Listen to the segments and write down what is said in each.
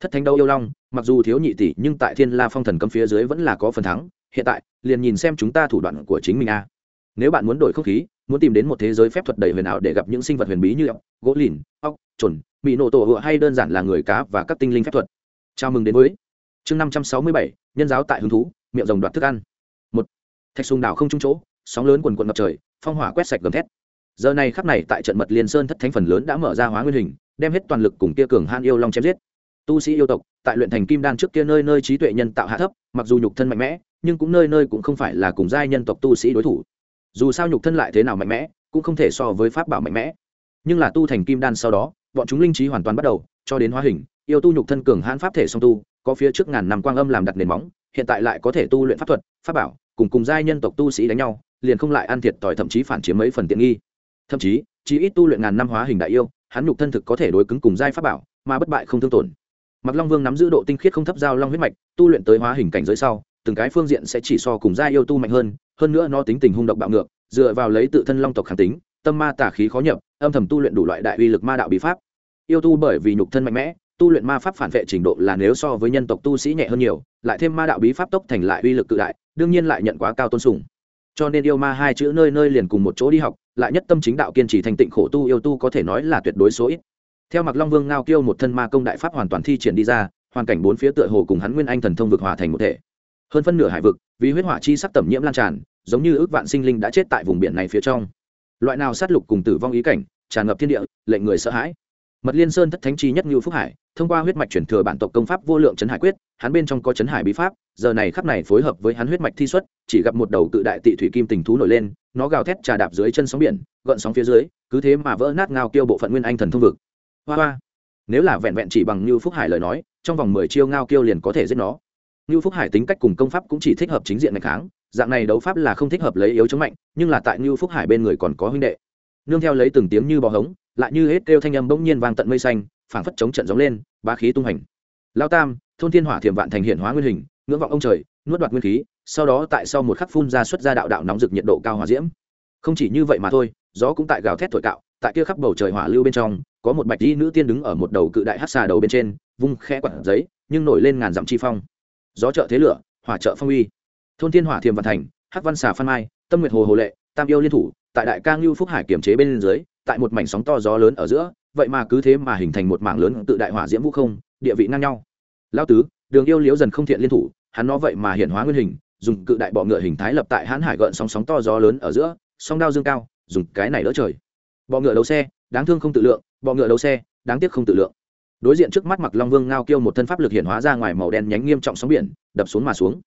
thất thánh đấu yêu long, mặc dù thiếu nhị tỷ, nhưng tại thiên la phong thần cấm phía dưới vẫn là có phần thắng, hiện tại, liền nhìn xem chúng ta thủ đoạn của chính mình a. Nếu bạn muốn đổi không khí, muốn tìm đến một thế giới phép thuật đầy huyền ảo để gặp những sinh vật huyền bí như ốc, gỗ lìn, ốc chuẩn bị nổ tổ hựa hay đơn giản là người cá và các tinh linh phép thuật. Chào mừng đến với chương năm trăm sáu mươi bảy, nhân giáo tại hứng thú, miệng rồng đoạt thức ăn. Một, thạch sùng đảo không trung chỗ, sóng lớn quần quần ngập trời, phong hỏa quét sạch gầm thét. Giờ này khắp này tại trận mật liên sơn thất thánh phần lớn đã mở ra hóa nguyên hình, đem hết toàn lực cùng kia cường han yêu long chém giết tu sĩ yêu tộc, tại luyện thành kim đan trước kia nơi nơi trí tuệ nhân tạo hạ thấp, mặc dù nhục thân mạnh mẽ, nhưng cũng nơi nơi cũng không phải là cùng giai nhân tộc tu sĩ đối thủ. Dù sao nhục thân lại thế nào mạnh mẽ, cũng không thể so với pháp bảo mạnh mẽ. Nhưng là tu thành kim đan sau đó, bọn chúng linh trí hoàn toàn bắt đầu, cho đến hóa hình, yêu tu nhục thân cường hãn pháp thể song tu, có phía trước ngàn năm quang âm làm đặt nền móng, hiện tại lại có thể tu luyện pháp thuật, pháp bảo, cùng cùng giai nhân tộc tu sĩ đánh nhau, liền không lại ăn thiệt tỏi thậm chí phản chiếm mấy phần tiện nghi. Thậm chí chỉ ít tu luyện ngàn năm hóa hình đại yêu, hắn nhục thân thực có thể đối cứng cùng giai pháp bảo, mà bất bại không thương tổn mặc long vương nắm giữ độ tinh khiết không thấp giao long huyết mạch, tu luyện tới hóa hình cảnh giới sau, từng cái phương diện sẽ chỉ so cùng giai yêu tu mạnh hơn hơn nữa nó tính tình hung độc bạo ngược, dựa vào lấy tự thân long tộc kháng tính, tâm ma tả khí khó nhập, âm thầm tu luyện đủ loại đại uy lực ma đạo bí pháp. Yêu tu bởi vì nhục thân mạnh mẽ, tu luyện ma pháp phản vệ trình độ là nếu so với nhân tộc tu sĩ nhẹ hơn nhiều, lại thêm ma đạo bí pháp tốc thành lại uy lực cự đại, đương nhiên lại nhận quá cao tôn sùng. Cho nên yêu ma hai chữ nơi nơi liền cùng một chỗ đi học, lại nhất tâm chính đạo kiên trì thành tịnh khổ tu yêu tu có thể nói là tuyệt đối số ít theo mặc long vương ngao kiêu một thân ma công đại pháp hoàn toàn thi triển đi ra, hoàn cảnh bốn phía tựa hồ cùng hắn nguyên anh thần thông vực hòa thành một thể. Hơn phân nửa hải vực, vì huyết hỏa chi sắc tẩm nhiễm lan tràn, giống như ước vạn sinh linh đã chết tại vùng biển này phía trong. Loại nào sát lục cùng tử vong ý cảnh, tràn ngập thiên địa, lệnh người sợ hãi. Mật liên sơn thất thánh chi nhất ngưu phúc hải, thông qua huyết mạch chuyển thừa bản tộc công pháp vô lượng trấn hải quyết, hắn bên trong có trấn hải bí pháp, giờ này khắp này phối hợp với hắn huyết mạch thi xuất, chỉ gặp một đầu cự đại tị thủy kim tình thú nổi lên, nó gào thét trà đạp dưới chân sóng biển, gợn sóng phía dưới, cứ thế mà vỡ nát ngao kêu bộ phận nguyên anh thần thông vực hoa hoa. Nếu là vẹn vẹn chỉ bằng như phúc hải lời nói, trong vòng mười chiêu ngao kiêu liền có thể giết nó. Như phúc hải tính cách cùng công pháp cũng chỉ thích hợp chính diện ngày kháng, dạng này đấu pháp là không thích hợp lấy yếu chống mạnh, nhưng là tại như phúc hải bên người còn có huynh đệ. Nương theo lấy từng tiếng như bò hống, lại như hết kêu thanh âm bỗng nhiên vang tận mây xanh, phảng phất chống trận giống lên ba khí tung hành. Lao tam, thôn thiên hỏa thiểm vạn thành hiện hóa nguyên hình, ngưỡng vọng ông trời, nuốt đoạt nguyên khí, sau đó tại sau một khắc phun ra xuất ra đạo đạo nóng rực nhiệt độ cao hỏa diễm. Không chỉ như vậy mà thôi, gió cũng tại gào thét thổi cạo, tại kia khắp bầu trời hỏa lưu bên trong có một bạch y nữ tiên đứng ở một đầu cự đại hát xà đầu bên trên, vung khẽ quặn giấy, nhưng nổi lên ngàn dặm chi phong. Gió trợ thế lửa, hỏa trợ phong uy. Thôn thiên hỏa thiềm văn thành hát văn xà phan mai, tâm nguyệt hồ hồ lệ, tam yêu liên thủ, tại đại ca ngưu phúc hải kiểm chế bên dưới, tại một mảnh sóng to gió lớn ở giữa, vậy mà cứ thế mà hình thành một mảng lớn tự đại hỏa diễm vũ không, địa vị ngang nhau. Lao tứ, đường yêu liễu dần không thiện liên thủ, hắn nó vậy mà hiện hóa nguyên hình, dùng cự đại bọ ngựa hình thái lập tại hãn hải gợn sóng sóng to gió lớn ở giữa, song đao dương cao, dùng cái này đỡ trời. Bọ ngựa đấu xe, đáng thương không tự lượng bọ ngựa đấu xe, đáng tiếc không tự lượng. Đối diện trước mắt mặc long vương ngao kêu một thân pháp lực hiện hóa ra ngoài màu đen nhánh nghiêm trọng sóng biển, đập xuống mà xuống.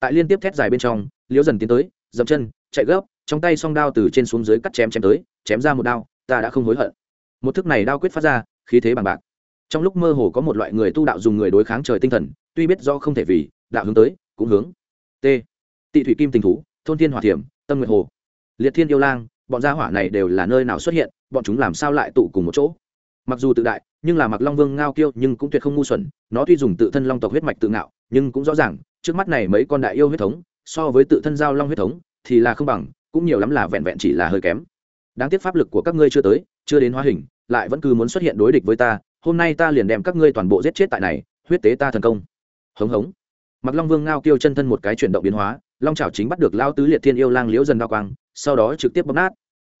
Tại liên tiếp thét dài bên trong, liễu dần tiến tới, dậm chân, chạy gấp, trong tay song đao từ trên xuống dưới cắt chém chém tới, chém ra một đao, ta đã không hối hận. Một thức này đao quyết phát ra, khí thế bằng bạc. Trong lúc mơ hồ có một loại người tu đạo dùng người đối kháng trời tinh thần, tuy biết do không thể vì, đạo hướng tới, cũng hướng. T. Tị thủy kim tình thú, thôn thiên hòa thiểm, tâm nguyệt hồ. Liệt thiên yêu lang bọn gia hỏa này đều là nơi nào xuất hiện, bọn chúng làm sao lại tụ cùng một chỗ? Mặc dù tự đại, nhưng là mặc long vương ngao kiêu nhưng cũng tuyệt không ngu xuẩn, nó tuy dùng tự thân long tộc huyết mạch tự ngạo, nhưng cũng rõ ràng, trước mắt này mấy con đại yêu huyết thống, so với tự thân giao long huyết thống, thì là không bằng, cũng nhiều lắm là vẹn vẹn chỉ là hơi kém. Đáng tiếc pháp lực của các ngươi chưa tới, chưa đến hóa hình, lại vẫn cứ muốn xuất hiện đối địch với ta, hôm nay ta liền đem các ngươi toàn bộ giết chết tại này, huyết tế ta thần công. Hống hống. Mặc long vương ngao kiêu chân thân một cái chuyển động biến hóa, long trào chính bắt được lao tứ liệt thiên yêu lang liễu dần đao quang sau đó trực tiếp bóp nát.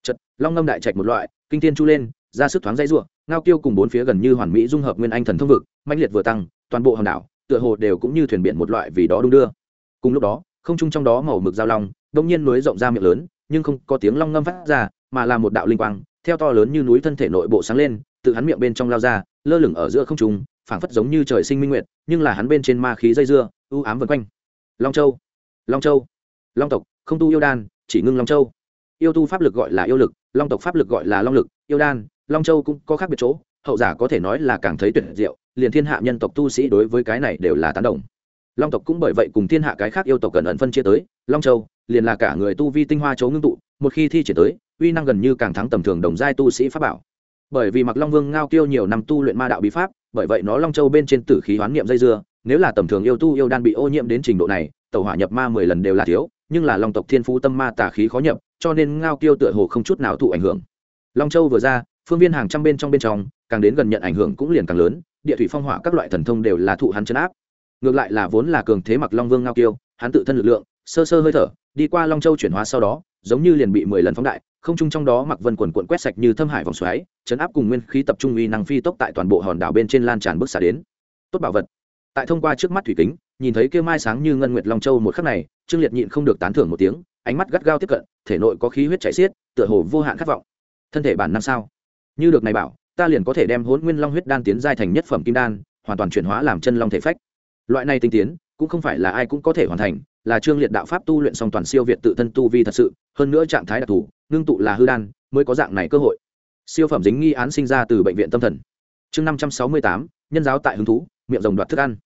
Chật long ngâm đại trạch một loại, kinh thiên chu lên, ra sức thoáng dây ruộng ngao kiêu cùng bốn phía gần như hoàn mỹ dung hợp nguyên anh thần thông vực mạnh liệt vừa tăng, toàn bộ hòn đảo, tựa hồ đều cũng như thuyền biển một loại vì đó đung đưa. Cùng lúc đó, không trung trong đó màu mực giao long, đông nhiên núi rộng ra miệng lớn, nhưng không có tiếng long ngâm phát ra, mà là một đạo linh quang, theo to lớn như núi thân thể nội bộ sáng lên tự hắn miệng bên trong lao ra, lơ lửng ở giữa không trung, phảng phất giống như trời sinh minh nguyệt, nhưng là hắn bên trên ma khí dây dưa ưu ám vần quanh. Long châu long châu, long tộc, không tu yêu đan chỉ ngưng long châu. Yêu tu pháp lực gọi là yêu lực, long tộc pháp lực gọi là long lực, yêu đan, long châu cũng có khác biệt chỗ, hậu giả có thể nói là càng thấy tuyệt diệu, liền thiên hạ nhân tộc tu sĩ đối với cái này đều là tán đồng. Long tộc cũng bởi vậy cùng thiên hạ cái khác yêu tộc cần ẩn phân chia tới, long châu, liền là cả người tu vi tinh hoa chấu ngưng tụ, một khi thi triển tới, uy năng gần như càng thắng tầm thường đồng giai tu sĩ pháp bảo. Bởi vì mặc long vương ngao tiêu nhiều năm tu luyện ma đạo bí pháp, bởi vậy nó long châu bên trên tử khí hoán niệm dây dưa, nếu là tầm thường yêu tu yêu đan bị ô nhiễm đến trình độ này tàu hỏa nhập ma mười lần đều là thiếu nhưng là long tộc thiên phú tâm ma tà khí khó nhập, cho nên ngao tiêu tựa hồ không chút nào thụ ảnh hưởng. Long châu vừa ra, phương viên hàng trăm bên trong bên trong, càng đến gần nhận ảnh hưởng cũng liền càng lớn, địa thủy phong hỏa các loại thần thông đều là thụ hắn chấn áp. Ngược lại là vốn là cường thế mặc long vương ngao kiêu, hắn tự thân lực lượng, sơ sơ hơi thở, đi qua long châu chuyển hóa sau đó, giống như liền bị mười lần phóng đại, không chung trong đó mặc vân quần quận quét sạch như thâm hải vòng xoáy, chấn áp cùng nguyên khí tập trung uy năng phi tốc tại toàn bộ hòn đảo bên trên lan tràn bức xả đến. Tốt bảo vật. Tại thông qua trước mắt thủy kính nhìn thấy kia mai sáng như ngân nguyệt long châu một khắc này, trương liệt nhịn không được tán thưởng một tiếng, ánh mắt gắt gao tiếp cận, thể nội có khí huyết chảy xiết, tựa hồ vô hạn khát vọng. Thân thể bản năng sao? Như được này bảo, ta liền có thể đem hỗn nguyên long huyết đan tiến giai thành nhất phẩm kim đan, hoàn toàn chuyển hóa làm chân long thể phách. Loại này tinh tiến, cũng không phải là ai cũng có thể hoàn thành, là trương liệt đạo pháp tu luyện song toàn siêu việt tự thân tu vi thật sự, hơn nữa trạng thái đặc thù, ngưng tụ là hư đan, mới có dạng này cơ hội. Siêu phẩm dính nghi án sinh ra từ bệnh viện tâm thần. Chương năm trăm sáu mươi tám, nhân giáo tại hứng thú, miệng rồng đoạt thức ăn.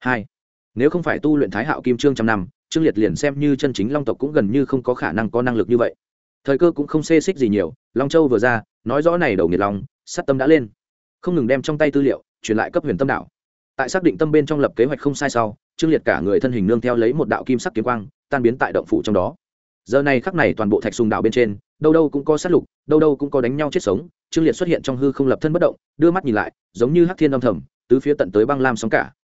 Hai nếu không phải tu luyện thái hạo kim trương trăm năm trương liệt liền xem như chân chính long tộc cũng gần như không có khả năng có năng lực như vậy. Thời cơ cũng không xê xích gì nhiều long châu vừa ra nói rõ này đầu nghiệt lòng, sát tâm đã lên. Không ngừng đem trong tay tư liệu truyền lại cấp huyền tâm đạo. Tại xác định tâm bên trong lập kế hoạch không sai sau trương liệt cả người thân hình nương theo lấy một đạo kim sắc kiếm quang tan biến tại động phủ trong đó. Giờ này khắc này toàn bộ thạch sùng đạo bên trên đâu đâu cũng có sát lục đâu đâu cũng có đánh nhau chết sống trương liệt xuất hiện trong hư không lập thân bất động đưa mắt nhìn lại giống như hắc thiên âm thầm tứ phía tận tới băng lam sóng cả.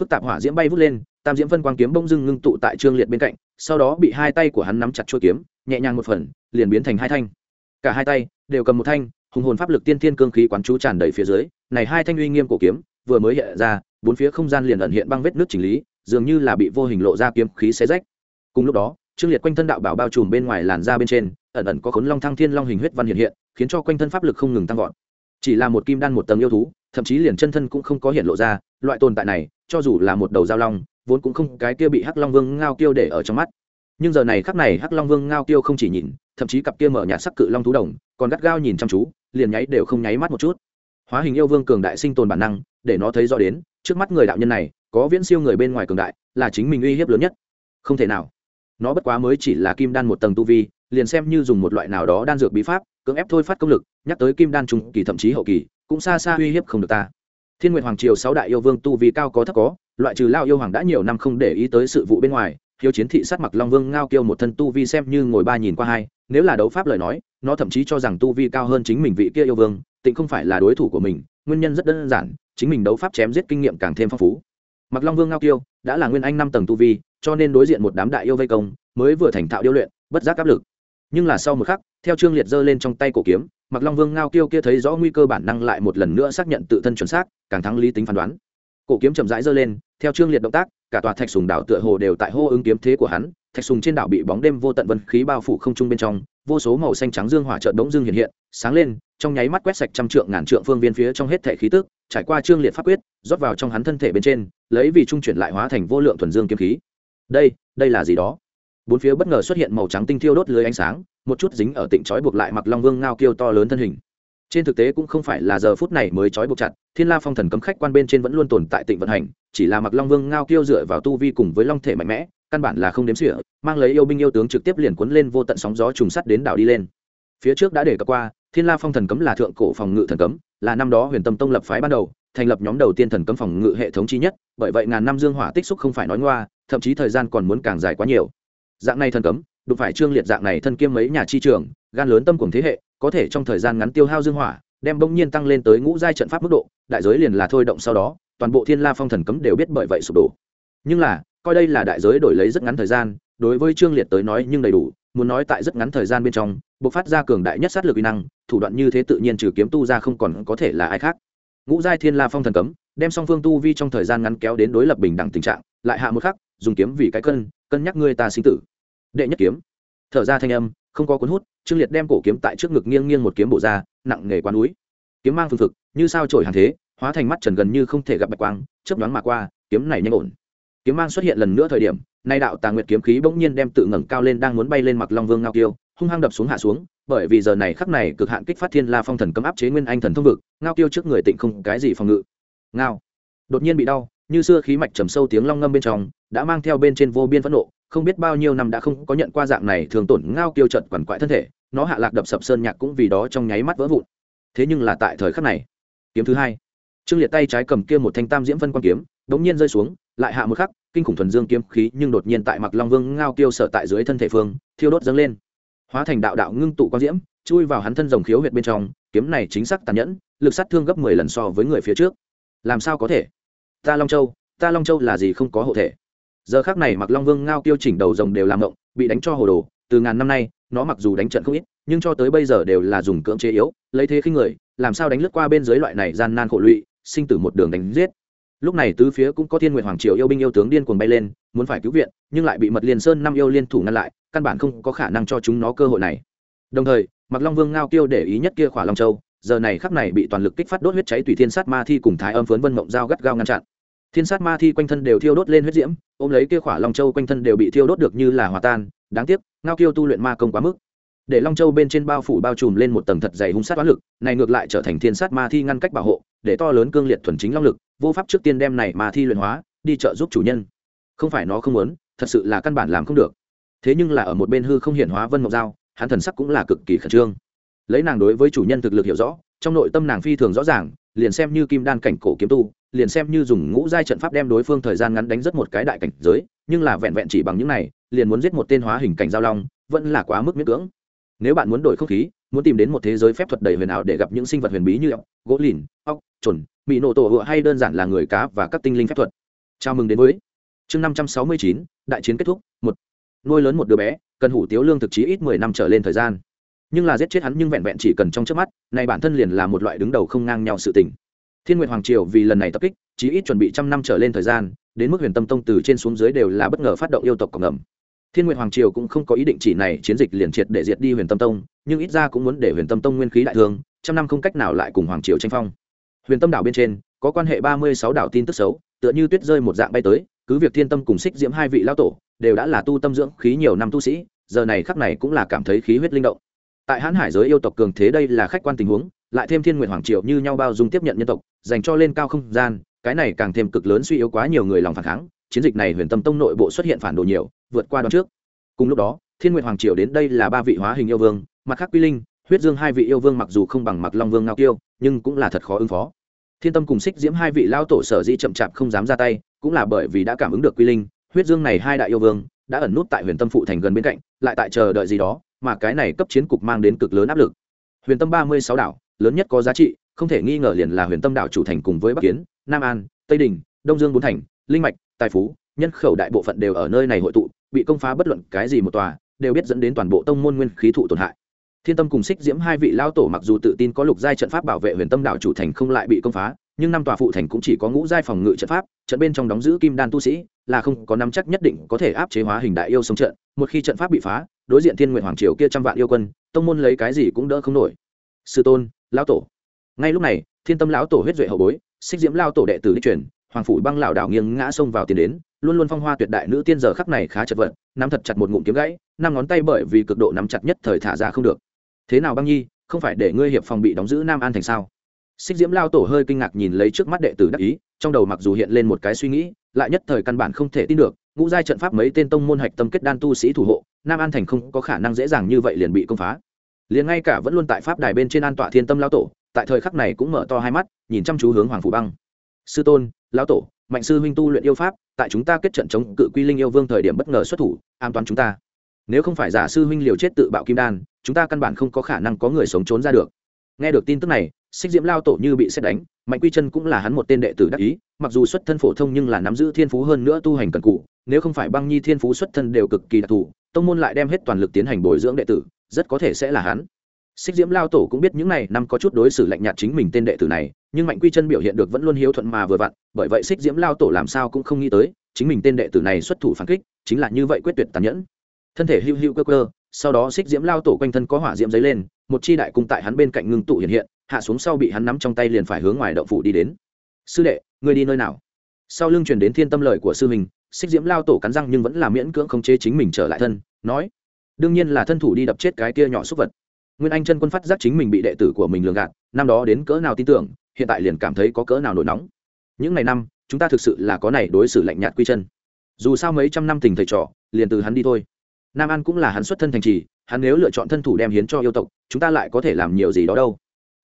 phức tạp hỏa diễm bay vút lên, tam diễm phân quang kiếm bông dưng ngưng tụ tại trương liệt bên cạnh, sau đó bị hai tay của hắn nắm chặt chuôi kiếm, nhẹ nhàng một phần, liền biến thành hai thanh. Cả hai tay đều cầm một thanh, hùng hồn pháp lực tiên thiên cương khí quán chú tràn đầy phía dưới, này hai thanh uy nghiêm cổ kiếm vừa mới hiện ra, bốn phía không gian liền ẩn hiện băng vết nước chỉnh lý, dường như là bị vô hình lộ ra kiếm khí xé rách. Cùng lúc đó, trương liệt quanh thân đạo bảo bao trùm bên ngoài làn da bên trên, ẩn ẩn có khốn long thăng thiên long hình huyết văn hiện hiện, khiến cho quanh thân pháp lực không ngừng tăng vọt. Chỉ là một kim đan một tầng yêu thú thậm chí liền chân thân cũng không có hiện lộ ra, loại tồn tại này, cho dù là một đầu giao long, vốn cũng không cái kia bị hắc long vương ngao kiêu để ở trong mắt. Nhưng giờ này khắc này hắc long vương ngao kiêu không chỉ nhìn, thậm chí cặp kia mở nhạt sắc cự long thú đồng, còn gắt gao nhìn chăm chú, liền nháy đều không nháy mắt một chút. Hóa hình yêu vương cường đại sinh tồn bản năng, để nó thấy rõ đến, trước mắt người đạo nhân này, có viễn siêu người bên ngoài cường đại, là chính mình uy hiếp lớn nhất. Không thể nào. Nó bất quá mới chỉ là kim đan một tầng tu vi, liền xem như dùng một loại nào đó đan dược bí pháp, cưỡng ép thôi phát công lực, nhắc tới kim đan trung kỳ thậm chí hậu kỳ cũng xa xa uy hiếp không được ta. Thiên nguyệt hoàng triều sáu đại yêu vương tu vi cao có thấp có, loại trừ lao yêu hoàng đã nhiều năm không để ý tới sự vụ bên ngoài, hiếu chiến thị sát mặc long vương ngao kêu một thân tu vi xem như ngồi ba nhìn qua hai, nếu là đấu pháp lời nói, nó thậm chí cho rằng tu vi cao hơn chính mình vị kia yêu vương, tịnh không phải là đối thủ của mình, nguyên nhân rất đơn giản, chính mình đấu pháp chém giết kinh nghiệm càng thêm phong phú. Mặc long vương ngao kiêu đã là nguyên anh năm tầng tu vi, cho nên đối diện một đám đại yêu vây công, mới vừa thành thạo điêu luyện, bất giác áp lực. Nhưng là sau một khắc, theo trương liệt giơ lên trong tay cổ kiếm mặc long vương ngao kiêu kia thấy rõ nguy cơ bản năng lại một lần nữa xác nhận tự thân chuẩn xác, càng thắng lý tính phán đoán. Cổ kiếm chậm rãi giơ lên, theo trương liệt động tác, cả tòa thạch sùng đảo tựa hồ đều tại hô ứng kiếm thế của hắn, thạch sùng trên đảo bị bóng đêm vô tận vân khí bao phủ không trung bên trong, vô số màu xanh trắng dương hỏa trợn đống dương hiện hiện, sáng lên, trong nháy mắt quét sạch trăm trượng ngàn trượng phương viên phía trong hết thể khí tức, trải qua trương liệt pháp quyết, rót vào trong hắn thân thể bên trên, lấy vì trung chuyển lại hóa thành vô lượng thuần dương kiếm khí. Đây đây là gì đó? Bốn phía bất ngờ xuất hiện màu trắng tinh thiêu đốt lưới ánh sáng, một chút dính ở tịnh trói buộc lại mặc long vương ngao kiêu to lớn thân hình. Trên thực tế cũng không phải là giờ phút này mới trói buộc chặt, thiên la phong thần cấm khách quan bên trên vẫn luôn tồn tại tịnh vận hành, chỉ là mặc long vương ngao kiêu dựa vào tu vi cùng với long thể mạnh mẽ, căn bản là không đếm xỉa, mang lấy yêu binh yêu tướng trực tiếp liền cuốn lên vô tận sóng gió trùng sắt đến đảo đi lên. Phía trước đã để cập qua, thiên la phong thần cấm là thượng cổ phòng ngự thần cấm, là năm đó huyền tâm tông lập phái ban đầu, thành lập nhóm đầu tiên thần cấm phòng ngự hệ thống chi nhất, bởi vậy ngàn năm dương hỏa tích xúc không phải nói ngoa, thậm chí thời gian còn muốn càng dài quá nhiều dạng này thần cấm, đụng phải trương liệt dạng này thân kiêm mấy nhà chi trường, gan lớn tâm cùng thế hệ, có thể trong thời gian ngắn tiêu hao dương hỏa, đem bỗng nhiên tăng lên tới ngũ giai trận pháp mức độ, đại giới liền là thôi động sau đó, toàn bộ thiên la phong thần cấm đều biết bởi vậy sụp đổ. Nhưng là, coi đây là đại giới đổi lấy rất ngắn thời gian, đối với trương liệt tới nói nhưng đầy đủ, muốn nói tại rất ngắn thời gian bên trong, bộc phát ra cường đại nhất sát lực uy năng, thủ đoạn như thế tự nhiên trừ kiếm tu ra không còn có thể là ai khác. Ngũ giai thiên la phong thần cấm, đem song phương tu vi trong thời gian ngắn kéo đến đối lập bình đẳng tình trạng, lại hạ một khắc dùng kiếm vì cái cân cân nhắc ngươi ta sinh tử. Đệ nhất kiếm. Thở ra thanh âm không có cuốn hút trương liệt đem cổ kiếm tại trước ngực nghiêng nghiêng một kiếm bổ ra nặng nghề quán núi. Kiếm mang phương thực như sao trổi hàng thế hóa thành mắt trần gần như không thể gặp bạch quang chớp đoán mà qua kiếm này nhanh ổn. Kiếm mang xuất hiện lần nữa thời điểm nay đạo tà nguyệt kiếm khí bỗng nhiên đem tự ngẩng cao lên đang muốn bay lên mặc long vương ngao tiêu, hung hăng đập xuống hạ xuống bởi vì giờ này khắc này cực hạn kích phát thiên la phong thần cấm áp chế nguyên anh thần thông vực ngao tiêu trước người tịnh không cái gì phòng ngự. Ngao. Đột nhiên bị đau như xưa khí mạch trầm sâu tiếng long ngâm bên trong, đã mang theo bên trên vô biên phẫn nộ, không biết bao nhiêu năm đã không có nhận qua dạng này thường tổn ngao kiêu trận quằn quại thân thể, nó hạ lạc đập sập sơn nhạc cũng vì đó trong nháy mắt vỡ vụn. Thế nhưng là tại thời khắc này, kiếm thứ hai, trương liệt tay trái cầm kia một thanh tam diễm phân quan kiếm, đống nhiên rơi xuống, lại hạ một khắc, kinh khủng thuần dương kiếm khí nhưng đột nhiên tại mặc long vương ngao kiêu sở tại dưới thân thể phương, thiêu đốt dâng lên. Hóa thành đạo đạo ngưng tụ quan diễm, chui vào hắn thân rồng khiếu huyệt bên trong, kiếm này chính xác tàn nhẫn, lực sát thương gấp mười lần so với người phía trước. Làm sao có thể? Ta long châu, ta long châu là gì không có hộ thể. Giờ khác này mặc long vương ngao tiêu chỉnh đầu rồng đều làm ngộng, bị đánh cho hồ đồ. Từ ngàn năm nay, nó mặc dù đánh trận không ít, nhưng cho tới bây giờ đều là dùng cưỡng chế yếu, lấy thế khi người, làm sao đánh lướt qua bên dưới loại này gian nan khổ lụy, sinh tử một đường đánh giết. Lúc này tứ phía cũng có thiên nguyện hoàng triều yêu binh yêu tướng điên cuồng bay lên, muốn phải cứu viện, nhưng lại bị mật liền sơn năm yêu liên thủ ngăn lại, căn bản không có khả năng cho chúng nó cơ hội này. Đồng thời mặc long vương ngao Tiêu để ý nhất kia khỏa long châu giờ này khắc này bị toàn lực kích phát đốt huyết cháy tùy thiên sát ma thi cùng thái âm phấn vân mộng dao gắt gao ngăn chặn. Thiên sát ma thi quanh thân đều thiêu đốt lên huyết diễm, ôm lấy kia khỏa long châu quanh thân đều bị thiêu đốt được như là hòa tan, đáng tiếc, ngao kiêu tu luyện ma công quá mức. Để long châu bên trên bao phủ bao trùm lên một tầng thật dày hung sát toán lực, này ngược lại trở thành thiên sát ma thi ngăn cách bảo hộ, để to lớn cương liệt thuần chính long lực, vô pháp trước tiên đem này ma thi luyện hóa, đi trợ giúp chủ nhân. Không phải nó không muốn, thật sự là căn bản làm không được. Thế nhưng là ở một bên hư không hiển hóa vân mộng giao hắn thần sắc cũng là cực kỳ khẩn trương lấy nàng đối với chủ nhân thực lực hiểu rõ, trong nội tâm nàng phi thường rõ ràng, liền xem như kim đan cảnh cổ kiếm tu, liền xem như dùng ngũ giai trận pháp đem đối phương thời gian ngắn đánh rất một cái đại cảnh giới, nhưng là vẹn vẹn chỉ bằng những này, liền muốn giết một tên hóa hình cảnh giao long, vẫn là quá mức miễn cưỡng. Nếu bạn muốn đổi không khí, muốn tìm đến một thế giới phép thuật đầy huyền ảo để gặp những sinh vật huyền bí như ốc, gỗ lìn, ốc trồn bị nổ tổ hựa hay đơn giản là người cá và các tinh linh phép thuật. Chào mừng đến với chương năm trăm sáu mươi chín, đại chiến kết thúc, một. Nuôi lớn một đứa bé, cần hủ tiếu lương thực chí ít mười năm trở lên thời gian nhưng là giết chết hắn nhưng vẹn vẹn chỉ cần trong trước mắt, này bản thân liền là một loại đứng đầu không ngang nhau sự tình. Thiên nguyện hoàng triều vì lần này tập kích, chí ít chuẩn bị trăm năm trở lên thời gian, đến mức huyền tâm tông từ trên xuống dưới đều là bất ngờ phát động yêu tộc cộng ngầm thiên nguyện hoàng triều cũng không có ý định chỉ này chiến dịch liền triệt để diệt đi huyền tâm tông, nhưng ít ra cũng muốn để huyền tâm tông nguyên khí đại thương, trăm năm không cách nào lại cùng hoàng triều tranh phong. Huyền tâm đảo bên trên, có quan hệ ba mươi sáu đảo tin tức xấu, tựa như tuyết rơi một dạng bay tới, cứ việc thiên tâm cùng xích diễm hai vị lao tổ đều đã là tu tâm dưỡng khí nhiều năm tu sĩ, giờ này khắc này cũng là cảm thấy khí huyết linh động tại hãn hải giới yêu tộc cường thế đây là khách quan tình huống, lại thêm thiên nguyện hoàng Triệu như nhau bao dung tiếp nhận nhân tộc, dành cho lên cao không gian, cái này càng thêm cực lớn suy yếu quá nhiều người lòng phản kháng, chiến dịch này huyền tâm tông nội bộ xuất hiện phản đồ nhiều, vượt qua đoạn trước. Cùng lúc đó, thiên nguyện hoàng triều đến đây là ba vị hóa hình yêu vương, mặt khác quy linh, huyết dương hai vị yêu vương mặc dù không bằng mặc long vương ngao kiêu, nhưng cũng là thật khó ứng phó. Thiên tâm cùng xích diễm hai vị lao tổ sở di chậm chạp không dám ra tay, cũng là bởi vì đã cảm ứng được quy linh, huyết dương này hai đại yêu vương, đã ẩn nút tại huyền tâm phụ thành gần bên cạnh, lại tại chờ đợi gì đó mà cái này cấp chiến cục mang đến cực lớn áp lực. Huyền tâm ba mươi sáu đảo, lớn nhất có giá trị, không thể nghi ngờ liền là huyền tâm đảo chủ thành cùng với bắc kiến, nam an, tây đình, đông dương bốn thành, linh mạch, tài phú, nhân khẩu đại bộ phận đều ở nơi này hội tụ, bị công phá bất luận cái gì một tòa, đều biết dẫn đến toàn bộ tông môn nguyên khí thụ tổn hại. Thiên tâm cùng xích diễm hai vị lao tổ mặc dù tự tin có lục giai trận pháp bảo vệ huyền tâm đảo chủ thành không lại bị công phá, nhưng năm tòa phụ thành cũng chỉ có ngũ giai phòng ngự trận pháp, trận bên trong đóng giữ kim đan tu sĩ là không có nắm chắc nhất định có thể áp chế hóa hình đại yêu sống trận, một khi trận pháp bị phá, đối diện thiên nguyện hoàng triều kia trăm vạn yêu quân, tông môn lấy cái gì cũng đỡ không nổi. Sư tôn, lão tổ. Ngay lúc này, thiên tâm lão tổ huyết duệ hậu bối, xích diễm lao tổ đệ tử đi truyền, hoàng phủ băng lão đảo nghiêng ngã xông vào tiền đến, luôn luôn phong hoa tuyệt đại nữ tiên giờ khắc này khá chật vật, nắm thật chặt một ngụm kiếm gãy, năm ngón tay bởi vì cực độ nắm chặt nhất thời thả ra không được. Thế nào băng nhi, không phải để ngươi hiệp phòng bị đóng giữ nam an thành sao? Xích diễm lao tổ hơi kinh ngạc nhìn lấy trước mắt đệ tử đắc ý, trong đầu mặc dù hiện lên một cái suy nghĩ, lại nhất thời căn bản không thể tin được, ngũ giai trận pháp mấy tên tông môn hạch tâm kết đan tu sĩ thủ hộ, nam an thành không có khả năng dễ dàng như vậy liền bị công phá. Liền ngay cả vẫn luôn tại pháp đài bên trên an tọa thiên tâm lao tổ, tại thời khắc này cũng mở to hai mắt, nhìn chăm chú hướng hoàng phủ băng. Sư tôn lão tổ, mạnh sư huynh tu luyện yêu pháp, tại chúng ta kết trận chống cự quy linh yêu vương thời điểm bất ngờ xuất thủ, an toàn chúng ta. Nếu không phải giả sư huynh liều chết tự bạo kim đan, chúng ta căn bản không có khả năng có người sống trốn ra được. Nghe được tin tức này xích diễm lao tổ như bị xét đánh, mạnh quy chân cũng là hắn một tên đệ tử đắc ý, mặc dù xuất thân phổ thông nhưng là nắm giữ thiên phú hơn nữa tu hành cần cụ, nếu không phải băng nhi thiên phú xuất thân đều cực kỳ đặc thù, tông môn lại đem hết toàn lực tiến hành bồi dưỡng đệ tử, rất có thể sẽ là hắn. Xích diễm lao tổ cũng biết những này năm có chút đối xử lạnh nhạt chính mình tên đệ tử này, nhưng mạnh quy chân biểu hiện được vẫn luôn hiếu thuận mà vừa vặn, bởi vậy xích diễm lao tổ làm sao cũng không nghĩ tới, chính mình tên đệ tử này xuất thủ phản kích, chính là như vậy quyết tuyệt tàn nhẫn. Thân thể hưu hưu cơ cơ, sau đó xích diễm lao tổ quanh thân có hỏa diễm dấy lên, một chi đại cung tại hắn bên cạnh ngưng tụ hiện hiện hạ xuống sau bị hắn nắm trong tay liền phải hướng ngoài động phủ đi đến. Sư đệ, ngươi đi nơi nào? Sau lưng truyền đến thiên tâm lời của sư mình xích diễm lao tổ cắn răng nhưng vẫn là miễn cưỡng không chế chính mình trở lại thân, nói, đương nhiên là thân thủ đi đập chết cái kia nhỏ xúc vật. Nguyên anh chân quân phát giác chính mình bị đệ tử của mình lường gạt, năm đó đến cỡ nào tin tưởng, hiện tại liền cảm thấy có cỡ nào nổi nóng. Những ngày năm, chúng ta thực sự là có này đối xử lạnh nhạt quy chân. Dù sao mấy trăm năm tình thầy trò, liền từ hắn đi thôi. Nam an cũng là hắn xuất thân thành trì, hắn nếu lựa chọn thân thủ đem hiến cho yêu tộc, chúng ta lại có thể làm nhiều gì đó đâu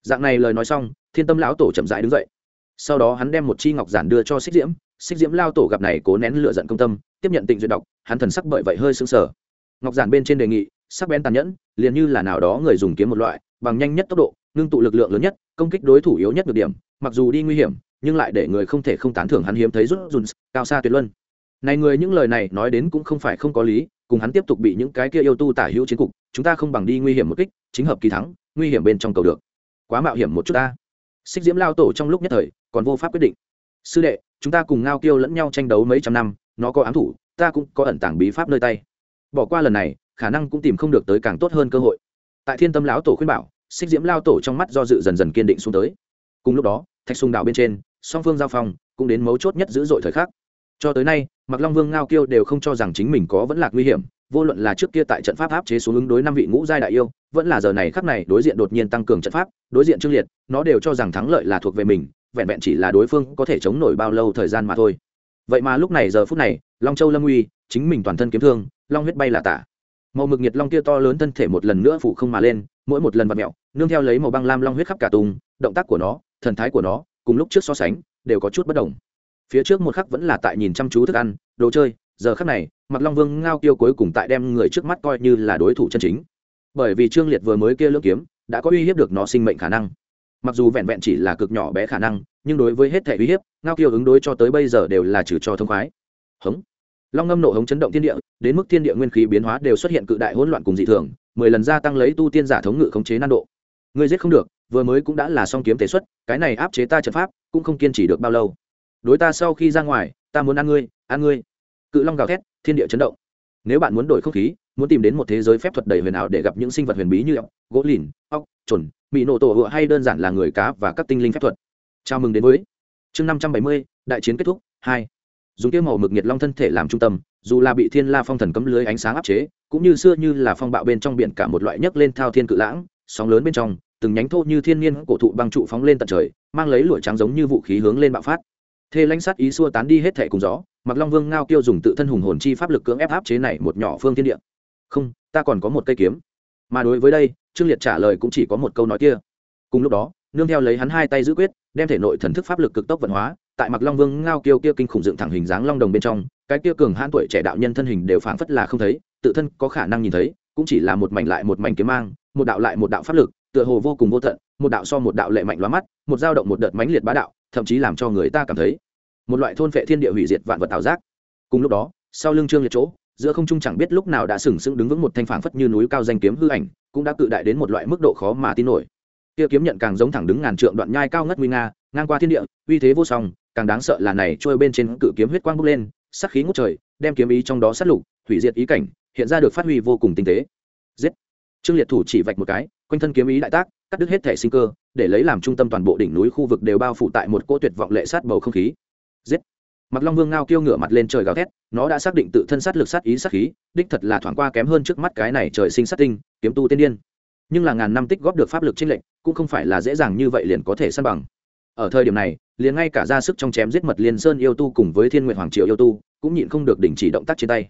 dạng này lời nói xong, thiên tâm lão tổ chậm rãi đứng dậy. Sau đó hắn đem một chi ngọc giản đưa cho xích diễm. Xích diễm lao tổ gặp này cố nén lựa giận công tâm, tiếp nhận tịnh duyệt đọc, hắn thần sắc bởi vậy hơi sững sờ. Ngọc giản bên trên đề nghị, sắc bén tàn nhẫn, liền như là nào đó người dùng kiếm một loại, bằng nhanh nhất tốc độ, ngưng tụ lực lượng lớn nhất, công kích đối thủ yếu nhất được điểm, mặc dù đi nguy hiểm, nhưng lại để người không thể không tán thưởng hắn hiếm thấy rút dùn cao xa tuyệt luân. Này người những lời này nói đến cũng không phải không có lý, cùng hắn tiếp tục bị những cái kia yêu tu tả hữu chiến cục, chúng ta không bằng đi nguy hiểm một kích, chính hợp kỳ thắng, nguy hiểm bên trong cầu được quá mạo hiểm một chút ta. Xích diễm lao tổ trong lúc nhất thời còn vô pháp quyết định. Sư đệ, chúng ta cùng ngao kiêu lẫn nhau tranh đấu mấy trăm năm, nó có ám thủ, ta cũng có ẩn tàng bí pháp nơi tay. Bỏ qua lần này, khả năng cũng tìm không được tới càng tốt hơn cơ hội. Tại thiên tâm lão tổ khuyên bảo, xích diễm lao tổ trong mắt do dự dần dần kiên định xuống tới. Cùng lúc đó, thạch sùng đạo bên trên, song phương giao phong cũng đến mấu chốt nhất dữ dội thời khắc. Cho tới nay mặc long vương, ngao kiêu đều không cho rằng chính mình có vẫn lạc nguy hiểm vô luận là trước kia tại trận pháp áp chế xuống ứng đối năm vị ngũ giai đại yêu, vẫn là giờ này khắc này đối diện đột nhiên tăng cường trận pháp, đối diện trương liệt, nó đều cho rằng thắng lợi là thuộc về mình, vẹn vẹn chỉ là đối phương có thể chống nổi bao lâu thời gian mà thôi. Vậy mà lúc này giờ phút này, long châu lâm uy, chính mình toàn thân kiếm thương, long huyết bay là tả. Màu mực nhiệt long kia to lớn thân thể một lần nữa phủ không mà lên, mỗi một lần vặt mẹo, nương theo lấy màu băng lam long huyết khắp cả tùng, động tác của nó, thần thái của nó, cùng lúc trước so sánh, đều có chút bất đồng. Phía trước một khắc vẫn là tại nhìn chăm chú thức ăn, đồ chơi giờ khắc này mặc long vương ngao tiêu cuối cùng tại đem người trước mắt coi như là đối thủ chân chính. Bởi vì trương liệt vừa mới kia lưỡng kiếm, đã có uy hiếp được nó sinh mệnh khả năng. Mặc dù vẹn vẹn chỉ là cực nhỏ bé khả năng, nhưng đối với hết thể uy hiếp, ngao kiêu ứng đối cho tới bây giờ đều là trừ cho thông khoái. Hống. Long ngâm nổ hống chấn động thiên địa, đến mức thiên địa nguyên khí biến hóa đều xuất hiện cự đại hỗn loạn cùng dị thường, mười lần gia tăng lấy tu tiên giả thống ngự khống chế nan độ. Người giết không được, vừa mới cũng đã là song kiếm thể xuất, cái này áp chế ta trận pháp, cũng không kiên trì được bao lâu. Đối ta sau khi ra ngoài, ta muốn ăn ngươi ăn ngươi cự long gào thét, thiên địa chấn động. Nếu bạn muốn đổi không khí, muốn tìm đến một thế giới phép thuật đầy huyền ảo để gặp những sinh vật huyền bí như ốc, gỗ lìn, ốc trồn bị nổ tổ hựa hay đơn giản là người cá và các tinh linh phép thuật. Chào mừng đến với chương năm trăm bảy mươi, đại chiến kết thúc, hai. Dùng tiêu màu mực nhiệt long thân thể làm trung tâm, dù là bị thiên la phong thần cấm lưới ánh sáng áp chế, cũng như xưa như là phong bạo bên trong biển cả một loại nhấc lên thao thiên cự lãng, sóng lớn bên trong, từng nhánh thô như thiên nhiên cổ thụ băng trụ phóng lên tận trời, mang lấy lụa trắng giống như vũ khí hướng lên bạo phát thê lãnh sát ý xua tán đi hết thệ cùng gió mặc long vương ngao tiêu dùng tự thân hùng hồn chi pháp lực cưỡng ép áp chế này một nhỏ phương thiên địa. Không, ta còn có một cây kiếm. Mà đối với đây, trương liệt trả lời cũng chỉ có một câu nói kia. Cùng lúc đó, nương theo lấy hắn hai tay giữ quyết, đem thể nội thần thức pháp lực cực tốc vận hóa, tại mặc long vương ngao kiêu kia kinh khủng dựng thẳng hình dáng long đồng bên trong, cái kia cường hãn tuổi trẻ đạo nhân thân hình đều phảng phất là không thấy, tự thân có khả năng nhìn thấy, cũng chỉ là một mảnh lại một mảnh kiếm mang, một đạo lại một đạo pháp lực, tựa hồ vô cùng vô tận, một đạo so một đạo lệ mạnh lóa mắt, một dao động một đợt mãnh liệt bá đạo thậm chí làm cho người ta cảm thấy một loại thôn vệ thiên địa hủy diệt vạn vật tạo giác. Cùng lúc đó, sau lưng trương liệt chỗ, giữa không trung chẳng biết lúc nào đã sừng sững đứng vững một thanh phảng phất như núi cao danh kiếm hư ảnh, cũng đã cự đại đến một loại mức độ khó mà tin nổi. Kia kiếm nhận càng giống thẳng đứng ngàn trượng đoạn nhai cao ngất nguy nga, ngang qua thiên địa, uy thế vô song, càng đáng sợ là này trôi bên trên cự kiếm huyết quang bốc lên sắc khí ngút trời, đem kiếm ý trong đó sát lục, hủy diệt ý cảnh, hiện ra được phát huy vô cùng tinh tế. Giết! Trương liệt thủ chỉ vạch một cái, quanh thân kiếm ý đại tác, cắt đứt hết thể sinh cơ để lấy làm trung tâm toàn bộ đỉnh núi khu vực đều bao phủ tại một cỗ tuyệt vọng lệ sát bầu không khí. Giết! Mặc long vương ngao kêu ngửa mặt lên trời gào thét, nó đã xác định tự thân sát lực sát ý sát khí, đích thật là thoáng qua kém hơn trước mắt cái này trời sinh sát tinh, kiếm tu tiên điên. Nhưng là ngàn năm tích góp được pháp lực trên lệnh cũng không phải là dễ dàng như vậy liền có thể săn bằng. Ở thời điểm này, liền ngay cả ra sức trong chém giết mật liên sơn yêu tu cùng với thiên nguyện hoàng triều yêu tu, cũng nhịn không được đình chỉ động tác trên tay.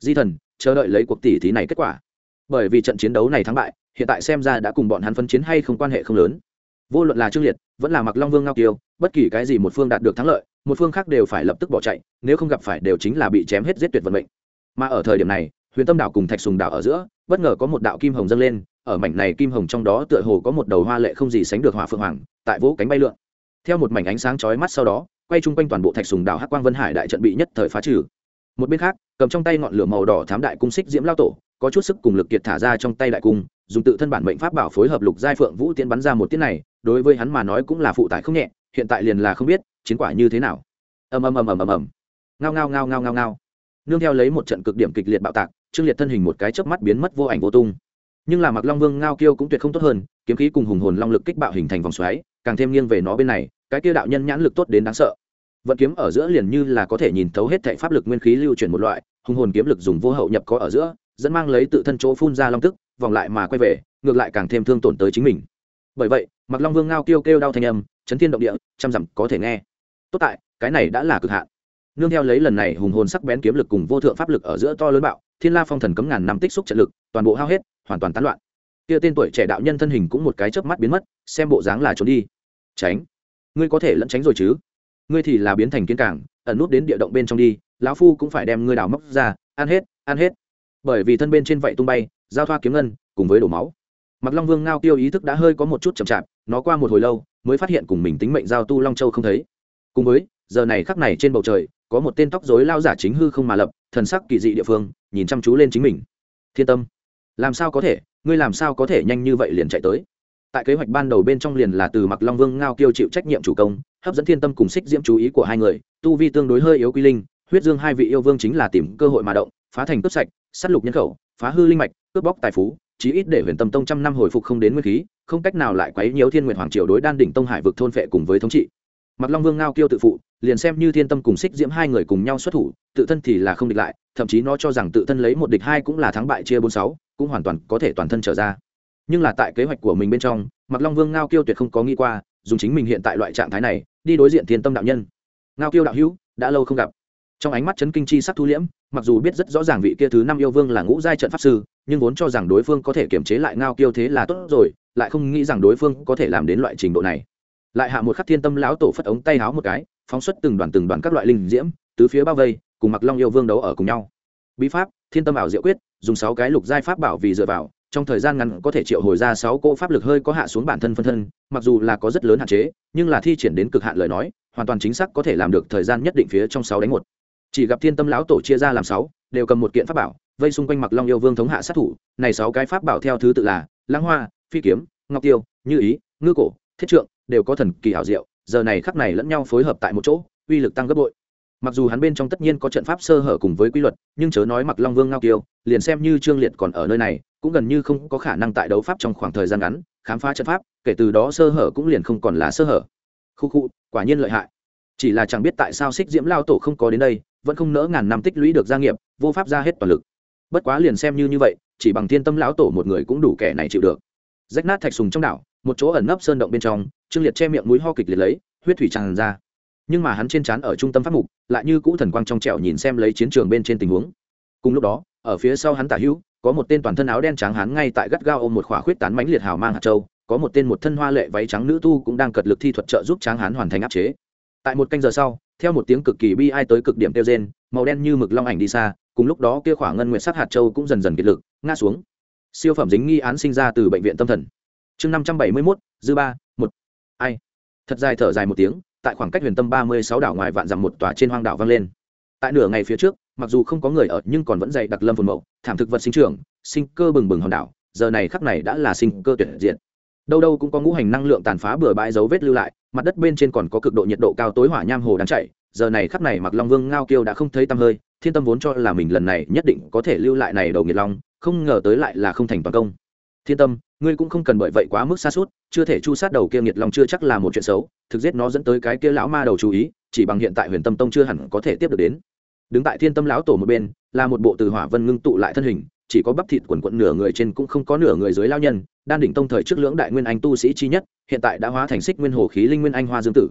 Di thần, chờ đợi lấy cuộc tỷ thí này kết quả. Bởi vì trận chiến đấu này thắng bại, hiện tại xem ra đã cùng bọn hắn phân chiến hay không quan hệ không lớn vô luận là trương liệt, vẫn là mặc long vương ngao kiều, bất kỳ cái gì một phương đạt được thắng lợi, một phương khác đều phải lập tức bỏ chạy, nếu không gặp phải đều chính là bị chém hết giết tuyệt vận mệnh. Mà ở thời điểm này, huyền tâm đảo cùng thạch sùng đảo ở giữa, bất ngờ có một đạo kim hồng dâng lên, ở mảnh này kim hồng trong đó tựa hồ có một đầu hoa lệ không gì sánh được hỏa phượng hoàng, tại vỗ cánh bay lượn. Theo một mảnh ánh sáng chói mắt sau đó, quay chung quanh toàn bộ thạch sùng đảo hắc quang vân hải đại trận bị nhất thời phá trừ. Một bên khác, cầm trong tay ngọn lửa màu đỏ thám đại cung xích diễm lao tổ, có chút sức cùng lực kiệt thả ra trong tay đại cung, dùng tự thân bản mệnh pháp bảo phối hợp lục giai phượng vũ tiến bắn ra một tiết này đối với hắn mà nói cũng là phụ tải không nhẹ, hiện tại liền là không biết, chiến quả như thế nào. Ầm ầm ầm ầm ầm ầm. Ngao ngao ngao ngao ngao ngao. Nương theo lấy một trận cực điểm kịch liệt bạo tạc, trương liệt thân hình một cái chớp mắt biến mất vô ảnh vô tung. Nhưng là mặc long vương ngao kiêu cũng tuyệt không tốt hơn, kiếm khí cùng hùng hồn long lực kích bạo hình thành vòng xoáy, càng thêm nghiêng về nó bên này, cái kia đạo nhân nhãn lực tốt đến đáng sợ. Vận kiếm ở giữa liền như là có thể nhìn thấu hết thảy pháp lực nguyên khí lưu chuyển một loại, hùng hồn kiếm lực dùng vô hậu nhập có ở giữa, dẫn mang lấy tự thân chỗ phun ra long tức, vòng lại mà quay về, ngược lại càng thêm thương tổn tới chính mình bởi vậy mặc long vương ngao kêu kêu đau thanh âm, chấn thiên động địa, trăm dặm có thể nghe. Tốt tại, cái này đã là cực hạn. Nương theo lấy lần này hùng hồn sắc bén kiếm lực cùng vô thượng pháp lực ở giữa to lớn bạo, thiên la phong thần cấm ngàn năm tích xúc trận lực, toàn bộ hao hết, hoàn toàn tán loạn. Kia tên tuổi trẻ đạo nhân thân hình cũng một cái chớp mắt biến mất, xem bộ dáng là trốn đi. Tránh. Ngươi có thể lẫn tránh rồi chứ? Ngươi thì là biến thành kiến cảng ẩn nút đến địa động bên trong đi, lão phu cũng phải đem ngươi đào móc ra, ăn hết ăn hết. Bởi vì thân bên trên vậy tung bay, giao thoa kiếm ngân, cùng với đổ máu mặc long vương ngao tiêu ý thức đã hơi có một chút chậm chạp, nó qua một hồi lâu, mới phát hiện cùng mình tính mệnh giao tu long châu không thấy. Cùng với, giờ này khắc này trên bầu trời, có một tên tóc rối lao giả chính hư không mà lập, thần sắc kỳ dị địa phương, nhìn chăm chú lên chính mình. Thiên tâm, làm sao có thể, ngươi làm sao có thể nhanh như vậy liền chạy tới? Tại kế hoạch ban đầu bên trong liền là từ mặc long vương ngao kiêu chịu trách nhiệm chủ công, hấp dẫn thiên tâm cùng xích diễm chú ý của hai người, tu vi tương đối hơi yếu quy linh, huyết dương hai vị yêu vương chính là tìm cơ hội mà động, phá thành cướp sạch s á t lục nhân khẩu, phá hư linh mạch, cướp bóc tài phú chí ít để huyền tâm tông trăm năm hồi phục không đến nguyên khí, không cách nào lại quấy nhiễu thiên nguyện hoàng triều đối đan đỉnh tông hải vực thôn phệ cùng với thống trị. Mặc long vương ngao kiêu tự phụ, liền xem như thiên tâm cùng xích diễm hai người cùng nhau xuất thủ, tự thân thì là không địch lại, thậm chí nó cho rằng tự thân lấy một địch hai cũng là thắng bại chia bốn sáu, cũng hoàn toàn có thể toàn thân trở ra. Nhưng là tại kế hoạch của mình bên trong, mặc long vương ngao kiêu tuyệt không có nghĩ qua, dùng chính mình hiện tại loại trạng thái này, đi đối diện thiên tâm đạo nhân. Ngao kiêu đạo hữu, đã lâu không gặp trong ánh mắt chấn kinh chi sắc thu liễm, mặc dù biết rất rõ ràng vị kia thứ năm yêu vương là ngũ giai trận pháp sư, nhưng vốn cho rằng đối phương có thể kiềm chế lại ngao kiêu thế là tốt rồi, lại không nghĩ rằng đối phương có thể làm đến loại trình độ này. Lại hạ một khắc thiên tâm lão tổ phất ống tay háo một cái, phóng xuất từng đoàn từng đoàn các loại linh diễm, tứ phía bao vây, cùng mặc long yêu vương đấu ở cùng nhau. Bí pháp, thiên tâm ảo diệu quyết, dùng sáu cái lục giai pháp bảo vì dựa vào, trong thời gian ngắn có thể triệu hồi ra sáu cỗ pháp lực hơi có hạ xuống bản thân phân thân, mặc dù là có rất lớn hạn chế, nhưng là thi triển đến cực hạn lời nói, hoàn toàn chính xác có thể làm được thời gian nhất định phía trong sáu đánh một chỉ gặp thiên tâm lão tổ chia ra làm sáu, đều cầm một kiện pháp bảo, vây xung quanh mặc long yêu vương thống hạ sát thủ. Này sáu cái pháp bảo theo thứ tự là lãng hoa, phi kiếm, ngọc tiêu, như ý, ngư cổ, thiết trượng, đều có thần kỳ hảo diệu. Giờ này khắc này lẫn nhau phối hợp tại một chỗ, uy lực tăng gấp bội. Mặc dù hắn bên trong tất nhiên có trận pháp sơ hở cùng với quy luật, nhưng chớ nói mặc long vương ngao kiêu, liền xem như trương liệt còn ở nơi này, cũng gần như không có khả năng tại đấu pháp trong khoảng thời gian ngắn, khám phá trận pháp, kể từ đó sơ hở cũng liền không còn là sơ hở. Khu khu, quả nhiên lợi hại. Chỉ là chẳng biết tại sao xích diễm lao tổ không có đến đây vẫn không nỡ ngàn năm tích lũy được gia nghiệp, vô pháp ra hết toàn lực. Bất quá liền xem như như vậy, chỉ bằng thiên tâm lão tổ một người cũng đủ kẻ này chịu được. Rách nát thạch sùng trong đảo, một chỗ ẩn nấp sơn động bên trong, trương liệt che miệng mũi ho kịch liệt lấy, huyết thủy tràn ra. Nhưng mà hắn trên trán ở trung tâm pháp mục, lại như cũ thần quang trong trẻo nhìn xem lấy chiến trường bên trên tình huống. Cùng lúc đó, ở phía sau hắn tả hữu, có một tên toàn thân áo đen trắng hắn ngay tại gắt gao ôm một khỏa khuyết tán mãnh liệt hào mang hạt châu, có một tên một thân hoa lệ váy trắng nữ tu cũng đang cật lực thi thuật trợ giúp tráng hán hoàn thành áp chế. Tại một canh giờ sau theo một tiếng cực kỳ bi ai tới cực điểm tiêu rên, màu đen như mực long ảnh đi xa, cùng lúc đó kia khỏa ngân nguyệt sắc hạt châu cũng dần dần kiệt lực, ngã xuống. Siêu phẩm dính nghi án sinh ra từ bệnh viện tâm thần. Chương năm trăm bảy mươi mốt, dư ba, một. Ai? Thật dài thở dài một tiếng, tại khoảng cách huyền tâm ba mươi sáu đảo ngoài vạn dặm một tòa trên hoang đảo vang lên. Tại nửa ngày phía trước, mặc dù không có người ở, nhưng còn vẫn dày đặc lâm phồn mậu, thảm thực vật sinh trưởng, sinh cơ bừng bừng hòn đảo, giờ này khắc này đã là sinh cơ tuyệt diện đâu đâu cũng có ngũ hành năng lượng tàn phá bừa bãi dấu vết lưu lại, mặt đất bên trên còn có cực độ nhiệt độ cao tối hỏa nham hồ đang chạy giờ này khắp này mặc long vương ngao kiêu đã không thấy tăm hơi, thiên tâm vốn cho là mình lần này nhất định có thể lưu lại này đầu nghiệt long, không ngờ tới lại là không thành toàn công. Thiên tâm, ngươi cũng không cần bởi vậy quá mức xa suốt chưa thể chu sát đầu kia nghiệt long chưa chắc là một chuyện xấu, thực giết nó dẫn tới cái kia lão ma đầu chú ý, chỉ bằng hiện tại huyền tâm tông chưa hẳn có thể tiếp được đến. Đứng tại thiên tâm lão tổ một bên, là một bộ từ hỏa vân ngưng tụ lại thân hình chỉ có bắp thịt quần quận nửa người trên cũng không có nửa người dưới lao nhân, đan đỉnh tông thời trước lưỡng đại nguyên anh tu sĩ chi nhất, hiện tại đã hóa thành xích nguyên hồ khí linh nguyên anh hoa dương tử.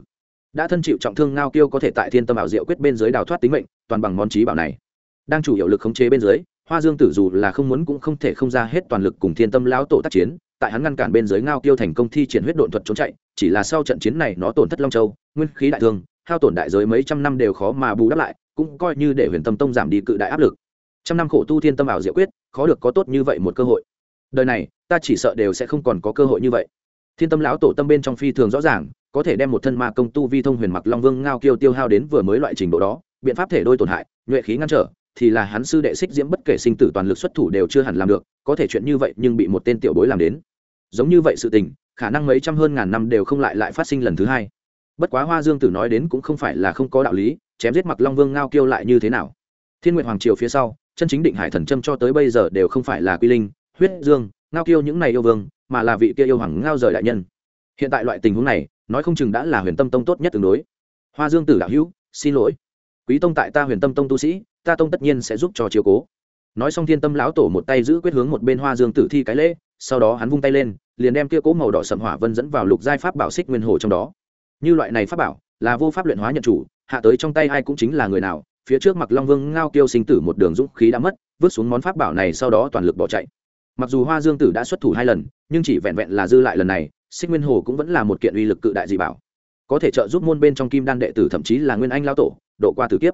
Đã thân chịu trọng thương ngao kiêu có thể tại thiên tâm ảo diệu quyết bên dưới đào thoát tính mệnh, toàn bằng món trí bảo này. Đang chủ hiệu lực khống chế bên dưới, hoa dương tử dù là không muốn cũng không thể không ra hết toàn lực cùng thiên tâm lão tổ tác chiến, tại hắn ngăn cản bên dưới ngao kiêu thành công thi triển huyết độn thuật trốn chạy, chỉ là sau trận chiến này nó tổn thất long châu, nguyên khí đại thương, hao tổn đại giới mấy trăm năm đều khó mà bù đắp lại, cũng coi như để huyền tâm tông giảm đi cự đại áp lực trăm năm khổ tu thiên tâm ảo diệu quyết, khó được có tốt như vậy một cơ hội. Đời này, ta chỉ sợ đều sẽ không còn có cơ hội như vậy. Thiên tâm lão tổ tâm bên trong phi thường rõ ràng, có thể đem một thân ma công tu vi thông huyền mặc long vương ngao kiêu tiêu hao đến vừa mới loại trình độ đó, biện pháp thể đôi tổn hại, nhuệ khí ngăn trở, thì là hắn sư đệ xích diễm bất kể sinh tử toàn lực xuất thủ đều chưa hẳn làm được, có thể chuyện như vậy nhưng bị một tên tiểu bối làm đến. Giống như vậy sự tình, khả năng mấy trăm hơn ngàn năm đều không lại lại phát sinh lần thứ hai. Bất quá hoa dương tử nói đến cũng không phải là không có đạo lý, chém giết mặc long vương ngao kiêu lại như thế nào? Thiên nguyện hoàng triều phía sau chân chính định hải thần châm cho tới bây giờ đều không phải là quy linh, huyết dương, ngao kiêu những này yêu vương, mà là vị kia yêu hoàng ngao rời đại nhân. Hiện tại loại tình huống này, nói không chừng đã là huyền tâm tông tốt nhất tương đối. Hoa dương tử đạo hữu, xin lỗi. Quý tông tại ta huyền tâm tông tu sĩ, ta tông tất nhiên sẽ giúp cho chiếu cố. Nói xong thiên tâm lão tổ một tay giữ quyết hướng một bên hoa dương tử thi cái lễ, sau đó hắn vung tay lên, liền đem kia cố màu đỏ sầm hỏa vân dẫn vào lục giai pháp bảo xích nguyên hồ trong đó. Như loại này pháp bảo, là vô pháp luyện hóa nhận chủ, hạ tới trong tay ai cũng chính là người nào phía trước mặc long vương ngao kiêu sinh tử một đường dũng khí đã mất, vứt xuống món pháp bảo này sau đó toàn lực bỏ chạy. Mặc dù hoa dương tử đã xuất thủ hai lần, nhưng chỉ vẹn vẹn là dư lại lần này, xích nguyên hồ cũng vẫn là một kiện uy lực cự đại dị bảo. Có thể trợ giúp môn bên trong kim đan đệ tử thậm chí là nguyên anh lao tổ, độ qua tử kiếp.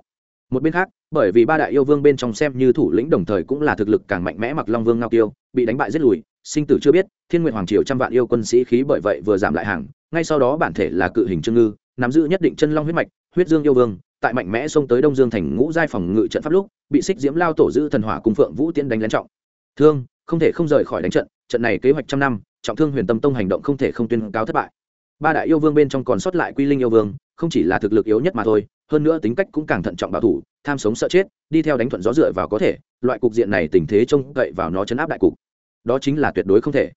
Một bên khác, bởi vì ba đại yêu vương bên trong xem như thủ lĩnh đồng thời cũng là thực lực càng mạnh mẽ mặc long vương ngao kiêu, bị đánh bại giết lùi, sinh tử chưa biết, thiên nguyện hoàng triều trăm vạn yêu quân sĩ khí bởi vậy vừa giảm lại hàng, ngay sau đó bản thể là cự hình trương ngư, nắm giữ nhất định chân long huyết mạch, huyết dương yêu vương tại mạnh mẽ xông tới đông dương thành ngũ giai phòng ngự trận pháp lúc, bị xích diễm lao tổ giữ thần hỏa cùng phượng vũ tiễn đánh lén trọng. Thương, không thể không rời khỏi đánh trận trận này kế hoạch trăm năm, trọng thương huyền tâm tông hành động không thể không tuyên cáo thất bại. Ba đại yêu vương bên trong còn sót lại quy linh yêu vương, không chỉ là thực lực yếu nhất mà thôi, hơn nữa tính cách cũng càng thận trọng bảo thủ, tham sống sợ chết, đi theo đánh thuận gió dựa vào có thể, loại cục diện này tình thế trông cậy vào nó chấn áp đại cục. Đó chính là tuyệt đối không thể.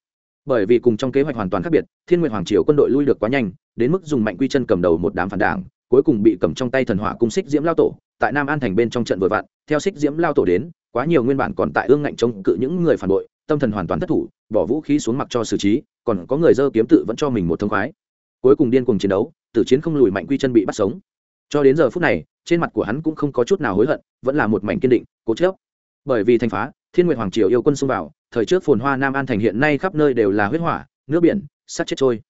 Bởi vì cùng trong kế hoạch hoàn toàn khác biệt, thiên nguyện hoàng triều quân đội lui được quá nhanh, đến mức dùng mạnh quy chân cầm đầu một đám phản đảng cuối cùng bị cầm trong tay thần hỏa cung xích diễm lao tổ, tại nam an thành bên trong trận vừa vặn, theo xích diễm lao tổ đến, quá nhiều nguyên bản còn tại ương ngạnh chống cự những người phản bội, tâm thần hoàn toàn thất thủ, bỏ vũ khí xuống mặc cho xử trí, còn có người dơ kiếm tự vẫn cho mình một thông khoái. Cuối cùng điên cùng chiến đấu, tử chiến không lùi mạnh quy chân bị bắt sống. Cho đến giờ phút này, trên mặt của hắn cũng không có chút nào hối hận, vẫn là một mảnh kiên định, cố chớp bởi vì thành phá, thiên nguyệt hoàng triều yêu quân xung vào, thời trước phồn hoa nam an thành hiện nay khắp nơi đều là huyết hỏa, nước biển, sắt chết trôi.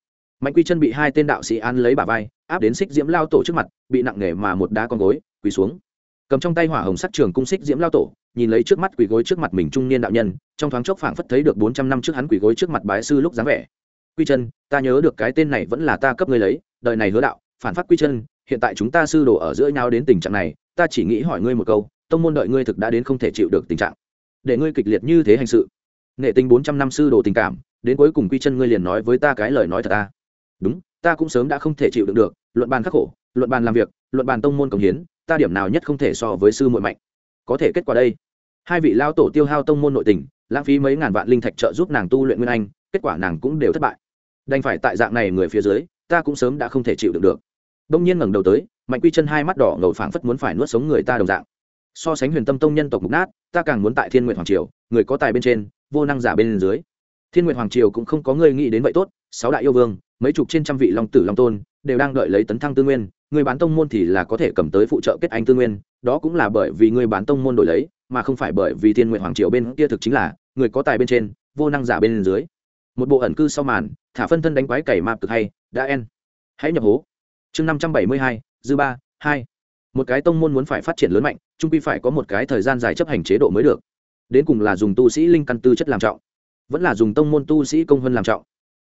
Mạnh quy chân bị hai tên đạo sĩ an lấy bả vai áp đến xích diễm lao tổ trước mặt, bị nặng nề mà một đá con gối, quỳ xuống. Cầm trong tay hỏa hồng sắt trường cung xích diễm lao tổ, nhìn lấy trước mắt quỳ gối trước mặt mình trung niên đạo nhân, trong thoáng chốc phảng phất thấy được bốn trăm năm trước hắn quỳ gối trước mặt bái sư lúc dáng vẻ. Quy chân, ta nhớ được cái tên này vẫn là ta cấp ngươi lấy, đời này hứa đạo, phản phát quy chân, hiện tại chúng ta sư đồ ở giữa nhau đến tình trạng này, ta chỉ nghĩ hỏi ngươi một câu, tông môn đợi ngươi thực đã đến không thể chịu được tình trạng. Để ngươi kịch liệt như thế hành sự. Nghệ tình bốn trăm năm sư đồ tình cảm, đến cuối cùng quy chân ngươi liền nói với ta cái lời nói thật ta đúng, ta cũng sớm đã không thể chịu đựng được luận bàn khắc khổ, luận bàn làm việc, luận bàn tông môn cống hiến, ta điểm nào nhất không thể so với sư muội mạnh. Có thể kết quả đây. Hai vị lao tổ tiêu hao tông môn nội tình, lãng phí mấy ngàn vạn linh thạch trợ giúp nàng tu luyện nguyên anh, kết quả nàng cũng đều thất bại. Đành phải tại dạng này người phía dưới, ta cũng sớm đã không thể chịu đựng được. Đông nhiên ngẩng đầu tới, mạnh quy chân hai mắt đỏ ngầu phảng phất muốn phải nuốt sống người ta đồng dạng. So sánh huyền tâm tông nhân tộc mục nát, ta càng muốn tại thiên nguyện hoàng triều, người có tài bên trên, vô năng giả bên dưới thiên Nguyệt hoàng triều cũng không có người nghĩ đến vậy tốt, sáu đại yêu vương, mấy chục trên trăm vị long tử long tôn, đều đang đợi lấy tấn thăng tư nguyên, người bán tông môn thì là có thể cầm tới phụ trợ kết anh tư nguyên, đó cũng là bởi vì người bán tông môn đổi lấy, mà không phải bởi vì thiên nguyện hoàng triều bên kia thực chính là, người có tài bên trên, vô năng giả bên dưới. Một bộ ẩn cư sau màn, thả phân thân đánh quái cày mạp cực hay, đã en. Hãy nhập hố. Chương năm trăm bảy mươi hai, dư ba, hai. Một cái tông môn muốn phải phát triển lớn mạnh trung quy phải có một cái thời gian dài chấp hành chế độ mới được. Đến cùng là dùng tu sĩ linh căn tư chất làm trọng vẫn là dùng tông môn tu sĩ công vân làm trọng,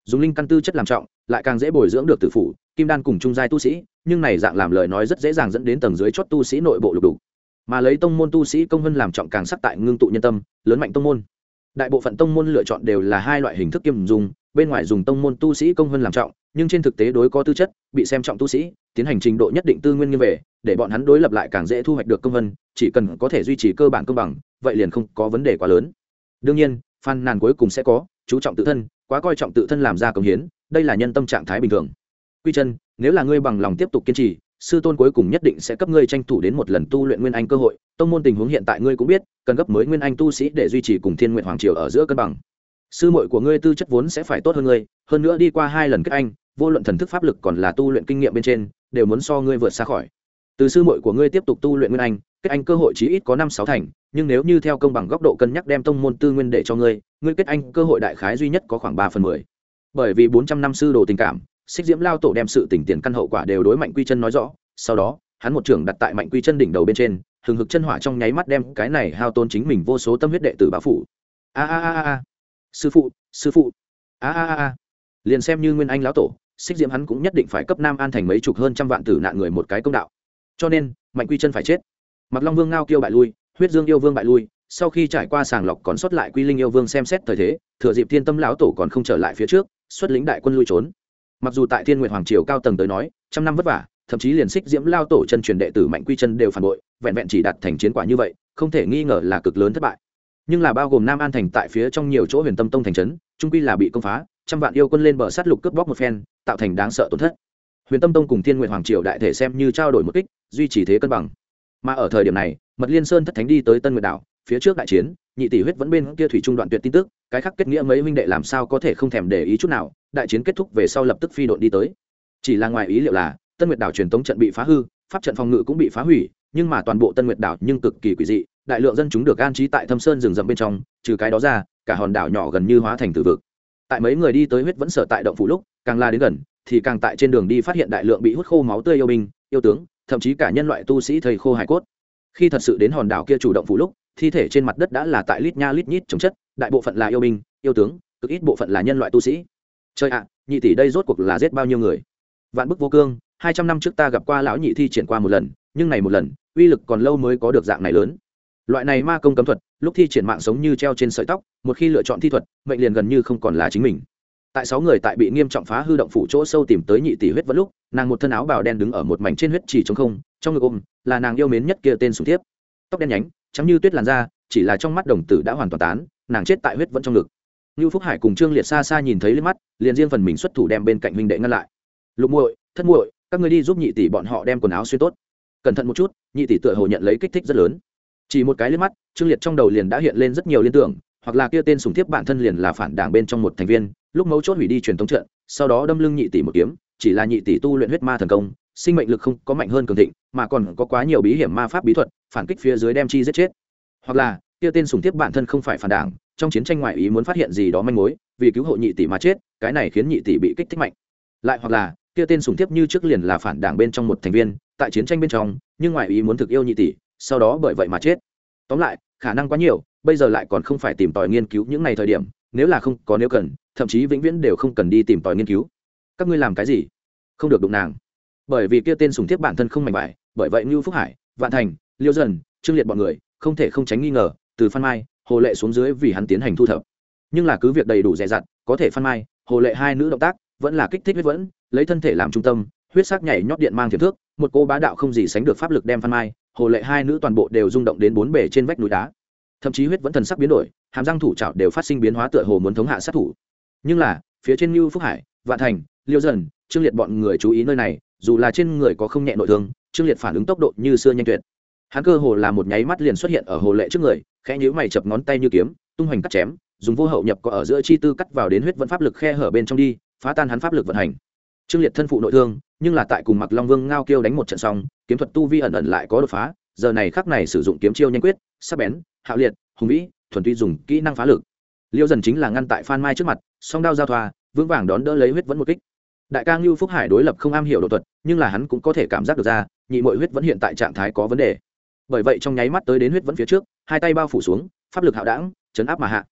dùng linh căn tư chất làm trọng, lại càng dễ bồi dưỡng được tử phủ, kim đan cùng trung giai tu sĩ, nhưng này dạng làm lời nói rất dễ dàng dẫn đến tầng dưới chót tu sĩ nội bộ lục đủ mà lấy tông môn tu sĩ công vân làm trọng càng sắc tại ngưng tụ nhân tâm, lớn mạnh tông môn. Đại bộ phận tông môn lựa chọn đều là hai loại hình thức kiêm dùng, bên ngoài dùng tông môn tu sĩ công vân làm trọng, nhưng trên thực tế đối có tư chất, bị xem trọng tu sĩ, tiến hành trình độ nhất định tư nguyên như về để bọn hắn đối lập lại càng dễ thu hoạch được công vân chỉ cần có thể duy trì cơ bản công bằng, vậy liền không có vấn đề quá lớn. Đương nhiên phan nàn cuối cùng sẽ có, chú trọng tự thân, quá coi trọng tự thân làm ra công hiến, đây là nhân tâm trạng thái bình thường. Quy chân, nếu là ngươi bằng lòng tiếp tục kiên trì, sư tôn cuối cùng nhất định sẽ cấp ngươi tranh thủ đến một lần tu luyện nguyên anh cơ hội. Tông môn tình huống hiện tại ngươi cũng biết, cần gấp mới nguyên anh tu sĩ để duy trì cùng thiên nguyện hoàng triều ở giữa cân bằng. Sư muội của ngươi tư chất vốn sẽ phải tốt hơn ngươi, hơn nữa đi qua hai lần kết anh, vô luận thần thức pháp lực còn là tu luyện kinh nghiệm bên trên, đều muốn so ngươi vượt xa khỏi. Từ sư muội của ngươi tiếp tục tu luyện nguyên anh kết anh cơ hội chí ít có năm sáu thành, nhưng nếu như theo công bằng góc độ cân nhắc đem tông môn tư nguyên để cho ngươi ngươi kết anh cơ hội đại khái duy nhất có khoảng ba phần mười. Bởi vì bốn trăm năm sư đồ tình cảm, xích diễm lao tổ đem sự tỉnh tiền căn hậu quả đều đối mạnh quy chân nói rõ, sau đó, hắn một trưởng đặt tại mạnh quy chân đỉnh đầu bên trên, hừng hực chân hỏa trong nháy mắt đem cái này hao tôn chính mình vô số tâm huyết đệ tử bá phủ. A a a a. Sư phụ sư phụ. A a a a. Liền xem như nguyên anh lão tổ, xích diễm hắn cũng nhất định phải cấp nam an thành mấy chục hơn trăm vạn tử nạn người một cái công đạo. Cho nên, mạnh quy chân phải chết mặc long vương ngao kêu bại lui, huyết dương yêu vương bại lui, sau khi trải qua sàng lọc còn sót lại quy linh yêu vương xem xét thời thế, thừa dịp thiên tâm lão tổ còn không trở lại phía trước, xuất lĩnh đại quân lui trốn. Mặc dù tại thiên nguyện hoàng triều cao tầng tới nói, trăm năm vất vả, thậm chí liền xích diễm lao tổ chân truyền đệ tử mạnh quy chân đều phản bội, vẹn vẹn chỉ đặt thành chiến quả như vậy, không thể nghi ngờ là cực lớn thất bại. Nhưng là bao gồm nam an thành tại phía trong nhiều chỗ huyền tâm tông thành trấn, trung quy là bị công phá, trăm vạn yêu quân lên bờ sát lục cướp bóc một phen, tạo thành đáng sợ tổn thất. Huyền tâm tông cùng thiên nguyện hoàng triều đại thể xem như trao đổi một kích, duy trì thế cân bằng mà ở thời điểm này, mật liên sơn thất thánh đi tới tân nguyệt đảo, phía trước đại chiến, nhị tỷ huyết vẫn bên kia thủy trung đoạn tuyệt tin tức, cái khác kết nghĩa mấy huynh đệ làm sao có thể không thèm để ý chút nào, đại chiến kết thúc về sau lập tức phi đội đi tới. Chỉ là ngoài ý liệu là, tân nguyệt đảo truyền thống trận bị phá hư, pháp trận phòng ngự cũng bị phá hủy, nhưng mà toàn bộ tân nguyệt đảo nhưng cực kỳ quỷ dị, đại lượng dân chúng được an trí tại thâm sơn rừng rậm bên trong, trừ cái đó ra, cả hòn đảo nhỏ gần như hóa thành tử vực. Tại mấy người đi tới huyết vẫn sở tại động phủ lúc, càng la đến gần, thì càng tại trên đường đi phát hiện đại lượng bị hút khô máu tươi yêu binh, yêu tướng thậm chí cả nhân loại tu sĩ thầy khô hải cốt. Khi thật sự đến hòn đảo kia chủ động phủ lúc, thi thể trên mặt đất đã là tại lít nha lít nhít chống chất, đại bộ phận là yêu binh, yêu tướng, cực ít bộ phận là nhân loại tu sĩ. Trời ạ, nhị tỷ đây rốt cuộc là giết bao nhiêu người? Vạn bức vô cương, hai trăm năm trước ta gặp qua lão nhị thi triển qua một lần, nhưng này một lần, uy lực còn lâu mới có được dạng này lớn. Loại này ma công cấm thuật, lúc thi triển mạng sống như treo trên sợi tóc, một khi lựa chọn thi thuật, mệnh liền gần như không còn là chính mình tại sáu người tại bị nghiêm trọng phá hư động phủ chỗ sâu tìm tới nhị tỷ huyết vẫn lúc, nàng một thân áo bào đen đứng ở một mảnh trên huyết chỉ trống không, trong ngực ôm, là nàng yêu mến nhất kia tên sùng thiếp. Tóc đen nhánh, trắng như tuyết làn da, chỉ là trong mắt đồng tử đã hoàn toàn tán, nàng chết tại huyết vẫn trong ngực. Như phúc hải cùng trương liệt xa xa nhìn thấy lên mắt, liền riêng phần mình xuất thủ đem bên cạnh huynh đệ ngăn lại. Lục muội, thất muội, các người đi giúp nhị tỷ bọn họ đem quần áo xuyên tốt. Cẩn thận một chút, nhị tỷ tựa hồ nhận lấy kích thích rất lớn. Chỉ một cái lên mắt, trương liệt trong đầu liền đã hiện lên rất nhiều liên tưởng hoặc là kia tên sùng thiếp bản thân liền là phản đảng bên trong một thành viên, lúc mấu chốt hủy đi truyền thống trận, sau đó đâm lưng nhị tỷ một kiếm, chỉ là nhị tỷ tu luyện huyết ma thần công, sinh mệnh lực không có mạnh hơn cường thịnh, mà còn có quá nhiều bí hiểm ma pháp bí thuật, phản kích phía dưới đem chi giết chết. Hoặc là, kia tên sùng thiếp bản thân không phải phản đảng, trong chiến tranh ngoại ý muốn phát hiện gì đó manh mối, vì cứu hộ nhị tỷ mà chết, cái này khiến nhị tỷ bị kích thích mạnh. Lại hoặc là, kia tên sùng thiếp như trước liền là phản đảng bên trong một thành viên, tại chiến tranh bên trong, nhưng ngoại ý muốn thực yêu nhị tỷ, sau đó bởi vậy mà chết. Tóm lại, khả năng quá nhiều bây giờ lại còn không phải tìm tòi nghiên cứu những ngày thời điểm, nếu là không có nếu cần, thậm chí vĩnh viễn đều không cần đi tìm tòi nghiên cứu. Các ngươi làm cái gì? Không được đụng nàng. Bởi vì kia tên sùng thiếp bản thân không mạnh bại bởi vậy như phúc hải, vạn thành, liêu dần trương liệt bọn người, không thể không tránh nghi ngờ, từ phan mai, hồ lệ xuống dưới vì hắn tiến hành thu thập. Nhưng là cứ việc đầy đủ dè dặt, có thể phan mai, hồ lệ hai nữ động tác, vẫn là kích thích huyết vẫn, lấy thân thể làm trung tâm, huyết sắc nhảy nhót điện mang thiệp thước, một cô bá đạo không gì sánh được pháp lực đem phan mai, hồ lệ hai nữ toàn bộ đều rung động đến bốn bể trên vách núi đá thậm chí huyết vẫn thần sắc biến đổi, hàm răng thủ trảo đều phát sinh biến hóa tựa hồ muốn thống hạ sát thủ. Nhưng là, phía trên như phúc hải, vạn thành, liêu dần, trương liệt bọn người chú ý nơi này, dù là trên người có không nhẹ nội thương, trương liệt phản ứng tốc độ như xưa nhanh tuyệt. Hắn cơ hồ là một nháy mắt liền xuất hiện ở hồ lệ trước người, khẽ nhíu mày chập ngón tay như kiếm, tung hoành cắt chém, dùng vô hậu nhập có ở giữa chi tư cắt vào đến huyết vẫn pháp lực khe hở bên trong đi, phá tan hắn pháp lực vận hành. Trương liệt thân phụ nội thương, nhưng là tại cùng mặc long vương ngao kêu đánh một trận xong, kiếm thuật tu vi ẩn ẩn lại có đột phá, giờ này khắc này sử dụng kiếm chiêu nhanh quyết, sắc bén hạo liệt, hùng vĩ, thuần tuy dùng kỹ năng phá lực. Liêu dần chính là ngăn tại phan mai trước mặt, song đao giao thoa, vững vàng đón đỡ lấy huyết vẫn một kích. Đại ca ngưu phúc hải đối lập không am hiểu đột thuật, nhưng là hắn cũng có thể cảm giác được ra, nhị mội huyết vẫn hiện tại trạng thái có vấn đề. Bởi vậy trong nháy mắt tới đến huyết vẫn phía trước, hai tay bao phủ xuống, pháp lực hạo đảng chấn áp mà hạ.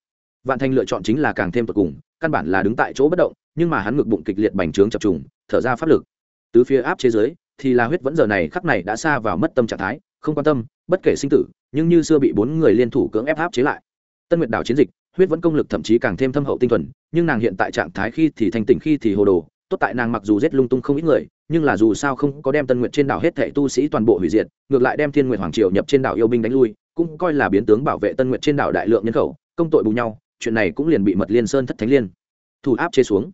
Vạn thanh lựa chọn chính là càng thêm tột cùng, căn bản là đứng tại chỗ bất động, nhưng mà hắn ngực bụng kịch liệt bành trướng chập trùng, thở ra pháp lực. Tứ phía áp chế giới, thì là huyết vẫn giờ này khắc này đã xa vào mất tâm trạng thái, không quan tâm, bất kể sinh tử nhưng như xưa bị bốn người liên thủ cưỡng ép áp chế lại. Tân nguyệt đảo chiến dịch, huyết vẫn công lực thậm chí càng thêm thâm hậu tinh thuần, nhưng nàng hiện tại trạng thái khi thì thanh tỉnh, khi thì hồ đồ, tốt tại nàng mặc dù giết lung tung không ít người, nhưng là dù sao không có đem tân nguyệt trên đảo hết thệ tu sĩ toàn bộ hủy diệt, ngược lại đem thiên nguyệt hoàng triều nhập trên đảo yêu binh đánh lui, cũng coi là biến tướng bảo vệ tân nguyệt trên đảo đại lượng nhân khẩu, công tội bù nhau, chuyện này cũng liền bị mật liên sơn thất thánh liên thủ áp chế xuống.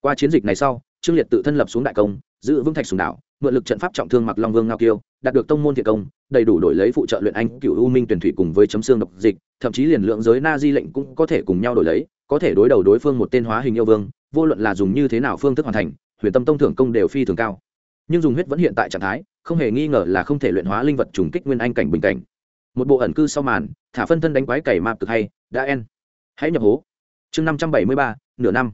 Qua chiến dịch này sau, trương liệt tự thân lập xuống đại công, giữ vững thạch sùng đảo mượn lực trận pháp trọng thương mặc long vương ngao kiêu, đạt được tông môn thiện công, đầy đủ đổi lấy phụ trợ luyện anh cựu u minh tuyển thủy cùng với chấm xương độc dịch, thậm chí liền lượng giới na di lệnh cũng có thể cùng nhau đổi lấy, có thể đối đầu đối phương một tên hóa hình yêu vương, vô luận là dùng như thế nào phương thức hoàn thành, huyền tâm tông thưởng công đều phi thường cao. Nhưng dùng huyết vẫn hiện tại trạng thái, không hề nghi ngờ là không thể luyện hóa linh vật trùng kích nguyên anh cảnh bình cảnh. Một bộ ẩn cư sau màn, thả phân thân đánh quái cày mạp cực hay, đã en. Hãy nhập hố. Chương năm trăm bảy mươi ba, nửa năm.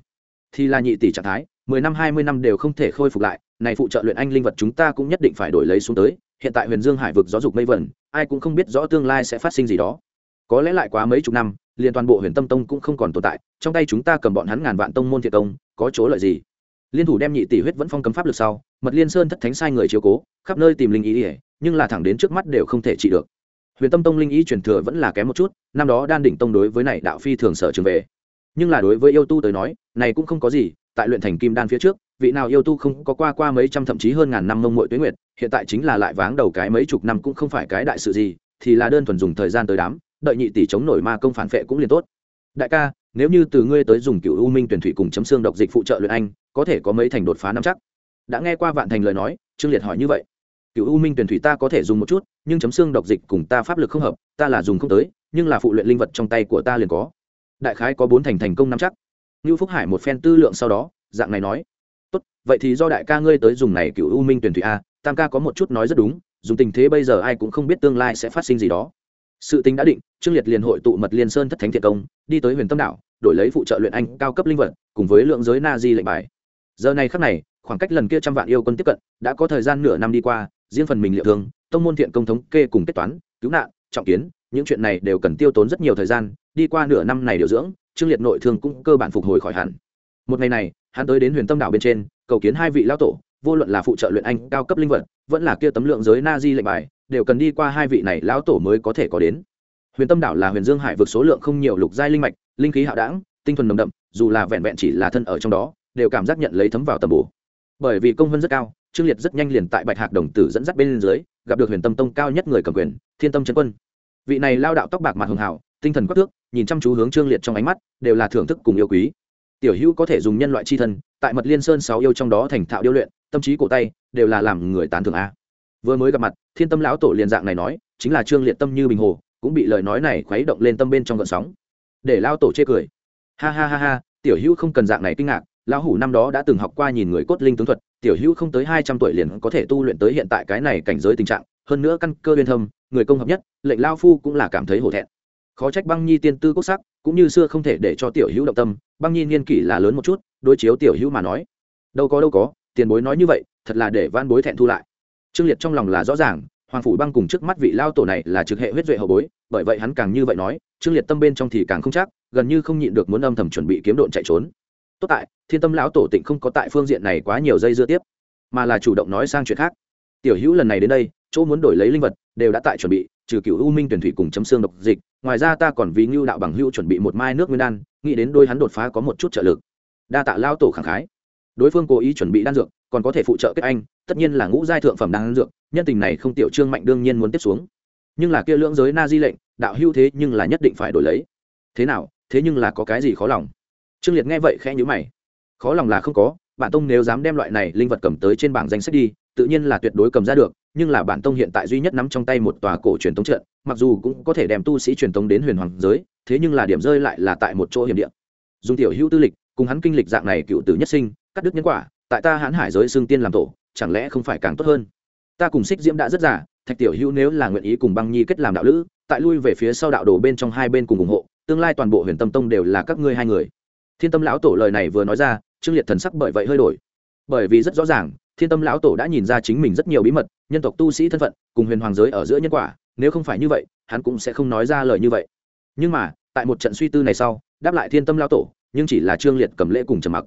Thì là nhị tỷ trạng thái, mười năm hai mươi năm đều không thể khôi phục lại này phụ trợ luyện anh linh vật chúng ta cũng nhất định phải đổi lấy xuống tới, hiện tại huyền dương hải vực gió dục mây vẩn, ai cũng không biết rõ tương lai sẽ phát sinh gì đó. Có lẽ lại quá mấy chục năm, liền toàn bộ huyền tâm tông cũng không còn tồn tại, trong tay chúng ta cầm bọn hắn ngàn vạn tông môn thiệt công, có chỗ lợi gì? Liên thủ đem nhị tỷ huyết vẫn phong cấm pháp lực sau, mật liên sơn thất thánh sai người chiếu cố, khắp nơi tìm linh ý ỉa nhưng là thẳng đến trước mắt đều không thể trị được. Huyền tâm tông linh ý truyền thừa vẫn là kém một chút, năm đó đan đỉnh tông đối với này đạo phi thường sở trường về. Nhưng là đối với yêu tu tới nói, này cũng không có gì tại luyện thành kim đan phía trước, vị nào yêu tu không có qua qua mấy trăm thậm chí hơn ngàn năm mông mội tuế nguyệt, hiện tại chính là lại váng đầu cái mấy chục năm cũng không phải cái đại sự gì, thì là đơn thuần dùng thời gian tới đám, đợi nhị tỷ chống nổi ma công phản phệ cũng liền tốt. Đại ca, nếu như từ ngươi tới dùng cựu u minh tuyển thủy cùng chấm xương độc dịch phụ trợ luyện anh, có thể có mấy thành đột phá năm chắc? Đã nghe qua vạn thành lời nói, trương liệt hỏi như vậy. Cựu u minh tuyển thủy ta có thể dùng một chút, nhưng chấm xương độc dịch cùng ta pháp lực không hợp, ta là dùng không tới, nhưng là phụ luyện linh vật trong tay của ta liền có. Đại khái có bốn thành thành công năm chắc. Nưu phúc hải một phen tư lượng sau đó, dạng này nói, tốt, vậy thì do đại ca ngươi tới dùng này cựu u minh tuyển thủy a, tam ca có một chút nói rất đúng, dùng tình thế bây giờ ai cũng không biết tương lai sẽ phát sinh gì đó. Sự tính đã định, trương liệt liền hội tụ mật liên sơn thất thánh thiệt công, đi tới huyền tâm đảo, đổi lấy phụ trợ luyện anh cao cấp linh vật, cùng với lượng giới na di lệnh bài. Giờ này khắc này, khoảng cách lần kia trăm vạn yêu quân tiếp cận, đã có thời gian nửa năm đi qua, riêng phần mình liệu thương, tông môn thiện công thống kê cùng kết toán, cứu nạn, trọng kiến, những chuyện này đều cần tiêu tốn rất nhiều thời gian, đi qua nửa năm này điều dưỡng trương liệt nội thương cũng cơ bản phục hồi khỏi hẳn. Một ngày này, hắn tới đến huyền tâm đảo bên trên, cầu kiến hai vị lão tổ, vô luận là phụ trợ luyện anh cao cấp linh vật, vẫn là kia tấm lượng giới na di lệnh bài, đều cần đi qua hai vị này lão tổ mới có thể có đến. Huyền tâm đảo là huyền dương hải vực số lượng không nhiều lục giai linh mạch, linh khí hạo đảng tinh thuần nồng đậm, dù là vẹn vẹn chỉ là thân ở trong đó, đều cảm giác nhận lấy thấm vào tầm bổ. Bởi vì công vân rất cao, trương liệt rất nhanh liền tại bạch hạc đồng tử dẫn dắt bên dưới, gặp được huyền tâm tông cao nhất người cầm quyền, thiên tâm trấn quân. Vị này lao đạo tóc bạc mặt hường hảo tinh thần quắc tước nhìn chăm chú hướng trương liệt trong ánh mắt, đều là thưởng thức cùng yêu quý. Tiểu hữu có thể dùng nhân loại c h i thân, tại mật liên sơn sáu yêu trong đó thành thạo điêu luyện, tâm trí cổ tay, đều là làm người tán thưởng a. Vừa mới gặp mặt, thiên tâm lão tổ liền dạng này nói, chính là trương liệt tâm như bình hồ, cũng bị lời nói này khuấy động lên tâm bên trong gợn sóng. Để lao tổ chê cười. Ha ha ha ha, tiểu hữu không cần dạng này kinh ngạc, lão hủ năm đó đã từng học qua nhìn người cốt linh tướng thuật, tiểu hữu không tới hai trăm tuổi liền có thể tu luyện tới hiện tại cái này cảnh giới tình trạng, hơn nữa căn cơ uyên thâm, người công hợp nhất, lệnh lao phu cũng là cảm thấy hổ thẹn khó trách băng nhi tiên tư quốc sắc, cũng như xưa không thể để cho tiểu hữu động tâm, băng nhi niên kỷ là lớn một chút, đối chiếu tiểu hữu mà nói. Đâu có đâu có, tiền bối nói như vậy, thật là để van bối thẹn thu lại. Trương liệt trong lòng là rõ ràng, hoàng phủ băng cùng trước mắt vị lao tổ này là trực hệ huyết duệ hậu bối, bởi vậy hắn càng như vậy nói, trương liệt tâm bên trong thì càng không chắc, gần như không nhịn được muốn âm thầm chuẩn bị kiếm độn chạy trốn. Tốt tại, thiên tâm lão tổ tịnh không có tại phương diện này quá nhiều dây dưa tiếp, mà là chủ động nói sang chuyện khác. Tiểu hữu lần này đến đây, chỗ muốn đổi lấy linh vật, đều đã tại chuẩn bị, trừ cựu u minh tuyển thủy cùng chấm xương độc dịch ngoài ra ta còn vì ngưu đạo bằng hữu chuẩn bị một mai nước nguyên đan, nghĩ đến đôi hắn đột phá có một chút trợ lực. Đa tạ lao tổ khẳng khái. Đối phương cố ý chuẩn bị đan dược, còn có thể phụ trợ kết anh, tất nhiên là ngũ giai thượng phẩm đan dược, nhân tình này không tiểu trương mạnh đương nhiên muốn tiếp xuống. Nhưng là kia lưỡng giới na di lệnh, đạo hữu thế nhưng là nhất định phải đổi lấy. Thế nào, thế nhưng là có cái gì khó lòng? Trương liệt nghe vậy khẽ nhữ mày. Khó lòng là không có bản tông nếu dám đem loại này linh vật cầm tới trên bảng danh sách đi, tự nhiên là tuyệt đối cầm ra được nhưng là bản tông hiện tại duy nhất nắm trong tay một tòa cổ truyền tống trận, mặc dù cũng có thể đem tu sĩ truyền tống đến huyền hoàng giới, thế nhưng là điểm rơi lại là tại một chỗ hiểm địa. Dung tiểu hữu tư lịch, cùng hắn kinh lịch dạng này cựu tử nhất sinh, cắt đứt nhân quả, tại ta hãn hải giới xương tiên làm tổ, chẳng lẽ không phải càng tốt hơn? Ta cùng xích diễm đã rất giả thạch tiểu hữu nếu là nguyện ý cùng băng nhi kết làm đạo lữ, tại lui về phía sau đạo đồ bên trong hai bên cùng ủng hộ, tương lai toàn bộ huyền tâm tông đều là các ngươi hai người. Thiên tâm lão tổ lời này vừa nói ra, trương liệt thần sắc bởi vậy hơi đổi. Bởi vì rất rõ ràng thiên tâm lão tổ đã nhìn ra chính mình rất nhiều bí mật, nhân tộc tu sĩ thân phận, cùng huyền hoàng giới ở giữa nhân quả, nếu không phải như vậy, hắn cũng sẽ không nói ra lời như vậy. Nhưng mà, tại một trận suy tư này sau, đáp lại thiên tâm lão tổ, nhưng chỉ là trương liệt cầm lễ cùng trầm mặc.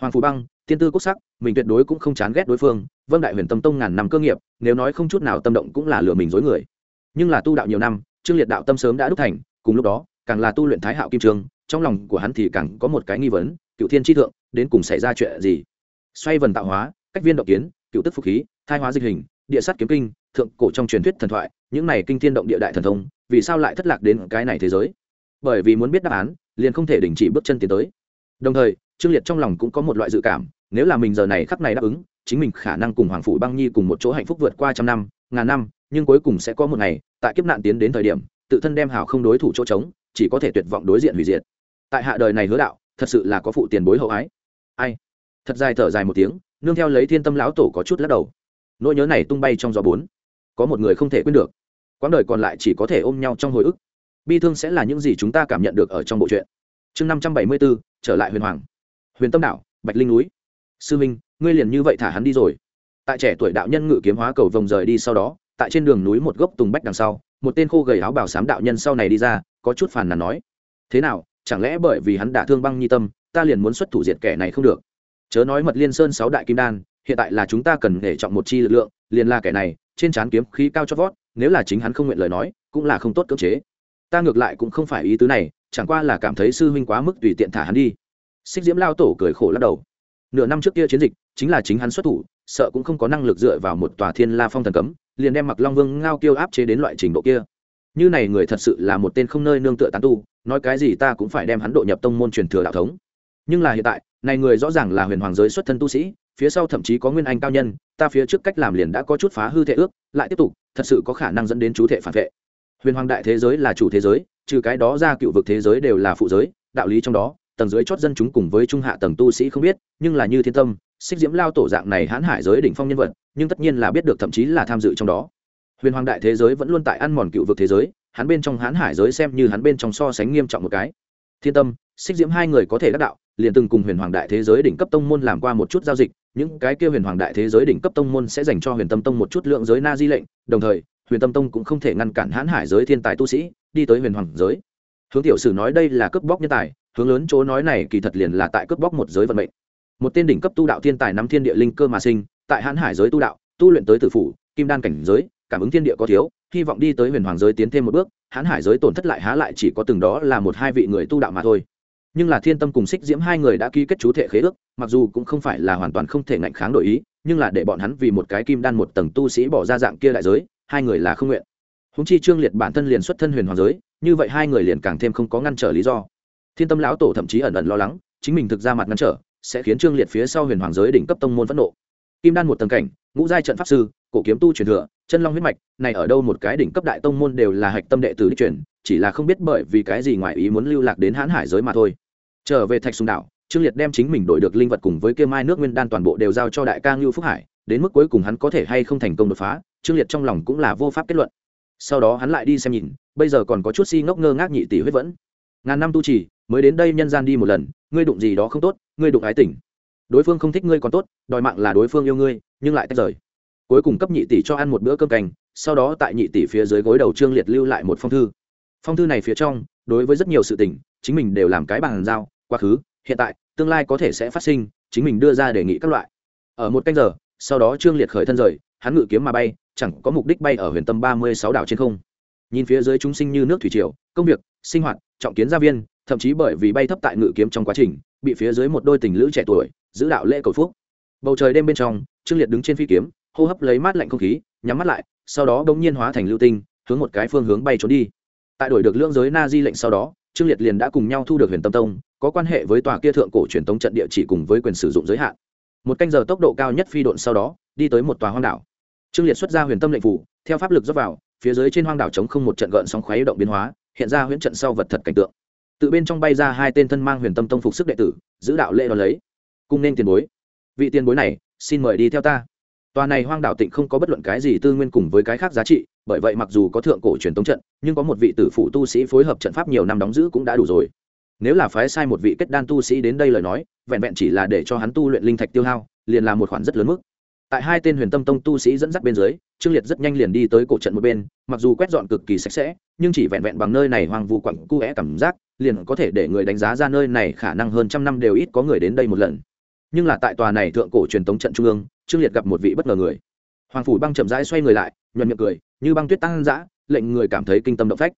Hoàng phú băng, thiên tư quốc sắc, mình tuyệt đối cũng không chán ghét đối phương vâng đại huyền tâm tông ngàn năm cơ nghiệp, nếu nói không chút nào tâm động cũng là lừa mình dối người. Nhưng là tu đạo nhiều năm, trương liệt đạo tâm sớm đã đúc thành, cùng lúc đó, càng là tu luyện thái hạo kim trương trong lòng của hắn thì càng có một cái nghi vấn cựu thiên tri thượng, đến cùng xảy ra chuyện gì? Xoay vần tạo hóa cách viên động kiến, cựu tức phục khí, thai hóa dịch hình, địa sát kiếm kinh, thượng cổ trong truyền thuyết thần thoại, những này kinh thiên động địa đại thần thông, vì sao lại thất lạc đến cái này thế giới? Bởi vì muốn biết đáp án, liền không thể đình chỉ bước chân tiến tới. Đồng thời, trương liệt trong lòng cũng có một loại dự cảm, nếu là mình giờ này khắc này đáp ứng, chính mình khả năng cùng hoàng phủ băng nhi cùng một chỗ hạnh phúc vượt qua trăm năm, ngàn năm, nhưng cuối cùng sẽ có một ngày, tại kiếp nạn tiến đến thời điểm, tự thân đem hào không đối thủ chỗ trống, chỉ có thể tuyệt vọng đối diện hủy diệt. Tại hạ đời này hứa đạo, thật sự là có phụ tiền bối hậu ái. Ai? Thật dài thở dài một tiếng nương theo lấy thiên tâm lão tổ có chút lắc đầu. Nỗi nhớ này tung bay trong gió bốn. Có một người không thể quên được. Quãng đời còn lại chỉ có thể ôm nhau trong hồi ức. Bi thương sẽ là những gì chúng ta cảm nhận được ở trong bộ truyện. Chương năm trăm bảy mươi bốn, trở lại huyền hoàng. Huyền tâm đảo, bạch linh núi. Sư minh, ngươi liền như vậy thả hắn đi rồi. Tại trẻ tuổi đạo nhân ngự kiếm hóa cầu vồng rời đi sau đó, tại trên đường núi một gốc tùng bách đằng sau, một tên khô gầy áo bảo sám đạo nhân sau này đi ra, có chút phàn nàn nói, thế nào, chẳng lẽ bởi vì hắn đã thương băng nhi tâm, ta liền muốn xuất thủ diệt kẻ này không được? Chớ nói mật liên sơn sáu đại kim đan, hiện tại là chúng ta cần để chọn một chi lực lượng, liền là kẻ này, trên trán kiếm khí cao cho vót, nếu là chính hắn không nguyện lời nói, cũng là không tốt cưỡng chế. Ta ngược lại cũng không phải ý tứ này, chẳng qua là cảm thấy sư huynh quá mức tùy tiện thả hắn đi. Xích diễm lao tổ cười khổ lắc đầu. Nửa năm trước kia chiến dịch, chính là chính hắn xuất thủ, sợ cũng không có năng lực dựa vào một tòa thiên la phong thần cấm, liền đem mặc long vương ngao kiêu áp chế đến loại trình độ kia. Như này người thật sự là một tên không nơi nương tựa tán tu, nói cái gì ta cũng phải đem hắn độ nhập tông môn truyền thừa đạo thống. Nhưng là hiện tại này người rõ ràng là huyền hoàng giới xuất thân tu sĩ, phía sau thậm chí có nguyên anh cao nhân, ta phía trước cách làm liền đã có chút phá hư thể ước, lại tiếp tục, thật sự có khả năng dẫn đến chú thể phản vệ. Huyền hoàng đại thế giới là chủ thế giới, trừ cái đó ra cựu vực thế giới đều là phụ giới, đạo lý trong đó, tầng dưới chót dân chúng cùng với trung hạ tầng tu sĩ không biết, nhưng là như thiên tâm, xích diễm lao tổ dạng này hãn hải giới đỉnh phong nhân vật, nhưng tất nhiên là biết được thậm chí là tham dự trong đó. Huyền hoàng đại thế giới vẫn luôn tại ăn mòn cựu vực thế giới, hắn bên trong hãn hải giới xem như hắn bên trong so sánh nghiêm trọng một cái. Thiên tâm, xích diễm hai người có thể đắc đạo liền từng cùng huyền hoàng đại thế giới đỉnh cấp tông môn làm qua một chút giao dịch, những cái kia huyền hoàng đại thế giới đỉnh cấp tông môn sẽ dành cho huyền tâm tông một chút lượng giới na di lệnh, đồng thời, huyền tâm tông cũng không thể ngăn cản hãn hải giới thiên tài tu sĩ đi tới huyền hoàng giới. Hướng tiểu sử nói đây là cướp bóc nhân tài, hướng lớn chỗ nói này kỳ thật liền là tại cướp bóc một giới vận mệnh. Một tên đỉnh cấp tu đạo thiên tài nắm thiên địa linh cơ mà sinh, tại hãn hải giới tu đạo, tu luyện tới tử phủ, kim đan cảnh giới, cảm ứng thiên địa có thiếu, hy vọng đi tới huyền hoàng giới tiến thêm một bước, hãn hải giới tổn thất lại há lại chỉ có từng đó là một hai vị người tu đạo mà thôi nhưng là thiên tâm cùng xích diễm hai người đã ký kết chú thể khế ước, mặc dù cũng không phải là hoàn toàn không thể ngạnh kháng đổi ý, nhưng là để bọn hắn vì một cái kim đan một tầng tu sĩ bỏ ra dạng kia đại giới, hai người là không nguyện. Húng chi trương liệt bản thân liền xuất thân huyền hoàng giới, như vậy hai người liền càng thêm không có ngăn trở lý do. Thiên tâm lão tổ thậm chí ẩn ẩn lo lắng, chính mình thực ra mặt ngăn trở, sẽ khiến trương liệt phía sau huyền hoàng giới đỉnh cấp tông môn phẫn nộ. Kim đan một tầng cảnh, ngũ giai trận pháp sư, cổ kiếm tu truyền thừa, chân long huyết mạch, này ở đâu một cái đỉnh cấp đại tông môn đều là hạch tâm đệ tử đi truyền, chỉ là không biết bởi vì cái gì ngoài ý muốn lưu lạc đến hãn hải giới mà thôi trở về thạch sùng đảo, trương liệt đem chính mình đổi được linh vật cùng với kia mai nước nguyên đan toàn bộ đều giao cho đại ca ngưu phúc hải, đến mức cuối cùng hắn có thể hay không thành công đột phá, trương liệt trong lòng cũng là vô pháp kết luận. Sau đó hắn lại đi xem nhìn, bây giờ còn có chút si ngốc ngơ ngác nhị tỷ huyết vẫn. Ngàn năm tu trì, mới đến đây nhân gian đi một lần, ngươi đụng gì đó không tốt, ngươi đụng ái tỉnh đối phương không thích ngươi còn tốt, đòi mạng là đối phương yêu ngươi, nhưng lại tách rời. Cuối cùng cấp nhị tỷ cho ăn một bữa cơm cành sau đó tại nhị tỷ phía dưới gối đầu trương liệt lưu lại một phong thư. Phong thư này phía trong, đối với rất nhiều sự tình, chính mình đều làm cái bàn giao quá khứ, hiện tại, tương lai có thể sẽ phát sinh, chính mình đưa ra đề nghị các loại. Ở một canh giờ, sau đó trương liệt khởi thân rời, hắn ngự kiếm mà bay, chẳng có mục đích bay ở huyền tâm ba mươi sáu đảo trên không. Nhìn phía dưới chúng sinh như nước thủy triều, công việc, sinh hoạt, trọng kiến gia viên, thậm chí bởi vì bay thấp tại ngự kiếm trong quá trình, bị phía dưới một đôi tình lữ trẻ tuổi, giữ đạo lễ cầu phúc. Bầu trời đêm bên trong, trương liệt đứng trên phi kiếm, hô hấp lấy mát lạnh không khí, nhắm mắt lại, sau đó bỗng nhiên hóa thành lưu tinh, hướng một cái phương hướng bay trốn đi. Tại đổi được lưỡng giới na di lệnh sau đó trương liệt liền đã cùng nhau thu được huyền tâm tông, có quan hệ với tòa kia thượng cổ truyền tống trận địa chỉ cùng với quyền sử dụng giới hạn. Một canh giờ tốc độ cao nhất phi độn sau đó, đi tới một tòa hoang đảo. Trương liệt xuất ra huyền tâm lệnh phủ, theo pháp lực dốc vào, phía dưới trên hoang đảo chống không một trận gợn sóng khoáy động biến hóa, hiện ra huyễn trận sau vật thật cảnh tượng. Tự bên trong bay ra hai tên thân mang huyền tâm tông phục sức đệ tử, giữ đạo lễ đón lấy. Cung nên tiền bối. Vị tiền bối này, xin mời đi theo ta. Tòa này hoang đảo tịnh không có bất luận cái gì tư nguyên cùng với cái khác giá trị bởi vậy mặc dù có thượng cổ truyền tống trận, nhưng có một vị tử phụ tu sĩ phối hợp trận pháp nhiều năm đóng giữ cũng đã đủ rồi. Nếu là phái sai một vị kết đan tu sĩ đến đây lời nói, vẹn vẹn chỉ là để cho hắn tu luyện linh thạch tiêu hao, liền là một khoản rất lớn mức. Tại hai tên huyền tâm tông tu sĩ dẫn dắt bên dưới, trương liệt rất nhanh liền đi tới cổ trận một bên, mặc dù quét dọn cực kỳ sạch sẽ, nhưng chỉ vẹn vẹn bằng nơi này hoang vu quặng cu é cảm giác, liền có thể để người đánh giá ra nơi này khả năng hơn trăm năm đều ít có người đến đây một lần. Nhưng là tại tòa này thượng cổ truyền tống trận trung ương, trương liệt gặp một vị bất ngờ người hoàng phủ băng chậm rãi xoay người lại, nhuận miệng cười, như băng tuyết tăng dã, lệnh người cảm thấy kinh tâm động phách.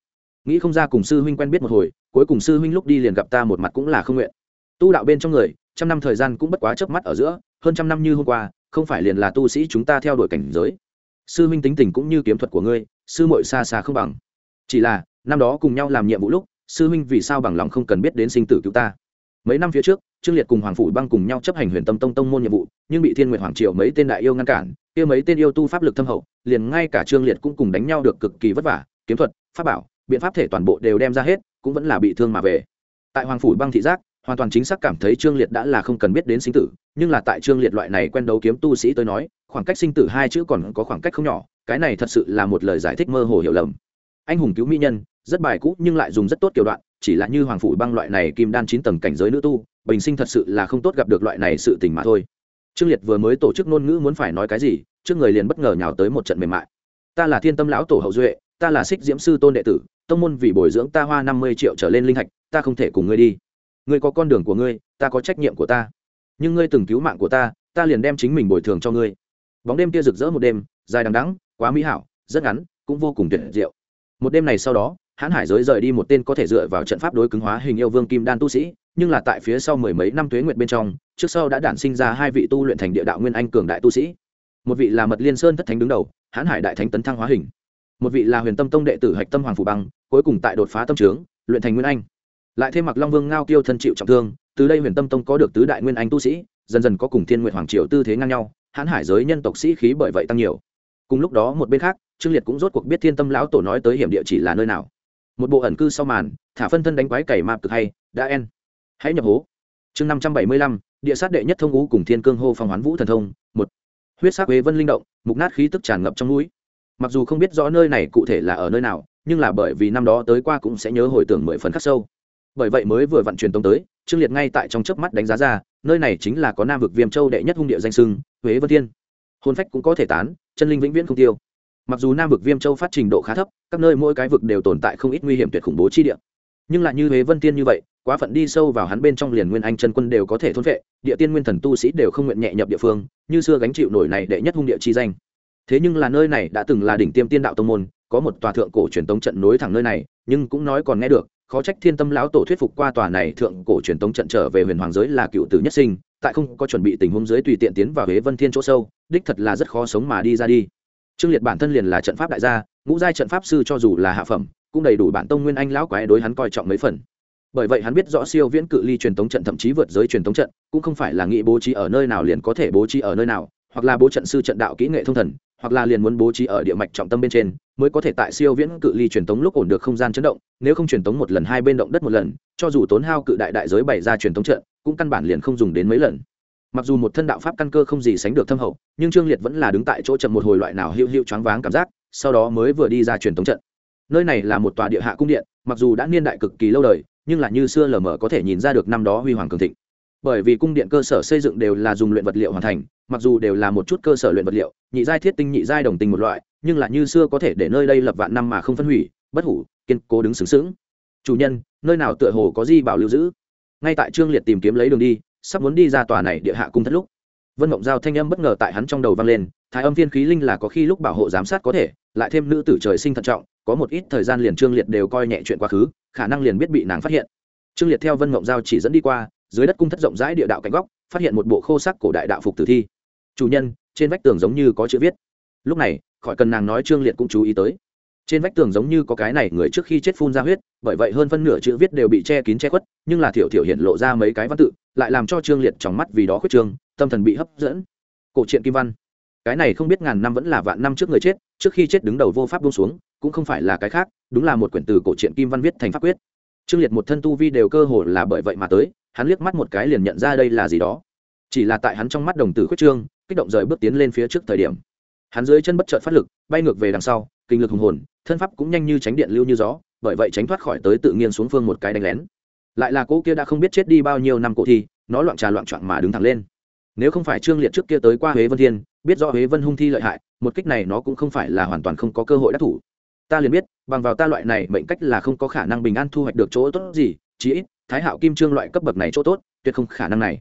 Nghĩ không ra cùng sư huynh quen biết một hồi, cuối cùng sư huynh lúc đi liền gặp ta một mặt cũng là không nguyện. Tu đạo bên trong người, trăm năm thời gian cũng bất quá chớp mắt ở giữa, hơn trăm năm như hôm qua, không phải liền là tu sĩ chúng ta theo đuổi cảnh giới. Sư huynh tính tình cũng như kiếm thuật của ngươi, sư muội xa xa không bằng. Chỉ là, năm đó cùng nhau làm nhiệm vụ lúc, sư huynh vì sao bằng lòng không cần biết đến sinh tử cứu ta? Mấy năm phía trước, trương liệt cùng hoàng phủ băng cùng nhau chấp hành huyền tâm tông tông môn nhiệm vụ, nhưng bị thiên nguyện hoàng triều mấy tên đại yêu ngăn cản, kia mấy tên yêu tu pháp lực thâm hậu, liền ngay cả trương liệt cũng cùng đánh nhau được cực kỳ vất vả, kiếm thuật, pháp bảo, biện pháp thể toàn bộ đều đem ra hết, cũng vẫn là bị thương mà về. Tại hoàng phủ băng thị giác, hoàn toàn chính xác cảm thấy trương liệt đã là không cần biết đến sinh tử, nhưng là tại trương liệt loại này quen đấu kiếm tu sĩ tới nói, khoảng cách sinh tử hai chữ còn có khoảng cách không nhỏ, cái này thật sự là một lời giải thích mơ hồ hiểu lầm. Anh hùng cứu mỹ nhân, rất bài cũ nhưng lại dùng rất tốt kiểu đoạn chỉ là như hoàng phủ băng loại này kim đan chín tầng cảnh giới nữ tu, bình sinh thật sự là không tốt gặp được loại này sự tình mà thôi. Trương liệt vừa mới tổ chức ngôn ngữ muốn phải nói cái gì, trước người liền bất ngờ nhào tới một trận mềm mại. Ta là thiên tâm lão tổ hậu duệ, ta là xích diễm sư tôn đệ tử, tông môn vì bồi dưỡng ta hoa năm mươi triệu trở lên linh hạch ta không thể cùng ngươi đi. Ngươi có con đường của ngươi, ta có trách nhiệm của ta. Nhưng ngươi từng cứu mạng của ta ta liền đem chính mình bồi thường cho ngươi. Bóng đêm kia rực rỡ một đêm, dài đằng đắng quá mỹ hảo, rất ngắn, cũng vô cùng tuyệt diệu. Một đêm này sau đó hãn hải giới rời đi một tên có thể dựa vào trận pháp đối cứng hóa hình yêu vương kim đan tu sĩ, nhưng là tại phía sau mười mấy năm tuế nguyện bên trong, trước sau đã đản sinh ra hai vị tu luyện thành địa đạo nguyên anh cường đại tu sĩ. Một vị là mật liên sơn thất thánh đứng đầu, hãn hải đại thánh tấn thăng hóa hình. Một vị là huyền tâm tông đệ tử hạch tâm hoàng phủ băng, cuối cùng tại đột phá tâm trướng, luyện thành nguyên anh. Lại thêm mặc long vương ngao kiêu thân chịu trọng thương, từ đây huyền tâm tông có được tứ đại nguyên anh tu sĩ, dần dần có cùng thiên nguyện hoàng triều tư thế ngang nhau, hãn hải giới nhân tộc sĩ khí bởi vậy tăng nhiều. Cùng lúc đó một bên khác, trương liệt cũng rốt cuộc biết thiên tâm lão tổ nói tới hiểm địa chỉ là nơi nào một bộ ẩn cư sau màn, thả phân thân đánh quái cày mạp cực hay, đã en. Hãy nhập hố. Chương năm trăm bảy mươi lăm, địa sát đệ nhất thông ngũ cùng thiên cương hô phong hoán vũ thần thông, một. Huyết sắc huế vân linh động, mục nát khí tức tràn ngập trong núi. Mặc dù không biết rõ nơi này cụ thể là ở nơi nào, nhưng là bởi vì năm đó tới qua cũng sẽ nhớ hồi tưởng mười phần khắc sâu. Bởi vậy mới vừa vận truyền tống tới, trương liệt ngay tại trong chớp mắt đánh giá ra, nơi này chính là có nam vực viêm châu đệ nhất hung địa danh sưng huế vân thiên. Hôn phách cũng có thể tán, chân linh vĩnh viễn không tiêu mặc dù nam vực viêm châu phát trình độ khá thấp, các nơi mỗi cái vực đều tồn tại không ít nguy hiểm tuyệt khủng bố chi địa. Nhưng lại như huế vân tiên như vậy, quá phận đi sâu vào hắn bên trong liền nguyên anh chân quân đều có thể thôn vệ, địa tiên nguyên thần tu sĩ đều không nguyện nhẹ nhập địa phương, như xưa gánh chịu nổi này đệ nhất hung địa chi danh. Thế nhưng là nơi này đã từng là đỉnh tiêm tiên đạo tông môn, có một tòa thượng cổ truyền tống trận nối thẳng nơi này, nhưng cũng nói còn nghe được, khó trách thiên tâm lão tổ thuyết phục qua tòa này thượng cổ truyền tống trận trở về huyền hoàng giới là cựu tử nhất sinh, tại không có chuẩn bị tình huống giới tùy tiện tiến vào huế vân thiên chỗ sâu, đích thật là rất khó sống mà đi ra đi trương liệt bản thân liền là trận pháp đại gia, ngũ giai trận pháp sư cho dù là hạ phẩm, cũng đầy đủ bản tông nguyên anh lão quái đối hắn coi trọng mấy phần. Bởi vậy hắn biết rõ siêu viễn cự ly truyền thống trận thậm chí vượt giới truyền thống trận, cũng không phải là nghĩ bố trí ở nơi nào liền có thể bố trí ở nơi nào, hoặc là bố trận sư trận đạo kỹ nghệ thông thần, hoặc là liền muốn bố trí ở địa mạch trọng tâm bên trên, mới có thể tại siêu viễn cự ly truyền thống lúc ổn được không gian chấn động, nếu không truyền thống một lần hai bên động đất một lần, cho dù tốn hao cự đại đại giới bày ra truyền thống trận, cũng căn bản liền không dùng đến mấy lần mặc dù một thân đạo pháp căn cơ không gì sánh được thâm hậu, nhưng trương liệt vẫn là đứng tại chỗ chậm một hồi loại nào hữu hữu choáng váng cảm giác, sau đó mới vừa đi ra truyền thống trận. Nơi này là một tòa địa hạ cung điện, mặc dù đã niên đại cực kỳ lâu đời, nhưng là như xưa lờ mờ có thể nhìn ra được năm đó huy hoàng cường thịnh. Bởi vì cung điện cơ sở xây dựng đều là dùng luyện vật liệu hoàn thành, mặc dù đều là một chút cơ sở luyện vật liệu, nhị giai thiết tinh nhị giai đồng tinh một loại, nhưng là như xưa có thể để nơi đây lập vạn năm mà không phân hủy, bất hủ, kiên cố đứng xứng xứng chủ nhân, nơi nào tựa hồ có gì bảo lưu giữ? Ngay tại trương liệt tìm kiếm lấy đường đi sắp muốn đi ra tòa này địa hạ cung thất lúc. Vân mộng giao thanh âm bất ngờ tại hắn trong đầu vang lên, thái âm viên khí linh là có khi lúc bảo hộ giám sát có thể, lại thêm nữ tử trời sinh thận trọng, có một ít thời gian liền trương liệt đều coi nhẹ chuyện quá khứ, khả năng liền biết bị nàng phát hiện. Trương liệt theo vân mộng giao chỉ dẫn đi qua, dưới đất cung thất rộng rãi địa đạo cánh góc, phát hiện một bộ khô sắc cổ đại đạo phục tử thi. Chủ nhân, trên vách tường giống như có chữ viết. Lúc này, khỏi cần nàng nói trương liệt cũng chú ý tới trên vách tường giống như có cái này người trước khi chết phun ra huyết, bởi vậy hơn phân nửa chữ viết đều bị che kín che khuất, nhưng là thiểu thiểu hiện lộ ra mấy cái văn tự, lại làm cho trương liệt trong mắt vì đó khuyết trương, tâm thần bị hấp dẫn. Cổ truyện kim văn. Cái này không biết ngàn năm vẫn là vạn năm trước người chết, trước khi chết đứng đầu vô pháp buông xuống, cũng không phải là cái khác, đúng là một quyển từ cổ truyện kim văn viết thành pháp quyết. Trương liệt một thân tu vi đều cơ hồ là bởi vậy mà tới, hắn liếc mắt một cái liền nhận ra đây là gì đó. Chỉ là tại hắn trong mắt đồng tử khuyết trương, kích động rời bước tiến lên phía trước thời điểm hắn dưới chân bất chợt phát lực, bay ngược về đằng sau, kinh lực hùng hồn, thân pháp cũng nhanh như tránh điện lưu như gió, bởi vậy tránh thoát khỏi tới tự nhiên xuống phương một cái đánh lén. Lại là cô kia đã không biết chết đi bao nhiêu năm cổ thi, nó loạn trà loạn trọn mà đứng thẳng lên. Nếu không phải trương liệt trước kia tới qua huế vân thiên, biết rõ huế vân hung thi lợi hại, một kích này nó cũng không phải là hoàn toàn không có cơ hội đắc thủ. Ta liền biết, bằng vào ta loại này mệnh cách là không có khả năng bình an thu hoạch được chỗ tốt gì, chí ít, thái hạo kim trương loại cấp bậc này chỗ tốt, tuyệt không khả năng này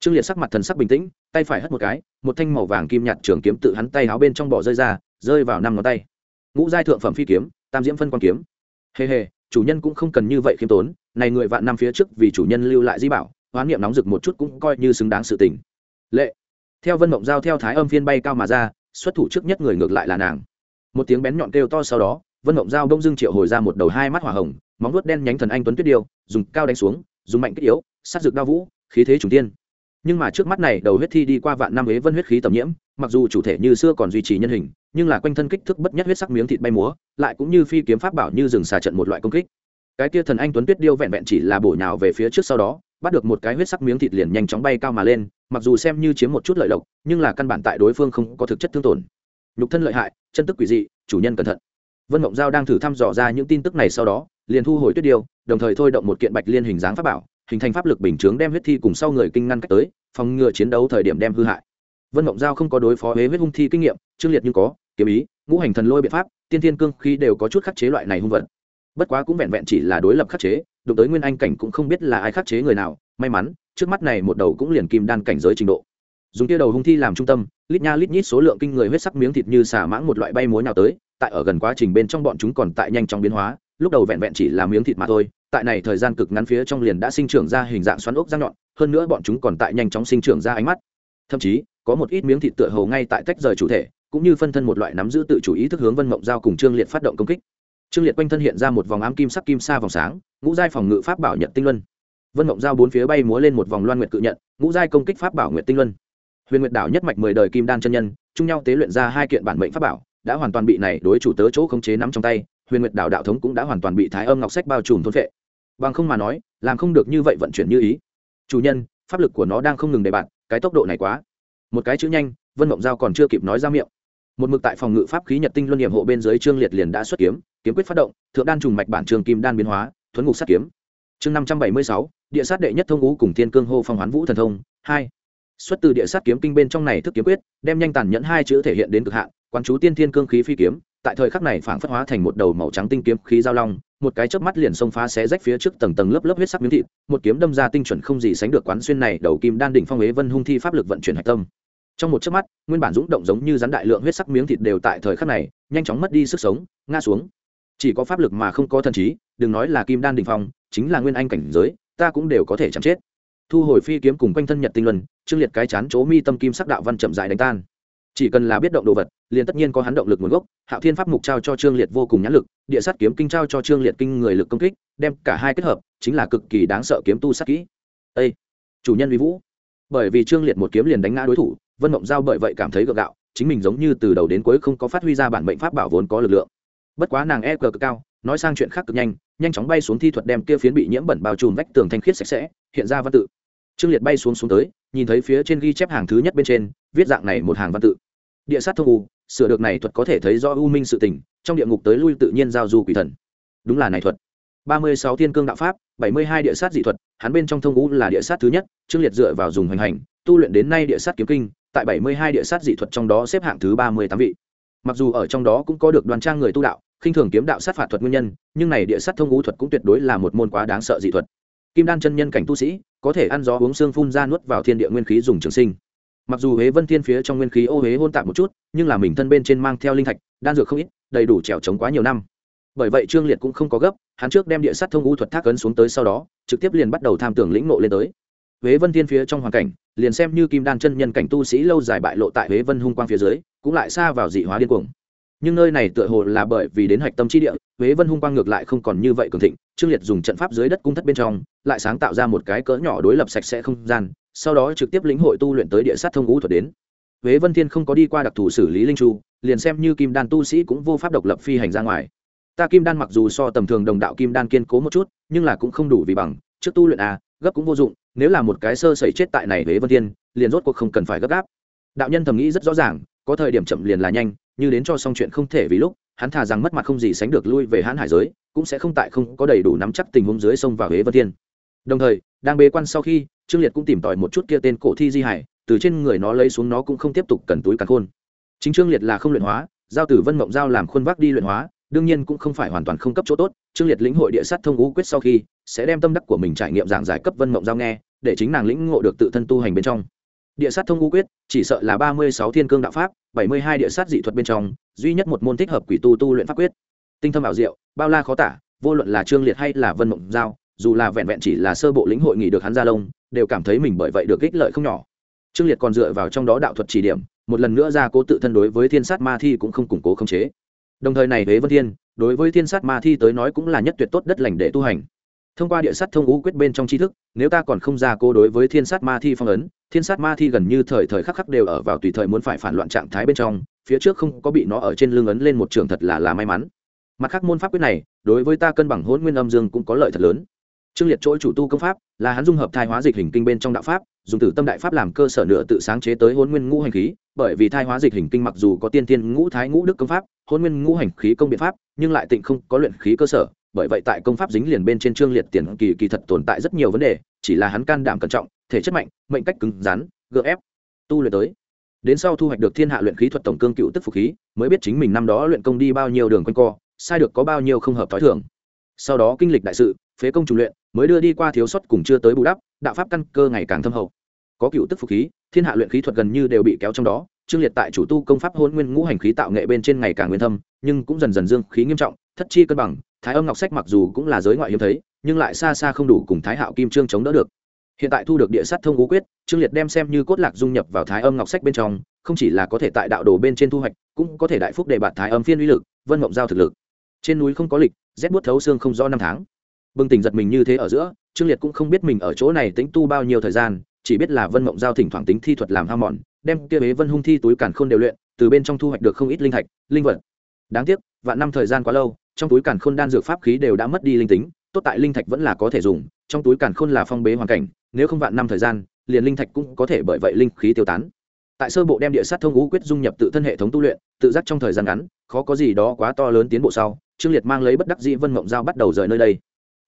trương liệt sắc mặt thần sắc bình tĩnh, tay phải hất một cái, một thanh màu vàng kim nhạt trường kiếm tự hắn tay áo bên trong bỏ rơi ra, rơi vào năm ngón tay. Ngũ giai thượng phẩm phi kiếm, tam diễm phân quan kiếm. Hề hề, chủ nhân cũng không cần như vậy khiêm tốn, này người vạn năm phía trước vì chủ nhân lưu lại di bảo, hoán niệm nóng rực một chút cũng coi như xứng đáng sự tình. Lệ. Theo vân mộng giao theo thái âm phiên bay cao mà ra, xuất thủ trước nhất người ngược lại là nàng. Một tiếng bén nhọn kêu to sau đó, vân mộng giao đông dương triệu hồi ra một đầu hai mắt hỏa hồng, móng vuốt đen nhánh thần anh tuấn tuyết điêu, dùng cao đánh xuống, dùng mạnh kích yếu, sát dược đao vũ, khí thế trùng tiên nhưng mà trước mắt này đầu huyết thi đi qua vạn năm ế vân huyết khí tầm nhiễm, mặc dù chủ thể như xưa còn duy trì nhân hình, nhưng là quanh thân kích thước bất nhất huyết sắc miếng thịt bay múa, lại cũng như phi kiếm pháp bảo như rừng xà trận một loại công kích. Cái kia thần anh tuấn tuyết điêu vẹn vẹn chỉ là bổ nhào về phía trước sau đó, bắt được một cái huyết sắc miếng thịt liền nhanh chóng bay cao mà lên, mặc dù xem như chiếm một chút lợi lộc, nhưng là căn bản tại đối phương không có thực chất thương tổn. Nhục thân lợi hại, chân tức quỷ dị, chủ nhân cẩn thận. Vân mộng giao đang thử thăm dò ra những tin tức này sau đó, liền thu hồi tuyết điêu, đồng thời thôi động một kiện bạch liên hình dáng pháp bảo hình thành pháp lực bình chướng đem huyết thi cùng sau người kinh ngăn cách tới, phòng ngừa chiến đấu thời điểm đem hư hại. Vân mộng giao không có đối phó huế huyết hung thi kinh nghiệm, trương liệt nhưng có, kiếm ý, ngũ hành thần lôi biện pháp, tiên thiên cương khi đều có chút khắc chế loại này hung vật. Bất quá cũng vẹn vẹn chỉ là đối lập khắc chế, đụng tới nguyên anh cảnh cũng không biết là ai khắc chế người nào, may mắn, trước mắt này một đầu cũng liền kim đan cảnh giới trình độ. Dùng tia đầu hung thi làm trung tâm, lít nha lít nhít số lượng kinh người huyết sắc miếng thịt như xả mãng một loại bay múa nào tới, tại ở gần quá trình bên trong bọn chúng còn tại nhanh chóng biến hóa lúc đầu vẹn vẹn chỉ là miếng thịt mà thôi, tại này thời gian cực ngắn phía trong liền đã sinh trưởng ra hình dạng xoắn ốc răng nhọn, hơn nữa bọn chúng còn tại nhanh chóng sinh trưởng ra ánh mắt. Thậm chí, có một ít miếng thịt tựa hồ ngay tại tách rời chủ thể, cũng như phân thân một loại nắm giữ tự chủ ý thức hướng vân mộng giao cùng trương liệt phát động công kích. Trương liệt quanh thân hiện ra một vòng ám kim sắc kim sa vòng sáng, ngũ giai phòng ngự pháp bảo nhật tinh luân. Vân mộng giao bốn phía bay múa lên một vòng loan nguyệt cự nhận, ngũ giai công kích pháp bảo nguyệt tinh luân. Huyền nguyệt đảo nhất mạch mười đời kim đan chân nhân, chung nhau tế luyện ra hai kiện bản mệnh pháp bảo, đã hoàn toàn bị này đối chủ tớ chỗ khống chế nắm trong tay huyền nguyệt đảo đạo thống cũng đã hoàn toàn bị thái âm ngọc sách bao trùm thôn phệ. Bằng không mà nói, làm không được như vậy vận chuyển như ý. Chủ nhân, pháp lực của nó đang không ngừng đề bạt, cái tốc độ này quá. Một cái chữ nhanh, vân mộng giao còn chưa kịp nói ra miệng. Một mực tại phòng ngự pháp khí nhật tinh luân nhiệm hộ bên dưới trương liệt liền đã xuất kiếm kiếm quyết phát động, thượng đan trùng mạch bản trường kim đan biến hóa, thuấn ngục sát kiếm. Chương năm trăm bảy mươi sáu, địa sát đệ nhất thông ngũ cùng thiên cương hô phong hoán vũ thần thông, hai. Xuất từ địa sát kiếm kinh bên trong này thức kiếm quyết, đem nhanh tàn nhẫn hai chữ thể hiện đến cực hạn, quán chú tiên thiên cương khí phi kiếm tại thời khắc này phảng phất hóa thành một đầu màu trắng tinh kiếm khí giao long, một cái chớp mắt liền xông phá xé rách phía trước tầng tầng lớp lớp huyết sắc miếng thịt, một kiếm đâm ra tinh chuẩn không gì sánh được quán xuyên này đầu kim đan đỉnh phong ế vân hung thi pháp lực vận chuyển hạch tâm. Trong một chớp mắt, nguyên bản dũng động giống như rắn đại lượng huyết sắc miếng thịt đều tại thời khắc này, nhanh chóng mất đi sức sống, ngã xuống. Chỉ có pháp lực mà không có thần trí, đừng nói là kim đan đỉnh phong, chính là nguyên anh cảnh giới, ta cũng đều có thể chạm chết. Thu hồi phi kiếm cùng quanh thân nhật tinh luân trương liệt cái chán chỗ mi tâm kim sắc đạo văn chậm rãi đánh tan chỉ cần là biết động đồ vật, liền tất nhiên có hắn động lực nguồn gốc. Hạo thiên pháp mục trao cho trương liệt vô cùng nhãn lực, địa sát kiếm kinh trao cho trương liệt kinh người lực công kích, đem cả hai kết hợp, chính là cực kỳ đáng sợ kiếm tu sát kỹ. Â chủ nhân vi vũ! Bởi vì trương liệt một kiếm liền đánh ngã đối thủ, vân mộng giao bởi vậy cảm thấy gượng gạo, chính mình giống như từ đầu đến cuối không có phát huy ra bản mệnh pháp bảo vốn có lực lượng. Bất quá nàng e cờ cực cao, nói sang chuyện khác cực nhanh nhanh chóng bay xuống thi thuật đem kia phiến bị nhiễm bẩn bao trùm vách tường thanh khiết sạch sẽ, hiện ra văn tự. Trương liệt bay xuống xuống tới, nhìn thấy phía trên ghi chép hàng thứ nhất bên trên, viết dạng này một hàng văn tự địa sát thông u, sửa được này thuật có thể thấy do u minh sự tình, trong địa ngục tới lui tự nhiên giao du quỷ thần. Đúng là này thuật. Ba mươi sáu thiên cương đạo pháp, bảy mươi hai địa sát dị thuật, hắn bên trong thông u là địa sát thứ nhất trương liệt dựa vào dùng hoành hành, tu luyện đến nay địa sát kiếm kinh, tại bảy mươi hai địa sát dị thuật trong đó xếp hạng thứ ba mươi tám vị. Mặc dù ở trong đó cũng có được đoàn trang người tu đạo, khinh thường kiếm đạo sát phạt thuật nguyên nhân, nhưng này địa sát thông u thuật cũng tuyệt đối là một môn quá đáng sợ dị thuật. Kim đan chân nhân cảnh tu sĩ, có thể ăn gió uống xương phun ra nuốt vào thiên địa nguyên khí dùng trường sinh mặc dù huế vân thiên phía trong nguyên khí ô huế hôn tạp một chút, nhưng là mình thân bên trên mang theo linh thạch, đan dược không ít, đầy đủ trèo trống quá nhiều năm. Bởi vậy trương liệt cũng không có gấp, hắn trước đem địa sát thông u thuật thác ấn xuống tới sau đó, trực tiếp liền bắt đầu tham tưởng lĩnh nộ lên tới. Huế vân thiên phía trong hoàn cảnh, liền xem như kim đan chân nhân cảnh tu sĩ lâu dài bại lộ tại huế vân hung quang phía dưới, cũng lại xa vào dị hóa điên cuồng. Nhưng nơi này tựa hồ là bởi vì đến hạch tâm chi địa, huế vân hung quang ngược lại không còn như vậy cường thịnh, trương liệt dùng trận pháp dưới đất cung thất bên trong, lại sáng tạo ra một cái cỡ nhỏ đối lập sạch sẽ không gian sau đó trực tiếp lĩnh hội tu luyện tới địa sát thông ngũ thuật đến. Huế vân thiên không có đi qua đặc thù xử lý linh chu, liền xem như kim đan tu sĩ cũng vô pháp độc lập phi hành ra ngoài. Ta kim đan mặc dù so tầm thường đồng đạo kim đan kiên cố một chút, nhưng là cũng không đủ vì bằng, trước tu luyện à gấp cũng vô dụng, nếu là một cái sơ sẩy chết tại này huế vân thiên, liền rốt cuộc không cần phải gấp gáp. Đạo nhân thầm nghĩ rất rõ ràng, có thời điểm chậm liền là nhanh, như đến cho xong chuyện không thể vì lúc, hắn thà rằng mất mặt không gì sánh được lui về hãn hải giới, cũng sẽ không tại không có đầy đủ nắm chắc tình huống dưới sông vào huế vân thiên. Đồng thời, đang bế quan sau khi trương liệt cũng tìm tòi một chút kia tên cổ thi di hải, từ trên người nó lấy xuống nó cũng không tiếp tục cần túi càn khôn. Chính trương liệt là không luyện hóa, giao tử vân mộng giao làm khuôn vác đi luyện hóa, đương nhiên cũng không phải hoàn toàn không cấp chỗ tốt, trương liệt lĩnh hội địa sát thông ngũ quyết sau khi, sẽ đem tâm đắc của mình trải nghiệm giảng giải cấp vân mộng giao nghe, để chính nàng lĩnh ngộ được tự thân tu hành bên trong. Địa sát thông ngũ quyết, chỉ sợ là ba mươi sáu thiên cương đạo pháp, bảy mươi hai địa sát dị thuật bên trong, duy nhất một môn thích hợp quỷ tu tu luyện pháp quyết. Tinh thâm ảo diệu, bao la khó tả, vô luận là trương liệt hay là vân mộng giao dù là vẹn vẹn chỉ là sơ bộ lĩnh hội nghị được hắn ra lông đều cảm thấy mình bởi vậy được ích lợi không nhỏ. Trương liệt còn dựa vào trong đó đạo thuật chỉ điểm, một lần nữa ra cố tự thân đối với thiên sát ma thi cũng không củng cố khống chế. Đồng thời này, huế vân thiên, đối với thiên sát ma thi tới nói cũng là nhất tuyệt tốt đất lành để tu hành. Thông qua địa sát thông ngũ quyết bên trong tri thức, nếu ta còn không ra cố đối với thiên sát ma thi phong ấn, thiên sát ma thi gần như thời thời khắc khắc đều ở vào tùy thời muốn phải phản loạn trạng thái bên trong, phía trước không có bị nó ở trên lưng ấn lên một trường thật là là may mắn. Mặt khác môn pháp quyết này, đối với ta cân bằng hôn nguyên âm dương cũng có lợi thật lớn trương liệt chỗ chủ tu công pháp là hắn dung hợp thai hóa dịch hình kinh bên trong đạo pháp, dùng tử tâm đại pháp làm cơ sở nửa tự sáng chế tới hôn nguyên ngũ hành khí, bởi vì thai hóa dịch hình kinh mặc dù có tiên thiên ngũ thái ngũ đức công pháp hôn nguyên ngũ hành khí công biện pháp, nhưng lại tịnh không có luyện khí cơ sở, bởi vậy tại công pháp dính liền bên trên trương liệt tiền kỳ kỳ thật tồn tại rất nhiều vấn đề, chỉ là hắn can đảm cẩn trọng, thể chất mạnh, mệnh cách cứng rắn, gượng ép, tu luyện tới. Đến sau thu hoạch được thiên hạ luyện khí thuật tổng cương cựu tức phục khí, mới biết chính mình năm đó luyện công đi bao nhiêu đường quanh co, sai được có bao nhiêu không hợp t h ó i thường. Sau đó kinh lịch đại sự, phế công trùng luyện mới đưa đi qua thiếu sót cùng chưa tới bù đắp, đạo pháp căn cơ ngày càng thâm hậu. Có cựu tức phục khí, thiên hạ luyện khí thuật gần như đều bị kéo trong đó trương liệt tại chủ tu công pháp hôn nguyên ngũ hành khí tạo nghệ bên trên ngày càng nguyên thâm, nhưng cũng dần dần dương khí nghiêm trọng, thất chi cân bằng, thái âm ngọc sách mặc dù cũng là giới ngoại hiếm thấy, nhưng lại xa xa không đủ cùng thái hạo kim trương chống đỡ được. Hiện tại thu được địa sát thông ngũ quyết trương liệt đem xem như cốt lạc dung nhập vào thái âm ngọc sách bên trong, không chỉ là có thể tại đạo đồ bên trên thu hoạch, cũng có thể đại phúc đề bạt thái âm phiên uy lực, vân mộng giao thực lực. Trên núi không có lịch, rét bút thấu xương không rõ năm tháng bừng tỉnh giật mình như thế ở giữa, trương liệt cũng không biết mình ở chỗ này tính tu bao nhiêu thời gian, chỉ biết là vân mộng giao thỉnh thoảng tính thi thuật làm ham mòn, đem kia bế vân hung thi túi càn khôn đều luyện, từ bên trong thu hoạch được không ít linh thạch, linh vật. Đáng tiếc, vạn năm thời gian quá lâu, trong túi càn khôn đan dược pháp khí đều đã mất đi linh tính, tốt tại linh thạch vẫn là có thể dùng, trong túi càn khôn là phong bế hoàn cảnh, nếu không vạn năm thời gian, liền linh thạch cũng có thể bởi vậy linh khí tiêu tán. Tại sơ bộ đem địa sát thông ngũ quyết dung nhập tự thân hệ thống tu luyện, tự giác trong thời gian ngắn, khó có gì đó quá to lớn tiến bộ sau, trương liệt mang lấy bất đắc dĩ vân mộng giao bắt đầu rời nơi đây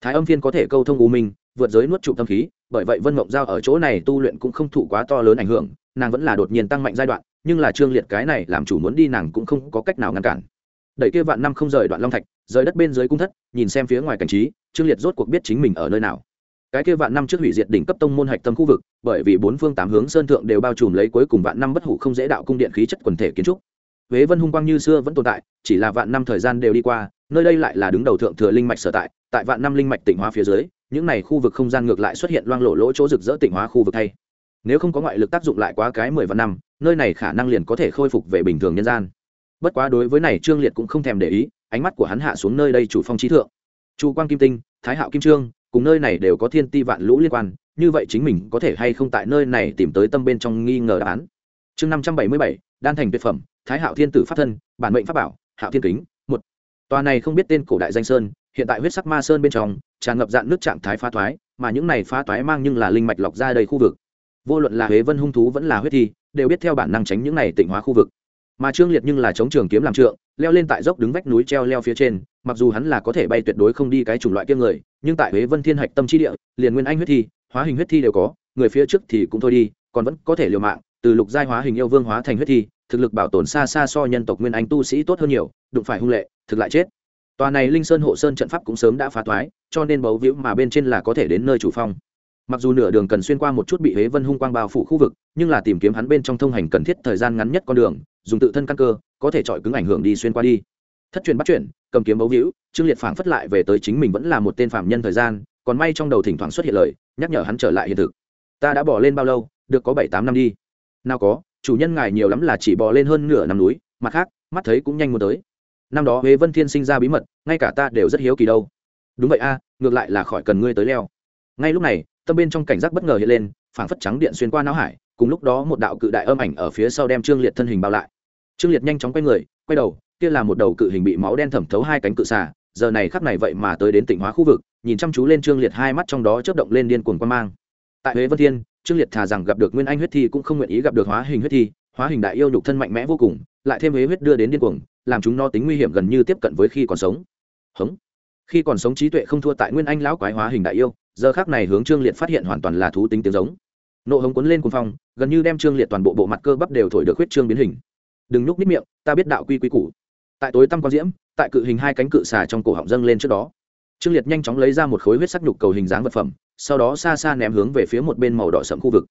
thái âm phiên có thể câu thông u minh, vượt giới nuốt trụ tâm khí, bởi vậy vân mộng giao ở chỗ này tu luyện cũng không thụ quá to lớn ảnh hưởng, nàng vẫn là đột nhiên tăng mạnh giai đoạn, nhưng là trương liệt cái này làm chủ muốn đi nàng cũng không có cách nào ngăn cản. Đẩy kia vạn năm không rời đoạn long thạch, rời đất bên dưới cung thất, nhìn xem phía ngoài cảnh trí, trương liệt rốt cuộc biết chính mình ở nơi nào. Cái kia vạn năm trước hủy diệt đỉnh cấp tông môn hạch tâm khu vực, bởi vì bốn phương tám hướng sơn thượng đều bao trùm lấy cuối cùng vạn năm bất hủ không dễ đạo cung điện khí chất quần thể kiến trúc. Huế vân hung quang như xưa vẫn tồn tại, chỉ là vạn năm thời gian đều đi qua nơi đây lại là đứng đầu thượng thừa linh mạch sở tại tại vạn năm linh mạch tỉnh hóa phía dưới, những này khu vực không gian ngược lại xuất hiện loang lộ lỗ chỗ rực rỡ tỉnh hóa khu vực thay. Nếu không có ngoại lực tác dụng lại quá cái mười vạn năm, nơi này khả năng liền có thể khôi phục về bình thường nhân gian. Bất quá đối với này trương liệt cũng không thèm để ý, ánh mắt của hắn hạ xuống nơi đây chủ phong trí thượng. Chu quang kim tinh, thái hạo kim trương, cùng nơi này đều có thiên ti vạn lũ liên quan, như vậy chính mình có thể hay không tại nơi này tìm tới tâm bên trong nghi ngờ đáp án. Chương năm trăm bảy mươi bảy, đan thành tuyệt phẩm, thái hạo thiên tử pháp thân, bản mệnh pháp bảo, hạo thiên kính tòa này không biết tên cổ đại danh sơn, hiện tại huyết sắc ma sơn bên trong, tràn ngập dạng nước trạng thái phá thoái, mà những này phá thoái mang nhưng là linh mạch lọc ra đầy khu vực. Vô luận là huế vân hung thú vẫn là huyết thi, đều biết theo bản năng tránh những này tịnh hóa khu vực. Mà trương liệt nhưng là chống trường kiếm làm trượng, leo lên tại dốc đứng vách núi treo leo phía trên, mặc dù hắn là có thể bay tuyệt đối không đi cái chủng loại kia người, nhưng tại huế vân thiên hạch tâm trí địa, liền nguyên anh huyết thi, hóa hình huyết thi đều có, người phía trước thì cũng thôi đi, còn vẫn có thể liều mạng, từ lục giai hóa hình yêu vương hóa thành huyết thi thực lực bảo tồn xa xa so nhân tộc nguyên anh tu sĩ tốt hơn nhiều, đụng phải hung lệ, thực lại chết. Tòa này linh sơn hộ sơn trận pháp cũng sớm đã phá toái, cho nên bấu víu mà bên trên là có thể đến nơi chủ phong. Mặc dù nửa đường cần xuyên qua một chút bị huế vân hung quang bao phủ khu vực, nhưng là tìm kiếm hắn bên trong thông hành cần thiết thời gian ngắn nhất con đường, dùng tự thân căn cơ, có thể chọi cứng ảnh hưởng đi xuyên qua đi. Thất truyền bắt chuyển cầm kiếm bấu víu, trương liệt phảng phất lại về tới chính mình vẫn là một tên phạm nhân thời gian, còn may trong đầu thỉnh thoảng xuất hiện lời, nhắc nhở hắn trở lại hiện thực. Ta đã bỏ lên bao lâu, được có bảy tám năm đi. Nào có chủ nhân ngài nhiều lắm là chỉ bò lên hơn nửa năm núi, mặt khác, mắt thấy cũng nhanh muốn tới. Năm đó huế vân thiên sinh ra bí mật, ngay cả ta đều rất hiếu kỳ đâu. Đúng vậy a, ngược lại là khỏi cần ngươi tới leo. Ngay lúc này, tâm bên trong cảnh giác bất ngờ hiện lên, phảng phất trắng điện xuyên qua não hải, cùng lúc đó một đạo cự đại âm ảnh ở phía sau đem trương liệt thân hình bao lại. Trương liệt nhanh chóng quay người, quay đầu, kia là một đầu cự hình bị máu đen thẩm thấu hai cánh cự xà, giờ này khắc này vậy mà tới đến tỉnh hóa khu vực, nhìn chăm chú lên trương liệt hai mắt trong đó chớp động lên điên cuồng quan mang. Tại huế vân thiên trương liệt thà rằng gặp được nguyên anh huyết thi cũng không nguyện ý gặp được hóa hình huyết thi, hóa hình đại yêu nhục thân mạnh mẽ vô cùng, lại thêm huế huyết đưa đến điên cuồng, làm chúng no tính nguy hiểm gần như tiếp cận với khi còn sống. Hống. Khi còn sống trí tuệ không thua tại nguyên anh lão quái hóa hình đại yêu, giờ khác này hướng trương liệt phát hiện hoàn toàn là thú tính tiếng giống. Nộ hống cuốn lên cuồng phong, gần như đem trương liệt toàn bộ bộ mặt cơ bắp đều thổi được huyết trương biến hình. Đừng nhúc nít miệng, ta biết đạo quy quy củ. Tại tối tăm quan diễm, tại cự hình hai cánh cự xà trong cổ họng dâng lên trước đó. Trương liệt nhanh chóng lấy ra một khối huyết sắc nhục cầu hình dáng vật phẩm sau đó xa xa ném hướng về phía một bên màu đỏ sẫm khu vực.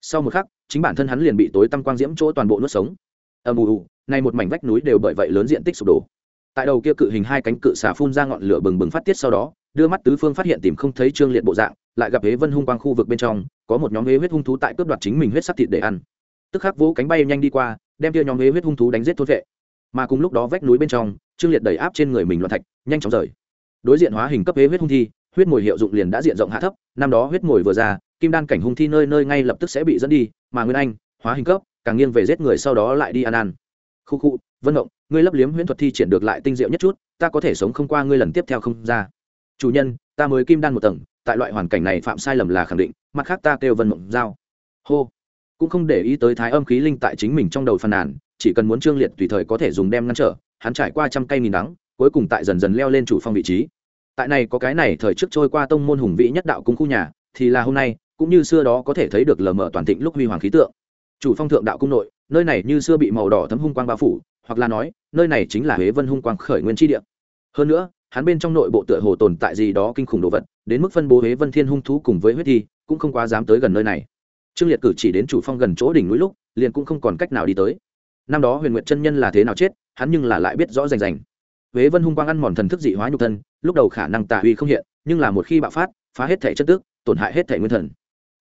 Sau một khắc, chính bản thân hắn liền bị tối tăm quang diễm chỗ toàn bộ nuốt sống. Ầm ù ù, nay một mảnh vách núi đều bởi vậy lớn diện tích sụp đổ. Tại đầu kia cự hình hai cánh cự xà phun ra ngọn lửa bừng bừng phát tiết sau đó, đưa mắt tứ phương phát hiện tìm không thấy trương liệt bộ dạng, lại gặp hế vân hung quang khu vực bên trong, có một nhóm hế huyết hung thú tại cướp đoạt chính mình huyết sắc thịt để ăn. Tức khắc vỗ cánh bay nhanh đi qua, đem kia nhóm hế huyết hung thú đánh giết thốt vệ. Mà cùng lúc đó vách núi bên trong, trương liệt đẩy áp trên người mình loạn thạch, nhanh chóng rời. Đối diện hóa hình cấp hế huyết hung thi huyết mồi hiệu dụng liền đã diện rộng hạ thấp, năm đó huyết mồi vừa ra, kim đan cảnh hung thi nơi nơi ngay lập tức sẽ bị dẫn đi, mà nguyên anh, hóa hình cấp, càng nghiêng về giết người sau đó lại đi ăn ăn. Khu khu, vân động ngươi lấp liếm huyễn thuật thi triển được lại tinh diệu nhất chút, ta có thể sống không qua ngươi lần tiếp theo không ra. Chủ nhân, ta mới kim đan một tầng, tại loại hoàn cảnh này phạm sai lầm là khẳng định, mặt khác ta kêu vân mộng giao. Hô. Cũng không để ý tới thái âm khí linh tại chính mình trong đầu phàn nàn, chỉ cần muốn trương liệt tùy thời có thể dùng đem ngăn trở, hắn trải qua trăm cây nghìn đắng, cuối cùng tại dần dần leo lên chủ phong vị trí tại này có cái này thời trước trôi qua tông môn hùng vĩ nhất đạo cung khu nhà, thì là hôm nay, cũng như xưa đó có thể thấy được lờ mờ toàn thịnh lúc huy hoàng khí tượng. Chủ phong thượng đạo cung nội, nơi này như xưa bị màu đỏ thấm hung quang bao phủ, hoặc là nói, nơi này chính là huế vân hung quang khởi nguyên tri địa. Hơn nữa, hắn bên trong nội bộ tựa hồ tồn tại gì đó kinh khủng đồ vật, đến mức phân bố huế vân thiên hung thú cùng với huyết thi, cũng không quá dám tới gần nơi này. Trương liệt cử chỉ đến chủ phong gần chỗ đỉnh núi lúc, liền cũng không còn cách nào đi tới. Năm đó huyền nguyệt chân nhân là thế nào chết, hắn nhưng là lại biết rõ rành rành huế vân hung quang ăn mòn thần thức dị hóa nhục thân, lúc đầu khả năng tà uy không hiện, nhưng là một khi bạo phát, phá hết thể chất tức, tổn hại hết thể nguyên thần.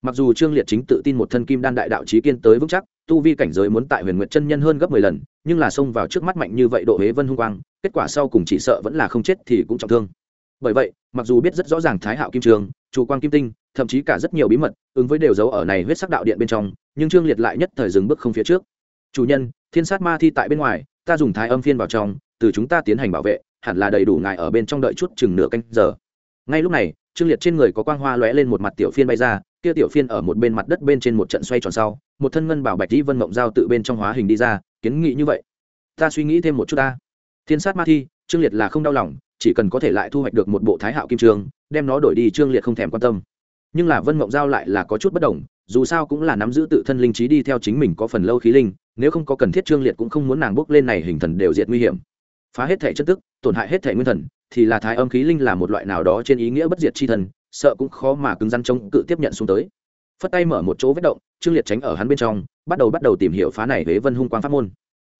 Mặc dù trương liệt chính tự tin một thân kim đan đại đạo trí kiên tới vững chắc, tu vi cảnh giới muốn tại huyền nguyệt chân nhân hơn gấp mười lần, nhưng là xông vào trước mắt mạnh như vậy độ huế vân hung quang, kết quả sau cùng chỉ sợ vẫn là không chết thì cũng trọng thương. Bởi vậy, mặc dù biết rất rõ ràng thái hạo kim trường chủ quang kim tinh, thậm chí cả rất nhiều bí mật, ứng với đều giấu ở này huyết sắc đạo điện bên trong, nhưng trương liệt lại nhất thời dừng bước không phía trước. Chủ nhân, thiên sát ma thi tại bên ngoài, ta dùng thái âm phiên vào trong từ chúng ta tiến hành bảo vệ, hẳn là đầy đủ ngài ở bên trong đợi chút chừng nửa canh giờ. Ngay lúc này, trương liệt trên người có quang hoa lóe lên một mặt tiểu phiên bay ra, kia tiểu phiên ở một bên mặt đất bên trên một trận xoay tròn sau, một thân ngân bảo bạch dĩ vân mộng giao tự bên trong hóa hình đi ra, kiến nghị như vậy. Ta suy nghĩ thêm một chút ta. Thiên sát ma thi, trương liệt là không đau lòng, chỉ cần có thể lại thu hoạch được một bộ thái hạo kim trường, đem nó đổi đi trương liệt không thèm quan tâm. Nhưng là vân mộng giao lại là có chút bất đồng, dù sao cũng là nắm giữ tự thân linh trí đi theo chính mình có phần lâu khí linh, nếu không có cần thiết trương liệt cũng không muốn nàng bước lên này hình thần đều diệt nguy hiểm phá hết thể chất tức, tổn hại hết thể nguyên thần, thì là thái âm khí linh là một loại nào đó trên ý nghĩa bất diệt chi thần, sợ cũng khó mà cứng răn chống cự tiếp nhận xuống tới. Phất tay mở một chỗ vết động, trương liệt tránh ở hắn bên trong, bắt đầu bắt đầu tìm hiểu phá này huế vân hung quang pháp môn.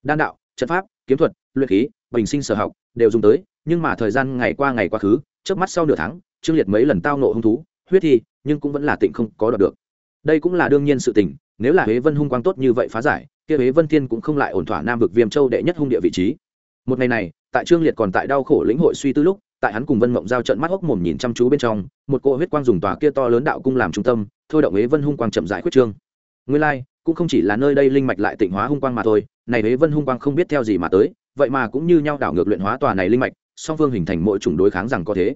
Đan đạo, trận pháp, kiếm thuật, luyện khí, bình sinh sở học, đều dùng tới, nhưng mà thời gian ngày qua ngày quá khứ trước mắt sau nửa tháng, trương liệt mấy lần tao nộ hung thú, huyết thi, nhưng cũng vẫn là tịnh không có đoạt được. Đây cũng là đương nhiên sự tình, nếu là huế vân hung quang tốt như vậy phá giải, kia huế vân thiên cũng không lại ổn thỏa nam vực viêm châu đệ nhất hung địa vị trí một ngày này, tại trương liệt còn tại đau khổ lĩnh hội suy tư lúc, tại hắn cùng vân mộng giao trận mắt hốc mồm nhìn chăm chú bên trong, một cỗ huyết quang dùng tòa kia to lớn đạo cung làm trung tâm, thôi động ế vân hung quang chậm dại khuyết trương. Nguyên lai, cũng không chỉ là nơi đây linh mạch lại tịnh hóa hung quang mà thôi, này ế vân hung quang không biết theo gì mà tới, vậy mà cũng như nhau đảo ngược luyện hóa tòa này linh mạch, song phương hình thành mỗi chủng đối kháng rằng có thế.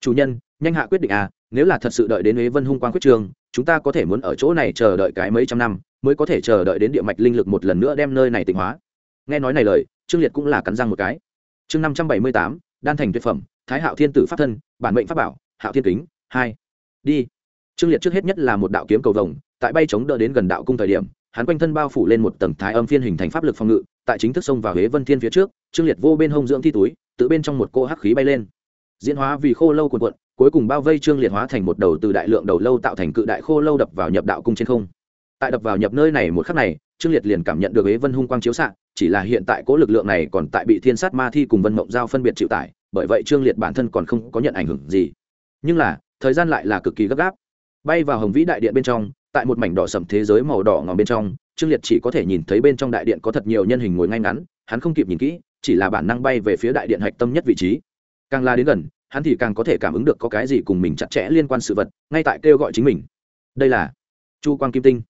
Chủ nhân, nhanh hạ quyết định à nếu là thật sự đợi đến ế vân hung quang quyết trường chúng ta có thể muốn ở chỗ này chờ đợi cái mấy trăm năm, mới có thể chờ đợi đến địa mạch linh lực một lần nữa đem nơi này tịnh hóa. Nghe nói này lời trương liệt cũng là cắn răng một cái. Chương năm trăm bảy mươi tám, đan thành tuyệt phẩm, thái hạo thiên tử pháp thân, bản mệnh pháp bảo, hạo thiên kính, hai. Đi. Trương liệt trước hết nhất là một đạo kiếm cầu vồng, tại bay chống đỡ đến gần đạo cung thời điểm, hắn quanh thân bao phủ lên một tầng thái âm phiên hình thành pháp lực phòng ngự, tại chính thức sông vào huế vân thiên phía trước, trương liệt vô bên hông dưỡng thi túi, tự bên trong một cô hắc khí bay lên. Diễn hóa vì khô lâu cuộn cuộn, cuối cùng bao vây trương liệt hóa thành một đầu từ đại lượng đầu lâu tạo thành cự đại khô lâu đập vào nhập đạo cung trên không. Tại đập vào nhập nơi này một khắc này, trương liệt liền cảm nhận được huế vân hung quang chiếu xạ chỉ là hiện tại cố lực lượng này còn tại bị thiên sát ma thi cùng vân mộng giao phân biệt chịu tải, bởi vậy trương liệt bản thân còn không có nhận ảnh hưởng gì. Nhưng là, thời gian lại là cực kỳ gấp gáp. Bay vào hồng vĩ đại điện bên trong, tại một mảnh đỏ sầm thế giới màu đỏ ngòm bên trong, trương liệt chỉ có thể nhìn thấy bên trong đại điện có thật nhiều nhân hình ngồi ngay ngắn, hắn không kịp nhìn kỹ, chỉ là bản năng bay về phía đại điện hạch tâm nhất vị trí. Càng la đến gần, hắn thì càng có thể cảm ứng được có cái gì cùng mình chặt chẽ liên quan sự vật, ngay tại kêu gọi chính mình. Đây là chu quang kim tinh.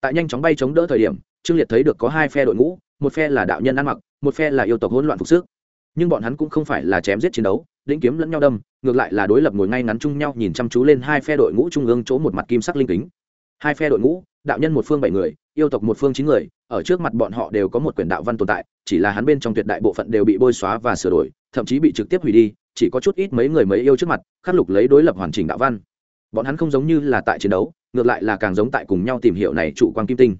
Tại nhanh chóng bay chống đỡ thời điểm, trương liệt thấy được có hai phe đội ngũ một phe là đạo nhân ăn mặc, một phe là yêu tộc hỗn loạn phục sức. Nhưng bọn hắn cũng không phải là chém giết chiến đấu lĩnh kiếm lẫn nhau đâm, ngược lại là đối lập ngồi ngay ngắn chung nhau nhìn chăm chú lên hai phe đội ngũ trung ương chỗ một mặt kim sắc linh kính. Hai phe đội ngũ, đạo nhân một phương bảy người, yêu tộc một phương chín người, ở trước mặt bọn họ đều có một quyển đạo văn tồn tại, chỉ là hắn bên trong tuyệt đại bộ phận đều bị bôi xóa và sửa đổi, thậm chí bị trực tiếp hủy đi, chỉ có chút ít mấy người mấy yêu trước mặt, khắc lục lấy đối lập hoàn chỉnh đạo văn. Bọn hắn không giống như là tại chiến đấu, ngược lại là càng giống tại cùng nhau tìm hiểu này trụ quang kim tinh.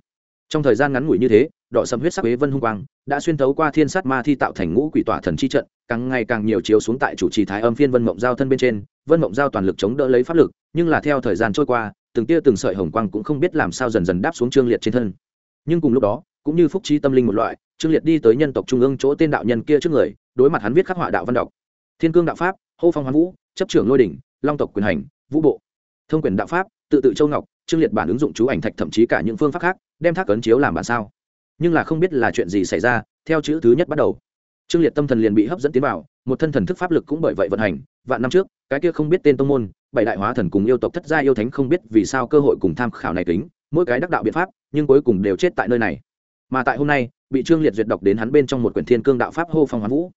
Trong thời gian ngắn ngủi như thế đỏ sầm huyết sắc ế vân hung quang, đã xuyên thấu qua thiên sát ma thi tạo thành ngũ quỷ tỏa thần chi trận, càng ngày càng nhiều chiếu xuống tại chủ trì thái âm phiên vân mộng giao thân bên trên, vân mộng giao toàn lực chống đỡ lấy pháp lực, nhưng là theo thời gian trôi qua, từng tia từng sợi hồng quang cũng không biết làm sao dần dần đáp xuống trương liệt trên thân. Nhưng cùng lúc đó, cũng như phúc trí tâm linh một loại, trương liệt đi tới nhân tộc trung ương chỗ tên đạo nhân kia trước người, đối mặt hắn viết khắc họa đạo văn đọc. Thiên cương đạo pháp, hô phong hoán vũ, chấp trưởng lôi đỉnh, long tộc quyền hành, vũ bộ. Thông quyền đạo pháp, tự tự châu ngọc, trương liệt bản ứng dụng chú ảnh thạch thậm chí cả những phương pháp khác, đem thác ấn chiếu làm bản sao nhưng là không biết là chuyện gì xảy ra, theo chữ thứ nhất bắt đầu. Trương liệt tâm thần liền bị hấp dẫn tiến vào, một thân thần thức pháp lực cũng bởi vậy vận hành. Vạn năm trước, cái kia không biết tên tông môn, bảy đại hóa thần cùng yêu tộc thất gia yêu thánh không biết vì sao cơ hội cùng tham khảo này tính mỗi cái đắc đạo biện pháp, nhưng cuối cùng đều chết tại nơi này. Mà tại hôm nay, bị trương liệt duyệt đọc đến hắn bên trong một quyển thiên cương đạo pháp hô phong hoán vũ.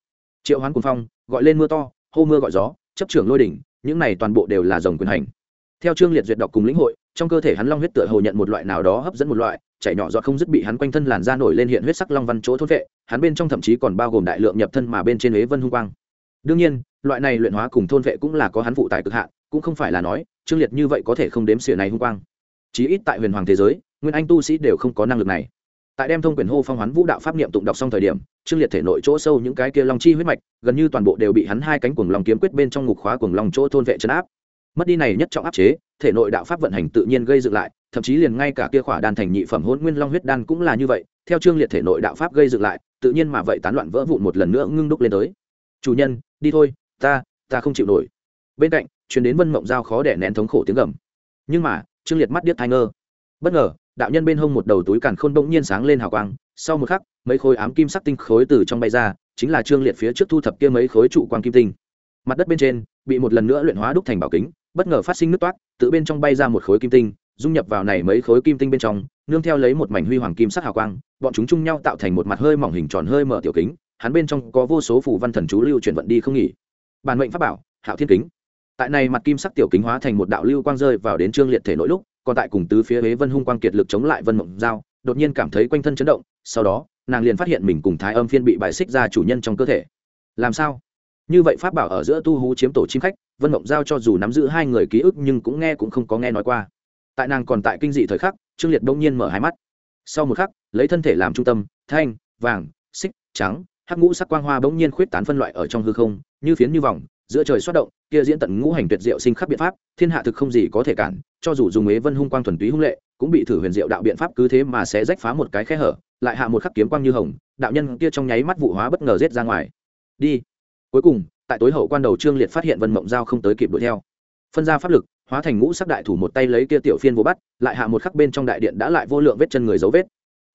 Triệu hoán cùng phong, gọi lên mưa to, hô mưa gọi gió, chấp trưởng lôi đỉnh, những này toàn bộ đều là dòng quyền hành theo trương liệt duyệt đọc cùng lĩnh hội, trong cơ thể hắn long huyết tựa hồ nhận một loại nào đó hấp dẫn một loại, chảy nhỏ giọt không dứt bị hắn quanh thân làn da nổi lên hiện huyết sắc long văn chỗ thốt vệ, hắn bên trong thậm chí còn bao gồm đại lượng nhập thân mà bên trên huế vân hung quang. Đương nhiên, loại này luyện hóa cùng thôn vệ cũng là có hắn phụ tại cực hạn, cũng không phải là nói, trương liệt như vậy có thể không đếm xỉa này hung quang. Chí ít tại huyền hoàng thế giới, nguyên anh tu sĩ đều không có năng lực này. Tại đem thông quyền hô phong hoán vũ đạo pháp niệm tụng đọc xong thời điểm, trương liệt thể nội chỗ sâu những cái kia long chi huyết mạch, gần như toàn bộ đều bị hắn hai cánh cuồng long kiếm quyết bên trong ngục khóa cuồng long chỗ thôn vệ chấn áp mất đi này nhất trọng áp chế, thể nội đạo pháp vận hành tự nhiên gây dựng lại, thậm chí liền ngay cả kia khỏa đan thành nhị phẩm hôn nguyên long huyết đan cũng là như vậy, theo trương liệt thể nội đạo pháp gây dựng lại, tự nhiên mà vậy tán loạn vỡ vụn một lần nữa ngưng đúc lên tới. Chủ nhân, đi thôi, ta ta không chịu nổi. Bên cạnh chuyến đến vân mộng giao khó để nén thống khổ tiếng gầm. Nhưng mà, trương liệt mắt điếc thai ngơ. Bất ngờ, đạo nhân bên hông một đầu túi càn khôn bỗng nhiên sáng lên hào quang, sau một khắc, mấy khối ám kim sắc tinh khối từ trong bay ra, chính là trương liệt phía trước thu thập kia mấy khối trụ quang kim tinh. Mặt đất bên trên, bị một lần nữa luyện hóa đúc thành bảo kính bất ngờ phát sinh nước toát tự bên trong bay ra một khối kim tinh, dung nhập vào này mấy khối kim tinh bên trong, nương theo lấy một mảnh huy hoàng kim sắc hào quang, bọn chúng chung nhau tạo thành một mặt hơi mỏng hình tròn hơi mở tiểu kính, hắn bên trong có vô số phù văn thần chú lưu chuyển vận đi không nghỉ. Bản mệnh pháp bảo, hạo thiên kính. Tại này mặt kim sắc tiểu kính hóa thành một đạo lưu quang rơi vào đến trương liệt thể nội lúc, còn tại cùng tứ phía huế vân hung quang kiệt lực chống lại vân mộng giao, đột nhiên cảm thấy quanh thân chấn động, sau đó, nàng liền phát hiện mình cùng thái âm phiên bị bài xích ra chủ nhân trong cơ thể. Làm sao? Như vậy pháp bảo ở giữa tu hú chiếm tổ chim khách, vân mộng giao cho dù nắm giữ hai người ký ức nhưng cũng nghe cũng không có nghe nói qua. Tại nàng còn tại kinh dị thời khắc, trương liệt đông nhiên mở hai mắt. Sau một khắc, lấy thân thể làm trung tâm, thanh, vàng, xích, trắng, hắc ngũ sắc quang hoa bỗng nhiên khuyết tán phân loại ở trong hư không, như phiến như vòng, giữa trời xoát động, kia diễn tận ngũ hành tuyệt diệu sinh khắc biện pháp, thiên hạ thực không gì có thể cản, cho dù dùng ế vân hung quang thuần túy hung lệ, cũng bị thử huyền diệu đạo biện pháp cứ thế mà sẽ rách phá một cái khe hở, lại hạ một khắc kiếm quang như hồng, đạo nhân kia trong nháy mắt vụ hóa bất ngờ rết ra ngoài. Đi cuối cùng, tại tối hậu quan đầu trương liệt phát hiện vân mộng giao không tới kịp đuổi theo. Phân ra pháp lực, hóa thành ngũ sắc đại thủ một tay lấy kia tiểu phiên vô bắt, lại hạ một khắc bên trong đại điện đã lại vô lượng vết chân người dấu vết.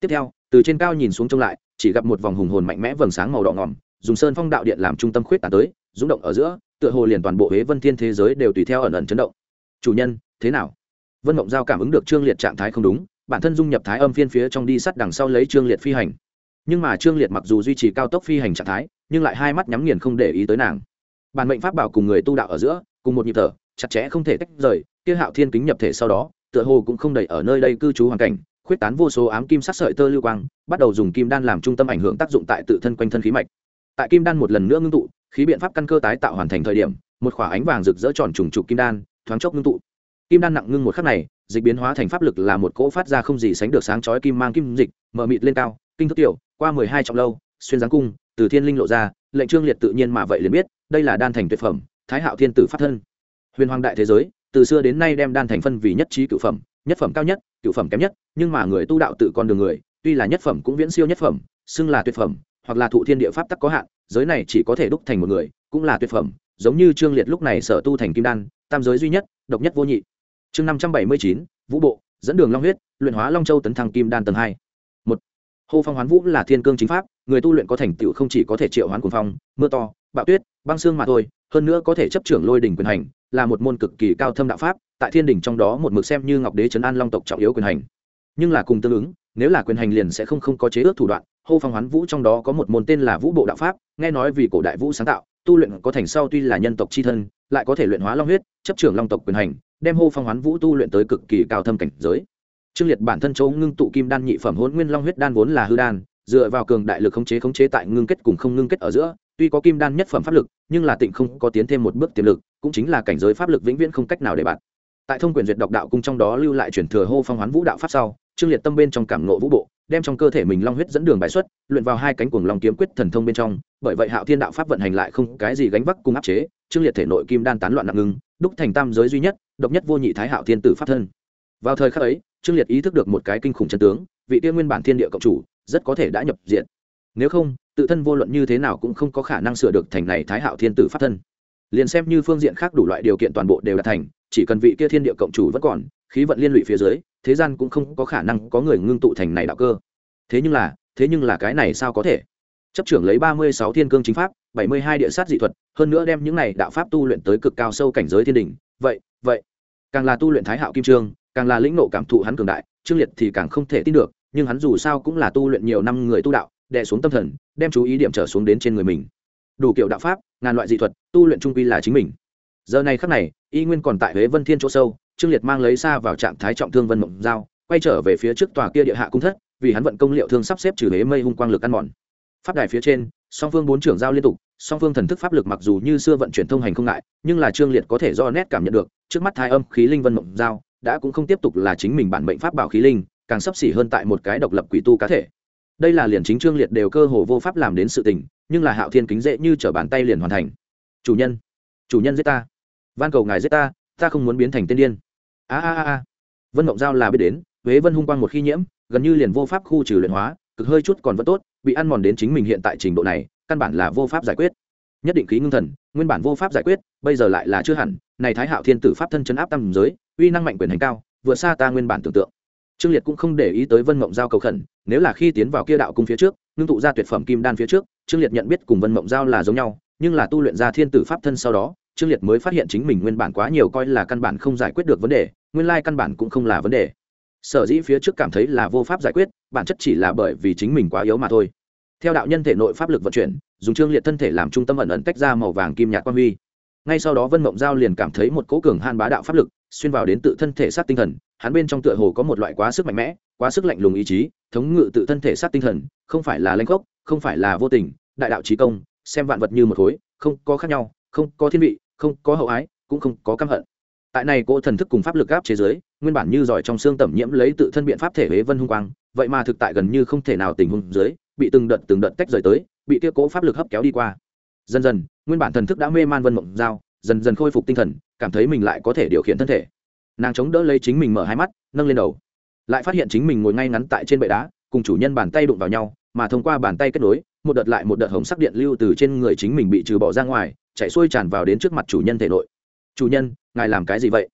Tiếp theo, từ trên cao nhìn xuống trông lại, chỉ gặp một vòng hùng hồn mạnh mẽ vầng sáng màu đỏ ngòm, dùng sơn phong đạo điện làm trung tâm khuyết tàn tới, rung động ở giữa, tựa hồ liền toàn bộ huế vân thiên thế giới đều tùy theo ẩn ẩn chấn động. Chủ nhân, thế nào? Vân mộng giao cảm ứng được trương liệt trạng thái không đúng, bản thân dung nhập thái âm phiên phía trong đi sắt đằng sau lấy trương liệt phi hành nhưng mà trương liệt mặc dù duy trì cao tốc phi hành trạng thái, nhưng lại hai mắt nhắm nghiền không để ý tới nàng. Bản mệnh pháp bảo cùng người tu đạo ở giữa, cùng một nhịp thở, chặt chẽ không thể tách rời, kia hạo thiên kính nhập thể sau đó, tựa hồ cũng không đầy ở nơi đây cư trú hoàn cảnh, khuyết tán vô số ám kim sắc sợi tơ lưu quang, bắt đầu dùng kim đan làm trung tâm ảnh hưởng tác dụng tại tự thân quanh thân khí mạch. Tại kim đan một lần nữa ngưng tụ, khí biện pháp căn cơ tái tạo hoàn thành thời điểm, một khỏa ánh vàng rực rỡ tròn trùng trục kim đan, thoáng chốc ngưng tụ. Kim đan nặng ngưng một khắc này, dịch biến hóa thành pháp lực là một cỗ phát ra không gì sánh được sáng chói kim mang kim dịch mở mịt lên cao, kinh thức tiểu qua mười hai trọng lâu, xuyên giáng cung, từ thiên linh lộ ra, lệnh trương liệt tự nhiên mà vậy liền biết, đây là đan thành tuyệt phẩm, thái hạo thiên tử phát thân. Huyền hoàng đại thế giới, từ xưa đến nay đem đan thành phân vì nhất trí cựu phẩm, nhất phẩm cao nhất cựu phẩm kém nhất, nhưng mà người tu đạo tự con đường người, tuy là nhất phẩm cũng viễn siêu nhất phẩm, xưng là tuyệt phẩm, hoặc là thụ thiên địa pháp tắc có hạn, giới này chỉ có thể đúc thành một người, cũng là tuyệt phẩm, giống như trương liệt lúc này sở tu thành kim đan, tam giới duy nhất, độc nhất vô nhị. Chương năm trăm bảy mươi chín, vũ bộ, dẫn đường long huyết, luyện hóa long châu tấn thăng kim đan tầng hai hô phong hoán vũ là thiên cương chính pháp, người tu luyện có thành tựu không chỉ có thể triệu hoán cuồng phong, mưa to, bạo tuyết, băng xương mà thôi, hơn nữa có thể chấp trưởng lôi đỉnh quyền hành, là một môn cực kỳ cao thâm đạo pháp, tại thiên đỉnh trong đó một mực xem như ngọc đế trấn an long tộc trọng yếu quyền hành. Nhưng là cùng tương ứng, nếu là quyền hành liền sẽ không không có chế ước thủ đoạn, hô phong hoán vũ trong đó có một môn tên là vũ bộ đạo pháp, nghe nói vì cổ đại vũ sáng tạo, tu luyện có thành sau tuy là nhân tộc c h i thân, lại có thể luyện hóa long huyết, chấp trưởng long tộc quyền hành, đem hô phong hoán vũ tu luyện tới cực kỳ cao thâm cảnh giới trương liệt bản thân chỗ ngưng tụ kim đan nhị phẩm hôn nguyên long huyết đan vốn là hư đan, dựa vào cường đại lực khống chế khống chế tại ngưng kết cùng không ngưng kết ở giữa, tuy có kim đan nhất phẩm pháp lực, nhưng là tịnh không có tiến thêm một bước tiềm lực, cũng chính là cảnh giới pháp lực vĩnh viễn không cách nào để bạn tại thông quyền duyệt độc đạo cung trong đó lưu lại chuyển thừa hô phong hoán vũ đạo pháp sau, trương liệt tâm bên trong cảm nộ vũ bộ, đem trong cơ thể mình long huyết dẫn đường bài xuất, luyện vào hai cánh cuồng long kiếm quyết thần thông bên trong, bởi vậy hạo thiên đạo pháp vận hành lại không cái gì gánh vác cùng áp chế, trương liệt thể nội kim đan tán loạn nặng ngưng, đúc thành tam giới duy nhất, độc nhất vô nhị thái hạo thiên tử pháp thân. Vào thời khắc ấy trương liệt ý thức được một cái kinh khủng chân tướng, vị tiên nguyên bản thiên địa cộng chủ, rất có thể đã nhập diện nếu không, tự thân vô luận như thế nào cũng không có khả năng sửa được thành này thái hạo thiên tử pháp thân. Liền xem như phương diện khác đủ loại điều kiện toàn bộ đều đạt thành, chỉ cần vị kia thiên địa cộng chủ vẫn còn, khí vận liên lụy phía dưới, thế gian cũng không có khả năng có người ngưng tụ thành này đạo cơ. Thế nhưng là, thế nhưng là cái này sao có thể? Chấp trưởng lấy ba mươi sáu thiên cương chính pháp, bảy mươi hai địa sát dị thuật, hơn nữa đem những này đạo pháp tu luyện tới cực cao sâu cảnh giới thiên đình. Vậy vậy, càng là tu luyện thái hạo kim trương càng là lĩnh nộ cảm thụ hắn cường đại, trương liệt thì càng không thể tin được, nhưng hắn dù sao cũng là tu luyện nhiều năm người tu đạo, đè xuống tâm thần, đem chú ý điểm trở xuống đến trên người mình. Đủ kiểu đạo pháp, ngàn loại dị thuật, tu luyện trung quy là chính mình. Giờ này khắc này, y nguyên còn tại huế vân thiên chỗ sâu, trương liệt mang lấy xa vào trạng thái trọng thương vân mộng giao, quay trở về phía trước tòa kia địa hạ cung thất, vì hắn vận công liệu thương sắp xếp trừ huế mây hung quang lực ăn mòn. Pháp đài phía trên, song phương bốn trưởng giao liên tục, song phương thần thức pháp lực mặc dù như xưa vận chuyển thông hành không ngại, nhưng là trương liệt có thể do nét cảm nhận được, trước mắt thai âm khí linh vân mộng giao đã cũng không tiếp tục là chính mình bản mệnh pháp bảo khí linh, càng sắp xỉ hơn tại một cái độc lập quỷ tu cá thể. Đây là liền chính trương liệt đều cơ hồ vô pháp làm đến sự tình, nhưng là hạo thiên kính dễ như trở bàn tay liền hoàn thành. Chủ nhân chủ nhân giết ta. Van cầu ngài giết ta ta không muốn biến thành tên điên. A a a. Vân mộng giao là biết đến, huế vân hung quang một khi nhiễm, gần như liền vô pháp khu trừ luyện hóa, cực hơi chút còn vẫn tốt, bị ăn mòn đến chính mình hiện tại trình độ này, căn bản là vô pháp giải quyết. Nhất định khí ngưng thần, nguyên bản vô pháp giải quyết, bây giờ lại là chưa hẳn, này thái hạo thiên tử pháp thân chấn áp tam giới uy năng mạnh quyền hành cao, vượt xa ta nguyên bản tưởng tượng. Trương liệt cũng không để ý tới vân mộng giao cầu khẩn, nếu là khi tiến vào kia đạo cung phía trước, ngưng tụ ra tuyệt phẩm kim đan phía trước, trương liệt nhận biết cùng vân mộng giao là giống nhau, nhưng là tu luyện ra thiên tử pháp thân sau đó, trương liệt mới phát hiện chính mình nguyên bản quá nhiều coi là căn bản không giải quyết được vấn đề, nguyên lai căn bản cũng không là vấn đề. Sở dĩ phía trước cảm thấy là vô pháp giải quyết, bản chất chỉ là bởi vì chính mình quá yếu mà thôi. Theo đạo nhân thể nội pháp lực vận chuyển, dùng trương liệt thân thể làm trung tâm ẩn ẩn tách ra màu vàng kim nhạt quan huy ngay sau đó vân mộng giao liền cảm thấy một cỗ cường han bá đạo pháp lực xuyên vào đến tự thân thể sát tinh thần, hắn bên trong tựa hồ có một loại quá sức mạnh mẽ, quá sức lạnh lùng ý chí, thống ngự tự thân thể sát tinh thần, không phải là lanh gốc không phải là vô tình, đại đạo trí công, xem vạn vật như một khối, không có khác nhau, không có thiên vị, không có hậu ái, cũng không có căm hận. Tại này cỗ thần thức cùng pháp lực áp chế giới nguyên bản như giỏi trong xương tẩm nhiễm lấy tự thân biện pháp thể huế vân hung quang, vậy mà thực tại gần như không thể nào tình hung dưới, bị từng đợt từng đợt tách rời tới, bị kia cỗ pháp lực hấp kéo đi qua. Dần dần nguyên bản thần thức đã mê man vân mộng dao dần dần khôi phục tinh thần, cảm thấy mình lại có thể điều khiển thân thể. Nàng chống đỡ lấy chính mình mở hai mắt, nâng lên đầu. Lại phát hiện chính mình ngồi ngay ngắn tại trên bệ đá, cùng chủ nhân bàn tay đụng vào nhau, mà thông qua bàn tay kết nối, một đợt lại một đợt hồng sắc điện lưu từ trên người chính mình bị trừ bỏ ra ngoài, chạy xuôi tràn vào đến trước mặt chủ nhân thể nội. Chủ nhân, ngài làm cái gì vậy?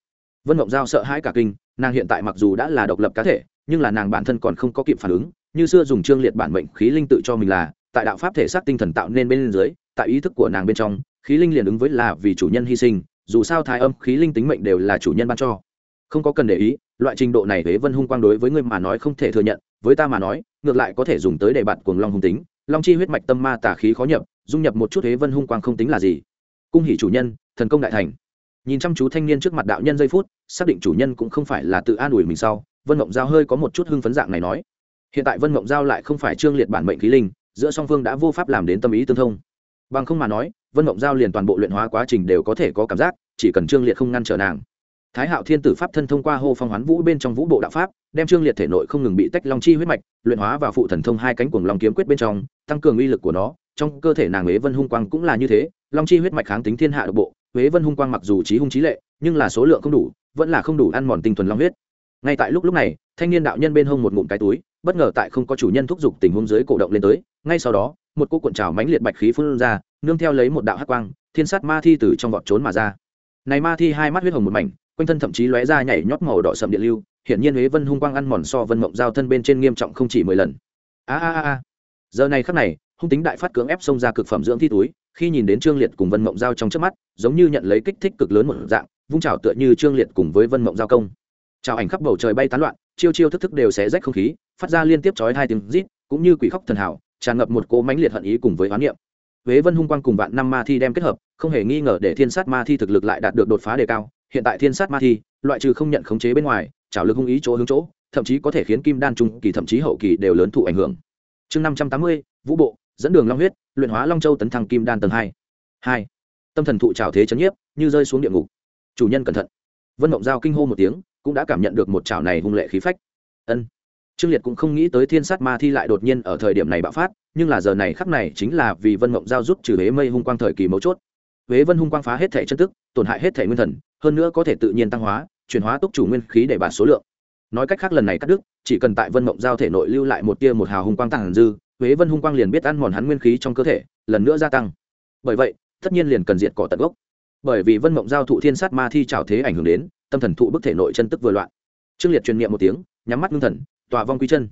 Vân mộng giao sợ hãi cả kinh, nàng hiện tại mặc dù đã là độc lập cá thể, nhưng là nàng bản thân còn không có kịp phản ứng, như xưa dùng trương liệt bản mệnh khí linh tự cho mình là, tại đạo pháp thể xác tinh thần tạo nên bên dưới tại ý thức của nàng bên trong, khí linh liền ứng với là vì chủ nhân hy sinh, dù sao thái âm khí linh tính mệnh đều là chủ nhân ban cho. Không có cần để ý, loại trình độ này huế vân hung quang đối với người mà nói không thể thừa nhận, với ta mà nói, ngược lại có thể dùng tới để bạt cuồng long hung tính. Long chi huyết mạch tâm ma tà khí khó nhập, dung nhập một chút huế vân hung quang không tính là gì. Cung hỷ chủ nhân, thần công đại thành. Nhìn chăm chú thanh niên trước mặt đạo nhân giây phút, xác định chủ nhân cũng không phải là tự an ủi mình sau, vân mộng giao hơi có một chút hưng phấn dạng này nói. Hiện tại vân mộng giao lại không phải trương liệt bản mệnh khí linh, giữa song phương đã vô pháp làm đến tâm ý tương thông bằng không mà nói, vân mộng giao liền toàn bộ luyện hóa quá trình đều có thể có cảm giác, chỉ cần trương liệt không ngăn trở nàng. Thái hạo thiên tử pháp thân thông qua hô phong hoán vũ bên trong vũ bộ đạo pháp, đem trương liệt thể nội không ngừng bị tách long chi huyết mạch, luyện hóa và phụ thần thông hai cánh cuồng long kiếm quyết bên trong, tăng cường uy lực của nó. Trong cơ thể nàng huế vân hung quang cũng là như thế, long chi huyết mạch kháng tính thiên hạ độc bộ huế vân hung quang mặc dù trí hung trí lệ, nhưng là số lượng không đủ, vẫn là không đủ ăn mòn tinh thuần long huyết. Ngay tại lúc lúc này, thanh niên đạo nhân bên hông một ngụm cái túi, bất ngờ tại không có chủ nhân thúc giục tình huống dưới cổ động lên tới, ngay sau đó một cô cuộn trào mãnh liệt bạch khí phun ra, nương theo lấy một đạo hắc quang, thiên sát ma thi từ trong vọt trốn mà ra. Này ma thi hai mắt huyết hồng một mảnh, quanh thân thậm chí lóe ra nhảy nhót màu đỏ sầm điện lưu, hiển nhiên huế vân hung quang ăn mòn so vân mộng giao thân bên trên nghiêm trọng không chỉ mười lần. A a a giờ này khắc này, hung tính đại phát cưỡng ép xông ra cực phẩm dưỡng thi túi, khi nhìn đến trương liệt cùng vân mộng giao trong trước mắt, giống như nhận lấy kích thích cực lớn một dạng, vung trào tựa như trương liệt cùng với vân mộng giao công. Trào ảnh khắp bầu trời bay tán loạn, chiêu chiêu thức thức đều xé rách không khí, phát ra liên tiếp chói hai tiếng rít, cũng như quỷ khóc thần hảo tràn ngập một cỗ mãnh liệt hận ý cùng với hoán niệm. Huế vân hung quang cùng vạn năm ma thi đem kết hợp, không hề nghi ngờ để thiên sát ma thi thực lực lại đạt được đột phá đề cao. Hiện tại thiên sát ma thi, loại trừ không nhận khống chế bên ngoài trảo lực hung ý chỗ hướng chỗ, thậm chí có thể khiến kim đan trung kỳ thậm chí hậu kỳ đều lớn thụ ảnh hưởng. Chương năm trăm tám mươi, vũ bộ, dẫn đường long huyết, luyện hóa long châu tấn thăng kim đan tầng hai. Hai. Tâm thần thụ chảo thế chấn nhiếp, như rơi xuống địa ngục. Chủ nhân cẩn thận. Vân mộng giao kinh hô một tiếng, cũng đã cảm nhận được một chảo này hung lệ khí phách. Ân trương liệt cũng không nghĩ tới thiên sát ma thi lại đột nhiên ở thời điểm này bạo phát, nhưng là giờ này khắc này chính là vì vân mộng giao rút trừ huế mây hung quang thời kỳ mấu chốt. Huế vân hung quang phá hết thể chân tức, tổn hại hết thể nguyên thần, hơn nữa có thể tự nhiên tăng hóa, chuyển hóa túc chủ nguyên khí để bản số lượng. Nói cách khác lần này cắt đứt, chỉ cần tại vân mộng giao thể nội lưu lại một tia một hào hung quang tàng dư, huế vân hung quang liền biết ăn mòn hắn nguyên khí trong cơ thể, lần nữa gia tăng. Bởi vậy, tất nhiên liền cần diệt cỏ tận gốc. Bởi vì vân mộng giao thụ thiên sát ma thi trào thế ảnh hưởng đến, tâm thần thụ bức thể nội chân tức vừa loạn. Trương liệt truyền niệm một tiếng, nhắm mắt ngưng thần tòa vong quy chân.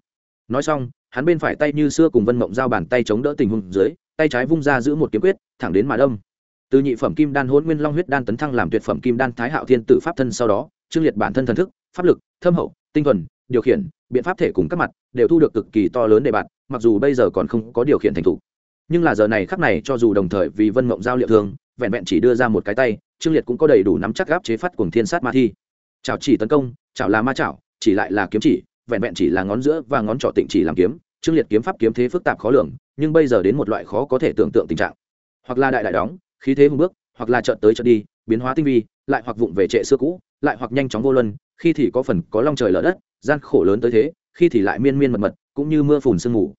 Nói xong, hắn bên phải tay như xưa cùng vân mộng giao bàn tay chống đỡ tình huống dưới, tay trái vung ra giữ một kiếm quyết, thẳng đến mà đông từ nhị phẩm kim đan hôn nguyên long huyết đan tấn thăng làm tuyệt phẩm kim đan thái hạo thiên tử pháp thân sau đó trương liệt bản thân thần thức, pháp lực, thâm hậu, tinh thuần, điều khiển, biện pháp thể cùng các mặt, đều thu được cực kỳ to lớn để bạn mặc dù bây giờ còn không có điều khiển thành thủ nhưng là giờ này khắc này, cho dù đồng thời vì vân mộng giao liệu thương, vẹn vẹn chỉ đưa ra một cái tay trương liệt cũng có đầy đủ nắm chắc gáp chế phát cùng thiên sát ma thi. Chảo chỉ tấn công, chảo là ma chảo, chỉ lại là kiếm chỉ vẹn vẹn chỉ là ngón giữa và ngón trỏ tịnh chỉ làm kiếm, trương liệt kiếm pháp kiếm thế phức tạp khó lường, nhưng bây giờ đến một loại khó có thể tưởng tượng tình trạng. Hoặc là đại đại đóng, khí thế hùng bước hoặc là trợn tới trợn đi, biến hóa tinh vi, lại hoặc vụng về trệ xưa cũ, lại hoặc nhanh chóng vô luân, khi thì có phần có long trời lở đất, gian khổ lớn tới thế, khi thì lại miên miên mật mật, cũng như mưa phùn sương mù.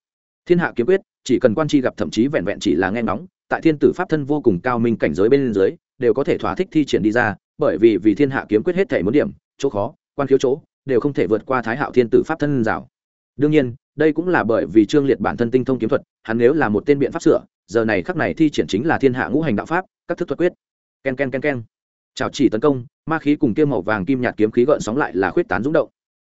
Thiên hạ kiếm quyết, chỉ cần quan chi gặp thậm chí vẹn vẹn chỉ là nghe ngóng, tại thiên tử pháp thân vô cùng cao minh cảnh giới bên dưới, đều có thể thỏa thích thi triển đi ra, bởi vì vì thiên hạ kiếm quyết hết thể muốn điểm, chỗ khó, quan khiếu chỗ đều không thể vượt qua thái hạo thiên tử pháp thân rào. Đương nhiên, đây cũng là bởi vì trương liệt bản thân tinh thông kiếm thuật, hắn nếu là một tên biện pháp sửa, giờ này khắc này thi triển chính là thiên hạ ngũ hành đạo pháp, các thức thuật quyết. K e n k e n k e n k e n chào chỉ tấn công, ma khí cùng kiêm màu vàng kim nhạt kiếm khí gợn sóng lại là khuyết tán rúng động.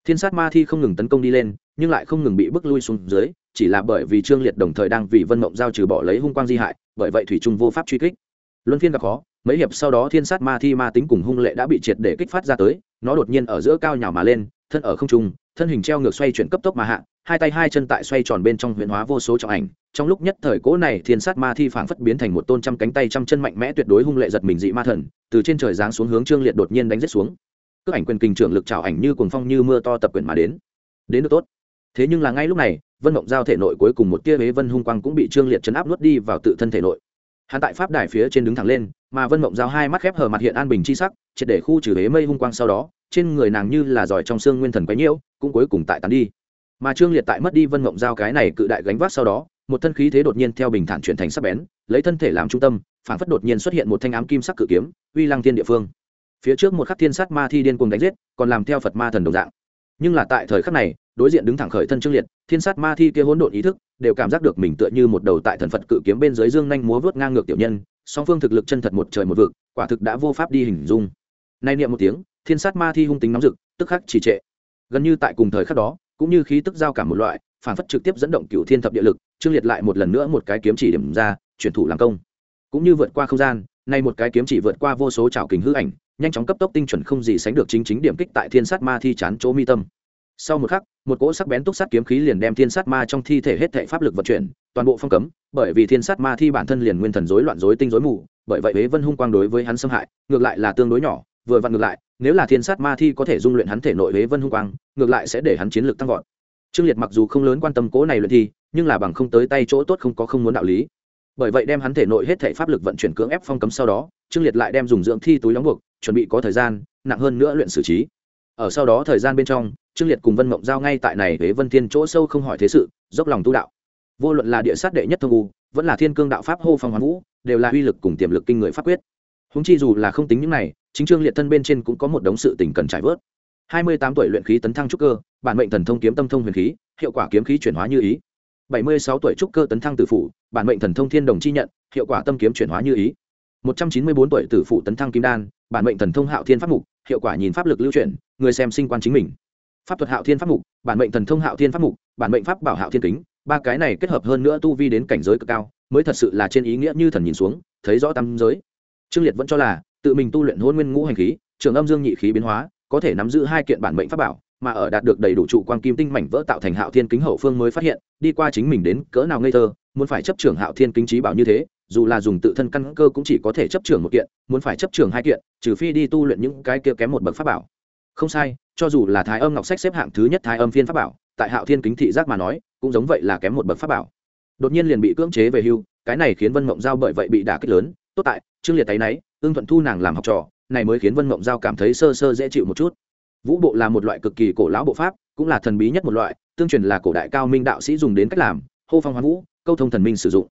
Thiên sát ma thi không ngừng tấn công đi lên, nhưng lại không ngừng bị bước lui xuống dưới, chỉ là bởi vì trương liệt đồng thời đang vì vân mộng giao trừ bỏ lấy hung quang di hại, bởi vậy thủy trung vô pháp truy kích. Luân phiên gặp khó mấy hiệp sau đó thiên sát ma thi ma tính cùng hung lệ đã bị triệt để kích phát ra tới, nó đột nhiên ở giữa cao nhào mà lên, thân ở không trung, thân hình treo ngược xoay chuyển cấp tốc mà hạ, hai tay hai chân tại xoay tròn bên trong huyện hóa vô số trọng ảnh. Trong lúc nhất thời cỗ này, thiên sát ma thi phảng phất biến thành một tôn trăm cánh tay trăm chân mạnh mẽ tuyệt đối hung lệ giật mình dị ma thần, từ trên trời giáng xuống hướng trương liệt đột nhiên đánh rết xuống. Cước ảnh quyền kình trưởng lực trào ảnh như cuồng phong như mưa to tập quyền mà đến. Đến được tốt. Thế nhưng là ngay lúc này, vân mộng giao thể nội cuối cùng một tia huế vân hung quang cũng bị trương liệt chấn áp nuốt đi vào tự thân thể nội. Hắn tại pháp đài phía trên đứng thẳng lên mà vân mộng giao hai mắt khép hờ mặt hiện an bình c h i sắc, triệt để khu trừ huế mây hung quang sau đó, trên người nàng như là giỏi trong xương nguyên thần quấy nhiễu, cũng cuối cùng tại tán đi. Mà trương liệt tại mất đi vân mộng giao cái này cự đại gánh vác sau đó, một thân khí thế đột nhiên theo bình thản chuyển thành sắc bén, lấy thân thể làm trung tâm phản phất đột nhiên xuất hiện một thanh ám kim sắc cự kiếm, uy lăng thiên địa phương. Phía trước một khắc thiên sát ma thi điên cuồng đánh giết, còn làm theo phật ma thần đồng dạng. Nhưng là tại thời khắc này, đối diện đứng thẳng khởi thân trương liệt, thiên sát ma thi kia hỗn độn ý thức, đều cảm giác được mình tựa như một đầu tại thần phật cự kiếm bên dưới dương nhanh múa vớt ngang ngược tiểu nhân song phương thực lực chân thật một trời một vực, quả thực đã vô pháp đi hình dung. Nay niệm một tiếng, thiên sát ma thi hung tính nóng rực, tức khắc trì trệ. Gần như tại cùng thời khắc đó, cũng như khí tức giao cả một loại, phản phất trực tiếp dẫn động cựu thiên thập địa lực, trương liệt lại một lần nữa một cái kiếm chỉ điểm ra, chuyển thủ làm công. Cũng như vượt qua không gian, nay một cái kiếm chỉ vượt qua vô số trào kính hư ảnh, nhanh chóng cấp tốc tinh chuẩn không gì sánh được chính chính điểm kích tại thiên sát ma thi chán chỗ mi tâm. Sau một khắc, một cỗ sắc bén túc sát kiếm khí liền đem thiên sát ma trong thi thể hết thệ pháp lực vận chuyển toàn bộ phong cấm, bởi vì thiên sát ma thi bản thân liền nguyên thần rối loạn rối tinh rối mù, bởi vậy huế vân hung quang đối với hắn xâm hại, ngược lại là tương đối nhỏ, vừa vặn ngược lại, nếu là thiên sát ma thi có thể dung luyện hắn thể nội huế vân hung quang, ngược lại sẽ để hắn chiến lược tăng vọt. Trương liệt mặc dù không lớn quan tâm cố này luyện thi, nhưng là bằng không tới tay chỗ tốt không có không muốn đạo lý. Bởi vậy đem hắn thể nội hết thể pháp lực vận chuyển cưỡng ép phong cấm sau đó, trương liệt lại đem dùng dưỡng thi túi đóng buộc, chuẩn bị có thời gian, nặng hơn nữa luyện xử trí. Ở sau đó thời gian bên trong, trương liệt cùng vân mộng giao ngay tại này huế vân thiên chỗ sâu không hỏi thế sự, dốc lòng tu đạo vô luận là địa sát đệ nhất thông u, vẫn là thiên cương đạo pháp hô phong hoán vũ, đều là uy lực cùng tiềm lực kinh người pháp quyết. Húng chi dù là không tính những này, chính trương liệt thân bên trên cũng có một đống sự tình cần trải vớt. Hai mươi tám tuổi luyện khí tấn thăng trúc cơ, bản mệnh thần thông kiếm tâm thông huyền khí, hiệu quả kiếm khí chuyển hóa như ý. Bảy mươi sáu tuổi trúc cơ tấn thăng tử phủ, bản mệnh thần thông thiên đồng chi nhận, hiệu quả tâm kiếm chuyển hóa như ý. Một trăm chín mươi bốn tuổi tử phụ tấn thăng kim đan, bản mệnh thần thông hạo thiên pháp mục, hiệu quả nhìn pháp lực lưu chuyển, người xem sinh quan chính mình. Pháp thuật hạo thiên pháp mục, bản mệnh thần thông hạo thiên pháp mục, bản mệnh pháp bảo hạo thiên kính ba cái này kết hợp hơn nữa tu vi đến cảnh giới cực cao, mới thật sự là trên ý nghĩa như thần nhìn xuống, thấy rõ tâm giới. Trương liệt vẫn cho là, tự mình tu luyện hôn nguyên ngũ hành khí, trường âm dương nhị khí biến hóa, có thể nắm giữ hai kiện bản mệnh pháp bảo, mà ở đạt được đầy đủ trụ quang kim tinh mảnh vỡ tạo thành hạo thiên kính hậu phương mới phát hiện, đi qua chính mình đến cỡ nào ngây thơ, muốn phải chấp trưởng hạo thiên kính trí bảo như thế, dù là dùng tự thân căn cơ cũng chỉ có thể chấp trưởng một kiện, muốn phải chấp trưởng hai kiện, trừ phi đi tu luyện những cái kia kém một bậc pháp bảo. Không sai, cho dù là thái âm ngọc sách xếp hạng thứ nhất thái âm phiên pháp bảo tại hạo thiên kính thị giác mà nói, cũng giống vậy là kém một bậc pháp bảo. Đột nhiên liền bị cưỡng chế về hưu, cái này khiến vân mộng giao bởi vậy bị đả kích lớn. Tốt tại, trương liệt tay náy ương thuận thu nàng làm học trò, này mới khiến vân mộng giao cảm thấy sơ sơ dễ chịu một chút. Vũ bộ là một loại cực kỳ cổ lão bộ pháp, cũng là thần bí nhất một loại, tương truyền là cổ đại cao minh đạo sĩ dùng đến cách làm, hô phong hoán vũ, câu thông thần minh sử dụng.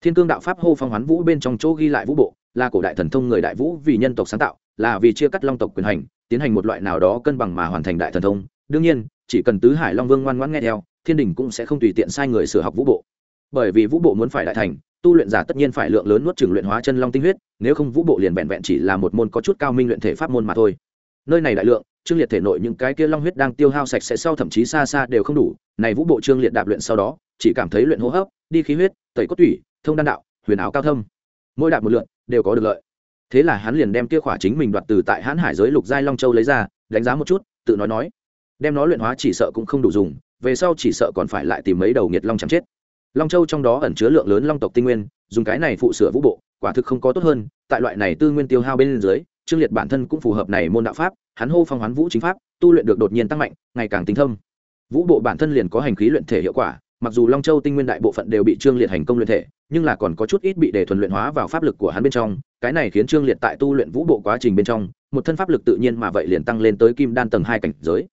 Thiên cương đạo pháp hô phong hoán vũ bên trong chỗ ghi lại vũ bộ, là cổ đại thần thông người đại vũ vì nhân tộc sáng tạo, là vì chia cắt long tộc quyền hành, tiến hành một loại nào đó cân bằng mà hoàn thành đại thần thông đương nhiên, chỉ cần tứ hải long vương ngoan ngoãn nghe theo, thiên đình cũng sẽ không tùy tiện sai người sửa học vũ bộ. Bởi vì vũ bộ muốn phải đại thành, tu luyện giả tất nhiên phải lượng lớn nuốt trừng luyện hóa chân long tinh huyết, nếu không vũ bộ liền vẹn vẹn chỉ là một môn có chút cao minh luyện thể pháp môn mà thôi. Nơi này đại lượng, trương liệt thể nội những cái kia long huyết đang tiêu hao sạch sẽ sau thậm chí xa xa đều không đủ, này vũ bộ trương liệt đạp luyện sau đó, chỉ cảm thấy luyện hô hấp, đi khí huyết, tẩy cốt tủy, thông đan đạo, huyền áo cao thâm. Mỗi đạp một lượn, đều có được lợi. Thế là hắn liền đem kia khỏa chính mình đoạt từ tại hãn hải giới lục giai long châu lấy ra, đánh giá một chút, tự nói nói đem nó luyện hóa chỉ sợ cũng không đủ dùng, về sau chỉ sợ còn phải lại tìm mấy đầu nghiệt long chẳng chết. Long châu trong đó ẩn chứa lượng lớn long tộc tinh nguyên, dùng cái này phụ sửa vũ bộ, quả thực không có tốt hơn, tại loại này tư nguyên tiêu hao bên dưới, trương liệt bản thân cũng phù hợp này môn đạo pháp, hắn hô phong hoán vũ chính pháp, tu luyện được đột nhiên tăng mạnh, ngày càng tinh thâm. Vũ bộ bản thân liền có hành khí luyện thể hiệu quả, mặc dù long châu tinh nguyên đại bộ phận đều bị trương liệt hành công luyện thể, nhưng là còn có chút ít bị để thuần luyện hóa vào pháp lực của hắn bên trong, cái này khiến trương liệt tại tu luyện vũ bộ quá trình bên trong, một thân pháp lực tự nhiên mà vậy liền tăng lên tới kim đan tầng hai cảnh giới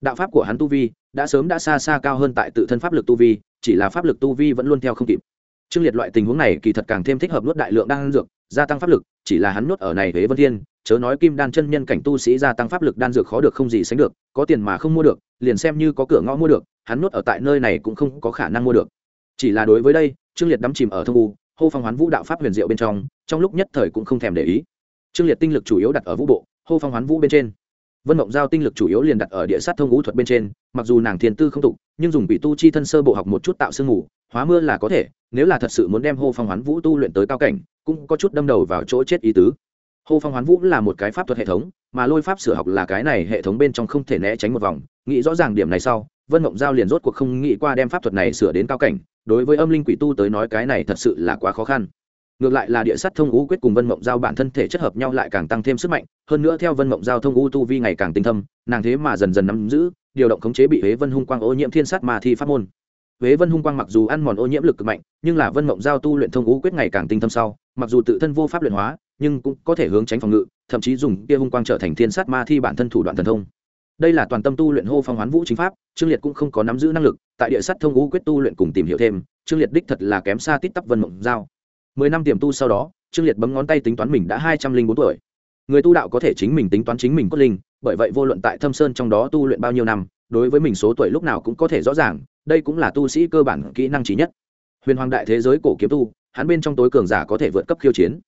đạo pháp của hắn tu vi đã sớm đã xa xa cao hơn tại tự thân pháp lực tu vi, chỉ là pháp lực tu vi vẫn luôn theo không kịp. Trương liệt loại tình huống này kỳ thật càng thêm thích hợp nuốt đại lượng đan dược, gia tăng pháp lực, chỉ là hắn nuốt ở này huế vân thiên, chớ nói kim đan chân nhân cảnh tu sĩ gia tăng pháp lực đan dược khó được không gì sánh được, có tiền mà không mua được, liền xem như có cửa ngõ mua được, hắn nuốt ở tại nơi này cũng không có khả năng mua được. Chỉ là đối với đây, trương liệt đắm chìm ở thông u, hô phong hoán vũ đạo pháp huyền diệu bên trong trong lúc nhất thời cũng không thèm để ý. Trương liệt tinh lực chủ yếu đặt ở vũ bộ, hô phong hoán vũ bên trên vân mộng giao tinh lực chủ yếu liền đặt ở địa sát thông ngũ thuật bên trên, mặc dù nàng thiền tư không tục, nhưng dùng bị tu chi thân sơ bộ học một chút tạo sương ngủ hóa mưa là có thể, nếu là thật sự muốn đem hô phong hoán vũ tu luyện tới cao cảnh, cũng có chút đâm đầu vào chỗ chết ý tứ. Hô phong hoán vũ là một cái pháp thuật hệ thống, mà lôi pháp sửa học là cái này hệ thống bên trong không thể né tránh một vòng. Nghĩ rõ ràng điểm này sau, vân mộng giao liền rốt cuộc không nghĩ qua đem pháp thuật này sửa đến cao cảnh. Đối với âm linh quỷ tu tới nói cái này thật sự là quá khó khăn ngược lại là địa sắt thông u quyết cùng vân mộng giao bản thân thể chất hợp nhau lại càng tăng thêm sức mạnh, hơn nữa theo vân mộng giao thông u tu vi ngày càng tinh thâm, nàng thế mà dần dần nắm giữ, điều động khống chế bị huế vân hung quang ô nhiễm thiên sát mà thi pháp môn. Huế vân hung quang mặc dù ăn mòn ô nhiễm lực cực mạnh, nhưng là vân mộng giao tu luyện thông u quyết ngày càng tinh thâm sau, mặc dù tự thân vô pháp luyện hóa, nhưng cũng có thể hướng tránh phòng ngự, thậm chí dùng kia hung quang trở thành thiên sát ma thi bản thân thủ đoạn thần thông. Đây là toàn tâm tu luyện hô phong hoán vũ chính pháp, trương liệt cũng không có nắm giữ năng lực, tại địa sắt thông u quyết tu luyện cùng tìm hiểu thêm, trương liệt đích thật là kém xa tít tắp vân mộng giao mười năm tiềm tu sau đó, trương liệt bấm ngón tay tính toán mình đã hai trăm linh bốn tuổi. Người tu đạo có thể chính mình tính toán chính mình cốt linh, bởi vậy vô luận tại thâm sơn trong đó tu luyện bao nhiêu năm, đối với mình số tuổi lúc nào cũng có thể rõ ràng, đây cũng là tu sĩ cơ bản kỹ năng trí nhất. Huyền hoàng đại thế giới cổ kiếm tu, hắn bên trong tối cường giả có thể vượt cấp khiêu chiến.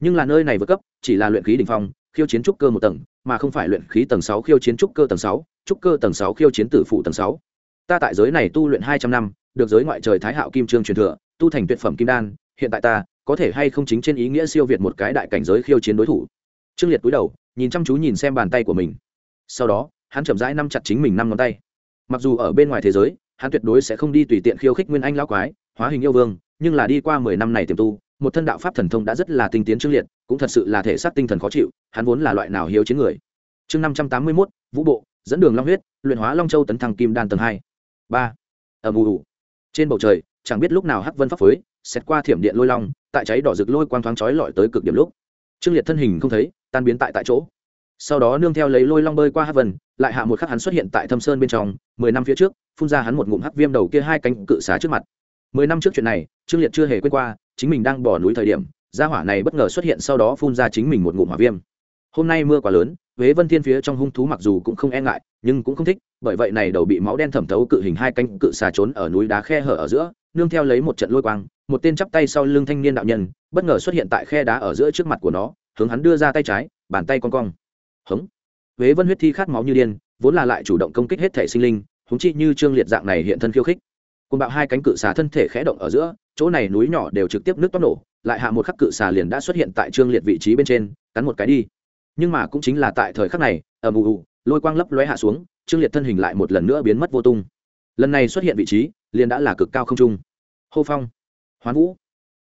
Nhưng là nơi này vượt cấp, chỉ là luyện khí đ ỉ n h phong, khiêu chiến trúc cơ một tầng, mà không phải luyện khí tầng sáu khiêu chiến trúc cơ tầng sáu, trúc cơ tầng sáu khiêu chiến tử phụ tầng sáu. Ta tại giới này tu luyện hai trăm năm, được giới ngoại trời thái hạo kim trương truyền thừa, tu thành tuyệt phẩm kim đan, hiện tại ta có thể hay không chính trên ý nghĩa siêu việt một cái đại cảnh giới khiêu chiến đối thủ. Trương liệt cúi đầu, nhìn chăm chú nhìn xem bàn tay của mình. Sau đó, hắn chậm rãi nắm chặt chính mình năm ngón tay. Mặc dù ở bên ngoài thế giới, hắn tuyệt đối sẽ không đi tùy tiện khiêu khích nguyên anh lão quái, hóa hình yêu vương, nhưng là đi qua mười năm này tiềm tu, một thân đạo pháp thần thông đã rất là tinh tiến trương liệt, cũng thật sự là thể xác tinh thần khó chịu, hắn vốn là loại nào hiếu chiến người. Chương năm trăm tám mươi mốt, vũ bộ, dẫn đường long huyết, luyện hóa long châu tấn thăng kim đan tầng hai. Ba. Ầm ù trên bầu trời, chẳng biết lúc nào hắc vân pháp phối xét qua thiểm điện lôi long tại cháy đỏ rực lôi quang thoáng chói lọi tới cực điểm lúc. Trương liệt thân hình không thấy, tan biến tại tại chỗ. Sau đó nương theo lấy lôi long bơi qua hắc vân, lại hạ một khắc hắn xuất hiện tại thâm sơn bên trong, mười năm phía trước, phun ra hắn một ngụm hắc viêm đầu kia hai cánh cự xá trước mặt. Mười năm trước chuyện này, trương liệt chưa hề quên qua, chính mình đang bỏ núi thời điểm, gia hỏa này bất ngờ xuất hiện sau đó phun ra chính mình một ngụm hỏa viêm. Hôm nay mưa quá lớn, huế vân thiên phía trong hung thú mặc dù cũng không e ngại, nhưng cũng không thích, bởi vậy này đầu bị máu đen thẩm thấu cự hình hai cánh cự xà trốn ở núi đá khe hở ở giữa nương theo lấy một trận lôi quang, một tên chắp tay sau lưng thanh niên đạo nhân, bất ngờ xuất hiện tại khe đá ở giữa trước mặt của nó, hướng hắn đưa ra tay trái, bàn tay con cong. Hống. Huế vân huyết thi khát máu như điên, vốn là lại chủ động công kích hết thể sinh linh húng chi như trương liệt dạng này hiện thân khiêu khích. Cùng bạo hai cánh cự xà thân thể khẽ động ở giữa, chỗ này núi nhỏ đều trực tiếp nước toát nổ, lại hạ một khắc cự xà liền đã xuất hiện tại trương liệt vị trí bên trên, cắn một cái đi. Nhưng mà cũng chính là tại thời khắc này, ầm ù ù, lôi quang lấp lóe hạ xuống, trương liệt thân hình lại một lần nữa biến mất vô tung. Lần này xuất hiện vị trí liền đã là cực cao không trung. Hô phong, hoán vũ.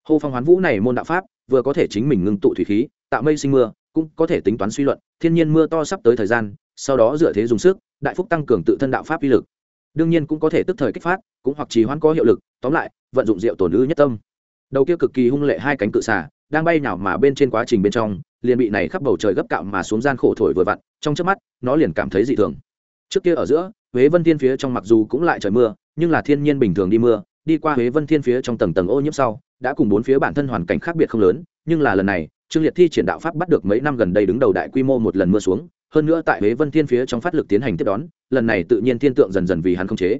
Hô phong hoán vũ này môn đạo pháp, vừa có thể chính mình ngưng tụ thủy khí, tạo mây sinh mưa, cũng có thể tính toán suy luận. Thiên nhiên mưa to sắp tới thời gian, sau đó dựa thế dùng sức, đại phúc tăng cường tự thân đạo pháp uy lực. Đương nhiên cũng có thể tức thời kích phát, cũng hoặc trì hoãn có hiệu lực, tóm lại, vận dụng rượu tổn lư nhất tâm. Đầu kia cực kỳ hung lệ hai cánh cự xả đang bay nào mà bên trên quá trình bên trong, liền bị này khắp bầu trời gấp cạo mà xuống gian khổ thổi vừa vặn, trong chớp mắt, nó liền cảm thấy dị thường. Trước kia ở giữa, huế vân thiên phía trong mặc dù cũng lại trời mưa nhưng là thiên nhiên bình thường đi mưa, đi qua huế vân thiên phía trong tầng tầng ô nhiễm sau, đã cùng bốn phía bản thân hoàn cảnh khác biệt không lớn, nhưng là lần này, trương liệt thi triển đạo pháp bắt được mấy năm gần đây đứng đầu đại quy mô một lần mưa xuống, hơn nữa tại huế vân thiên phía trong phát lực tiến hành tiếp đón, lần này tự nhiên thiên tượng dần dần vì hắn không chế.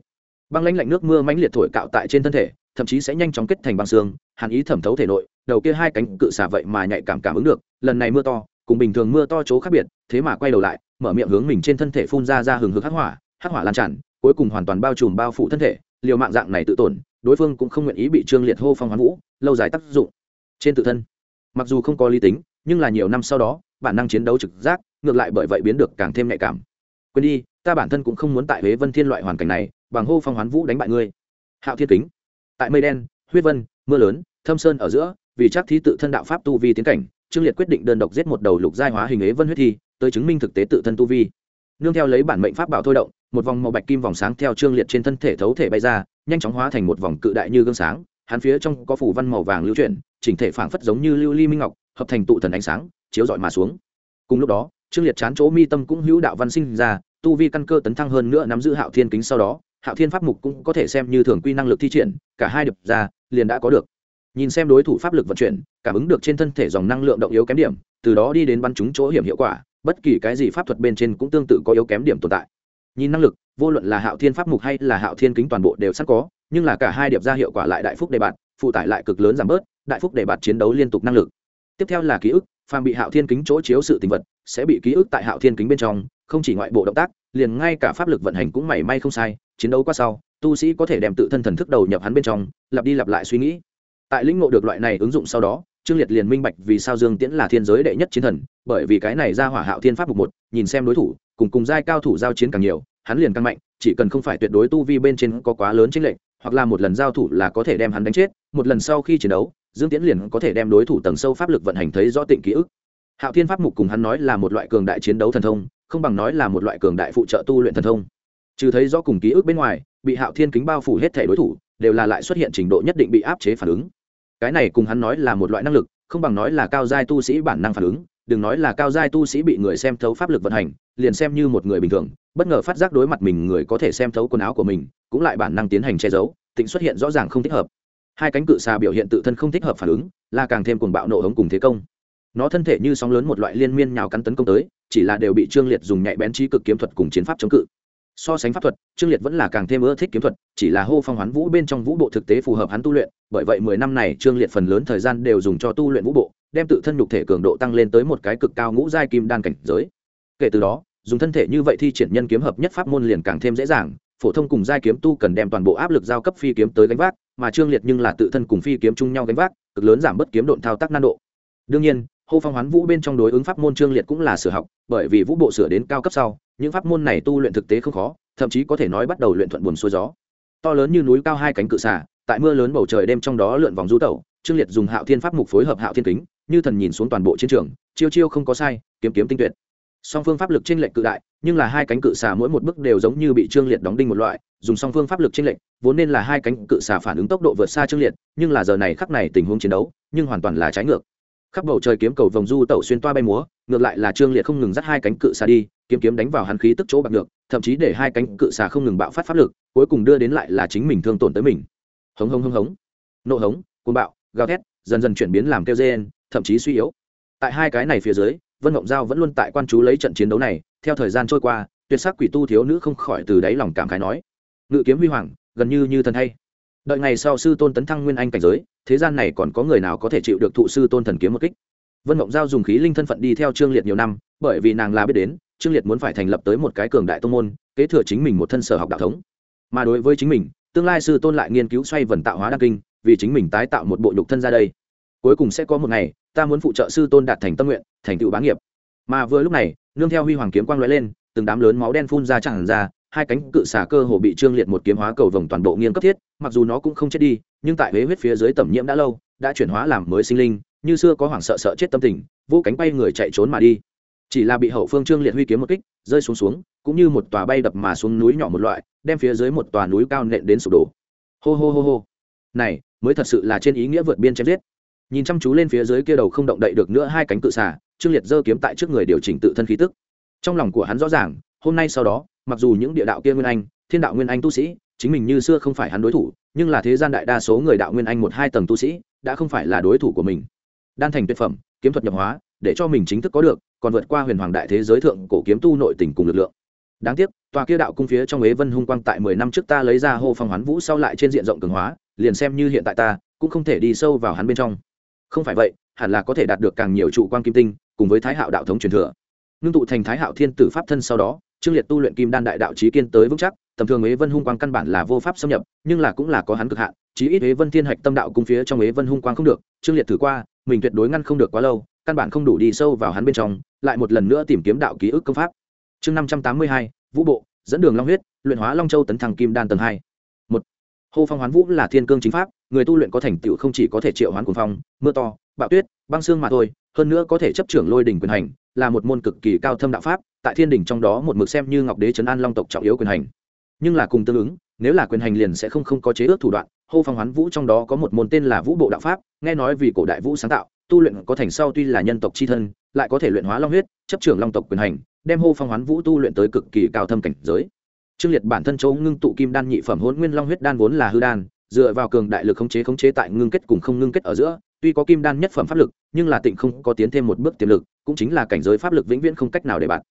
Băng lãnh lạnh nước mưa mãnh liệt thổi cạo tại trên thân thể, thậm chí sẽ nhanh chóng kết thành băng xương, hàn ý thẩm thấu thể nội, đầu kia hai cánh cự xả vậy mà nhạy cảm cảm ứng được, lần này mưa to, cùng bình thường mưa to chỗ khác biệt, thế mà quay đầu lại, mở miệng hướng mình trên thân thể phun ra ra hừng hực hắc hỏa hắc hỏa lan tràn cuối cùng hoàn toàn bao trùm bao phủ thân thể, liều mạng dạng này tự tổn, đối phương cũng không nguyện ý bị trương liệt hô phong hoán vũ, lâu dài tác dụng trên tự thân. Mặc dù không có lý tính, nhưng là nhiều năm sau đó, bản năng chiến đấu trực giác, ngược lại bởi vậy biến được càng thêm nhạy cảm. Quên đi, ta bản thân cũng không muốn tại huế vân thiên loại hoàn cảnh này, bằng hô phong hoán vũ đánh bại ngươi. Hạo thiên kính, tại mây đen, huyết vân, mưa lớn, thâm sơn ở giữa, vì chắc thí tự thân đạo pháp tu vi tiến cảnh, trương liệt quyết định đơn độc giết một đầu lục giai hóa hình ế vân huyết thi, tới chứng minh thực tế tự thân tu vi nương theo lấy bản mệnh pháp bảo thôi động, một vòng màu bạch kim vòng sáng theo trương liệt trên thân thể thấu thể bay ra, nhanh chóng hóa thành một vòng cự đại như gương sáng, hắn phía trong có phủ văn màu vàng lưu chuyển, chỉnh thể phảng phất giống như lưu ly minh ngọc, hợp thành tụ thần ánh sáng, chiếu rọi mà xuống. Cùng lúc đó, trương liệt chán chỗ mi tâm cũng hữu đạo văn sinh ra, tu vi căn cơ tấn thăng hơn nữa nắm giữ hạo thiên kính sau đó, hạo thiên pháp mục cũng có thể xem như thường quy năng lực thi triển, cả hai đập ra, liền đã có được. Nhìn xem đối thủ pháp lực vận chuyển, cảm ứng được trên thân thể dòng năng lượng động yếu kém điểm, từ đó đi đến bắn trúng chỗ hiểm hiệu quả bất kỳ cái gì pháp thuật bên trên cũng tương tự có yếu kém điểm tồn tại. Nhìn năng lực, vô luận là hạo thiên pháp mục hay là hạo thiên kính toàn bộ đều sẵn có, nhưng là cả hai điệp ra hiệu quả lại đại phúc đề bạt, phụ tải lại cực lớn giảm bớt, đại phúc đề bạt chiến đấu liên tục năng lực. Tiếp theo là ký ức, phàm bị hạo thiên kính chỗ chiếu sự tình vật, sẽ bị ký ức tại hạo thiên kính bên trong, không chỉ ngoại bộ động tác, liền ngay cả pháp lực vận hành cũng mảy may không sai, chiến đấu qua sau, tu sĩ có thể đem tự thân thần thức đầu nhập hắn bên trong, lặp đi lặp lại suy nghĩ. Tại lĩnh ngộ được loại này ứng dụng sau đó trương liệt liền minh bạch vì sao dương tiễn là thiên giới đệ nhất chiến thần, bởi vì cái này ra hỏa hạo thiên pháp mục một, nhìn xem đối thủ, cùng cùng giai cao thủ giao chiến càng nhiều, hắn liền càng mạnh, chỉ cần không phải tuyệt đối tu vi bên trên có quá lớn chính lệnh hoặc là một lần giao thủ là có thể đem hắn đánh chết, một lần sau khi chiến đấu, dương tiễn liền có thể đem đối thủ tầng sâu pháp lực vận hành thấy rõ tịnh ký ức. Hạo thiên pháp mục cùng hắn nói là một loại cường đại chiến đấu thần thông, không bằng nói là một loại cường đại phụ trợ tu luyện thần thông. Trừ thấy rõ cùng ký ức bên ngoài, bị hạo thiên kính bao phủ hết thể đối thủ, đều là lại xuất hiện trình độ nhất định bị áp chế phản ứng cái này cùng hắn nói là một loại năng lực, không bằng nói là cao giai tu sĩ bản năng phản ứng. Đừng nói là cao giai tu sĩ bị người xem thấu pháp lực vận hành, liền xem như một người bình thường, bất ngờ phát giác đối mặt mình người có thể xem thấu quần áo của mình, cũng lại bản năng tiến hành che giấu, tịnh xuất hiện rõ ràng không thích hợp. Hai cánh cự xà biểu hiện tự thân không thích hợp phản ứng, là càng thêm cuồng bạo nộ hống cùng thế công. Nó thân thể như sóng lớn một loại liên miên nhào cắn tấn công tới, chỉ là đều bị trương liệt dùng nhạy bén trí cực kiếm thuật cùng chiến pháp chống cự so sánh pháp thuật, trương liệt vẫn là càng thêm ưa thích kiếm thuật, chỉ là hô phong hoán vũ bên trong vũ bộ thực tế phù hợp hắn tu luyện, bởi vậy mười năm này trương liệt phần lớn thời gian đều dùng cho tu luyện vũ bộ, đem tự thân nhục thể cường độ tăng lên tới một cái cực cao ngũ giai kim đan cảnh giới. Kể từ đó, dùng thân thể như vậy thi triển nhân kiếm hợp nhất pháp môn liền càng thêm dễ dàng, phổ thông cùng giai kiếm tu cần đem toàn bộ áp lực giao cấp phi kiếm tới gánh vác, mà trương liệt nhưng là tự thân cùng phi kiếm chung nhau gánh vác, cực lớn giảm bớt kiếm độn thao tác nan độ. Đương nhiên, hô phong hoán vũ bên trong đối ứng pháp môn trương liệt cũng là sửa học, bởi vì vũ bộ sửa đến cao cấp sau những pháp môn này tu luyện thực tế không khó, thậm chí có thể nói bắt đầu luyện thuận buồn xuôi gió. To lớn như núi cao hai cánh cự xả tại mưa lớn bầu trời đêm trong đó lượn vòng du tẩu, trương liệt dùng hạo thiên pháp mục phối hợp hạo thiên kính, như thần nhìn xuống toàn bộ chiến trường, chiêu chiêu không có sai, kiếm kiếm tinh tuyệt. Song phương pháp lực trên lệnh cự đại, nhưng là hai cánh cự xà mỗi một bước đều giống như bị trương liệt đóng đinh một loại, dùng song phương pháp lực trên lệnh vốn nên là hai cánh cự xà phản ứng tốc độ vượt xa trương liệt, nhưng là giờ này khắc này tình huống chiến đấu, nhưng hoàn toàn là trái ngược. Khắp bầu trời kiếm cầu vòng du tẩu xuyên toa bay múa, ngược lại là trương liệt không ngừng dắt hai cánh cự xà đi kiếm kiếm đánh vào hắn khí tức chỗ bạc được, thậm chí để hai cánh cự xà không ngừng bạo phát pháp lực, cuối cùng đưa đến lại là chính mình thương tổn tới mình. Hống hống hống hống. Nộ hống côn bạo, gào thét, dần dần chuyển biến làm kêu gen thậm chí suy yếu. Tại hai cái này phía dưới, vân ngộng giao vẫn luôn tại quan chú lấy trận chiến đấu này, theo thời gian trôi qua, tuyệt sắc quỷ tu thiếu nữ không khỏi từ đáy lòng cảm khái nói, ngự kiếm huy hoàng, gần như như thần hay đợi ngày sau sư tôn tấn thăng nguyên anh cảnh giới, thế gian này còn có người nào có thể chịu được thụ sư tôn thần kiếm một kích? Vân mộng giao dùng khí linh thân phận đi theo trương liệt nhiều năm, bởi vì nàng là biết đến trương liệt muốn phải thành lập tới một cái cường đại tô n g môn, kế thừa chính mình một thân sở học đạo thống. Mà đối với chính mình, tương lai sư tôn lại nghiên cứu xoay vần tạo hóa đăng kinh, vì chính mình tái tạo một bộ nhục thân ra đây. Cuối cùng sẽ có một ngày, ta muốn phụ trợ sư tôn đạt thành tâm nguyện, thành tựu bá nghiệp. Mà vừa lúc này, nương theo huy hoàng kiếm quang lóe lên, từng đám lớn máu đen phun ra chẳng ra, hai cánh cự xả cơ hồ bị trương liệt một kiếm hóa cầu vồng toàn bộ nghiêng cấp thiết, mặc dù nó cũng không chết đi, nhưng tại huế huyết phía dưới tẩm nhiễm đã lâu, đã chuyển hóa làm mới sinh linh, như xưa có hoảng sợ sợ chết tâm tình, vô cánh bay người chạy trốn mà đi chỉ là bị hậu phương trương liệt huy kiếm một kích, rơi xuống xuống, cũng như một tòa bay đập mà xuống núi nhỏ một loại, đem phía dưới một tòa núi cao nện đến sụp đổ. Hô hô hô hô. Này, mới thật sự là trên ý nghĩa vượt biên chém giết. Nhìn chăm chú lên phía dưới kia đầu không động đậy được nữa hai cánh cự xả trương liệt giơ kiếm tại trước người điều chỉnh tự thân khí tức. Trong lòng của hắn rõ ràng, hôm nay sau đó, mặc dù những địa đạo kia nguyên anh, thiên đạo nguyên anh tu sĩ, chính mình như xưa không phải hắn đối thủ, nhưng là thế gian đại đa số người đạo nguyên anh một hai tầng tu sĩ, đã không phải là đối thủ của mình. Đan thành tuyệt phẩm, kiếm thuật nhập hóa, để cho mình chính thức có được còn vượt qua huyền hoàng đại thế giới thượng cổ kiếm tu nội tình cùng lực lượng. Đáng tiếc, tòa kia đạo cung phía trong ế vân hung quang tại mười năm trước ta lấy ra hô phong hoán vũ sau lại trên diện rộng cường hóa, liền xem như hiện tại ta, cũng không thể đi sâu vào hắn bên trong. Không phải vậy, hẳn là có thể đạt được càng nhiều trụ quan kim tinh, cùng với thái hạo đạo thống truyền thừa. Ngưng tụ thành thái hạo thiên tử pháp thân sau đó, trương liệt tu luyện kim đan đại đạo trí kiên tới vững chắc, tầm thường ế vân hung quang căn bản là vô pháp xâm nhập, nhưng là cũng là có hắn cực hạn, chí ít ế vân thiên hạch tâm đạo cung phía trong ế vân hung quang không được, trương liệt thử qua, mình tuyệt đối ngăn không được quá lâu, căn bản không đủ đi sâu vào hắn bên trong lại một lần nữa tìm kiếm đạo ký ức công pháp. Chương năm trăm tám mươi hai, vũ bộ, dẫn đường long huyết, luyện hóa long châu tấn thăng kim đan tầng hai. Một, hô phong hoán vũ là thiên cương chính pháp, người tu luyện có thành tựu không chỉ có thể triệu hoán cuồng phong, mưa to, bạo tuyết, băng xương mà thôi, hơn nữa có thể chấp trưởng lôi đỉnh quyền hành, là một môn cực kỳ cao thâm đạo pháp, tại thiên đỉnh trong đó một mực xem như ngọc đế trấn an long tộc trọng yếu quyền hành. Nhưng là cùng tương ứng, nếu là quyền hành liền sẽ không không có chế ước thủ đoạn, hô phong hoán vũ trong đó có một môn tên là vũ bộ đạo pháp, nghe nói vì cổ đại vũ sáng tạo, tu luyện có thành sau tuy là nhân tộc c h i thân lại có thể luyện hóa long huyết, chấp trưởng long tộc quyền hành, đem hô phong hoán vũ tu luyện tới cực kỳ cao thâm cảnh giới. Trương liệt bản thân châu ngưng tụ kim đan nhị phẩm hôn nguyên long huyết đan vốn là hư đan, dựa vào cường đại lực khống chế khống chế tại ngưng kết cùng không ngưng kết ở giữa, tuy có kim đan nhất phẩm pháp lực, nhưng là tịnh không có tiến thêm một bước tiềm lực, cũng chính là cảnh giới pháp lực vĩnh viễn không cách nào để bạn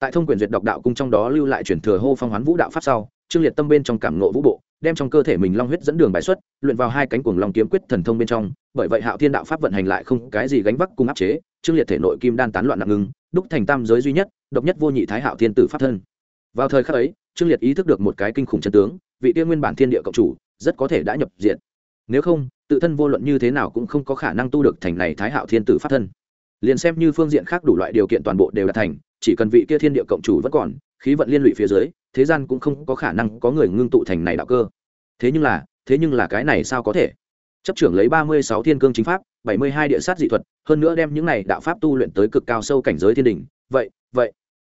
tại thông quyền duyệt độc đạo cung trong đó lưu lại chuyển thừa hô phong hoán vũ đạo pháp sau, trương liệt tâm bên trong cảm nộ vũ bộ đem trong cơ thể mình long huyết dẫn đường bài xuất, luyện vào hai cánh cuồng long kiếm quyết thần thông bên trong, bởi vậy hạo thiên đạo pháp vận hành lại không cái gì gánh vác cùng áp chế, trương liệt thể nội kim đan tán loạn nặng ngưng đúc thành tam giới duy nhất, độc nhất vô nhị thái hạo thiên tử pháp thân. Vào thời khắc ấy, trương liệt ý thức được một cái kinh khủng chân tướng, vị tiên nguyên bản thiên địa cộng chủ, rất có thể đã nhập diện. Nếu không, tự thân vô luận như thế nào cũng không có khả năng tu được thành này thái hạo thiên tử pháp thân. Liền xem như phương diện khác đủ loại điều kiện toàn bộ đều đạt thành, chỉ cần vị kia thiên địa cộng chủ vẫn còn, khí vận liên lụy phía dưới, thế gian cũng không có khả năng có người ngưng tụ thành này đạo cơ thế nhưng là, thế nhưng là cái này sao có thể? Chấp trưởng lấy ba mươi sáu thiên cương chính pháp, bảy mươi hai địa sát dị thuật, hơn nữa đem những này đạo pháp tu luyện tới cực cao sâu cảnh giới thiên đình. Vậy vậy,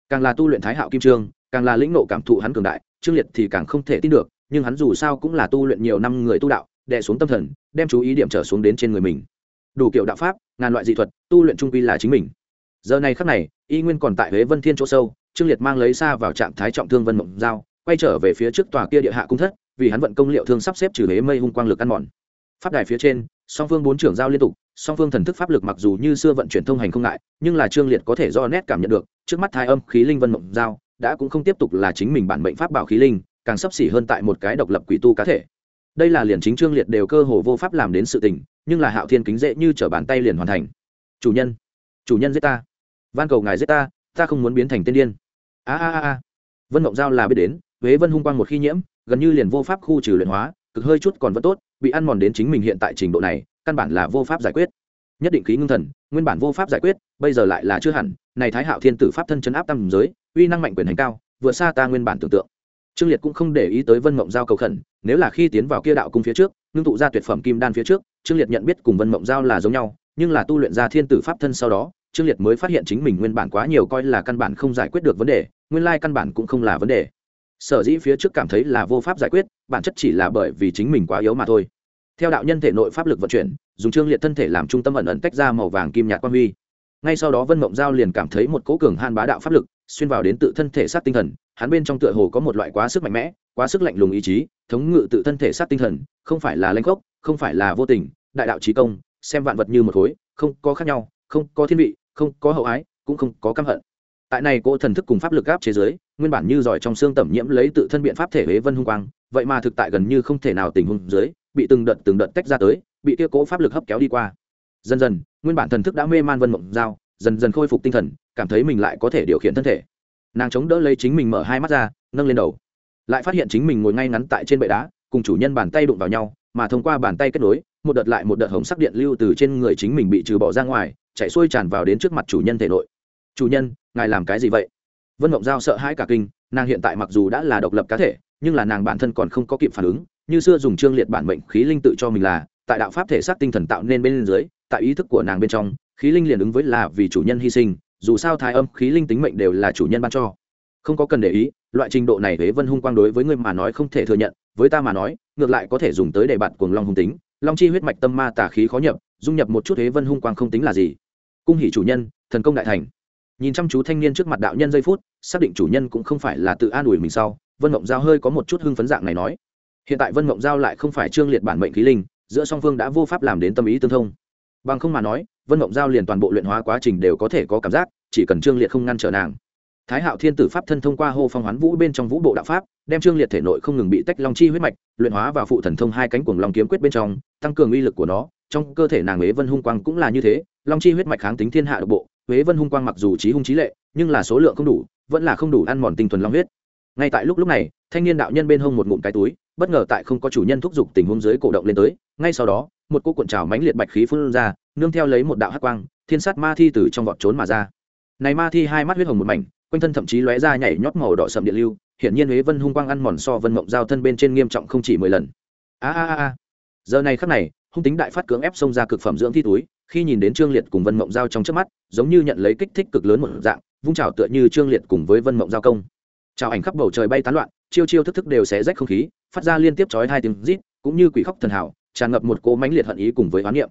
càng là tu luyện thái hạo kim trương, càng là lĩnh nộ cảm thụ hắn cường đại, trương liệt thì càng không thể tin được, nhưng hắn dù sao cũng là tu luyện nhiều năm người tu đạo, đè xuống tâm thần, đem chú ý điểm trở xuống đến trên người mình. Đủ kiểu đạo pháp, ngàn loại dị thuật, tu luyện trung quy là chính mình. Giờ này khắc này, y nguyên còn tại huế vân thiên chỗ sâu, trương liệt mang lấy xa vào trạng thái trọng thương vân mộng giao, quay trở về phía trước tòa kia địa hạ cung thất vì hắn vận công liệu thương sắp xếp trừ hế mây hung quang lực ăn mòn. Pháp đài phía trên, song phương bốn trưởng giao liên tục, song phương thần thức pháp lực mặc dù như xưa vận chuyển thông hành không ngại, nhưng là trương liệt có thể do nét cảm nhận được, trước mắt thái âm khí linh vân mộng giao, đã cũng không tiếp tục là chính mình bản mệnh pháp bảo khí linh, càng sấp xỉ hơn tại một cái độc lập quỷ tu cá thể. Đây là liền chính trương liệt đều cơ hồ vô pháp làm đến sự tình, nhưng là hạo thiên kính dễ như trở bàn tay liền hoàn thành. Chủ nhân chủ nhân giết ta. Van cầu ngài giết ta ta không muốn biến thành tiên điên. A a a. Vân mộng giao là biết đến, huế vân hung quang một khi nhiễm gần như liền vô pháp khu trừ luyện hóa, cực hơi chút còn vẫn tốt, bị ăn mòn đến chính mình hiện tại trình độ này, căn bản là vô pháp giải quyết. Nhất định khí ngưng thần, nguyên bản vô pháp giải quyết, bây giờ lại là chưa hẳn, này thái hạo thiên tử pháp thân chấn áp tam giới, uy năng mạnh quyền hành cao, vượt xa ta nguyên bản tưởng tượng. Trương liệt cũng không để ý tới vân mộng giao cầu khẩn, nếu là khi tiến vào kia đạo cung phía trước, ngưng tụ ra tuyệt phẩm kim đan phía trước, trương liệt nhận biết cùng vân mộng giao là giống nhau, nhưng là tu luyện ra thiên tử pháp thân sau đó, trương liệt mới phát hiện chính mình nguyên bản quá nhiều coi là căn bản không giải quyết được vấn đề, nguyên lai căn bản cũng không là vấn đề sở dĩ phía trước cảm thấy là vô pháp giải quyết, bản chất chỉ là bởi vì chính mình quá yếu mà thôi. Theo đạo nhân thể nội pháp lực vận chuyển, dùng trương liệt thân thể làm trung tâm ẩn ẩn tách ra màu vàng kim nhạt quan huy. Ngay sau đó vân mộng giao liền cảm thấy một cỗ cường han bá đạo pháp lực xuyên vào đến tự thân thể sát tinh thần, hắn bên trong tựa hồ có một loại quá sức mạnh mẽ, quá sức lạnh lùng ý chí, thống ngự tự thân thể sát tinh thần, không phải là lãnh gốc không phải là vô tình, đại đạo trí công, xem vạn vật như một khối, không có khác nhau, không có thiên vị, không có hậu ái, cũng không có căm hận tại này cỗ thần thức cùng pháp lực áp chế giới nguyên bản như giỏi trong xương tẩm nhiễm lấy tự thân biện pháp thể huế vân hung quang, vậy mà thực tại gần như không thể nào tình hung dưới, bị từng đợt từng đợt tách ra tới, bị kia cỗ pháp lực hấp kéo đi qua. Dần dần, nguyên bản thần thức đã mê man vân mộng giao, dần dần khôi phục tinh thần, cảm thấy mình lại có thể điều khiển thân thể. Nàng chống đỡ lấy chính mình mở hai mắt ra, nâng lên đầu. Lại phát hiện chính mình ngồi ngay ngắn tại trên bệ đá, cùng chủ nhân bàn tay đụng vào nhau, mà thông qua bàn tay kết nối, một đợt lại một đợt hồng sắc điện lưu từ trên người chính mình bị trừ bỏ ra ngoài, chạy xuôi tràn vào đến trước mặt chủ nhân thể nội. Chủ nhân ngài làm cái gì vậy? Vân mộng giao sợ hãi cả kinh, nàng hiện tại mặc dù đã là độc lập cá thể, nhưng là nàng bản thân còn không có kịp phản ứng, như xưa dùng trương liệt bản mệnh khí linh tự cho mình là, tại đạo pháp thể xác tinh thần tạo nên bên dưới, tại ý thức của nàng bên trong, khí linh liền ứng với là vì chủ nhân hy sinh, dù sao thái âm khí linh tính mệnh đều là chủ nhân ban cho. Không có cần để ý, loại trình độ này huế vân hung quang đối với người mà nói không thể thừa nhận, với ta mà nói, ngược lại có thể dùng tới để bạn cuồng long hung tính, long chi huyết mạch tâm ma tà khí khó nhập, dung nhập một chút huế vân hung quang không tính là gì. Cung hỷ chủ nhân, thần công đại thành nhìn chăm chú thanh niên trước mặt đạo nhân giây phút, xác định chủ nhân cũng không phải là tự an ủi mình sau, vân mộng giao hơi có một chút hưng phấn dạng này nói. Hiện tại vân mộng giao lại không phải trương liệt bản mệnh khí linh, giữa song phương đã vô pháp làm đến tâm ý tương thông. Bằng không mà nói, vân mộng giao liền toàn bộ luyện hóa quá trình đều có thể có cảm giác, chỉ cần trương liệt không ngăn trở nàng. Thái hạo thiên tử pháp thân thông qua hô phong hoán vũ bên trong vũ bộ đạo pháp, đem trương liệt thể nội không ngừng bị tách long chi huyết mạch, luyện hóa và phụ thần thông hai cánh cuồng long kiếm quyết bên trong, tăng cường uy lực của nó. Trong cơ thể nàng ế vân hung quang cũng là như thế, long chi huyết mạch kháng tính thiên hạ độc bộ huế vân hung quang mặc dù trí hung trí lệ, nhưng là số lượng không đủ, vẫn là không đủ ăn mòn tinh thuần long huyết. Ngay tại lúc lúc này, thanh niên đạo nhân bên hông một ngụm cái túi, bất ngờ tại không có chủ nhân thúc giục tình huống dưới cổ động lên tới, ngay sau đó, một cô cuộn trào mãnh liệt bạch khí phun ra, nương theo lấy một đạo hắc quang, thiên sát ma thi từ trong vọt trốn mà ra. Này ma thi hai mắt huyết hồng một mảnh, quanh thân thậm chí lóe ra nhảy nhót màu đỏ sậm điện lưu, hiển nhiên huế vân hung quang ăn mòn so vân mộng giao thân bên trên nghiêm trọng không chỉ mười lần. A a a. Giờ này khắc này hung tính đại phát cưỡng ép xông ra cực phẩm dưỡng thi túi, khi nhìn đến trương liệt cùng vân mộng giao trong trước mắt, giống như nhận lấy kích thích cực lớn một dạng, vung trào tựa như trương liệt cùng với vân mộng giao công. Trào ảnh khắp bầu trời bay tán loạn, chiêu chiêu thức thức đều xé rách không khí, phát ra liên tiếp chói hai tiếng rít, cũng như quỷ khóc thần hảo, tràn ngập một cỗ mãnh liệt hận ý cùng với oán niệm.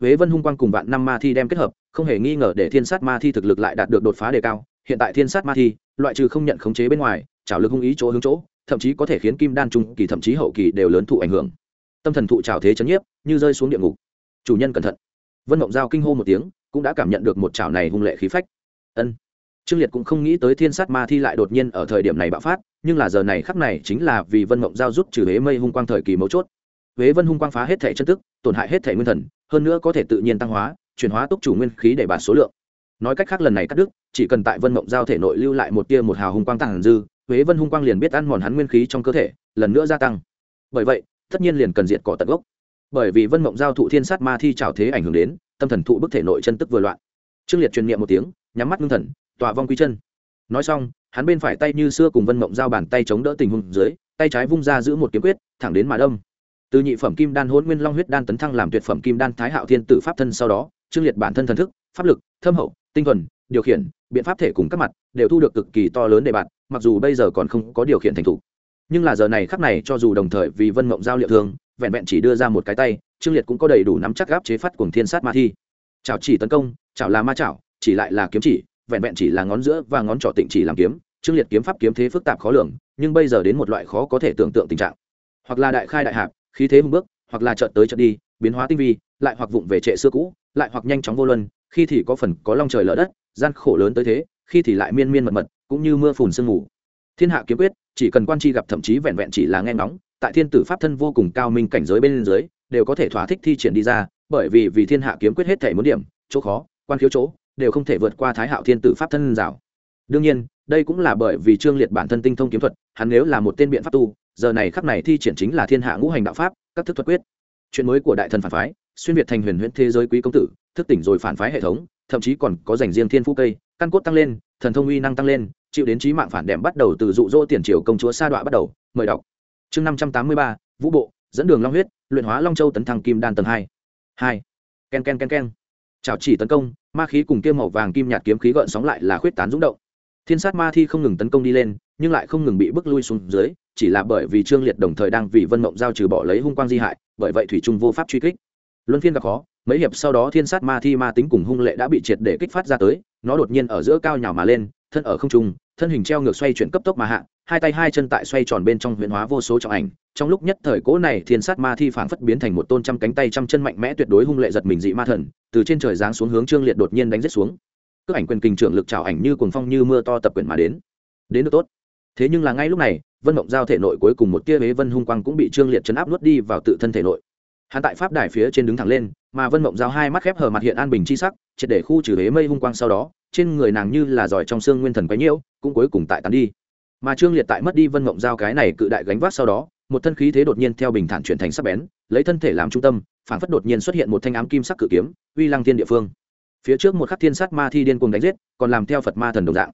Huế vân hung quang cùng vạn năm ma thi đem kết hợp, không hề nghi ngờ để thiên sát ma thi thực lực lại đạt được đột phá đề cao. Hiện tại thiên sát ma thi, loại trừ không nhận khống chế bên ngoài trào lực hung ý chỗ hướng chỗ, thậm chí có thể khiến kim đan trung kỳ thậm chí hậu kỳ đều lớn thụ ảnh hưởng tâm thần thụ trào thế chấn nhiếp, như rơi xuống địa ngục. Chủ nhân cẩn thận. Vân mộng giao kinh hô một tiếng, cũng đã cảm nhận được một trào này hung lệ khí phách. Ân. Trương liệt cũng không nghĩ tới thiên sát ma thi lại đột nhiên ở thời điểm này bạo phát, nhưng là giờ này khắc này chính là vì vân mộng giao rút trừ huế mây hung quang thời kỳ mấu chốt. Huế vân hung quang phá hết thể chân tức, tổn hại hết thể nguyên thần, hơn nữa có thể tự nhiên tăng hóa, chuyển hóa túc chủ nguyên khí để bản số lượng. Nói cách khác lần này cắt đứt, chỉ cần tại vân mộng giao thể nội lưu lại một tia một hào hung quang tàng dư, huế vân hung quang liền biết ăn mòn hắn nguyên khí trong cơ thể, lần nữa gia tăng. Bởi vậy tất nhiên liền cần diệt cỏ tận gốc. Bởi vì vân mộng giao thụ thiên sát ma thi trào thế ảnh hưởng đến, tâm thần thụ bức thể nội chân tức vừa loạn. Trương liệt truyền niệm một tiếng, nhắm mắt ngưng thần, tọa vong quy chân. Nói xong, hắn bên phải tay như xưa cùng vân mộng giao bàn tay chống đỡ tình huống dưới, tay trái vung ra giữ một kiếm quyết, thẳng đến mà đông từ nhị phẩm kim đan hôn nguyên long huyết đan tấn thăng làm tuyệt phẩm kim đan thái hạo thiên tử pháp thân sau đó, trương liệt bản thân thần thức, pháp lực, thâm hậu, tinh thuần, điều khiển, biện pháp thể cùng các mặt, đều thu được cực kỳ to lớn đề bạn mặc dù bây giờ còn không có điều khiển thành thủ nhưng là giờ này khắc này, cho dù đồng thời vì vân mộng giao liệu thương, vẹn vẹn chỉ đưa ra một cái tay, trương liệt cũng có đầy đủ nắm chắc gáp chế phát cùng thiên sát ma thi. Chảo chỉ tấn công, chảo là ma chảo, chỉ lại là kiếm chỉ, vẹn vẹn chỉ là ngón giữa và ngón trỏ tịnh chỉ làm kiếm. Trương liệt kiếm pháp kiếm thế phức tạp khó lường, nhưng bây giờ đến một loại khó có thể tưởng tượng tình trạng. Hoặc là đại khai đại hạp, khí thế hùng bước, hoặc là trợt tới trợt đi, biến hóa tinh vi, lại hoặc vụng về trệ xưa cũ, lại hoặc nhanh chóng vô luân, khi thì có phần có long trời lở đất, gian khổ lớn tới thế, khi thì lại miên miên mật mật, cũng như mưa phùn sương mù. Thiên hạ kiếm quyết chỉ cần quan tri gặp thậm chí vẹn vẹn chỉ là nghe ngóng, tại thiên tử pháp thân vô cùng cao minh cảnh giới bên dưới, đều có thể thỏa thích thi triển đi ra, bởi vì vì thiên hạ kiếm quyết hết thể muốn điểm, chỗ khó, quan khiếu chỗ, đều không thể vượt qua thái hạo thiên tử pháp thân rào. Đương nhiên, đây cũng là bởi vì trương liệt bản thân tinh thông kiếm thuật, hắn nếu là một tên biện pháp tu, giờ này khắp này thi triển chính là thiên hạ ngũ hành đạo pháp, các thức thuật quyết. Chuyện mới của đại thần phản phái, xuyên việt thành huyền huyễn thế giới quý công tử, thức tỉnh rồi phản phái hệ thống, thậm chí còn có dành riêng thiên phú cây căn cốt tăng lên, thần thông uy năng tăng lên, chịu đến trí mạng phản đệm bắt đầu từ dụ dỗ tiền triều công chúa sa đọa bắt đầu. Mời đọc. Chương năm trăm tám mươi ba, vũ bộ, dẫn đường long huyết, luyện hóa long châu tấn thăng kim đan tầng hai. Hai. K e n k e n k e n k e n chào chỉ tấn công, ma khí cùng kia màu vàng kim nhạt kiếm khí gợn sóng lại là khuyết tán rúng động. Thiên sát ma thi không ngừng tấn công đi lên, nhưng lại không ngừng bị bức lui xuống dưới, chỉ là bởi vì trương liệt đồng thời đang vì vân mộng giao trừ bỏ lấy hung quang di hại, bởi vậy thủy trung vô pháp truy kích. Luân phiên gặp khó, mấy hiệp sau đó thiên sát ma thi ma tính cùng hung lệ đã bị triệt để kích phát ra tới nó đột nhiên ở giữa cao nhào mà lên, thân ở không trung, thân hình treo ngược xoay chuyển cấp tốc mà hạ, hai tay hai chân tại xoay tròn bên trong huyền hóa vô số trọng ảnh. Trong lúc nhất thời cỗ này thiên sát ma thi phảng phất biến thành một tôn trăm cánh tay trăm chân mạnh mẽ tuyệt đối hung lệ giật mình dị ma thần, từ trên trời giáng xuống hướng trương liệt đột nhiên đánh rết xuống. Cước ảnh quyền kình trưởng lực trào ảnh như cuồng phong như mưa to tập quyền mà đến. Đến được tốt. Thế nhưng là ngay lúc này, vân mộng giao thể nội cuối cùng một tia huế vân hung quang cũng bị trương liệt chấn áp nuốt đi vào tự thân thể nội hắn tại pháp đài phía trên đứng thẳng lên, mà vân mộng giao hai mắt khép hờ mặt hiện an bình chi sắc, triệt để khu trừ huế mây hung quang sau đó, trên người nàng như là giỏi trong xương nguyên thần quấy nhiễu, cũng cuối cùng tại tán đi. Mà trương liệt tại mất đi vân mộng giao cái này cự đại gánh vác sau đó, một thân khí thế đột nhiên theo bình thản chuyển thành sắc bén, lấy thân thể làm trung tâm phản phất đột nhiên xuất hiện một thanh ám kim sắc cự kiếm, uy lăng thiên địa phương. Phía trước một khắc thiên sát ma thi điên cuồng đánh giết, còn làm theo phật ma thần đồng dạng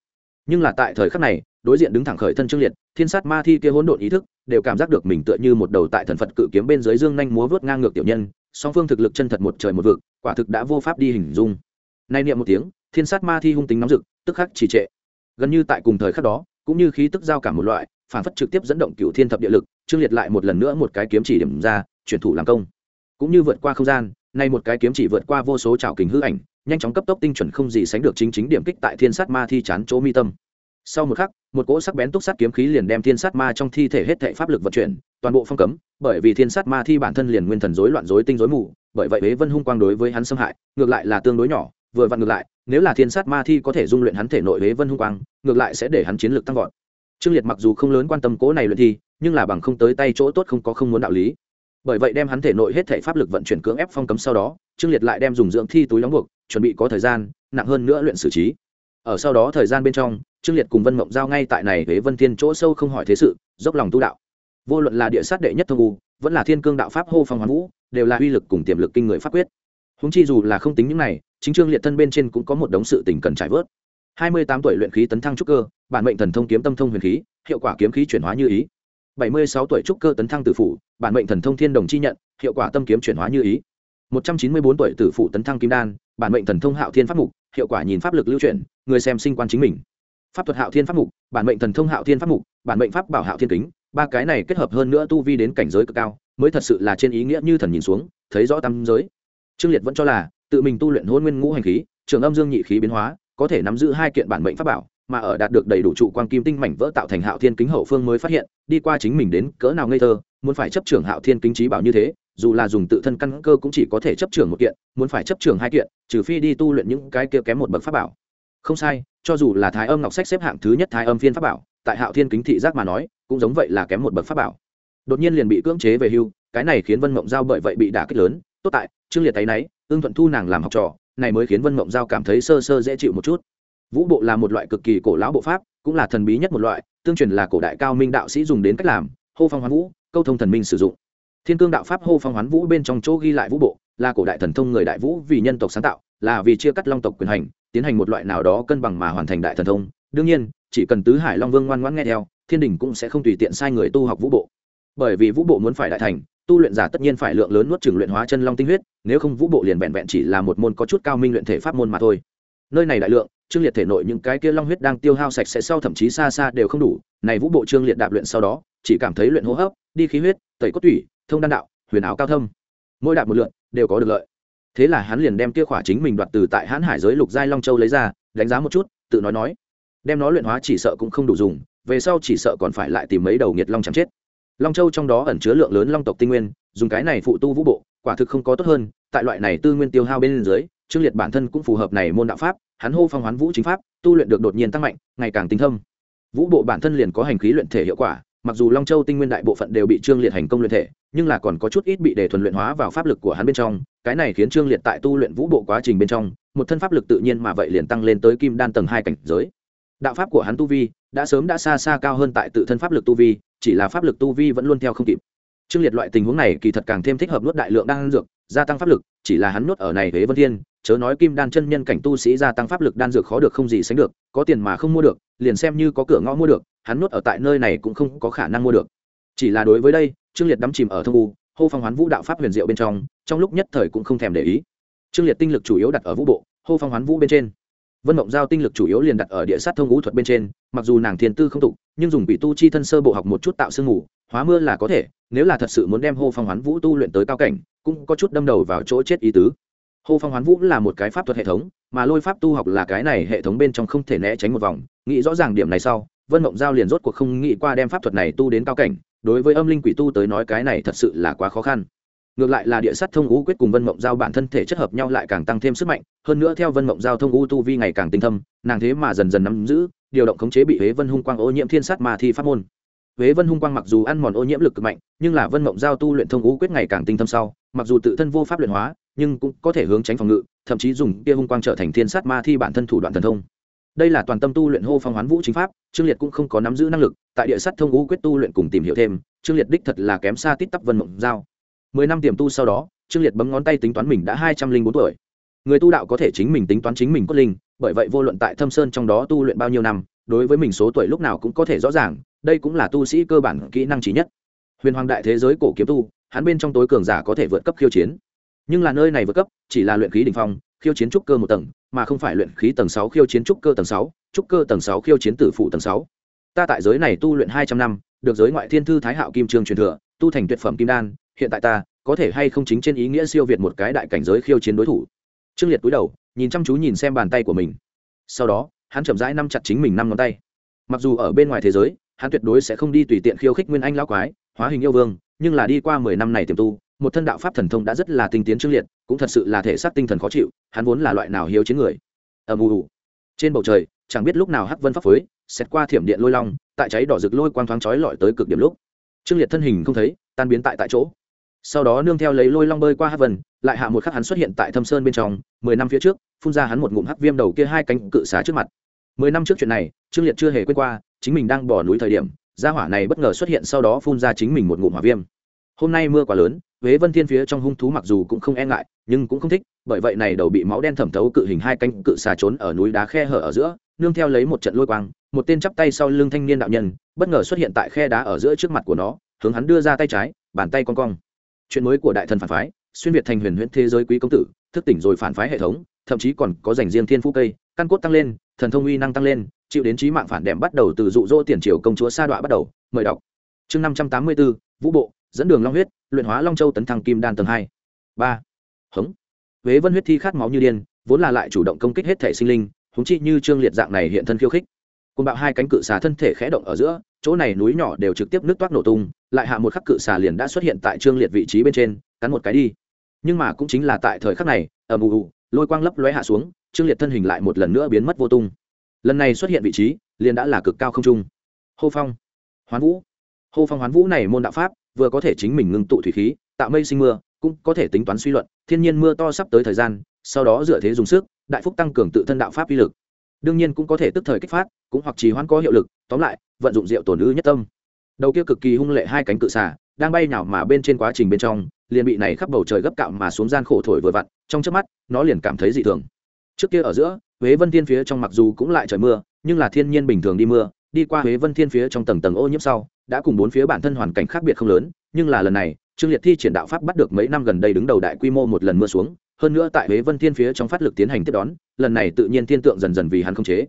nhưng là tại thời khắc này, đối diện đứng thẳng khởi thân trương liệt, thiên sát ma thi kia hỗn độn ý thức, đều cảm giác được mình tựa như một đầu tại thần phật cự kiếm bên dưới dương nhanh múa vớt ngang ngược tiểu nhân, song phương thực lực chân thật một trời một vực, quả thực đã vô pháp đi hình dung. Nay niệm một tiếng, thiên sát ma thi hung tính nóng rực, tức khắc trì trệ. Gần như tại cùng thời khắc đó, cũng như khí tức giao cả một loại, phản phất trực tiếp dẫn động cựu thiên thập địa lực, trương liệt lại một lần nữa một cái kiếm chỉ điểm ra, chuyển thủ làm công. Cũng như vượt qua không gian nay một cái kiếm chỉ vượt qua vô số trào kính hư ảnh, nhanh chóng cấp tốc tinh chuẩn không gì sánh được chính chính điểm kích tại thiên sát ma thi chán chỗ mi tâm. Sau một khắc, một cỗ sắc bén túc sát kiếm khí liền đem thiên sát ma trong thi thể hết thệ pháp lực vận chuyển, toàn bộ phong cấm, bởi vì thiên sát ma thi bản thân liền nguyên thần rối loạn rối tinh rối mù, bởi vậy huế vân hung quang đối với hắn xâm hại, ngược lại là tương đối nhỏ, vừa vặn ngược lại, nếu là thiên sát ma thi có thể dung luyện hắn thể nội huế vân hung quang, ngược lại sẽ để hắn chiến lược tăng vọt. Trương liệt mặc dù không lớn quan tâm cỗ này luyện thi, nhưng là bằng không tới tay chỗ tốt không có không muốn đạo lý bởi vậy đem hắn thể nội hết thể pháp lực vận chuyển cưỡng ép phong cấm sau đó, trương liệt lại đem dùng dưỡng thi túi đóng buộc, chuẩn bị có thời gian, nặng hơn nữa luyện xử trí. Ở sau đó thời gian bên trong, trương liệt cùng vân mộng giao ngay tại này huế vân thiên chỗ sâu không hỏi thế sự, dốc lòng tu đạo. Vô luận là địa sát đệ nhất thông u, vẫn là thiên cương đạo pháp hô phong hoàn vũ, đều là uy lực cùng tiềm lực kinh người pháp quyết. Húng chi dù là không tính những này, chính trương liệt thân bên trên cũng có một đống sự tình cần trải vớt. Hai mươi tám tuổi luyện khí tấn thăng trúc cơ, bản mệnh thần thông kiếm tâm thông huyền khí, hiệu quả kiếm khí chuyển hóa như ý bảy mươi sáu tuổi trúc cơ tấn thăng tử phủ, bản mệnh thần thông thiên đồng chi nhận, hiệu quả tâm kiếm chuyển hóa như ý. một trăm chín mươi bốn tuổi tử phụ tấn thăng kim đan, bản mệnh thần thông hạo thiên pháp mục, hiệu quả nhìn pháp lực lưu chuyển, người xem sinh quan chính mình. Pháp thuật hạo thiên pháp mục, bản mệnh thần thông hạo thiên pháp mục, bản mệnh pháp bảo hạo thiên kính, ba cái này kết hợp hơn nữa tu vi đến cảnh giới cực cao, mới thật sự là trên ý nghĩa như thần nhìn xuống, thấy rõ tam giới. Trương liệt vẫn cho là, tự mình tu luyện hôn nguyên ngũ hành khí, trường âm dương nhị khí biến hóa, có thể nắm giữ hai kiện bản mệnh pháp bảo mà ở đạt được đầy đủ trụ quang kim tinh mảnh vỡ tạo thành hạo thiên kính hậu phương mới phát hiện, đi qua chính mình đến cỡ nào ngây thơ, muốn phải chấp trưởng hạo thiên kính trí bảo như thế, dù là dùng tự thân căn cơ cũng chỉ có thể chấp trưởng một kiện, muốn phải chấp trưởng hai kiện, trừ phi đi tu luyện những cái kia kém một bậc pháp bảo. Không sai, cho dù là thái âm ngọc sách xếp hạng thứ nhất thái âm phiên pháp bảo, tại hạo thiên kính thị giác mà nói, cũng giống vậy là kém một bậc pháp bảo. Đột nhiên liền bị cưỡng chế về hưu, cái này khiến vân mộng giao bởi vậy bị đả kích lớn, tốt tại, trương liệt thấy náy ương thuận thu nàng làm học trò, này mới khiến vân mộng giao cảm thấy sơ sơ dễ chịu một chút vũ bộ là một loại cực kỳ cổ lão bộ pháp, cũng là thần bí nhất một loại, tương truyền là cổ đại cao minh đạo sĩ dùng đến cách làm, hô phong hoán vũ, câu thông thần minh sử dụng. Thiên cương đạo pháp hô phong hoán vũ bên trong chỗ ghi lại vũ bộ, là cổ đại thần thông người đại vũ vì nhân tộc sáng tạo, là vì chia cắt long tộc quyền hành, tiến hành một loại nào đó cân bằng mà hoàn thành đại thần thông. Đương nhiên, chỉ cần tứ hải long vương ngoan ngoãn nghe theo, thiên đình cũng sẽ không tùy tiện sai người tu học vũ bộ. Bởi vì vũ bộ muốn phải đại thành, tu luyện giả tất nhiên phải lượng lớn nuốt trừng luyện hóa chân long tinh huyết, nếu không vũ bộ liền vẹn vẹn chỉ là một môn có chút cao minh luyện thể pháp môn mà thôi nơi này đại lượng, trương liệt thể nội những cái kia long huyết đang tiêu hao sạch sẽ sau thậm chí xa xa đều không đủ. Này vũ bộ trương liệt đạp luyện sau đó, chỉ cảm thấy luyện hô hấp, đi khí huyết, tẩy cốt tủy, thông đan đạo, huyền áo cao thâm. Mỗi đạp một lượn, đều có được lợi. Thế là hắn liền đem kia khỏa chính mình đoạt từ tại hãn hải giới lục giai long châu lấy ra, đánh giá một chút, tự nói nói, đem nó luyện hóa chỉ sợ cũng không đủ dùng, về sau chỉ sợ còn phải lại tìm mấy đầu nghiệt long chẳng chết. Long châu trong đó ẩn chứa lượng lớn long tộc tinh nguyên, dùng cái này phụ tu vũ bộ, quả thực không có tốt hơn, tại loại này tư nguyên tiêu hao bên dưới trương liệt bản thân cũng phù hợp này môn đạo pháp, hắn hô phong hoán vũ chính pháp, tu luyện được đột nhiên tăng mạnh, ngày càng tinh thâm. Vũ bộ bản thân liền có hành khí luyện thể hiệu quả, mặc dù long châu tinh nguyên đại bộ phận đều bị trương liệt hành công luyện thể, nhưng là còn có chút ít bị đề thuần luyện hóa vào pháp lực của hắn bên trong, cái này khiến trương liệt tại tu luyện vũ bộ quá trình bên trong, một thân pháp lực tự nhiên mà vậy liền tăng lên tới kim đan tầng hai cảnh giới. Đạo pháp của hắn tu vi đã sớm đã xa xa cao hơn tại tự thân pháp lực tu vi, chỉ là pháp lực tu vi vẫn luôn theo không kịp. Trương liệt loại tình huống này kỳ thật càng thêm thích hợp nuốt đại lượng đan dược, gia tăng pháp lực, chỉ là hắn nuốt ở này huế vân thiên chớ nói kim đan chân nhân cảnh tu sĩ gia tăng pháp lực đan dược khó được không gì sánh được, có tiền mà không mua được, liền xem như có cửa ngõ mua được, hắn nuốt ở tại nơi này cũng không có khả năng mua được. Chỉ là đối với đây, trương liệt đắm chìm ở thông u, hô phong hoán vũ đạo pháp huyền diệu bên trong trong lúc nhất thời cũng không thèm để ý. Trương liệt tinh lực chủ yếu đặt ở vũ bộ, hô phong hoán vũ bên trên. Vân mộng giao tinh lực chủ yếu liền đặt ở địa sát thông u thuật bên trên, mặc dù nàng thiền tư không tục nhưng dùng bị tu chi thân sơ bộ học một chút tạo sương mù, hóa mưa là có thể, nếu là thật sự muốn đem hô phong hoán vũ tu luyện tới cao cảnh, cũng có chút đâm đầu vào chỗ chết ý tứ hô phong hoán vũ là một cái pháp thuật hệ thống, mà lôi pháp tu học là cái này hệ thống bên trong không thể né tránh một vòng. Nghĩ rõ ràng điểm này sau, vân mộng giao liền rốt cuộc không nghĩ qua đem pháp thuật này tu đến cao cảnh. Đối với âm linh quỷ tu tới nói cái này thật sự là quá khó khăn. Ngược lại là địa sát thông u quyết cùng vân mộng giao bản thân thể chất hợp nhau lại càng tăng thêm sức mạnh, hơn nữa theo vân mộng giao thông u tu vi ngày càng tinh thâm, nàng thế mà dần dần nắm giữ, điều động khống chế bị huế vân hung quang ô nhiễm thiên sát mà thi pháp môn. Huế vân hung quang mặc dù ăn mòn ô nhiễm lực cực mạnh, nhưng là vân mộng giao tu luyện thông u quyết ngày càng tinh thâm sau, mặc dù tự thân vô pháp luyện hóa nhưng cũng có thể hướng tránh phòng ngự, thậm chí dùng kia hung quang trở thành thiên sát ma thi bản thân thủ đoạn thần thông. Đây là toàn tâm tu luyện hô phong hoán vũ chính pháp, trương liệt cũng không có nắm giữ năng lực, tại địa sắt thông ngũ quyết tu luyện cùng tìm hiểu thêm, trương liệt đích thật là kém xa tít tắp vân mộng giao. Mười năm tiềm tu sau đó, trương liệt bấm ngón tay tính toán mình đã hai trăm linh bốn tuổi. Người tu đạo có thể chính mình tính toán chính mình cốt linh, bởi vậy vô luận tại thâm sơn trong đó tu luyện bao nhiêu năm, đối với mình số tuổi lúc nào cũng có thể rõ ràng, đây cũng là tu sĩ cơ bản kỹ năng trí nhất. Huyền hoàng đại thế giới cổ kiếm tu, hắn bên trong tối cường giả có thể vượt cấp khiêu chiến nhưng là nơi này vượt cấp, chỉ là luyện khí đ ỉ n h phong, khiêu chiến trúc cơ một tầng, mà không phải luyện khí tầng sáu khiêu chiến trúc cơ tầng sáu, trúc cơ tầng sáu khiêu chiến tử phụ tầng sáu. Ta tại giới này tu luyện hai trăm năm, được giới ngoại thiên thư thái hạo kim trương truyền thừa, tu thành tuyệt phẩm kim đan, hiện tại ta, có thể hay không chính trên ý nghĩa siêu việt một cái đại cảnh giới khiêu chiến đối thủ. Trương liệt cúi đầu, nhìn chăm chú nhìn xem bàn tay của mình. Sau đó, hắn chậm rãi nắm chặt chính mình năm ngón tay. Mặc dù ở bên ngoài thế giới, hắn tuyệt đối sẽ không đi tùy tiện khiêu khích nguyên anh lão quái, hóa hình yêu vương, nhưng là đi qua mười năm này tiềm tu một thân đạo pháp thần thông đã rất là tinh tiến trương liệt, cũng thật sự là thể xác tinh thần khó chịu, hắn vốn là loại nào hiếu chiến người? Ầm ù trên bầu trời, chẳng biết lúc nào hắc vân pháp phối, xét qua thiểm điện lôi long, tại cháy đỏ rực lôi quang thoáng chói lọi tới cực điểm lúc trương liệt thân hình không thấy, tan biến tại tại chỗ. Sau đó nương theo lấy lôi long bơi qua hắc vân, lại hạ một khắc hắn xuất hiện tại thâm sơn bên trong, mười năm phía trước, phun ra hắn một ngụm hắc viêm đầu kia hai cánh cự xá trước mặt. Mười năm trước chuyện này trương liệt chưa hề quên qua, chính mình đang bỏ núi thời điểm, gia hỏa này bất ngờ xuất hiện sau đó phun ra chính mình một ngụm hỏa viêm. Hôm nay mưa quá lớn huế vân thiên phía trong hung thú mặc dù cũng không e ngại, nhưng cũng không thích, bởi vậy này đầu bị máu đen thẩm thấu cự hình hai cánh cự xà trốn ở núi đá khe hở ở giữa, nương theo lấy một trận lôi quang, một tên chắp tay sau lưng thanh niên đạo nhân, bất ngờ xuất hiện tại khe đá ở giữa trước mặt của nó, hướng hắn đưa ra tay trái, bàn tay con cong. Chuyện mới của đại thần phản phái, xuyên việt thành huyền huyễn thế giới quý công tử, thức tỉnh rồi phản phái hệ thống, thậm chí còn có dành riêng thiên phú cây, căn cốt tăng lên, thần thông uy năng tăng lên, chịu đến trí mạng phản đệm bắt đầu từ dụ dỗ tiền triều công chúa sa đọa bắt đầu, mời đọc. Chương năm trăm tám mươi bốn, vũ bộ, dẫn đường long huyết luyện hóa long châu tấn thăng kim đan tầng hai. Ba. Hống. Huế vân huyết thi khát máu như điên, vốn là lại chủ động công kích hết thể sinh linh húng chi như trương liệt dạng này hiện thân khiêu khích. Côn bạo hai cánh cự xà thân thể khẽ động ở giữa, chỗ này núi nhỏ đều trực tiếp nước toát nổ tung, lại hạ một khắc cự xà liền đã xuất hiện tại trương liệt vị trí bên trên, cắn một cái đi. Nhưng mà cũng chính là tại thời khắc này, ầm ù ù, lôi quang lấp lóe hạ xuống, trương liệt thân hình lại một lần nữa biến mất vô tung. Lần này xuất hiện vị trí, liền đã là cực cao không trung. Hô phong. Hoán vũ. Hô phong hoán vũ này môn đạo pháp vừa có thể chính mình ngưng tụ thủy khí, tạo mây sinh mưa, cũng có thể tính toán suy luận, thiên nhiên mưa to sắp tới thời gian, sau đó dựa thế dùng sức, đại phúc tăng cường tự thân đạo pháp uy lực. Đương nhiên cũng có thể tức thời kích phát, cũng hoặc trì hoãn có hiệu lực, tóm lại, vận dụng rượu tổn ư nhất tâm. Đầu kia cực kỳ hung lệ hai cánh cự xà, đang bay nào mà bên trên quá trình bên trong, liền bị này khắp bầu trời gấp cạo mà xuống gian khổ thổi vừa vặn, trong trước mắt, nó liền cảm thấy dị thường. Trước kia ở giữa, huế vân thiên phía trong mặc dù cũng lại trời mưa, nhưng là thiên nhiên bình thường đi mưa, đi qua huế vân thiên phía trong tầng tầng ô nhiễm sau đã cùng bốn phía bản thân hoàn cảnh khác biệt không lớn, nhưng là lần này, trương liệt thi triển đạo pháp bắt được mấy năm gần đây đứng đầu đại quy mô một lần mưa xuống, hơn nữa tại huế vân thiên phía trong phát lực tiến hành tiếp đón, lần này tự nhiên thiên tượng dần dần vì hắn không chế.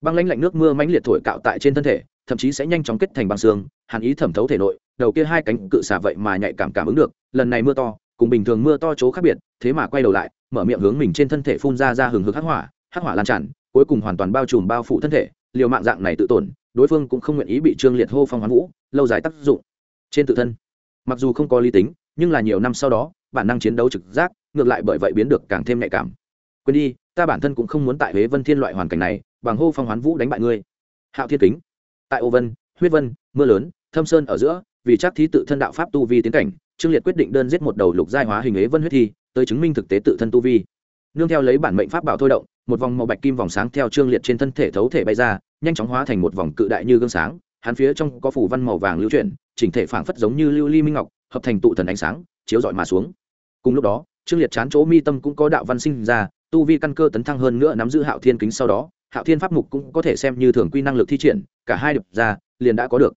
Băng lãnh lạnh nước mưa mãnh liệt thổi cạo tại trên thân thể, thậm chí sẽ nhanh chóng kết thành băng xương, hàn ý thẩm thấu thể nội, đầu kia hai cánh cự xả vậy mà nhạy cảm cảm ứng được, lần này mưa to, cùng bình thường mưa to chỗ khác biệt, thế mà quay đầu lại, mở miệng hướng mình trên thân thể phun ra ra hừng hực hắc hỏa hắc hỏa lan tràn, cuối cùng hoàn toàn bao trùm bao phủ thân thể, liều mạng dạng này tự tổn đối phương cũng không nguyện ý bị trương liệt hô phong hoán vũ, lâu dài tác dụng trên tự thân. Mặc dù không có lý tính, nhưng là nhiều năm sau đó, bản năng chiến đấu trực giác, ngược lại bởi vậy biến được càng thêm nhạy cảm. Quên đi, ta bản thân cũng không muốn tại huế vân thiên loại hoàn cảnh này, bằng hô phong hoán vũ đánh bại ngươi. Hạo thiên kính. Tại ô vân, huyết vân, mưa lớn, thâm sơn ở giữa, vì chắc thí tự thân đạo pháp tu vi tiến cảnh, trương liệt quyết định đơn giết một đầu lục giai hóa hình ế vân huyết thi, tới chứng minh thực tế tự thân tu vi. Nương theo lấy bản mệnh pháp bảo thôi động, một vòng màu bạch kim vòng sáng theo trương liệt trên thân thể thấu thể bay ra nhanh chóng hóa thành một vòng cự đại như gương sáng, hắn phía trong có phủ văn màu vàng lưu chuyển, chỉnh thể phảng phất giống như lưu ly minh ngọc, hợp thành tụ thần ánh sáng, chiếu rọi mà xuống. Cùng lúc đó, trương liệt chán chỗ mi tâm cũng có đạo văn sinh ra, tu vi căn cơ tấn thăng hơn nữa nắm giữ hạo thiên kính sau đó, hạo thiên pháp mục cũng có thể xem như thường quy năng lực thi triển, cả hai đập ra, liền đã có được.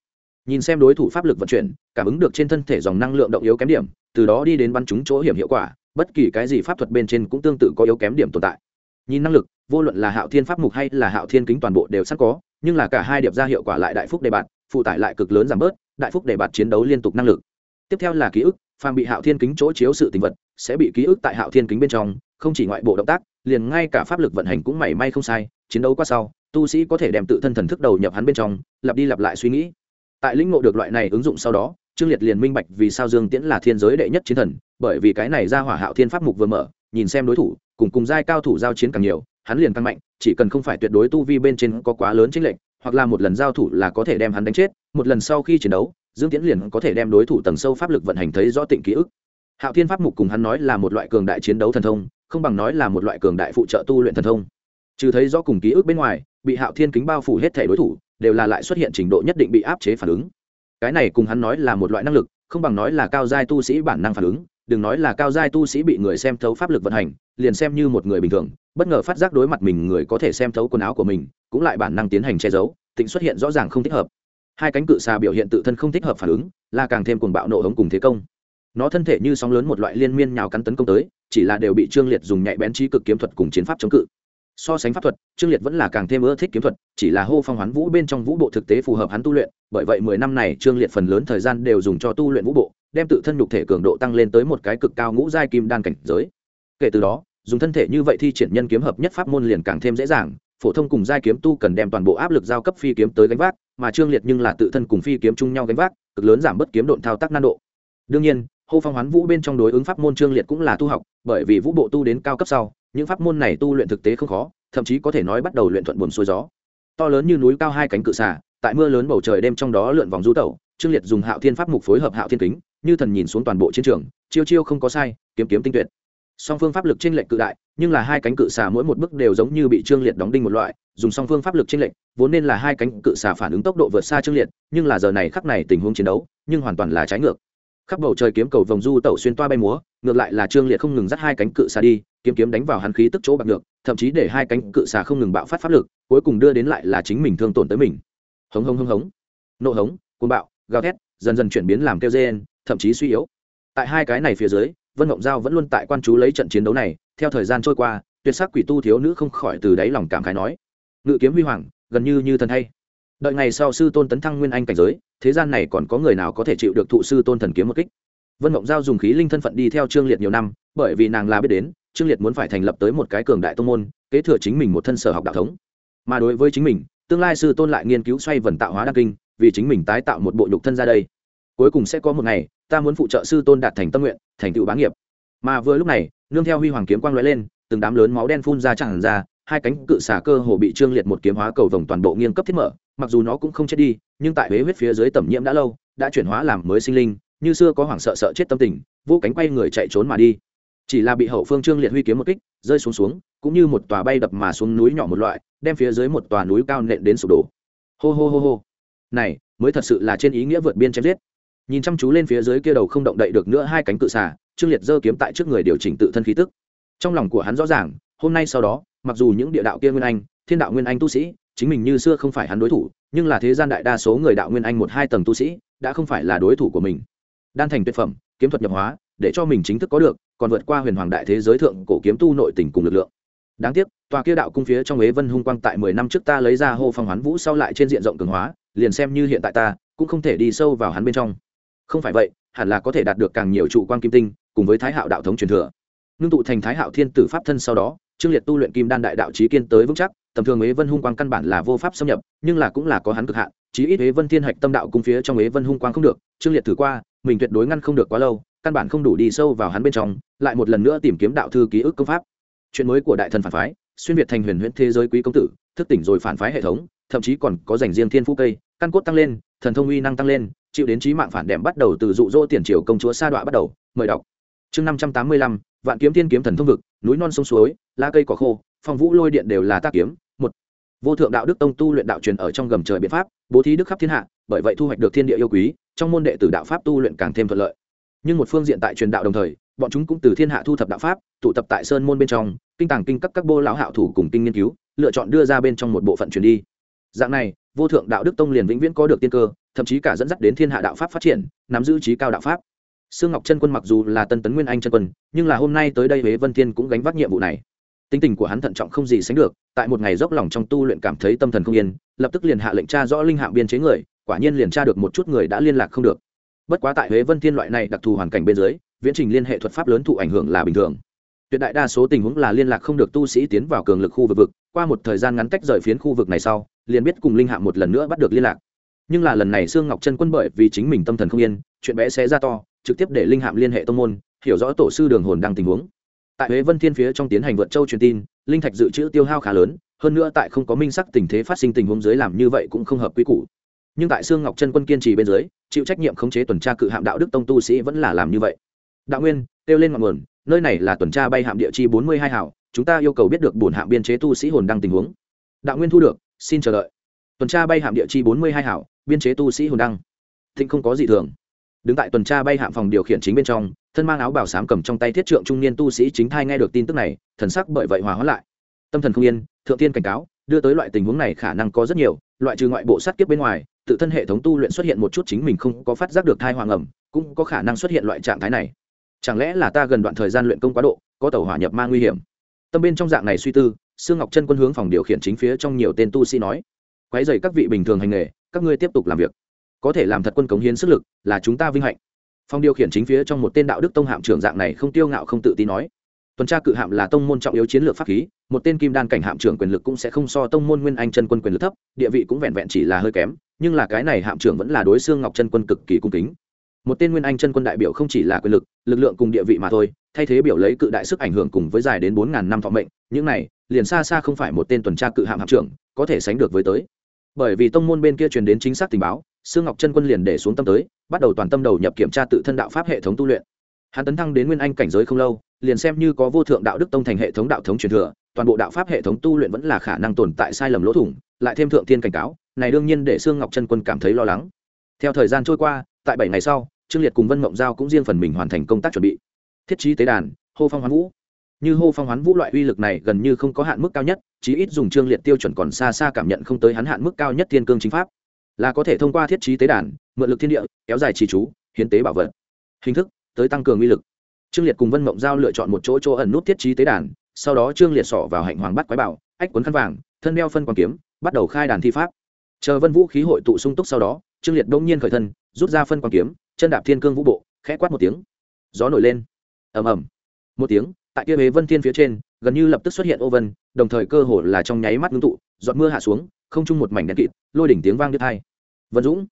Nhìn xem đối thủ pháp lực vận chuyển, cảm ứng được trên thân thể dòng năng lượng động yếu kém điểm, từ đó đi đến bắn trúng chỗ hiểm hiệu quả, bất kỳ cái gì pháp thuật bên trên cũng tương tự có yếu kém điểm tồn tại. Nhìn năng lực vô luận là hạo thiên pháp mục hay là hạo thiên kính toàn bộ đều sẵn có, nhưng là cả hai điệp ra hiệu quả lại đại phúc đề bạt, phụ tải lại cực lớn giảm bớt, đại phúc đề bạt chiến đấu liên tục năng lực. Tiếp theo là ký ức, phàm bị hạo thiên kính chỗ chiếu sự tình vật, sẽ bị ký ức tại hạo thiên kính bên trong, không chỉ ngoại bộ động tác, liền ngay cả pháp lực vận hành cũng mảy may không sai, chiến đấu qua sau, tu sĩ có thể đem tự thân thần thức đầu nhập hắn bên trong, lặp đi lặp lại suy nghĩ. Tại lĩnh ngộ được loại này ứng dụng sau đó, trương liệt liền minh bạch vì sao dương tiễn là thiên giới đệ nhất chiến thần, bởi vì cái này ra hỏa hạo thiên pháp mục vừa mở, nhìn xem đối thủ, cùng cùng giai cao thủ giao chiến càng nhiều hắn liền căng mạnh, chỉ cần không phải tuyệt đối tu vi bên trên có quá lớn chính lệnh hoặc là một lần giao thủ là có thể đem hắn đánh chết, một lần sau khi chiến đấu, dương tiễn liền có thể đem đối thủ tầng sâu pháp lực vận hành thấy rõ tịnh ký ức. Hạo thiên pháp mục cùng hắn nói là một loại cường đại chiến đấu thần thông, không bằng nói là một loại cường đại phụ trợ tu luyện thần thông. Trừ thấy rõ cùng ký ức bên ngoài, bị hạo thiên kính bao phủ hết thể đối thủ, đều là lại xuất hiện trình độ nhất định bị áp chế phản ứng. Cái này cùng hắn nói là một loại năng lực, không bằng nói là cao giai tu sĩ bản năng phản ứng đừng nói là cao giai tu sĩ bị người xem thấu pháp lực vận hành, liền xem như một người bình thường, bất ngờ phát giác đối mặt mình người có thể xem thấu quần áo của mình, cũng lại bản năng tiến hành che giấu, tịnh xuất hiện rõ ràng không thích hợp. Hai cánh cự xà biểu hiện tự thân không thích hợp phản ứng, là càng thêm cuồng bạo nộ hống cùng thế công. Nó thân thể như sóng lớn một loại liên miên nhào cắn tấn công tới, chỉ là đều bị trương liệt dùng nhạy bén trí cực kiếm thuật cùng chiến pháp chống cự. So sánh pháp thuật, trương liệt vẫn là càng thêm ưa thích kiếm thuật, chỉ là hô phong hoán vũ bên trong vũ bộ thực tế phù hợp hắn tu luyện, bởi vậy mười năm này trương liệt phần lớn thời gian đều dùng cho tu luyện vũ bộ đem tự thân nhục thể cường độ tăng lên tới một cái cực cao ngũ giai kim đan cảnh giới. Kể từ đó, dùng thân thể như vậy thi triển nhân kiếm hợp nhất pháp môn liền càng thêm dễ dàng, phổ thông cùng giai kiếm tu cần đem toàn bộ áp lực giao cấp phi kiếm tới gánh vác, mà trương liệt nhưng là tự thân cùng phi kiếm chung nhau gánh vác, cực lớn giảm bớt kiếm độn thao tác nan độ. Đương nhiên, hô phong hoán vũ bên trong đối ứng pháp môn trương liệt cũng là tu học, bởi vì vũ bộ tu đến cao cấp sau, những pháp môn này tu luyện thực tế không khó, thậm chí có thể nói bắt đầu luyện thuận buồn xuôi gió. To lớn như núi cao hai cánh cự xả tại mưa lớn bầu trời đêm trong đó lượn vòng du tẩu, trương liệt dùng hạo thiên pháp mục phối hợp hạo thiên kính như thần nhìn xuống toàn bộ chiến trường, chiêu chiêu không có sai, kiếm kiếm tinh tuyệt. Song phương pháp lực trên lệnh cự đại, nhưng là hai cánh cự xà mỗi một bước đều giống như bị trương liệt đóng đinh một loại, dùng song phương pháp lực trên lệnh vốn nên là hai cánh cự xà phản ứng tốc độ vượt xa trương liệt, nhưng là giờ này khắc này tình huống chiến đấu, nhưng hoàn toàn là trái ngược. Khắp bầu trời kiếm cầu vòng du tẩu xuyên toa bay múa, ngược lại là trương liệt không ngừng dắt hai cánh cự xà đi, kiếm kiếm đánh vào hắn khí tức chỗ bạc được thậm chí để hai cánh cự xà không ngừng bạo phát pháp lực, cuối cùng đưa đến lại là chính mình thương tổn tới mình. Hống hống hống hống. Nộ hống côn bạo, gào thét, dần dần chuyển biến làm kêu gen thậm chí suy yếu. Tại hai cái này phía dưới, vân mộng giao vẫn luôn tại quan chú lấy trận chiến đấu này. Theo thời gian trôi qua, tuyệt sắc quỷ tu thiếu nữ không khỏi từ đáy lòng cảm khái nói, ngự kiếm huy hoàng, gần như như thần hay đợi ngày sau sư tôn tấn thăng nguyên anh cảnh giới, thế gian này còn có người nào có thể chịu được thụ sư tôn thần kiếm một kích? Vân mộng giao dùng khí linh thân phận đi theo trương liệt nhiều năm, bởi vì nàng là biết đến, trương liệt muốn phải thành lập tới một cái cường đại tông môn, kế thừa chính mình một thân sở học đạo thống. Mà đối với chính mình, tương lai sư tôn lại nghiên cứu xoay vần tạo hóa đăng kinh, vì chính mình tái tạo một bộ nhục thân ra đây cuối cùng sẽ có một ngày, ta muốn phụ trợ sư tôn đạt thành tâm nguyện, thành tựu bá nghiệp. Mà vừa lúc này, nương theo huy hoàng kiếm quang lóe lên, từng đám lớn máu đen phun ra chẳng ra, hai cánh cự xả cơ hồ bị trương liệt một kiếm hóa cầu vồng toàn bộ nghiêng cấp thiết mở, mặc dù nó cũng không chết đi, nhưng tại huế huyết phía dưới tẩm nhiễm đã lâu, đã chuyển hóa làm mới sinh linh, như xưa có hoảng sợ sợ chết tâm tình, vô cánh quay người chạy trốn mà đi. Chỉ là bị hậu phương trương liệt huy kiếm một kích, rơi xuống xuống, cũng như một tòa bay đập mà xuống núi nhỏ một loại, đem phía dưới một tòa núi cao nện đến sụp đổ. Hô hô hô hô. Này, mới thật sự là trên ý nghĩa vượt biên chém giết nhìn chăm chú lên phía dưới kia đầu không động đậy được nữa hai cánh cự xà, trương liệt giơ kiếm tại trước người điều chỉnh tự thân khí tức. Trong lòng của hắn rõ ràng, hôm nay sau đó, mặc dù những địa đạo kia nguyên anh, thiên đạo nguyên anh tu sĩ, chính mình như xưa không phải hắn đối thủ, nhưng là thế gian đại đa số người đạo nguyên anh một hai tầng tu sĩ, đã không phải là đối thủ của mình. Đan thành tuyệt phẩm, kiếm thuật nhập hóa, để cho mình chính thức có được, còn vượt qua huyền hoàng đại thế giới thượng cổ kiếm tu nội tình cùng lực lượng. Đáng tiếc, tòa kia đạo cung phía trong ế vân hung quang tại mười năm trước ta lấy ra hô phong hoán vũ sau lại trên diện rộng cường hóa, liền xem như hiện tại ta, cũng không thể đi sâu vào hắn bên trong không phải vậy, hẳn là có thể đạt được càng nhiều trụ quan kim tinh, cùng với thái hạo đạo thống truyền thừa. Ngưng tụ thành thái hạo thiên tử pháp thân sau đó, trương liệt tu luyện kim đan đại đạo trí kiên tới vững chắc, tầm thường ế vân hung quang căn bản là vô pháp xâm nhập, nhưng là cũng là có hắn cực hạn, chí ít ế vân thiên hạch tâm đạo cung phía trong ế vân hung quang không được, trương liệt thử qua, mình tuyệt đối ngăn không được quá lâu, căn bản không đủ đi sâu vào hắn bên trong, lại một lần nữa tìm kiếm đạo thư ký ức công pháp. Chuyện mới của đại thần phản phái, xuyên việt thành huyền huyễn thế giới quý công tử, thức tỉnh rồi phản phái hệ thống, thậm chí còn có dành riêng thiên phú cây, căn cốt tăng lên, thần thông uy năng tăng lên chịu đến trí mạng phản đệm bắt đầu từ dụ dỗ tiền triều công chúa sa đọa bắt đầu, mời đọc. Chương năm trăm tám mươi lăm, vạn kiếm thiên kiếm thần thông vực, núi non sông suối, lá cây cỏ khô, phong vũ lôi điện đều là tác kiếm. Một, vô thượng đạo đức tông tu luyện đạo truyền ở trong gầm trời biện pháp, bố thí đức khắp thiên hạ, bởi vậy thu hoạch được thiên địa yêu quý, trong môn đệ tử đạo pháp tu luyện càng thêm thuận lợi. Nhưng một phương diện tại truyền đạo đồng thời, bọn chúng cũng từ thiên hạ thu thập đạo pháp, tụ tập tại sơn môn bên trong, kinh tàng kinh các các bô lão hạo thủ cùng kinh nghiên cứu, lựa chọn đưa ra bên trong một bộ phận truyền đi. Dạng này vô thượng đạo đức tông liền vĩnh viễn có được tiên cơ, thậm chí cả dẫn dắt đến thiên hạ đạo pháp phát triển, nắm giữ trí cao đạo pháp. Sương ngọc chân quân mặc dù là tân tấn nguyên anh chân quân, nhưng là hôm nay tới đây huế vân thiên cũng gánh vác nhiệm vụ này. Tính tình của hắn thận trọng không gì sánh được, tại một ngày dốc lòng trong tu luyện cảm thấy tâm thần không yên, lập tức liền hạ lệnh tra rõ linh hạng biên chế người, quả nhiên liền tra được một chút người đã liên lạc không được. Bất quá tại huế vân thiên loại này đặc thù hoàn cảnh bên dưới, viễn trình liên hệ thuật pháp lớn thụ ảnh hưởng là bình thường. Tuyệt đại đa số tình huống là liên lạc không được tu sĩ tiến vào cường lực khu vực vực, qua một thời gian ngắn tách rời phiến khu vực này sau liền biết cùng linh hạm một lần nữa bắt được liên lạc. Nhưng là lần này sương ngọc chân quân bởi vì chính mình tâm thần không yên, chuyện bé sẽ ra to, trực tiếp để linh hạm liên hệ tông môn, hiểu rõ tổ sư đường hồn đang tình huống. Tại huế vân thiên phía trong tiến hành vượt châu truyền tin, linh thạch dự trữ tiêu hao khá lớn, hơn nữa tại không có minh sắc tình thế phát sinh tình huống dưới làm như vậy cũng không hợp quy củ. Nhưng tại sương ngọc chân quân kiên trì bên dưới, chịu trách nhiệm khống chế tuần tra cự hạm đạo đức tông tu sĩ vẫn là làm như vậy. Đạo nguyên, kêu lên ngọn nguồn, nơi này là tuần tra bay hạm địa chi bốn mươi hai hảo chúng ta yêu cầu biết được bổn hạm biên chế tu sĩ hồn đăng tình huống. Đạo nguyên thu được xin chờ đợi. Tuần tra bay hạm địa chi bốn mươi hai hảo, biên chế tu sĩ hồn đăng. Thịnh không có gì thường. Đứng tại tuần tra bay hạm phòng điều khiển chính bên trong, thân mang áo bảo sám cầm trong tay thiết trượng trung niên tu sĩ chính thai nghe được tin tức này, thần sắc bởi vậy hòa hóa lại. Tâm thần không yên, thượng tiên cảnh cáo, đưa tới loại tình huống này khả năng có rất nhiều, loại trừ ngoại bộ sát kiếp bên ngoài, tự thân hệ thống tu luyện xuất hiện một chút chính mình không có phát giác được thai hoàng ẩm, cũng có khả năng xuất hiện loại trạng thái này. Chẳng lẽ là ta gần đoạn thời gian luyện công quá độ, có tàu hỏa nhập ma nguy hiểm? Tâm bên trong dạng này suy tư sương ngọc chân quân hướng phòng điều khiển chính phía trong nhiều tên tu sĩ nói quái dày các vị bình thường hành nghề, các ngươi tiếp tục làm việc. Có thể làm thật quân cống hiến sức lực là chúng ta vinh hạnh. Phòng điều khiển chính phía trong một tên đạo đức tông hạm trưởng dạng này không tiêu ngạo không tự tin nói, tuần tra cự hạm là tông môn trọng yếu chiến lược pháp khí, một tên kim đan cảnh hạm trưởng quyền lực cũng sẽ không so tông môn nguyên anh chân quân quyền lực thấp, địa vị cũng vẹn vẹn chỉ là hơi kém, nhưng là cái này hạm trưởng vẫn là đối xương ngọc chân quân cực kỳ cung kính. Một tên nguyên anh chân quân đại biểu không chỉ là quyền lực lực lượng cùng địa vị mà thôi, thay thế biểu lấy cự đại sức ảnh hưởng cùng với dài đến bốn ngàn năm thọ mệnh, những này liền xa xa không phải một tên tuần tra cự hạm hạm trưởng, có thể sánh được với tới. Bởi vì tông môn bên kia truyền đến chính xác tình báo, sương ngọc chân quân liền để xuống tâm tới, bắt đầu toàn tâm đầu nhập kiểm tra tự thân đạo pháp hệ thống tu luyện. Hắn tấn thăng đến nguyên anh cảnh giới không lâu, liền xem như có vô thượng đạo đức tông thành hệ thống đạo thống truyền thừa, toàn bộ đạo pháp hệ thống tu luyện vẫn là khả năng tồn tại sai lầm lỗ thủng, lại thêm thượng tiên cảnh cáo, này đương nhiên để sương ngọc chân quân cảm thấy lo lắng. Theo thời gian trôi qua, tại bảy ngày sau, trương liệt cùng vân mộng giao cũng riêng phần mình hoàn thành công tác chuẩn bị. Thiết trí tế đàn, hô phong hoán vũ như hô phong hoán vũ loại uy lực này gần như không có hạn mức cao nhất, chí ít dùng trương liệt tiêu chuẩn còn xa xa cảm nhận không tới hắn hạn mức cao nhất thiên cương chính pháp. Là có thể thông qua thiết trí tế đàn, mượn lực thiên địa, kéo dài trì chú, hiến tế bảo vật. Hình thức, tới tăng cường uy lực. Trương liệt cùng vân mộng giao lựa chọn một chỗ chỗ ẩn nút thiết trí tế đàn, sau đó trương liệt sỏ vào hạnh hoàng bắt quái bảo, ách quấn khăn vàng, thân đeo phân quang kiếm, bắt đầu khai đàn thi pháp. Chờ vân vũ khí hội tụ sung túc sau đó, trương liệt đông nhiên khởi thân, rút ra phân quang kiếm, chân đạp thiên cương vũ bộ, khẽ quát một tiếng. Gió nổi lên. Ầm ầm. Một tiếng tại kia bế vân thiên phía trên, gần như lập tức xuất hiện ô vân, đồng thời cơ hồ là trong nháy mắt ngưng tụ, giọt mưa hạ xuống, không chung một mảnh đèn kịt, lôi đỉnh tiếng vang đứt hai vân dũng,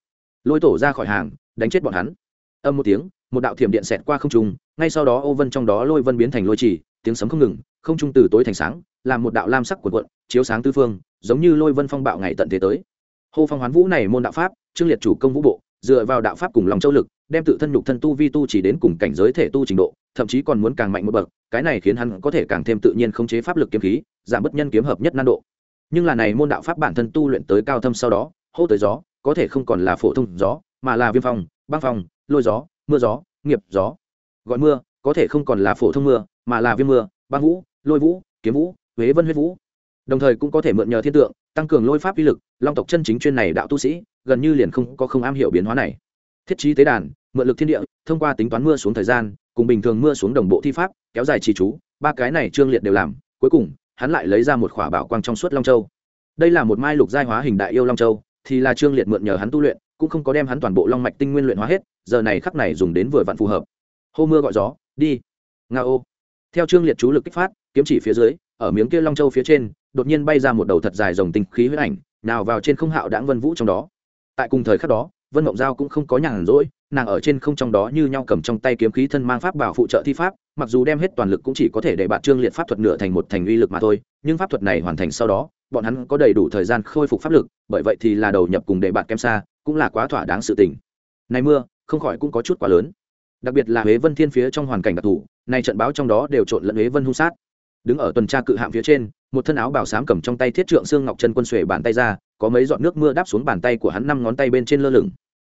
lôi tổ ra khỏi hàng, đánh chết bọn hắn. Âm một tiếng, một đạo thiểm điện xẹt qua không trung, ngay sau đó ô vân trong đó lôi vân biến thành lôi trì, tiếng sấm không ngừng, không trung từ tối thành sáng, làm một đạo lam sắc của cuộn, chiếu sáng tư phương, giống như lôi vân phong bạo ngày tận thế tới. Hô phong hoán vũ này môn đạo pháp trương liệt chủ công vũ bộ dựa vào đạo pháp cùng lòng châu lực, đem tự thân nhục thân tu vi tu chỉ đến cùng cảnh giới thể tu trình độ, thậm chí còn muốn càng mạnh một bậc, cái này khiến hắn có thể càng thêm tự nhiên khống chế pháp lực kiếm khí, giảm bất nhân kiếm hợp nhất nan độ. Nhưng là này môn đạo pháp bản thân tu luyện tới cao thâm sau đó, hô tới gió, có thể không còn là phổ thông gió, mà là viêm phong, băng phong, lôi gió, mưa gió, nghiệp gió. Gọi mưa, có thể không còn là phổ thông mưa, mà là viêm mưa, băng vũ, lôi vũ, kiếm vũ, huế vân huyết vũ. Đồng thời cũng có thể mượn nhờ thiên tượng, tăng cường lôi pháp uy lực, long tộc chân chính chuyên này đạo tu sĩ gần như liền không có không am hiểu biến hóa này. Thiết trí tế đàn, mượn lực thiên địa, thông qua tính toán mưa xuống thời gian, cùng bình thường mưa xuống đồng bộ thi pháp, kéo dài trì chú, ba cái này trương liệt đều làm, cuối cùng, hắn lại lấy ra một khỏa bảo quang trong suốt long châu. Đây là một mai lục giai hóa hình đại yêu long châu, thì là trương liệt mượn nhờ hắn tu luyện, cũng không có đem hắn toàn bộ long mạch tinh nguyên luyện hóa hết, giờ này khắc này dùng đến vừa vặn phù hợp. Hô mưa gọi gió, đi. Nga ô. Theo trương liệt chú lực kích phát, kiếm chỉ phía dưới, ở miếng kia long châu phía trên, đột nhiên bay ra một đầu thật dài dòng tinh khí huyết ảnh, nào vào trên không hạo đãng vân vũ trong đó tại cùng thời khắc đó, vân mộng giao cũng không có nhàn rỗi, nàng ở trên không trong đó như nhau cầm trong tay kiếm khí thân mang pháp bảo phụ trợ thi pháp, mặc dù đem hết toàn lực cũng chỉ có thể để bạn trương liệt pháp thuật nửa thành một thành uy lực mà thôi, nhưng pháp thuật này hoàn thành sau đó, bọn hắn có đầy đủ thời gian khôi phục pháp lực, bởi vậy thì là đầu nhập cùng để bạn kém xa, cũng là quá thỏa đáng sự tình. Này mưa, không khỏi cũng có chút quá lớn. Đặc biệt là huế vân thiên phía trong hoàn cảnh đặc thù này trận báo trong đó đều trộn lẫn huế vân hung sát. Đứng ở tuần tra cự hạm phía trên, một thân áo bảo sám cầm trong tay thiết trượng xương ngọc chân quân xuể bàn tay ra có mấy giọt nước mưa đáp xuống bàn tay của hắn năm ngón tay bên trên lơ lửng.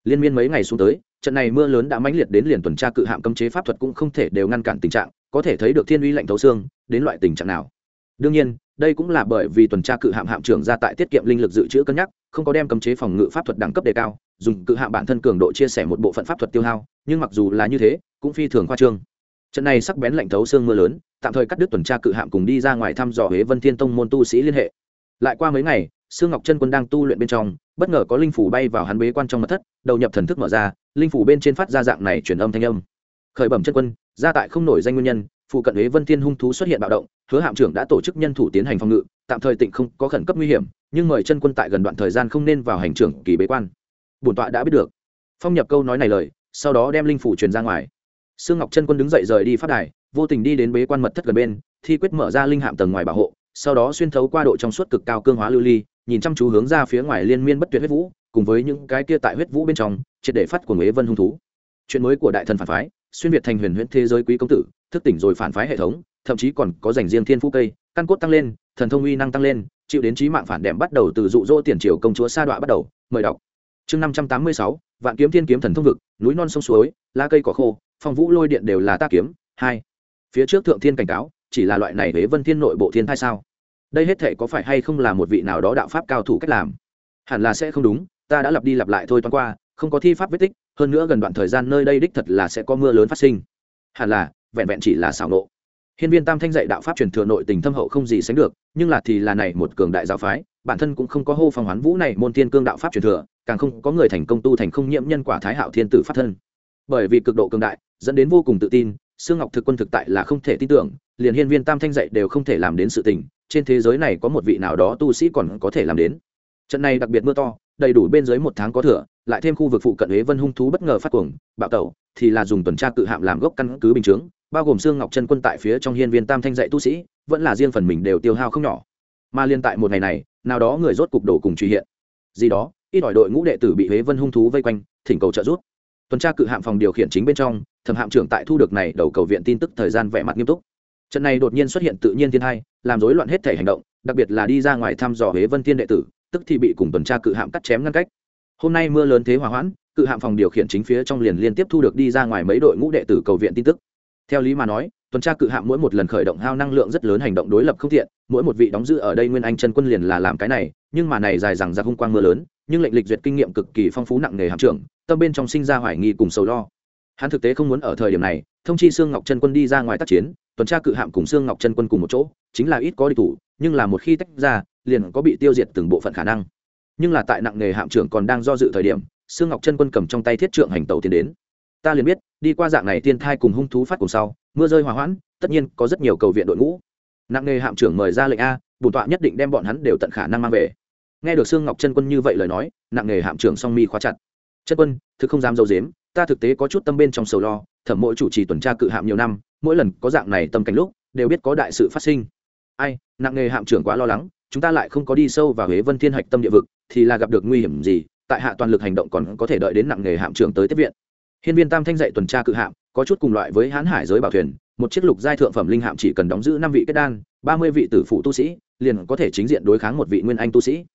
Liên miên mấy ngày xuống tới, trận này mưa lớn đã mãnh liệt đến liền tuần tra cự hạm cấm chế pháp thuật cũng không thể đều ngăn cản tình trạng, có thể thấy được thiên uy lạnh thấu xương, đến loại tình trạng nào. Đương nhiên, đây cũng là bởi vì tuần tra cự hạm hạm trưởng ra tại tiết kiệm linh lực dự trữ cân nhắc, không có đem cấm chế phòng ngự pháp thuật đẳng cấp đề cao, dùng cự hạm bản thân cường độ chia sẻ một bộ phận pháp thuật tiêu hao, nhưng mặc dù là như thế, cũng phi thường khoa trương. Trận này sắc bén lạnh thấu xương mưa lớn, tạm thời cắt đứt tuần tra cự hạm cùng đi ra ngoài thăm dò huế vân thiên tông môn tu sĩ liên hệ. Lại qua mấy ngày sương ngọc chân quân đang tu luyện bên trong, bất ngờ có linh phủ bay vào hắn bế quan trong mật thất, đầu nhập thần thức mở ra, linh phủ bên trên phát ra dạng này truyền âm thanh âm. Khởi bẩm chân quân, gia tại không nổi danh nguyên nhân, phụ cận hế vân thiên hung thú xuất hiện bạo động, hứa hạm trưởng đã tổ chức nhân thủ tiến hành phòng ngự, tạm thời tịnh không có khẩn cấp nguy hiểm, nhưng mời chân quân tại gần đoạn thời gian không nên vào hành trưởng kỳ bế quan. Bổn tọa đã biết được. Phong nhập câu nói này lời, sau đó đem linh phủ truyền ra ngoài. Sương ngọc chân quân đứng dậy rời đi phát đài, vô tình đi đến bế quan mật thất gần bên, thi quyết mở ra linh hạm tầng ngoài bảo hộ, sau đó xuyên thấu qua độ trong suốt cực cao cương hóa lưu ly nhìn chăm chú hướng ra phía ngoài liên miên bất tuyệt huyết vũ, cùng với những cái kia tại huyết vũ bên trong, triệt để phát của huế vân hung thú. Chuyện mới của đại thần phản phái, xuyên việt thành huyền huyễn thế giới quý công tử, thức tỉnh rồi phản phái hệ thống, thậm chí còn có dành riêng thiên phú cây, căn cốt tăng lên, thần thông uy năng tăng lên, chịu đến trí mạng phản đệm bắt đầu từ dụ dỗ tiền triều công chúa sa đọa bắt đầu, mời đọc. Chương năm trăm tám mươi sáu, vạn kiếm thiên kiếm thần thông vực, núi non sông suối, lá cây cỏ khô, phong vũ lôi điện đều là ta kiếm, hai. Phía trước thượng thiên cảnh cáo, chỉ là loại này huế vân thiên nội bộ thiên thai sao? Đây hết thể có phải hay không là một vị nào đó đạo pháp cao thủ cách làm? Hẳn là sẽ không đúng, ta đã lặp đi lặp lại thôi toán qua, không có thi pháp vết tích, hơn nữa gần đoạn thời gian nơi đây đích thật là sẽ có mưa lớn phát sinh. Hẳn là, vẹn vẹn chỉ là xảo nộ. Hiên viên tam thanh dạy đạo pháp truyền thừa nội tình thâm hậu không gì sánh được, nhưng là thì là này một cường đại giáo phái, bản thân cũng không có hô phong hoán vũ này môn thiên cương đạo pháp truyền thừa, càng không có người thành công tu thành không nhiễm nhân quả thái hạo thiên tử pháp thân. Bởi vì cực độ cường đại, dẫn đến vô cùng tự tin xương ngọc thực quân thực tại là không thể tin tưởng, liền hiên viên tam thanh dạy đều không thể làm đến sự tình trên thế giới này có một vị nào đó tu sĩ còn có thể làm đến. Trận này đặc biệt mưa to, đầy đủ bên dưới một tháng có thừa, lại thêm khu vực phụ cận huế vân hung thú bất ngờ phát cuồng, bạo tẩu, thì là dùng tuần tra cự hạm làm gốc căn cứ bình chướng, bao gồm xương ngọc chân quân tại phía trong hiên viên tam thanh dạy tu sĩ, vẫn là riêng phần mình đều tiêu hao không nhỏ. Mà liên tại một ngày này, nào đó người rốt cục đổ cùng truy hiện. Gì đó, ít ỏi đội ngũ đệ tử bị huế vân hung thú vây quanh, thỉnh cầu trợ giúp. Tuần tra cự hạm phòng điều khiển chính bên trong, thẩm hạm trưởng tại thu được này đầu cầu viện tin tức thời gian vẻ mặt nghiêm túc trận này đột nhiên xuất hiện tự nhiên thiên hai, làm rối loạn hết thể hành động, đặc biệt là đi ra ngoài thăm dò huế vân thiên đệ tử, tức thì bị cùng tuần tra cự hạm cắt chém ngăn cách. Hôm nay mưa lớn thế hòa hoãn, cự hạm phòng điều khiển chính phía trong liền liên tiếp thu được đi ra ngoài mấy đội ngũ đệ tử cầu viện tin tức. Theo lý mà nói, tuần tra cự hạm mỗi một lần khởi động hao năng lượng rất lớn hành động đối lập không thiện, mỗi một vị đóng giữ ở đây nguyên anh chân quân liền là làm cái này, nhưng mà này dài rằng ra hung quang mưa lớn, nhưng lệnh lịch duyệt kinh nghiệm cực kỳ phong phú nặng nề hạm trưởng, tâm bên trong sinh ra hoài nghi cùng sầu lo hắn thực tế không muốn ở thời điểm này, thông chi xương ngọc chân quân đi ra ngoài tác chiến, tuần tra cự hạm cùng xương ngọc chân quân cùng một chỗ, chính là ít có đi thủ, nhưng là một khi tách ra, liền có bị tiêu diệt từng bộ phận khả năng. Nhưng là tại nặng nghề hạm trưởng còn đang do dự thời điểm xương ngọc chân quân cầm trong tay thiết trượng hành tàu tiến đến. Ta liền biết, đi qua dạng này tiên thai cùng hung thú phát cùng sau, mưa rơi hòa hoãn, tất nhiên có rất nhiều cầu viện đội ngũ. Nặng nghề hạm trưởng mời ra lệnh a bổn tọa nhất định đem bọn hắn đều tận khả năng mang về. Nghe được xương ngọc chân quân như vậy lời nói, nặng nghề hạm trưởng song mi khóa chặt. Chân quân thứ không dám dâu dếm ta thực tế có chút tâm bên trong sầu lo, thẩm mỗi chủ trì tuần tra cự hạm nhiều năm, mỗi lần có dạng này tâm cảnh lúc, đều biết có đại sự phát sinh. Ai, nặng nghề hạm trưởng quá lo lắng, chúng ta lại không có đi sâu vào huế vân thiên hạch tâm địa vực, thì là gặp được nguy hiểm gì, tại hạ toàn lực hành động còn có thể đợi đến nặng nghề hạm trưởng tới tiếp viện. Hiên viên tam thanh dạy tuần tra cự hạm, có chút cùng loại với hán hải giới bảo thuyền, một chiếc lục giai thượng phẩm linh hạm chỉ cần đóng giữ năm vị kết đan, ba mươi vị tử phụ tu sĩ, liền có thể chính diện đối kháng một vị nguyên anh tu sĩ.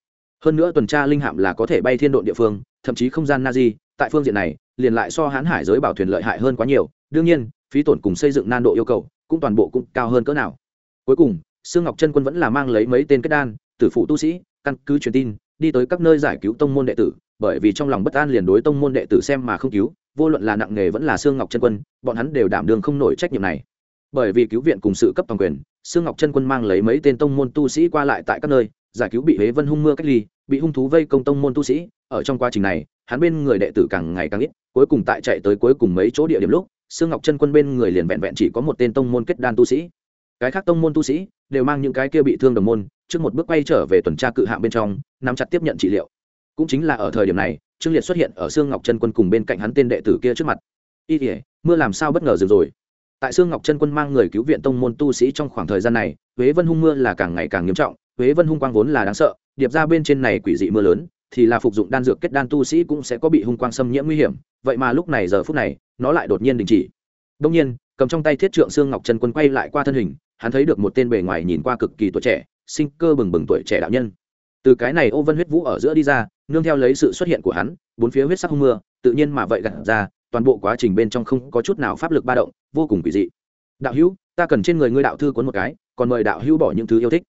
Hơn nữa tuần tra linh hạm là có thể bay thiên độn địa phương, thậm chí không gian na di, tại phương diện này liền lại so hán hải giới bảo thuyền lợi hại hơn quá nhiều. Đương nhiên, phí tổn cùng xây dựng nan độ yêu cầu cũng toàn bộ cũng cao hơn cỡ nào. Cuối cùng, sương ngọc chân quân vẫn là mang lấy mấy tên kết đan, tử phụ tu sĩ, căn cứ truyền tin, đi tới các nơi giải cứu tông môn đệ tử, bởi vì trong lòng bất an liền đối tông môn đệ tử xem mà không cứu, vô luận là nặng nghề vẫn là sương ngọc chân quân, bọn hắn đều đảm đương không nổi trách nhiệm này. Bởi vì cứu viện cùng sự cấp toàn quyền, sương ngọc chân quân mang lấy mấy tên tông môn tu sĩ qua lại tại các nơi, giải cứu bị huế vân hung mưa cách ly, bị hung thú vây công tông môn tu sĩ. Ở trong quá trình này, hắn bên người đệ tử càng ngày càng ít cuối cùng tại chạy tới cuối cùng mấy chỗ địa điểm lúc, sương ngọc chân quân bên người liền vẹn vẹn chỉ có một tên tông môn kết đan tu sĩ. Cái khác tông môn tu sĩ đều mang những cái kia bị thương đồng môn, trước một bước quay trở về tuần tra cự hạng bên trong, nắm chặt tiếp nhận trị liệu. Cũng chính là ở thời điểm này, trương liệt xuất hiện ở sương ngọc chân quân cùng bên cạnh hắn tên đệ tử kia trước mặt. Y tỉa mưa làm sao bất ngờ dừng rồi? Tại sương ngọc chân quân mang người cứu viện tông môn tu sĩ trong khoảng thời gian này, huế vân hung mưa là càng ngày càng nghiêm trọng, huế vân hung quang vốn là đáng sợ, điệp ra bên trên này quỷ dị mưa lớn thì là phục dụng đan dược kết đan tu sĩ cũng sẽ có bị hung quang xâm nhiễm nguy hiểm, vậy mà lúc này giờ phút này, nó lại đột nhiên đình chỉ. Đông nhiên, cầm trong tay thiết trượng xương ngọc chân quân quay lại qua thân hình, hắn thấy được một tên bề ngoài nhìn qua cực kỳ tuổi trẻ, sinh cơ bừng bừng tuổi trẻ đạo nhân. Từ cái này ô vân huyết vũ ở giữa đi ra, nương theo lấy sự xuất hiện của hắn, bốn phía huyết sắc hung mưa, tự nhiên mà vậy gặt ra, toàn bộ quá trình bên trong không có chút nào pháp lực ba động, vô cùng kỳ dị. Đạo hữu, ta cần trên người ngươi đạo thư cuốn một cái, còn mời đạo hữu bỏ những thứ yêu thích.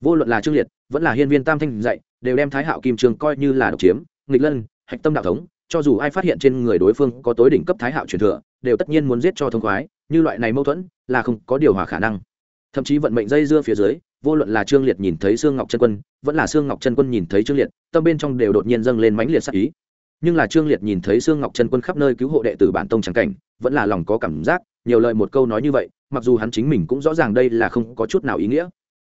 Vô luận là trương liệt, vẫn là hiên viên tam thanh dạy đều đem thái hạo kim trường coi như là độc chiếm, nghịch lân, hạch tâm đạo thống, cho dù ai phát hiện trên người đối phương có tối đỉnh cấp thái hạo truyền thừa, đều tất nhiên muốn giết cho thông khoái, như loại này mâu thuẫn là không có điều hòa khả năng. Thậm chí vận mệnh dây dưa phía dưới, vô luận là trương liệt nhìn thấy sương ngọc chân quân, vẫn là sương ngọc chân quân nhìn thấy trương liệt, tâm bên trong đều đột nhiên dâng lên mãnh liệt sắc ý. Nhưng là trương liệt nhìn thấy sương ngọc chân quân khắp nơi cứu hộ đệ tử bản tông trắng cảnh, vẫn là lòng có cảm giác, nhiều lời một câu nói như vậy, mặc dù hắn chính mình cũng rõ ràng đây là không có chút nào ý nghĩa.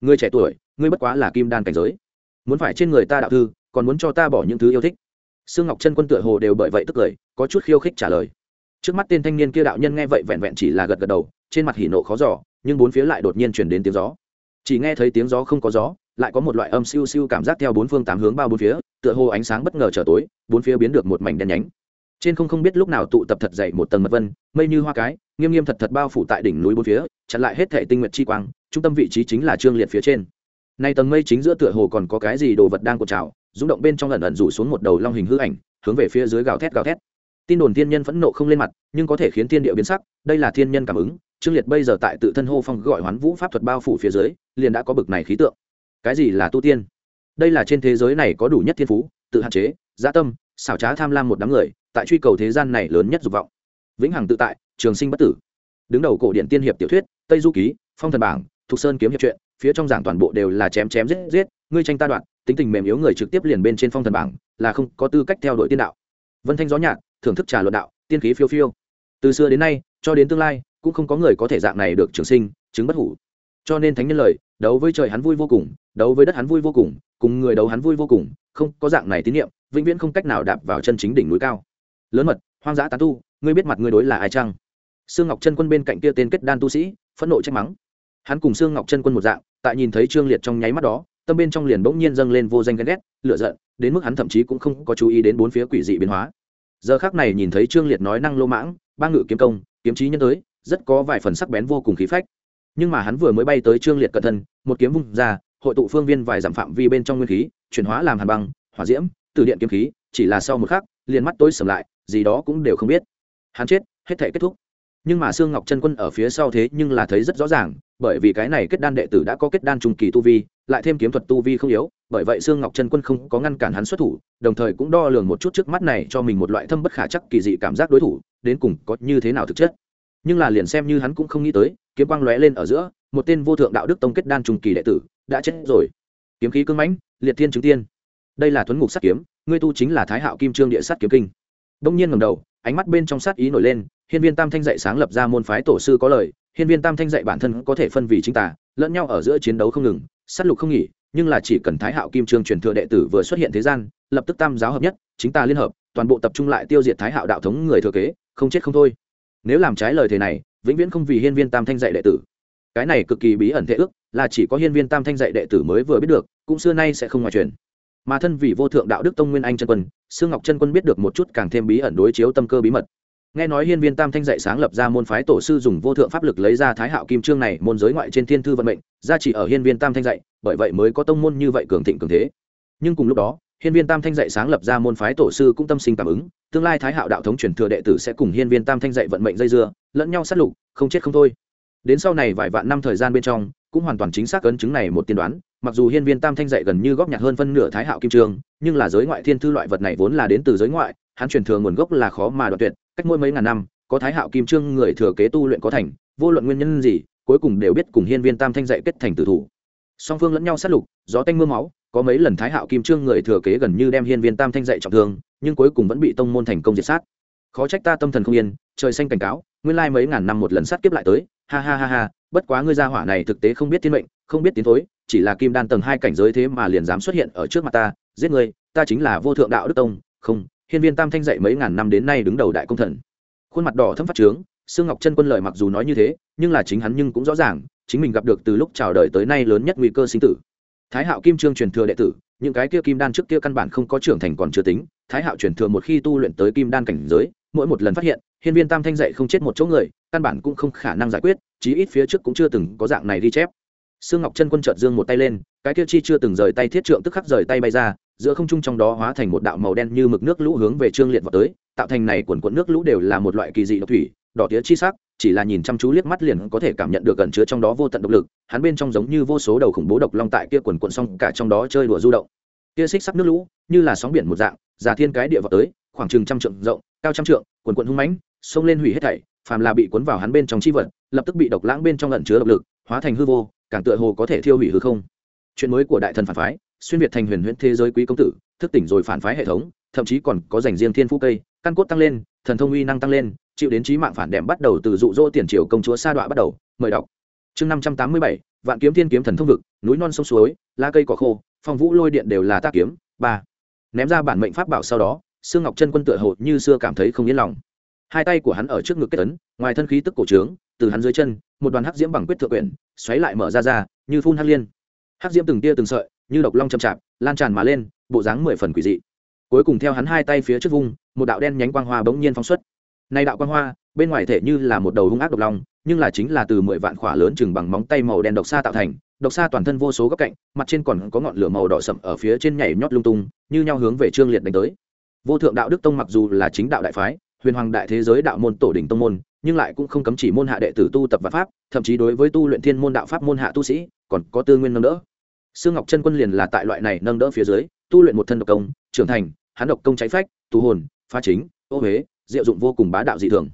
Người trẻ tuổi, ngươi bất quá là kim đan cảnh giới muốn phải trên người ta đạo thư, còn muốn cho ta bỏ những thứ yêu thích. Sương ngọc chân quân tựa hồ đều bởi vậy tức cười, có chút khiêu khích trả lời. Trước mắt tên thanh niên kia đạo nhân nghe vậy vẹn vẹn chỉ là gật gật đầu, trên mặt hỉ nộ khó giỏ nhưng bốn phía lại đột nhiên chuyển đến tiếng gió. Chỉ nghe thấy tiếng gió không có gió, lại có một loại âm siêu siêu cảm giác theo bốn phương tám hướng bao bốn phía, tựa hồ ánh sáng bất ngờ trở tối, bốn phía biến được một mảnh đen nhánh. Trên không không biết lúc nào tụ tập thật dậy một tầng mật vân, mây như hoa cái, nghiêm nghiêm thật thật bao phủ tại đỉnh núi bốn phía, chặn lại hết thể tinh nguyện chi quang, trung tâm vị trí chính là trương liệt phía trên nay tầng mây chính giữa tựa hồ còn có cái gì đồ vật đang cột trào, rung động bên trong lần ẩn rủ xuống một đầu long hình hư ảnh, hướng về phía dưới gào thét gào thét. Tin đồn thiên nhân phẫn nộ không lên mặt, nhưng có thể khiến thiên địa biến sắc, đây là thiên nhân cảm ứng, trương liệt bây giờ tại tự thân hô phong gọi hoán vũ pháp thuật bao phủ phía dưới, liền đã có bực này khí tượng. Cái gì là tu tiên? Đây là trên thế giới này có đủ nhất thiên phú, tự hạn chế gia tâm, xảo trá tham lam một đám người, tại truy cầu thế gian này lớn nhất dục vọng. Vĩnh hằng tự tại, trường sinh bất tử. Đứng đầu cổ điện tiên hiệp tiểu thuyết, tây du ký, phong thần bảng, thục sơn kiếm hiệp truyện phía trong giảng toàn bộ đều là chém chém giết giết, ngươi tranh ta đoạn tính tình mềm yếu người trực tiếp liền bên trên phong thần bảng, là không có tư cách theo đuổi tiên đạo. Vân thanh gió nhạt thưởng thức trà luận đạo, tiên khí phiêu phiêu. Từ xưa đến nay, cho đến tương lai, cũng không có người có thể dạng này được trường sinh, chứng bất hủ. Cho nên thánh nhân lời, đấu với trời hắn vui vô cùng, đấu với đất hắn vui vô cùng cùng người đấu hắn vui vô cùng, không có dạng này tín nhiệm vĩnh viễn không cách nào đạp vào chân chính đỉnh núi cao. Lớn mật, hoang dã tán tu, ngươi biết mặt ngươi đối là ai chăng? Sương ngọc chân quân bên cạnh kia tên kết đan tu sĩ, phẫn nộ trách mắng. Hắn cùng sương ngọc chân quân một dạng tại nhìn thấy trương liệt trong nháy mắt đó, tâm bên trong liền bỗng nhiên dâng lên vô danh ghen ghét lựa giận, đến mức hắn thậm chí cũng không có chú ý đến bốn phía quỷ dị biến hóa. Giờ khác này nhìn thấy trương liệt nói năng lô mãng, ba ngự kiếm công, kiếm trí nhân tới, rất có vài phần sắc bén vô cùng khí phách. Nhưng mà hắn vừa mới bay tới trương liệt cận thân, một kiếm vung ra, hội tụ phương viên vài dặm phạm vi bên trong nguyên khí, chuyển hóa làm hàn băng, hỏa diễm, từ điện kiếm khí, chỉ là sau một khắc, liền mắt tối sầm lại, gì đó cũng đều không biết. Hắn chết, hết thể kết thúc nhưng mà sương ngọc chân quân ở phía sau thế nhưng là thấy rất rõ ràng, bởi vì cái này kết đan đệ tử đã có kết đan trung kỳ tu vi, lại thêm kiếm thuật tu vi không yếu, bởi vậy sương ngọc chân quân không có ngăn cản hắn xuất thủ, đồng thời cũng đo lường một chút trước mắt này cho mình một loại thâm bất khả chắc kỳ dị cảm giác đối thủ, đến cùng có như thế nào thực chất. Nhưng là liền xem như hắn cũng không nghĩ tới, kiếm quang lóe lên ở giữa, một tên vô thượng đạo đức tông kết đan trung kỳ đệ tử đã chết rồi. Kiếm khí cưng mãnh, liệt thiên chứng tiên. Đây là thuấn ngục sát kiếm, ngươi tu chính là thái hạo kim trương địa sát kiếm kinh. Đông nhiên ngầm đầu, ánh mắt bên trong sát ý nổi lên hiên viên tam thanh dạy sáng lập ra môn phái tổ sư có lời, hiên viên tam thanh dạy bản thân có thể phân vì chính tả lẫn nhau ở giữa chiến đấu không ngừng, sát lục không nghỉ, nhưng là chỉ cần thái hạo kim trương truyền thừa đệ tử vừa xuất hiện thế gian, lập tức tam giáo hợp nhất, chính tà liên hợp, toàn bộ tập trung lại tiêu diệt thái hạo đạo thống người thừa kế, không chết không thôi. Nếu làm trái lời thế này, vĩnh viễn không vì hiên viên tam thanh dạy đệ tử. Cái này cực kỳ bí ẩn thế ước, là chỉ có hiên viên tam thanh dạy đệ tử mới vừa biết được, cũng xưa nay sẽ không ngoài truyền. Mà thân vì vô thượng đạo đức tông nguyên anh chân quân, sương ngọc chân quân biết được một chút càng thêm bí ẩn đối chiếu tâm cơ bí mật nghe nói hiên viên tam thanh dạy sáng lập ra môn phái tổ sư dùng vô thượng pháp lực lấy ra thái hạo kim trương này môn giới ngoại trên thiên thư vận mệnh, ra chỉ ở hiên viên tam thanh dạy, bởi vậy mới có tông môn như vậy cường thịnh cường thế. Nhưng cùng lúc đó, hiên viên tam thanh dạy sáng lập ra môn phái tổ sư cũng tâm sinh cảm ứng, tương lai thái hạo đạo thống truyền thừa đệ tử sẽ cùng hiên viên tam thanh dạy vận mệnh dây dưa, lẫn nhau sát lục, không chết không thôi. Đến sau này vài vạn năm thời gian bên trong, cũng hoàn toàn chính xác ấn chứng này một tiên đoán, mặc dù hiên viên tam thanh dạy gần như góp nhặt hơn phân nửa thái hạo kim trương nhưng là giới ngoại thiên thư loại vật này vốn là đến từ giới ngoại, hắn truyền thừa nguồn gốc là khó mà đoạt tuyệt cách mỗi mấy ngàn năm, có thái hạo kim trương người thừa kế tu luyện có thành, vô luận nguyên nhân gì, cuối cùng đều biết cùng hiên viên tam thanh dạy kết thành tử thủ. Song phương lẫn nhau sát lục, gió tanh mưa máu, có mấy lần thái hạo kim trương người thừa kế gần như đem hiên viên tam thanh dạy trọng thương, nhưng cuối cùng vẫn bị tông môn thành công diệt sát. Khó trách ta tâm thần không yên, trời xanh cảnh cáo, nguyên lai mấy ngàn năm một lần sát kiếp lại tới, ha ha ha ha, bất quá ngươi gia hỏa này thực tế không biết tiến mệnh, không biết tiến thối, chỉ là kim đan tầng hai cảnh giới thế mà liền dám xuất hiện ở trước mặt ta, giết ngươi, ta chính là vô thượng đạo đức tông, không hiên viên tam thanh dạy mấy ngàn năm đến nay đứng đầu đại công thần. Khuôn mặt đỏ thâm phát trướng, sương ngọc chân quân lợi mặc dù nói như thế, nhưng là chính hắn nhưng cũng rõ ràng, chính mình gặp được từ lúc chào đời tới nay lớn nhất nguy cơ sinh tử. Thái hạo kim trương truyền thừa đệ tử, những cái kia kim đan trước kia căn bản không có trưởng thành còn chưa tính, thái hạo truyền thừa một khi tu luyện tới kim đan cảnh giới, mỗi một lần phát hiện, hiên viên tam thanh dạy không chết một chỗ người, căn bản cũng không khả năng giải quyết, chí ít phía trước cũng chưa từng có dạng này ghi chép sương ngọc chân quân trợt dương một tay lên, cái kia chi chưa từng rời tay thiết trượng tức khắc rời tay bay ra, giữa không trung trong đó hóa thành một đạo màu đen như mực nước lũ hướng về trương liệt vọt tới, tạo thành này quần quần nước lũ đều là một loại kỳ dị độc thủy, đỏ tía chi sắc, chỉ là nhìn chăm chú liếc mắt liền có thể cảm nhận được gần chứa trong đó vô tận độc lực, hắn bên trong giống như vô số đầu khủng bố độc long tại kia quần quần xong cả trong đó chơi đùa du động. Kia xích sắc nước lũ, như là sóng biển một dạng, già thiên cái địa vọt tới, khoảng chừng trăm trượng rộng, cao trăm trượng quần quần hung mãnh, xông lên hủy hết thảy, phàm là bị cuốn vào hắn bên trong chi vật, lập tức bị độc lãng bên trong ẩn chứa độc lực, hóa thành hư vô càng tựa hồ có thể thiêu hủy hư không. Chuyện mới của đại thần phản phái, xuyên việt thành huyền huyễn thế giới quý công tử, thức tỉnh rồi phản phái hệ thống, thậm chí còn có dành riêng thiên phú cây, căn cốt tăng lên, thần thông uy năng tăng lên, chịu đến trí mạng phản đệm bắt đầu từ dụ dỗ tiền triều công chúa sa đọa bắt đầu. Mời đọc. Chương năm trăm tám mươi bảy, vạn kiếm thiên kiếm thần thông vực, núi non sông suối, lá cây cỏ khô, phong vũ lôi điện đều là tác kiếm. Ba. Ném ra bản mệnh pháp bảo sau đó, sương ngọc chân quân tựa hồ như xưa cảm thấy không yên lòng. Hai tay của hắn ở trước ngực kết tấn ngoài thân khí tức cổ trướng, từ hắn dưới chân, một đoàn hắc diễm bằng quyết thượng quyển xoáy lại mở ra ra, như phun hắc liên. Hắc diễm từng tia từng sợi, như độc long chậm chạp, lan tràn mà lên, bộ dáng mười phần quỷ dị. Cuối cùng theo hắn hai tay phía trước vung, một đạo đen nhánh quang hoa bỗng nhiên phóng xuất. Nay đạo quang hoa, bên ngoài thể như là một đầu hung ác độc long, nhưng là chính là từ mười vạn khỏa lớn chừng bằng móng tay màu đen độc xa tạo thành, độc xa toàn thân vô số góc cạnh, mặt trên còn có ngọn lửa màu đỏ sậm ở phía trên nhảy nhót lung tung, như nhau hướng về trương liệt đánh tới. Vô thượng đạo đức tông mặc dù là chính đạo đại phái huyền hoàng đại thế giới đạo môn tổ đỉnh tông môn, nhưng lại cũng không cấm chỉ môn hạ đệ tử tu tập và pháp, thậm chí đối với tu luyện thiên môn đạo pháp môn hạ tu sĩ, còn có tư nguyên nâng đỡ. Sương ngọc chân quân liền là tại loại này nâng đỡ phía dưới, tu luyện một thân độc công, trưởng thành, hắn độc công cháy phách tu hồn pha chính, ô huế, diệu dụng vô cùng bá đạo dị thường.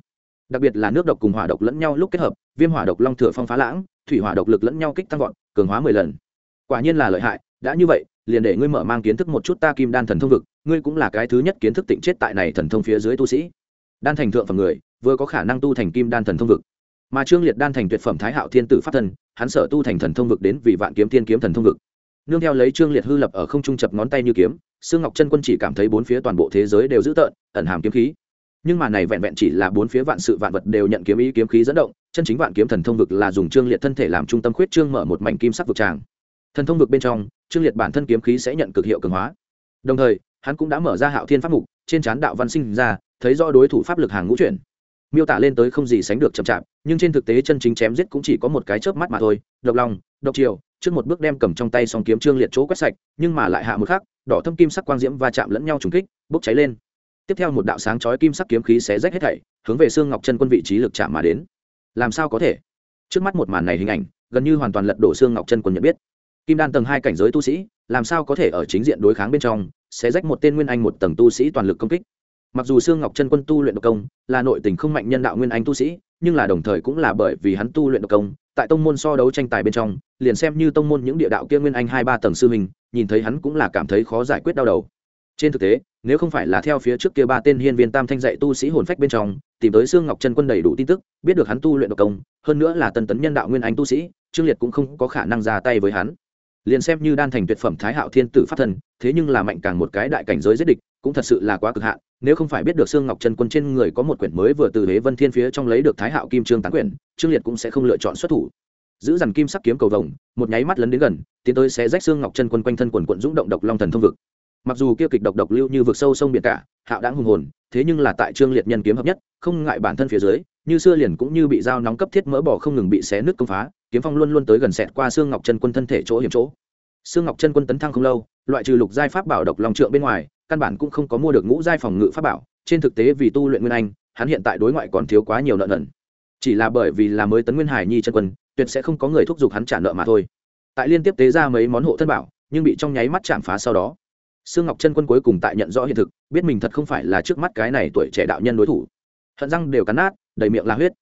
Đặc biệt là nước độc cùng hỏa độc lẫn nhau lúc kết hợp, viêm hỏa độc long thừa phong phá lãng, thủy hỏa độc lực lẫn nhau kích tăng vọt, cường hóa mười lần. Quả nhiên là lợi hại, đã như vậy, liền để ngươi mở mang kiến thức một chút ta kim đan thần thông vực, ngươi cũng là cái thứ nhất kiến thức tịnh chết tại này thần thông phía dưới tu sĩ đan thành thượng phẩm người, vừa có khả năng tu thành kim đan thần thông vực. Mà trương liệt đan thành tuyệt phẩm thái hạo thiên tử pháp thần, hắn sở tu thành thần thông vực đến vì vạn kiếm thiên kiếm thần thông vực. Nương theo lấy trương liệt hư lập ở không trung chập ngón tay như kiếm, sương ngọc chân quân chỉ cảm thấy bốn phía toàn bộ thế giới đều dữ tợn, ẩn hàm kiếm khí. Nhưng mà này vẹn vẹn chỉ là bốn phía vạn sự vạn vật đều nhận kiếm ý kiếm khí dẫn động, chân chính vạn kiếm thần thông vực là dùng trương liệt thân thể làm trung tâm khuyết trương mở một mảnh kim sắc vực tràng. Thần thông vực bên trong, trương liệt bản thân kiếm khí sẽ nhận cực hiệu cường hóa. Đồng thời, hắn cũng đã mở ra hạo thiên pháp mục trên trán đạo văn sinh ra, thấy rõ đối thủ pháp lực hàng ngũ chuyển. Miêu tả lên tới không gì sánh được chậm chạp, nhưng trên thực tế chân chính chém giết cũng chỉ có một cái chớp mắt mà thôi. Độc lòng độc chiều trước một bước đem cầm trong tay song kiếm trương liệt chỗ quét sạch, nhưng mà lại hạ một khắc, đỏ thâm kim sắc quang diễm va chạm lẫn nhau trùng kích, bốc cháy lên. Tiếp theo một đạo sáng chói kim sắc kiếm khí xé rách hết thảy, hướng về xương ngọc chân quân vị trí lực chạm mà đến. Làm sao có thể? Trước mắt một màn này hình ảnh, gần như hoàn toàn lật đổ xương ngọc chân quân nhận biết kim đan tầng hai cảnh giới tu sĩ, làm sao có thể ở chính diện đối kháng bên trong, sẽ rách một tên nguyên anh một tầng tu sĩ toàn lực công kích. Mặc dù Sương ngọc chân quân tu luyện độc công, là nội tình không mạnh nhân đạo nguyên anh tu sĩ, nhưng là đồng thời cũng là bởi vì hắn tu luyện độc công, tại tông môn so đấu tranh tài bên trong, liền xem như tông môn những địa đạo kia nguyên anh hai ba tầng sư mình nhìn thấy hắn cũng là cảm thấy khó giải quyết đau đầu. Trên thực tế, nếu không phải là theo phía trước kia ba tên hiên viên tam thanh dạy tu sĩ hồn phách bên trong, tìm tới Sương ngọc chân quân đầy đủ tin tức, biết được hắn tu luyện độc công, hơn nữa là tân tấn nhân đạo nguyên anh tu sĩ, trương liệt cũng không có khả năng ra tay với hắn liền xem như đan thành tuyệt phẩm thái hạo thiên tử pháp thần, thế nhưng là mạnh càng một cái đại cảnh giới giết địch, cũng thật sự là quá cực hạn, nếu không phải biết được xương ngọc chân quân trên người có một quyển mới vừa từ huế vân thiên phía trong lấy được thái hạo kim trương tán quyển, trương liệt cũng sẽ không lựa chọn xuất thủ. Giữ dằn kim sắc kiếm cầu vồng, một nháy mắt lấn đến gần, tiến tới sẽ rách xương ngọc chân quân quanh thân quần quận dũng động độc long thần thông vực. Mặc dù kia kịch độc độc lưu như vực sâu sông biển cả, hạo đáng hùng hồn, thế nhưng là tại trương liệt nhân kiếm hợp nhất, không ngại bản thân phía dưới, như xưa liền cũng như bị dao nóng cấp thiết mỡ bỏ không ngừng bị xé nứt công phá kiếm phong luôn luôn tới gần sẹt qua xương ngọc chân quân thân thể chỗ hiểm chỗ. Xương ngọc chân quân tấn thăng không lâu, loại trừ lục giai pháp bảo độc long trượng bên ngoài, căn bản cũng không có mua được ngũ giai phòng ngự pháp bảo, trên thực tế vì tu luyện nguyên anh, hắn hiện tại đối ngoại còn thiếu quá nhiều nợ nần. Chỉ là bởi vì là mới tấn nguyên hải nhi chân quân, tuyệt sẽ không có người thúc giục hắn trả nợ mà thôi. Tại liên tiếp tế ra mấy món hộ thân bảo, nhưng bị trong nháy mắt chạm phá sau đó. Sương ngọc chân quân cuối cùng tại nhận rõ hiện thực, biết mình thật không phải là trước mắt cái này tuổi trẻ đạo nhân đối thủ. Hận răng đều cắn nát, đầy miệng la huyết.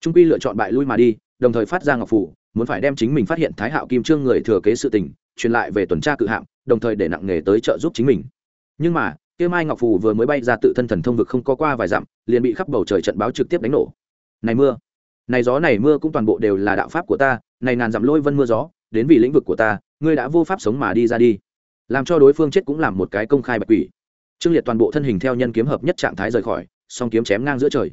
Trung quy lựa chọn bại lui mà đi đồng thời phát ra ngọc phủ, muốn phải đem chính mình phát hiện thái hạo kim trương người thừa kế sự tình, truyền lại về tuần tra cự hạm đồng thời để nặng nghề tới trợ giúp chính mình. Nhưng mà, kia mai ngọc phủ vừa mới bay ra tự thân thần thông vực không có qua vài dặm, liền bị khắp bầu trời trận báo trực tiếp đánh nổ. Này mưa, này gió này mưa cũng toàn bộ đều là đạo pháp của ta, này ngàn dặm lôi vân mưa gió, đến vì lĩnh vực của ta, ngươi đã vô pháp sống mà đi ra đi. Làm cho đối phương chết cũng làm một cái công khai bạch quỷ. Trương liệt toàn bộ thân hình theo nhân kiếm hợp nhất trạng thái rời khỏi, song kiếm chém ngang giữa trời.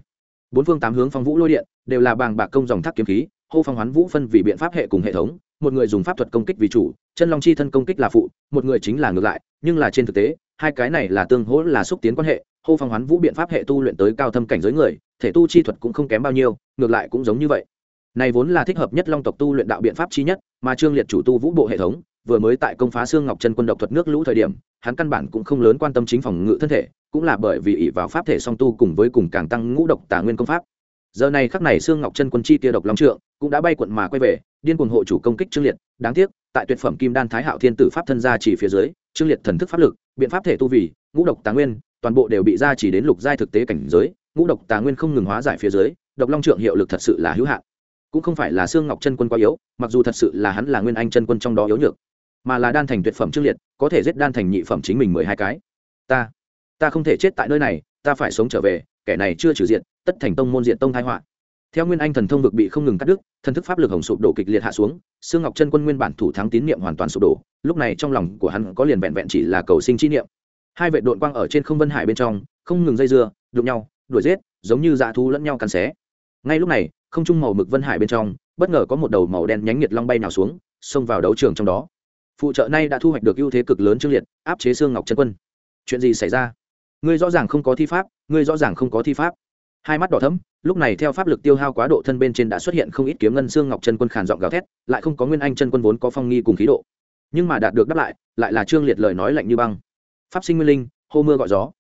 Bốn phương tám hướng phong vũ lôi điện, đều là bàng bạc công dòng thác kiếm khí hô phong hoán vũ phân vì biện pháp hệ cùng hệ thống, một người dùng pháp thuật công kích vì chủ, chân long chi thân công kích là phụ, một người chính là ngược lại, nhưng là trên thực tế, hai cái này là tương hỗ là xúc tiến quan hệ, hô phong hoán vũ biện pháp hệ tu luyện tới cao thâm cảnh giới người, thể tu chi thuật cũng không kém bao nhiêu, ngược lại cũng giống như vậy. Này vốn là thích hợp nhất long tộc tu luyện đạo biện pháp chi nhất, mà trương liệt chủ tu vũ bộ hệ thống, vừa mới tại công phá xương ngọc chân quân độc thuật nước lũ thời điểm, hắn căn bản cũng không lớn quan tâm chính phòng ngự thân thể, cũng là bởi vì ỷ vào pháp thể song tu cùng với cùng càng tăng ngũ độc tả nguyên công pháp giờ này khắc này xương ngọc chân quân chi tia độc long trượng, cũng đã bay quận mà quay về, điên cuồng hộ chủ công kích trương liệt. Đáng tiếc, tại tuyệt phẩm kim đan thái hạo thiên tử pháp thân gia chỉ phía dưới, trương liệt thần thức pháp lực, biện pháp thể tu vì, ngũ độc tà nguyên, toàn bộ đều bị gia chỉ đến lục giai thực tế cảnh giới, ngũ độc tà nguyên không ngừng hóa giải phía dưới, độc long trượng hiệu lực thật sự là hữu hạn. Cũng không phải là xương ngọc chân quân quá yếu, mặc dù thật sự là hắn là nguyên anh chân quân trong đó yếu nhược, mà là đan thành tuyệt phẩm trương liệt, có thể giết đan thành nhị phẩm chính mình mười hai cái. Ta ta không thể chết tại nơi này, ta phải sống trở về, kẻ này chưa trừ diện tất thành tông môn diện tông thái họa. Theo nguyên anh thần thông vực bị không ngừng cắt đứt, thần thức pháp lực hồng sụp đổ kịch liệt hạ xuống xương ngọc chân quân nguyên bản thủ thắng tín niệm hoàn toàn sụp đổ, lúc này trong lòng của hắn có liền vẹn vẹn chỉ là cầu sinh chi niệm. Hai vệ đội quang ở trên không vân hải bên trong, không ngừng dây dưa, đụng nhau, đuổi giết, giống như dạ thú lẫn nhau cắn xé. Ngay lúc này, không trung màu mực vân hải bên trong, bất ngờ có một đầu màu đen nhánh nhiệt long bay nào xuống, xông vào đấu trường trong đó. Phụ trợ nay đã thu hoạch được ưu thế cực lớn trương liệt, áp chế xương ngọc chân quân. Chuyện gì xảy ra? Ngươi rõ ràng không có thi pháp, ngươi rõ ràng không có thi pháp hai mắt đỏ thấm lúc này theo pháp lực tiêu hao quá độ thân bên trên đã xuất hiện không ít kiếm ngân xương ngọc chân quân khàn giọng gào thét, lại không có nguyên anh chân quân vốn có phong nghi cùng khí độ. Nhưng mà đạt được đáp lại lại là trương liệt lời nói lạnh như băng. Pháp sinh nguyên linh, hô mưa gọi gió.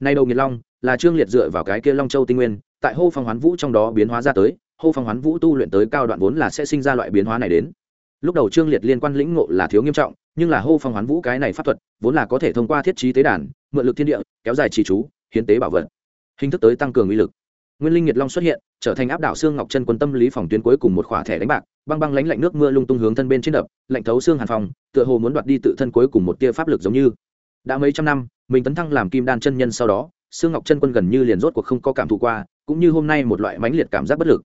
Nay đầu nghiệt long, là trương liệt dựa vào cái kia long châu tinh nguyên, tại hô phong hoán vũ trong đó biến hóa ra tới, hô phong hoán vũ tu luyện tới cao đoạn vốn là sẽ sinh ra loại biến hóa này đến. Lúc đầu trương liệt liên quan lĩnh ngộ là thiếu nghiêm trọng, nhưng là hô phong hoán vũ cái này pháp thuật, vốn là có thể thông qua thiết trí tế đàn, mượn lực thiên địa, kéo dài trì chú, hiến tế bảo vật. Hình thức tới tăng cường uy lực nguyên linh nhiệt long xuất hiện, trở thành áp đảo xương ngọc chân quân tâm lý phòng tuyến cuối cùng một khỏa thẻ đánh bạc, băng băng lánh lạnh nước mưa lung tung hướng thân bên trên đập, lạnh thấu xương hàn phòng tựa hồ muốn đoạt đi tự thân cuối cùng một tia pháp lực giống như. Đã mấy trăm năm, mình tấn thăng làm kim đan chân nhân sau đó, xương ngọc chân quân gần như liền rốt cuộc không có cảm thụ qua, cũng như hôm nay một loại mãnh liệt cảm giác bất lực.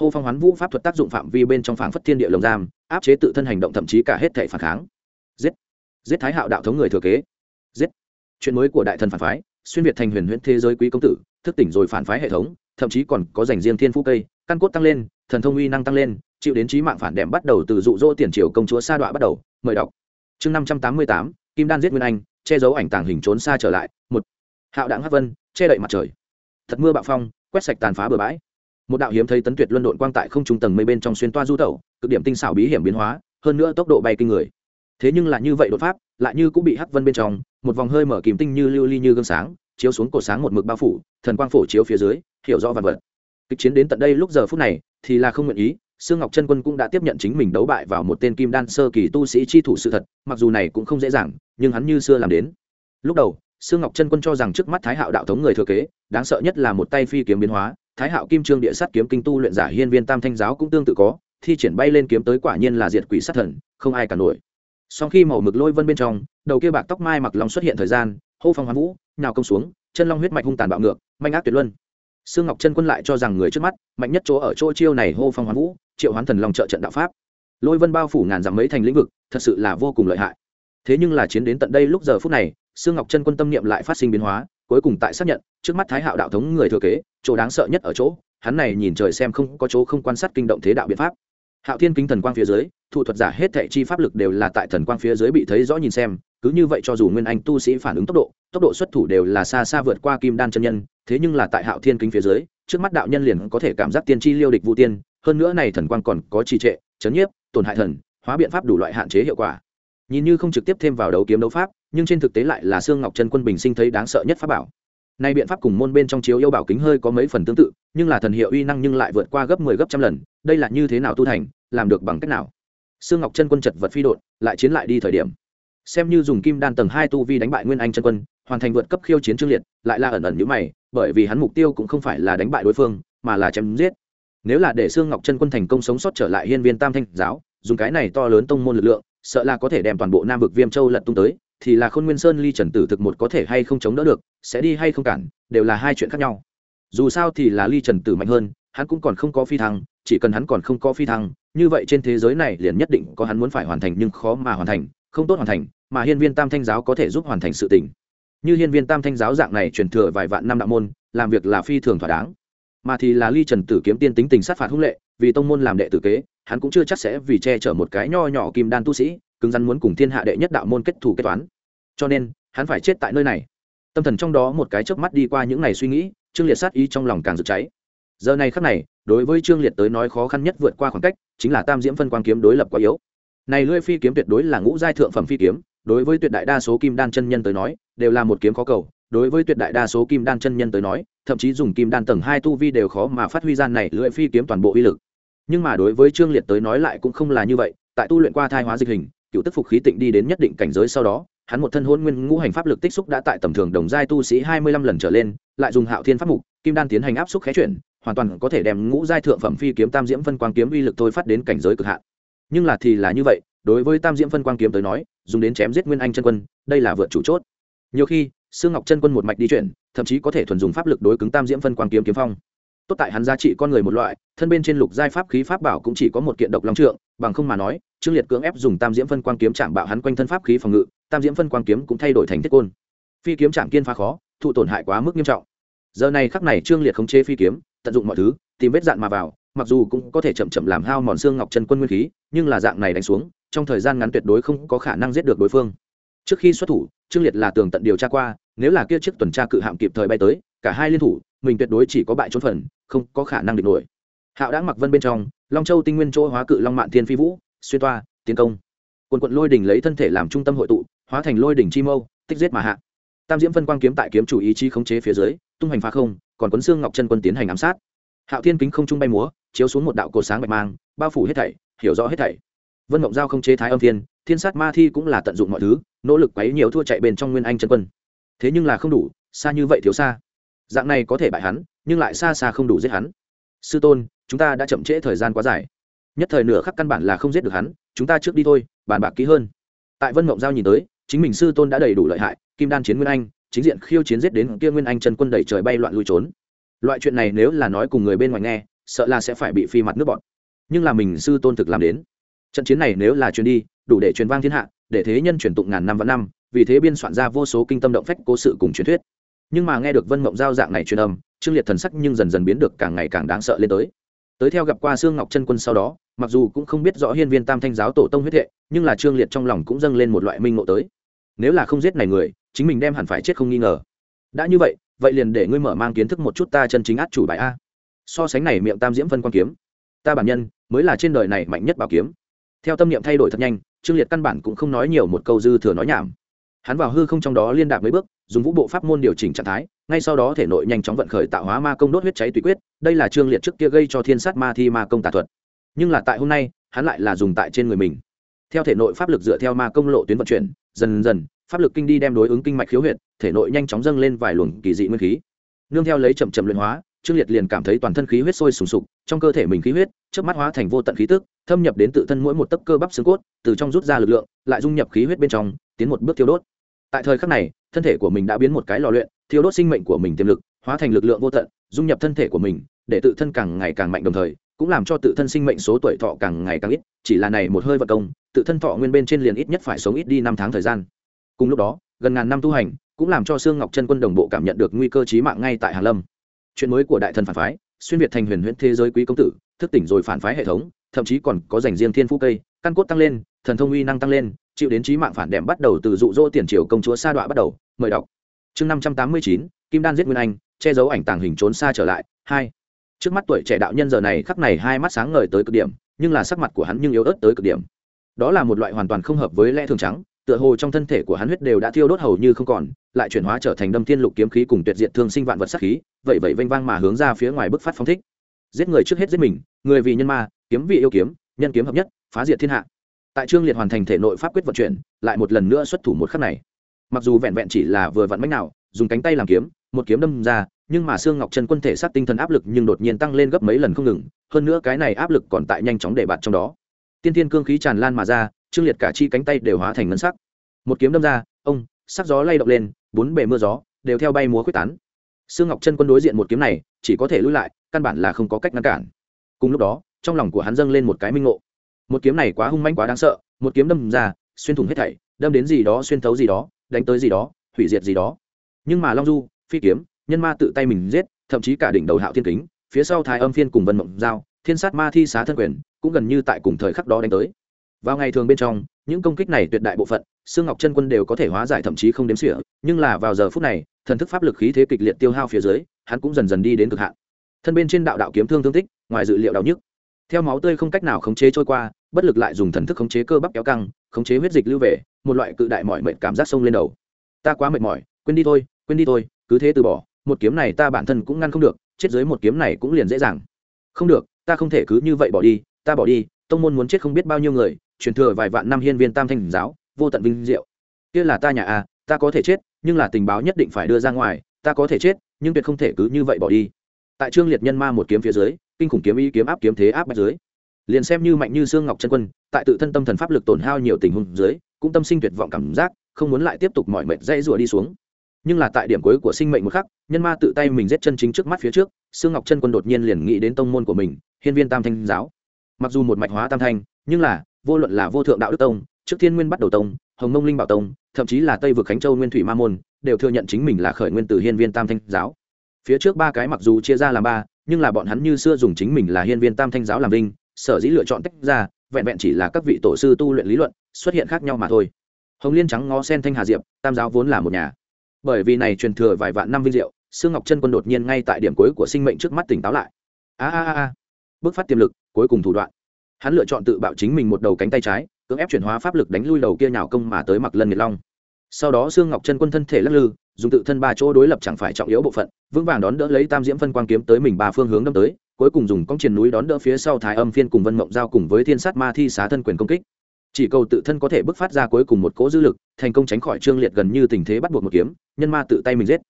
Hô phong hoán vũ pháp thuật tác dụng phạm vi bên trong phảng phất thiên địa lồng giam, áp chế tự thân hành động thậm chí cả hết thể phản kháng. Giết! Giết thái hạo đạo thống người thừa kế. Giết! Chuyện mới của đại thần phản phái, xuyên việt thành huyền huyễn thế giới quý công tử, thức tỉnh rồi phản phái hệ thống thậm chí còn có dành riêng thiên phú cây, căn cốt tăng lên, thần thông uy năng tăng lên, chịu đến trí mạng phản đệm bắt đầu từ dụ dỗ tiền triều công chúa sa đọa bắt đầu. Mời đọc. Chương năm trăm tám mươi tám, kim đan giết nguyên anh, che giấu ảnh tàng hình trốn xa trở lại. Một, hạo đảng hát vân, che đậy mặt trời. Thật mưa bạo phong, quét sạch tàn phá bừa bãi. Một đạo hiếm thấy tấn tuyệt luân độn quang tại không trung tầng mây bên trong xuyên toa du tẩu, cực điểm tinh xảo bí hiểm biến hóa, hơn nữa tốc độ bay kinh người. Thế nhưng là như vậy đột pháp, lại như cũng bị hắc vân bên trong, một vòng hơi mở kìm tinh như lưu ly như gương sáng, chiếu xuống cổ sáng một mực bao phủ, thần quang phổ chiếu phía dưới hiểu rõ vạn vật kịch chiến đến tận đây lúc giờ phút này thì là không nguyện ý Sương Ngọc Chân Quân cũng đã tiếp nhận chính mình đấu bại vào một tên kim đan sơ kỳ tu sĩ chi thủ sự thật, mặc dù này cũng không dễ dàng, nhưng hắn như xưa làm đến. Lúc đầu, Sương Ngọc Chân Quân cho rằng trước mắt Thái Hạo đạo thống người thừa kế, đáng sợ nhất là một tay phi kiếm biến hóa, Thái Hạo Kim Trương Địa Sát kiếm kinh tu luyện giả Hiên Viên Tam Thanh giáo cũng tương tự có, thi triển bay lên kiếm tới quả nhiên là diệt quỷ sát thần, không ai cả nổi. Sau khi màu mực lôi vân bên trong, đầu kia bạc tóc mai mặc long xuất hiện thời gian, hô phong hoán vũ, nào công xuống, chân long huyết mạch hung tàn bạo ngược, manh ác tuyệt luân. Sương Ngọc Chân Quân lại cho rằng người trước mắt, mạnh nhất chỗ ở chỗ chiêu này hô phong hoán vũ, triệu hoán thần long trợ trận đạo pháp. Lôi vân bao phủ ngàn dặm mấy thành lĩnh vực, thật sự là vô cùng lợi hại. Thế nhưng là chiến đến tận đây lúc giờ phút này, Sương Ngọc Chân Quân tâm niệm lại phát sinh biến hóa, cuối cùng tại xác nhận, trước mắt Thái Hạo đạo thống người thừa kế, chỗ đáng sợ nhất ở chỗ, hắn này nhìn trời xem không có chỗ không quan sát kinh động thế đạo biện pháp. Hạo Thiên kính thần quang phía dưới, thủ thuật giả hết thảy chi pháp lực đều là tại thần quang phía dưới bị thấy rõ nhìn xem, cứ như vậy cho dù nguyên anh tu sĩ phản ứng tốc độ, tốc độ xuất thủ đều là xa xa vượt qua kim đan chân nhân, thế nhưng là tại Hạo Thiên kính phía dưới, trước mắt đạo nhân liền có thể cảm giác tiên chi liêu địch vũ tiên, hơn nữa này thần quang còn có trì trệ, chấn nhiếp, tổn hại thần, hóa biện pháp đủ loại hạn chế hiệu quả. Nhìn như không trực tiếp thêm vào đấu kiếm đấu pháp, nhưng trên thực tế lại là xương ngọc chân quân bình sinh thấy đáng sợ nhất pháp bảo. nay biện pháp cùng môn bên trong chiếu yêu bảo kính hơi có mấy phần tương tự nhưng là thần hiệu uy năng nhưng lại vượt qua gấp mười 10 gấp trăm lần đây là như thế nào tu thành làm được bằng cách nào sương ngọc chân quân chật vật phi đột lại chiến lại đi thời điểm xem như dùng kim đan tầng hai tu vi đánh bại nguyên anh chân quân hoàn thành vượt cấp khiêu chiến trương liệt lại là ẩn ẩn như mày bởi vì hắn mục tiêu cũng không phải là đánh bại đối phương, mà là chém giết nếu là để sương ngọc chân quân thành công sống sót trở lại hiên viên tam thanh giáo, dùng cái này to lớn tông môn lực lượng, sợ là có thể đem toàn bộ nam vực viêm châu lật tung tới, thì là khôn nguyên sơn ly trần tử thực một có thể hay không chống đỡ được, sẽ đi hay không cản, đều là hai chuyện khác nhau dù sao thì là ly trần tử mạnh hơn, hắn cũng còn không có phi thăng, chỉ cần hắn còn không có phi thăng, như vậy trên thế giới này liền nhất định có hắn muốn phải hoàn thành nhưng khó mà hoàn thành, không tốt hoàn thành, mà hiên viên tam thanh giáo có thể giúp hoàn thành sự tình như hiên viên tam thanh giáo dạng này truyền thừa vài vạn năm đạo môn, làm việc là phi thường thỏa đáng. Mà thì là ly trần tử kiếm tiên tính tình sát phạt hung lệ, vì tông môn làm đệ tử kế, hắn cũng chưa chắc sẽ vì che chở một cái nho nhỏ kim đan tu sĩ, cứng rắn muốn cùng thiên hạ đệ nhất đạo môn kết thù kết toán. Cho nên, hắn phải chết tại nơi này. Tâm thần trong đó một cái chớp mắt đi qua những ngày suy nghĩ, trương liệt sát ý trong lòng càng rực cháy. Giờ này khắc này, đối với trương liệt tới nói khó khăn nhất vượt qua khoảng cách, chính là tam diễm phân quang kiếm đối lập quá yếu. Này lưỡi phi kiếm tuyệt đối là ngũ giai thượng phẩm phi kiếm, đối với tuyệt đại đa số kim đan chân nhân tới nói đều là một kiếm khó cầu. Đối với tuyệt đại đa số kim đan chân nhân tới nói, thậm chí dùng kim đan tầng hai tu vi đều khó mà phát huy gian này lưỡi phi kiếm toàn bộ uy lực. Nhưng mà đối với trương liệt tới nói lại cũng không là như vậy, tại tu luyện qua thai hóa dịch hình, cựu tức phục khí tịnh đi đến nhất định cảnh giới sau đó, hắn một thân hôn nguyên ngũ hành pháp lực tích xúc đã tại tầm thường đồng giai tu sĩ hai mươi lăm lần trở lên, lại dùng hạo thiên pháp mục, kim đan tiến hành áp xúc khé chuyển, hoàn toàn có thể đem ngũ giai thượng phẩm phi kiếm tam diễm phân quang kiếm uy lực thôi phát đến cảnh giới cực hạn. Nhưng là thì là như vậy, đối với tam diễm phân quang kiếm tới nói, dùng đến chém giết nguyên anh chân quân, đây là vượt chủ chốt nhiều khi xương ngọc chân quân một mạch đi chuyển, thậm chí có thể thuần dùng pháp lực đối cứng tam diễm phân quang kiếm kiếm phong. Tốt tại hắn giá trị con người một loại, thân bên trên lục giai pháp khí pháp bảo cũng chỉ có một kiện độc long trượng, bằng không mà nói, trương liệt cưỡng ép dùng tam diễm phân quang kiếm chạm bạo hắn quanh thân pháp khí phòng ngự, tam diễm phân quang kiếm cũng thay đổi thành thiết côn. Phi kiếm chạm kiên phá khó, thụ tổn hại quá mức nghiêm trọng. Giờ này khắc này trương liệt khống chế phi kiếm, tận dụng mọi thứ, tìm vết dạn mà vào, mặc dù cũng có thể chậm chậm làm hao mòn xương ngọc chân quân nguyên khí, nhưng là dạng này đánh xuống, trong thời gian ngắn tuyệt đối không có khả năng giết được đối phương trước khi xuất thủ, trương liệt là tường tận điều tra qua, nếu là kia chiếc tuần tra cự hạm kịp thời bay tới, cả hai liên thủ, mình tuyệt đối chỉ có bại trốn phần, không có khả năng địch nổi. Hạo đã mặc vân bên trong, long châu tinh nguyên chỗ hóa cự long mạn thiên phi vũ, xuyên toa, tiến công. Quần quận lôi đỉnh lấy thân thể làm trung tâm hội tụ, hóa thành lôi đỉnh chi mâu, tích giết mà hạ. Tam diễm phân quang kiếm tại kiếm chủ ý chí khống chế phía dưới, tung hành phá không, còn quấn xương ngọc chân quân tiến hành ám sát. Hạo thiên kính không trung bay múa, chiếu xuống một đạo cột sáng bạch mang, bao phủ hết thảy, hiểu rõ hết thảy. Vân mộng giao không chế thái âm thiên thiên sát ma thi cũng là tận dụng mọi thứ, nỗ lực quấy nhiều thua chạy bên trong nguyên anh chân quân. Thế nhưng là không đủ, xa như vậy thiếu xa. Dạng này có thể bại hắn, nhưng lại xa xa không đủ giết hắn. Sư tôn, chúng ta đã chậm trễ thời gian quá dài. Nhất thời nửa khắc căn bản là không giết được hắn, chúng ta trước đi thôi, bàn bạc kỹ hơn. Tại vân mộng giao nhìn tới, chính mình sư tôn đã đầy đủ lợi hại, kim đan chiến nguyên anh, chính diện khiêu chiến giết đến kia nguyên anh chân quân đẩy trời bay loạn lui trốn. Loại chuyện này nếu là nói cùng người bên ngoài nghe, sợ là sẽ phải bị phi mặt nước bọn nhưng là mình sư tôn thực làm đến trận chiến này nếu là chuyến đi, đủ để truyền vang thiên hạ, để thế nhân truyền tụng ngàn năm và năm, vì thế biên soạn ra vô số kinh tâm động phách cố sự cùng truyền thuyết. Nhưng mà nghe được vân mộng giao dạng này truyền âm, trương liệt thần sắc nhưng dần dần biến được càng ngày càng đáng sợ lên tới. Tới theo gặp qua sương ngọc chân quân sau đó, mặc dù cũng không biết rõ hiên viên tam thanh giáo tổ tông huyết hệ, nhưng là trương liệt trong lòng cũng dâng lên một loại minh ngộ tới. Nếu là không giết này người, chính mình đem hẳn phải chết không nghi ngờ. Đã như vậy vậy liền để ngươi mở mang kiến thức một chút ta chân chính át chủ bài a. So sánh này miệng tam diễm phân quan kiếm. Ta bản nhân, mới là trên đời này mạnh nhất bảo kiếm theo tâm niệm thay đổi thật nhanh, trương liệt căn bản cũng không nói nhiều một câu dư thừa nói nhảm. Hắn vào hư không trong đó liên đạp mấy bước, dùng vũ bộ pháp môn điều chỉnh trạng thái, ngay sau đó thể nội nhanh chóng vận khởi tạo hóa ma công đốt huyết cháy tùy quyết, đây là trương liệt trước kia gây cho thiên sát ma thi ma công tà thuật. Nhưng là tại hôm nay, hắn lại là dùng tại trên người mình. Theo thể nội pháp lực dựa theo ma công lộ tuyến vận chuyển, dần dần, pháp lực kinh đi đem đối ứng kinh mạch khiếu huyệt, thể nội nhanh chóng dâng lên vài luồng kỳ dị nguyên khí. Nương theo lấy chậm chậm luyện hóa trương liệt liền cảm thấy toàn thân khí huyết sôi sùng sục, trong cơ thể mình khí huyết trước mắt hóa thành vô tận khí tức, thâm nhập đến tự thân mỗi một tấc cơ bắp xương cốt, từ trong rút ra lực lượng, lại dung nhập khí huyết bên trong, tiến một bước thiêu đốt. Tại thời khắc này, thân thể của mình đã biến một cái lò luyện, thiêu đốt sinh mệnh của mình tiềm lực, hóa thành lực lượng vô tận, dung nhập thân thể của mình, để tự thân càng ngày càng mạnh đồng thời, cũng làm cho tự thân sinh mệnh số tuổi thọ càng ngày càng ít, chỉ là này một hơi vật công, tự thân thọ nguyên bên trên liền ít nhất phải sống ít đi năm tháng thời gian. Cùng lúc đó, gần ngàn năm tu hành, cũng làm cho xương ngọc chân quân đồng bộ cảm nhận được nguy cơ chí mạng ngay tại hàn lâm chuyện mới của đại thần phản phái, xuyên việt thành huyền huyễn thế giới quý công tử, thức tỉnh rồi phản phái hệ thống, thậm chí còn có dành riêng thiên phú cây, căn cốt tăng lên, thần thông uy năng tăng lên, chịu đến trí mạng phản đệm bắt đầu từ dụ dỗ tiền triều công chúa sa đọa bắt đầu. Mời đọc. Chương năm trăm tám mươi chín, kim đan giết nguyên anh, che giấu ảnh tàng hình trốn xa trở lại. Hai. Trước mắt tuổi trẻ đạo nhân giờ này khắc này hai mắt sáng ngời tới cực điểm, nhưng là sắc mặt của hắn nhưng yếu ớt tới cực điểm. Đó là một loại hoàn toàn không hợp với lẽ thường trắng tựa hồ trong thân thể của hắn huyết đều đã thiêu đốt hầu như không còn, lại chuyển hóa trở thành đâm thiên lục kiếm khí cùng tuyệt diện thương sinh vạn vật sát khí, vậy vậy vênh vang mà hướng ra phía ngoài bức phát phóng thích. Giết người trước hết giết mình, người vì nhân ma, kiếm vị yêu kiếm, nhân kiếm hợp nhất, phá diệt thiên hạ. Tại trương liệt hoàn thành thể nội pháp quyết vận chuyển, lại một lần nữa xuất thủ một khắc này. Mặc dù vẹn vẹn chỉ là vừa vặn bách nào, dùng cánh tay làm kiếm, một kiếm đâm ra, nhưng mà xương ngọc chân quân thể sát tinh thần áp lực nhưng đột nhiên tăng lên gấp mấy lần không ngừng, hơn nữa cái này áp lực còn tại nhanh chóng để bạt trong đó. Tiên thiên cương khí tràn lan mà ra trương liệt cả chi cánh tay đều hóa thành ngân sắc. Một kiếm đâm ra, ông, sắc gió lay động lên, bốn bề mưa gió đều theo bay múa quyết tán. Xương ngọc chân quân đối diện một kiếm này, chỉ có thể lui lại, căn bản là không có cách ngăn cản. Cùng lúc đó, trong lòng của hắn dâng lên một cái minh ngộ. Một kiếm này quá hung manh quá đáng sợ, một kiếm đâm ra, xuyên thủng hết thảy, đâm đến gì đó xuyên thấu gì đó, đánh tới gì đó, hủy diệt gì đó. Nhưng mà long du, phi kiếm, nhân ma tự tay mình giết, thậm chí cả đỉnh đầu hạo thiên kính, phía sau thái âm phiên cùng vân mộng giao, thiên sát ma thi xá thân quyền, cũng gần như tại cùng thời khắc đó đánh tới vào ngày thường bên trong, những công kích này tuyệt đại bộ phận xương ngọc chân quân đều có thể hóa giải thậm chí không đếm xỉa, nhưng là vào giờ phút này, thần thức pháp lực khí thế kịch liệt tiêu hao phía dưới, hắn cũng dần dần đi đến cực hạn. Thân bên trên đạo đạo kiếm thương thương tích, ngoài dự liệu đau nhức. Theo máu tươi không cách nào khống chế trôi qua, bất lực lại dùng thần thức khống chế cơ bắp kéo căng, khống chế huyết dịch lưu về, một loại cự đại mỏi mệt cảm giác sông lên đầu. Ta quá mệt mỏi, quên đi thôi, quên đi thôi, cứ thế từ bỏ, một kiếm này ta bản thân cũng ngăn không được, chết dưới một kiếm này cũng liền dễ dàng. Không được, ta không thể cứ như vậy bỏ đi, ta bỏ đi tông môn muốn chết không biết bao nhiêu người, truyền thừa vài vạn năm hiên viên tam thanh giáo, vô tận vinh diệu. Kia là ta nhà a ta có thể chết, nhưng là tình báo nhất định phải đưa ra ngoài, ta có thể chết, nhưng tuyệt không thể cứ như vậy bỏ đi. Tại trương liệt nhân ma một kiếm phía dưới, kinh khủng kiếm ý kiếm áp kiếm thế áp bách dưới. Liền xem như mạnh như xương ngọc chân quân, tại tự thân tâm thần pháp lực tổn hao nhiều tình huống dưới, cũng tâm sinh tuyệt vọng cảm giác, không muốn lại tiếp tục mọi mệt dây rùa đi xuống. Nhưng là tại điểm cuối của sinh mệnh một khắc, nhân ma tự tay mình giết chân chính trước mắt phía trước xương ngọc chân quân đột nhiên liền nghĩ đến tông môn của mình, hiên viên tam thanh giáo mặc dù một mạch hóa tam thanh, nhưng là, vô luận là vô thượng đạo đức tông, trước thiên nguyên bắt đầu tông, hồng mông linh bảo tông, thậm chí là tây vực khánh châu nguyên thủy ma môn, đều thừa nhận chính mình là khởi nguyên từ hiên viên tam thanh giáo. Phía trước ba cái mặc dù chia ra làm ba, nhưng là bọn hắn như xưa dùng chính mình là hiên viên tam thanh giáo làm vinh, sở dĩ lựa chọn tách ra, vẹn vẹn chỉ là các vị tổ sư tu luyện lý luận, xuất hiện khác nhau mà thôi. Hồng liên trắng, ngó sen, thanh hà diệp, tam giáo vốn là một nhà. Bởi vì này truyền thừa vài vạn năm vinh diệu, sương ngọc chân quân đột nhiên ngay tại điểm cuối của sinh mệnh trước mắt tỉnh táo lại. A a a bước phát tiềm lực cuối cùng thủ đoạn. Hắn lựa chọn tự bạo chính mình một đầu cánh tay trái, cưỡng ép chuyển hóa pháp lực đánh lui đầu kia nhào công mà tới mặc lân nghiệt long. Sau đó sương ngọc chân quân thân thể lắc lư, dùng tự thân ba chỗ đối lập chẳng phải trọng yếu bộ phận, vững vàng đón đỡ lấy tam diễm phân quang kiếm tới mình ba phương hướng đâm tới, cuối cùng dùng cong triền núi đón đỡ phía sau thái âm phiên cùng vân mộng giao cùng với thiên sát ma thi xá thân quyền công kích. Chỉ cầu tự thân có thể bứt phát ra cuối cùng một cỗ dư lực, thành công tránh khỏi trương liệt gần như tình thế bắt buộc một kiếm, nhân ma tự tay mình giết.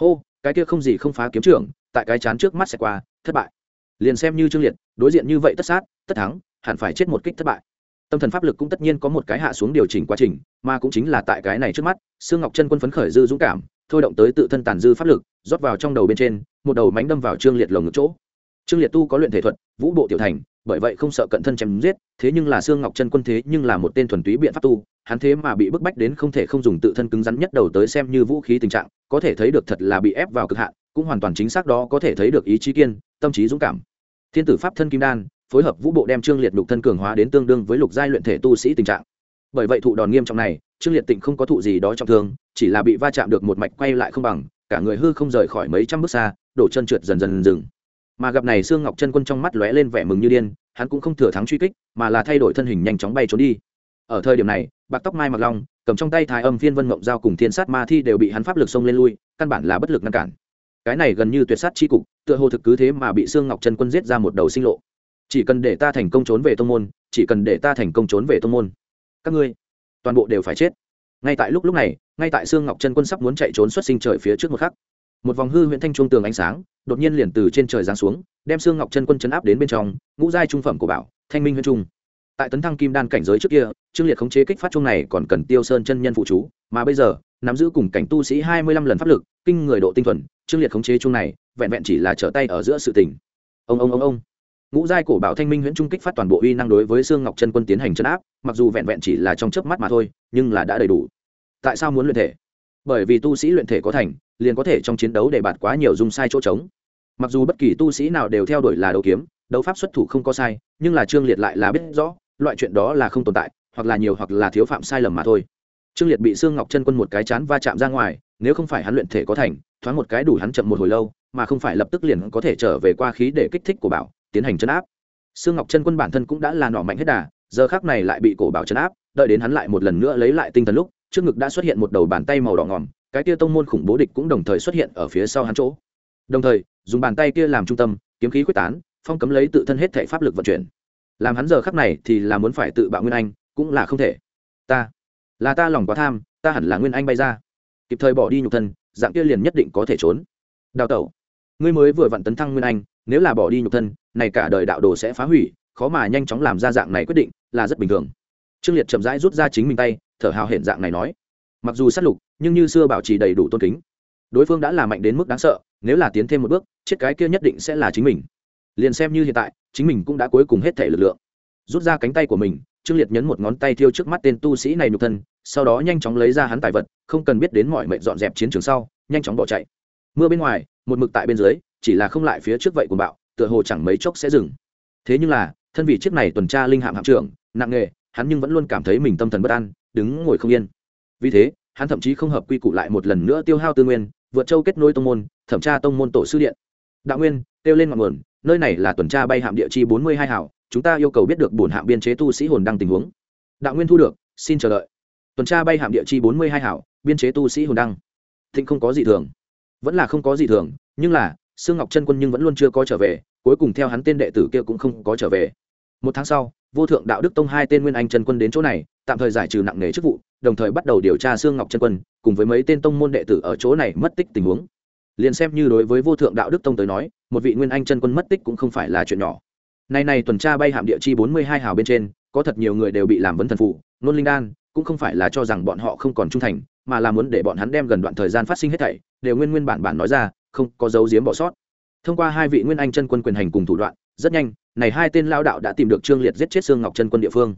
Hô, cái kia không gì không phá kiếm trưởng, tại cái chán trước mắt sẽ qua, thất bại liền xem như trương liệt, đối diện như vậy tất sát, tất thắng, hẳn phải chết một kích thất bại. Tâm thần pháp lực cũng tất nhiên có một cái hạ xuống điều chỉnh quá trình, mà cũng chính là tại cái này trước mắt xương ngọc chân quân phấn khởi dư dũng cảm, thôi động tới tự thân tàn dư pháp lực, rót vào trong đầu bên trên, một đầu mánh đâm vào trương liệt lồng ngực chỗ. Trương liệt tu có luyện thể thuật, vũ bộ tiểu thành, bởi vậy không sợ cận thân chém giết, thế nhưng là xương ngọc chân quân thế nhưng là một tên thuần túy biện pháp tu, hắn thế mà bị bức bách đến không thể không dùng tự thân cứng rắn nhất đầu tới xem như vũ khí tình trạng, có thể thấy được thật là bị ép vào cực hạn cũng hoàn toàn chính xác đó có thể thấy được ý chí kiên, tâm trí dũng cảm. Thiên tử pháp thân kim đan phối hợp vũ bộ đem trương liệt lục thân cường hóa đến tương đương với lục giai luyện thể tu sĩ tình trạng. Bởi vậy thụ đòn nghiêm trọng này, trương liệt tịnh không có thụ gì đó trọng thương, chỉ là bị va chạm được một mạch quay lại không bằng, cả người hư không rời khỏi mấy trăm bước xa, đổ chân trượt dần dần dừng. Mà gặp này xương ngọc chân quân trong mắt lóe lên vẻ mừng như điên, hắn cũng không thừa thắng truy kích, mà là thay đổi thân hình nhanh chóng bay trốn đi. Ở thời điểm này, bạc tóc mai mặc long cầm trong tay thái âm phiên vân mộng giao cùng thiên sát ma thi đều bị hắn pháp lực xông lên lui, căn bản là bất lực ngăn cản cái này gần như tuyệt sát chi cục, tựa hồ thực cứ thế mà bị Sương ngọc chân quân giết ra một đầu sinh lộ. Chỉ cần để ta thành công trốn về tông môn, chỉ cần để ta thành công trốn về tông môn, các ngươi toàn bộ đều phải chết. Ngay tại lúc lúc này, ngay tại Sương ngọc chân quân sắp muốn chạy trốn xuất sinh trời phía trước một khắc, một vòng hư huyện thanh trung tường ánh sáng, đột nhiên liền từ trên trời giáng xuống, đem Sương ngọc chân quân chấn áp đến bên trong, ngũ giai trung phẩm của bảo, thanh minh huyên trung. Tại tấn thăng kim đan cảnh giới trước kia, trương liệt khống chế kích phát chung này còn cần tiêu sơn chân nhân phụ chú, mà bây giờ, nắm giữ cùng cảnh tu sĩ hai mươi lăm lần pháp lực, kinh người độ tinh thuần trương liệt khống chế chung này, vẹn vẹn chỉ là trở tay ở giữa sự tình. Ông ông ông ông. Ngũ giai cổ bảo thanh minh huyễn trung kích phát toàn bộ uy năng đối với xương ngọc chân quân tiến hành chấn áp, mặc dù vẹn vẹn chỉ là trong chớp mắt mà thôi, nhưng là đã đầy đủ. Tại sao muốn luyện thể? Bởi vì tu sĩ luyện thể có thành, liền có thể trong chiến đấu để bạt quá nhiều dung sai chỗ trống. Mặc dù bất kỳ tu sĩ nào đều theo đuổi là đấu kiếm, đấu pháp xuất thủ không có sai, nhưng là trương liệt lại là biết rõ, loại chuyện đó là không tồn tại, hoặc là nhiều hoặc là thiếu phạm sai lầm mà thôi. Trương liệt bị xương ngọc chân quân một cái chán va chạm ra ngoài, nếu không phải hắn luyện thể có thành thoáng một cái đủ hắn chậm một hồi lâu, mà không phải lập tức liền có thể trở về qua khí để kích thích của bảo, tiến hành chấn áp. Sương ngọc chân quân bản thân cũng đã là nỏ mạnh hết đà, giờ khác này lại bị cổ bảo chấn áp, đợi đến hắn lại một lần nữa lấy lại tinh thần lúc, trước ngực đã xuất hiện một đầu bàn tay màu đỏ ngòm, cái kia tông môn khủng bố địch cũng đồng thời xuất hiện ở phía sau hắn chỗ. Đồng thời, dùng bàn tay kia làm trung tâm, kiếm khí quyết tán, phong cấm lấy tự thân hết thể pháp lực vận chuyển. Làm hắn giờ khắc này thì là muốn phải tự bạo nguyên anh, cũng là không thể. Ta, là ta lòng quá tham, ta hẳn là nguyên anh bay ra. Kịp thời bỏ đi nhục thân dạng kia liền nhất định có thể trốn. Đào tẩu, ngươi mới vừa vặn tấn thăng nguyên anh, nếu là bỏ đi nhục thân, này cả đời đạo đồ sẽ phá hủy, khó mà nhanh chóng làm ra dạng này quyết định, là rất bình thường. Trương liệt chậm rãi rút ra chính mình tay, thở hào hiện dạng này nói. Mặc dù sát lục, nhưng như xưa bảo trì đầy đủ tôn kính. Đối phương đã là mạnh đến mức đáng sợ, nếu là tiến thêm một bước, chết cái kia nhất định sẽ là chính mình. Liền xem như hiện tại, chính mình cũng đã cuối cùng hết thể lực lượng. Rút ra cánh tay của mình trương liệt nhấn một ngón tay thiêu trước mắt tên tu sĩ này nhục thân, sau đó nhanh chóng lấy ra hắn tài vật, không cần biết đến mọi mệnh dọn dẹp chiến trường sau, nhanh chóng bỏ chạy. Mưa bên ngoài, một mực tại bên dưới, chỉ là không lại phía trước vậy của bạo, tựa hồ chẳng mấy chốc sẽ dừng. Thế nhưng là, thân vị chiếc này tuần tra linh hạm hạm trưởng, nặng nghề, hắn nhưng vẫn luôn cảm thấy mình tâm thần bất an, đứng ngồi không yên. Vì thế, hắn thậm chí không hợp quy củ lại một lần nữa tiêu hao tư nguyên, vượt châu kết nối tông môn, thẩm tra tông môn tổ sư điện. Đạo nguyên, kêu lên ngọn nguồn, nơi này là tuần tra bay hạm địa chi bốn mươi hai hảo chúng ta yêu cầu biết được bổn hạm biên chế tu sĩ hồn đăng tình huống. Đạo nguyên thu được, xin chờ đợi. Tuần tra bay hạm địa chi bốn mươi hai hảo, biên chế tu sĩ hồn đăng. Thịnh không có gì thường. Vẫn là không có gì thường, nhưng là, sương ngọc chân quân nhưng vẫn luôn chưa có trở về, cuối cùng theo hắn tên đệ tử kia cũng không có trở về. Một tháng sau, vô thượng đạo đức tông hai tên nguyên anh chân quân đến chỗ này, tạm thời giải trừ nặng nề chức vụ, đồng thời bắt đầu điều tra sương ngọc chân quân, cùng với mấy tên tông môn đệ tử ở chỗ này mất tích tình huống. Liền xem như đối với vô thượng đạo đức tông tới nói, một vị nguyên anh chân quân mất tích cũng không phải là chuyện nhỏ nay này tuần tra bay hạm địa chi bốn mươi hai hào bên trên, có thật nhiều người đều bị làm vấn thần phụ, nôn linh đan, cũng không phải là cho rằng bọn họ không còn trung thành, mà là muốn để bọn hắn đem gần đoạn thời gian phát sinh hết thảy, đều nguyên nguyên bản bản nói ra, không có dấu giếm bỏ sót. Thông qua hai vị nguyên anh chân quân quyền hành cùng thủ đoạn, rất nhanh, này hai tên lao đạo đã tìm được trương liệt giết chết sương ngọc chân quân địa phương.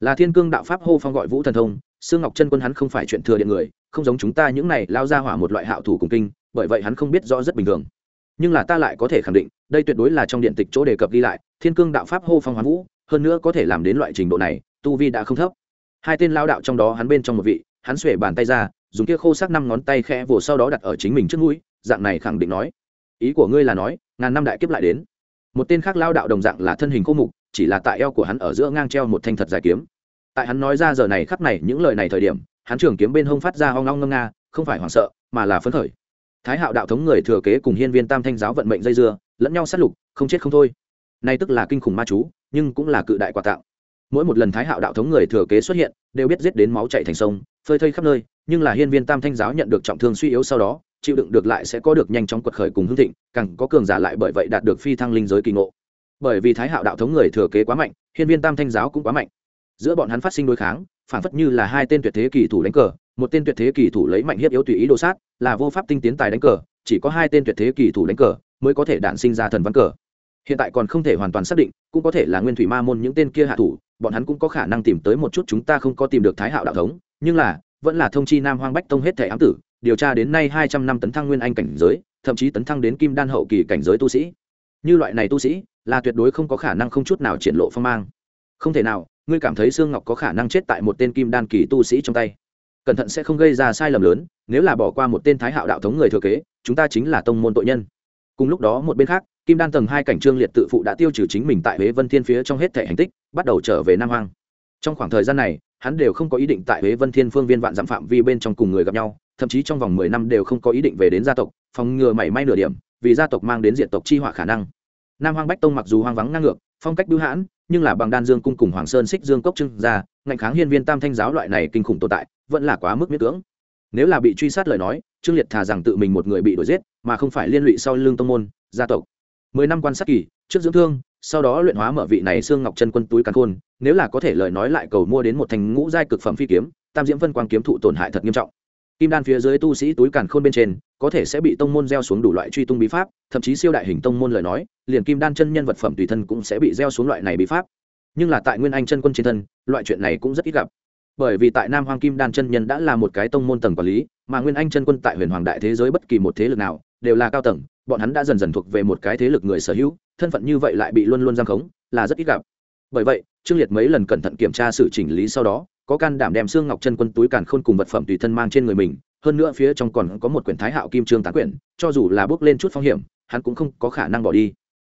Là thiên cương đạo pháp hô phong gọi vũ thần thông, sương ngọc chân quân hắn không phải chuyện thừa điện người, không giống chúng ta những này lao ra hỏa một loại hạo thủ cùng kinh, bởi vậy hắn không biết rõ rất bình thường. Nhưng là ta lại có thể khẳng định, đây tuyệt đối là trong điện tịch chỗ đề cập ghi lại thiên cương đạo pháp hô phong hoán vũ, hơn nữa có thể làm đến loại trình độ này, tu vi đã không thấp. Hai tên lao đạo trong đó hắn bên trong một vị, hắn xuể bàn tay ra, dùng kia khô sắc năm ngón tay khẽ vồ sau đó đặt ở chính mình trước mũi, dạng này khẳng định nói, ý của ngươi là nói, ngàn năm đại kiếp lại đến. Một tên khác lao đạo đồng dạng là thân hình khô mục, chỉ là tại eo của hắn ở giữa ngang treo một thanh thật dài kiếm. Tại hắn nói ra giờ này khắc này những lời này thời điểm, hắn trường kiếm bên hông phát ra hoang long ngâm nga, không phải hoảng sợ, mà là phấn khởi. Thái hạo đạo thống người thừa kế cùng hiên viên tam thanh giáo vận mệnh dây dưa, lẫn nhau sát lục, không chết không thôi nay tức là kinh khủng ma chú, nhưng cũng là cự đại quà tặng. mỗi một lần thái hạo đạo thống người thừa kế xuất hiện, đều biết giết đến máu chạy thành sông, phơi thây khắp nơi, nhưng là hiên viên tam thanh giáo nhận được trọng thương suy yếu sau đó, chịu đựng được lại sẽ có được nhanh chóng quật khởi cùng hưng thịnh, càng có cường giả lại bởi vậy đạt được phi thăng linh giới kỳ ngộ. Bởi vì thái hạo đạo thống người thừa kế quá mạnh, hiên viên tam thanh giáo cũng quá mạnh. Giữa bọn hắn phát sinh đối kháng, phản phất như là hai tên tuyệt thế kỳ thủ đánh cờ, một tên tuyệt thế kỳ thủ lấy mạnh hiếp yếu tùy ý đồ sát, là vô pháp tinh tiến tài đánh cờ, chỉ có hai tên tuyệt thế kỳ thủ đánh cờ mới có thể đản sinh ra thần văn cờ hiện tại còn không thể hoàn toàn xác định, cũng có thể là nguyên thủy ma môn những tên kia hạ thủ, bọn hắn cũng có khả năng tìm tới một chút chúng ta không có tìm được thái hạo đạo thống, nhưng là, vẫn là thông chi nam hoang bách tông hết thể ám tử, điều tra đến nay hai trăm năm tấn thăng nguyên anh cảnh giới, thậm chí tấn thăng đến kim đan hậu kỳ cảnh giới tu sĩ. Như loại này tu sĩ, là tuyệt đối không có khả năng không chút nào triển lộ phong mang. Không thể nào, ngươi cảm thấy sương ngọc có khả năng chết tại một tên kim đan kỳ tu sĩ trong tay. Cẩn thận sẽ không gây ra sai lầm lớn, nếu là bỏ qua một tên thái hạo đạo thống người thừa kế, chúng ta chính là tông môn tội nhân. Cùng lúc đó một bên khác kim đan tầng hai cảnh trương liệt tự phụ đã tiêu trừ chính mình tại huế vân thiên phía trong hết thể hành tích, bắt đầu trở về nam hoang. Trong khoảng thời gian này, hắn đều không có ý định tại huế vân thiên phương viên vạn dặm phạm vi bên trong cùng người gặp nhau, thậm chí trong vòng mười năm đều không có ý định về đến gia tộc, phòng ngừa mảy may nửa điểm, vì gia tộc mang đến diện tộc chi họa khả năng. Nam hoang bách tông mặc dù hoang vắng ngang ngược, phong cách bưu hãn, nhưng là bằng đan dương cung cùng hoàng sơn xích dương cốc trưng ra, ngạnh kháng hiên viên tam thanh giáo loại này kinh khủng tồn tại, vẫn là quá mức miễn cưỡng. Nếu là bị truy sát lời nói, trương liệt thà rằng tự mình một người bị đuổi giết, mà không phải liên lụy sau lương tông môn, gia tộc mười năm quan sát kỳ, trước dưỡng thương, sau đó luyện hóa mở vị này xương ngọc chân quân túi càn khôn, nếu là có thể lời nói lại cầu mua đến một thành ngũ giai cực phẩm phi kiếm, tam diễm phân quang kiếm thụ tổn hại thật nghiêm trọng. Kim đan phía dưới tu sĩ túi càn khôn bên trên, có thể sẽ bị tông môn gieo xuống đủ loại truy tung bí pháp, thậm chí siêu đại hình tông môn lời nói, liền kim đan chân nhân vật phẩm tùy thân cũng sẽ bị gieo xuống loại này bí pháp. Nhưng là tại nguyên anh chân quân trên thân, loại chuyện này cũng rất ít gặp. Bởi vì tại nam hoàng kim đan chân nhân đã là một cái tông môn tầng quản lý, mà nguyên anh chân quân tại huyền hoàng đại thế giới bất kỳ một thế lực nào đều là cao tầng, bọn hắn đã dần dần thuộc về một cái thế lực người sở hữu, thân phận như vậy lại bị luôn luôn giam khống, là rất ít gặp. Bởi vậy, trương liệt mấy lần cẩn thận kiểm tra sự chỉnh lý sau đó, có can đảm đem xương ngọc chân quân túi càn khôn cùng vật phẩm tùy thân mang trên người mình, hơn nữa phía trong còn có một quyển thái hạo kim trương tán quyển, cho dù là bước lên chút phong hiểm, hắn cũng không có khả năng bỏ đi.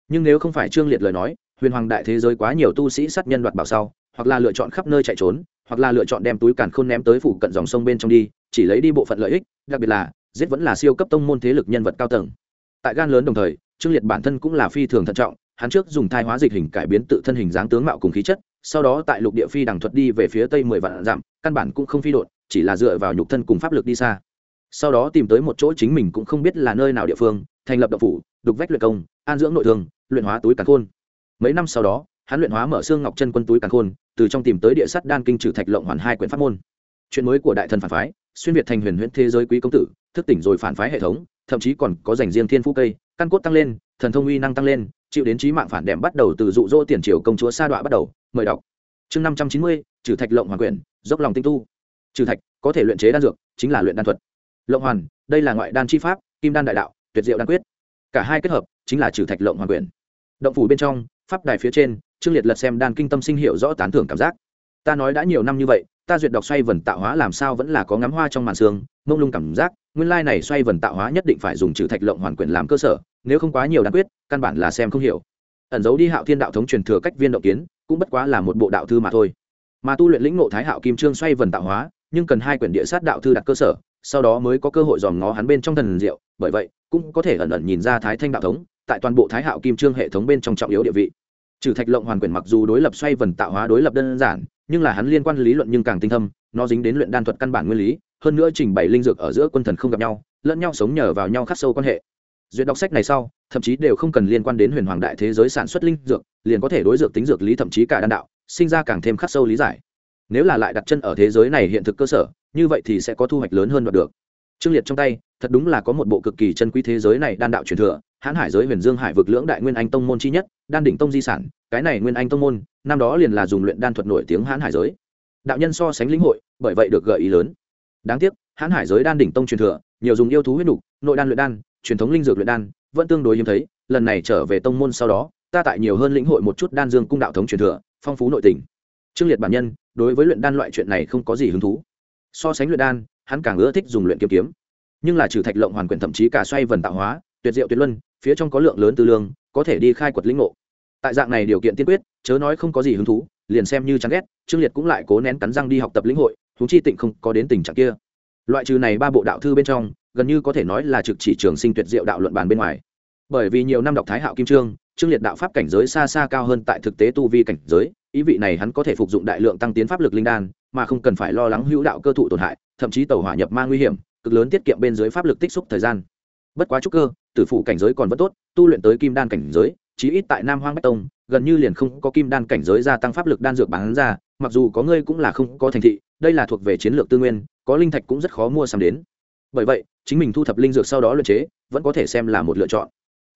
Nhưng nếu không phải trương liệt lời nói, huyền hoàng đại thế giới quá nhiều tu sĩ sát nhân đoạt bảo sau, hoặc là lựa chọn khắp nơi chạy trốn, hoặc là lựa chọn đem túi càn khôn ném tới phủ cận dòng sông bên trong đi, chỉ lấy đi bộ phận lợi ích, đặc biệt là giết vẫn là siêu cấp tông môn thế lực nhân vật cao tầng. Tại gan lớn đồng thời, trương liệt bản thân cũng là phi thường thận trọng, hắn trước dùng thai hóa dịch hình cải biến tự thân hình dáng tướng mạo cùng khí chất, sau đó tại lục địa phi đằng thuật đi về phía tây mười vạn dặm, căn bản cũng không phi đột chỉ là dựa vào nhục thân cùng pháp lực đi xa. Sau đó tìm tới một chỗ chính mình cũng không biết là nơi nào địa phương, thành lập độc phủ, đục vách luyện công, an dưỡng nội thương, luyện hóa túi càn khôn. Mấy năm sau đó, hắn luyện hóa mở xương ngọc chân quân túi càn khôn, từ trong tìm tới địa sắt đan kinh trừ thạch lộng hoàn hai quyển pháp môn. Chuyện mới của đại thần phản phái xuyên việt thành huyền huyễn thế giới quý công tử, thức tỉnh rồi phản phái hệ thống, thậm chí còn có dành riêng thiên phú cây, căn cốt tăng lên, thần thông uy năng tăng lên, chịu đến trí mạng phản đệm bắt đầu từ dụ dỗ tiền triều công chúa sa đọa bắt đầu. Mời đọc. Chương năm trăm chín mươi, trừ thạch lộng hoàn quyển, dốc lòng tinh tu. Trừ thạch, có thể luyện chế đan dược, chính là luyện đan thuật. Lộng hoàn, đây là ngoại đan chi pháp, kim đan đại đạo, tuyệt diệu đan quyết. Cả hai kết hợp, chính là trừ thạch lộng hoàn quyển. Động phủ bên trong, pháp đài phía trên, trương liệt lật xem đan kinh tâm sinh hiệu rõ tán thưởng cảm giác. Ta nói đã nhiều năm như vậy ta duyệt đọc xoay vần tạo hóa làm sao vẫn là có ngắm hoa trong màn xương mông lung cảm giác, nguyên lai này xoay vần tạo hóa nhất định phải dùng trừ thạch lộng hoàn quyển làm cơ sở, nếu không quá nhiều đan quyết, căn bản là xem không hiểu. Ẩn giấu đi hạo thiên đạo thống truyền thừa cách viên động kiến, cũng bất quá là một bộ đạo thư mà thôi. Mà tu luyện lĩnh ngộ thái hạo kim trương xoay vần tạo hóa, nhưng cần hai quyển địa sát đạo thư đặt cơ sở, sau đó mới có cơ hội dòm ngó hắn bên trong thần diệu, bởi vậy, cũng có thể ẩn ẩn nhìn ra thái thanh đạo thống, tại toàn bộ thái hạo kim trương hệ thống bên trong trọng yếu địa vị. Trừ thạch lộng hoàn quyển mặc dù đối lập xoay vần tạo hóa đối lập đơn giản nhưng là hắn liên quan lý luận nhưng càng tinh thâm, nó dính đến luyện đan thuật căn bản nguyên lý, hơn nữa trình bày linh dược ở giữa quân thần không gặp nhau, lẫn nhau sống nhờ vào nhau khắc sâu quan hệ. Duyệt đọc sách này sau, thậm chí đều không cần liên quan đến huyền hoàng đại thế giới sản xuất linh dược, liền có thể đối dược tính dược lý thậm chí cả đan đạo, sinh ra càng thêm khắc sâu lý giải. Nếu là lại đặt chân ở thế giới này hiện thực cơ sở, như vậy thì sẽ có thu hoạch lớn hơn đoạt được. Trương liệt trong tay, thật đúng là có một bộ cực kỳ chân quý thế giới này đan đạo truyền thừa hãn hải giới huyền dương hải vực lưỡng đại nguyên anh tông môn chi nhất, đan đỉnh tông di sản, cái này nguyên anh tông môn, năm đó liền là dùng luyện đan thuật nổi tiếng hãn hải giới. Đạo nhân so sánh lĩnh hội, bởi vậy được gợi ý lớn. Đáng tiếc, hãn hải giới đan đỉnh tông truyền thừa, nhiều dùng yêu thú huyết đục nội đan luyện đan, truyền thống linh dược luyện đan, vẫn tương đối hiếm thấy, lần này trở về tông môn sau đó, ta tại nhiều hơn lĩnh hội một chút đan dương cung đạo thống truyền thừa, phong phú nội tình. Trương liệt bản nhân, đối với luyện đan loại chuyện này không có gì hứng thú. So sánh luyện đan, hắn càng ưa thích dùng luyện kiếm kiếm. Nhưng là trừ thạch lộng hoàn quyển thậm chí cả xoay vần tạo hóa, tuyệt diệu tuyệt luân phía trong có lượng lớn tư lương, có thể đi khai quật lĩnh ngộ. Tại dạng này điều kiện tiên quyết, chớ nói không có gì hứng thú, liền xem như chán ghét, trương liệt cũng lại cố nén cắn răng đi học tập lĩnh hội thú chi tịnh không có đến tình trạng kia. Loại trừ này ba bộ đạo thư bên trong, gần như có thể nói là trực chỉ trường sinh tuyệt diệu đạo luận bàn bên ngoài. Bởi vì nhiều năm đọc thái hạo kim trương trương liệt đạo pháp cảnh giới xa xa cao hơn tại thực tế tu vi cảnh giới, ý vị này hắn có thể phục dụng đại lượng tăng tiến pháp lực linh đan, mà không cần phải lo lắng hữu đạo cơ thụ tổn hại, thậm chí tàu hỏa nhập ma nguy hiểm, cực lớn tiết kiệm bên dưới pháp lực tích xúc thời gian. Bất quá trúc cơ tử phụ cảnh giới còn vẫn tốt, tu luyện tới kim đan cảnh giới, chí ít tại nam hoang bách tông, gần như liền không có kim đan cảnh giới gia tăng pháp lực đan dược bán ra, mặc dù có ngươi cũng là không có thành thị, đây là thuộc về chiến lược tư nguyên, có linh thạch cũng rất khó mua sắm đến. Bởi vậy, chính mình thu thập linh dược sau đó luyện chế, vẫn có thể xem là một lựa chọn.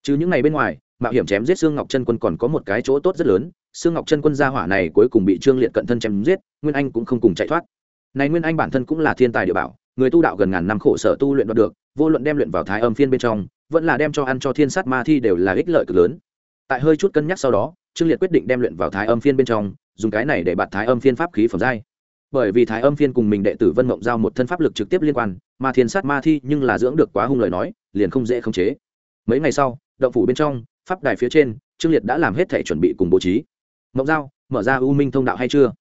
Chứ những ngày bên ngoài, mạo hiểm chém giết xương ngọc chân quân còn có một cái chỗ tốt rất lớn xương ngọc chân quân gia hỏa này cuối cùng bị trương liệt cận thân chém giết, nguyên anh cũng không cùng chạy thoát. Này nguyên anh bản thân cũng là thiên tài địa bảo, người tu đạo gần ngàn năm khổ sở tu luyện đoạt được, vô luận đem luyện vào thái âm phiên bên trong vẫn là đem cho ăn cho thiên sát ma thi đều là ích lợi cực lớn. Tại hơi chút cân nhắc sau đó, trương liệt quyết định đem luyện vào thái âm phiên bên trong, dùng cái này để bạt thái âm phiên pháp khí phẩm giai. Bởi vì thái âm phiên cùng mình đệ tử vân mộng giao một thân pháp lực trực tiếp liên quan, mà thiên sát ma thi nhưng là dưỡng được quá hung lời nói, liền không dễ khống chế. Mấy ngày sau, động phủ bên trong, pháp đài phía trên, trương liệt đã làm hết thể chuẩn bị cùng bố trí. Mộng giao, mở ra u minh thông đạo hay chưa?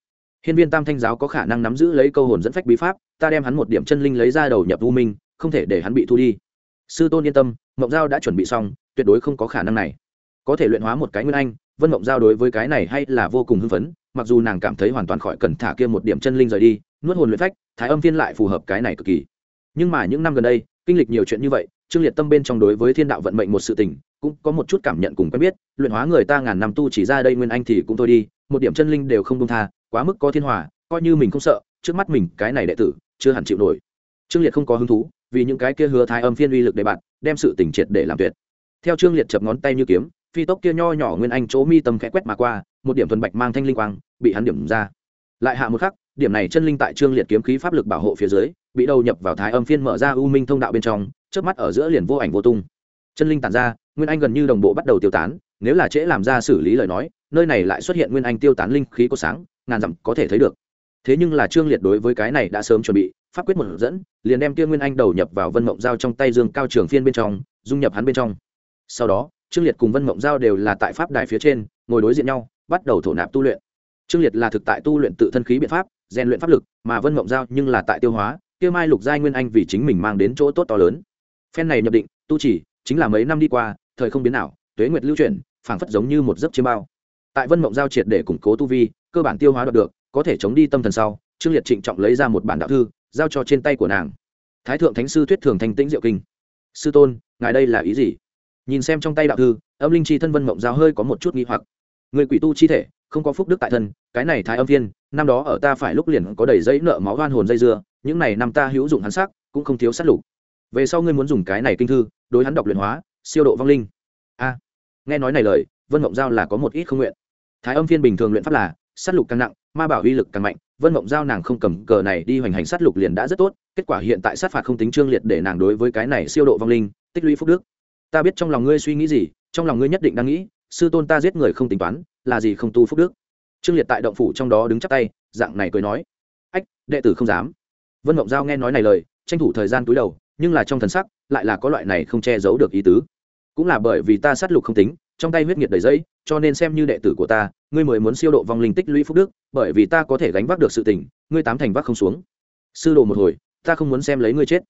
Hiên viên tam thanh giáo có khả năng nắm giữ lấy câu hồn dẫn phách bí pháp, ta đem hắn một điểm chân linh lấy ra đầu nhập u minh, không thể để hắn bị thu đi. Sư tôn yên tâm mộng giao đã chuẩn bị xong, tuyệt đối không có khả năng này. Có thể luyện hóa một cái nguyên anh, vân mộng giao đối với cái này hay là vô cùng hưng phấn, mặc dù nàng cảm thấy hoàn toàn khỏi cần thả kia một điểm chân linh rời đi, nuốt hồn luyện phách, thái âm Viên lại phù hợp cái này cực kỳ. Nhưng mà những năm gần đây, kinh lịch nhiều chuyện như vậy, trương liệt tâm bên trong đối với thiên đạo vận mệnh một sự tình, cũng có một chút cảm nhận cùng quen biết, luyện hóa người ta ngàn năm tu chỉ ra đây nguyên anh thì cũng thôi đi, một điểm chân linh đều không công tha, quá mức có thiên hòa, coi như mình không sợ, trước mắt mình cái này đệ tử, chưa hẳn chịu nổi. Trương liệt không có hứng thú, vì những cái kia hứa thái âm phiên uy lực để bạn đem sự tình triệt để làm tuyệt. Theo trương liệt chập ngón tay như kiếm, phi tốc kia nho nhỏ nguyên anh chỗ mi tâm khẽ quét mà qua, một điểm thuần bạch mang thanh linh quang bị hắn điểm ra. Lại hạ một khắc, điểm này chân linh tại trương liệt kiếm khí pháp lực bảo hộ phía dưới, bị đầu nhập vào thái âm phiên mở ra u minh thông đạo bên trong trước mắt ở giữa liền vô ảnh vô tung. Chân linh tản ra, nguyên anh gần như đồng bộ bắt đầu tiêu tán, nếu là trễ làm ra xử lý lời nói, nơi này lại xuất hiện nguyên anh tiêu tán linh khí có sáng, ngàn dặm có thể thấy được. Thế nhưng là trương liệt đối với cái này đã sớm chuẩn bị pháp quyết một dẫn, liền đem kia nguyên anh đầu nhập vào vân mộng giao trong tay dương cao trường phiên bên trong, dung nhập hắn bên trong. Sau đó, trương liệt cùng vân mộng giao đều là tại pháp đài phía trên, ngồi đối diện nhau, bắt đầu thổ nạp tu luyện. Trương liệt là thực tại tu luyện tự thân khí biện pháp, rèn luyện pháp lực, mà vân mộng giao nhưng là tại tiêu hóa, kia mai lục giai nguyên anh vì chính mình mang đến chỗ tốt to lớn. Phen này nhập định, tu chỉ, chính là mấy năm đi qua, thời không biến nào tuế nguyệt lưu chuyển, phảng phất giống như một giấc chiêm bao. Tại vân mộng giao triệt để củng cố tu vi, cơ bản tiêu hóa đoạt được, có thể chống đi tâm thần sau, trương liệt trịnh trọng lấy ra một bản đạo thư giao cho trên tay của nàng. Thái thượng thánh sư thuyết thường thanh tĩnh diệu kinh. Sư tôn, ngài đây là ý gì? Nhìn xem trong tay đạo thư, âm linh chi thân vân mộng giao hơi có một chút nghi hoặc. Người quỷ tu chi thể, không có phúc đức tại thân, cái này thái âm viên năm đó ở ta phải lúc liền có đầy dây nợ máu hoan hồn dây dưa, những này năm ta hữu dụng hắn sắc, cũng không thiếu sát lục. Về sau ngươi muốn dùng cái này kinh thư, đối hắn đọc luyện hóa, siêu độ vong linh. A, nghe nói này lời, vân mộng giao là có một ít không nguyện. Thái âm phiên bình thường luyện pháp là sát lục càng nặng, ma bảo uy lực càng mạnh, vân mộng giao nàng không cầm cờ này đi hoành hành sát lục liền đã rất tốt, kết quả hiện tại sát phạt không tính trương liệt để nàng đối với cái này siêu độ vong linh, tích lũy phúc đức. Ta biết trong lòng ngươi suy nghĩ gì, trong lòng ngươi nhất định đang nghĩ, sư tôn ta giết người không tính toán, là gì không tu phúc đức? Trương liệt tại động phủ trong đó đứng chắp tay, dạng này cười nói. Ách, đệ tử không dám. Vân mộng giao nghe nói này lời, tranh thủ thời gian túi đầu, nhưng là trong thần sắc lại là có loại này không che giấu được ý tứ. Cũng là bởi vì ta sát lục không tính, trong tay huyết nhiệt đầy dây cho nên xem như đệ tử của ta, ngươi mới muốn siêu độ vong linh tích lũy phúc đức, bởi vì ta có thể gánh vác được sự tình, ngươi tám thành vác không xuống. Sư đồ một hồi, ta không muốn xem lấy ngươi chết.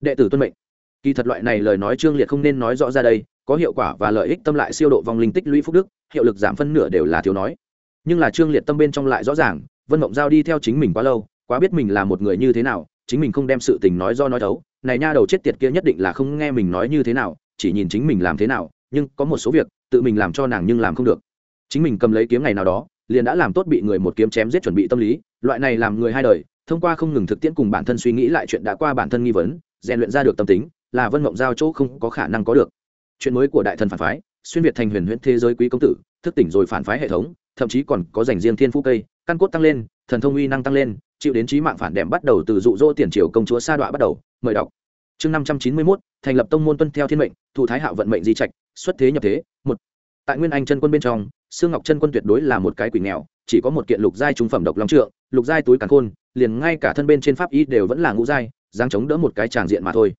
Đệ tử tuân mệnh. Kỳ thật loại này lời nói trương liệt không nên nói rõ ra đây, có hiệu quả và lợi ích tâm lại siêu độ vong linh tích lũy phúc đức, hiệu lực giảm phân nửa đều là thiếu nói. Nhưng là trương liệt tâm bên trong lại rõ ràng, vân mộng giao đi theo chính mình quá lâu, quá biết mình là một người như thế nào, chính mình không đem sự tình nói do nói thấu. Này nha đầu chết tiệt kia nhất định là không nghe mình nói như thế nào, chỉ nhìn chính mình làm thế nào, nhưng có một số việc tự mình làm cho nàng nhưng làm không được. Chính mình cầm lấy kiếm ngày nào đó, liền đã làm tốt bị người một kiếm chém giết chuẩn bị tâm lý, loại này làm người hai đời, thông qua không ngừng thực tiễn cùng bản thân suy nghĩ lại chuyện đã qua bản thân nghi vấn, rèn luyện ra được tâm tính, là vân mộng giao chỗ không có khả năng có được. Chuyện mới của đại thần phản phái, xuyên việt thành huyền huyễn thế giới quý công tử, thức tỉnh rồi phản phái hệ thống, thậm chí còn có dành riêng thiên phú cây, căn cốt tăng lên, thần thông uy năng tăng lên, chịu đến trí mạng phản đệm bắt đầu từ dụ dỗ tiền triều công chúa sa đọa bắt đầu, mời đọc chương năm trăm chín mươi mốt, thành lập tông môn tuân theo thiên mệnh thụ thái hạo vận mệnh di trạch, xuất thế nhập thế, một. Tại nguyên anh chân quân bên trong xương ngọc chân quân tuyệt đối là một cái quỷ nghèo, chỉ có một kiện lục giai trung phẩm độc long trượng, lục giai túi càn khôn, liền ngay cả thân bên trên pháp y đều vẫn là ngũ giai, dáng chống đỡ một cái tràng diện mà thôi.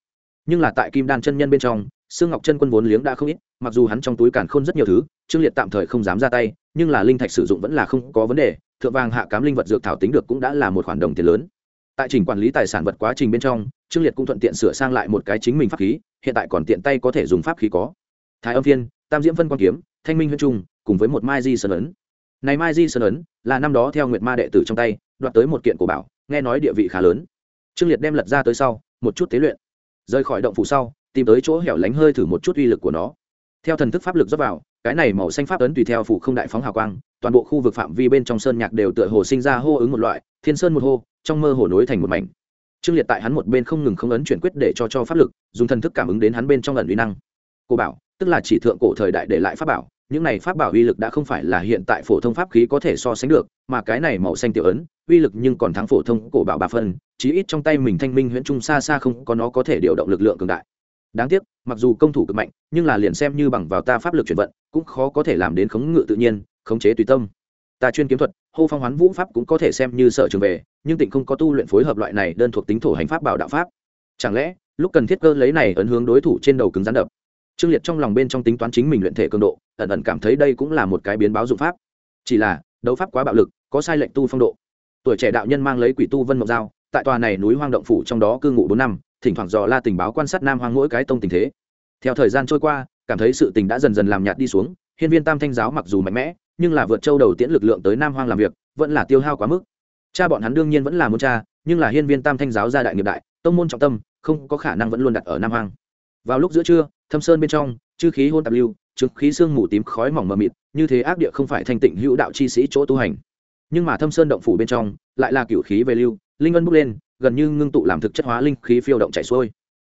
Nhưng là tại kim đan chân nhân bên trong xương ngọc chân quân vốn liếng đã không ít, mặc dù hắn trong túi càn khôn rất nhiều thứ, trương liệt tạm thời không dám ra tay, nhưng là linh thạch sử dụng vẫn là không có vấn đề, thượng vàng hạ cám linh vật dược thảo tính được cũng đã là một khoản đồng tiền lớn. Tại trình quản lý tài sản vật quá trình bên trong trương liệt cũng thuận tiện sửa sang lại một cái chính mình pháp khí, hiện tại còn tiện tay có thể dùng pháp khí có. Thái âm phiên tam diễm phân quan kiếm, thanh minh huyên trung, cùng với một mai di sơn ấn. Này mai di sơn ấn là năm đó theo nguyệt ma đệ tử trong tay, đoạt tới một kiện cổ bảo, nghe nói địa vị khá lớn. Trương liệt đem lật ra tới sau, một chút tế luyện. Rời khỏi động phủ sau, tìm tới chỗ hẻo lánh hơi thử một chút uy lực của nó. Theo thần thức pháp lực dốc vào, cái này màu xanh pháp ấn tùy theo phủ không đại phóng hào quang, toàn bộ khu vực phạm vi bên trong sơn nhạc đều tựa hồ sinh ra hô ứng một loại, thiên sơn một hô, trong mơ hồ nối thành một mảnh trương liệt tại hắn một bên không ngừng không ấn chuyển quyết để cho cho pháp lực, dùng thần thức cảm ứng đến hắn bên trong lần uy năng. Cô bảo, tức là chỉ thượng cổ thời đại để lại pháp bảo, những này pháp bảo uy lực đã không phải là hiện tại phổ thông pháp khí có thể so sánh được, mà cái này màu xanh tiểu ấn, uy lực nhưng còn thắng phổ thông cổ bảo bà phân chí ít trong tay mình thanh minh huyễn trung xa xa không có nó có thể điều động lực lượng cường đại. Đáng tiếc, mặc dù công thủ cực mạnh, nhưng là liền xem như bằng vào ta pháp lực chuyển vận, cũng khó có thể làm đến khống ngự tự nhiên, khống chế tùy tâm. Ta chuyên kiếm thuật, hô phong hoán vũ pháp cũng có thể xem như sở trường về nhưng tịnh không có tu luyện phối hợp loại này đơn thuộc tính thổ hành pháp bảo đạo pháp. Chẳng lẽ, lúc cần thiết cơ lấy này ấn hướng đối thủ trên đầu cứng rắn đập? Trương liệt trong lòng bên trong tính toán chính mình luyện thể cường độ, ẩn ẩn cảm thấy đây cũng là một cái biến báo dụng pháp. Chỉ là, đấu pháp quá bạo lực, có sai lệnh tu phong độ. Tuổi trẻ đạo nhân mang lấy quỷ tu vân mộc dao, tại tòa này núi hoang động phủ trong đó cư ngụ bốn năm, thỉnh thoảng dò la tình báo quan sát nam hoang mỗi cái tông tình thế. Theo thời gian trôi qua, cảm thấy sự tình đã dần dần làm nhạt đi xuống, hiên viên tam thanh giáo mặc dù mạnh mẽ, nhưng là vượt châu đầu tiễn lực lượng tới nam hoang làm việc, vẫn là tiêu hao quá mức cha bọn hắn đương nhiên vẫn là muốn cha, nhưng là hiên viên tam thanh giáo gia đại nghiệp đại, tông môn trọng tâm, không có khả năng vẫn luôn đặt ở nam hoang. Vào lúc giữa trưa, thâm sơn bên trong, chư khí hôn tạp lưu chứng khí xương mù tím khói mỏng mờ mịt, như thế ác địa không phải thanh tịnh hữu đạo chi sĩ chỗ tu hành. Nhưng mà thâm sơn động phủ bên trong, lại là cửu khí về lưu, linh ân bốc lên, gần như ngưng tụ làm thực chất hóa linh khí phiêu động chảy xuôi.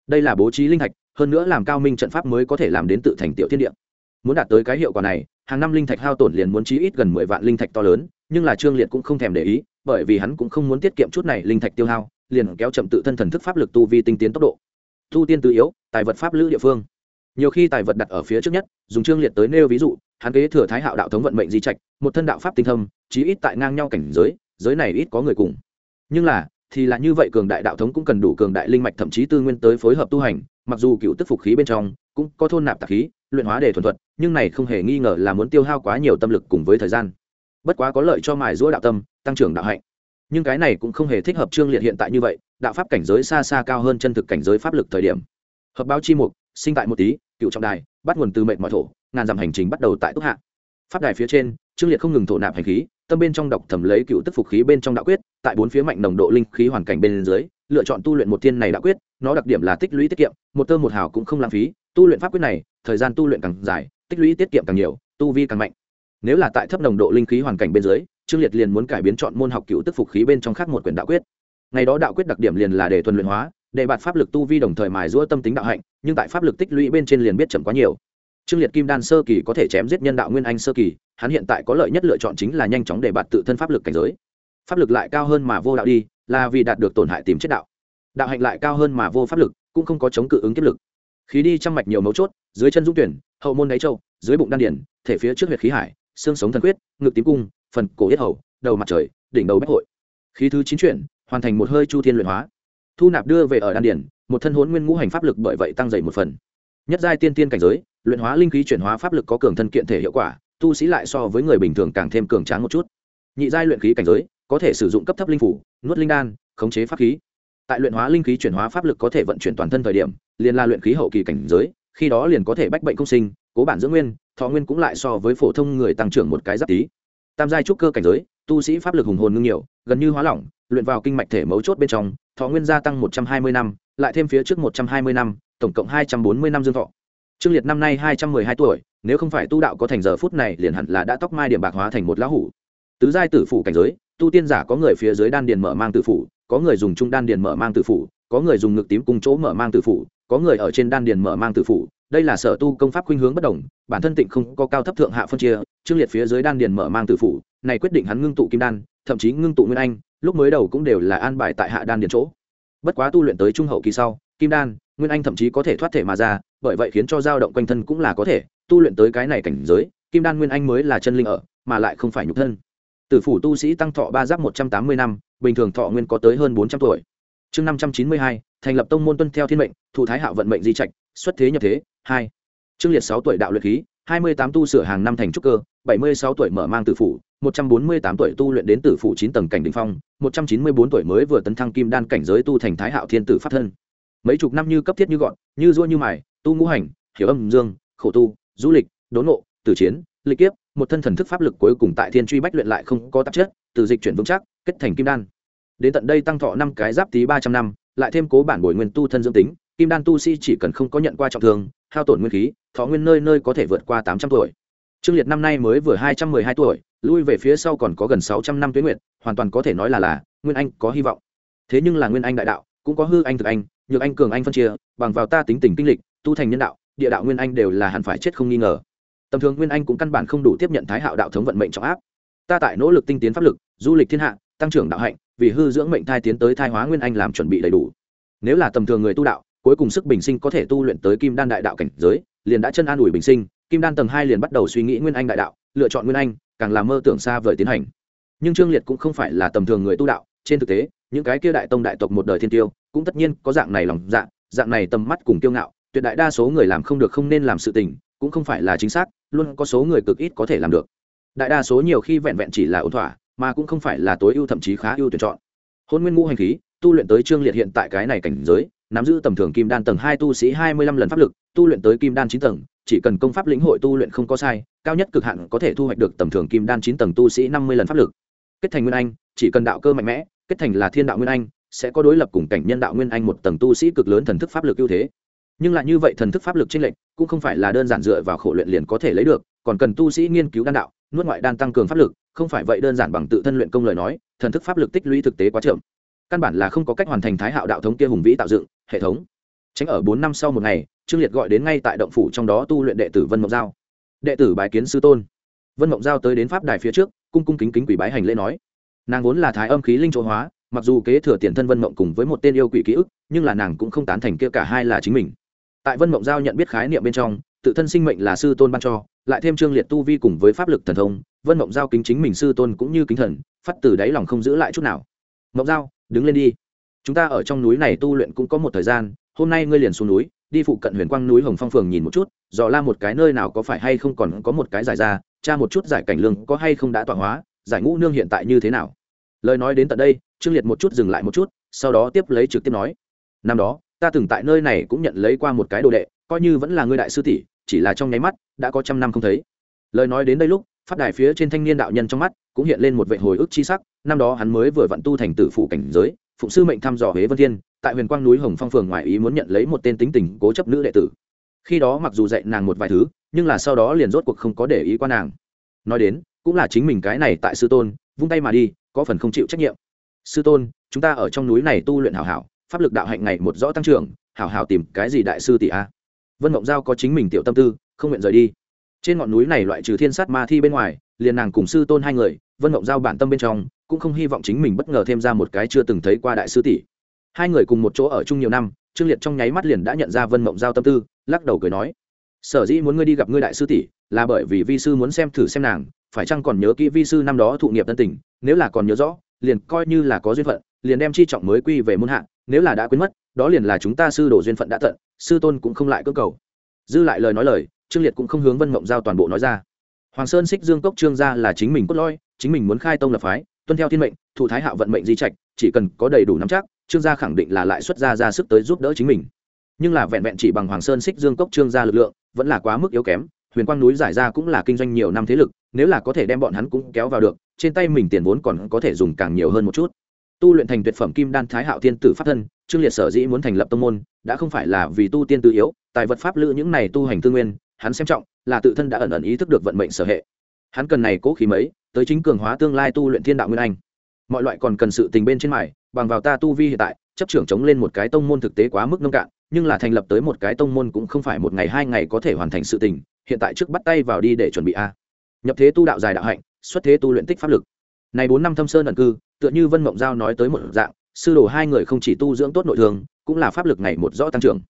Đây là bố trí linh thạch, hơn nữa làm cao minh trận pháp mới có thể làm đến tự thành tiểu thiên địa. Muốn đạt tới cái hiệu quả này, hàng năm linh thạch hao tổn liền muốn chí ít gần mười vạn linh thạch to lớn nhưng là trương liệt cũng không thèm để ý, bởi vì hắn cũng không muốn tiết kiệm chút này linh thạch tiêu hao, liền kéo chậm tự thân thần thức pháp lực tu vi tinh tiến tốc độ. Tu tiên tứ yếu, tài vật pháp lữ địa phương. Nhiều khi tài vật đặt ở phía trước nhất, dùng trương liệt tới nêu ví dụ, hắn kế thừa thái hạo đạo thống vận mệnh di trạch, một thân đạo pháp tinh thâm chí ít tại ngang nhau cảnh giới giới này ít có người cùng. Nhưng là, thì là như vậy cường đại đạo thống cũng cần đủ cường đại linh mạch thậm chí tư nguyên tới phối hợp tu hành, mặc dù cựu tức phục khí bên trong cũng có thôn nạp tạp khí, luyện hóa để thuần thuật, nhưng này không hề nghi ngờ là muốn tiêu hao quá nhiều tâm lực cùng với thời gian bất quá có lợi cho mài giũa đạo tâm, tăng trưởng đạo hạnh. Nhưng cái này cũng không hề thích hợp trương liệt hiện tại như vậy, đạo pháp cảnh giới xa xa cao hơn chân thực cảnh giới pháp lực thời điểm. Hợp báo chi mục, sinh tại một tí, cựu trọng đài, bắt nguồn từ mệnh mọi thổ, ngàn dặm hành trình bắt đầu tại túc hạ. Pháp đài phía trên, trương liệt không ngừng thổ nạp hành khí, tâm bên trong đọc thẩm lấy cựu tức phục khí bên trong đạo quyết, tại bốn phía mạnh nồng độ linh khí hoàn cảnh bên dưới, lựa chọn tu luyện một thiên này đạo quyết, nó đặc điểm là tích lũy tiết kiệm, một tơ một hào cũng không lãng phí, tu luyện pháp quyết này, thời gian tu luyện càng dài, tích lũy tiết kiệm càng nhiều, tu vi càng mạnh nếu là tại thấp nồng độ linh khí hoàn cảnh bên dưới, trương liệt liền muốn cải biến chọn môn học cựu tức phục khí bên trong khác một quyển đạo quyết. Ngày đó đạo quyết đặc điểm liền là để thuần luyện hóa, để bạt pháp lực tu vi đồng thời mài giũa tâm tính đạo hạnh, nhưng tại pháp lực tích lũy bên trên liền biết chậm quá nhiều. Trương liệt kim đan sơ kỳ có thể chém giết nhân đạo nguyên anh sơ kỳ, hắn hiện tại có lợi nhất lựa chọn chính là nhanh chóng để bạt tự thân pháp lực cảnh giới. Pháp lực lại cao hơn mà vô đạo đi, là vì đạt được tổn hại tìm chết đạo. Đạo hạnh lại cao hơn mà vô pháp lực, cũng không có chống cự ứng kiếp lực. Khí đi trong mạch nhiều mấu chốt, dưới chân dung tuyển, hậu môn đáy châu, dưới bụng đan điển, thể phía trước huyệt khí hải xương sống thần quyết, ngực tím cung, phần cổ yết hầu, đầu mặt trời, đỉnh đầu bách hội. Khí thứ chín chuyển, hoàn thành một hơi chu thiên luyện hóa. Thu nạp đưa về ở đan điển một thân hốn nguyên ngũ hành pháp lực bởi vậy tăng dày một phần. Nhất giai tiên tiên cảnh giới, luyện hóa linh khí chuyển hóa pháp lực có cường thân kiện thể hiệu quả, tu sĩ lại so với người bình thường càng thêm cường tráng một chút. Nhị giai luyện khí cảnh giới, có thể sử dụng cấp thấp linh phủ, nuốt linh đan, khống chế pháp khí. Tại luyện hóa linh khí chuyển hóa pháp lực có thể vận chuyển toàn thân thời điểm, liền là luyện khí hậu kỳ cảnh giới, khi đó liền có thể bách bệnh công sinh, cố bản dưỡng nguyên thọ nguyên cũng lại so với phổ thông người tăng trưởng một cái giáp tí. Tam giai trúc cơ cảnh giới, tu sĩ pháp lực hùng hồn ngưng nhiều, gần như hóa lỏng, luyện vào kinh mạch thể mấu chốt bên trong, thọ nguyên gia tăng một trăm hai mươi năm, lại thêm phía trước một trăm hai mươi năm, tổng cộng hai trăm bốn mươi năm dương thọ. Trương liệt năm nay hai trăm mười hai tuổi, nếu không phải tu đạo có thành giờ phút này, liền hẳn là đã tóc mai điểm bạc hóa thành một lão hủ. Tứ giai tử phủ cảnh giới, tu tiên giả có người phía dưới đan điền mở mang tử phủ, có người dùng trung đan điền mở mang tử phủ, có người dùng ngực tím cùng chỗ mở mang tử phủ, có người ở trên đan điền mở mang tử phủ đây là sở tu công pháp khuynh hướng bất đồng, bản thân tịnh không có cao thấp thượng hạ phân chia, trương liệt phía dưới đan điền mở mang tử phủ, này quyết định hắn ngưng tụ kim đan, thậm chí ngưng tụ nguyên anh, lúc mới đầu cũng đều là an bài tại hạ đan điền chỗ. Bất quá tu luyện tới trung hậu kỳ sau, kim đan, nguyên anh thậm chí có thể thoát thể mà ra, bởi vậy khiến cho dao động quanh thân cũng là có thể, tu luyện tới cái này cảnh giới, kim đan nguyên anh mới là chân linh ở, mà lại không phải nhục thân. Tử phủ tu sĩ tăng thọ ba giáp một trăm tám mươi năm, bình thường thọ nguyên có tới hơn bốn trăm tuổi. Chương năm trăm chín mươi hai, thành lập tông môn tuân theo thiên mệnh, thụ thái hạo vận mệnh di trạch xuất thế nhập thế, hai. Trương liệt sáu tuổi đạo luyện khí, hai mươi tám tu sửa hàng năm thành trúc cơ, bảy mươi sáu tuổi mở mang tử phủ, một trăm bốn mươi tám tuổi tu luyện đến tử phủ chín tầng cảnh đ ỉ n h phong, một trăm chín mươi bốn tuổi mới vừa tấn thăng kim đan cảnh giới tu thành thái hạo thiên tử pháp thân. Mấy chục năm như cấp thiết như gọn, như dua như mài, tu ngũ hành, hiểu âm dương, khổ tu, du lịch, đốn nộ tử chiến, lịch kiếp, một thân thần thức pháp lực cuối cùng tại thiên truy bách luyện lại không có tạp chất, từ dịch chuyển vững chắc, kết thành kim đan. Đến tận đây tăng thọ năm cái giáp tí ba trăm năm, lại thêm cố bản bồi nguyên tu thân dương tính kim đan tu sĩ chỉ cần không có nhận qua trọng thương, hao tổn nguyên khí, thọ nguyên nơi nơi có thể vượt qua tám trăm tuổi. Trương liệt năm nay mới vừa hai trăm mười hai tuổi, lui về phía sau còn có gần sáu trăm năm tuyến nguyện hoàn toàn có thể nói là là nguyên anh có hy vọng. Thế nhưng là nguyên anh đại đạo, cũng có hư anh thực anh, nhược anh cường anh phân chia, bằng vào ta tính tình kinh lịch, tu thành nhân đạo, địa đạo nguyên anh đều là hẳn phải chết không nghi ngờ. Tầm thường nguyên anh cũng căn bản không đủ tiếp nhận thái hạo đạo thống vận mệnh trọng áp. Ta tại nỗ lực tinh tiến pháp lực, du lịch thiên hạ, tăng trưởng đạo hạnh, vì hư dưỡng mệnh thai tiến tới thai hóa nguyên anh làm chuẩn bị đầy đủ. Nếu là tầm thường người tu đạo cuối cùng sức bình sinh có thể tu luyện tới kim đan đại đạo cảnh giới, liền đã chân an ủi bình sinh, kim đan tầng hai liền bắt đầu suy nghĩ nguyên anh đại đạo, lựa chọn nguyên anh, càng làm mơ tưởng xa vời tiến hành. Nhưng trương liệt cũng không phải là tầm thường người tu đạo, trên thực tế, những cái kia đại tông đại tộc một đời thiên tiêu, cũng tất nhiên có dạng này lòng dạng dạng này tầm mắt cùng kiêu ngạo, tuyệt đại đa số người làm không được không nên làm sự tình, cũng không phải là chính xác, luôn có số người cực ít có thể làm được. Đại đa số nhiều khi vẹn vẹn chỉ là ổn thỏa, mà cũng không phải là tối ưu thậm chí khá ưu tuyển chọn. Hôn nguyên ngũ hành khí, tu luyện tới trương liệt hiện tại cái này cảnh giới nắm giữ tầm thường kim đan tầng hai tu sĩ hai mươi lăm lần pháp lực, tu luyện tới kim đan chín tầng, chỉ cần công pháp lĩnh hội tu luyện không có sai, cao nhất cực hạn có thể thu hoạch được tầm thường kim đan chín tầng tu sĩ năm mươi lần pháp lực. Kết thành nguyên anh, chỉ cần đạo cơ mạnh mẽ, kết thành là thiên đạo nguyên anh, sẽ có đối lập cùng cảnh nhân đạo nguyên anh một tầng tu sĩ cực lớn thần thức pháp lực ưu thế. Nhưng lại như vậy thần thức pháp lực trên lệnh cũng không phải là đơn giản dựa vào khổ luyện liền có thể lấy được, còn cần tu sĩ nghiên cứu đan đạo, nuốt ngoại đan tăng cường pháp lực, không phải vậy đơn giản bằng tự thân luyện công lời nói, thần thức pháp lực tích lũy thực tế quá chậm căn bản là không có cách hoàn thành thái hạo đạo thống kia hùng vĩ tạo dựng, hệ thống. Tránh ở bốn năm sau một ngày, trương liệt gọi đến ngay tại động phủ trong đó tu luyện đệ tử vân mộng giao. Đệ tử bái kiến sư tôn. Vân mộng giao tới đến pháp đài phía trước, cung cung kính kính quỷ bái hành lễ nói. Nàng vốn là thái âm khí linh chỗ hóa, mặc dù kế thừa tiền thân vân mộng cùng với một tên yêu quỷ ký ức, nhưng là nàng cũng không tán thành kia cả hai là chính mình. Tại vân mộng giao nhận biết khái niệm bên trong, tự thân sinh mệnh là sư tôn ban cho, lại thêm trương liệt tu vi cùng với pháp lực thần thông, vân mộng giao kính chính mình sư tôn cũng như kính thần, phát từ đáy lòng không giữ lại chút nào. Mộng giao đứng lên đi. Chúng ta ở trong núi này tu luyện cũng có một thời gian, hôm nay ngươi liền xuống núi, đi phụ cận huyền quang núi hồng phong phường nhìn một chút, dò la một cái nơi nào có phải hay không còn có một cái giải ra, tra một chút giải cảnh lương có hay không đã tọa hóa, giải ngũ nương hiện tại như thế nào. Lời nói đến tận đây, trương liệt một chút dừng lại một chút, sau đó tiếp lấy trực tiếp nói, năm đó, ta từng tại nơi này cũng nhận lấy qua một cái đồ đệ, coi như vẫn là ngươi đại sư tỷ, chỉ là trong nháy mắt, đã có trăm năm không thấy. Lời nói đến đây lúc phát đài phía trên thanh niên đạo nhân trong mắt cũng hiện lên một vệ hồi ức chi sắc năm đó hắn mới vừa vận tu thành tử phụ cảnh giới, phụng sư mệnh thăm dò huế vân thiên, tại huyền quang núi hồng phong phường ngoài ý muốn nhận lấy một tên tính tình cố chấp nữ đệ tử. Khi đó mặc dù dạy nàng một vài thứ, nhưng là sau đó liền rốt cuộc không có để ý qua nàng. Nói đến, cũng là chính mình cái này tại sư tôn, vung tay mà đi, có phần không chịu trách nhiệm. Sư tôn, chúng ta ở trong núi này tu luyện hảo hảo, pháp lực đạo hạnh ngày một rõ tăng trưởng, hảo hảo tìm cái gì đại sư tỷ a? Vân mộng giao có chính mình tiểu tâm tư, không nguyện rời đi. Trên ngọn núi này loại trừ thiên sát ma thi bên ngoài, liền nàng cùng sư tôn hai người, vân mộng giao bản tâm bên trong cũng không hy vọng chính mình bất ngờ thêm ra một cái chưa từng thấy qua đại sư tỷ. Hai người cùng một chỗ ở chung nhiều năm trương liệt trong nháy mắt liền đã nhận ra vân mộng giao tâm tư lắc đầu cười nói sở dĩ muốn ngươi đi gặp ngươi đại sư tỷ là bởi vì vi sư muốn xem thử xem nàng phải chăng còn nhớ kỹ vi sư năm đó thụ nghiệp tân tình nếu là còn nhớ rõ liền coi như là có duyên phận liền đem chi trọng mới quy về muôn hạng, nếu là đã quên mất đó liền là chúng ta sư đổ duyên phận đã tận sư tôn cũng không lại cơ cầu. Dư lại lời nói lời trương liệt cũng không hướng vân mộng giao toàn bộ nói ra. Hoàng sơn xích dương cốc trương gia là chính mình cốt lõi chính mình muốn khai tông lập phái tuân theo thiên mệnh, thủ thái hạo vận mệnh di trạch, chỉ cần có đầy đủ nắm chắc, trương gia khẳng định là lại xuất gia ra sức tới giúp đỡ chính mình. Nhưng là vẹn vẹn chỉ bằng hoàng sơn xích dương cốc trương gia lực lượng, vẫn là quá mức yếu kém, huyền quang núi giải ra cũng là kinh doanh nhiều năm thế lực, nếu là có thể đem bọn hắn cũng kéo vào được, trên tay mình tiền vốn còn có thể dùng càng nhiều hơn một chút. Tu luyện thành tuyệt phẩm kim đan thái hạo tiên tử pháp thân, trương liệt sở dĩ muốn thành lập tông môn, đã không phải là vì tu tiên tự yếu, tài vật pháp lữ những này tu hành tư nguyên, hắn xem trọng, là tự thân đã ẩn ẩn ý thức được vận mệnh sở hệ. Hắn cần này cố khí mấy tới chính cường hóa tương lai tu luyện thiên đạo nguyên anh. Mọi loại còn cần sự tình bên trên mải bằng vào ta tu vi hiện tại, chấp trưởng chống lên một cái tông môn thực tế quá mức nông cạn, nhưng là thành lập tới một cái tông môn cũng không phải một ngày hai ngày có thể hoàn thành sự tình, hiện tại trước bắt tay vào đi để chuẩn bị a. Nhập thế tu đạo dài đạo hạnh, xuất thế tu luyện tích pháp lực. Này bốn năm thâm sơn ẩn cư, tựa như vân mộng giao nói tới một dạng, sư đồ hai người không chỉ tu dưỡng tốt nội thương, cũng là pháp lực ngày một rõ tăng trưởng.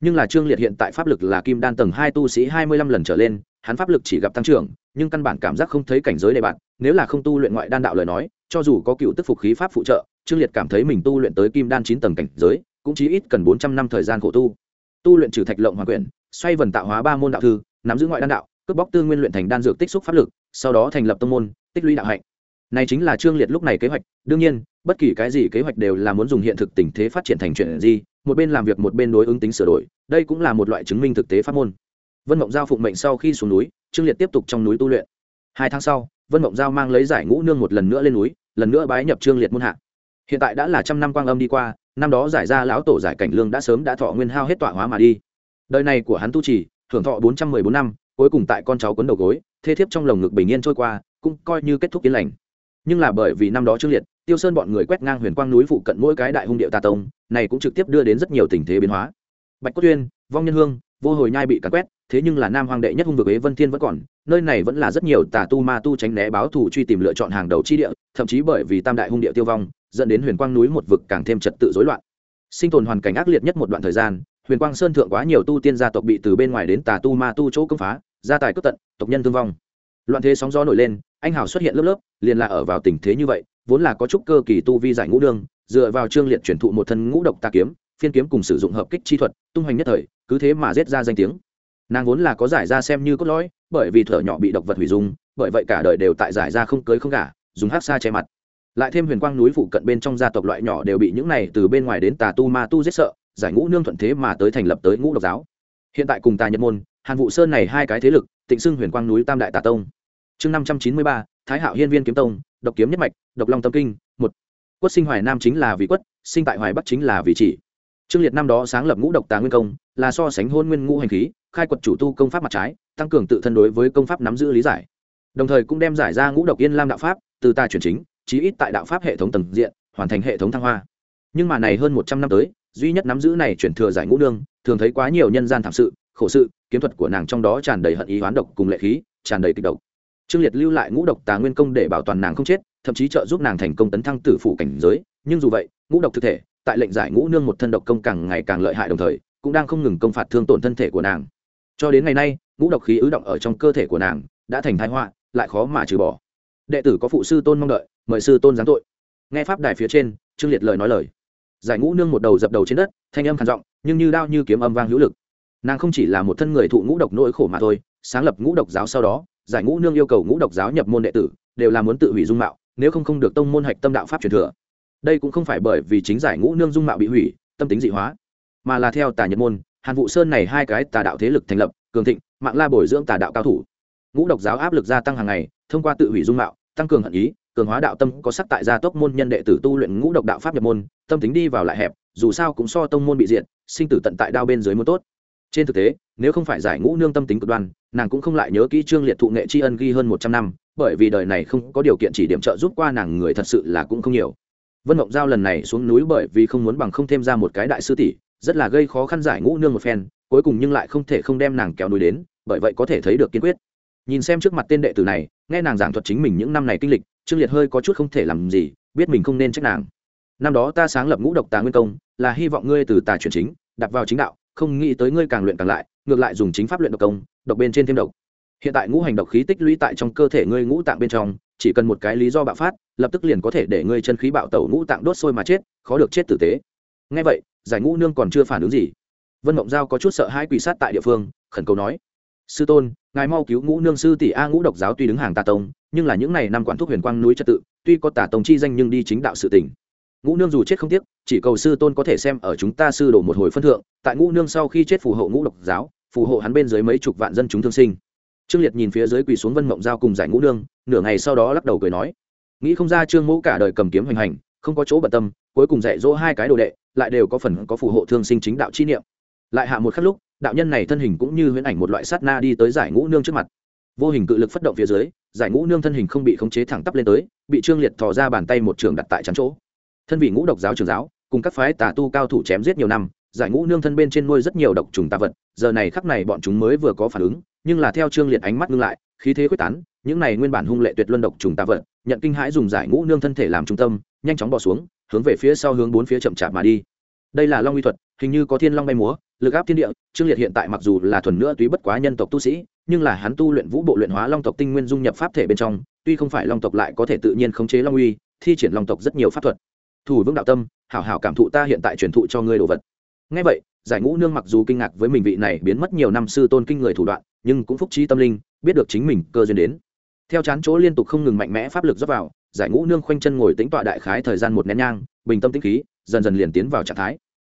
Nhưng là trương liệt hiện tại pháp lực là kim đan tầng hai tu sĩ hai mươi lăm lần trở lên, hắn pháp lực chỉ gặp tăng trưởng nhưng căn bản cảm giác không thấy cảnh giới đề bạn, nếu là không tu luyện ngoại đan đạo lời nói, cho dù có cựu tức phục khí pháp phụ trợ, trương liệt cảm thấy mình tu luyện tới kim đan chín tầng cảnh giới, cũng chỉ ít cần bốn trăm năm thời gian khổ tu. Tu luyện trừ thạch lộng hoàng quyển, xoay vần tạo hóa ba môn đạo thư, nắm giữ ngoại đan đạo, cướp bóc tư nguyên luyện thành đan dược tích xúc pháp lực, sau đó thành lập tông môn, tích lũy đạo hạnh. Này chính là trương liệt lúc này kế hoạch, đương nhiên, bất kỳ cái gì kế hoạch đều là muốn dùng hiện thực tình thế phát triển thành chuyện gì, một bên làm việc một bên đối ứng tính sửa đổi, đây cũng là một loại chứng minh thực tế pháp môn vân mộng giao phụng mệnh sau khi xuống núi, trương liệt tiếp tục trong núi tu luyện. Hai tháng sau, vân mộng giao mang lấy giải ngũ nương một lần nữa lên núi, lần nữa bái nhập trương liệt muôn hạ. Hiện tại đã là trăm năm quang âm đi qua, năm đó giải ra lão tổ giải cảnh lương đã sớm đã thọ nguyên hao hết tọa hóa mà đi. Đời này của hắn tu trì hưởng thọ bốn trăm mười bốn năm, cuối cùng tại con cháu quấn đầu gối, thê thiếp trong lồng ngực bình yên trôi qua, cũng coi như kết thúc yên lành. Nhưng là bởi vì năm đó trương liệt, tiêu sơn bọn người quét ngang huyền quang núi phụ cận mỗi cái đại hung điệu tà tông, này cũng trực tiếp đưa đến rất nhiều tình thế biến hóa. Bạch cốt tuyên vong nhân hương vô hồi nhai bị cắn quét, thế nhưng là nam hoàng đệ nhất hung vực ế vân thiên vẫn còn, nơi này vẫn là rất nhiều tà tu ma tu tránh né báo thù truy tìm lựa chọn hàng đầu chi địa, thậm chí bởi vì tam đại hung địa tiêu vong, dẫn đến huyền quang núi một vực càng thêm trật tự rối loạn. Sinh tồn hoàn cảnh ác liệt nhất một đoạn thời gian, huyền quang sơn thượng quá nhiều tu tiên gia tộc bị từ bên ngoài đến tà tu ma tu chỗ công phá, gia tài cướp tận, tộc nhân thương vong. Loạn thế sóng gió nổi lên, anh hào xuất hiện lớp lớp, liền là ở vào tình thế như vậy, vốn là có chút cơ kỳ tu vi giải ngũ đương dựa vào trương liệt chuyển thụ một thân ngũ độc tà kiếm phiên kiếm cùng sử dụng hợp kích chi thuật, tung hoành nhất thời, cứ thế mà giết ra danh tiếng. Nàng vốn là có giải ra xem như cốt lõi, bởi vì thở nhỏ bị độc vật hủy dung, bởi vậy cả đời đều tại giải ra không cưới không gả, dùng hát xa che mặt. Lại thêm huyền quang núi phụ cận bên trong gia tộc loại nhỏ đều bị những này từ bên ngoài đến tà tu ma tu giết sợ, giải ngũ nương thuận thế mà tới thành lập tới ngũ độc giáo. Hiện tại cùng tà nhật môn, hàn vụ sơn này hai cái thế lực, tịnh xưng huyền quang núi tam đại tà tông. Chương năm trăm chín mươi ba, thái hạo hiên viên kiếm tông, độc kiếm nhất mạch, độc long tâm kinh, một. Quất sinh hoài nam chính là vị quất, sinh tại hoài bắc chính là vị chỉ trương liệt năm đó sáng lập ngũ độc tà nguyên công, là so sánh hôn nguyên ngũ hành khí, khai quật chủ tu công pháp mặt trái, tăng cường tự thân đối với công pháp nắm giữ lý giải. Đồng thời cũng đem giải ra ngũ độc yên lam đạo pháp, từ ta chuyển chính, chí ít tại đạo pháp hệ thống tầng diện, hoàn thành hệ thống thăng hoa. Nhưng mà này hơn một trăm năm tới, duy nhất nắm giữ này chuyển thừa giải ngũ nương, thường thấy quá nhiều nhân gian thảm sự, khổ sự, kiếm thuật của nàng trong đó tràn đầy hận ý hoán độc cùng lệ khí, tràn đầy kịch độc. Trương liệt lưu lại ngũ độc tà nguyên công để bảo toàn nàng không chết, thậm chí trợ giúp nàng thành công tấn thăng tử phụ cảnh giới, nhưng dù vậy, ngũ độc thực thể tại lệnh giải ngũ nương một thân độc công càng ngày càng lợi hại đồng thời, cũng đang không ngừng công phạt thương tổn thân thể của nàng. Cho đến ngày nay, ngũ độc khí ứ động ở trong cơ thể của nàng đã thành thái họa, lại khó mà trừ bỏ. Đệ tử có phụ sư tôn mong đợi, mời sư tôn giáng tội. Nghe pháp đài phía trên, trương liệt lời nói lời. Giải ngũ nương một đầu dập đầu trên đất, thanh âm khàn giọng, nhưng như đao như kiếm âm vang hữu lực. Nàng không chỉ là một thân người thụ ngũ độc nỗi khổ mà thôi, sáng lập ngũ độc giáo sau đó, giải ngũ nương yêu cầu ngũ độc giáo nhập môn đệ tử, đều là muốn tự hủy dung mạo, nếu không không được tông môn hạch tâm đạo pháp truyền thừa đây cũng không phải bởi vì chính giải ngũ nương dung mạo bị hủy, tâm tính dị hóa, mà là theo tà nhật môn, hàn vụ sơn này hai cái tà đạo thế lực thành lập, cường thịnh, mạng la bồi dưỡng tà đạo cao thủ. Ngũ độc giáo áp lực gia tăng hàng ngày, thông qua tự hủy dung mạo, tăng cường hận ý, cường hóa đạo tâm có sắc tại gia tốc môn nhân đệ tử tu luyện ngũ độc đạo pháp nhập môn, tâm tính đi vào lại hẹp, dù sao cũng so tông môn bị diện sinh tử tận tại đao bên dưới muốn tốt. Trên thực tế, nếu không phải giải ngũ nương tâm tính cực đoan, nàng cũng không lại nhớ kỹ trương liệt thụ nghệ tri ân ghi hơn một trăm năm, bởi vì đời này không có điều kiện chỉ điểm trợ giúp qua nàng người thật sự là cũng không nhiều vân mộng giao lần này xuống núi bởi vì không muốn bằng không thêm ra một cái đại sư tỷ, rất là gây khó khăn giải ngũ nương một phen, cuối cùng nhưng lại không thể không đem nàng kéo núi đến, bởi vậy có thể thấy được kiên quyết. Nhìn xem trước mặt tên đệ tử này, nghe nàng giảng thuật chính mình những năm này kinh lịch, trương liệt hơi có chút không thể làm gì, biết mình không nên trách nàng. Năm đó ta sáng lập ngũ độc tà nguyên công, là hy vọng ngươi từ tà chuyển chính, đặt vào chính đạo, không nghĩ tới ngươi càng luyện càng lại, ngược lại dùng chính pháp luyện độc công, độc bên trên thêm độc hiện tại ngũ hành độc khí tích lũy tại trong cơ thể ngươi ngũ tạng bên trong, chỉ cần một cái lý do bạo phát, lập tức liền có thể để ngươi chân khí bạo tẩu ngũ tạng đốt sôi mà chết, khó được chết tử tế. Ngay vậy, giải ngũ nương còn chưa phản ứng gì. Vân mộng giao có chút sợ hai quỷ sát tại địa phương, khẩn cầu nói, sư tôn, ngài mau cứu ngũ nương sư tỷ a ngũ độc giáo tuy đứng hàng tà tông, nhưng là những n à y năm quản thúc huyền quang núi trật tự, tuy có tà tông chi danh nhưng đi chính đạo sự tỉnh ngũ nương dù chết không tiếc, chỉ cầu sư tôn có thể xem ở chúng ta sư đổ một hồi phân thượng, tại ngũ nương sau khi chết phù hộ ngũ độc giáo, phù hộ hắn bên dưới mấy chục vạn dân chúng thương sinh trương liệt nhìn phía dưới quỳ xuống vân mộng giao cùng giải ngũ nương, nửa ngày sau đó lắc đầu cười nói, nghĩ không ra trương mẫu cả đời cầm kiếm hoành hành, không có chỗ bận tâm, cuối cùng dạy dỗ hai cái đồ đệ, lại đều có phần có phù hộ thương sinh chính đạo chi niệm. Lại hạ một khắc lúc, đạo nhân này thân hình cũng như huyễn ảnh một loại sát na đi tới giải ngũ nương trước mặt. Vô hình cự lực phát động phía dưới, giải ngũ nương thân hình không bị khống chế thẳng tắp lên tới, bị trương liệt thò ra bàn tay một trường đặt tại chắn chỗ. Thân vị ngũ độc giáo trường giáo, cùng các phái tà tu cao thủ chém giết nhiều năm giải ngũ nương thân bên trên nuôi rất nhiều độc trùng tà vật, giờ này khắc này bọn chúng mới vừa có phản ứng, nhưng là theo trương liệt ánh mắt ngưng lại, khí thế quyết tán, những này nguyên bản hung lệ tuyệt luân độc trùng tà vật, nhận kinh hãi dùng giải ngũ nương thân thể làm trung tâm, nhanh chóng bỏ xuống, hướng về phía sau hướng bốn phía chậm chạp mà đi. Đây là long uy thuật, hình như có thiên long bay múa, lực áp thiên địa, trương liệt hiện tại mặc dù là thuần nữa túy bất quá nhân tộc tu sĩ, nhưng là hắn tu luyện vũ bộ luyện hóa long tộc tinh nguyên dung nhập pháp thể bên trong, tuy không phải long tộc lại có thể tự nhiên khống chế long uy thi triển long tộc rất nhiều pháp thuật. Thủ vương đạo tâm, hảo hảo cảm thụ ta hiện tại truyền thụ cho ngươi đồ vật ngay vậy, giải ngũ nương mặc dù kinh ngạc với mình vị này biến mất nhiều năm sư tôn kinh người thủ đoạn, nhưng cũng phúc trí tâm linh, biết được chính mình cơ duyên đến. Theo chán chỗ liên tục không ngừng mạnh mẽ pháp lực dốc vào, giải ngũ nương khoanh chân ngồi tính tọa đại khái thời gian một nén nhang, bình tâm tĩnh khí, dần dần liền tiến vào trạng thái.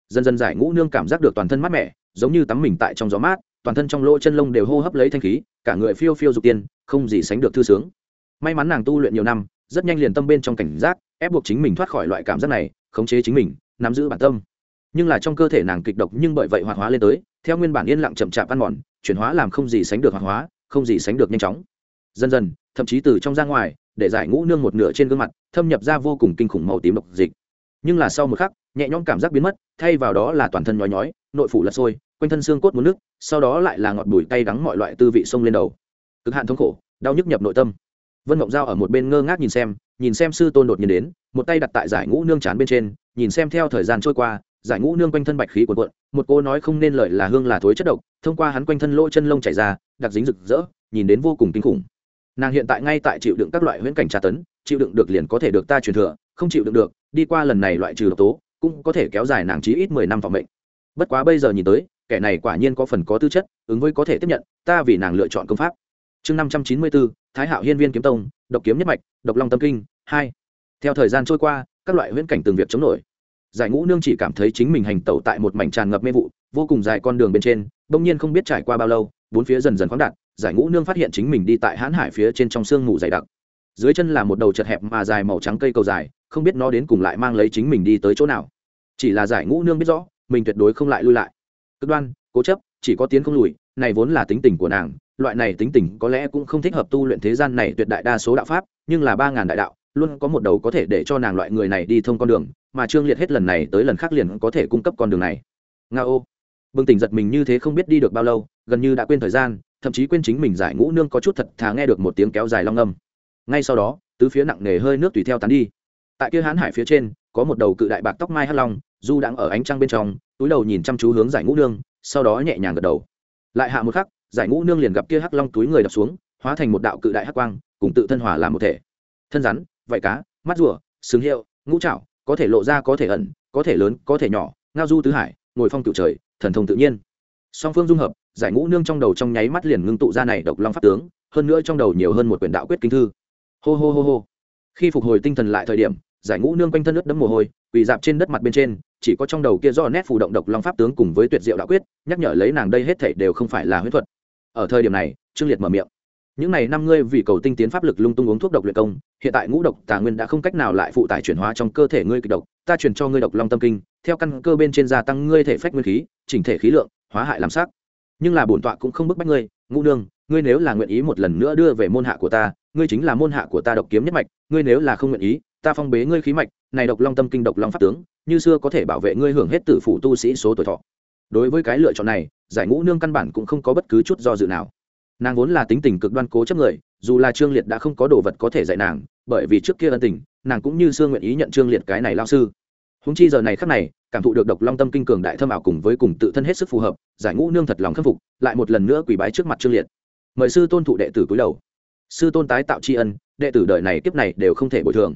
Dần dần giải ngũ nương cảm giác được toàn thân mát mẻ, giống như tắm mình tại trong gió mát, toàn thân trong lỗ chân lông đều hô hấp lấy thanh khí, cả người phiêu phiêu dục tiên, không gì sánh được thư sướng. May mắn nàng tu luyện nhiều năm, rất nhanh liền tâm bên trong cảnh giác, ép buộc chính mình thoát khỏi loại cảm giác này, khống chế chính mình, nắm giữ bản tâm nhưng là trong cơ thể nàng kịch độc nhưng bởi vậy hoạt hóa lên tới, theo nguyên bản yên lặng chậm chạp ăn mòn, chuyển hóa làm không gì sánh được hoạt hóa, không gì sánh được nhanh chóng. Dần dần, thậm chí từ trong ra ngoài, để giải ngũ nương một nửa trên gương mặt, thâm nhập ra vô cùng kinh khủng màu tím độc dịch. Nhưng là sau một khắc, nhẹ nhõm cảm giác biến mất, thay vào đó là toàn thân nhói nhói, nội phủ lật sôi, quanh thân xương cốt muốn nước sau đó lại là ngọt bùi tay đắng mọi loại tư vị sông lên đầu. Cực hạn thống khổ, đau nhức nhập nội tâm. Vân mộng giao ở một bên ngơ ngác nhìn xem nhìn xem sư tôn đột nhiên đến, một tay đặt tại giải ngũ nương chán bên trên, nhìn xem theo thời gian trôi qua giải ngũ nương quanh thân bạch khí cuộn cuộn, một cô nói không nên lợi là hương là thối chất độc, thông qua hắn quanh thân lỗ chân lông chảy ra, đặc dính rực rỡ, nhìn đến vô cùng kinh khủng. Nàng hiện tại ngay tại chịu đựng các loại huyễn cảnh tra tấn, chịu đựng được liền có thể được ta truyền thừa, không chịu đựng được, đi qua lần này loại trừ độc tố, cũng có thể kéo dài nàng chí ít mười năm phòng mệnh. Bất quá bây giờ nhìn tới, kẻ này quả nhiên có phần có tư chất, ứng với có thể tiếp nhận, ta vì nàng lựa chọn công pháp. Chương năm trăm chín mươi bốn, thái hạo hiên viên kiếm tông, độc kiếm nhất mạch, độc long tâm kinh, hai. Theo thời gian trôi qua, các loại huyễn cảnh từng việc chống nổi giải ngũ nương chỉ cảm thấy chính mình hành tẩu tại một mảnh tràn ngập mê vụ, vô cùng dài con đường bên trên, bỗng nhiên không biết trải qua bao lâu, bốn phía dần dần khoáng đạt, giải ngũ nương phát hiện chính mình đi tại hãn hải phía trên trong sương mù dày đặc. Dưới chân là một đầu chật hẹp mà dài màu trắng cây cầu dài, không biết nó đến cùng lại mang lấy chính mình đi tới chỗ nào. Chỉ là giải ngũ nương biết rõ, mình tuyệt đối không lại lui lại. Cực đoan, cố chấp, chỉ có tiến không lùi, này vốn là tính tình của nàng, loại này tính tình có lẽ cũng không thích hợp tu luyện thế gian này tuyệt đại đa số đạo pháp, nhưng là ba ngàn đại đạo, luôn có một đầu có thể để cho nàng loại người này đi thông con đường mà trương liệt hết lần này tới lần khác liền có thể cung cấp con đường này. Nga ô. Bừng tỉnh giật mình như thế không biết đi được bao lâu, gần như đã quên thời gian, thậm chí quên chính mình giải ngũ nương có chút thật thà nghe được một tiếng kéo dài long âm. Ngay sau đó, tứ phía nặng nề hơi nước tùy theo tán đi. Tại kia hán hải phía trên, có một đầu cự đại bạc tóc mai hắt long, du đang ở ánh trăng bên trong, túi đầu nhìn chăm chú hướng giải ngũ nương, sau đó nhẹ nhàng gật đầu. Lại hạ một khắc, giải ngũ nương liền gặp kia hắc long túi người đập xuống, hóa thành một đạo cự đại hắc quang, cùng tự thân hòa làm một thể. Thân rắn, vảy cá, mắt rùa, sừng hiệu, ngũ trảo có thể lộ ra có thể ẩn, có thể lớn, có thể nhỏ, ngao du tứ hải, ngồi phong cựu trời, thần thông tự nhiên. Song phương dung hợp, giải ngũ nương trong đầu trong nháy mắt liền ngưng tụ ra này độc long pháp tướng, hơn nữa trong đầu nhiều hơn một quyển đạo quyết kinh thư. Hô hô hô hô. Khi phục hồi tinh thần lại thời điểm, giải ngũ nương quanh thân nước đẫm mồ hôi, quỳ dạp trên đất mặt bên trên, chỉ có trong đầu kia do nét phù động độc long pháp tướng cùng với tuyệt diệu đạo quyết, nhắc nhở lấy nàng đây hết thảy đều không phải là huyết thuật. Ở thời điểm này, trương liệt mở miệng những này năm ngươi vì cầu tinh tiến pháp lực lung tung uống thuốc độc luyện công, hiện tại ngũ độc tà nguyên đã không cách nào lại phụ tải chuyển hóa trong cơ thể ngươi kịch độc, ta chuyển cho ngươi độc long tâm kinh, theo căn cơ bên trên gia tăng ngươi thể phách nguyên khí, chỉnh thể khí lượng, hóa hại làm sắc nhưng là bổn tọa cũng không bức bách ngươi, ngũ nương, ngươi nếu là nguyện ý một lần nữa đưa về môn hạ của ta, ngươi chính là môn hạ của ta độc kiếm nhất mạch, ngươi nếu là không nguyện ý, ta phong bế ngươi khí mạch, này độc long tâm kinh độc long pháp tướng, như xưa có thể bảo vệ ngươi hưởng hết tử phủ tu sĩ số tuổi thọ. Đối với cái lựa chọn này, giải ngũ nương căn bản cũng không có bất cứ chút do dự nào nàng vốn là tính tình cực đoan cố chấp người, dù là trương liệt đã không có đồ vật có thể dạy nàng, bởi vì trước kia ân tình, nàng cũng như xưa nguyện ý nhận trương liệt cái này lao sư. Húng chi giờ này khắc này, cảm thụ được độc long tâm kinh cường đại thâm ảo cùng với cùng tự thân hết sức phù hợp, giải ngũ nương thật lòng khâm phục, lại một lần nữa quỳ bái trước mặt trương liệt. Mời sư tôn thụ đệ tử cúi đầu. Sư tôn tái tạo tri ân, đệ tử đời này kiếp này đều không thể bồi thường.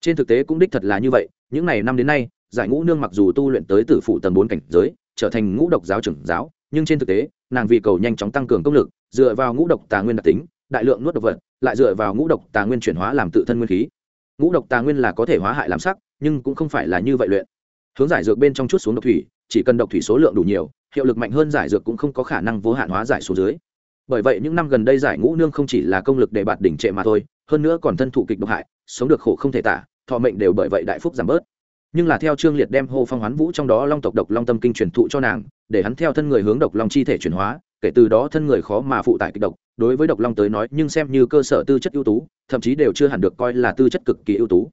Trên thực tế cũng đích thật là như vậy, những n à y năm đến nay, giải ngũ nương mặc dù tu luyện tới tử phụ tầng bốn cảnh giới, trở thành ngũ độc giáo trưởng giáo, nhưng trên thực tế, nàng vì cầu nhanh chóng tăng cường công lực dựa vào ngũ độc tà nguyên đặc tính, đại lượng nuốt độc vật, lại dựa vào ngũ độc tà nguyên chuyển hóa làm tự thân nguyên khí. Ngũ độc tà nguyên là có thể hóa hại làm sắc, nhưng cũng không phải là như vậy luyện. Hướng giải dược bên trong chút xuống độc thủy, chỉ cần độc thủy số lượng đủ nhiều, hiệu lực mạnh hơn giải dược cũng không có khả năng vô hạn hóa giải xuống dưới. Bởi vậy những năm gần đây giải ngũ nương không chỉ là công lực để bạt đỉnh trệ mà thôi, hơn nữa còn thân thụ kịch độc hại, sống được khổ không thể tả, thọ mệnh đều bởi vậy đại phúc giảm bớt. Nhưng là theo trương liệt đem hô phong hoán vũ trong đó long tộc độc long tâm kinh truyền thụ cho nàng, để hắn theo thân người hướng độc long chi thể chuyển hóa kể từ đó thân người khó mà phụ tải kịch độc, đối với độc long tới nói, nhưng xem như cơ sở tư chất ưu tú, thậm chí đều chưa hẳn được coi là tư chất cực kỳ ưu tú.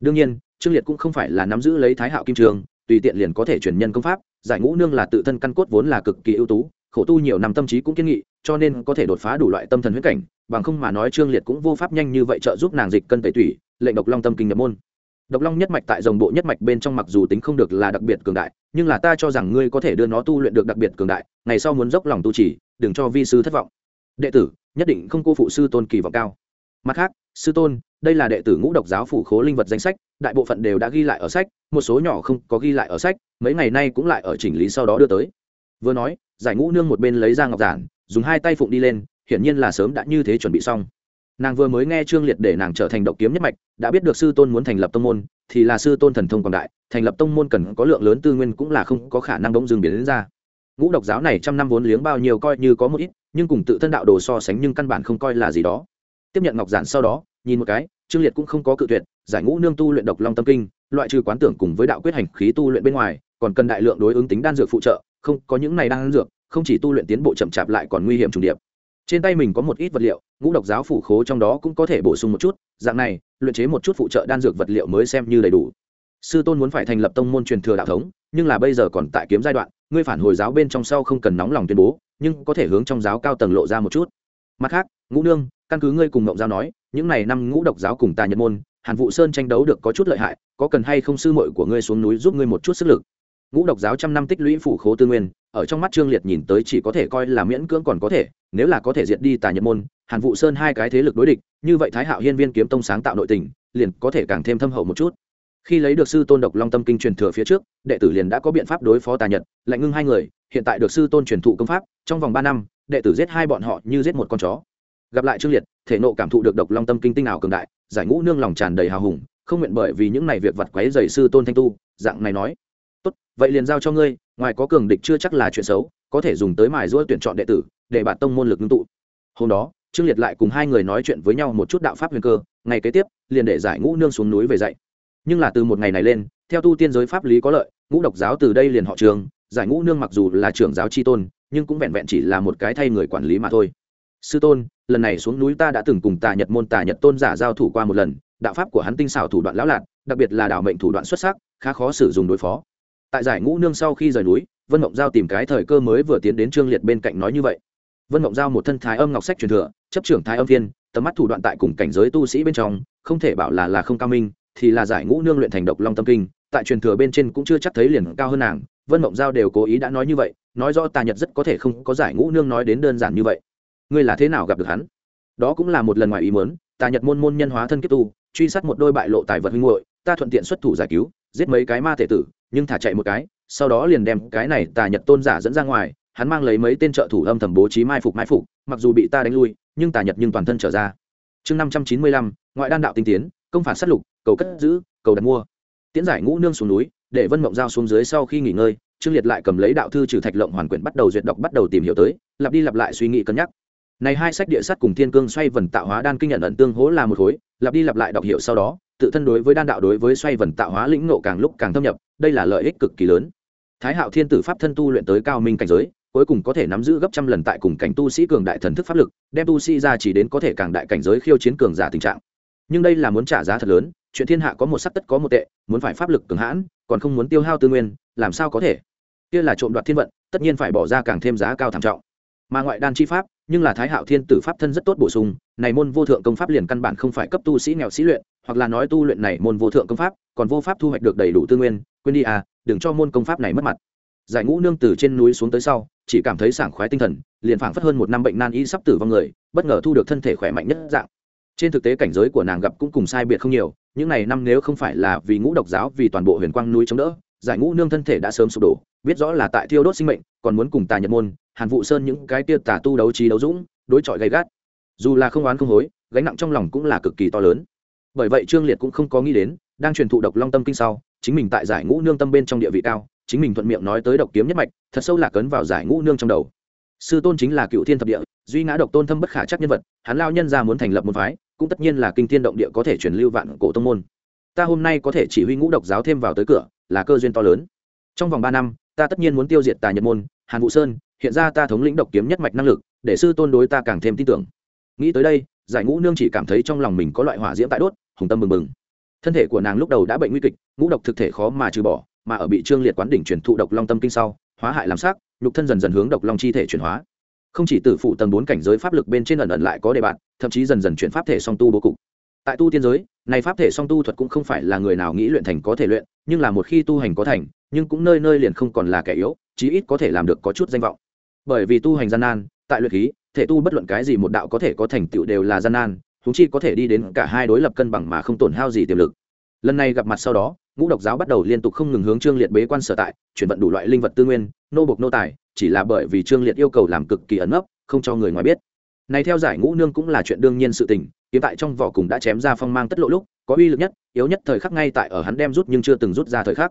Đương nhiên, trương liệt cũng không phải là nắm giữ lấy thái hạo kim trường, tùy tiện liền có thể chuyển nhân công pháp, giải ngũ nương là tự thân căn cốt vốn là cực kỳ ưu tú, khổ tu nhiều năm tâm trí cũng kiên nghị, cho nên có thể đột phá đủ loại tâm thần huyết cảnh, bằng không mà nói trương liệt cũng vô pháp nhanh như vậy trợ giúp nàng dịch cân tẩy tủy, lệnh độc long tâm kinh nhập môn độc long nhất mạch tại dòng bộ nhất mạch bên trong mặc dù tính không được là đặc biệt cường đại, nhưng là ta cho rằng ngươi có thể đưa nó tu luyện được đặc biệt cường đại, ngày sau muốn dốc lòng tu trì, đừng cho vi sư thất vọng. Đệ tử, nhất định không cô phụ sư tôn kỳ vọng cao. Mặt khác, sư tôn, đây là đệ tử ngũ độc giáo phủ khố linh vật danh sách, đại bộ phận đều đã ghi lại ở sách, một số nhỏ không có ghi lại ở sách, mấy ngày nay cũng lại ở chỉnh lý sau đó đưa tới. Vừa nói, giải ngũ nương một bên lấy ra ngọc giản, dùng hai tay phụng đi lên, hiển nhiên là sớm đã như thế chuẩn bị xong nàng vừa mới nghe trương liệt để nàng trở thành độc kiếm nhất mạch, đã biết được sư tôn muốn thành lập tông môn, thì là sư tôn thần thông quảng đại, thành lập tông môn cần có lượng lớn tư nguyên cũng là không có khả năng bỗng dừng biến đến ra. Ngũ độc giáo này trăm năm vốn liếng bao nhiêu coi như có một ít, nhưng cùng tự thân đạo đồ so sánh nhưng căn bản không coi là gì đó. Tiếp nhận ngọc giản sau đó, nhìn một cái, trương liệt cũng không có cự tuyệt, giải ngũ nương tu luyện độc long tâm kinh, loại trừ quán tưởng cùng với đạo quyết hành khí tu luyện bên ngoài, còn cần đại lượng đối ứng tính đan dược phụ trợ, không, có những này đan dược, không chỉ tu luyện tiến bộ chậm chạp lại còn nguy hiểm trùng điệp trên tay mình có một ít vật liệu, ngũ độc giáo phủ khố trong đó cũng có thể bổ sung một chút. Dạng này, luyện chế một chút phụ trợ đan dược vật liệu mới xem như đầy đủ. Sư tôn muốn phải thành lập tông môn truyền thừa đạo thống, nhưng là bây giờ còn tại kiếm giai đoạn, ngươi phản hồi giáo bên trong sau không cần nóng lòng tuyên bố, nhưng có thể hướng trong giáo cao tầng lộ ra một chút. Mặt khác, ngũ nương, căn cứ ngươi cùng ngộng giao nói, những này năm ngũ độc giáo cùng tà nhật môn, hàn vụ sơn tranh đấu được có chút lợi hại, có cần hay không sư muội của ngươi xuống núi giúp ngươi một chút sức lực? Ngũ độc giáo trăm năm tích lũy phủ khố tư nguyên ở trong mắt trương liệt nhìn tới chỉ có thể coi là miễn cưỡng còn có thể, nếu là có thể diệt đi tà nhật môn, hàn vụ sơn hai cái thế lực đối địch, như vậy thái hạo hiên viên kiếm tông sáng tạo nội tình, liền có thể càng thêm thâm hậu một chút. Khi lấy được sư tôn độc long tâm kinh truyền thừa phía trước, đệ tử liền đã có biện pháp đối phó tà nhật, lạnh ngưng hai người, hiện tại được sư tôn truyền thụ công pháp, trong vòng ba năm, đệ tử giết hai bọn họ như giết một con chó. Gặp lại trương liệt, thể nộ cảm thụ được độc long tâm kinh tinh nào cường đại, giải ngũ nương lòng tràn đầy hào hùng, không nguyện bởi vì những này việc vặt quấy dày sư tôn thanh tu, dạng này nói vậy liền giao cho ngươi, ngoài có cường địch chưa chắc là chuyện xấu, có thể dùng tới mài giũa tuyển chọn đệ tử, để bạn tông môn lực ngưng tụ. Hôm đó, trương liệt lại cùng hai người nói chuyện với nhau một chút đạo pháp huyền cơ, ngày kế tiếp, liền để giải ngũ nương xuống núi về dạy. Nhưng là từ một ngày này lên, theo tu tiên giới pháp lý có lợi, ngũ độc giáo từ đây liền họ trường, giải ngũ nương mặc dù là trưởng giáo tri tôn, nhưng cũng vẹn vẹn chỉ là một cái thay người quản lý mà thôi. Sư tôn, lần này xuống núi ta đã từng cùng tà nhật môn tà nhật tôn giả giao thủ qua một lần, đạo pháp của hắn tinh xảo thủ đoạn lão lạc đặc biệt là đạo mệnh thủ đoạn xuất sắc, khá khó sử dụng đối phó tại giải ngũ nương sau khi rời núi, vân mộng giao tìm cái thời cơ mới vừa tiến đến trương liệt bên cạnh nói như vậy. Vân mộng giao một thân thái âm ngọc sách truyền thừa, chấp trưởng thái âm viên tầm mắt thủ đoạn tại cùng cảnh giới tu sĩ bên trong, không thể bảo là là không cao minh, thì là giải ngũ nương luyện thành độc long tâm kinh, tại truyền thừa bên trên cũng chưa chắc thấy liền cao hơn nàng. Vân mộng giao đều cố ý đã nói như vậy, nói rõ tà nhật rất có thể không có giải ngũ nương nói đến đơn giản như vậy. Ngươi là thế nào gặp được hắn? Đó cũng là một lần ngoài ý muốn, tà nhật môn môn nhân hóa thân kiếp tu, truy sát một đôi bại lộ tài vật huynh hội ta thuận tiện xuất thủ giải cứu, giết mấy cái ma thể tử nhưng thả chạy một cái, sau đó liền đem cái này tà nhật tôn giả dẫn ra ngoài, hắn mang lấy mấy tên trợ thủ âm thầm bố trí mai phục mai phục, mặc dù bị ta đánh lui, nhưng tà nhật nhưng toàn thân trở ra. Chương năm trăm chín mươi lăm, ngoại đan đạo tinh tiến, công phản sát lục, cầu cất giữ, cầu đặt mua. Tiễn giải ngũ nương xuống núi, để vân mộng giao xuống dưới sau khi nghỉ ngơi, trương liệt lại cầm lấy đạo thư trừ thạch lộng hoàn quyển bắt đầu duyệt đọc bắt đầu tìm hiểu tới, lặp đi lặp lại suy nghĩ cân nhắc này hai sách địa sát cùng thiên cương xoay vần tạo hóa đan kinh nhận ẩn tương hỗ là một khối, lặp đi lặp lại đọc hiểu sau đó, tự thân đối với đan đạo đối với xoay vần tạo hóa lĩnh ngộ càng lúc càng thâm nhập, đây là lợi ích cực kỳ lớn. Thái hạo thiên tử pháp thân tu luyện tới cao minh cảnh giới, cuối cùng có thể nắm giữ gấp trăm lần tại cùng cảnh tu sĩ cường đại thần thức pháp lực, đem tu sĩ ra chỉ đến có thể càng đại cảnh giới khiêu chiến cường giả tình trạng. Nhưng đây là muốn trả giá thật lớn, chuyện thiên hạ có một sắc tất có một tệ, muốn phải pháp lực cường hãn, còn không muốn tiêu hao tư nguyên, làm sao có thể? Kia là trộm đoạt thiên vận, tất nhiên phải bỏ ra càng thêm giá cao thảm trọng. Mà ngoại đan chi pháp nhưng là thái hạo thiên tử pháp thân rất tốt bổ sung, này môn vô thượng công pháp liền căn bản không phải cấp tu sĩ nghèo sĩ luyện, hoặc là nói tu luyện này môn vô thượng công pháp, còn vô pháp thu hoạch được đầy đủ tư nguyên, quên đi à đừng cho môn công pháp này mất mặt. Giải ngũ nương từ trên núi xuống tới sau, chỉ cảm thấy sảng khoái tinh thần, liền phảng phất hơn một năm bệnh nan y sắp tử vong người, bất ngờ thu được thân thể khỏe mạnh nhất dạng. Trên thực tế cảnh giới của nàng gặp cũng cùng sai biệt không nhiều, những này năm nếu không phải là vì ngũ độc giáo vì toàn bộ huyền quang núi chống đỡ giải ngũ nương thân thể đã sớm sụp đổ, biết rõ là tại thiêu đốt sinh mệnh, còn muốn cùng tà nhật môn, hàn vụ sơn những cái tia tà tu đấu trí đấu dũng, đối chọi gay gắt. Dù là không oán không hối, gánh nặng trong lòng cũng là cực kỳ to lớn. Bởi vậy trương liệt cũng không có nghĩ đến, đang truyền thụ độc long tâm kinh sau, chính mình tại giải ngũ nương tâm bên trong địa vị cao, chính mình thuận miệng nói tới độc kiếm nhất mạch, thật sâu lạc ấn vào giải ngũ nương trong đầu. Sư tôn chính là cựu thiên thập địa, duy ngã độc tôn thâm bất khả chắc nhân vật, hắn lao nhân ra muốn thành lập một phái, cũng tất nhiên là kinh thiên động địa có thể truyền lưu vạn cổ tông môn. Ta hôm nay có thể chỉ huy ngũ độc giáo thêm vào tới cửa là cơ duyên to lớn. Trong vòng ba năm, ta tất nhiên muốn tiêu diệt tà nhật môn, hàn vũ sơn, hiện ra ta thống lĩnh độc kiếm nhất mạch năng lực, để sư tôn đối ta càng thêm tin tưởng. Nghĩ tới đây, giải ngũ nương chỉ cảm thấy trong lòng mình có loại hỏa diễm tại đốt, hùng tâm mừng mừng. Thân thể của nàng lúc đầu đã bệnh nguy kịch, ngũ độc thực thể khó mà trừ bỏ, mà ở bị trương liệt quán đỉnh truyền thụ độc long tâm kinh sau, hóa hại làm sắc nhục thân dần dần hướng độc long chi thể chuyển hóa. Không chỉ từ phụ tầng bốn cảnh giới pháp lực bên trên ẩn ẩn lại có đề bạn thậm chí dần dần chuyển pháp thể song tu bố cục. Tại tu tiên giới này pháp thể song tu thuật cũng không phải là người nào nghĩ luyện thành có thể luyện, nhưng là một khi tu hành có thành, nhưng cũng nơi nơi liền không còn là kẻ yếu, chí ít có thể làm được có chút danh vọng. Bởi vì tu hành gian nan, tại luyện khí, thể tu bất luận cái gì một đạo có thể có thành tựu đều là gian nan thú chi có thể đi đến cả hai đối lập cân bằng mà không tổn hao gì tiềm lực. Lần này gặp mặt sau đó, ngũ độc giáo bắt đầu liên tục không ngừng hướng trương liệt bế quan sở tại, chuyển vận đủ loại linh vật tư nguyên, nô bộc nô tài, chỉ là bởi vì trương liệt yêu cầu làm cực kỳ ẩn nấp, không cho người ngoài biết. Này theo giải ngũ nương cũng là chuyện đương nhiên sự tình kiếm tại trong vỏ cùng đã chém ra phong mang tất lộ lúc, có uy lực nhất, yếu nhất thời khắc ngay tại ở hắn đem rút nhưng chưa từng rút ra thời khắc.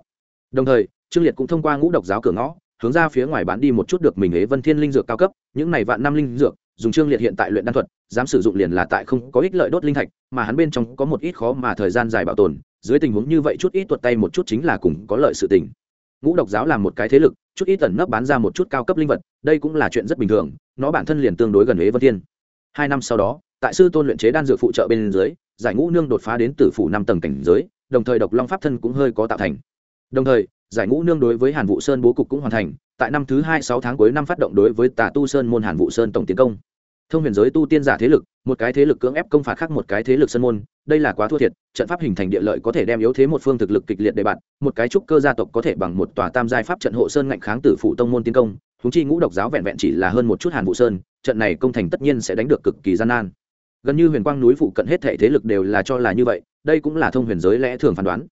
Đồng thời, trương liệt cũng thông qua ngũ độc giáo cửa ngõ, hướng ra phía ngoài bán đi một chút được mình ế vân thiên linh dược cao cấp, những này vạn năm linh dược, dùng trương liệt hiện tại luyện đan thuật, dám sử dụng liền là tại không có ích lợi đốt linh thạch, mà hắn bên trong có một ít khó mà thời gian dài bảo tồn, dưới tình huống như vậy chút ít tuột tay một chút chính là cùng có lợi sự tình. Ngũ độc giáo là một cái thế lực, chút ít tẩn nấp bán ra một chút cao cấp linh vật, đây cũng là chuyện rất bình thường, nó bản thân liền tương đối gần ế vân thiên. Hai năm sau đó tại sư tôn luyện chế đan dược phụ trợ bên dưới, giải ngũ nương đột phá đến tử phủ năm tầng cảnh giới, đồng thời độc long pháp thân cũng hơi có tạo thành. Đồng thời, giải ngũ nương đối với hàn vụ sơn bố cục cũng hoàn thành, tại năm thứ hai sáu tháng cuối năm phát động đối với tà tu sơn môn hàn vụ sơn tổng tiến công. Thông huyền giới tu tiên giả thế lực, một cái thế lực cưỡng ép công phạt khác một cái thế lực sơn môn, đây là quá thua thiệt, trận pháp hình thành địa lợi có thể đem yếu thế một phương thực lực kịch liệt để bạn, một cái trúc cơ gia tộc có thể bằng một tòa tam giai pháp trận hộ sơn ngạnh kháng tử phụ tông môn tiến công húng chi ngũ độc giáo vẹn vẹn chỉ là hơn một chút hàn vụ sơn, trận này công thành tất nhiên sẽ đánh được cực kỳ gian nan gần như huyền quang núi phụ cận hết thể thế lực đều là cho là như vậy, đây cũng là thông huyền giới lẽ thường phán đoán.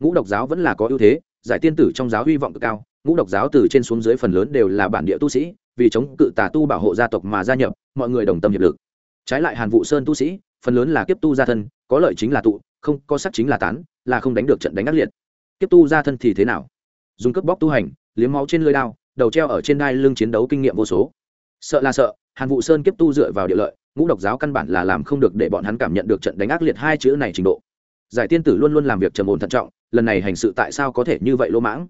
Ngũ độc giáo vẫn là có ưu thế, giải tiên tử trong giáo hy vọng cực cao, ngũ độc giáo từ trên xuống dưới phần lớn đều là bản địa tu sĩ, vì chống cự tà tu bảo hộ gia tộc mà gia nhập, mọi người đồng tâm hiệp lực. Trái lại hàn vụ sơn tu sĩ, phần lớn là kiếp tu gia thân, có lợi chính là tụ, không, có sắc chính là tán, là không đánh được trận đánh ác liệt. Kiếp tu gia thân thì thế nào? Dùng cướp bóc tu hành, liếm máu trên lưới đao, đầu treo ở trên đai lưng chiến đấu kinh nghiệm vô số. Sợ là sợ, hàn vụ sơn kiếp tu dựa vào địa lợi ngũ độc giáo căn bản là làm không được để bọn hắn cảm nhận được trận đánh ác liệt hai chữ này trình độ. Giải tiên tử luôn luôn làm việc trầm ổn thận trọng, lần này hành sự tại sao có thể như vậy lỗ mãng?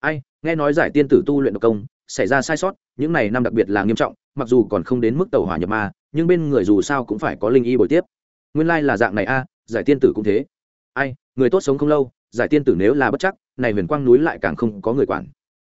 Ai, nghe nói giải tiên tử tu luyện độc công, xảy ra sai sót, những này năm đặc biệt là nghiêm trọng, mặc dù còn không đến mức tàu hỏa nhập ma, nhưng bên người dù sao cũng phải có linh y bồi tiếp. Nguyên lai là dạng này a, giải tiên tử cũng thế. Ai, người tốt sống không lâu, giải tiên tử nếu là bất chắc, này huyền quang núi lại càng không có người quản.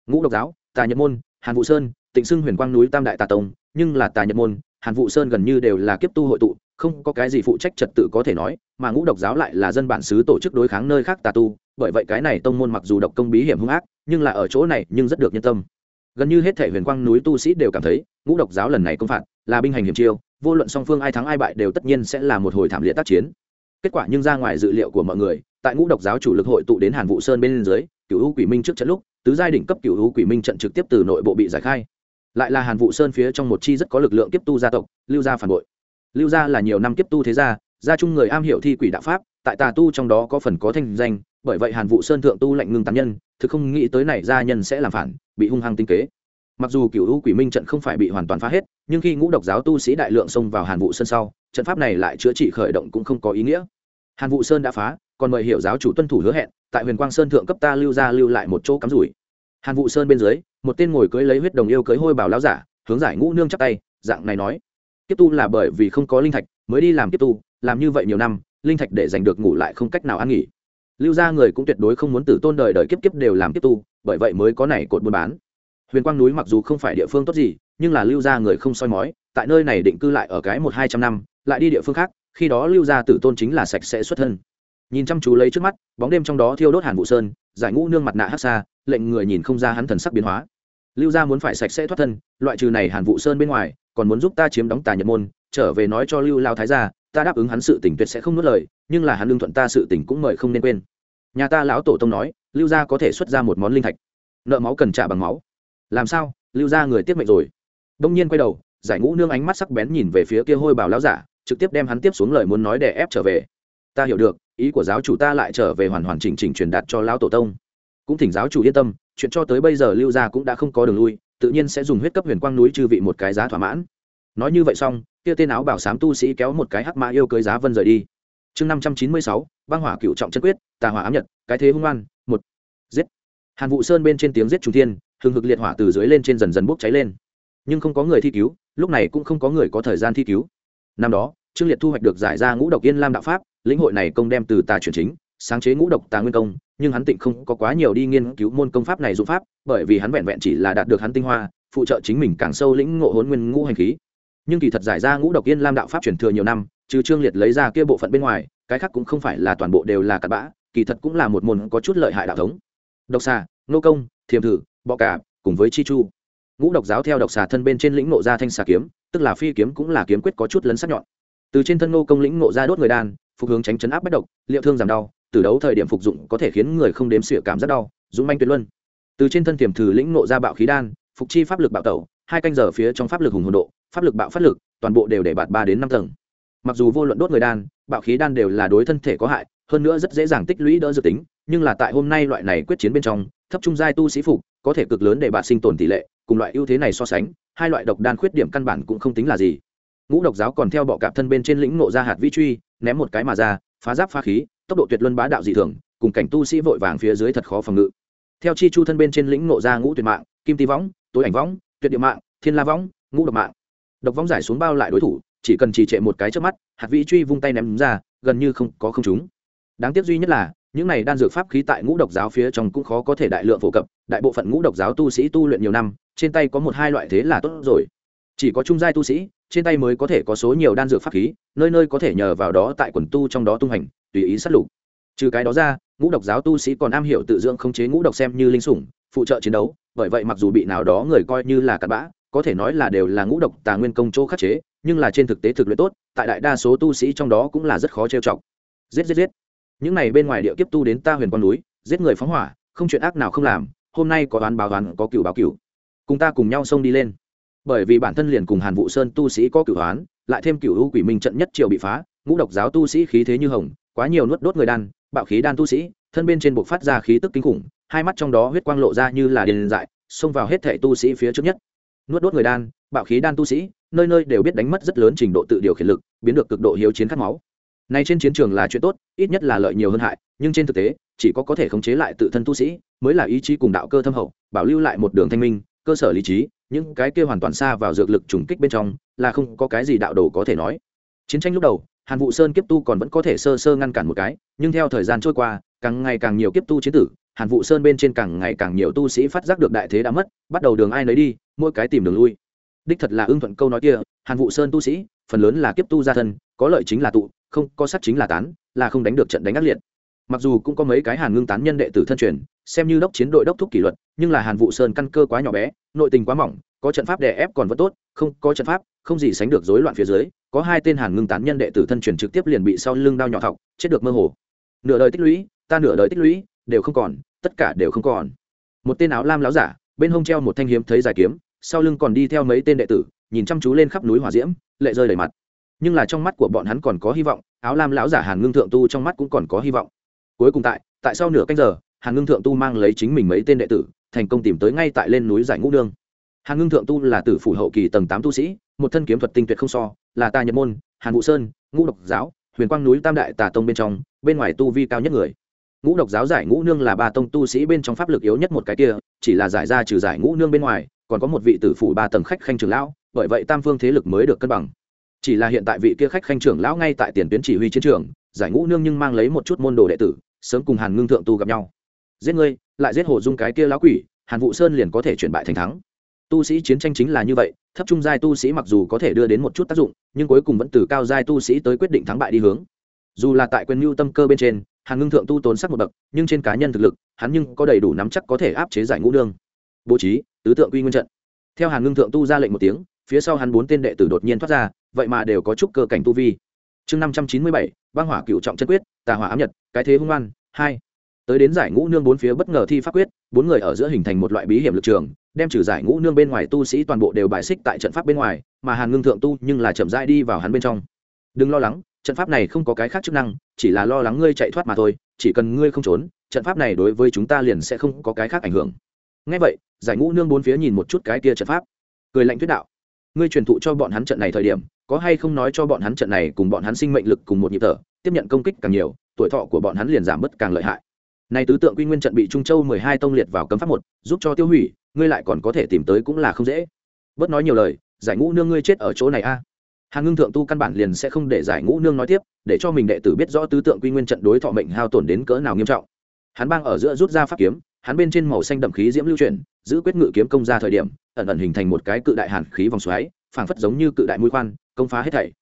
Ngũ độc giáo, tà nhật môn, hàn Vũ sơn, tịnh xưng huyền quang núi tam đại tà tông, nhưng là tà nhật môn hàn vụ sơn gần như đều là kiếp tu hội tụ, không có cái gì phụ trách trật tự có thể nói, mà ngũ độc giáo lại là dân bản xứ tổ chức đối kháng nơi khác tà tu, bởi vậy cái này tông môn mặc dù độc công bí hiểm hung ác, nhưng là ở chỗ này nhưng rất được nhân tâm. Gần như hết thể huyền quang núi tu sĩ đều cảm thấy, ngũ độc giáo lần này công phạt là binh hành hiểm chiêu, vô luận song phương ai thắng ai bại đều tất nhiên sẽ là một hồi thảm liệt tác chiến. Kết quả nhưng ra ngoài dự liệu của mọi người, tại ngũ độc giáo chủ lực hội tụ đến hàn vụ sơn bên dưới cựu u quỷ minh trước trận lúc, tứ giai đỉnh cấp cựu u quỷ minh trận trực tiếp từ nội bộ bị giải khai lại là hàn vụ sơn phía trong một chi rất có lực lượng kiếp tu gia tộc, lưu gia phản bội. Lưu gia là nhiều năm kiếp tu thế gia gia chung người am hiểu thi quỷ đạo pháp, tại tà tu trong đó có phần có thanh danh, bởi vậy hàn vụ sơn thượng tu lệnh ngưng tán nhân, thực không nghĩ tới này gia nhân sẽ làm phản, bị hung hăng tinh kế. Mặc dù cựu u quỷ minh trận không phải bị hoàn toàn phá hết, nhưng khi ngũ độc giáo tu sĩ đại lượng xông vào hàn vụ sơn sau, trận pháp này lại chữa trị khởi động cũng không có ý nghĩa. Hàn vụ sơn đã phá, còn mời hiểu giáo chủ tuân thủ hứa hẹn, tại huyền quang sơn thượng cấp ta lưu ra lưu lại một chỗ cắm rủi. Hàn vụ sơn bên dưới một tên ngồi cưới lấy huyết đồng yêu cưới hôi bảo lão giả, hướng giải ngũ nương chắp tay, dạng này nói. Kiếp tu là bởi vì không có linh thạch, mới đi làm kiếp tu, làm như vậy nhiều năm, linh thạch để giành được ngủ lại không cách nào ăn nghỉ. Lưu gia người cũng tuyệt đối không muốn tử tôn đời đời kiếp kiếp đều làm kiếp tu, bởi vậy mới có này cột buôn bán. Huyền quang núi mặc dù không phải địa phương tốt gì, nhưng là lưu gia người không soi mói, tại nơi này định cư lại ở cái một hai trăm năm, lại đi địa phương khác, khi đó lưu gia tử tôn chính là sạch sẽ xuất thân. Nhìn chăm chú lấy trước mắt, bóng đêm trong đó thiêu đốt hàn vụ sơn, giải ngũ nương mặt nạ hát xa lệnh người nhìn không ra hắn thần sắc biến hóa. Lưu gia muốn phải sạch sẽ thoát thân, loại trừ này hàn vụ sơn bên ngoài, còn muốn giúp ta chiếm đóng tà nhật môn, trở về nói cho lưu lao thái gia, ta đáp ứng hắn sự tình tuyệt sẽ không nuốt lời, nhưng là hắn lương thuận ta sự tình cũng mời không nên quên. Nhà ta lão tổ tông nói, lưu gia có thể xuất ra một món linh thạch. Nợ máu cần trả bằng máu. Làm sao? Lưu gia người tiếp mệnh rồi. Đông nhiên quay đầu, giải ngũ nương ánh mắt sắc bén nhìn về phía kia hôi bảo lão giả, trực tiếp đem hắn tiếp xuống lời muốn nói để ép trở về. Ta hiểu được, ý của giáo chủ ta lại trở về hoàn hoàn chỉnh chỉnh truyền đạt cho lão tổ tông cũng thỉnh giáo chủ yên tâm, chuyện cho tới bây giờ lưu gia cũng đã không có đường lui, tự nhiên sẽ dùng huyết cấp huyền quang núi chư vị một cái giá thỏa mãn. Nói như vậy xong, kia tên áo bảo sám tu sĩ kéo một cái hắc mã yêu cưới giá vân rời đi. Chương năm trăm chín mươi sáu, băng hỏa cựu trọng chân quyết, tà hỏa ám nhật, cái thế hung an một, giết. Hàn vụ sơn bên trên tiếng giết trung thiên, hừng hực liệt hỏa từ dưới lên trên dần dần bốc cháy lên. Nhưng không có người thi cứu, lúc này cũng không có người có thời gian thi cứu. Năm đó, trương liệt thu hoạch được giải ra ngũ độc yên lam đạo pháp, lĩnh hội này công đem từ tà chuyển chính sáng chế ngũ độc tà nguyên công, nhưng hắn tịnh không có quá nhiều đi nghiên cứu môn công pháp này dụng pháp, bởi vì hắn vẹn vẹn chỉ là đạt được hắn tinh hoa, phụ trợ chính mình càng sâu lĩnh ngộ hôn nguyên ngũ hành khí. Nhưng kỳ thật giải ra ngũ độc yên lam đạo pháp truyền thừa nhiều năm, trừ trương liệt lấy ra kia bộ phận bên ngoài, cái khác cũng không phải là toàn bộ đều là cặn bã, kỳ thật cũng là một môn có chút lợi hại đạo thống. Độc xà, nô công, thiềm thử, bọ cả cùng với chi chu. Ngũ độc giáo theo độc xà thân bên trên lĩnh nộ ra thanh xà kiếm, tức là phi kiếm cũng là kiếm quyết có chút lấn sắc nhọn. Từ trên thân nô công lĩnh nộ ra đốt người đan, phục hướng tránh chấn áp bất độc, liệu thương giảm đau từ đấu thời điểm phục dụng có thể khiến người không đếm xỉa cảm rất đau, dũng manh tuyệt luân. Từ trên thân tiềm thử lĩnh nộ ra bạo khí đan, phục chi pháp lực bạo tẩu, hai canh giờ phía trong pháp lực hùng hồn độ, pháp lực bạo phát lực, toàn bộ đều để bạt ba đến năm tầng. Mặc dù vô luận đốt người đan, bạo khí đan đều là đối thân thể có hại, hơn nữa rất dễ dàng tích lũy đỡ dự tính, nhưng là tại hôm nay loại này quyết chiến bên trong, thấp trung giai tu sĩ phục, có thể cực lớn để bạn sinh tồn tỷ lệ, cùng loại ưu thế này so sánh, hai loại độc đan khuyết điểm căn bản cũng không tính là gì. Ngũ độc giáo còn theo bọ cạp thân bên trên lĩnh nộ ra hạt vi truy, ném một cái mà ra, phá giáp phá khí tốc độ tuyệt luân bá đạo dị thường, cùng cảnh tu sĩ vội vàng phía dưới thật khó phòng ngự. Theo chi chu thân bên trên lĩnh nộ ra ngũ tuyệt mạng, kim ti võng, tối ảnh võng, tuyệt địa mạng, thiên la võng, ngũ độc mạng. Độc võng giải xuống bao lại đối thủ, chỉ cần trì trệ một cái trước mắt, hạt vĩ truy vung tay ném ra, gần như không có không chúng đáng tiếc duy nhất là, những này đan dược pháp khí tại ngũ độc giáo phía trong cũng khó có thể đại lượng phổ cập, đại bộ phận ngũ độc giáo tu sĩ tu luyện nhiều năm, trên tay có một hai loại thế là tốt rồi. Chỉ có trung giai tu sĩ trên tay mới có thể có số nhiều đan dược pháp khí, nơi nơi có thể nhờ vào đó tại quần tu trong đó tung hành, tùy ý sát lục. Trừ cái đó ra, ngũ độc giáo tu sĩ còn am hiểu tự dưỡng khống chế ngũ độc xem như linh sủng, phụ trợ chiến đấu, bởi vậy mặc dù bị nào đó người coi như là cặn bã, có thể nói là đều là ngũ độc tà nguyên công chỗ khắc chế, nhưng là trên thực tế thực luyện tốt, tại đại đa số tu sĩ trong đó cũng là rất khó trêu chọc. Giết giết giết. Những này bên ngoài địa kiếp tu đến ta huyền quan núi, giết người phóng hỏa, không chuyện ác nào không làm, hôm nay có đoán báo đoán có cựu báo cựu cùng ta cùng nhau xông đi lên bởi vì bản thân liền cùng hàn vụ sơn tu sĩ có cửu hoán, lại thêm cửu u quỷ minh trận nhất triều bị phá, ngũ độc giáo tu sĩ khí thế như hồng, quá nhiều nuốt đốt người đan, bạo khí đan tu sĩ, thân bên trên buộc phát ra khí tức kinh khủng, hai mắt trong đó huyết quang lộ ra như là điền dại, xông vào hết thệ tu sĩ phía trước nhất. Nuốt đốt người đan, bạo khí đan tu sĩ, nơi nơi đều biết đánh mất rất lớn trình độ tự điều khiển lực, biến được cực độ hiếu chiến khát máu. Nay trên chiến trường là chuyện tốt, ít nhất là lợi nhiều hơn hại, nhưng trên thực tế, chỉ có có thể khống chế lại tự thân tu sĩ, mới là ý chí cùng đạo cơ thâm hậu, bảo lưu lại một đường thanh minh cơ sở lý trí, những cái kia hoàn toàn xa vào dược lực trùng kích bên trong, là không có cái gì đạo đồ có thể nói. Chiến tranh lúc đầu, hàn vụ sơn kiếp tu còn vẫn có thể sơ sơ ngăn cản một cái, nhưng theo thời gian trôi qua, càng ngày càng nhiều kiếp tu chiến tử, hàn vụ sơn bên trên càng ngày càng nhiều tu sĩ phát giác được đại thế đã mất, bắt đầu đường ai nấy đi, mỗi cái tìm đường lui. Đích thật là ưng thuận câu nói kia, hàn vụ sơn tu sĩ, phần lớn là kiếp tu gia thân, có lợi chính là tụ, không, có sắc chính là tán, là không đánh được trận đánh ác liệt. Mặc dù cũng có mấy cái hàn ngưng tán nhân đệ tử thân truyền xem như đốc chiến đội đốc thúc kỷ luật, nhưng là hàn vụ sơn căn cơ quá nhỏ bé, nội tình quá mỏng, có trận pháp đè ép còn vẫn tốt, không, có trận pháp, không gì sánh được rối loạn phía dưới, có hai tên hàn ngưng tán nhân đệ tử thân truyền trực tiếp liền bị sau lưng đao nhỏ thọc, chết được mơ hồ. Nửa đời tích lũy, ta nửa đời tích lũy, đều không còn, tất cả đều không còn. Một tên áo lam láo giả, bên hông treo một thanh hiếm thấy dài kiếm, sau lưng còn đi theo mấy tên đệ tử, nhìn chăm chú lên khắp núi hỏa diễm, lệ rơi đầy mặt. Nhưng là trong mắt của bọn hắn còn có hy vọng, áo lam lão giả hàn ngưng thượng tu trong mắt cũng còn có hy vọng. Cuối cùng tại tại sau nửa canh giờ hàn ngưng thượng tu mang lấy chính mình mấy tên đệ tử, thành công tìm tới ngay tại lên núi giải ngũ nương hàn ngưng thượng tu là tử phủ hậu kỳ tầng tám tu sĩ, một thân kiếm thuật tinh tuyệt không so, là ta nhập môn, hàn vũ sơn, ngũ độc giáo, huyền quang núi tam đại tà tông bên trong, bên ngoài tu vi cao nhất người. Ngũ độc giáo giải ngũ nương là ba tông tu sĩ bên trong pháp lực yếu nhất một cái kia, chỉ là giải ra trừ giải ngũ nương bên ngoài, còn có một vị tử phủ ba tầng khách khanh trưởng lão, bởi vậy tam phương thế lực mới được cân bằng. Chỉ là hiện tại vị kia khách khanh trưởng lão ngay tại tiền tuyến chỉ huy chiến trường, giải ngũ nương nhưng mang lấy một chút môn đồ đệ tử, sớm cùng hàn ngưng thượng tu gặp nhau giết ngươi, lại giết hồ dung cái kia lão quỷ, hàn vụ sơn liền có thể chuyển bại thành thắng. Tu sĩ chiến tranh chính là như vậy, thấp trung giai tu sĩ mặc dù có thể đưa đến một chút tác dụng, nhưng cuối cùng vẫn từ cao giai tu sĩ tới quyết định thắng bại đi hướng. Dù là tại quyền mưu tâm cơ bên trên, hàn ngưng thượng tu tốn sắc một bậc, nhưng trên cá nhân thực lực, hắn nhưng có đầy đủ nắm chắc có thể áp chế giải ngũ đương. Bố trí, tứ tượng quy nguyên trận. Theo hàn ngưng thượng tu ra lệnh một tiếng, phía sau hắn bốn tên đệ tử đột nhiên thoát ra, vậy mà đều có chút cơ cảnh tu vi. Chương năm trăm chín mươi bảy, băng hỏa cựu trọng chân quyết, tà hỏa ám nhật, cái thế hung an hai tới đến giải ngũ nương bốn phía bất ngờ thi pháp quyết, bốn người ở giữa hình thành một loại bí hiểm lực trường, đem trừ giải ngũ nương bên ngoài tu sĩ toàn bộ đều bài xích tại trận pháp bên ngoài, mà hàn ngưng thượng tu nhưng là chậm rãi đi vào hắn bên trong. Đừng lo lắng, trận pháp này không có cái khác chức năng, chỉ là lo lắng ngươi chạy thoát mà thôi, chỉ cần ngươi không trốn, trận pháp này đối với chúng ta liền sẽ không có cái khác ảnh hưởng. Ngay vậy, giải ngũ nương bốn phía nhìn một chút cái kia trận pháp. Cười lạnh thuyết đạo, ngươi truyền thụ cho bọn hắn trận này thời điểm, có hay không nói cho bọn hắn trận này cùng bọn hắn sinh mệnh lực cùng một nhịp thở, tiếp nhận công kích càng nhiều, tuổi thọ của bọn hắn liền giảm bớt càng lợi hại này tứ tượng quy nguyên trận bị trung châu mười hai tông liệt vào cấm pháp một, giúp cho tiêu hủy, ngươi lại còn có thể tìm tới cũng là không dễ. Bớt nói nhiều lời, giải ngũ nương ngươi chết ở chỗ này a. À. hàn ngưng thượng tu căn bản liền sẽ không để giải ngũ nương nói tiếp, để cho mình đệ tử biết rõ tứ tượng quy nguyên trận đối thọ mệnh hao tổn đến cỡ nào nghiêm trọng. Hắn bang ở giữa rút ra pháp kiếm, hắn bên trên màu xanh đậm khí diễm lưu chuyển, giữ quyết ngự kiếm công ra thời điểm, ẩn ẩn hình thành một cái cự đại hàn khí vòng xoáy, phảng phất giống như cự đại mũi khoan, công phá hết thảy.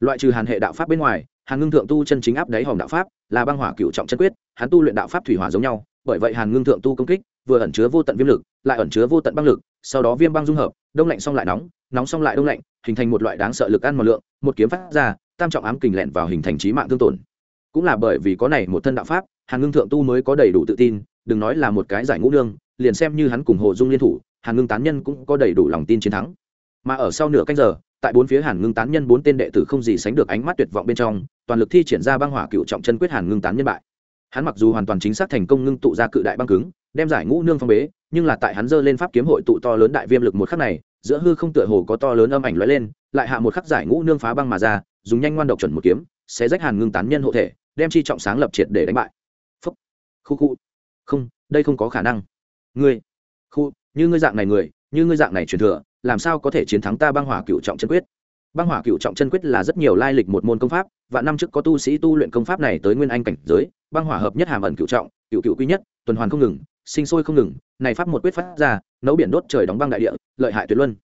Loại trừ hàn hệ đạo pháp bên ngoài hàn ngưng thượng tu chân chính áp đáy hòm đạo pháp, là băng hỏa cựu trọng chân quyết, hắn tu luyện đạo pháp thủy hỏa giống nhau, bởi vậy hàn ngưng thượng tu công kích, vừa ẩn chứa vô tận viêm lực, lại ẩn chứa vô tận băng lực, sau đó viêm băng dung hợp, đông lạnh xong lại nóng nóng xong lại đông lạnh, hình thành một loại đáng sợ lực ăn một lượng, một kiếm phát ra, tam trọng ám kình lẹn vào hình thành trí mạng thương tổn. Cũng là bởi vì có này một thân đạo pháp, hàn ngưng thượng tu mới có đầy đủ tự tin, đừng nói là một cái giải ngũ nương, liền xem như hắn cùng hồ dung liên thủ, hàn ngưng tán nhân cũng có đầy đủ lòng tin chiến thắng. Mà ở sau nửa canh giờ tại bốn phía hàn ngưng tán nhân bốn tên đệ tử không gì sánh được ánh mắt tuyệt vọng bên trong, toàn lực thi triển ra băng hỏa cựu trọng chân quyết hàn ngưng tán nhân bại. Hắn mặc dù hoàn toàn chính xác thành công ngưng tụ ra cự đại băng cứng, đem giải ngũ nương phong bế, nhưng là tại hắn dơ lên pháp kiếm hội tụ to lớn đại viêm lực một khắc này, giữa hư không tựa hồ có to lớn âm ảnh lóe lên, lại hạ một khắc giải ngũ nương phá băng mà ra, dùng nhanh ngoan độc chuẩn một kiếm sẽ rách hàn ngưng tán nhân hộ thể, đem chi trọng sáng lập triệt để đánh bại. Phúc. Khu khu. Không, đây không có khả năng. Ngươi. Khu, như ngươi dạng này người, như ngươi dạng này truyền thừa làm sao có thể chiến thắng ta băng hỏa cựu trọng chân quyết? Băng hỏa cựu trọng chân quyết là rất nhiều lai lịch một môn công pháp, và năm trước có tu sĩ tu luyện công pháp này tới nguyên anh cảnh giới, băng hỏa hợp nhất hàm ẩn cựu trọng, cựu cựu quý nhất, tuần hoàn không ngừng, sinh sôi không ngừng, này pháp một quyết phát ra, nấu biển đốt trời đóng băng đại địa, lợi hại tuyệt luân.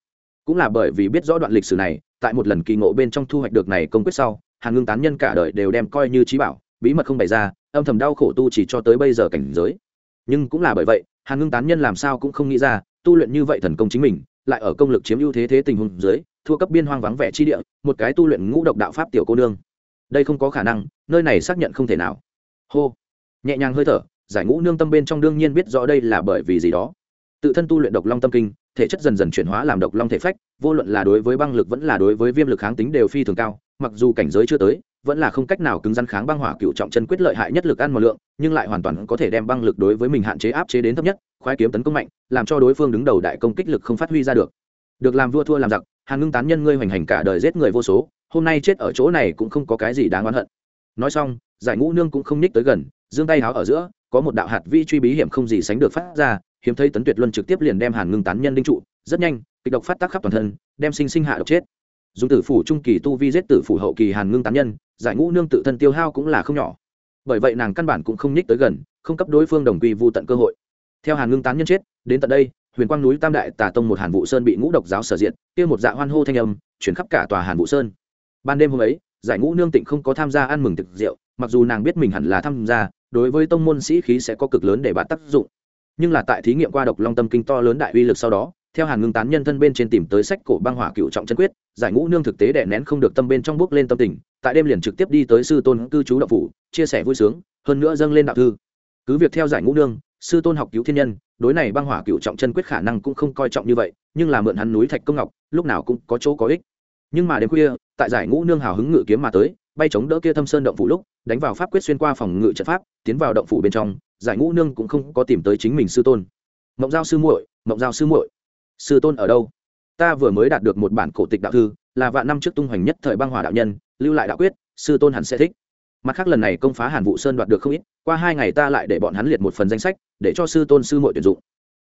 Cũng là bởi vì biết rõ đoạn lịch sử này, tại một lần kỳ ngộ bên trong thu hoạch được này công quyết sau, hàn ngưng tán nhân cả đời đều đem coi như trí bảo, bí mật không bày ra, âm thầm đau khổ tu chỉ cho tới bây giờ cảnh giới. Nhưng cũng là bởi vậy, hàn ngưng tán nhân làm sao cũng không nghĩ ra, tu luyện như vậy thần công chính mình lại ở công lực chiếm ưu thế thế tình huống dưới, thua cấp biên hoang vắng vẻ chi địa, một cái tu luyện ngũ độc đạo pháp tiểu cô nương. Đây không có khả năng, nơi này xác nhận không thể nào. Hô. Nhẹ nhàng hơi thở, giải ngũ nương tâm bên trong đương nhiên biết rõ đây là bởi vì gì đó. Tự thân tu luyện độc long tâm kinh, thể chất dần dần chuyển hóa làm độc long thể phách, vô luận là đối với băng lực vẫn là đối với viêm lực kháng tính đều phi thường cao, mặc dù cảnh giới chưa tới vẫn là không cách nào cứng rắn kháng băng hỏa cựu trọng chân quyết lợi hại nhất lực ăn một lượng, nhưng lại hoàn toàn có thể đem băng lực đối với mình hạn chế áp chế đến thấp nhất, khoái kiếm tấn công mạnh, làm cho đối phương đứng đầu đại công kích lực không phát huy ra được. Được làm vua thua làm giặc hàn ngưng tán nhân ngươi hoành hành cả đời giết người vô số, hôm nay chết ở chỗ này cũng không có cái gì đáng oán hận. Nói xong, giải ngũ nương cũng không ních tới gần, giương tay háo ở giữa, có một đạo hạt vi truy bí hiểm không gì sánh được phát ra, hiếm thấy tấn tuyệt luân trực tiếp liền đem hàn ngưng tán nhân đinh trụ, rất nhanh, kịch độc phát tác khắp toàn thân, đem sinh sinh hạ độc chết. Dùng tử phủ trung kỳ tu vi giết tử phủ hậu kỳ hàn ngưng tán nhân giải ngũ nương tự thân tiêu hao cũng là không nhỏ. Bởi vậy nàng căn bản cũng không nhích tới gần, không cấp đối phương đồng quy vô tận cơ hội. Theo hàn ngưng tán nhân chết, đến tận đây, huyền quang núi tam đại tà tông một hàn vụ sơn bị ngũ độc giáo sở diện kia một dạ hoan hô thanh âm chuyển khắp cả tòa hàn vụ sơn. Ban đêm hôm ấy, giải ngũ nương tịnh không có tham gia ăn mừng thực rượu, mặc dù nàng biết mình hẳn là tham gia, đối với tông môn sĩ khí sẽ có cực lớn để bạn tác dụng. Nhưng là tại thí nghiệm qua độc long tâm kinh to lớn đại uy lực sau đó, theo hàn ngưng tán nhân thân bên trên tìm tới sách cổ băng hỏa cựu trọng chân quyết, giải ngũ nương thực tế đè nén không được tâm bên trong bước lên tâm tình tại đêm liền trực tiếp đi tới sư tôn cư trú đạo phủ, chia sẻ vui sướng, hơn nữa dâng lên đạo thư. Cứ việc theo giải ngũ nương, sư tôn học cứu thiên nhân, đối này băng hỏa cựu trọng chân quyết khả năng cũng không coi trọng như vậy, nhưng là mượn hắn núi thạch công ngọc, lúc nào cũng có chỗ có ích. Nhưng mà đêm khuya, tại giải ngũ nương hào hứng ngự kiếm mà tới, bay chống đỡ kia thâm sơn động phủ lúc, đánh vào pháp quyết xuyên qua phòng ngự trận pháp, tiến vào động phủ bên trong, giải ngũ nương cũng không có tìm tới chính mình sư tôn. Mộng giao sư muội, mộng giao sư muội. Sư tôn ở đâu? Ta vừa mới đạt được một bản cổ tịch đạo thư, là vạn năm trước tung hoành nhất thời băng hỏa đạo nhân lưu lại đạo quyết, sư tôn hẳn sẽ thích. Mặt khác lần này công phá hàn vụ sơn đoạt được không ít, qua hai ngày ta lại để bọn hắn liệt một phần danh sách, để cho sư tôn sư muội tuyển dụng.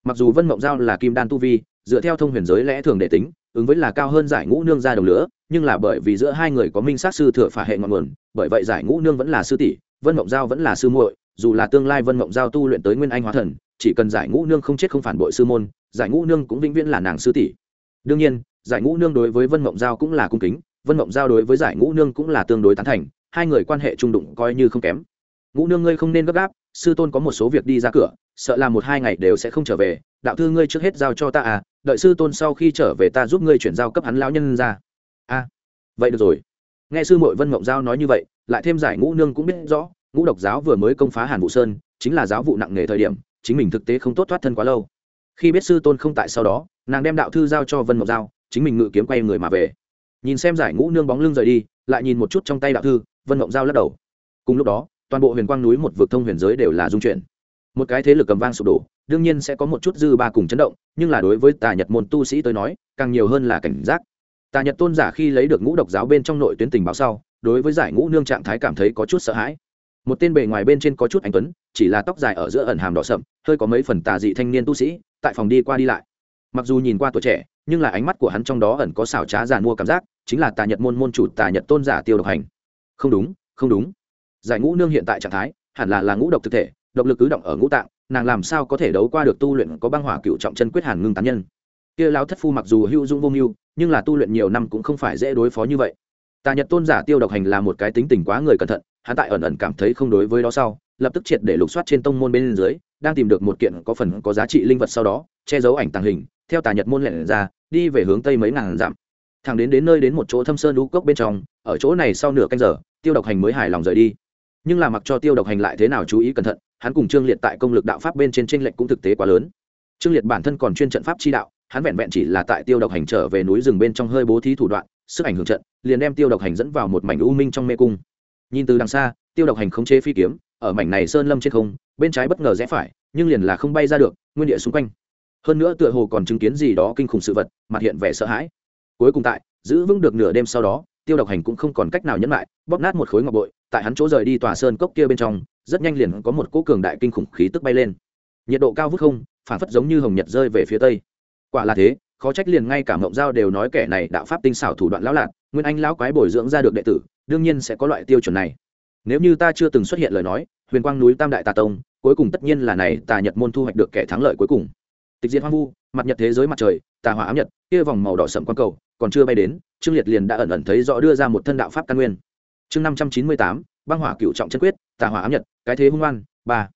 Mặc dù vân mộng giao là kim đan tu vi, dựa theo thông huyền giới lẽ thường để tính, ứng với là cao hơn giải ngũ nương ra đồng lửa, nhưng là bởi vì giữa hai người có minh sát sư thừa phả hệ ngọn nguồn, bởi vậy giải ngũ nương vẫn là sư tỷ, vân mộng giao vẫn là sư muội, dù là tương lai vân mộng giao tu luyện tới nguyên anh hóa thần, chỉ cần giải ngũ nương không chết không phản bội sư môn, giải ngũ nương cũng vĩnh viễn là nàng sư tỷ. Đương nhiên, giải ngũ nương đối với vân mộng giao cũng là cung kính vân mộng giao đối với giải ngũ nương cũng là tương đối tán thành, hai người quan hệ trung đụng coi như không kém. Ngũ nương ngươi không nên gấp gáp, sư tôn có một số việc đi ra cửa, sợ là một hai ngày đều sẽ không trở về, đạo thư ngươi trước hết giao cho ta à đợi sư tôn sau khi trở về ta giúp ngươi chuyển giao cấp hắn lão nhân ra. A, vậy được rồi. Nghe sư mội vân mộng giao nói như vậy, lại thêm giải ngũ nương cũng biết rõ, ngũ độc giáo vừa mới công phá hàn vụ sơn, chính là giáo vụ nặng nề thời điểm, chính mình thực tế không tốt thoát thân quá lâu. Khi biết sư tôn không tại sau đó, nàng đem đạo thư giao cho vân mộng giao, chính mình ngự kiếm quay người mà về nhìn xem giải ngũ nương bóng lưng rời đi, lại nhìn một chút trong tay đạo thư, vân mộng giao lắc đầu. Cùng lúc đó, toàn bộ huyền quang núi một vực thông huyền giới đều là dung chuyển. Một cái thế lực cầm vang sụp đổ, đương nhiên sẽ có một chút dư ba cùng chấn động, nhưng là đối với tà nhật môn tu sĩ tới nói, càng nhiều hơn là cảnh giác. Tà nhật tôn giả khi lấy được ngũ độc giáo bên trong nội tuyến tình báo sau, đối với giải ngũ nương trạng thái cảm thấy có chút sợ hãi. Một tên bề ngoài bên trên có chút anh tuấn, chỉ là tóc dài ở giữa ẩn hàm đỏ sậm, hơi có mấy phần tà dị thanh niên tu sĩ, tại phòng đi qua đi lại. Mặc dù nhìn qua tuổi trẻ nhưng là ánh mắt của hắn trong đó ẩn có xảo trá giàn mua cảm giác, chính là tà nhật môn môn chủ, tà nhật tôn giả tiêu độc hành. Không đúng không đúng. Giải ngũ nương hiện tại trạng thái, hẳn là là ngũ độc thực thể, độc lực cứ động ở ngũ tạng, nàng làm sao có thể đấu qua được tu luyện có băng hỏa cựu trọng chân quyết hàn ngưng tán nhân. Kia lao thất phu mặc dù hữu dung vô mưu, nhưng là tu luyện nhiều năm cũng không phải dễ đối phó như vậy. Tà nhật tôn giả tiêu độc hành là một cái tính tình quá người cẩn thận, hắn tại ẩn ẩn cảm thấy không đối với đó sau, lập tức triệt để lục soát trên tông môn bên dưới, đang tìm được một kiện có phần có giá trị linh vật sau đó, che giấu ảnh tàng hình theo tà nhật môn lẻn ra, đi về hướng tây mấy ngàn dặm. Thằng đến đến nơi đến một chỗ thâm sơn lũ cốc bên trong, ở chỗ này sau nửa canh giờ, tiêu độc hành mới hài lòng rời đi. Nhưng là mặc cho tiêu độc hành lại thế nào chú ý cẩn thận, hắn cùng trương liệt tại công lực đạo pháp bên trên tranh lệch cũng thực tế quá lớn. Trương liệt bản thân còn chuyên trận pháp chi đạo, hắn vẹn vẹn chỉ là tại tiêu độc hành trở về núi rừng bên trong hơi bố thí thủ đoạn, sức ảnh hưởng trận, liền đem tiêu độc hành dẫn vào một mảnh u minh trong mê cung. Nhìn từ đằng xa, tiêu độc hành khống chế phi kiếm, ở mảnh này sơn lâm trên không, bên trái bất ngờ rẽ phải, nhưng liền là không bay ra được, nguyên địa xung quanh hơn nữa tựa hồ còn chứng kiến gì đó kinh khủng sự vật, mặt hiện vẻ sợ hãi. Cuối cùng tại, giữ vững được nửa đêm sau đó, tiêu độc hành cũng không còn cách nào nhẫn lại, bóp nát một khối ngọc bội, tại hắn chỗ rời đi tòa sơn cốc kia bên trong, rất nhanh liền có một cỗ cường đại kinh khủng khí tức bay lên. Nhiệt độ cao vút không, phản phất giống như hồng nhật rơi về phía tây. Quả là thế, khó trách liền ngay cả mộng giao đều nói kẻ này đạo pháp tinh xảo thủ đoạn lão lạc nguyên anh lão quái bồi dưỡng ra được đệ tử, đương nhiên sẽ có loại tiêu chuẩn này. Nếu như ta chưa từng xuất hiện lời nói, huyền quang núi tam đại tà tông, cuối cùng tất nhiên là này tà nhật môn thu hoạch được kẻ thắng lợi cuối cùng tịch diệt hoang vu, mặt nhật thế giới mặt trời, tà hỏa ám nhật, kia vòng màu đỏ sậm quang cầu, còn chưa bay đến, trương liệt liền đã ẩn ẩn thấy rõ đưa ra một thân đạo pháp căn nguyên. Chương năm trăm chín mươi tám, băng hỏa cựu trọng chân quyết, tà hỏa ám nhật, cái thế hung oan, ba.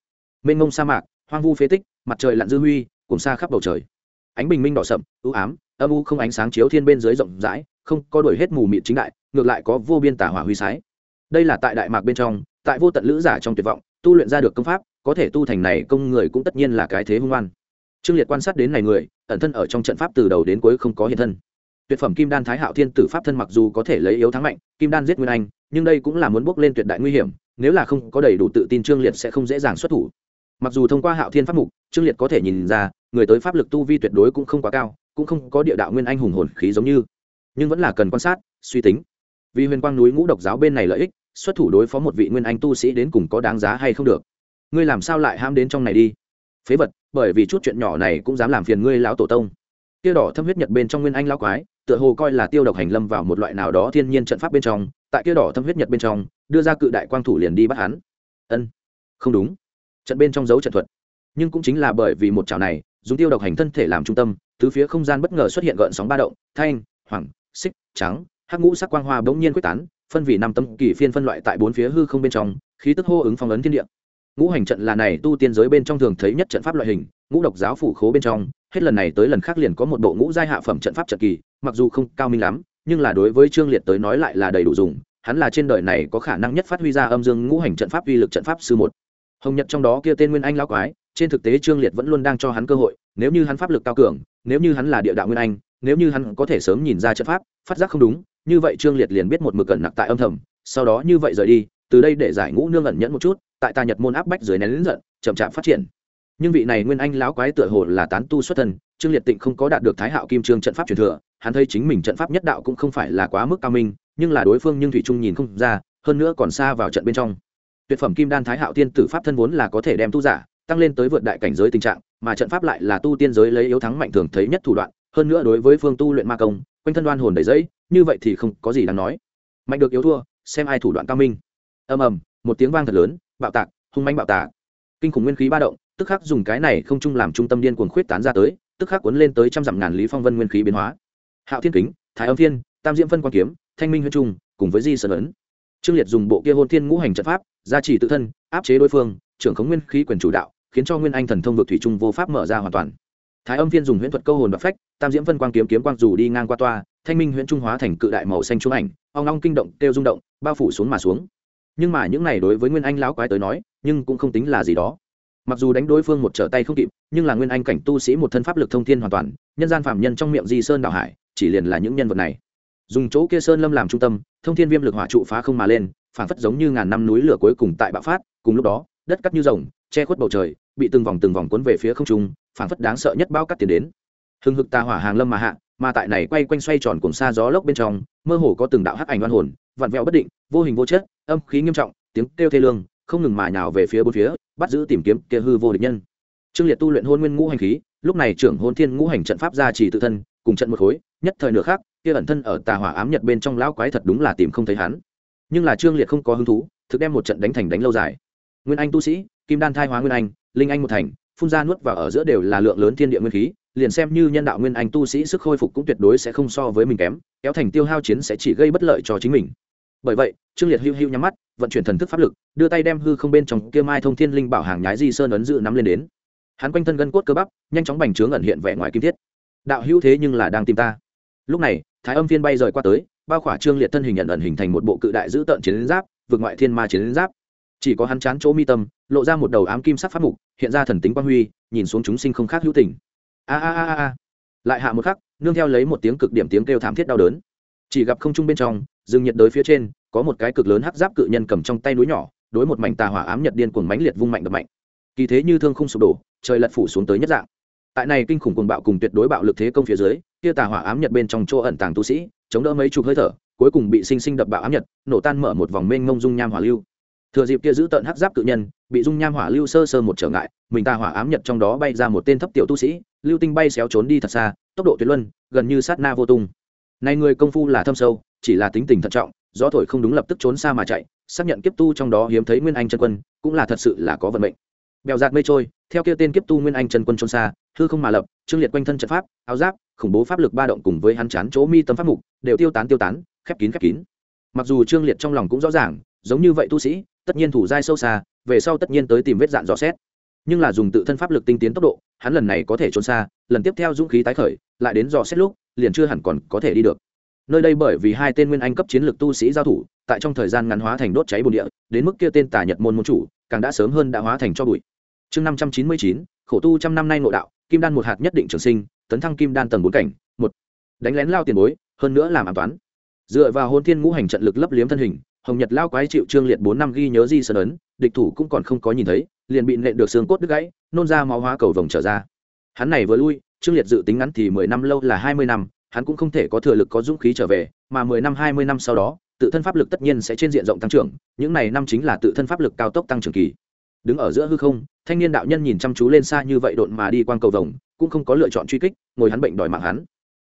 Mênh mông sa mạc, hoang vu phế tích, mặt trời lặn dư huy cùng xa khắp bầu trời. Ánh bình minh đỏ sậm ưu ám, âm u không ánh sáng chiếu thiên bên dưới rộng rãi, không có đuổi hết mù mịt chính đại, ngược lại có vô biên tà hỏa huy sái. Đây là tại đại mạc bên trong, tại vô tận lữ giả trong tuyệt vọng, tu luyện ra được công pháp, có thể tu thành này công người cũng tất nhiên là cái thế hung oan trương liệt quan sát đến này người, ẩn thân ở trong trận pháp từ đầu đến cuối không có hiện thân. Tuyệt phẩm kim đan thái hạo thiên tử pháp thân mặc dù có thể lấy yếu thắng mạnh, kim đan giết nguyên anh, nhưng đây cũng là muốn bước lên tuyệt đại nguy hiểm, nếu là không có đầy đủ tự tin trương liệt sẽ không dễ dàng xuất thủ. Mặc dù thông qua hạo thiên pháp mục, trương liệt có thể nhìn ra, người tới pháp lực tu vi tuyệt đối cũng không quá cao, cũng không có địa đạo nguyên anh hùng hồn khí giống như. Nhưng vẫn là cần quan sát, suy tính. Vì huyền quang núi ngũ độc giáo bên này lợi ích, xuất thủ đối phó một vị nguyên anh tu sĩ đến cùng có đáng giá hay không được. Ngươi làm sao lại ham đến trong này đi? Phế vật bởi vì chút chuyện nhỏ này cũng dám làm phiền ngươi lão tổ tông. Tiêu đỏ thâm huyết nhật bên trong nguyên anh lão quái, tựa hồ coi là tiêu độc hành lâm vào một loại nào đó thiên nhiên trận pháp bên trong, tại kia đỏ thâm huyết nhật bên trong, đưa ra cự đại quang thủ liền đi bắt hắn. Ân, không đúng. Trận bên trong dấu trận thuật. Nhưng cũng chính là bởi vì một chảo này, dùng tiêu độc hành thân thể làm trung tâm, tứ phía không gian bất ngờ xuất hiện gợn sóng ba động, thanh hoàng xích, trắng, hắc ngũ sắc quang hoa bỗng nhiên quyết tán, phân vì năm tấm kỳ phiên phân loại tại bốn phía hư không bên trong, khí tức hô ứng phong ấn thiên địa ngũ hành trận là này tu tiên giới bên trong thường thấy nhất trận pháp loại hình, ngũ độc giáo phủ khố bên trong, hết lần này tới lần khác liền có một bộ ngũ giai hạ phẩm trận pháp trận kỳ, mặc dù không cao minh lắm, nhưng là đối với trương liệt tới nói lại là đầy đủ dùng, hắn là trên đời này có khả năng nhất phát huy ra âm dương ngũ hành trận pháp uy lực trận pháp sư một. Hồng nhật trong đó kia tên nguyên anh lão quái, trên thực tế trương liệt vẫn luôn đang cho hắn cơ hội, nếu như hắn pháp lực cao cường, nếu như hắn là địa đạo nguyên anh, nếu như hắn có thể sớm nhìn ra trận pháp, phát giác không đúng, như vậy trương liệt liền biết một mực cẩn nặc tại âm thầm, sau đó như vậy rời đi, từ đây để giải ngũ nương ẩn nhẫn một chút tại tà nhật môn áp bách dưới nén lính giận, chậm chạp phát triển. Nhưng vị này nguyên anh lão quái tựa hồ là tán tu xuất thân, trương liệt tịnh không có đạt được thái hạo kim trương trận pháp truyền thừa, hắn thấy chính mình trận pháp nhất đạo cũng không phải là quá mức cao minh, nhưng là đối phương nhưng thủy trung nhìn không ra, hơn nữa còn xa vào trận bên trong. Tuyệt phẩm kim đan thái hạo tiên tử pháp thân vốn là có thể đem tu giả, tăng lên tới vượt đại cảnh giới tình trạng, mà trận pháp lại là tu tiên giới lấy yếu thắng mạnh thường thấy nhất thủ đoạn, hơn nữa đối với phương tu luyện ma công, quanh thân đoan hồn đầy dẫy như vậy thì không có gì đáng nói. Mạnh được yếu thua, xem ai thủ đoạn cao minh. Ầm ầm, một tiếng vang thật lớn bạo tạc, hung manh bạo tạc. Kinh khủng nguyên khí ba động, tức khắc dùng cái này không chung làm trung tâm điên cuồng khuyết tán ra tới, tức khắc cuốn lên tới trăm dặm ngàn lý phong vân nguyên khí biến hóa. Hạo thiên kính, thái âm thiên, tam diễm phân quan kiếm, thanh minh huyên trung, cùng với di sơn ấn. Trương liệt dùng bộ kia hôn thiên ngũ hành trận pháp, gia trì tự thân, áp chế đối phương, trưởng khống nguyên khí quyền chủ đạo, khiến cho nguyên anh thần thông vực thủy trung vô pháp mở ra hoàn toàn. Thái âm thiên dùng huyễn thuật câu hồn và phách, tam diễm phân quang kiếm kiếm quang dù đi ngang qua toa, thanh minh huyễn trung hóa thành cự đại màu xanh trung ảnh, ong ong kinh động kêu rung động, bao phủ xuống mà xuống nhưng mà những này đối với nguyên anh lão quái tới nói, nhưng cũng không tính là gì đó. Mặc dù đánh đối phương một trở tay không kịp, nhưng là nguyên anh cảnh tu sĩ một thân pháp lực thông thiên hoàn toàn, nhân gian phạm nhân trong miệng di sơn đạo hải, chỉ liền là những nhân vật này. Dùng chỗ kia sơn lâm làm trung tâm, thông thiên viêm lực hỏa trụ phá không mà lên, phản phất giống như ngàn năm núi lửa cuối cùng tại bạo phát, cùng lúc đó, đất cắt như rồng, che khuất bầu trời, bị từng vòng từng vòng cuốn về phía không trung, phản phất đáng sợ nhất bao cắt tiền đến. Hưng hực tà hỏa hàng lâm mà hạ mà tại này quay quanh xoay tròn cùng xa gió lốc bên trong, mơ hồ có từng đạo hắc ảnh oan hồn, vặn vẹo bất định, vô hình vô chất, âm khí nghiêm trọng, tiếng kêu thê lương, không ngừng mài nào về phía bốn phía, bắt giữ tìm kiếm kia hư vô địch nhân. Trương liệt tu luyện hôn nguyên ngũ hành khí, lúc này trưởng hôn thiên ngũ hành trận pháp ra chỉ tự thân, cùng trận một khối, nhất thời nửa khác kia ẩn thân ở tà hỏa ám nhật bên trong lão quái thật đúng là tìm không thấy hắn. Nhưng là trương liệt không có hứng thú, thực đem một trận đánh thành đánh lâu dài. Nguyên anh tu sĩ, kim đan thai hóa nguyên anh, linh anh một thành, phun ra nuốt vào ở giữa đều là lượng lớn thiên địa nguyên khí liền xem như nhân đạo nguyên anh tu sĩ sức khôi phục cũng tuyệt đối sẽ không so với mình kém, kéo thành tiêu hao chiến sẽ chỉ gây bất lợi cho chính mình. Bởi vậy, trương liệt hưu hưu nhắm mắt, vận chuyển thần thức pháp lực, đưa tay đem hư không bên trong kia mai thông thiên linh bảo hàng nhái di sơn ấn dự nắm lên đến. Hắn quanh thân gân cốt cơ bắp, nhanh chóng bành trướng ẩn hiện vẻ ngoài kim thiết. Đạo hữu thế nhưng là đang tìm ta. Lúc này, thái âm phiên bay rời qua tới, bao khỏa trương liệt thân hình nhận ẩn hình thành một bộ cự đại giữ tợn chiến giáp, vượt ngoại thiên ma chiến giáp. Chỉ có hắn chán chỗ mi tâm, lộ ra một đầu ám kim sắc pháp mục, hiện ra thần tính quang huy, nhìn xuống chúng sinh không khác hữu tình a a a a lại hạ một khắc, nương theo lấy một tiếng cực điểm tiếng kêu thảm thiết đau đớn. Chỉ gặp không trung bên trong, rừng nhiệt đới phía trên, có một cái cực lớn hắc giáp cự nhân cầm trong tay núi nhỏ, đối một mảnh tà hỏa ám nhật điên cuồng mãnh liệt vung mạnh đập mạnh. Kỳ thế như thương không sụp đổ, trời lật phủ xuống tới nhất dạng. Tại này kinh khủng cuồng bạo cùng tuyệt đối bạo lực thế công phía dưới, kia tà hỏa ám nhật bên trong chỗ ẩn tàng tu sĩ, chống đỡ mấy chục hơi thở, cuối cùng bị sinh sinh đập bạo ám nhật, nổ tan mở một vòng mênh ngông dung nham hỏa lưu thừa dịp kia giữ tận hắc giáp cự nhân, bị dung nham hỏa lưu sơ sơ một trở ngại, mình ta hỏa ám nhật trong đó bay ra một tên thấp tiểu tu sĩ, lưu tinh bay xéo trốn đi thật xa, tốc độ tuyệt luân, gần như sát na vô tung. Này người công phu là thâm sâu, chỉ là tính tình thận trọng, gió thổi không đúng lập tức trốn xa mà chạy, xác nhận kiếp tu trong đó hiếm thấy nguyên anh chân quân, cũng là thật sự là có vận mệnh. Bèo giạt mây trôi, theo kia tên kiếp tu nguyên anh chân quân trốn xa, hư không mà lập, trương liệt quanh thân trận pháp, áo giáp, khủng bố pháp lực ba động cùng với hắn chán chỗ mi tâm pháp mục, đều tiêu tán tiêu tán, khép kín khép kín. Mặc dù trương liệt trong lòng cũng rõ ràng giống như vậy tu sĩ, tất nhiên thủ giai sâu xa, về sau tất nhiên tới tìm vết dạn dò xét. Nhưng là dùng tự thân pháp lực tinh tiến tốc độ, hắn lần này có thể trốn xa, lần tiếp theo dũng khí tái khởi, lại đến dò xét lúc, liền chưa hẳn còn có thể đi được. Nơi đây bởi vì hai tên nguyên anh cấp chiến lược tu sĩ giao thủ, tại trong thời gian ngắn hóa thành đốt cháy bồn địa, đến mức kia tên tà nhật môn môn chủ, càng đã sớm hơn đã hóa thành cho bụi. Chương năm trăm chín mươi chín, khổ tu trăm năm nay nội đạo, kim đan một hạt nhất định trường sinh, tấn thăng kim đan tầng bốn cảnh, một. Đánh lén lao tiền bối, hơn nữa làm an toán. Dựa vào hôn thiên ngũ hành trận lực lấp liếm thân hình hồng nhật lao quái chịu trương liệt bốn năm ghi nhớ di sơn ấn, địch thủ cũng còn không có nhìn thấy, liền bị nện được xương cốt đứt gãy, nôn ra máu hóa cầu vồng trở ra. Hắn này vừa lui, trương liệt dự tính ngắn thì mười năm lâu là hai mươi năm, hắn cũng không thể có thừa lực có dũng khí trở về, mà mười năm hai mươi năm sau đó, tự thân pháp lực tất nhiên sẽ trên diện rộng tăng trưởng, những này năm chính là tự thân pháp lực cao tốc tăng trưởng kỳ. Đứng ở giữa hư không, thanh niên đạo nhân nhìn chăm chú lên xa như vậy độn mà đi quang cầu vồng, cũng không có lựa chọn truy kích, ngồi hắn bệnh đòi mạng hắn.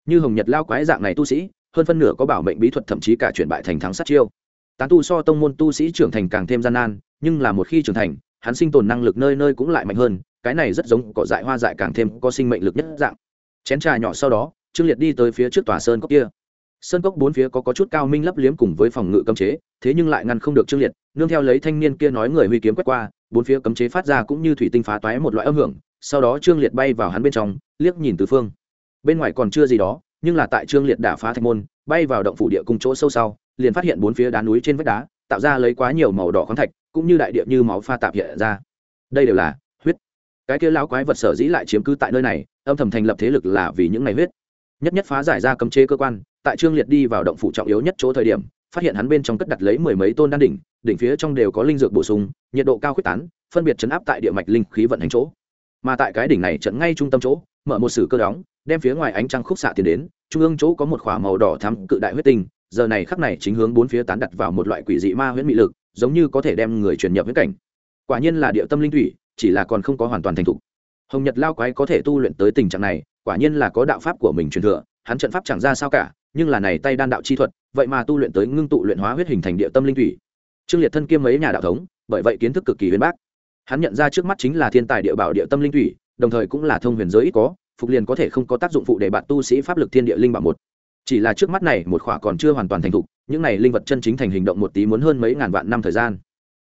Như hồng nhật lao quái dạng này tu sĩ, hơn phân nửa có bảo mệnh bí thuật thậm chí cả chuyển bại thành thắng sát chiêu tán tu so tông môn tu sĩ trưởng thành càng thêm gian nan nhưng là một khi trưởng thành hắn sinh tồn năng lực nơi nơi cũng lại mạnh hơn cái này rất giống cỏ dại hoa dại càng thêm có sinh mệnh lực nhất dạng. Chén trà nhỏ sau đó trương liệt đi tới phía trước tòa sơn cốc kia. Sơn cốc bốn phía có, có chút cao minh lấp liếm cùng với phòng ngự cấm chế thế nhưng lại ngăn không được trương liệt nương theo lấy thanh niên kia nói người huy kiếm quét qua bốn phía cấm chế phát ra cũng như thủy tinh phá toái một loại âm hưởng sau đó trương liệt bay vào hắn bên trong liếc nhìn từ phương. Bên ngoài còn chưa gì đó nhưng là tại trương liệt đả phá thạch môn bay vào động phủ địa cung chỗ sâu sau liền phát hiện bốn phía đá núi trên vách đá, tạo ra lấy quá nhiều màu đỏ khoáng thạch, cũng như đại địa như máu pha tạp hiện ra. Đây đều là huyết. Cái kia lão quái vật sở dĩ lại chiếm cứ tại nơi này, âm thầm thành lập thế lực là vì những ngày huyết. Nhất nhất phá giải ra cấm chế cơ quan, tại trương liệt đi vào động phủ trọng yếu nhất chỗ thời điểm, phát hiện hắn bên trong cất đặt lấy mười mấy tôn đan đỉnh đỉnh phía trong đều có linh dược bổ sung, nhiệt độ cao khuyết tán, phân biệt chấn áp tại địa mạch linh khí vận hành chỗ. Mà tại cái đỉnh này trận ngay trung tâm chỗ, mở một sử cơ đóng, đem phía ngoài ánh trăng khúc xạ tiến đến, trung ương chỗ có một khỏa màu đỏ thắm cự đại huyết tinh giờ này khắc này chính hướng bốn phía tán đặt vào một loại quỷ dị ma huyễn mị lực, giống như có thể đem người truyền nhập huyễn cảnh. Quả nhiên là địa tâm linh thủy, chỉ là còn không có hoàn toàn thành thục. Hồng nhật lao quái có thể tu luyện tới tình trạng này, quả nhiên là có đạo pháp của mình truyền thừa, hắn trận pháp chẳng ra sao cả, nhưng là này tay đan đạo chi thuật, vậy mà tu luyện tới ngưng tụ luyện hóa huyết hình thành địa tâm linh thủy. Trương liệt thân kiêm mấy nhà đạo thống, bởi vậy kiến thức cực kỳ huyền bác. Hắn nhận ra trước mắt chính là thiên tài địa bảo địa tâm linh thủy, đồng thời cũng là thông huyền giới ít có, phục liền có thể không có tác dụng phụ để bạn tu sĩ pháp lực thiên địa linh bảo một chỉ là trước mắt này, một khỏa còn chưa hoàn toàn thành thục, những này linh vật chân chính thành hình động một tí muốn hơn mấy ngàn vạn năm thời gian.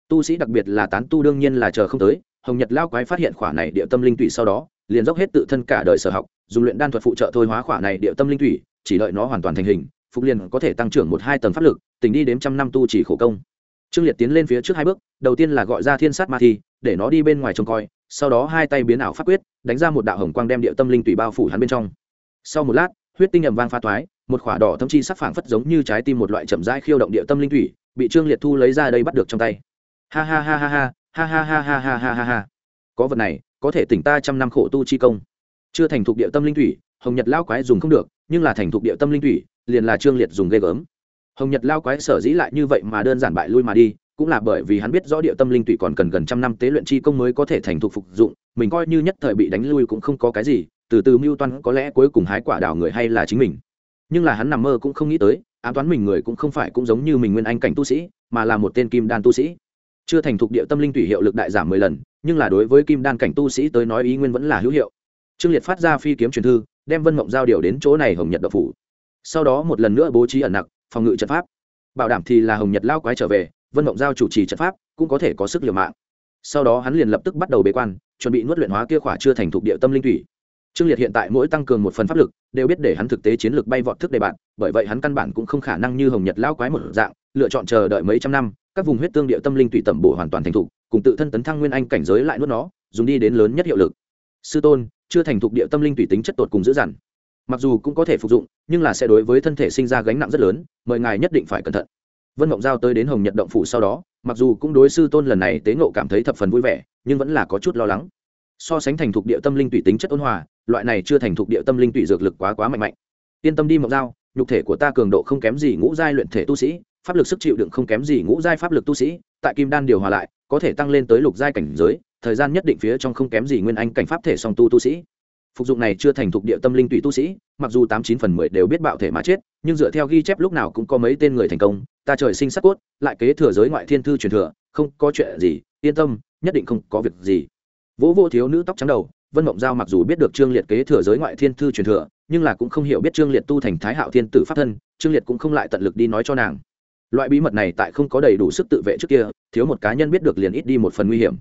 Tu sĩ đặc biệt là tán tu đương nhiên là chờ không tới, hồng nhật lao quái phát hiện khỏa này địa tâm linh thủy sau đó, liền dốc hết tự thân cả đời sở học, dùng luyện đan thuật phụ trợ thôi hóa khỏa này địa tâm linh thủy chỉ đợi nó hoàn toàn thành hình, phục liền có thể tăng trưởng một hai tầng pháp lực, tình đi đến trăm năm tu chỉ khổ công. Trương liệt tiến lên phía trước hai bước, đầu tiên là gọi ra thiên sát ma thi, để nó đi bên ngoài trông coi, sau đó hai tay biến ảo pháp quyết, đánh ra một đạo hồng quang đem địa tâm linh tùy bao phủ hắn bên trong. Sau một lát, huyết tinh ầm vang pha toái một khỏa đỏ thâm chi sắc phảng phất giống như trái tim một loại chậm rãi khiêu động địa tâm linh thủy, bị trương liệt thu lấy ra đây bắt được trong tay. Ha ha ha ha ha ha ha ha ha ha ha ha ha. Có vật này, có thể tỉnh ta trăm năm khổ tu chi công. Chưa thành thục địa tâm linh thủy, hồng nhật lao quái dùng không được, nhưng là thành thục địa tâm linh thủy, liền là trương liệt dùng ghê gớm. Hồng nhật lao quái sở dĩ lại như vậy mà đơn giản bại lui mà đi, cũng là bởi vì hắn biết rõ địa tâm linh tụy còn cần gần trăm năm tế luyện chi công mới có thể thành thục phục dụng, mình coi như nhất thời bị đánh lui cũng không có cái gì, từ từ mưu toan có lẽ cuối cùng hái quả đào người hay là chính mình nhưng là hắn nằm mơ cũng không nghĩ tới, ám toán mình người cũng không phải cũng giống như mình nguyên anh cảnh tu sĩ, mà là một tên kim đan tu sĩ. Chưa thành thục địa tâm linh tùy hiệu lực đại giảm mười lần, nhưng là đối với kim đan cảnh tu sĩ tới nói ý nguyên vẫn là hữu hiệu. Trương liệt phát ra phi kiếm truyền thư, đem vân mộng giao điều đến chỗ này hồng nhật đậu phủ. Sau đó một lần nữa bố trí ẩn nặc, phòng ngự trận pháp. Bảo đảm thì là hồng nhật lao quái trở về, vân mộng giao chủ trì trận pháp, cũng có thể có sức liều mạng. Sau đó hắn liền lập tức bắt đầu bế quan, chuẩn bị nuốt luyện hóa kia khỏa chưa thành thục địa tâm linh thủy trương liệt hiện tại mỗi tăng cường một phần pháp lực, đều biết để hắn thực tế chiến lược bay vọt thức đề bạn, bởi vậy hắn căn bản cũng không khả năng như hồng nhật lao quái một dạng, lựa chọn chờ đợi mấy trăm năm, các vùng huyết tương địa tâm linh tùy tẩm bổ hoàn toàn thành thục, cùng tự thân tấn thăng nguyên anh cảnh giới lại nuốt nó, dùng đi đến lớn nhất hiệu lực. Sư tôn, chưa thành thục địa tâm linh tùy tính chất tột cùng dữ dằn. Mặc dù cũng có thể phục dụng, nhưng là sẽ đối với thân thể sinh ra gánh nặng rất lớn, mời ngài nhất định phải cẩn thận. Vân mộng giao tới đến hồng nhật động phủ sau đó, mặc dù cũng đối sư tôn lần này tế ngộ cảm thấy thập phần vui vẻ, nhưng vẫn là có chút lo lắng so sánh thành thục địa tâm linh tùy tính chất ôn hòa, loại này chưa thành thục địa tâm linh tùy dược lực quá quá mạnh mạnh. Yên tâm đi mộng dao nhục thể của ta cường độ không kém gì ngũ giai luyện thể tu sĩ, pháp lực sức chịu đựng không kém gì ngũ giai pháp lực tu sĩ, tại kim đan điều hòa lại, có thể tăng lên tới lục giai cảnh giới, thời gian nhất định phía trong không kém gì nguyên anh cảnh pháp thể song tu tu sĩ. Phục dụng này chưa thành thục địa tâm linh tùy tu sĩ, mặc dù tám chín phần mười đều biết bạo thể mà chết, nhưng dựa theo ghi chép lúc nào cũng có mấy tên người thành công, ta trời sinh sắc cốt, lại kế thừa giới ngoại thiên thư truyền thừa, không có chuyện gì, yên tâm, nhất định không có việc gì vỗ vô thiếu nữ tóc trắng đầu, vân mộng giao mặc dù biết được trương liệt kế thừa giới ngoại thiên thư truyền thừa, nhưng là cũng không hiểu biết trương liệt tu thành thái hạo thiên tử pháp thân, trương liệt cũng không lại tận lực đi nói cho nàng. Loại bí mật này tại không có đầy đủ sức tự vệ trước kia, thiếu một cá nhân biết được liền ít đi một phần nguy hiểm.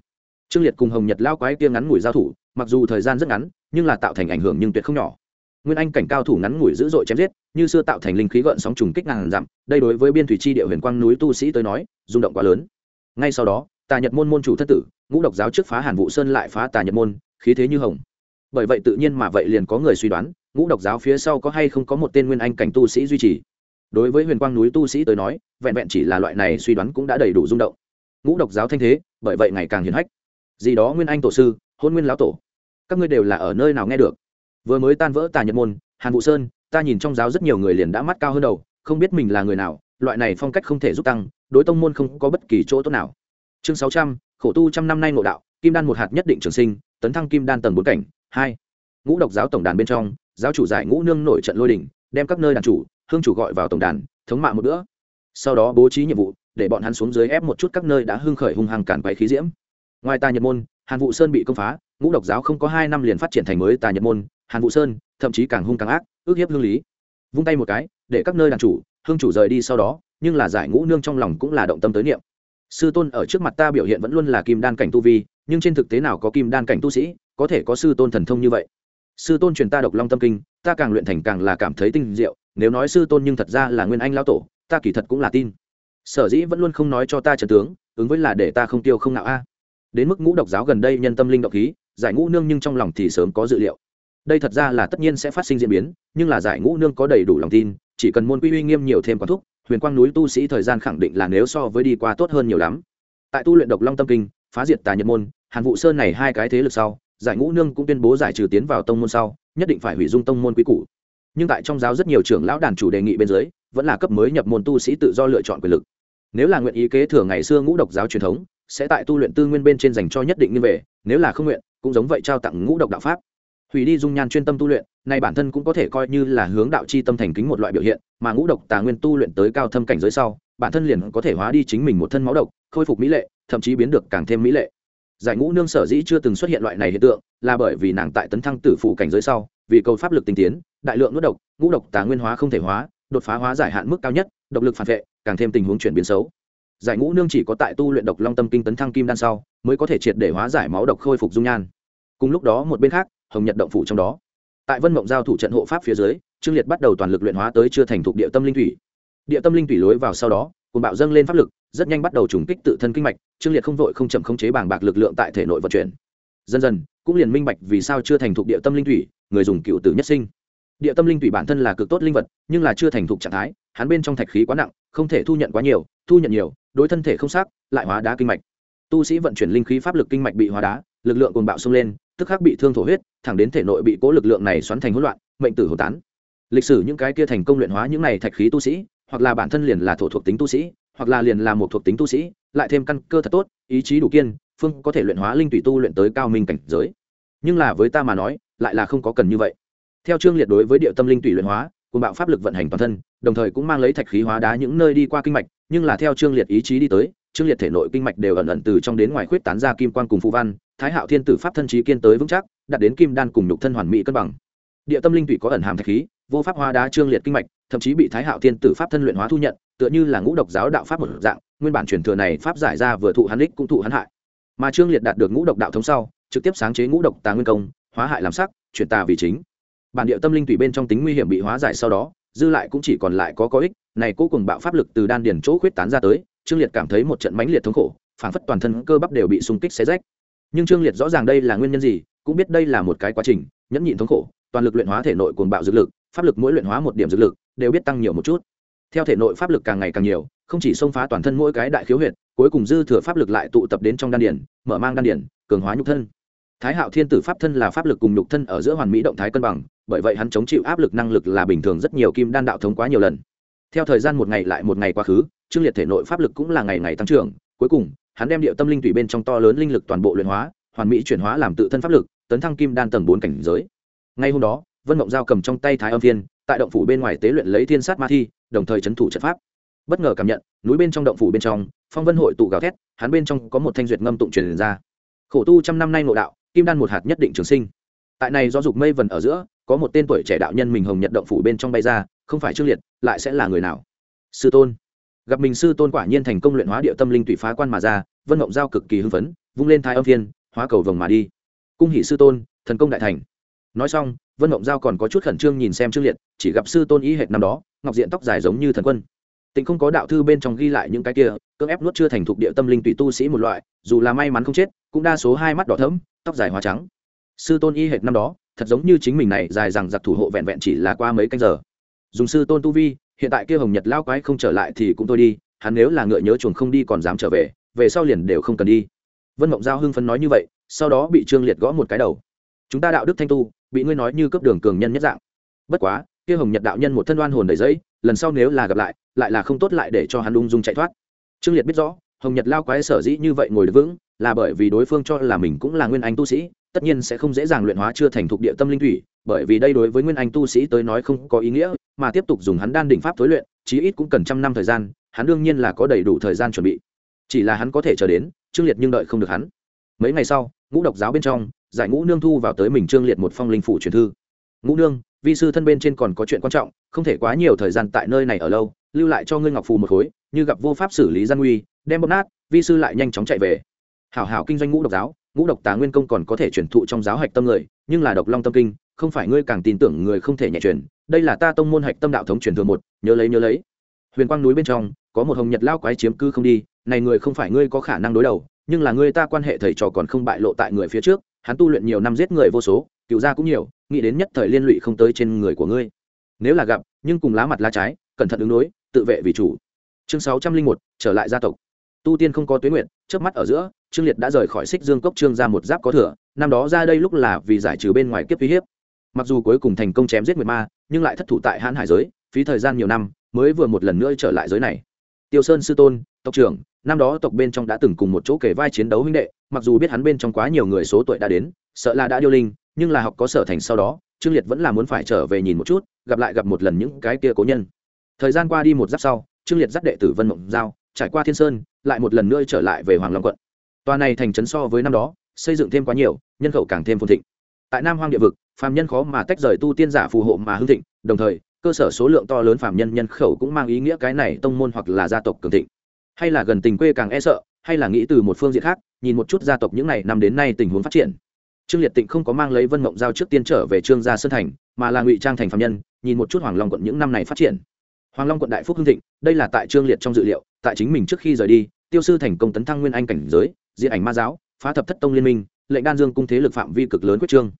Trương liệt cùng hồng nhật lao quái kia ngắn ngủi giao thủ, mặc dù thời gian rất ngắn, nhưng là tạo thành ảnh hưởng nhưng tuyệt không nhỏ. Nguyên anh cảnh cao thủ ngắn ngủi dữ dội chém giết, như xưa tạo thành linh khí gợn sóng trùng kích ngàn dặm, đây đối với biên thủy chi địa huyền quang núi tu sĩ tới nói, rung động quá lớn. Ngay sau đó tà nhật môn môn chủ thất tử, ngũ độc giáo trước phá hàn vụ sơn lại phá tà nhật môn, khí thế như hồng. Bởi vậy tự nhiên mà vậy liền có người suy đoán, ngũ độc giáo phía sau có hay không có một tên nguyên anh cảnh tu sĩ duy trì. Đối với huyền quang núi tu sĩ tới nói, vẹn vẹn chỉ là loại này suy đoán cũng đã đầy đủ rung động. Ngũ độc giáo thanh thế, bởi vậy ngày càng hiển hách. Gì đó nguyên anh tổ sư, hôn nguyên lão tổ. Các ngươi đều là ở nơi nào nghe được? Vừa mới tan vỡ tà nhật môn, hàn vũ sơn, ta nhìn trong giáo rất nhiều người liền đã mắt cao hơn đầu, không biết mình là người nào, loại này phong cách không thể giúp tăng, đối tông môn không có bất kỳ chỗ tốt nào chương sáu trăm, khổ tu trăm năm nay ngộ đạo, kim đan một hạt nhất định trường sinh, tấn thăng kim đan tầng bốn cảnh, hai. Ngũ độc giáo tổng đàn bên trong, giáo chủ giải ngũ nương nổi trận lôi đình, đem các nơi đàn chủ, hương chủ gọi vào tổng đàn, thống mạ một bữa. Sau đó bố trí nhiệm vụ, để bọn hắn xuống dưới ép một chút các nơi đã hưng khởi hung hăng cản quấy khí diễm. Ngoài tà nhật môn, hàn vụ sơn bị công phá, ngũ độc giáo không có hai năm liền phát triển thành mới tà nhật môn, hàn vụ sơn, thậm chí càng hung càng ác, ước hiếp hương lý. Vung tay một cái, để các nơi đàn chủ, hương chủ rời đi sau đó, nhưng là giải ngũ nương trong lòng cũng là động tâm tới niệm sư tôn ở trước mặt ta biểu hiện vẫn luôn là kim đan cảnh tu vi, nhưng trên thực tế nào có kim đan cảnh tu sĩ, có thể có sư tôn thần thông như vậy. Sư tôn truyền ta độc long tâm kinh, ta càng luyện thành càng là cảm thấy tinh diệu, nếu nói sư tôn nhưng thật ra là nguyên anh lao tổ, ta kỳ thật cũng là tin. Sở dĩ vẫn luôn không nói cho ta trần tướng, ứng với là để ta không tiêu không nạo a. Đến mức ngũ độc giáo gần đây nhân tâm linh độc khí, giải ngũ nương nhưng trong lòng thì sớm có dự liệu. Đây thật ra là tất nhiên sẽ phát sinh diễn biến, nhưng là giải ngũ nương có đầy đủ lòng tin, chỉ cần môn quy uy nghiêm nhiều thêm quán thúc huyền quang núi tu sĩ thời gian khẳng định là nếu so với đi qua tốt hơn nhiều lắm. Tại tu luyện độc long tâm kinh, phá diệt tà nhật môn, hàn vụ sơn này hai cái thế lực sau, giải ngũ nương cũng tuyên bố giải trừ tiến vào tông môn sau, nhất định phải hủy dung tông môn quý cũ nhưng tại trong giáo rất nhiều trưởng lão đàn chủ đề nghị bên dưới, vẫn là cấp mới nhập môn tu sĩ tự do lựa chọn quyền lực. Nếu là nguyện ý kế thừa ngày xưa ngũ độc giáo truyền thống, sẽ tại tu luyện tư nguyên bên trên dành cho nhất định như về nếu là không nguyện, cũng giống vậy trao tặng ngũ độc đạo pháp. Hủy đi dung nhan chuyên tâm tu luyện, này bản thân cũng có thể coi như là hướng đạo chi tâm thành kính một loại biểu hiện mà ngũ độc tà nguyên tu luyện tới cao thâm cảnh giới sau, bản thân liền có thể hóa đi chính mình một thân máu độc, khôi phục mỹ lệ, thậm chí biến được càng thêm mỹ lệ. Giải ngũ nương sở dĩ chưa từng xuất hiện loại này hiện tượng, là bởi vì nàng tại tấn thăng tử phủ cảnh giới sau, vì cầu pháp lực tinh tiến, đại lượng nuốt độc, ngũ độc tà nguyên hóa không thể hóa, đột phá hóa giải hạn mức cao nhất, độc lực phản vệ, càng thêm tình huống chuyển biến xấu. Giải ngũ nương chỉ có tại tu luyện độc long tâm kinh tấn thăng kim đan sau, mới có thể triệt để hóa giải máu độc khôi phục dung nhan. Cùng lúc đó một bên khác, hồng nhật động phủ trong đó tại vân mộng giao thủ trận hộ pháp phía dưới, trương liệt bắt đầu toàn lực luyện hóa tới chưa thành thục địa tâm linh thủy. Địa tâm linh thủy lối vào sau đó cùng bạo dâng lên pháp lực, rất nhanh bắt đầu trùng kích tự thân kinh mạch, trương liệt không vội không chậm khống chế bảng bạc lực lượng tại thể nội vận chuyển. Dần dần, cũng liền minh bạch vì sao chưa thành thục địa tâm linh thủy, người dùng cựu tử nhất sinh. Địa tâm linh thủy bản thân là cực tốt linh vật, nhưng là chưa thành thục trạng thái, hắn bên trong thạch khí quá nặng, không thể thu nhận quá nhiều, thu nhận nhiều, đối thân thể không xác, lại hóa đá kinh mạch. Tu sĩ vận chuyển linh khí pháp lực kinh mạch bị hóa đá, lực lượng cồn bạo xông lên tức khắc bị thương thổ huyết, thẳng đến thể nội bị cố lực lượng này xoắn thành hỗn loạn, mệnh tử hồn tán. Lịch sử những cái kia thành công luyện hóa những này thạch khí tu sĩ, hoặc là bản thân liền là thổ thuộc tính tu sĩ, hoặc là liền là một thuộc tính tu sĩ, lại thêm căn cơ thật tốt, ý chí đủ kiên, phương có thể luyện hóa linh tùy tu luyện tới cao minh cảnh giới. Nhưng là với ta mà nói, lại là không có cần như vậy. Theo trương liệt đối với địa tâm linh tùy luyện hóa, cùng bạo pháp lực vận hành toàn thân, đồng thời cũng mang lấy thạch khí hóa đá những nơi đi qua kinh mạch, nhưng là theo trương liệt ý chí đi tới trương liệt thể nội kinh mạch đều ẩn ẩn từ trong đến ngoài khuyết tán ra kim quan cùng phù văn, thái hạo thiên tử pháp thân trí kiên tới vững chắc, đạt đến kim đan cùng nhục thân hoàn mỹ cân bằng. Địa tâm linh tụy có ẩn hàm thạch khí, vô pháp hóa đá trương liệt kinh mạch, thậm chí bị thái hạo thiên tử pháp thân luyện hóa thu nhận, tựa như là ngũ độc giáo đạo pháp một dạng, nguyên bản truyền thừa này pháp giải ra vừa thụ hắn ích cũng thụ hắn hại. Mà trương liệt đạt được ngũ độc đạo thống sau, trực tiếp sáng chế ngũ độc tà nguyên công, hóa hại làm sắc, chuyển tà vì chính. Bản địa tâm linh tùy bên trong tính nguy hiểm bị hóa giải sau đó, dư lại cũng chỉ còn lại có có ích, này cố cùng bạo pháp lực từ đan điển chỗ khuyết tán ra tới trương liệt cảm thấy một trận mãnh liệt thống khổ phản phất toàn thân cơ bắp đều bị xung kích xé rách. Nhưng trương liệt rõ ràng đây là nguyên nhân gì, cũng biết đây là một cái quá trình, nhẫn nhịn thống khổ, toàn lực luyện hóa thể nội cuồng bạo dược lực, pháp lực mỗi luyện hóa một điểm dược lực, đều biết tăng nhiều một chút. Theo thể nội pháp lực càng ngày càng nhiều, không chỉ xông phá toàn thân mỗi cái đại khiếu huyệt, cuối cùng dư thừa pháp lực lại tụ tập đến trong đan điển mở mang đan điển cường hóa nhục thân. Thái hạo thiên tử pháp thân là pháp lực cùng nhục thân ở giữa hoàn mỹ động thái cân bằng, bởi vậy hắn chống chịu áp lực năng lực là bình thường rất nhiều kim đan đạo thống quá nhiều lần theo thời gian một ngày lại một ngày quá khứ, trương liệt thể nội pháp lực cũng là ngày ngày tăng trưởng. Cuối cùng, hắn đem điệu tâm linh tùy bên trong to lớn linh lực toàn bộ luyện hóa, hoàn mỹ chuyển hóa làm tự thân pháp lực, tấn thăng kim đan tầng bốn cảnh giới. Ngay hôm đó, vân mộng giao cầm trong tay thái âm thiên, tại động phủ bên ngoài tế luyện lấy thiên sát ma thi, đồng thời trấn thủ trận pháp. Bất ngờ cảm nhận, núi bên trong động phủ bên trong, phong vân hội tụ gào thét, hắn bên trong có một thanh duyệt ngâm tụng truyền ra. Khổ tu trăm năm nay ngộ đạo, kim đan một hạt nhất định trường sinh. Tại này do dục mây vần ở giữa, có một tên tuổi trẻ đạo nhân mình hồng nhật động phủ bên trong bay ra không phải trương liệt, lại sẽ là người nào? Sư tôn. Gặp mình sư tôn quả nhiên thành công luyện hóa địa tâm linh tụy phá quan mà ra, vân mộng giao cực kỳ hưng phấn, vung lên thái âm thiên, hóa cầu vồng mà đi. Cung hỷ sư tôn, thần công đại thành. Nói xong, vân mộng giao còn có chút khẩn trương nhìn xem trương liệt, chỉ gặp sư tôn ý hệt năm đó, ngọc diện tóc dài giống như thần quân. Tình không có đạo thư bên trong ghi lại những cái kia, cưỡng ép nuốt chưa thành thục địa tâm linh tùy tu sĩ một loại, dù là may mắn không chết, cũng đa số hai mắt đỏ thẫm, tóc dài hóa trắng. Sư tôn y hệt năm đó, thật giống như chính mình này dài rằng giặc thủ hộ vẹn vẹn chỉ là qua mấy canh giờ dùng sư tôn tu vi, hiện tại kia hồng nhật lao quái không trở lại thì cũng thôi đi, hắn nếu là ngựa nhớ chuồng không đi còn dám trở về về sau liền đều không cần đi. Vân mộng giao hưng phấn nói như vậy, sau đó bị trương liệt gõ một cái đầu. Chúng ta đạo đức thanh tu, bị ngươi nói như cấp đường cường nhân nhất dạng. Bất quá, kia hồng nhật đạo nhân một thân đoan hồn đầy giấy lần sau nếu là gặp lại lại là không tốt lại để cho hắn ung dung chạy thoát. Trương liệt biết rõ, hồng nhật lao quái sở dĩ như vậy ngồi được vững, là bởi vì đối phương cho là mình cũng là nguyên anh tu sĩ, tất nhiên sẽ không dễ dàng luyện hóa chưa thành thục địa tâm linh thủy bởi vì đây đối với nguyên anh tu sĩ tới nói không có ý nghĩa, mà tiếp tục dùng hắn đan đỉnh pháp tối luyện, chí ít cũng cần trăm năm thời gian, hắn đương nhiên là có đầy đủ thời gian chuẩn bị. Chỉ là hắn có thể chờ đến, trương liệt nhưng đợi không được hắn. Mấy ngày sau, ngũ độc giáo bên trong, giải ngũ nương thu vào tới mình trương liệt một phong linh phủ truyền thư. Ngũ nương, vi sư thân bên trên còn có chuyện quan trọng, không thể quá nhiều thời gian tại nơi này ở lâu, lưu lại cho ngươi ngọc phù một khối, như gặp vô pháp xử lý gian nguy, đem bóp nát, vi sư lại nhanh chóng chạy về. Hảo hảo kinh doanh ngũ độc giáo, ngũ độc tá nguyên công còn có thể truyền thụ trong giáo hạch tâm người, nhưng là độc long tâm kinh không phải ngươi càng tin tưởng người không thể nhẹ truyền, đây là ta tông môn hạch tâm đạo thống truyền thừa một, nhớ lấy nhớ lấy. Huyền quang núi bên trong, có một hồng nhật lao quái chiếm cư không đi, này người không phải ngươi có khả năng đối đầu, nhưng là ngươi ta quan hệ thầy trò còn không bại lộ tại người phía trước, hắn tu luyện nhiều năm giết người vô số, cựu gia cũng nhiều, nghĩ đến nhất thời liên lụy không tới trên người của ngươi. Nếu là gặp, nhưng cùng lá mặt lá trái, cẩn thận ứng đối, tự vệ vì chủ. Chương sáu trăm linh một, trở lại gia tộc. Tu tiên không có tuyến nguyện trước mắt ở giữa, trương liệt đã rời khỏi xích dương cốc trương ra một giáp có thừa, năm đó ra đây lúc là vì giải trừ bên ngoài kiếp uy hiếp mặc dù cuối cùng thành công chém giết nguyệt ma, nhưng lại thất thủ tại hãn hải giới, phí thời gian nhiều năm, mới vừa một lần nữa trở lại giới này. Tiêu sơn sư tôn, tộc trưởng, năm đó tộc bên trong đã từng cùng một chỗ kể vai chiến đấu huynh đệ, mặc dù biết hắn bên trong quá nhiều người số tuổi đã đến, sợ là đã điêu linh, nhưng là học có sở thành sau đó, trương liệt vẫn là muốn phải trở về nhìn một chút, gặp lại gặp một lần những cái kia cố nhân. Thời gian qua đi một giáp sau, trương liệt dắt đệ tử vân mộng giao, trải qua thiên sơn, lại một lần nữa trở lại về hoàng long quận. Tòa này thành trấn so với năm đó, xây dựng thêm quá nhiều, nhân khẩu càng thêm phồn thịnh tại nam hoang địa vực, phàm nhân khó mà tách rời tu tiên giả phù hộ mà hưng thịnh, đồng thời, cơ sở số lượng to lớn phàm nhân nhân khẩu cũng mang ý nghĩa cái này tông môn hoặc là gia tộc cường thịnh. Hay là gần tình quê càng e sợ, hay là nghĩ từ một phương diện khác, nhìn một chút gia tộc những này năm đến nay tình huống phát triển. Trương liệt tịnh không có mang lấy vân mộng giao trước tiên trở về trương gia sơn thành, mà là ngụy trang thành phạm nhân, nhìn một chút hoàng long quận những năm này phát triển. Hoàng long quận đại phúc hưng thịnh, đây là tại trương liệt trong dự liệu, tại chính mình trước khi rời đi, tiêu sư thành công tấn thăng nguyên anh cảnh giới diện ảnh ma giáo, phá thập thất tông liên minh, lệnh đan dương cung thế lực phạm vi cực lớn quyết trương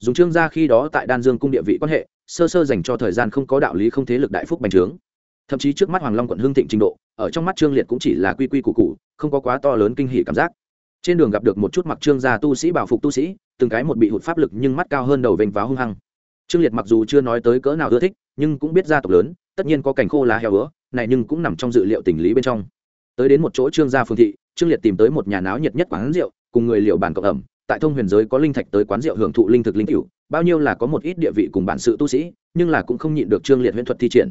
dùng trương gia khi đó tại đan dương cung địa vị quan hệ, sơ sơ dành cho thời gian không có đạo lý không thế lực đại phúc bành trướng. Thậm chí trước mắt hoàng long quận hưng thịnh trình độ, ở trong mắt trương liệt cũng chỉ là quy quy củ cụ không có quá to lớn kinh hỉ cảm giác. Trên đường gặp được một chút mặc trương gia tu sĩ bảo phục tu sĩ, từng cái một bị hụt pháp lực nhưng mắt cao hơn đầu vênh váo hung hăng. Trương liệt mặc dù chưa nói tới cỡ nào ưa thích, nhưng cũng biết gia tộc lớn, tất nhiên có cảnh khô lá heo ứa, này nhưng cũng nằm trong dự liệu tình lý bên trong. Tới đến một chỗ trương gia phương thị, trương liệt tìm tới một nhà náo nhiệt nhất quán rượu, cùng người liệu bàn cộng ẩm tại thông huyền giới có linh thạch tới quán rượu hưởng thụ linh thực linh cửu, bao nhiêu là có một ít địa vị cùng bản sự tu sĩ, nhưng là cũng không nhịn được trương liệt huyễn thuật thi triển.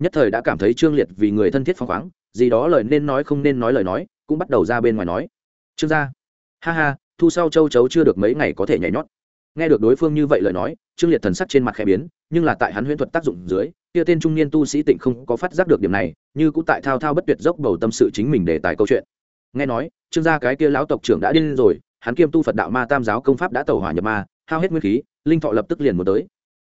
Nhất thời đã cảm thấy trương liệt vì người thân thiết phăng khoáng, gì đó lời nên nói không nên nói lời nói, cũng bắt đầu ra bên ngoài nói. Trương gia. Ha ha, thu sau châu chấu chưa được mấy ngày có thể nhảy nhót. Nghe được đối phương như vậy lời nói, trương liệt thần sắc trên mặt khẽ biến, nhưng là tại hắn huyễn thuật tác dụng dưới, kia tên trung niên tu sĩ tịnh không có phát giác được điểm này, như cũng tại thao thao bất tuyệt dốc bầu tâm sự chính mình để tài câu chuyện. Nghe nói, trương gia cái kia lão tộc trưởng đã điên rồi hắn kiêm tu phật đạo ma tam giáo công pháp đã tẩu hỏa nhập ma, hao hết nguyên khí, linh thọ lập tức liền muốn tới.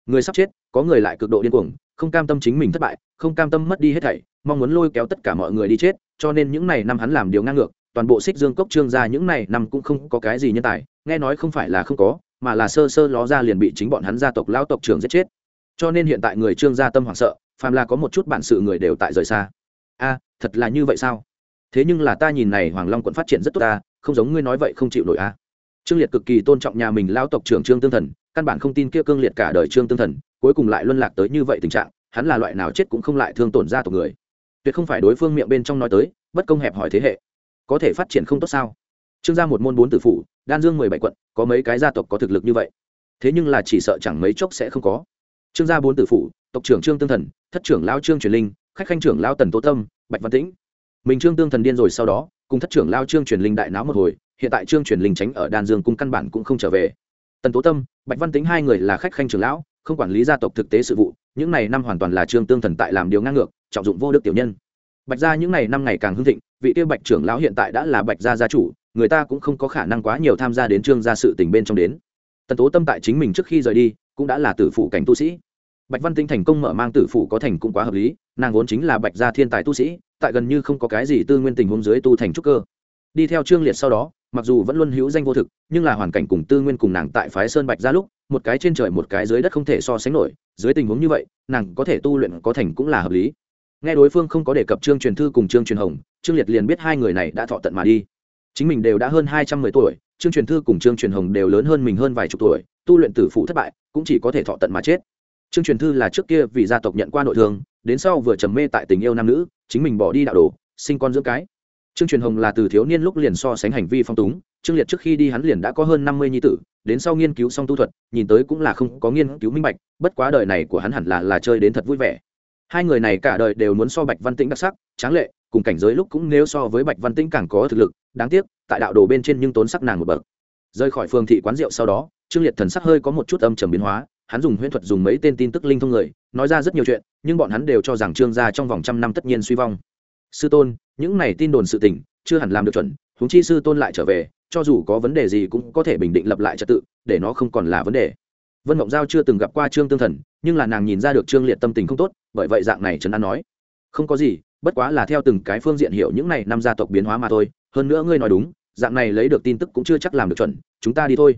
Người sắp chết, có người lại cực độ điên cuồng, không cam tâm chính mình thất bại, không cam tâm mất đi hết thảy, mong muốn lôi kéo tất cả mọi người đi chết, cho nên những này năm hắn làm điều ngang ngược, toàn bộ xích dương cốc trương gia những này năm cũng không có cái gì nhân tài, nghe nói không phải là không có, mà là sơ sơ ló ra liền bị chính bọn hắn gia tộc lao tộc trưởng giết chết. Cho nên hiện tại người trương gia tâm hoảng sợ, phàm là có một chút bản sự người đều tại rời xa. A, thật là như vậy sao? Thế nhưng là ta nhìn này hoàng long quận phát triển rất tốt ta không giống ngươi nói vậy không chịu nổi a trương liệt cực kỳ tôn trọng nhà mình lao tộc trưởng trương tương thần, căn bản không tin kia cương liệt cả đời trương tương thần, cuối cùng lại luân lạc tới như vậy tình trạng, hắn là loại nào chết cũng không lại thương tổn gia tộc người. Tuyệt không phải đối phương miệng bên trong nói tới, bất công hẹp hỏi thế hệ. Có thể phát triển không tốt sao? Trương gia một môn bốn tử phủ, đan dương mười bảy quận, có mấy cái gia tộc có thực lực như vậy. Thế nhưng là chỉ sợ chẳng mấy chốc sẽ không có. Trương gia bốn tử phủ, tộc trưởng trương tương thần, thất trưởng lao trương truyền linh, khách khanh trưởng lao tần Tô tâm, bạch văn tĩnh. Mình trương tương thần điên rồi sau đó cùng thất trưởng lao trương truyền linh đại náo một hồi, hiện tại trương truyền linh tránh ở đan dương cung căn bản cũng không trở về. Tần tố tâm, bạch văn tính hai người là khách khanh trưởng lão, không quản lý gia tộc thực tế sự vụ, những này năm hoàn toàn là trương tương thần tại làm điều ngang ngược, trọng dụng vô đức tiểu nhân. Bạch gia những này năm ngày càng hưng thịnh, vị tiêu bạch trưởng lão hiện tại đã là bạch gia gia chủ, người ta cũng không có khả năng quá nhiều tham gia đến trương gia sự tình bên trong đến. Tần tố tâm tại chính mình trước khi rời đi, cũng đã là tử phụ cảnh tu sĩ. Bạch văn tinh thành công mở mang tử phụ có thành cũng quá hợp lý nàng vốn chính là bạch gia thiên tài tu sĩ, tại gần như không có cái gì tư nguyên tình huống dưới tu thành trúc cơ. Đi theo trương liệt sau đó, mặc dù vẫn luôn hữu danh vô thực, nhưng là hoàn cảnh cùng tư nguyên cùng nàng tại phái sơn bạch ra lúc, một cái trên trời một cái dưới đất không thể so sánh nổi, dưới tình huống như vậy, nàng có thể tu luyện có thành cũng là hợp lý. Nghe đối phương không có đề cập trương truyền thư cùng trương truyền hồng, trương liệt liền biết hai người này đã thọ tận mà đi. Chính mình đều đã hơn hai trăm mười tuổi, trương truyền thư cùng trương truyền hồng đều lớn hơn mình hơn vài chục tuổi, tu luyện tử phụ thất bại, cũng chỉ có thể thọ tận mà chết. Trương truyền thư là trước kia vì gia tộc nhận qua nội thương đến sau vừa trầm mê tại tình yêu nam nữ, chính mình bỏ đi đạo đồ, sinh con dưỡng cái. Trương truyền hồng là từ thiếu niên lúc liền so sánh hành vi phong túng, trương liệt trước khi đi hắn liền đã có hơn năm mươi nhi tử, đến sau nghiên cứu xong tu thuật, nhìn tới cũng là không có nghiên cứu minh bạch, bất quá đời này của hắn hẳn là là chơi đến thật vui vẻ. Hai người này cả đời đều muốn so bạch văn tĩnh đặc sắc, tráng lệ, cùng cảnh giới lúc cũng nếu so với bạch văn tĩnh càng có thực lực, đáng tiếc, tại đạo đồ bên trên nhưng tốn sắc nàng một bậc. Rời khỏi phường thị quán rượu sau đó, trương liệt thần sắc hơi có một chút âm trầm biến hóa hắn dùng huyễn thuật dùng mấy tên tin tức linh thông người, nói ra rất nhiều chuyện, nhưng bọn hắn đều cho rằng trương gia trong vòng trăm năm tất nhiên suy vong. Sư tôn, những này tin đồn sự tình, chưa hẳn làm được chuẩn, huống chi sư tôn lại trở về, cho dù có vấn đề gì cũng có thể bình định lập lại trật tự, để nó không còn là vấn đề. Vân mộng giao chưa từng gặp qua trương tương thần, nhưng là nàng nhìn ra được trương liệt tâm tình không tốt, bởi vậy dạng này trấn an nói. Không có gì, bất quá là theo từng cái phương diện hiểu những này năm gia tộc biến hóa mà thôi, hơn nữa ngươi nói đúng, dạng này lấy được tin tức cũng chưa chắc làm được chuẩn, chúng ta đi thôi.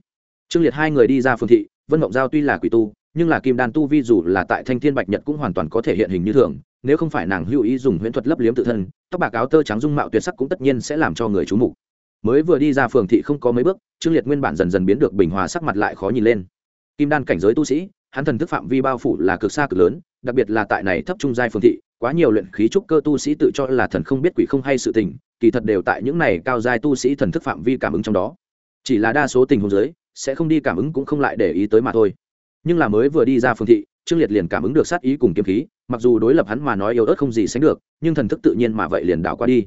Trương liệt hai người đi ra phương thị vân mộng giao tuy là quỷ tu, nhưng là kim đan tu vi dù là tại thanh thiên bạch nhật cũng hoàn toàn có thể hiện hình như thường, nếu không phải nàng hữu ý dùng huyễn thuật lấp liếm tự thân, tóc bạc áo tơ trắng dung mạo tuyệt sắc cũng tất nhiên sẽ làm cho người chú mục. Mới vừa đi ra phường thị không có mấy bước, trương liệt nguyên bản dần dần biến được bình hòa sắc mặt lại khó nhìn lên. Kim đan cảnh giới tu sĩ, hắn thần thức phạm vi bao phủ là cực xa cực lớn, đặc biệt là tại này thấp trung giai phường thị, quá nhiều luyện khí trúc cơ tu sĩ tự cho là thần không biết quỷ không hay sự tình, kỳ thật đều tại những này cao giai tu sĩ thần thức phạm vi cảm ứng trong đó. Chỉ là đa số tình huống giới sẽ không đi cảm ứng cũng không lại để ý tới mà thôi. Nhưng là mới vừa đi ra phường thị, trương liệt liền cảm ứng được sát ý cùng kiếm khí, mặc dù đối lập hắn mà nói yếu ớt không gì sánh được, nhưng thần thức tự nhiên mà vậy liền đảo qua đi.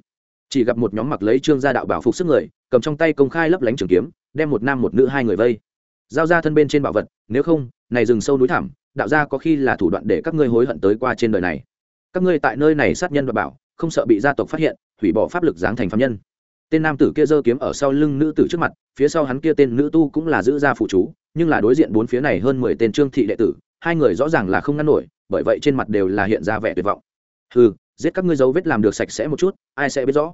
Chỉ gặp một nhóm mặc lấy trương gia đạo bảo phục sức người, cầm trong tay công khai lấp lánh trường kiếm, đem một nam một nữ hai người vây. Giao ra thân bên trên bảo vật, nếu không, này rừng sâu núi thẳm, đạo gia có khi là thủ đoạn để các ngươi hối hận tới qua trên đời này. Các ngươi tại nơi này sát nhân và bảo, không sợ bị gia tộc phát hiện, hủy bỏ pháp lực giáng thành phạm nhân tên nam tử kia giơ kiếm ở sau lưng nữ tử trước mặt, phía sau hắn kia tên nữ tu cũng là giữ ra phụ chú, nhưng là đối diện bốn phía này hơn mười tên trương thị đệ tử, hai người rõ ràng là không ngăn nổi, bởi vậy trên mặt đều là hiện ra vẻ tuyệt vọng. Ừ giết các ngươi dấu vết làm được sạch sẽ một chút, ai sẽ biết rõ?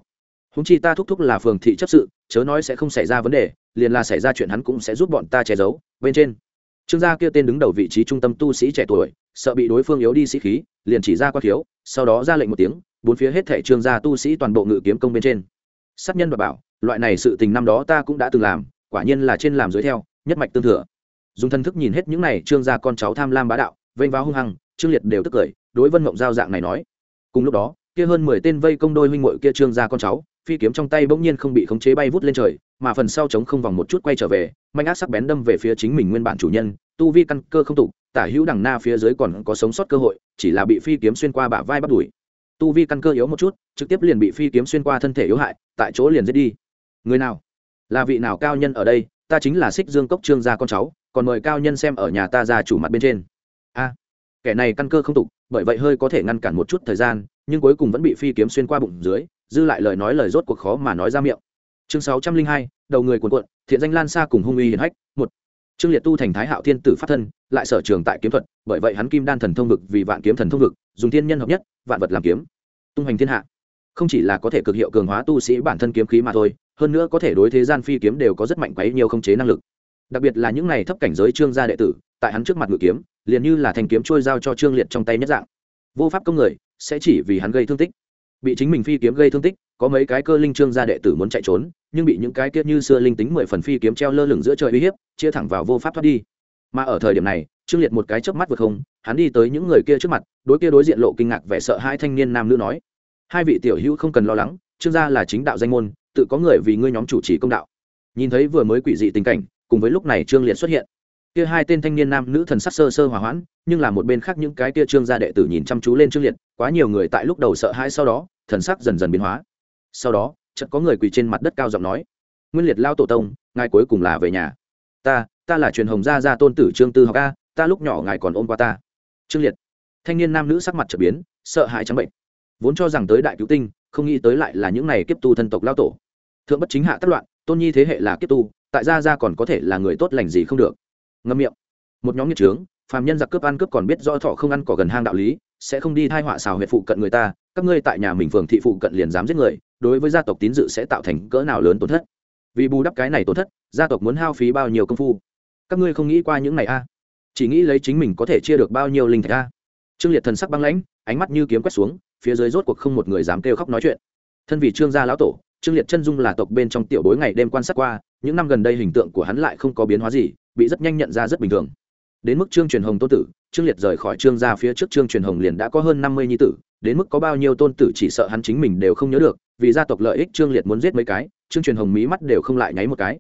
Húng chi ta thúc thúc là phường thị chấp sự, chớ nói sẽ không xảy ra vấn đề, liền là xảy ra chuyện hắn cũng sẽ giúp bọn ta che giấu, bên trên. Trương gia kia tên đứng đầu vị trí trung tâm tu sĩ trẻ tuổi, sợ bị đối phương yếu đi sĩ khí, liền chỉ ra qua thiếu, sau đó ra lệnh một tiếng, bốn phía hết thẻ trương gia tu sĩ toàn bộ ngự kiếm công bên trên sát nhân và bảo, loại này sự tình năm đó ta cũng đã từng làm, quả nhiên là trên làm dưới theo, nhất mạch tương thừa. Dùng thân thức nhìn hết những này, trương gia con cháu tham lam bá đạo, vênh vào hung hăng, trương liệt đều tức cười, đối vân mộng giao dạng này nói. Cùng lúc đó, kia hơn mười tên vây công đôi huynh muội kia trương gia con cháu, phi kiếm trong tay bỗng nhiên không bị khống chế bay vút lên trời, mà phần sau chống không vòng một chút quay trở về, manh ác sắc bén đâm về phía chính mình nguyên bản chủ nhân, tu vi căn cơ không tục tả hữu đằng na phía dưới còn có sống sót cơ hội, chỉ là bị phi kiếm xuyên qua bả vai bắt đuổi tu vi căn cơ yếu một chút, trực tiếp liền bị phi kiếm xuyên qua thân thể yếu hại, tại chỗ liền giết đi. Người nào? Là vị nào cao nhân ở đây? Ta chính là xích dương cốc trương gia con cháu, còn mời cao nhân xem ở nhà ta ra chủ mặt bên trên. A, kẻ này căn cơ không tục, bởi vậy hơi có thể ngăn cản một chút thời gian, nhưng cuối cùng vẫn bị phi kiếm xuyên qua bụng dưới, dư lại lời nói lời rốt cuộc khó mà nói ra miệng. Chương sáu trăm linh hai, đầu người cuồn cuộn, thiện danh lan xa cùng hung uy hiển hách, một. Trương liệt tu thành thái hạo thiên tử phát thân, lại sở trường tại kiếm thuật, bởi vậy hắn kim đan thần thông vực vì vạn kiếm thần thông vực, dùng thiên nhân hợp nhất, vạn vật làm kiếm tung hành thiên hạ. Không chỉ là có thể cực hiệu cường hóa tu sĩ bản thân kiếm khí mà thôi, hơn nữa có thể đối thế gian phi kiếm đều có rất mạnh quấy nhiều không chế năng lực. Đặc biệt là những này thấp cảnh giới trương gia đệ tử, tại hắn trước mặt ngự kiếm, liền như là thành kiếm trôi giao cho trương liệt trong tay nhất dạng. Vô pháp công người, sẽ chỉ vì hắn gây thương tích. Bị chính mình phi kiếm gây thương tích, có mấy cái cơ linh trương gia đệ tử muốn chạy trốn, nhưng bị những cái kia như xưa linh tính mười phần phi kiếm treo lơ lửng giữa trời uy hiếp, chia thẳng vào vô pháp thoát đi. Mà ở thời điểm này, trương liệt một cái chớp mắt vượt không hắn đi tới những người kia trước mặt, đối kia đối diện lộ kinh ngạc vẻ sợ hai thanh niên nam nữ nói, hai vị tiểu hữu không cần lo lắng, trương gia là chính đạo danh môn, tự có người vì ngươi nhóm chủ trì công đạo. Nhìn thấy vừa mới quỷ dị tình cảnh, cùng với lúc này trương liệt xuất hiện, kia hai tên thanh niên nam nữ thần sắc sơ sơ hòa hoãn, nhưng là một bên khác những cái kia trương gia đệ tử nhìn chăm chú lên trương liệt, quá nhiều người tại lúc đầu sợ hãi sau đó, thần sắc dần dần biến hóa. Sau đó, chợt có người quỳ trên mặt đất cao giọng nói, nguyên liệt lao tổ tông, ngài cuối cùng là về nhà. Ta ta là truyền hồng gia gia tôn tử trương tư học a, ta lúc nhỏ ngài còn ôm qua ta trương liệt. Thanh niên nam nữ sắc mặt trở biến, sợ hãi trắng bệnh. Vốn cho rằng tới đại cứu tinh, không nghĩ tới lại là những này kiếp tu thân tộc lao tổ. Thượng bất chính hạ tất loạn, tôn nhi thế hệ là kiếp tu, tại gia gia còn có thể là người tốt lành gì không được. Ngâm miệng. Một nhóm nghiệt trướng, phàm nhân giặc cướp ăn cướp còn biết do thọ không ăn cỏ gần hang đạo lý, sẽ không đi thai họa xào huyệt phụ cận người ta, các ngươi tại nhà mình phường thị phụ cận liền dám giết người, đối với gia tộc tín dự sẽ tạo thành cỡ nào lớn tổn thất. Vì bù đắp cái này tổn thất, gia tộc muốn hao phí bao nhiêu công phu? Các ngươi không nghĩ qua những này a? Chỉ nghĩ lấy chính mình có thể chia được bao nhiêu linh thạch a trương liệt thần sắc băng lãnh, ánh mắt như kiếm quét xuống, phía dưới rốt cuộc không một người dám kêu khóc nói chuyện. Thân vì trương gia lão tổ, trương liệt chân dung là tộc bên trong tiểu bối ngày đêm quan sát qua, những năm gần đây hình tượng của hắn lại không có biến hóa gì, bị rất nhanh nhận ra rất bình thường. Đến mức trương truyền hồng tôn tử, trương liệt rời khỏi trương gia phía trước trương truyền hồng liền đã có hơn năm mươi nhi tử, đến mức có bao nhiêu tôn tử chỉ sợ hắn chính mình đều không nhớ được, vì gia tộc lợi ích trương liệt muốn giết mấy cái, trương truyền hồng mí mắt đều không lại nháy một cái.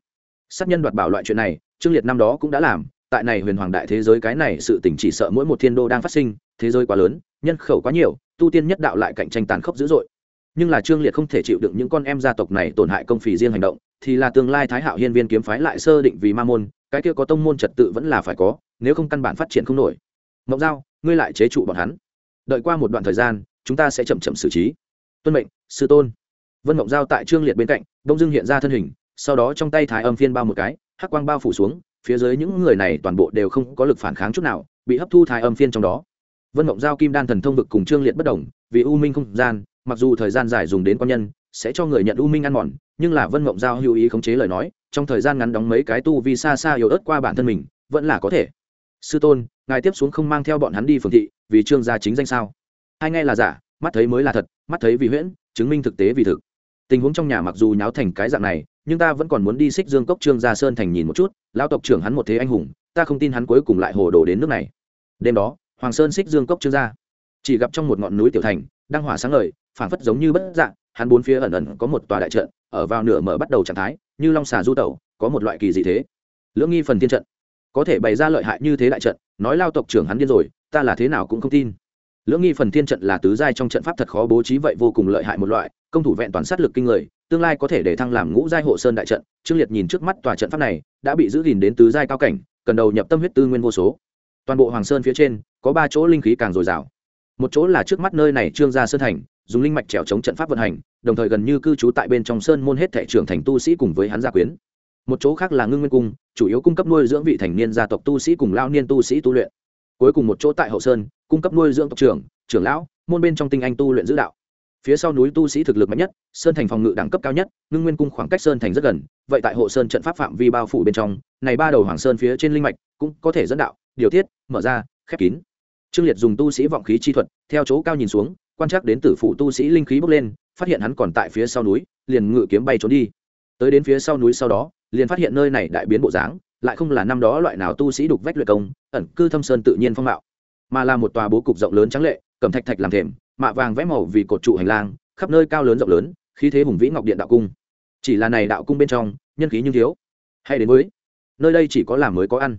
Sát nhân đoạt bảo loại chuyện này, trương liệt năm đó cũng đã làm tại này huyền hoàng đại thế giới cái này sự tỉnh chỉ sợ mỗi một thiên đô đang phát sinh, thế giới quá lớn, nhân khẩu quá nhiều, tu tiên nhất đạo lại cạnh tranh tàn khốc dữ dội. Nhưng là trương liệt không thể chịu đựng những con em gia tộc này tổn hại công phì riêng hành động, thì là tương lai thái hạo hiên viên kiếm phái lại sơ định vì ma môn, cái kia có tông môn trật tự vẫn là phải có, nếu không căn bản phát triển không nổi. Mộng giao, ngươi lại chế trụ bọn hắn. Đợi qua một đoạn thời gian, chúng ta sẽ chậm chậm xử trí. Tuân mệnh, sư tôn. Vân mộng giao tại trương liệt bên cạnh, đông dưng hiện ra thân hình, sau đó trong tay thái âm phiên bao một cái, hắc quang bao phủ xuống phía dưới những người này toàn bộ đều không có lực phản kháng chút nào, bị hấp thu thái âm phiên trong đó. Vân mộng giao, kim đan thần thông vực cùng trương liệt bất đồng vì u minh không gian, mặc dù thời gian dài dùng đến quan nhân, sẽ cho người nhận u minh ăn mòn, nhưng là vân mộng giao hữu ý khống chế lời nói, trong thời gian ngắn đóng mấy cái tu vì xa xa yếu ớt qua bản thân mình, vẫn là có thể. Sư tôn, ngài tiếp xuống không mang theo bọn hắn đi phường thị, vì trương gia chính danh sao? Hai nghe là giả, mắt thấy mới là thật, mắt thấy vì huyễn, chứng minh thực tế vì thực. Tình huống trong nhà mặc dù nháo thành cái dạng này nhưng ta vẫn còn muốn đi xích dương cốc trương gia sơn thành nhìn một chút, lão tộc trưởng hắn một thế anh hùng, ta không tin hắn cuối cùng lại hồ đồ đến nước này. Đêm đó, hoàng sơn xích dương cốc trương gia chỉ gặp trong một ngọn núi tiểu thành, đang hỏa sáng ngời, phảng phất giống như bất dạng hắn bốn phía ẩn ẩn có một tòa đại trận, ở vào nửa mở bắt đầu trạng thái, như long xà du tẩu, có một loại kỳ dị thế. Lưỡng nghi phần thiên trận, có thể bày ra lợi hại như thế đại trận, nói lao tộc trưởng hắn điên rồi, ta là thế nào cũng không tin. Lưỡng nghi phần thiên trận là tứ giai trong trận pháp thật khó bố trí vậy vô cùng lợi hại một loại, công thủ vẹn toàn sát lực kinh người tương lai có thể để thăng làm ngũ giai hộ sơn đại trận, trương liệt nhìn trước mắt tòa trận pháp này, đã bị giữ gìn đến tứ giai cao cảnh, cần đầu nhập tâm huyết tư nguyên vô số. Toàn bộ hoàng sơn phía trên, có ba chỗ linh khí càng dồi dào. Một chỗ là trước mắt nơi này trương gia sơn thành, dùng linh mạch trèo chống trận pháp vận hành, đồng thời gần như cư trú tại bên trong sơn môn hết thệ trưởng thành tu sĩ cùng với hắn gia quyến. Một chỗ khác là ngưng nguyên cung, chủ yếu cung cấp nuôi dưỡng vị thành niên gia tộc tu sĩ cùng lao niên tu sĩ tu luyện. Cuối cùng một chỗ tại hậu sơn, cung cấp nuôi dưỡng tộc trưởng trưởng lão, môn bên trong tinh anh tu luyện giữ đạo phía sau núi tu sĩ thực lực mạnh nhất, sơn thành phòng ngự đẳng cấp cao nhất, ngưng nguyên cung khoảng cách sơn thành rất gần, vậy tại hộ sơn trận pháp phạm vi bao phủ bên trong, này ba đầu hoàng sơn phía trên linh mạch cũng có thể dẫn đạo, điều tiết, mở ra, khép kín. Trương liệt dùng tu sĩ vọng khí chi thuật, theo chỗ cao nhìn xuống, quan trắc đến tử phụ tu sĩ linh khí bốc lên, phát hiện hắn còn tại phía sau núi, liền ngự kiếm bay trốn đi. Tới đến phía sau núi sau đó, liền phát hiện nơi này đại biến bộ dáng, lại không là năm đó loại nào tu sĩ đục vách luyện công, ẩn cư thâm sơn tự nhiên phong mạo, mà là một tòa bố cục rộng lớn trắng lệ cầm thạch thạch làm thềm mạ vàng vẽ màu vì cột trụ hành lang khắp nơi cao lớn rộng lớn khí thế hùng vĩ ngọc điện đạo cung. Chỉ là này đạo cung bên trong nhân khí như thiếu. Hay đến mới, nơi đây chỉ có làm mới có ăn.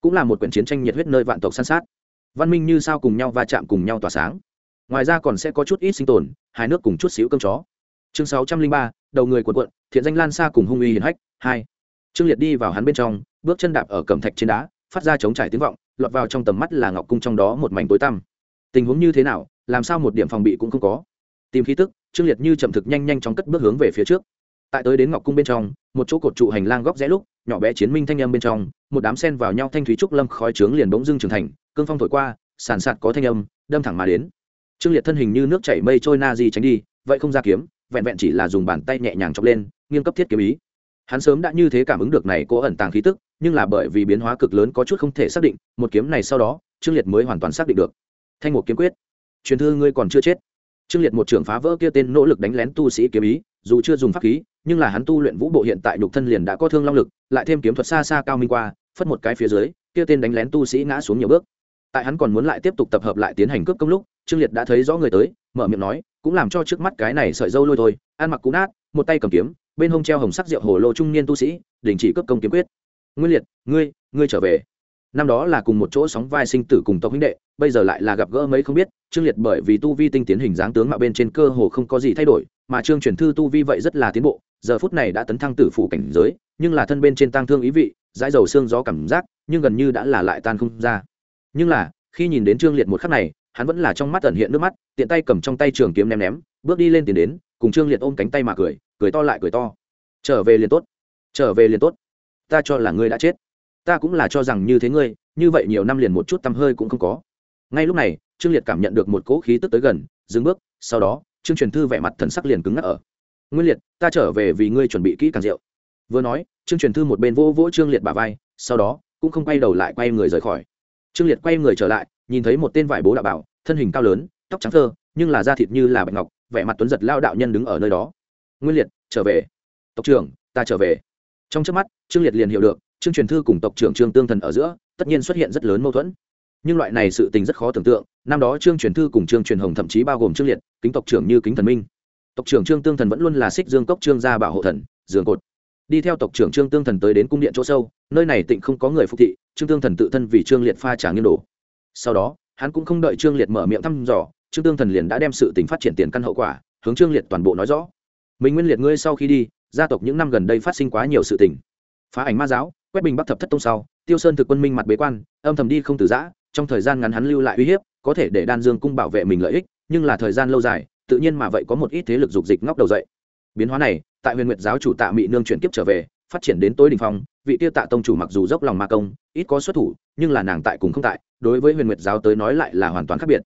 Cũng là một quyển chiến tranh nhiệt huyết nơi vạn tộc san sát. Văn minh như sao cùng nhau va chạm cùng nhau tỏa sáng. Ngoài ra còn sẽ có chút ít sinh tồn hai nước cùng chút xíu cơm chó. Chương sáu trăm linh ba đầu người quần quận thiện danh lan xa cùng hung uy hiển hách hai. Trương liệt đi vào hắn bên trong bước chân đạp ở cẩm thạch trên đá phát ra chống trải tiếng vọng lọt vào trong tầm mắt là ngọc cung trong đó một mảnh tối tăm. Tình huống như thế nào làm sao một điểm phòng bị cũng không có. Tìm khí tức, trương liệt như chậm thực nhanh nhanh chóng cất bước hướng về phía trước. Tại tới đến ngọc cung bên trong, một chỗ cột trụ hành lang góc rẽ lúc, nhỏ bé chiến minh thanh âm bên trong, một đám sen vào nhau thanh thúy trúc lâm khói trướng liền bỗng dưng trưởng thành, cương phong thổi qua, sàn sạt có thanh âm, đâm thẳng mà đến. Trương liệt thân hình như nước chảy mây trôi na di tránh đi, vậy không ra kiếm, vẹn vẹn chỉ là dùng bàn tay nhẹ nhàng chọc lên nghiêng cấp thiết kiếm ý. Hắn sớm đã như thế cảm ứng được này cố ẩn tàng khí tức, nhưng là bởi vì biến hóa cực lớn có chút không thể xác định, một kiếm này sau đó, trương liệt mới hoàn toàn xác định được. Thanh một kiếm quyết truyền thư ngươi còn chưa chết. Trương liệt một trưởng phá vỡ kia tên nỗ lực đánh lén tu sĩ kiếm ý, dù chưa dùng pháp khí, nhưng là hắn tu luyện vũ bộ hiện tại nhục thân liền đã có thương long lực, lại thêm kiếm thuật xa xa cao minh qua, phất một cái phía dưới, kia tên đánh lén tu sĩ ngã xuống nhiều bước. Tại hắn còn muốn lại tiếp tục tập hợp lại tiến hành cướp công lúc, trương liệt đã thấy rõ người tới, mở miệng nói, cũng làm cho trước mắt cái này sợi dâu lôi thôi. Ăn mặc cú nát, một tay cầm kiếm, bên hông treo hồng sắc rượu hồ lô trung niên tu sĩ, đình chỉ cướp công kiếm quyết. Nguyên liệt, ngươi ngươi trở về năm đó là cùng một chỗ sóng vai sinh tử cùng tộc huynh đệ, bây giờ lại là gặp gỡ mấy không biết, trương liệt bởi vì tu vi tinh tiến hình dáng tướng mạo bên trên cơ hồ không có gì thay đổi, mà trương truyền thư tu vi vậy rất là tiến bộ, giờ phút này đã tấn thăng tử phủ cảnh giới, nhưng là thân bên trên tăng thương ý vị, dãi dầu xương gió cảm giác, nhưng gần như đã là lại tan không ra. Nhưng là, khi nhìn đến trương liệt một khắc này, hắn vẫn là trong mắt ẩn hiện nước mắt, tiện tay cầm trong tay trường kiếm ném ném, bước đi lên tiền đến, cùng trương liệt ôm cánh tay mà cười cười to lại cười to. Trở về liền tốt, trở về liền tốt. Ta cho là ngươi đã chết ta cũng là cho rằng như thế ngươi, như vậy nhiều năm liền một chút tăm hơi cũng không có. Ngay lúc này, trương liệt cảm nhận được một cỗ khí tức tới gần, dừng bước, sau đó, trương truyền thư vẻ mặt thần sắc liền cứng ngắc ở. Nguyên liệt, ta trở về vì ngươi chuẩn bị kỹ càng rượu. Vừa nói, trương truyền thư một bên vô vỗ trương liệt bà vai, sau đó, cũng không quay đầu lại quay người rời khỏi. Trương liệt quay người trở lại, nhìn thấy một tên vải bố đạo bảo, thân hình cao lớn, tóc trắng thơ, nhưng là da thịt như là bạch ngọc, vẻ mặt tuấn giật lao đạo nhân đứng ở nơi đó. Nguyên liệt, trở về. Tộc trưởng, ta trở về. Trong trước mắt, trương liệt liền hiểu được trương truyền thư cùng tộc trưởng trương tương thần ở giữa, tất nhiên xuất hiện rất lớn mâu thuẫn. Nhưng loại này sự tình rất khó tưởng tượng, năm đó trương truyền thư cùng trương truyền hồng thậm chí bao gồm trương liệt, kính tộc trưởng như kính thần minh. Tộc trưởng trương tương thần vẫn luôn là xích dương cốc trương gia bảo hộ thần giường cột. Đi theo tộc trưởng trương tương thần tới đến cung điện chỗ sâu, nơi này tịnh không có người phục thị, trương tương thần tự thân vì trương liệt pha trả nghiêng đổ sau đó, hắn cũng không đợi trương liệt mở miệng thăm dò, trương tương thần liền đã đem sự tình phát triển tiền căn hậu quả, hướng trương liệt toàn bộ nói rõ. Mình nguyên liệt ngươi sau khi đi, gia tộc những năm gần đây phát sinh quá nhiều sự tình. Phá ảnh ma giáo quét bình bắc thập thất tông sau, tiêu sơn thực quân minh mặt bế quan, âm thầm đi không từ giã, trong thời gian ngắn hắn lưu lại uy hiếp, có thể để đan dương cung bảo vệ mình lợi ích, nhưng là thời gian lâu dài, tự nhiên mà vậy có một ít thế lực dục dịch ngóc đầu dậy. Biến hóa này, tại huyền nguyệt giáo chủ tạ mỹ nương chuyển kiếp trở về, phát triển đến tối đình phong, vị tiêu tạ tông chủ mặc dù dốc lòng ma công, ít có xuất thủ, nhưng là nàng tại cùng không tại, đối với huyền nguyệt giáo tới nói lại là hoàn toàn khác biệt.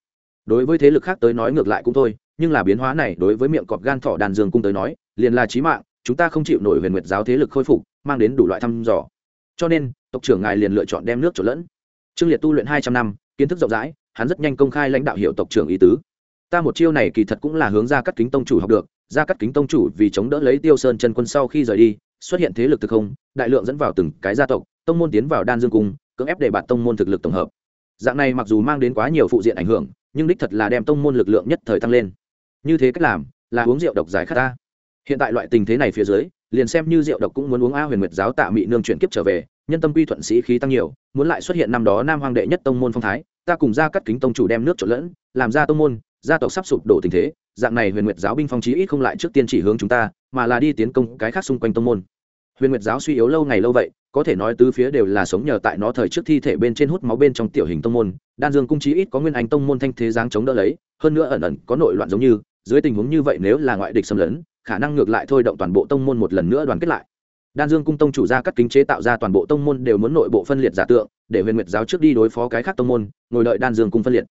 Đối với thế lực khác tới nói ngược lại cũng thôi, nhưng là biến hóa này đối với miệng cọp gan thỏ đàn dương cung tới nói, liền là trí mạng, chúng ta không chịu nổi huyền nguyệt giáo thế lực khôi phục, mang đến đủ loại thăm dò cho nên, tộc trưởng ngài liền lựa chọn đem nước trộn lẫn. Trương liệt tu luyện hai trăm năm, kiến thức rộng rãi, hắn rất nhanh công khai lãnh đạo hiệu tộc trưởng ý tứ. Ta một chiêu này kỳ thật cũng là hướng ra cắt kính tông chủ học được. Ra cắt kính tông chủ vì chống đỡ lấy tiêu sơn chân quân sau khi rời đi, xuất hiện thế lực thực không, đại lượng dẫn vào từng cái gia tộc, tông môn tiến vào đan dương cung, cưỡng ép để bạn tông môn thực lực tổng hợp. Dạng này mặc dù mang đến quá nhiều phụ diện ảnh hưởng, nhưng đích thật là đem tông môn lực lượng nhất thời tăng lên. Như thế cách làm, là uống rượu độc giải khát ta hiện tại loại tình thế này phía dưới, liền xem như rượu độc cũng muốn uống a huyền nguyệt giáo tạ mị nương chuyển kiếp trở về, nhân tâm quy thuận sĩ khí tăng nhiều, muốn lại xuất hiện năm đó nam hoàng đệ nhất tông môn phong thái, ta cùng ra cắt kính tông chủ đem nước trộn lẫn, làm ra tông môn, gia tộc sắp sụp đổ tình thế, dạng này huyền nguyệt giáo binh phong chí ít không lại trước tiên chỉ hướng chúng ta, mà là đi tiến công cái khác xung quanh tông môn. Huyền nguyệt giáo suy yếu lâu ngày lâu vậy, có thể nói tứ phía đều là sống nhờ tại nó thời trước thi thể bên trên hút máu bên trong tiểu hình tông môn, đan dương cung chí ít có nguyên anh tông môn thanh thế giáng chống đỡ lấy, hơn nữa ẩn ẩn có nội loạn giống như, dưới tình huống như vậy nếu là ngoại địch xâm lấn khả năng ngược lại thôi động toàn bộ tông môn một lần nữa đoàn kết lại. Đan dương cung tông chủ ra các kính chế tạo ra toàn bộ tông môn đều muốn nội bộ phân liệt giả tượng, để huyền nguyệt giáo trước đi đối phó cái khác tông môn, ngồi đợi đan dương cung phân liệt.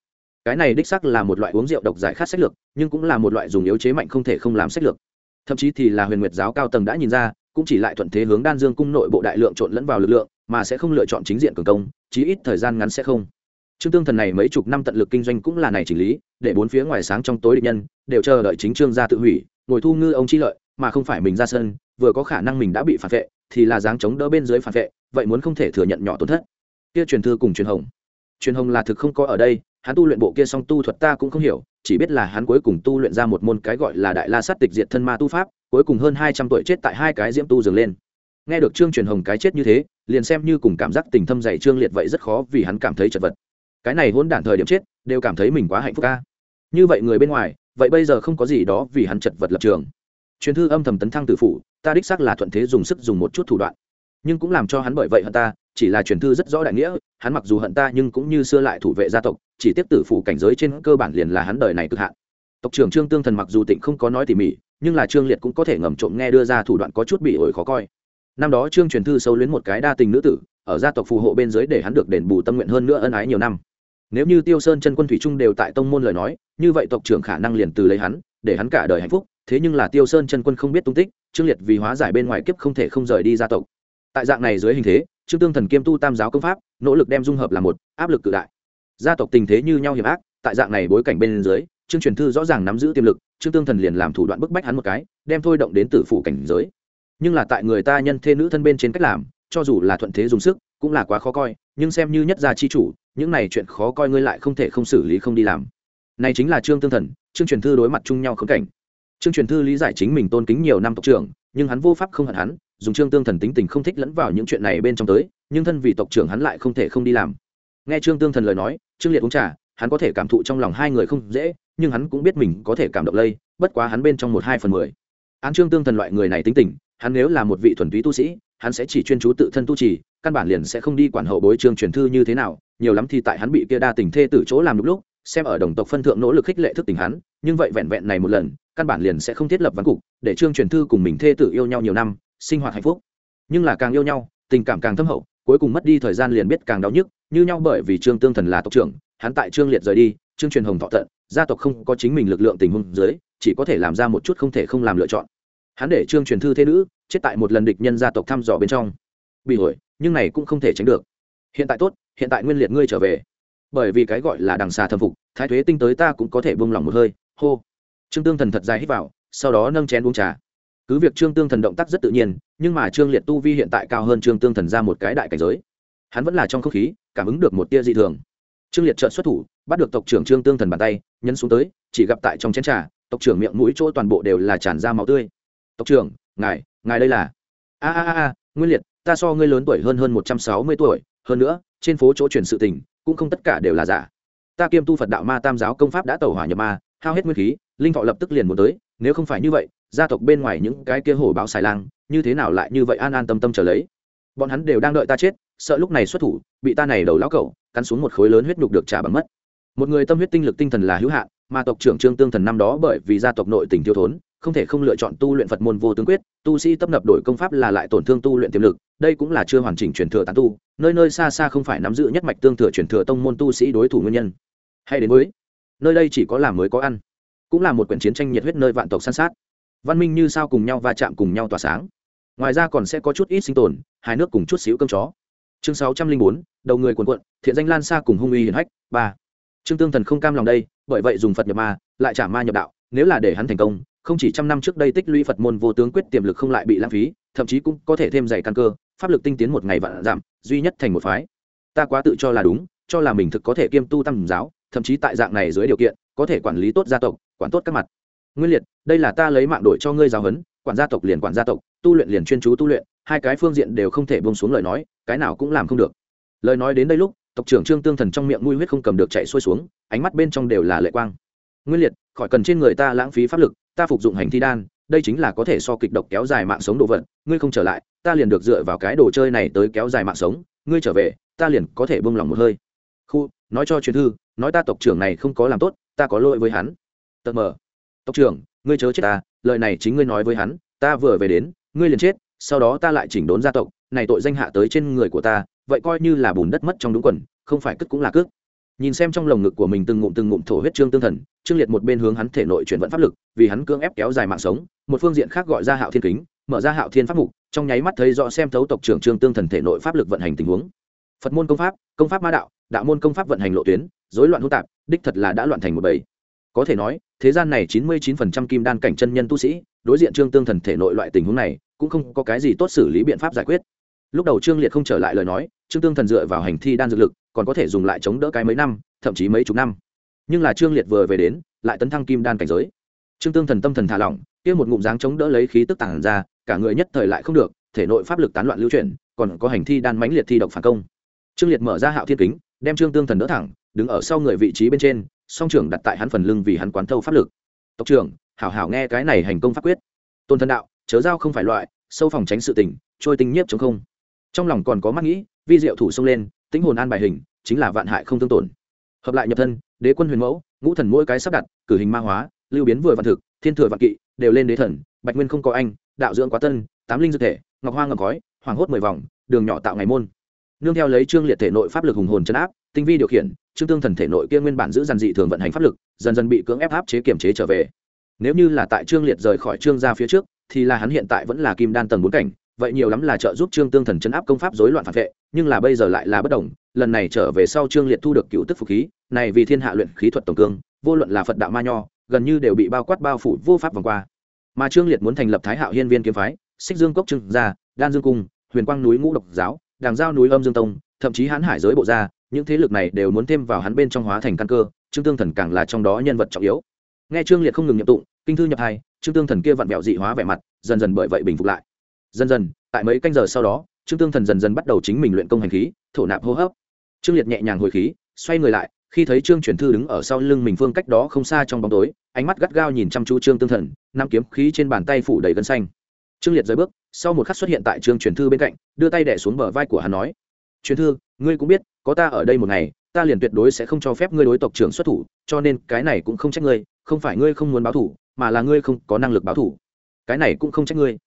Cái này đích sắc là một loại uống rượu độc giải khát sách lược, nhưng cũng là một loại dùng yếu chế mạnh không thể không làm sách lược. Thậm chí thì là huyền nguyệt giáo cao tầng đã nhìn ra, cũng chỉ lại thuận thế hướng đan dương cung nội bộ đại lượng trộn lẫn vào lực lượng, mà sẽ không lựa chọn chính diện cường công, chí ít thời gian ngắn sẽ không. Trương tương thần này mấy chục năm tận lực kinh doanh cũng là này chỉnh lý, để bốn phía ngoài sáng trong tối địch nhân, đều chờ đợi chính trương gia tự hủy ngồi thu ngư ông chi lợi, mà không phải mình ra sân, vừa có khả năng mình đã bị phản vệ, thì là dáng chống đỡ bên dưới phản vệ, vậy muốn không thể thừa nhận nhỏ tổn thất. Kia truyền thư cùng truyền hồng. Truyền hồng là thực không có ở đây, hắn tu luyện bộ kia song tu thuật ta cũng không hiểu, chỉ biết là hắn cuối cùng tu luyện ra một môn cái gọi là đại la sát tịch diệt thân ma tu pháp, cuối cùng hơn hai trăm tuổi chết tại hai cái diễm tu dường lên. Nghe được trương truyền hồng cái chết như thế, liền xem như cùng cảm giác tình thâm dày trương liệt vậy rất khó vì hắn cảm thấy chật vật. Cái này hôn đản thời điểm chết, đều cảm thấy mình quá hạnh phúc ca như vậy người bên ngoài vậy bây giờ không có gì đó vì hắn chật vật lập trường. Truyền thư âm thầm tấn thăng tự phủ, ta đích xác là thuận thế dùng sức dùng một chút thủ đoạn. Nhưng cũng làm cho hắn bởi vậy hận ta, chỉ là truyền thư rất rõ đại nghĩa, hắn mặc dù hận ta nhưng cũng như xưa lại thủ vệ gia tộc, chỉ tiếp tử phủ cảnh giới trên cơ bản liền là hắn đời này cực hạn. Tộc trưởng trương tương thần mặc dù tịnh không có nói tỉ mỉ, nhưng là trương liệt cũng có thể ngầm trộm nghe đưa ra thủ đoạn có chút bị ổi khó coi. Năm đó trương truyền thư sâu luyến một cái đa tình nữ tử, ở gia tộc phù hộ bên dưới để hắn được đền bù tâm nguyện hơn nữa ân ái nhiều năm nếu như tiêu sơn chân quân thủy trung đều tại tông môn lời nói, như vậy tộc trưởng khả năng liền từ lấy hắn, để hắn cả đời hạnh phúc, thế nhưng là tiêu sơn chân quân không biết tung tích, trương liệt vì hóa giải bên ngoài kiếp không thể không rời đi gia tộc. Tại dạng này dưới hình thế, trương tương thần kiêm tu tam giáo công pháp, nỗ lực đem dung hợp là một, áp lực cự đại. Gia tộc tình thế như nhau hiểm ác, tại dạng này bối cảnh bên dưới, trương truyền thư rõ ràng nắm giữ tiềm lực, trương tương thần liền làm thủ đoạn bức bách hắn một cái, đem thôi động đến tử phủ cảnh giới. Nhưng là tại người ta nhân thê nữ thân bên trên cách làm, cho dù là thuận thế dùng sức, cũng là quá khó coi nhưng xem như nhất gia chi chủ, những này chuyện khó coi ngươi lại không thể không xử lý không đi làm. Này chính là trương tương thần, trương truyền thư đối mặt chung nhau khống cảnh. Trương truyền thư lý giải chính mình tôn kính nhiều năm tộc trưởng, nhưng hắn vô pháp không hận hắn, dùng trương tương thần tính tình không thích lẫn vào những chuyện này bên trong tới, nhưng thân vì tộc trưởng hắn lại không thể không đi làm. Nghe trương tương thần lời nói, trương liệt uống trà, hắn có thể cảm thụ trong lòng hai người không dễ, nhưng hắn cũng biết mình có thể cảm động lây, bất quá hắn bên trong một hai phần mười. Án trương tương thần loại người này tính tình, hắn nếu là một vị thuần túy tu sĩ, hắn sẽ chỉ chuyên chú tự thân tu trì căn bản liền sẽ không đi quản hậu bối trương truyền thư như thế nào, nhiều lắm thì tại hắn bị kia đa tình thê từ chỗ làm lúc lúc, xem ở đồng tộc phân thượng nỗ lực khích lệ thức tình hắn, nhưng vậy vẹn vẹn này một lần, căn bản liền sẽ không thiết lập văn cục, để trương truyền thư cùng mình thê tử yêu nhau nhiều năm, sinh hoạt hạnh phúc. Nhưng là càng yêu nhau, tình cảm càng thâm hậu, cuối cùng mất đi thời gian liền biết càng đau nhức, như nhau bởi vì trương tương thần là tộc trưởng, hắn tại trương liệt rời đi, trương truyền hồng thọ tận, gia tộc không có chính mình lực lượng tình huống dưới, chỉ có thể làm ra một chút không thể không làm lựa chọn. Hắn để trương truyền thư thế nữ, chết tại một lần địch nhân gia tộc thăm dò bên trong. Bị hủy nhưng này cũng không thể tránh được. Hiện tại tốt, hiện tại nguyên liệt ngươi trở về. Bởi vì cái gọi là đằng xà thâm phục, thái thuế tinh tới ta cũng có thể buông lỏng một hơi. Hô. Trương tương thần thật dài hít vào, sau đó nâng chén uống trà. Cứ việc trương tương thần động tác rất tự nhiên, nhưng mà trương liệt tu vi hiện tại cao hơn trương tương thần ra một cái đại cảnh giới. Hắn vẫn là trong không khí, cảm ứng được một tia dị thường. Trương liệt trợn xuất thủ, bắt được tộc trưởng trương tương thần bàn tay, nhấn xuống tới, chỉ gặp tại trong chén trà, tộc trưởng miệng mũi chỗ toàn bộ đều là tràn ra máu tươi. Tộc trưởng, ngài ngài đây là? A a a, nguyên liệt ta so ngươi lớn tuổi hơn hơn một trăm sáu mươi tuổi, hơn nữa, trên phố chỗ truyền sự tình, cũng không tất cả đều là giả. Ta kiêm tu phật đạo ma tam giáo công pháp đã tẩu hỏa nhập ma, hao hết nguyên khí, linh thọ lập tức liền muốn tới, nếu không phải như vậy, gia tộc bên ngoài những cái kia hổ báo xài lang, như thế nào lại như vậy an an tâm tâm trở lấy? Bọn hắn đều đang đợi ta chết, sợ lúc này xuất thủ, bị ta này đầu lão cẩu, cắn xuống một khối lớn huyết nhục được trả bằng mất. Một người tâm huyết tinh lực tinh thần là hữu hạn mà tộc trưởng trương tương thần năm đó bởi vì gia tộc nội tình thiếu thốn không thể không lựa chọn tu luyện phật môn vô tướng quyết, tu sĩ tấp nập đổi công pháp là lại tổn thương tu luyện tiềm lực, đây cũng là chưa hoàn chỉnh truyền thừa tán tu, nơi nơi xa xa không phải nắm giữ nhất mạch tương thừa truyền thừa tông môn tu sĩ đối thủ nguyên nhân. Hay đến mới nơi đây chỉ có làm mới có ăn, cũng là một quyển chiến tranh nhiệt huyết nơi vạn tộc san sát. Văn minh như sao cùng nhau va chạm cùng nhau tỏa sáng. Ngoài ra còn sẽ có chút ít sinh tồn hai nước cùng chút xíu cơm chó. Chương sáu trăm linh bốn, đầu người cuồn cuộn, thiện danh lan xa cùng hung uy hiển hách, ba. Trương tương thần không cam lòng đây, bởi vậy dùng phật nhập ma, lại trả ma nhập đạo, nếu là để hắn thành công không chỉ trăm năm trước đây tích lũy phật môn vô tướng quyết tiềm lực không lại bị lãng phí, thậm chí cũng có thể thêm dày căn cơ, pháp lực tinh tiến một ngày vạn giảm, duy nhất thành một phái. Ta quá tự cho là đúng, cho là mình thực có thể kiêm tu tăng giáo, thậm chí tại dạng này dưới điều kiện, có thể quản lý tốt gia tộc, quản tốt các mặt. Nguyên liệt, đây là ta lấy mạng đổi cho ngươi giáo huấn, quản gia tộc liền quản gia tộc, tu luyện liền chuyên chú tu luyện, hai cái phương diện đều không thể buông xuống lời nói, cái nào cũng làm không được. Lời nói đến đây lúc, tộc trưởng trương tương thần trong miệng nuôi huyết không cầm được chạy xuôi xuống, ánh mắt bên trong đều là lệ quang nguyên liệt, khỏi cần trên người ta lãng phí pháp lực, ta phục dụng hành thi đan, đây chính là có thể so kịch độc kéo dài mạng sống đồ vật, ngươi không trở lại, ta liền được dựa vào cái đồ chơi này tới kéo dài mạng sống, ngươi trở về, ta liền có thể bông lòng một hơi. Khu, nói cho truyền thư, nói ta tộc trưởng này không có làm tốt, ta có lỗi với hắn. Tật mờ. Tộc trưởng, ngươi chớ chết ta, lời này chính ngươi nói với hắn, ta vừa về đến, ngươi liền chết, sau đó ta lại chỉnh đốn gia tộc, này tội danh hạ tới trên người của ta, vậy coi như là bùn đất mất trong đúng quần, không phải cất cũng là cước nhìn xem trong lồng ngực của mình từng ngụm từng ngụm thổ huyết trương tương thần, trương liệt một bên hướng hắn thể nội chuyển vận pháp lực, vì hắn cưỡng ép kéo dài mạng sống, một phương diện khác gọi ra hạo thiên kính, mở ra hạo thiên pháp mục, trong nháy mắt thấy rõ xem thấu tộc trưởng trương tương thần thể nội pháp lực vận hành tình huống. Phật môn công pháp công pháp ma đạo đạo môn công pháp vận hành lộ tuyến, rối loạn hỗn tạp, đích thật là đã loạn thành một bầy. Có thể nói, thế gian này chín mươi chín phần trăm kim đan cảnh chân nhân tu sĩ, đối diện trương tương thần thể nội loại tình huống này, cũng không có cái gì tốt xử lý biện pháp giải quyết. Lúc đầu trương liệt không trở lại lời nói, trương tương thần dựa vào hành thi đan dược lực còn có thể dùng lại chống đỡ cái mấy năm, thậm chí mấy chục năm. Nhưng là trương liệt vừa về đến, lại tấn thăng kim đan cảnh giới. Trương tương thần tâm thần thả lỏng, kia một ngụm dáng chống đỡ lấy khí tức tản ra, cả người nhất thời lại không được, thể nội pháp lực tán loạn lưu chuyển, còn có hành thi đan mãnh liệt thi độc phản công. Trương liệt mở ra hạo thiên kính, đem trương tương thần đỡ thẳng, đứng ở sau người vị trí bên trên, song trưởng đặt tại hắn phần lưng vì hắn quán thâu pháp lực. Tộc trưởng, hảo hảo nghe cái này hành công pháp quyết. Tôn thần đạo, chớ giao không phải loại, sâu phòng tránh sự tình, trôi tinh nhiếp chống không. Trong lòng còn có mắt nghĩ, vi diệu thủ xông lên tính hồn an bài hình, chính là vạn hại không tương tổn. Hợp lại nhập thân, đế quân huyền mẫu, ngũ thần mỗi cái sắp đặt, cử hình ma hóa, lưu biến vừa vạn thực, thiên thừa vạn kỵ, đều lên đế thần, bạch nguyên không có anh, đạo dưỡng quá tân, tám linh dược thể, ngọc hoa ngọc khói, hoàng hốt mười vòng, đường nhỏ tạo ngày môn. Nương theo lấy trương liệt thể nội pháp lực hùng hồn chấn áp, tinh vi điều khiển, trương tương thần thể nội kia nguyên bản giữ dàn dị thường vận hành pháp lực, dần dần bị cưỡng ép áp chế kiểm chế trở về. Nếu như là tại trương liệt rời khỏi trương ra phía trước, thì là hắn hiện tại vẫn là kim đan tầng bốn cảnh vậy nhiều lắm là trợ giúp trương tương thần chấn áp công pháp rối loạn phản vệ, nhưng là bây giờ lại là bất đồng, lần này trở về sau trương liệt thu được cựu tức phục khí, này vì thiên hạ luyện khí thuật tổng cương, vô luận là phật đạo ma nho, gần như đều bị bao quát bao phủ vô pháp vòng qua. Mà trương liệt muốn thành lập thái hạo hiên viên kiếm phái, xích dương cốc trương gia, đan dương cung, huyền quang núi ngũ độc giáo, đàng giao núi âm dương tông, thậm chí hãn hải giới bộ gia, những thế lực này đều muốn thêm vào hắn bên trong hóa thành căn cơ, trương tương thần càng là trong đó nhân vật trọng yếu. Nghe trương liệt không ngừng nhập tụng, kinh thư nhập hai, trương tương thần kia vặn vẹo dị hóa vẻ mặt, dần dần bởi vậy bình phục lại dần dần, tại mấy canh giờ sau đó, trương tương thần dần dần bắt đầu chính mình luyện công hành khí, thổ nạp hô hấp. Trương liệt nhẹ nhàng hồi khí, xoay người lại, khi thấy trương chuyển thư đứng ở sau lưng mình phương cách đó không xa trong bóng tối, ánh mắt gắt gao nhìn chăm chú trương tương thần nắm kiếm khí trên bàn tay phủ đầy gân xanh. Trương liệt rời bước, sau một khắc xuất hiện tại trương chuyển thư bên cạnh, đưa tay đẻ xuống bờ vai của hắn nói, chuyển thư, ngươi cũng biết, có ta ở đây một ngày, ta liền tuyệt đối sẽ không cho phép ngươi đối tộc trưởng xuất thủ, cho nên cái này cũng không trách ngươi, không phải ngươi không muốn báo thủ, mà là ngươi không có năng lực báo thủ. Cái này cũng không trách ngươi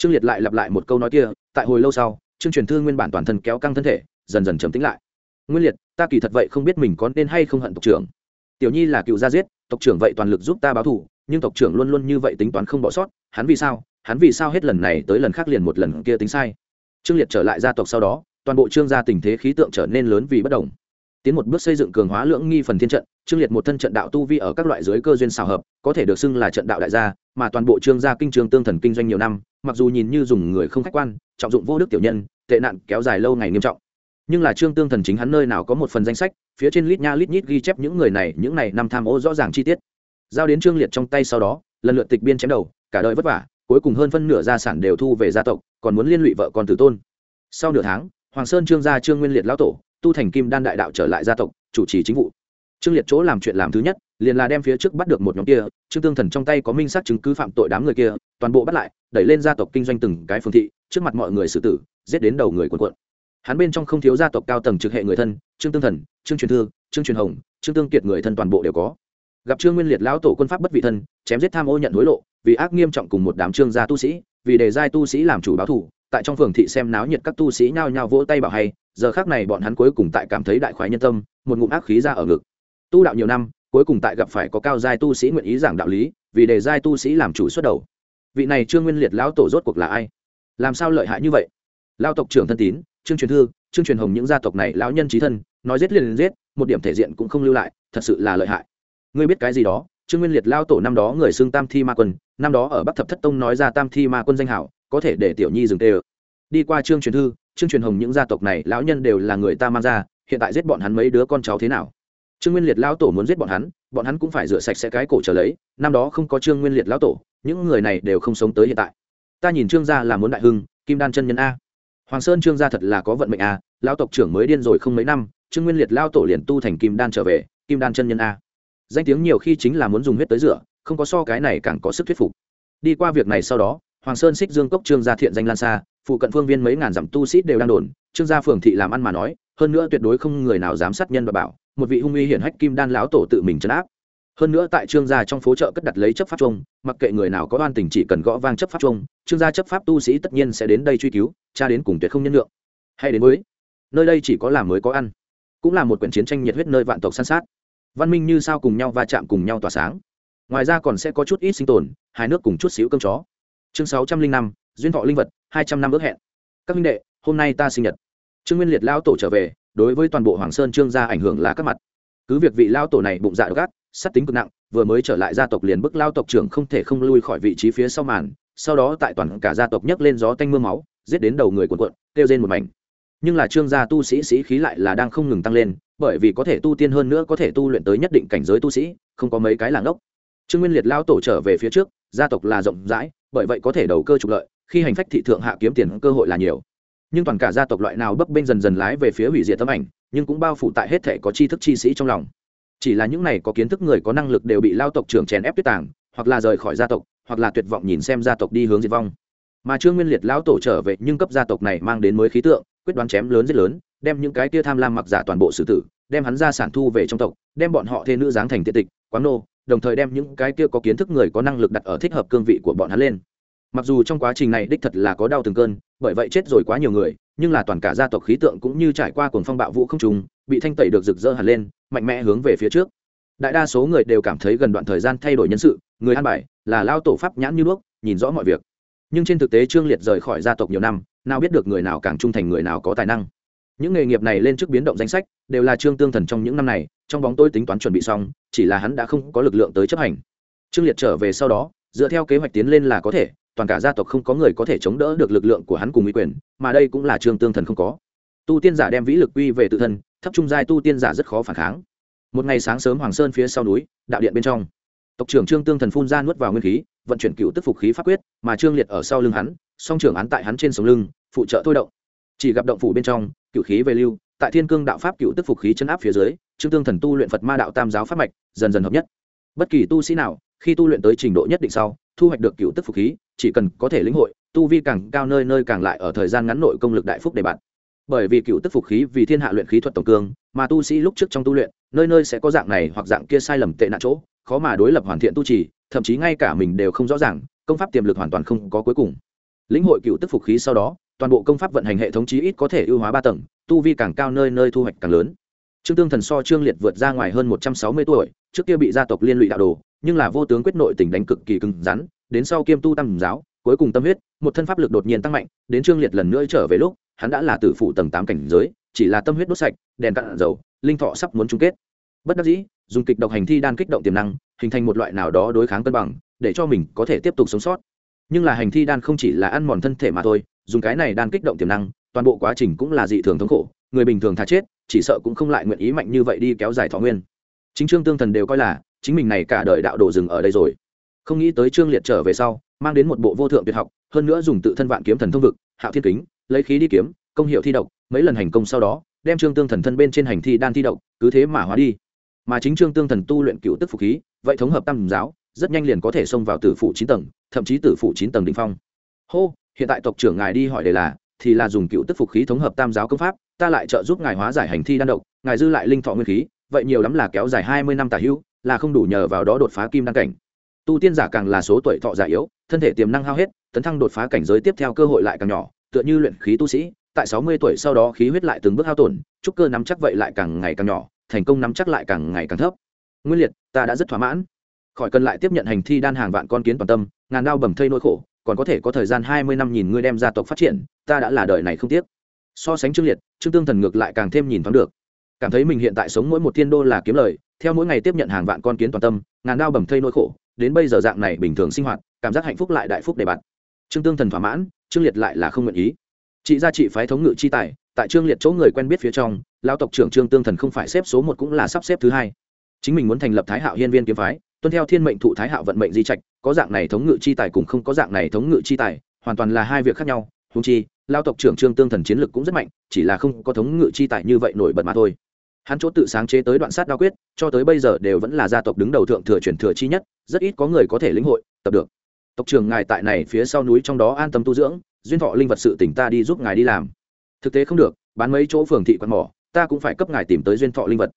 trương liệt lại lặp lại một câu nói kia, tại hồi lâu sau, trương truyền thư nguyên bản toàn thân kéo căng thân thể, dần dần trầm tính lại. Nguyên liệt, ta kỳ thật vậy không biết mình có nên hay không hận tộc trưởng. Tiểu nhi là cựu gia giết, tộc trưởng vậy toàn lực giúp ta báo thù, nhưng tộc trưởng luôn luôn như vậy tính toán không bỏ sót, hắn vì sao, hắn vì sao hết lần này tới lần khác liền một lần kia tính sai? Trương liệt trở lại gia tộc sau đó, toàn bộ trương gia tình thế khí tượng trở nên lớn vì bất đồng. Tiến một bước xây dựng cường hóa lưỡng nghi phần thiên trận, trương liệt một thân trận đạo tu vi ở các loại giới cơ duyên xào hợp, có thể được xưng là trận đạo đại gia, mà toàn bộ trương gia kinh trường tương thần kinh doanh nhiều năm mặc dù nhìn như dùng người không khách quan, trọng dụng vô đức tiểu nhân, tệ nạn kéo dài lâu ngày nghiêm trọng. Nhưng là trương tương thần chính hắn nơi nào có một phần danh sách, phía trên lít nha lít nhít ghi chép những người này, những này năm tham ô rõ ràng chi tiết. Giao đến trương liệt trong tay sau đó, lần lượt tịch biên chém đầu, cả đời vất vả, cuối cùng hơn phân nửa gia sản đều thu về gia tộc, còn muốn liên lụy vợ con tử tôn. Sau nửa tháng, hoàng sơn trương gia trương nguyên liệt lão tổ, tu thành kim đan đại đạo trở lại gia tộc, chủ trì chính vụ trương liệt chỗ làm chuyện làm thứ nhất, liền là đem phía trước bắt được một nhóm kia, trương tương thần trong tay có minh xác chứng cứ phạm tội đám người kia, toàn bộ bắt lại, đẩy lên gia tộc kinh doanh từng cái phương thị, trước mặt mọi người xử tử, giết đến đầu người quần quận hắn bên trong không thiếu gia tộc cao tầng trực hệ người thân, trương tương thần, trương truyền thư, trương truyền hồng, trương tương kiệt người thân toàn bộ đều có. Gặp trương nguyên liệt lão tổ quân pháp bất vị thân, chém giết tham ô nhận hối lộ, vì ác nghiêm trọng cùng một đám trương gia tu sĩ, vì đề giai tu sĩ làm chủ báo thủ tại trong phường thị xem náo nhiệt các tu sĩ nhao nhao vỗ tay bảo hay, giờ khác này bọn hắn cuối cùng tại cảm thấy đại khoái nhân tâm, một ngụm ác khí ra ở ngực tu đạo nhiều năm, cuối cùng tại gặp phải có cao giai tu sĩ nguyện ý giảng đạo lý, vì đề giai tu sĩ làm chủ xuất đầu. Vị này trương nguyên liệt lão tổ rốt cuộc là ai? Làm sao lợi hại như vậy? Lao tộc trưởng thân tín, trương truyền thư, trương truyền hồng những gia tộc này lão nhân trí thân, nói giết liền giết, một điểm thể diện cũng không lưu lại, thật sự là lợi hại. Ngươi biết cái gì đó? Trương nguyên liệt lao tổ năm đó người xưng tam thi ma quân, năm đó ở bắc thập thất tông nói ra tam thi ma quân danh hảo, có thể để tiểu nhi dừng tê ơ. Đi qua trương truyền thư, trương truyền hồng những gia tộc này lão nhân đều là người ta mang ra, hiện tại giết bọn hắn mấy đứa con cháu thế nào? Trương nguyên liệt lao tổ muốn giết bọn hắn bọn hắn cũng phải rửa sạch sẽ cái cổ trở lấy, năm đó không có trương nguyên liệt lao tổ, những người này đều không sống tới hiện tại. Ta nhìn trương gia là muốn đại hưng, kim đan chân nhân a. Hoàng sơn trương gia thật là có vận mệnh a lao tộc trưởng mới điên rồi không mấy năm, trương nguyên liệt lao tổ liền tu thành kim đan trở về, kim đan chân nhân a. Danh tiếng nhiều khi chính là muốn dùng huyết tới rửa, không có so cái này càng có sức thuyết phục. Đi qua việc này sau đó, hoàng sơn xích dương cốc trương gia thiện danh lan xa, phụ cận phương viên mấy ngàn dặm tu sĩ đều đang đồn, trương gia phường thị làm ăn mà nói hơn nữa tuyệt đối không người nào dám sát nhân và bảo, một vị hung uy hiển hách kim đan lão tổ tự mình chấn áp. Hơn nữa tại trương gia trong phố chợ cất đặt lấy chấp pháp trung mặc kệ người nào có oan tình chỉ cần gõ vang chấp pháp trung trương gia chấp pháp tu sĩ tất nhiên sẽ đến đây truy cứu cha đến cùng tuyệt không nhân lượng hay đến mới nơi đây chỉ có làm mới có ăn, cũng là một quyển chiến tranh nhiệt huyết nơi vạn tộc san sát. Văn minh như sao cùng nhau va chạm cùng nhau tỏa sáng. Ngoài ra còn sẽ có chút ít sinh tồn hai nước cùng chút xíu cơm chó. Chương sáu trăm linh năm, duyên thọ linh vật, hai trăm năm ước hẹn. Các minh đệ, hôm nay ta sinh nhật trương nguyên liệt lao tổ trở về đối với toàn bộ hoàng sơn trương gia ảnh hưởng là các mặt. Cứ việc vị lao tổ này bụng dạ gắt sắt tính cực nặng vừa mới trở lại gia tộc liền bức lao tộc trưởng không thể không lui khỏi vị trí phía sau màn sau đó tại toàn cả gia tộc nhấc lên gió tanh m ư a máu giết đến đầu người cuộn cuộn, kêu trên một mảnh. Nhưng là trương gia tu sĩ sĩ khí lại là đang không ngừng tăng lên bởi vì có thể tu tiên hơn nữa có thể tu luyện tới nhất định cảnh giới tu sĩ không có mấy cái làng ốc. Trương nguyên liệt lao tổ trở về phía trước gia tộc là rộng rãi bởi vậy có thể đầu cơ trục lợi khi hành phách thị thượng hạ kiếm tiền cơ hội là nhiều nhưng toàn cả gia tộc loại nào bấp bênh dần dần lái về phía hủy diệt tấm ảnh, nhưng cũng bao phủ tại hết thể có tri thức chi sĩ trong lòng. Chỉ là những này có kiến thức người có năng lực đều bị lao tộc trưởng chèn ép tuyết tàng, hoặc là rời khỏi gia tộc, hoặc là tuyệt vọng nhìn xem gia tộc đi hướng diệt vong. Mà trương nguyên liệt lão tổ trở về nhưng cấp gia tộc này mang đến mới khí tượng, quyết đoán chém lớn rất lớn, đem những cái tia tham lam mặc giả toàn bộ xử tử, đem hắn ra sản thu về trong tộc, đem bọn họ thê nữ giáng thành tiện tịch, quán nô, đồng thời đem những cái kia có kiến thức người có năng lực đặt ở thích hợp cương vị của bọn hắn lên mặc dù trong quá trình này đích thật là có đau từng cơn, bởi vậy chết rồi quá nhiều người, nhưng là toàn cả gia tộc khí tượng cũng như trải qua cuồng phong bạo vũ không trùng, bị thanh tẩy được rực rỡ hẳn lên, mạnh mẽ hướng về phía trước. Đại đa số người đều cảm thấy gần đoạn thời gian thay đổi nhân sự, người an bài là lao tổ pháp nhãn như đuốc, nhìn rõ mọi việc. Nhưng trên thực tế trương liệt rời khỏi gia tộc nhiều năm, nào biết được người nào càng trung thành người nào có tài năng. Những nghề nghiệp này lên trước biến động danh sách, đều là trương tương thần trong những năm này, trong bóng tôi tính toán chuẩn bị xong, chỉ là hắn đã không có lực lượng tới chấp hành. Trương liệt trở về sau đó, dựa theo kế hoạch tiến lên là có thể toàn cả gia tộc không có người có thể chống đỡ được lực lượng của hắn cùng uy quyền, mà đây cũng là trương tương thần không có. Tu tiên giả đem vĩ lực quy về tự thân, thấp trung giai tu tiên giả rất khó phản kháng. Một ngày sáng sớm hoàng sơn phía sau núi, đạo điện bên trong. Tộc trưởng trương tương thần phun ra nuốt vào nguyên khí, vận chuyển cựu tức phục khí pháp quyết, mà trương liệt ở sau lưng hắn, song trưởng án tại hắn trên sống lưng, phụ trợ thôi động. Chỉ gặp động phủ bên trong, cựu khí về lưu, tại thiên cương đạo pháp cựu tức phục khí chân áp phía dưới, trương tương thần tu luyện phật ma đạo tam giáo pháp mạch, dần dần hợp nhất. Bất kỳ tu sĩ nào, khi tu luyện tới trình độ nhất định sau thu hoạch được cựu tức phục khí, chỉ cần có thể lĩnh hội, tu vi càng cao nơi nơi càng lại ở thời gian ngắn nội công lực đại phúc để bạn bởi vì cựu tức phục khí vì thiên hạ luyện khí thuật tổng cương, mà tu sĩ lúc trước trong tu luyện, nơi nơi sẽ có dạng này hoặc dạng kia sai lầm tệ nạn chỗ, khó mà đối lập hoàn thiện tu trì, thậm chí ngay cả mình đều không rõ ràng, công pháp tiềm lực hoàn toàn không có cuối cùng. Lĩnh hội cựu tức phục khí sau đó, toàn bộ công pháp vận hành hệ thống chí ít có thể ưu hóa ba tầng, tu vi càng cao nơi nơi thu hoạch càng lớn. Trương tương thần so trương liệt vượt ra ngoài hơn một trăm sáu mươi tuổi, trước kia bị gia tộc liên lụy đạo đồ nhưng là vô tướng quyết nội tình đánh cực kỳ cứng rắn, đến sau kiêm tu tam giáo, cuối cùng tâm huyết, một thân pháp lực đột nhiên tăng mạnh, đến trương liệt lần nữa trở về lúc, hắn đã là tử phụ tầng tám cảnh giới, chỉ là tâm huyết đốt sạch, đèn cạn dầu, linh thọ sắp muốn chung kết. Bất đắc dĩ, dùng kịch độc hành thi đan kích động tiềm năng, hình thành một loại nào đó đối kháng cân bằng, để cho mình có thể tiếp tục sống sót. Nhưng là hành thi đan không chỉ là ăn mòn thân thể mà thôi, dùng cái này đan kích động tiềm năng, toàn bộ quá trình cũng là dị thường thống khổ, người bình thường thà chết, chỉ sợ cũng không lại nguyện ý mạnh như vậy đi kéo dài thọ nguyên. Chính trương tương thần đều coi là chính mình này cả đời đạo đồ dừng ở đây rồi. Không nghĩ tới trương liệt trở về sau, mang đến một bộ vô thượng tuyệt học, hơn nữa dùng tự thân vạn kiếm thần thông vực, hạo thiên kính, lấy khí đi kiếm, công hiệu thi độc, mấy lần hành công sau đó, đem trương tương thần thân bên trên hành thi đan thi độc, cứ thế mà hóa đi. Mà chính trương tương thần tu luyện cựu tức phục khí, vậy thống hợp tam giáo, rất nhanh liền có thể xông vào tử phụ chín tầng, thậm chí tử phụ chín tầng đỉnh phong. Hô, hiện tại tộc trưởng ngài đi hỏi đề là, thì là dùng cựu tức phục khí thống hợp tam giáo công pháp, ta lại trợ giúp ngài hóa giải hành thi đan độc, ngài dư lại linh thọ nguyên khí, vậy nhiều lắm là kéo dài hai mươi năm tả hữu là không đủ nhờ vào đó đột phá kim đan cảnh. Tu tiên giả càng là số tuổi thọ già yếu, thân thể tiềm năng hao hết, tấn thăng đột phá cảnh giới tiếp theo cơ hội lại càng nhỏ, tựa như luyện khí tu sĩ, tại sáu mươi tuổi sau đó khí huyết lại từng bước hao tổn, trúc cơ nắm chắc vậy lại càng ngày càng nhỏ, thành công nắm chắc lại càng ngày càng thấp. Nguyên liệt, ta đã rất thỏa mãn. Khỏi cần lại tiếp nhận hành thi đan hàng vạn con kiến toàn tâm, ngàn đao bầm thây nỗi khổ, còn có thể có thời gian hai mươi năm nhìn ngươi đem gia tộc phát triển, ta đã là đời này không tiếc. So sánh trương liệt, trương tương thần ngược lại càng thêm nhìn thoáng được. Cảm thấy mình hiện tại sống mỗi một thiên đô là kiếm lời theo mỗi ngày tiếp nhận hàng vạn con kiến toàn tâm, ngàn đao bầm thây nỗi khổ, đến bây giờ dạng này bình thường sinh hoạt, cảm giác hạnh phúc lại đại phúc đề bạt. Trương tương thần thỏa mãn, trương liệt lại là không nguyện ý. Chị gia chị phái thống ngự chi tài, tại trương liệt chỗ người quen biết phía trong lao tộc trưởng trương tương thần không phải xếp số một cũng là sắp xếp thứ hai. Chính mình muốn thành lập thái hạo hiên viên kiếm phái, tuân theo thiên mệnh thụ thái hạo vận mệnh di trạch, có dạng này thống ngự chi tài cùng không có dạng này thống ngự chi tài, hoàn toàn là hai việc khác nhau. Húng chi lao tộc trưởng trương tương thần chiến lực cũng rất mạnh, chỉ là không có thống ngự chi tài như vậy nổi bật mà thôi hắn chỗ tự sáng chế tới đoạn sát đao quyết, cho tới bây giờ đều vẫn là gia tộc đứng đầu thượng thừa truyền thừa chi nhất, rất ít có người có thể lĩnh hội, tập được. Tộc trưởng ngài tại này phía sau núi trong đó an tâm tu dưỡng, duyên thọ linh vật sự tỉnh ta đi giúp ngài đi làm. Thực tế không được, bán mấy chỗ phường thị quán mỏ, ta cũng phải cấp ngài tìm tới duyên thọ linh vật.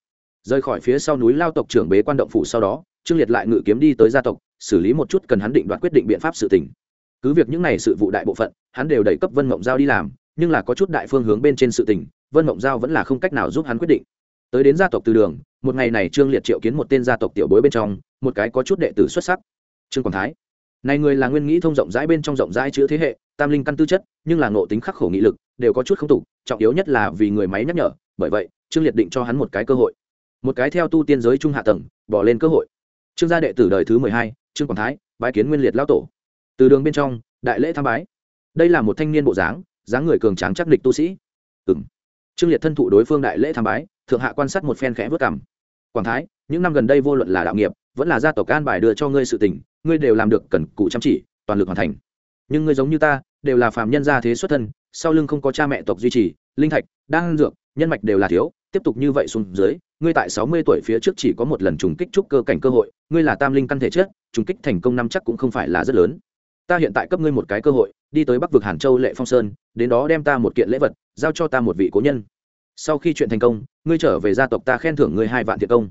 Rời khỏi phía sau núi lao tộc trưởng bế quan động phủ sau đó, trương liệt lại ngự kiếm đi tới gia tộc, xử lý một chút cần hắn định đoạt quyết định biện pháp sự tỉnh cứ việc những này sự vụ đại bộ phận, hắn đều đẩy cấp vân mộng giao đi làm, nhưng là có chút đại phương hướng bên trên sự tỉnh vân mộng giao vẫn là không cách nào giúp hắn quyết định tới đến gia tộc từ đường, một ngày này trương liệt triệu kiến một tên gia tộc tiểu bối bên trong, một cái có chút đệ tử xuất sắc. Trương quảng thái, này người là nguyên nghĩ thông rộng rãi bên trong rộng rãi chữ thế hệ, tam linh căn tư chất, nhưng là ngộ tính khắc khổ nghị lực, đều có chút không tục trọng yếu nhất là vì người máy nhắc nhở, bởi vậy, trương liệt định cho hắn một cái cơ hội. Một cái theo tu tiên giới trung hạ tầng, bỏ lên cơ hội. Trương gia đệ tử đời thứ mười hai, trương quảng thái, bái kiến nguyên liệt lao tổ. Từ đường bên trong, đại lễ tham bái. Đây là một thanh niên bộ dáng dáng người cường tráng chắc địch tu sĩ. Ừ m trương liệt thân thụ đối phương đại lễ tham bái thượng hạ quan sát một phen khẽ vớt cảm. Quảng thái, những năm gần đây vô luận là đạo nghiệp, vẫn là gia tộc an bài đưa cho ngươi sự tình, ngươi đều làm được cần cụ chăm chỉ, toàn lực hoàn thành. Nhưng ngươi giống như ta, đều là phàm nhân gia thế xuất thân, sau lưng không có cha mẹ tộc duy trì, linh thạch đang dược, nhân mạch đều là thiếu, tiếp tục như vậy xuống dưới, ngươi tại sáu mươi tuổi phía trước chỉ có một lần trùng kích trúc cơ cảnh cơ hội, ngươi là tam linh căn thể chết trùng kích thành công năm chắc cũng không phải là rất lớn. Ta hiện tại cấp ngươi một cái cơ hội, đi tới bắc vực hàn châu lệ phong sơn, đến đó đem ta một kiện lễ vật giao cho ta một vị cố nhân sau khi chuyện thành công, ngươi trở về gia tộc ta khen thưởng ngươi hai vạn thiện công.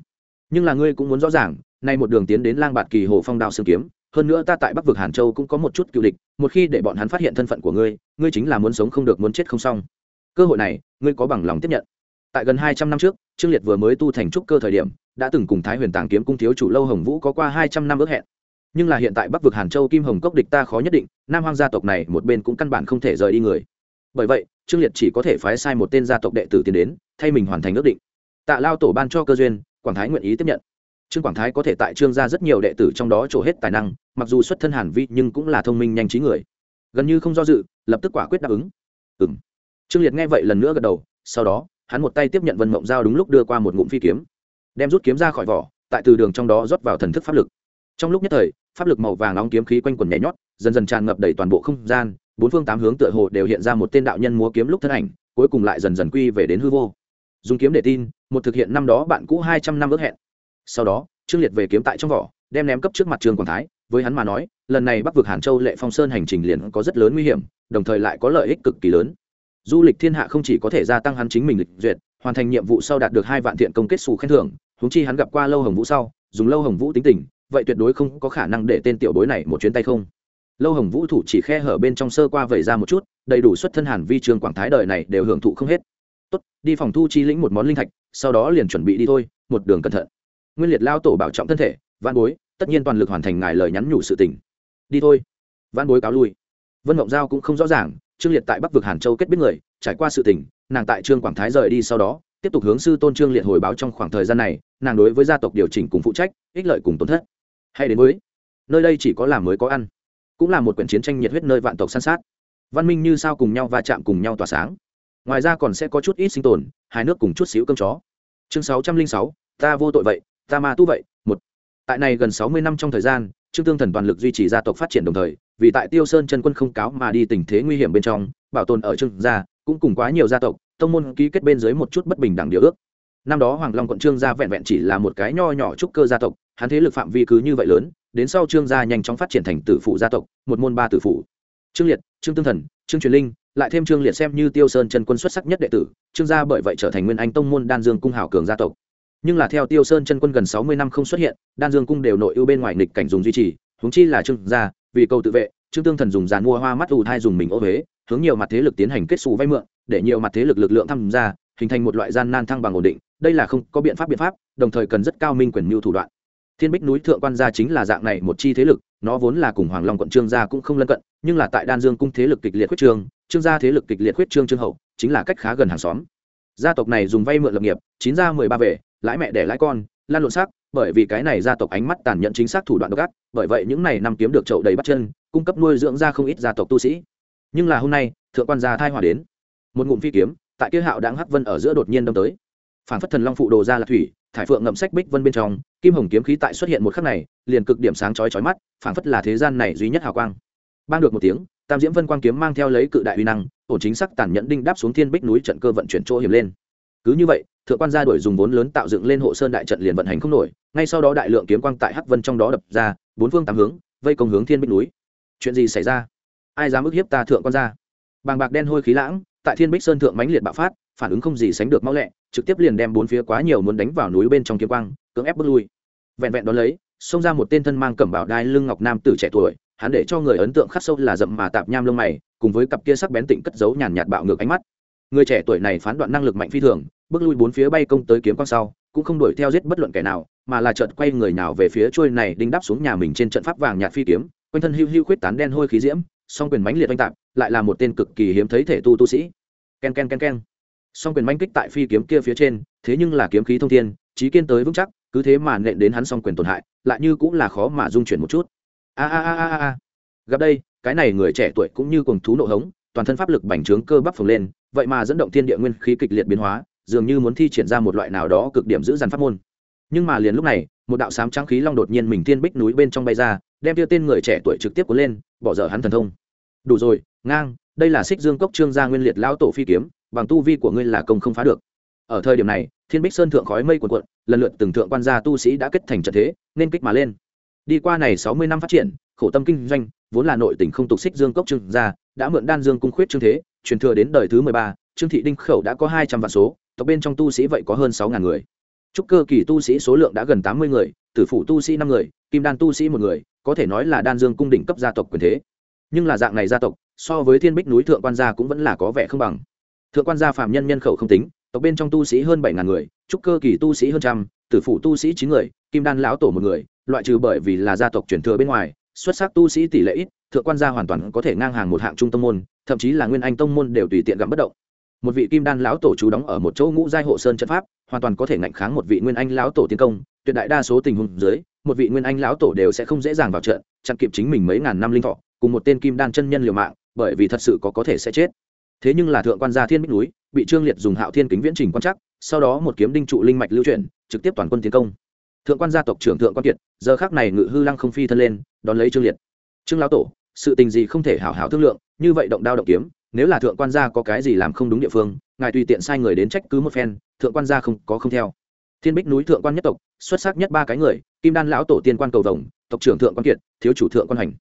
Nhưng là ngươi cũng muốn rõ ràng, nay một đường tiến đến lang bạt kỳ hồ phong đao sương kiếm, hơn nữa ta tại bắc vực hàn châu cũng có một chút cựu địch, một khi để bọn hắn phát hiện thân phận của ngươi ngươi chính là muốn sống không được muốn chết không xong. Cơ hội này, ngươi có bằng lòng tiếp nhận. Tại gần hai trăm năm trước, trương liệt vừa mới tu thành trúc cơ thời điểm, đã từng cùng thái huyền tàng kiếm cung thiếu chủ lâu hồng vũ có qua hai trăm năm ước hẹn. Nhưng là hiện tại bắc vực hàn châu kim hồng cốc địch ta khó nhất định, nam hoang gia tộc này một bên cũng căn bản không thể rời đi người. Bởi vậy trương liệt chỉ có thể phái sai một tên gia tộc đệ tử tiến đến, thay mình hoàn thành ước định. Tạ lao tổ ban cho cơ duyên, quảng thái nguyện ý tiếp nhận. Trương quảng thái có thể tại trương gia rất nhiều đệ tử trong đó trổ hết tài năng, mặc dù xuất thân hàn vi nhưng cũng là thông minh nhanh trí người. Gần như không do dự, lập tức quả quyết đáp ứng. Ừ m trương liệt nghe vậy lần nữa gật đầu, sau đó, hắn một tay tiếp nhận vân mộng giao đúng lúc đưa qua một ngụm phi kiếm. Đem rút kiếm ra khỏi vỏ, tại từ đường trong đó rót vào thần thức pháp lực. Trong lúc nhất thời, pháp lực màu vàng nóng kiếm khí quanh quần nhảy nhót, dần dần tràn ngập đầy toàn bộ không gian bốn phương tám hướng tựa hồ đều hiện ra một tên đạo nhân múa kiếm lúc thân ảnh, cuối cùng lại dần dần quy về đến hư vô. Dùng kiếm để tin, một thực hiện năm đó bạn cũ hai trăm năm ước hẹn. Sau đó, trương liệt về kiếm tại trong vỏ, đem ném cấp trước mặt trường quảng thái, với hắn mà nói, lần này bắc vực hàn châu lệ phong sơn hành trình liền có rất lớn nguy hiểm, đồng thời lại có lợi ích cực kỳ lớn. Du lịch thiên hạ không chỉ có thể gia tăng hắn chính mình lịch duyệt, hoàn thành nhiệm vụ sau đạt được hai vạn thiện công kết xù khen thưởng húng chi hắn gặp qua lâu hồng vũ sau, dùng lâu hồng vũ tính tình, vậy tuyệt đối không có khả năng để tên tiểu bối này một chuyến tay không lâu hồng vũ thủ chỉ khe hở bên trong sơ qua vẩy ra một chút đầy đủ xuất thân hàn vi trường quảng thái đời này đều hưởng thụ không hết. Tốt đi phòng thu chi lĩnh một món linh thạch sau đó liền chuẩn bị đi thôi một đường cẩn thận. Nguyên liệt lao tổ bảo trọng thân thể văn bối tất nhiên toàn lực hoàn thành ngài lời nhắn nhủ sự tình. Đi thôi. Văn bối cáo lui. Vân mộng giao cũng không rõ ràng trương liệt tại bắc vực hàn châu kết biết người trải qua sự tình nàng tại trương quảng thái rời đi sau đó tiếp tục hướng sư tôn trương liệt hồi báo trong khoảng thời gian này nàng đối với gia tộc điều chỉnh cùng phụ trách ích lợi cùng tổn thất. Hay đến mới, nơi đây chỉ có làm mới có ăn cũng là một quyển chiến tranh nhiệt huyết nơi vạn tộc san sát. Văn minh như sao cùng nhau va chạm cùng nhau tỏa sáng. Ngoài ra còn sẽ có chút ít sinh tồn, hai nước cùng chút xíu cơm chó. Chương sáu trăm linh sáu, ta vô tội vậy, ta ma tu vậy, một. Tại này gần sáu mươi năm trong thời gian, trương tương thần toàn lực duy trì gia tộc phát triển đồng thời, vì tại tiêu sơn chân quân không cáo mà đi tình thế nguy hiểm bên trong, bảo tồn ở trương gia, cũng cùng quá nhiều gia tộc, tông môn ký kết bên dưới một chút bất bình đẳng điều ước. Năm đó hoàng long quận trương gia vẹn vẹn chỉ là một cái nho nhỏ trúc cơ gia tộc hắn thế lực phạm vi cứ như vậy lớn, đến sau trương gia nhanh chóng phát triển thành tử phụ gia tộc, một môn ba tử phụ. Trương liệt, trương tương thần, trương truyền linh, lại thêm trương liệt xem như tiêu sơn chân quân xuất sắc nhất đệ tử, trương gia bởi vậy trở thành nguyên anh tông môn đan dương cung hảo cường gia tộc. Nhưng là theo tiêu sơn chân quân gần sáu mươi năm không xuất hiện, đan dương cung đều nội ưu bên ngoài nghịch cảnh dùng duy trì, huống chi là trương gia, vì cầu tự vệ, trương tương thần dùng dàn mua hoa mắt ù thai dùng mình ô huế, hướng nhiều mặt thế lực tiến hành kết xù vay mượn, để nhiều mặt thế lực lực lượng tham gia, hình thành một loại gian nan thăng bằng ổn định, đây là không có biện pháp biện pháp, đồng thời cần rất cao minh quyền mưu thủ đoạn thiên bích núi thượng quan gia chính là dạng này một chi thế lực, nó vốn là cùng hoàng long quận trương gia cũng không lân cận, nhưng là tại đan dương cung thế lực kịch liệt khuyết trương trương gia thế lực kịch liệt khuyết trương trương hậu, chính là cách khá gần hàng xóm. Gia tộc này dùng vay mượn lập nghiệp, chín ra mười ba về, lãi mẹ để lãi con, lan lộn sắc bởi vì cái này gia tộc ánh mắt tàn nhẫn chính xác thủ đoạn độc ác, bởi vậy những này năm kiếm được chậu đầy bắt chân, cung cấp nuôi dưỡng ra không ít gia tộc tu sĩ. Nhưng là hôm nay, thượng quan gia thai hòa đến. Một ngụm phi kiếm, tại kia hạo đáng hắc vân ở giữa đột nhiên đâm tới. Phản phất thần long phụ đồ ra là thủy thải phượng ngậm sách bích vân bên trong, kim hồng kiếm khí tại xuất hiện một khắc này, liền cực điểm sáng chói chói mắt, phảng phất là thế gian này duy nhất hào quang. Ban được một tiếng, tam diễm vân quang kiếm mang theo lấy cự đại uy năng, ổn chính xác tàn nhẫn đinh đáp xuống thiên bích núi trận cơ vận chuyển chỗ hiểm lên. Cứ như vậy, thượng quan gia đổi dùng vốn lớn tạo dựng lên hộ sơn đại trận liền vận hành không nổi, ngay sau đó đại lượng kiếm quang tại hắc vân trong đó đập ra, bốn phương tám hướng, vây công hướng thiên bích núi. Chuyện gì xảy ra? Ai dám ức hiếp ta thượng quan gia? Bàng bạc đen hôi khí lãng, tại thiên bích sơn thượng mãnh liệt bạo phát phản ứng không gì sánh được mau lẹ, trực tiếp liền đem bốn phía quá nhiều muốn đánh vào núi bên trong kiếm quang, cưỡng ép bước lui. Vẹn vẹn đón lấy, xông ra một tên thân mang cẩm bảo đai lưng ngọc nam tử trẻ tuổi, hắn để cho người ấn tượng khắc sâu là dậm mà tạp nham lông mày, cùng với cặp kia sắc bén tịnh cất giấu nhàn nhạt bạo ngược ánh mắt. Người trẻ tuổi này phán đoạn năng lực mạnh phi thường, bước lui bốn phía bay công tới kiếm quang sau, cũng không đuổi theo giết bất luận kẻ nào, mà là chợt quay người nào về phía trôi này đinh đáp xuống nhà mình trên trận pháp vàng nhạt phi kiếm, quanh thân hưu hưu khuyết tán đen hôi khí diễm, song quyền mãnh liệt oanh tạp lại là một tên cực kỳ hiếm thấy thể tu tu sĩ. Ken ken ken ken song quyền manh kích tại phi kiếm kia phía trên, thế nhưng là kiếm khí thông thiên trí kiên tới vững chắc, cứ thế mà nện đến hắn song quyền tổn hại, lại như cũng là khó mà dung chuyển một chút. A a a a a gặp đây, cái này người trẻ tuổi cũng như cùng thú nộ hống, toàn thân pháp lực bành trướng cơ bắp phồng lên, vậy mà dẫn động thiên địa nguyên khí kịch liệt biến hóa, dường như muốn thi triển ra một loại nào đó cực điểm giữ dằn pháp môn. Nhưng mà liền lúc này, một đạo sám trắng khí long đột nhiên mình thiên bích núi bên trong bay ra, đem tiêu tên người trẻ tuổi trực tiếp cuốn lên, bỏ dở hắn thần thông. Đủ rồi, ngang, đây là xích dương cốc trương gia nguyên liệt lão tổ phi kiếm bằng tu vi của ngươi là công không phá được. Ở thời điểm này, thiên bích sơn thượng khói mây cuồn cuộn, lần lượt từng thượng quan gia tu sĩ đã kết thành trận thế, nên kích mà lên. Đi qua này sáu mươi năm phát triển, khổ tâm kinh doanh, vốn là nội tình không tục xích dương cốc trương gia, đã mượn đan dương cung khuyết trương thế, truyền thừa đến đời thứ mười ba, trương thị đinh khẩu đã có hai trăm vạn số, tộc bên trong tu sĩ vậy có hơn sáu ngàn người. Trúc cơ kỳ tu sĩ số lượng đã gần tám mươi người, tử phụ tu sĩ năm người, kim đan tu sĩ một người, có thể nói là đan dương cung đỉnh cấp gia tộc quyền thế. Nhưng là dạng này gia tộc, so với thiên bích núi thượng quan gia cũng vẫn là có vẻ không bằng thượng quan gia phạm nhân nhân khẩu không tính, tộc bên trong tu sĩ hơn bảy ngàn người, trúc cơ kỳ tu sĩ hơn trăm, tử phụ tu sĩ chín người, kim đan lão tổ một người, loại trừ bởi vì là gia tộc truyền thừa bên ngoài, xuất sắc tu sĩ tỷ lệ ít, thượng quan gia hoàn toàn có thể ngang hàng một hạng trung tâm môn, thậm chí là nguyên anh tông môn đều tùy tiện gặm bất động. Một vị kim đan lão tổ chú đóng ở một chỗ ngũ giai hộ sơn trận pháp, hoàn toàn có thể ngạnh kháng một vị nguyên anh lão tổ tiến công, tuyệt đại đa số tình huống dưới, một vị nguyên anh lão tổ đều sẽ không dễ dàng vào trận, chặn kịp chính mình mấy ngàn năm linh thọ, cùng một tên kim đan chân nhân liều mạng, bởi vì thật sự có có thể sẽ chết thế nhưng là thượng quan gia thiên bích núi, bị trương liệt dùng hạo thiên kính viễn trình quan chắc sau đó một kiếm đinh trụ linh mạch lưu chuyển, trực tiếp toàn quân tiến công. Thượng quan gia tộc trưởng thượng quan kiệt, giờ khác này ngự hư lăng không phi thân lên, đón lấy trương liệt. Trương lão tổ, sự tình gì không thể hảo hảo thương lượng, như vậy động đao động kiếm, nếu là thượng quan gia có cái gì làm không đúng địa phương, ngài tùy tiện sai người đến trách cứ một phen, thượng quan gia không, có không theo. Thiên bích núi thượng quan nhất tộc, xuất sắc nhất ba cái người, kim đan lão tổ tiên quan cầu vồng, tộc trưởng thượng quan kiệt, thiếu chủ thượng quan hành.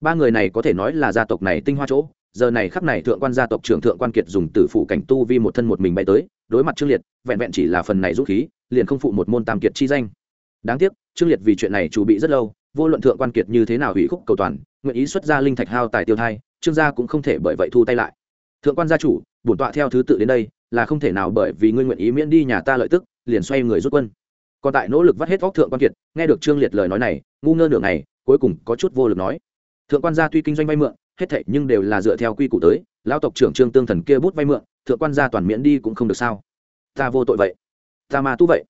Ba người này có thể nói là gia tộc này tinh hoa chỗ giờ này khắc này thượng quan gia tộc trưởng thượng quan kiệt dùng tử phụ cảnh tu vi một thân một mình bay tới, đối mặt trương liệt, vẹn vẹn chỉ là phần này rút khí, liền không phụ một môn tam kiệt chi danh. Đáng tiếc, trương liệt vì chuyện này chủ bị rất lâu, vô luận thượng quan kiệt như thế nào hủy khúc cầu toàn, nguyện ý xuất ra linh thạch hao tài tiêu thai, trương gia cũng không thể bởi vậy thu tay lại. Thượng quan gia chủ, bổn tọa theo thứ tự đến đây, là không thể nào bởi vì ngươi nguyện ý miễn đi nhà ta lợi tức, liền xoay người rút quân. Còn tại nỗ lực vắt hết góc thượng quan kiệt, nghe được trương liệt lời nói này, ngu ngơ nửa ngày, cuối cùng có chút vô lực nói. Thượng quan gia tuy kinh doanh vay mượn hết thảy nhưng đều là dựa theo quy củ tới, lão tộc trưởng trương tương thần kia bút vay mượn, thượng quan gia toàn miễn đi cũng không được sao? Ta vô tội vậy. Ta mà tu vậy.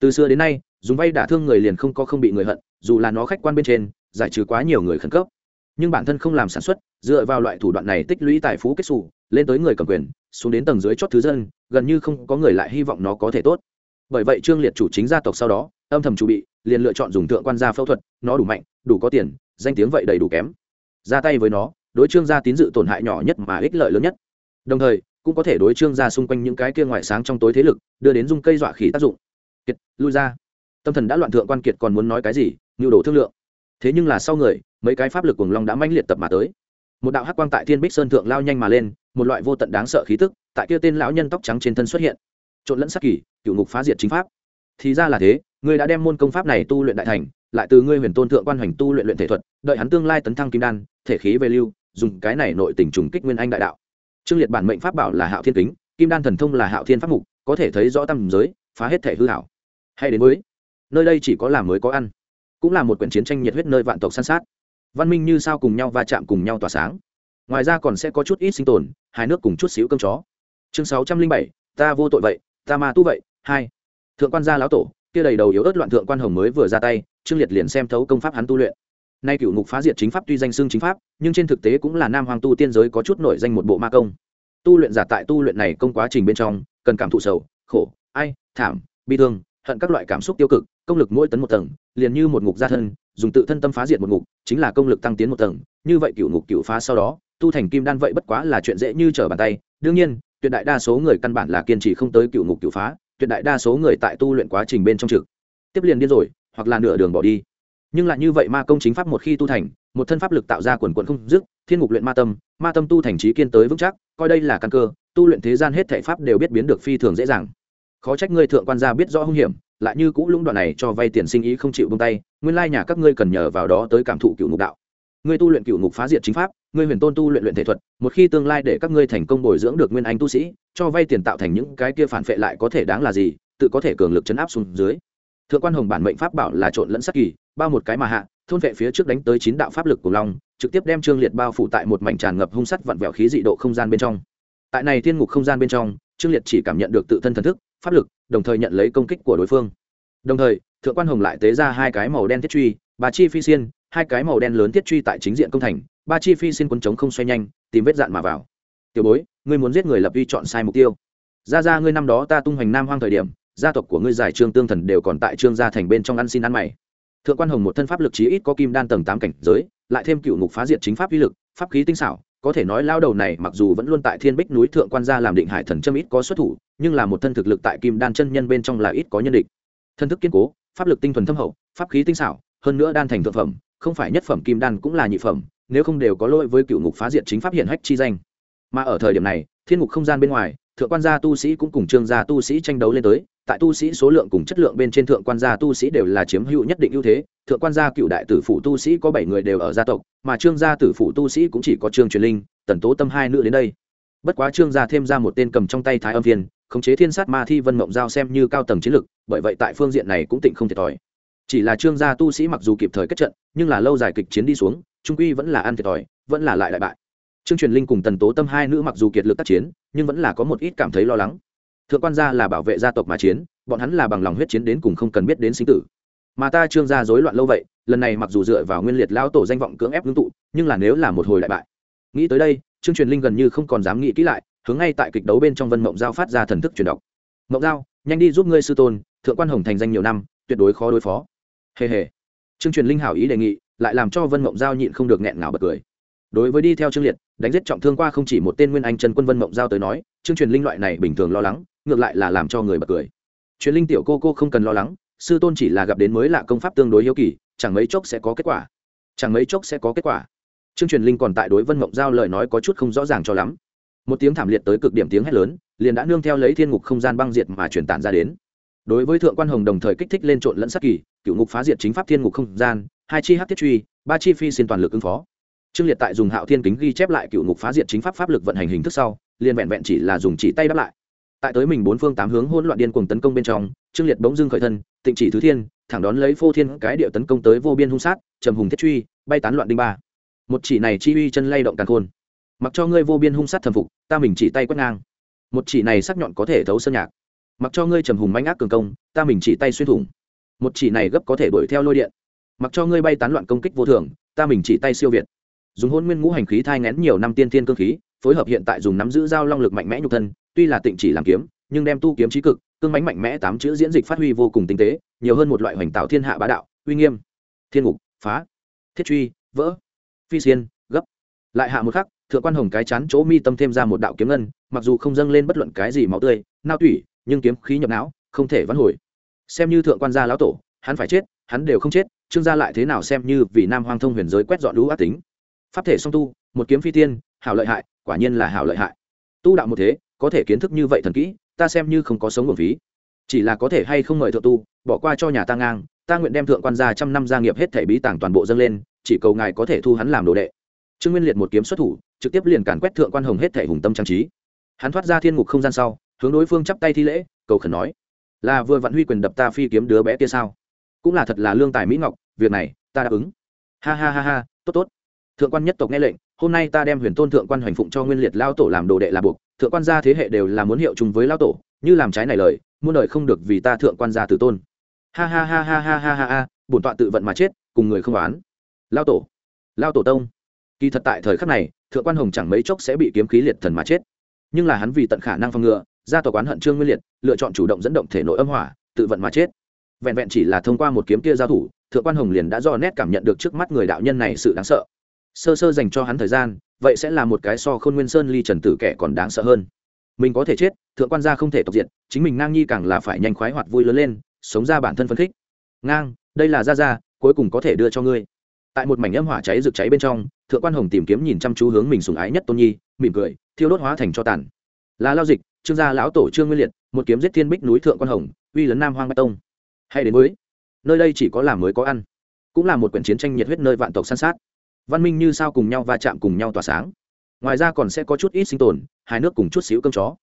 Từ xưa đến nay, dùng vay đả thương người liền không có không bị người hận, dù là nó khách quan bên trên, giải trừ quá nhiều người khẩn cấp. Nhưng bản thân không làm sản xuất, dựa vào loại thủ đoạn này tích lũy tài phú kết xù, lên tới người cầm quyền, xuống đến tầng dưới chót thứ dân, gần như không có người lại hy vọng nó có thể tốt. Bởi vậy trương liệt chủ chính gia tộc sau đó, âm thầm chuẩn bị, liền lựa chọn dùng thượng quan gia phẫu thuật, nó đủ mạnh, đủ có tiền, danh tiếng vậy đầy đủ kém. Ra tay với nó đối trương gia tín dự tổn hại nhỏ nhất mà ích lợi lớn nhất. Đồng thời, cũng có thể đối trương gia xung quanh những cái kia ngoại sáng trong tối thế lực, đưa đến dung cây dọa khỉ tác dụng. Kiệt, lui ra. Tâm thần đã loạn thượng quan kiệt còn muốn nói cái gì? Nhu đồ thương lượng. Thế nhưng là sau người, mấy cái pháp lực cùng long đã manh liệt tập mà tới. Một đạo hắc quang tại thiên bích sơn thượng lao nhanh mà lên, một loại vô tận đáng sợ khí tức tại kia tên lão nhân tóc trắng trên thân xuất hiện. Trộn lẫn sắc kỳ, cựu ngục phá diệt chính pháp. Thì ra là thế, ngươi đã đem môn công pháp này tu luyện đại thành, lại từ ngươi huyền tôn thượng quan hoành tu luyện luyện thể thuật, đợi hắn tương lai tấn thăng kim đan, thể khí về lưu dùng cái này nội tình trùng kích nguyên anh đại đạo. Trương liệt bản mệnh pháp bảo là hạo thiên kính, kim đan thần thông là hạo thiên pháp mục, có thể thấy rõ tâm giới, phá hết thể hư hảo. Hay đến mới nơi đây chỉ có làm mới có ăn, cũng là một quyển chiến tranh nhiệt huyết nơi vạn tộc săn sát. Văn minh như sao cùng nhau va chạm cùng nhau tỏa sáng. Ngoài ra còn sẽ có chút ít sinh tồn, hai nước cùng chút xíu cơm chó. Chương sáu trăm linh bảy, ta vô tội vậy, ta ma tu vậy, hai. Thượng quan gia lão tổ, kia đầy đầu yếu ớt loạn thượng quan hồng mới vừa ra tay, trương liệt liền xem thấu công pháp hắn tu luyện nay cựu ngục phá diệt chính pháp tuy danh xưng chính pháp, nhưng trên thực tế cũng là nam hoàng tu tiên giới có chút nổi danh một bộ ma công. Tu luyện giả tại tu luyện này công quá trình bên trong, cần cảm thụ sầu, khổ, ai, thảm, bi thương, hận các loại cảm xúc tiêu cực, công lực mỗi tấn một tầng, liền như một ngục gia thân, dùng tự thân tâm phá diệt một ngục, chính là công lực tăng tiến một tầng, như vậy cựu ngục cựu phá sau đó, tu thành kim đan vậy bất quá là chuyện dễ như trở bàn tay. Đương nhiên, tuyệt đại đa số người căn bản là kiên trì không tới cựu ngục cựu phá, tuyệt đại đa số người tại tu luyện quá trình bên trong trực. Tiếp liền điên rồi, hoặc là nửa đường bỏ đi nhưng lại như vậy ma công chính pháp một khi tu thành, một thân pháp lực tạo ra quần quận không dứt, thiên ngục luyện ma tâm ma tâm tu thành trí kiên tới vững chắc, coi đây là căn cơ, tu luyện thế gian hết thể pháp đều biết biến được phi thường dễ dàng. Khó trách ngươi thượng quan gia biết rõ hung hiểm, lại như cũ lũng đoạn này cho vay tiền sinh ý không chịu bông tay, nguyên lai nhà các ngươi cần nhờ vào đó tới cảm thụ cựu ngục đạo. Ngươi tu luyện cựu ngục phá diệt chính pháp, ngươi huyền tôn tu luyện luyện thể thuật, một khi tương lai để các ngươi thành công bồi dưỡng được nguyên anh tu sĩ, cho vay tiền tạo thành những cái kia phản phệ lại có thể đáng là gì, tự có thể cường lực chấn áp xuống dưới. Thượng quan hồng bản mệnh pháp bảo là trộn lẫn sắc kỳ bao một cái mà hạ, thôn vệ phía trước đánh tới chín đạo pháp lực của long, trực tiếp đem trương liệt bao phủ tại một mảnh tràn ngập hung sắt vặn vẹo khí dị độ không gian bên trong. Tại này thiên ngục không gian bên trong, trương liệt chỉ cảm nhận được tự thân thần thức, pháp lực, đồng thời nhận lấy công kích của đối phương. Đồng thời, thượng quan hồng lại tế ra hai cái màu đen thiết truy bà chi phi xiên, hai cái màu đen lớn thiết truy tại chính diện công thành, ba chi phi xiên quân chống không xoay nhanh, tìm vết dạn mà vào. Tiểu bối, ngươi muốn giết người lập uy chọn sai mục tiêu. Ra ra ngươi năm đó ta tung hoành nam hoang thời điểm, gia tộc của ngươi giải trương tương thần đều còn tại trương gia thành bên trong ăn xin ăn mày thượng quan hồng một thân pháp lực chí ít có kim đan tầng tám cảnh giới, lại thêm cựu ngục phá diệt chính pháp uy lực, pháp khí tinh xảo, có thể nói lao đầu này mặc dù vẫn luôn tại thiên bích núi thượng quan gia làm định hải thần châm ít có xuất thủ, nhưng là một thân thực lực tại kim đan chân nhân bên trong là ít có nhân địch. Thân thức kiên cố, pháp lực tinh thuần thâm hậu, pháp khí tinh xảo, hơn nữa đan thành thượng phẩm, không phải nhất phẩm kim đan cũng là nhị phẩm, nếu không đều có lỗi với cựu ngục phá diệt chính pháp hiện hách chi danh. Mà ở thời điểm này, thiên ngục không gian bên ngoài thượng quan gia tu sĩ cũng cùng trương gia tu sĩ tranh đấu lên tới, tại tu sĩ số lượng cùng chất lượng bên trên thượng quan gia tu sĩ đều là chiếm hữu nhất định ưu thế. Thượng quan gia cựu đại tử phụ tu sĩ có bảy người đều ở gia tộc, mà trương gia tử phụ tu sĩ cũng chỉ có trương truyền linh, tần tố tâm hai nữ đến đây. Bất quá trương gia thêm ra một tên cầm trong tay thái âm viên khống chế thiên sát ma thi vân mộng giao xem như cao tầng chiến lực, bởi vậy tại phương diện này cũng tịnh không thiệt thòi. Chỉ là trương gia tu sĩ mặc dù kịp thời kết trận, nhưng là lâu dài kịch chiến đi xuống, trung quy vẫn là ăn thiệt thòi, vẫn là lại đại bại trương truyền linh cùng tần tố tâm hai nữ mặc dù kiệt lực tác chiến, nhưng vẫn là có một ít cảm thấy lo lắng. Thượng quan gia là bảo vệ gia tộc mà chiến, bọn hắn là bằng lòng huyết chiến đến cùng không cần biết đến sinh tử. Mà ta trương gia rối loạn lâu vậy, lần này mặc dù dựa vào nguyên liệt lao tổ danh vọng cưỡng ép ngưng tụ, nhưng là nếu là một hồi đại bại. Nghĩ tới đây, trương truyền linh gần như không còn dám nghĩ kỹ lại, hướng ngay tại kịch đấu bên trong vân mộng giao phát ra thần thức truyền đọc. Mộng giao, nhanh đi giúp ngươi sư tôn, thượng quan hồng thành danh nhiều năm, tuyệt đối khó đối phó. Hề hề. Trương truyền linh hảo ý đề nghị, lại làm cho vân mộng giao nhịn không được nghẹn ngào bật cười đối với đi theo trương liệt, đánh giết trọng thương qua không chỉ một tên nguyên anh trần quân vân mộng giao tới nói trương truyền linh loại này bình thường lo lắng, ngược lại là làm cho người bật cười. Truyền linh tiểu cô cô không cần lo lắng, sư tôn chỉ là gặp đến mới lạ công pháp tương đối hiếu kỳ, chẳng mấy chốc sẽ có kết quả. Chẳng mấy chốc sẽ có kết quả. Trương truyền linh còn tại đối vân mộng giao lời nói có chút không rõ ràng cho lắm. Một tiếng thảm liệt tới cực điểm tiếng hét lớn, liền đã nương theo lấy thiên ngục không gian băng diệt mà truyền tản ra đến. Đối với thượng quan hồng đồng thời kích thích lên trộn lẫn sắc kỳ, cựu ngục phá diệt chính pháp thiên ngục không gian, hai chi hát thiết truy, ba chi phi xin toàn lực ứng phó trương liệt tại dùng hạo thiên kính ghi chép lại cựu ngục phá diệt chính pháp pháp lực vận hành hình thức sau, liền vẹn vẹn chỉ là dùng chỉ tay đáp lại. Tại tới mình bốn phương tám hướng hỗn loạn điên cuồng tấn công bên trong, trương liệt bỗng dưng khởi thân, tịnh chỉ thứ thiên, thẳng đón lấy phô thiên cái điệu tấn công tới vô biên hung sát, trầm hùng thiết truy, bay tán loạn đinh ba. Một chỉ này chi uy chân lay động càng khôn. Mặc cho ngươi vô biên hung sát thầm phục, ta mình chỉ tay quét ngang. Một chỉ này sắc nhọn có thể thấu sơn nhạc. Mặc cho ngươi trầm hùng manh ác cường công, ta mình chỉ tay xuyên thủng. Một chỉ này gấp có thể đuổi theo lôi điện. Mặc cho ngươi bay tán loạn công kích vô thường, ta mình chỉ tay siêu việt dùng hôn nguyên ngũ hành khí thai ngén nhiều năm tiên thiên cơ khí, phối hợp hiện tại dùng nắm giữ dao long lực mạnh mẽ nhục thân, tuy là tịnh chỉ làm kiếm, nhưng đem tu kiếm trí cực, cương mánh mạnh mẽ tám chữ diễn dịch phát huy vô cùng tinh tế, nhiều hơn một loại hoành tạo thiên hạ bá đạo, uy nghiêm. Thiên ngục, phá. Thiết truy, vỡ. Phi xiên, gấp. Lại hạ một khắc, thượng quan hồng cái chán chỗ mi tâm thêm ra một đạo kiếm ngân, mặc dù không dâng lên bất luận cái gì máu tươi, nao tủy, nhưng kiếm khí nhập não, không thể vãn hồi. Xem như thượng quan gia lão tổ, hắn phải chết, hắn đều không chết, trương gia lại thế nào xem như vì nam hoang thông huyền giới quét dọn lũ ác tính pháp thể song tu, một kiếm phi tiên, hảo lợi hại, quả nhiên là hảo lợi hại. Tu đạo một thế, có thể kiến thức như vậy thần kỹ, ta xem như không có sống nguồn phí. Chỉ là có thể hay không mời thượng tu, bỏ qua cho nhà ta ngang, ta nguyện đem thượng quan gia trăm năm gia nghiệp hết thể bí tàng toàn bộ dâng lên, chỉ cầu ngài có thể thu hắn làm đồ đệ. Trương nguyên liệt một kiếm xuất thủ, trực tiếp liền càn quét thượng quan hồng hết thể hùng tâm trang trí. Hắn thoát ra thiên ngục không gian sau, hướng đối phương chắp tay thi lễ, cầu khẩn nói, là vừa vạn huy quyền đập ta phi kiếm đứa bé kia sao? Cũng là thật là lương tài mỹ ngọc, việc này ta đáp ứng. Ha ha ha ha, tốt tốt thượng quan nhất tộc nghe lệnh, hôm nay ta đem huyền tôn thượng quan hoành phụng cho nguyên liệt lao tổ làm đồ đệ là buộc, thượng quan gia thế hệ đều là muốn hiệu chung với lao tổ, như làm trái này lời, muôn đời không được vì ta thượng quan gia tử tôn. Ha ha ha ha ha ha ha ha, bổn tọa tự vận mà chết, cùng người không oán. Lao tổ lao tổ tông. Kỳ thật tại thời khắc này, thượng quan hồng chẳng mấy chốc sẽ bị kiếm khí liệt thần mà chết. Nhưng là hắn vì tận khả năng phòng ngừa ra tòa quán hận trương nguyên liệt, lựa chọn chủ động dẫn động thể nội âm hỏa, tự vận mà chết. Vẹn vẹn chỉ là thông qua một kiếm kia giao thủ, thượng quan hồng liền đã do nét cảm nhận được trước mắt người đạo nhân này sự đáng sợ sơ sơ dành cho hắn thời gian vậy sẽ là một cái so khôn nguyên sơn ly trần tử kẻ còn đáng sợ hơn. Mình có thể chết thượng quan gia không thể tộc diện, chính mình ngang nhi càng là phải nhanh khoái hoạt vui lớn lên sống ra bản thân phấn khích. Ngang đây là gia gia cuối cùng có thể đưa cho ngươi. Tại một mảnh âm hỏa cháy rực cháy bên trong thượng quan hồng tìm kiếm nhìn chăm chú hướng mình sùng ái nhất tôn nhi mỉm cười thiêu đốt hóa thành cho tàn. Là lao dịch trương gia lão tổ trương nguyên liệt một kiếm giết thiên bích núi thượng quan hồng uy lấn nam hoang bạch tông. Hay đến mới nơi đây chỉ có làm mới có ăn cũng là một quyển chiến tranh nhiệt huyết nơi vạn tộc san sát văn minh như sao cùng nhau va chạm cùng nhau tỏa sáng. Ngoài ra còn sẽ có chút ít sinh tồn, hai nước cùng chút xíu cơm chó.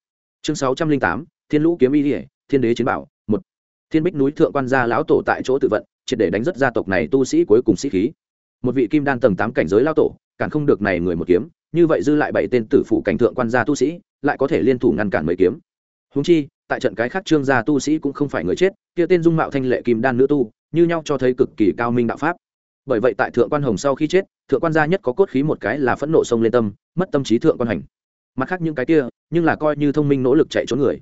Chương sáu trăm linh tám, thiên lũ kiếm y ỉa thiên đế chiến bảo, một. Thiên bích núi thượng quan gia lão tổ tại chỗ tự vận, triệt để đánh rất gia tộc này tu sĩ cuối cùng sĩ khí. Một vị kim đan tầng tám cảnh giới lao tổ, cản không được này người một kiếm, như vậy dư lại bảy tên tử phụ cảnh thượng quan gia tu sĩ, lại có thể liên thủ ngăn cản mấy kiếm. Húng chi, tại trận cái khác trương gia tu sĩ cũng không phải người chết, kia tên dung mạo thanh lệ kim đan nữ tu, như nhau cho thấy cực kỳ cao minh đạo pháp bởi vậy tại thượng quan hồng sau khi chết, thượng quan gia nhất có cốt khí một cái là phẫn nộ sông lên tâm, mất tâm trí thượng quan hành. Mặt khác những cái kia, nhưng là coi như thông minh nỗ lực chạy trốn người.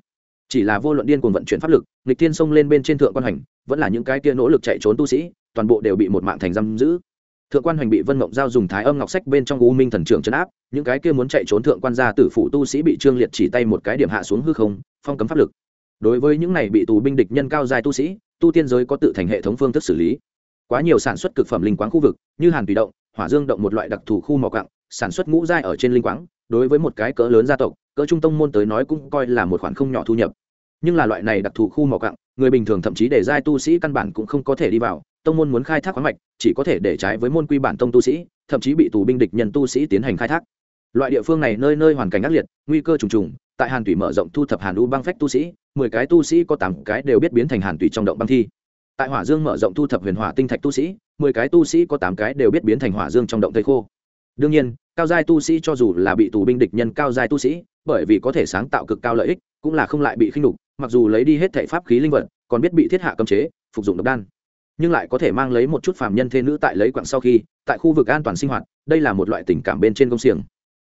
Chỉ là vô luận điên cuồng vận chuyển pháp lực, nghịch thiên sông lên bên trên thượng quan hành, vẫn là những cái kia nỗ lực chạy trốn tu sĩ, toàn bộ đều bị một mạng thành giam giữ. Thượng quan hành bị vân mộng giao dùng thái âm ngọc sách bên trong u minh thần trưởng chấn áp, những cái kia muốn chạy trốn thượng quan gia tử phụ tu sĩ bị trương liệt chỉ tay một cái điểm hạ xuống hư không, phong cấm pháp lực. Đối với những này bị tù binh địch nhân cao dài tu sĩ, tu tiên giới có tự thành hệ thống phương thức xử lý quá nhiều sản xuất cực phẩm linh quáng khu vực, như hàn tùy động, hỏa dương động một loại đặc thù khu mỏ cặng sản xuất ngũ giai ở trên linh quáng, đối với một cái cỡ lớn gia tộc, cỡ trung tông môn tới nói cũng coi là một khoản không nhỏ thu nhập. Nhưng là loại này đặc thù khu mỏ cặng người bình thường thậm chí để giai tu sĩ căn bản cũng không có thể đi vào, tông môn muốn khai thác khoáng mạch, chỉ có thể để trái với môn quy bản tông tu sĩ, thậm chí bị tù binh địch nhân tu sĩ tiến hành khai thác. Loại địa phương này nơi nơi hoàn cảnh ác liệt, nguy cơ trùng trùng, tại hàn thủy mở rộng thu thập hàn u băng phách tu sĩ, mười cái tu sĩ có tám cái đều biết biến thành hàn thủy trong động băng thi tại hỏa dương mở rộng thu thập huyền hỏa tinh thạch tu sĩ, mười cái tu sĩ có tám cái đều biết biến thành hỏa dương trong động thầy khô. Đương nhiên, cao giai tu sĩ cho dù là bị tù binh địch nhân cao giai tu sĩ, bởi vì có thể sáng tạo cực cao lợi ích, cũng là không lại bị khinh đục mặc dù lấy đi hết thệ pháp khí linh vật, còn biết bị thiết hạ cấm chế, phục dụng độc đan. Nhưng lại có thể mang lấy một chút phàm nhân thê nữ tại lấy quặng sau khi, tại khu vực an toàn sinh hoạt, đây là một loại tình cảm bên trên công xiềng.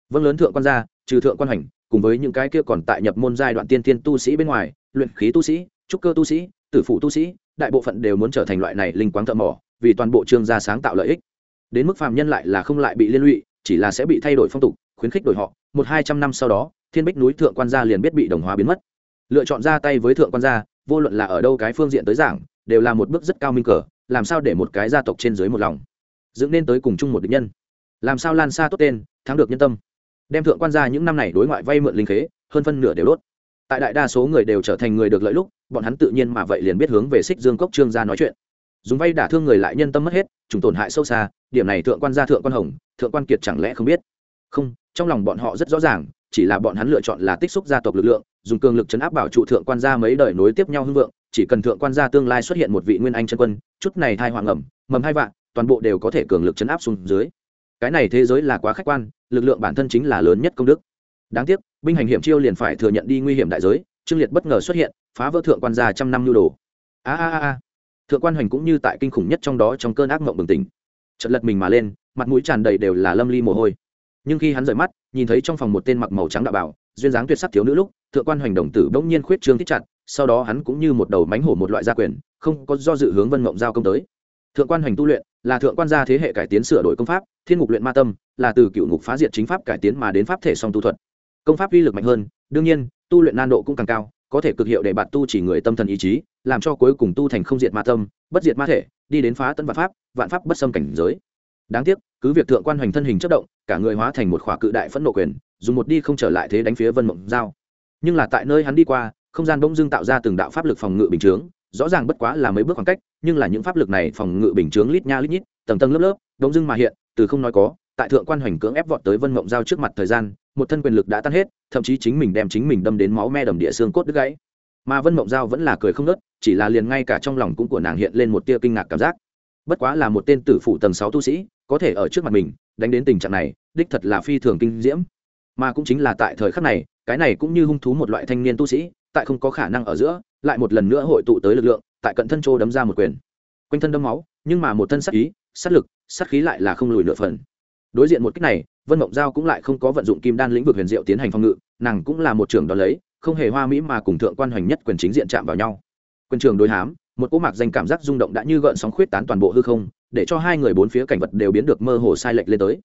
Vâng lớn thượng quan gia, trừ thượng quan hành, cùng với những cái kia còn tại nhập môn giai đoạn tiên tiên tu sĩ bên ngoài, luyện khí tu sĩ, trúc cơ tu sĩ, tử phụ tu sĩ đại bộ phận đều muốn trở thành loại này linh quáng thợ mỏ, vì toàn bộ trương gia sáng tạo lợi ích. Đến mức phàm nhân lại là không lại bị liên lụy, chỉ là sẽ bị thay đổi phong tục, khuyến khích đổi họ. Một hai trăm năm sau đó, thiên bích núi thượng quan gia liền biết bị đồng hóa biến mất. Lựa chọn ra tay với thượng quan gia, vô luận là ở đâu cái phương diện tới giảng, đều là một bước rất cao minh cờ, làm sao để một cái gia tộc trên dưới một lòng. Dựng nên tới cùng chung một địch nhân. Làm sao lan xa tốt tên, thắng được nhân tâm. Đem thượng quan gia những năm này đối ngoại vay mượn linh khế, hơn phân nửa đều đốt. Tại đại đa số người đều trở thành người được lợi lúc bọn hắn tự nhiên mà vậy liền biết hướng về xích dương cốc trương gia nói chuyện. Dùng vay đả thương người lại nhân tâm mất hết chúng tổn hại sâu xa, điểm này thượng quan gia thượng quan hồng, thượng quan kiệt chẳng lẽ không biết? Không, trong lòng bọn họ rất rõ ràng, chỉ là bọn hắn lựa chọn là tích xúc gia tộc lực lượng, dùng cường lực chấn áp bảo trụ thượng quan gia mấy đời nối tiếp nhau hưng vượng, chỉ cần thượng quan gia tương lai xuất hiện một vị nguyên anh chân quân, chút này thai hoàng ẩm, mầm hai vạn, toàn bộ đều có thể cường lực chấn áp xuống dưới. Cái này thế giới là quá khách quan, lực lượng bản thân chính là lớn nhất công đức. Đáng tiếc, binh hành hiểm chiêu liền phải thừa nhận đi nguy hiểm đại giới, trương liệt bất ngờ xuất hiện phá vỡ thượng quan gia trăm năm nhu đồ. A a a thượng quan hoành cũng như tại kinh khủng nhất trong đó trong cơn ác mộng bừng tỉnh. Chật lật mình mà lên, mặt mũi tràn đầy đều là lâm ly mồ hôi. Nhưng khi hắn rời mắt, nhìn thấy trong phòng một tên mặc màu trắng đạo bảo, duyên dáng tuyệt sắc thiếu nữ lúc, thượng quan hoành đồng tử bỗng nhiên khuyết trương thích chặt, sau đó hắn cũng như một đầu mánh hổ một loại gia quyền, không có do dự hướng vân mộng giao công tới. Thượng quan hoành tu luyện, là thượng quan gia thế hệ cải tiến sửa đổi công pháp, thiên ngục luyện ma tâm, là từ cựu ngục phá diệt chính pháp cải tiến mà đến pháp thể song tu thuật. Công pháp uy lực mạnh hơn, đương nhiên, tu luyện nan độ cũng càng cao có thể cực hiệu để bạn tu chỉ người tâm thần ý chí, làm cho cuối cùng tu thành không diệt ma tâm, bất diệt ma thể, đi đến phá tân vạn pháp vạn pháp bất xâm cảnh giới. Đáng tiếc, cứ việc thượng quan hoành thân hình chất động, cả người hóa thành một khỏa cự đại phẫn nộ quyền, dùng một đi không trở lại thế đánh phía vân mộng giao. Nhưng là tại nơi hắn đi qua, không gian bỗng dưng tạo ra từng đạo pháp lực phòng ngự bình chướng, rõ ràng bất quá là mấy bước khoảng cách, nhưng là những pháp lực này phòng ngự bình chướng lít nha lít nhít, tầng tầng lớp lớp, bỗng dưng mà hiện, từ không nói có, tại thượng quan hoành cưỡng ép vọt tới vân mộng giao trước mặt thời gian một thân quyền lực đã tan hết, thậm chí chính mình đem chính mình đâm đến máu me đầm địa xương cốt đứt gãy. Mà vân mộng giao vẫn là cười không nớt, chỉ là liền ngay cả trong lòng cũng của nàng hiện lên một tia kinh ngạc cảm giác. Bất quá là một tên tử phụ tầng sáu tu sĩ, có thể ở trước mặt mình, đánh đến tình trạng này, đích thật là phi thường kinh diễm. Mà cũng chính là tại thời khắc này, cái này cũng như hung thú một loại thanh niên tu sĩ, tại không có khả năng ở giữa, lại một lần nữa hội tụ tới lực lượng, tại cận thân châu đấm ra một quyền. Quanh thân đấm máu, nhưng mà một thân sát ý, sát lực, sát khí lại là không lùi nửa phần. Đối diện một cách này vân mộng giao cũng lại không có vận dụng kim đan lĩnh vực huyền diệu tiến hành phòng ngự, nàng cũng là một trưởng đón lấy, không hề hoa mỹ mà cùng thượng quan hoành nhất quyền chính diện chạm vào nhau. Quyền trường đối hám, một cỗ mạc danh cảm giác rung động đã như gợn sóng khuyết tán toàn bộ hư không, để cho hai người bốn phía cảnh vật đều biến được mơ hồ sai lệch lên tới.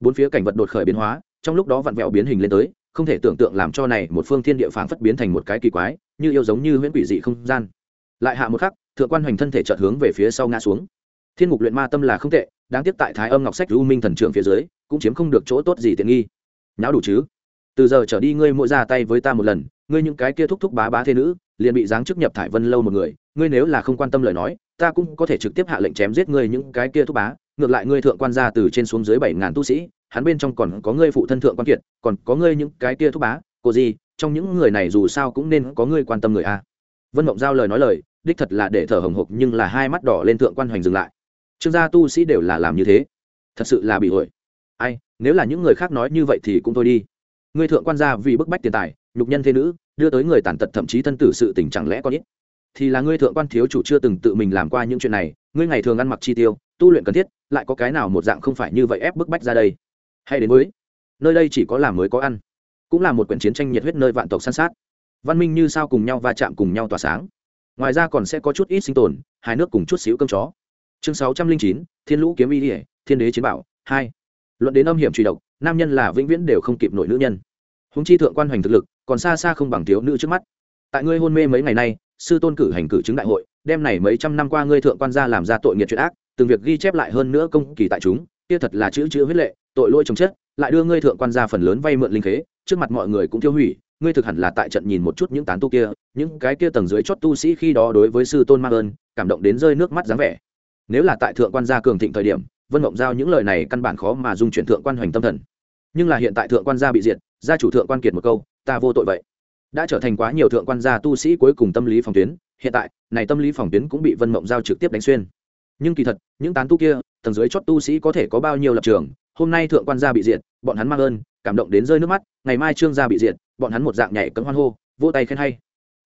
Bốn phía cảnh vật đột khởi biến hóa, trong lúc đó vặn vẹo biến hình lên tới, không thể tưởng tượng làm cho này một phương thiên địa phảng phất biến thành một cái kỳ quái, như yêu giống như huyễn quỷ dị không gian. Lại hạ một khắc, thượng quan hoành thân thể chợt hướng về phía sau ngã xuống. Thiên Ngục luyện ma tâm là không tệ, đáng tiếc tại thái âm ngọc sách u minh thần trưởng phía dưới cũng chiếm không được chỗ tốt gì tiện nghi. Nháo đủ chứ? Từ giờ trở đi ngươi mỗi ra tay với ta một lần, ngươi những cái kia thúc thúc bá bá thế nữ, liền bị giáng chức nhập thải vân lâu một người, ngươi nếu là không quan tâm lời nói, ta cũng có thể trực tiếp hạ lệnh chém giết ngươi những cái kia thúc bá, ngược lại ngươi thượng quan gia từ trên xuống dưới bảy ngàn tu sĩ, hắn bên trong còn có ngươi phụ thân thượng quan kiệt, còn có ngươi những cái kia thúc bá, cô gì, trong những người này dù sao cũng nên có ngươi quan tâm người a. Vân mộng giao lời nói lời, đích thật là để thở hồng hộc nhưng là hai mắt đỏ lên thượng quan hoành dừng lại. Trương gia tu sĩ đều là làm như thế. Thật sự là bị ổi ai, nếu là những người khác nói như vậy thì cũng thôi đi. Ngươi thượng quan gia vì bức bách tiền tài, nhục nhân thế nữ, đưa tới người tàn tật thậm chí thân tử sự tình chẳng lẽ có ít? Thì là ngươi thượng quan thiếu chủ chưa từng tự mình làm qua những chuyện này, ngươi ngày thường ăn mặc chi tiêu, tu luyện cần thiết, lại có cái nào một dạng không phải như vậy ép bức bách ra đây? Hay đến mới nơi đây chỉ có làm mới có ăn. Cũng là một quyển chiến tranh nhiệt huyết nơi vạn tộc săn sát. Văn minh như sao cùng nhau va chạm cùng nhau tỏa sáng. Ngoài ra còn sẽ có chút ít sinh tồn hai nước cùng chút xíu cơm chó. Chương sáu trăm linh chín, thiên lũ kiếm y thiên đế chiến bảo, hai luận đến âm hiểm truy độc, nam nhân là vĩnh viễn đều không kịp nổi nữ nhân. Húng chi thượng quan hoành thực lực, còn xa xa không bằng thiếu nữ trước mắt. Tại ngươi hôn mê mấy ngày nay, sư tôn cử hành cử chứng đại hội đem này mấy trăm năm qua ngươi thượng quan gia làm ra tội nghiệt chuyện ác, từng việc ghi chép lại hơn nữa công kỳ tại chúng, kia thật là chữ chữ huyết lệ, tội lỗi chồng chất, lại đưa ngươi thượng quan gia phần lớn vay mượn linh khế, trước mặt mọi người cũng tiêu hủy, ngươi thực hẳn là tại trận nhìn một chút những tán tu kia, những cái kia tầng dưới chót tu sĩ khi đó đối với sư tôn ma ơn, cảm động đến rơi nước mắt dáng vẻ. Nếu là tại thượng quan gia cường thịnh thời điểm vân mộng giao những lời này căn bản khó mà dung chuyển thượng quan hoành tâm thần. Nhưng là hiện tại thượng quan gia bị diệt, gia chủ thượng quan kiệt một câu, ta vô tội vậy. Đã trở thành quá nhiều thượng quan gia tu sĩ cuối cùng tâm lý phòng tuyến, hiện tại, này tâm lý phòng tuyến cũng bị vân mộng giao trực tiếp đánh xuyên. Nhưng kỳ thật, những tán tu kia, tầng dưới chót tu sĩ có thể có bao nhiêu lập trường, hôm nay thượng quan gia bị diệt, bọn hắn mang ơn, cảm động đến rơi nước mắt, ngày mai trương gia bị diệt, bọn hắn một dạng nhảy cấm hoan hô, vỗ tay khen hay.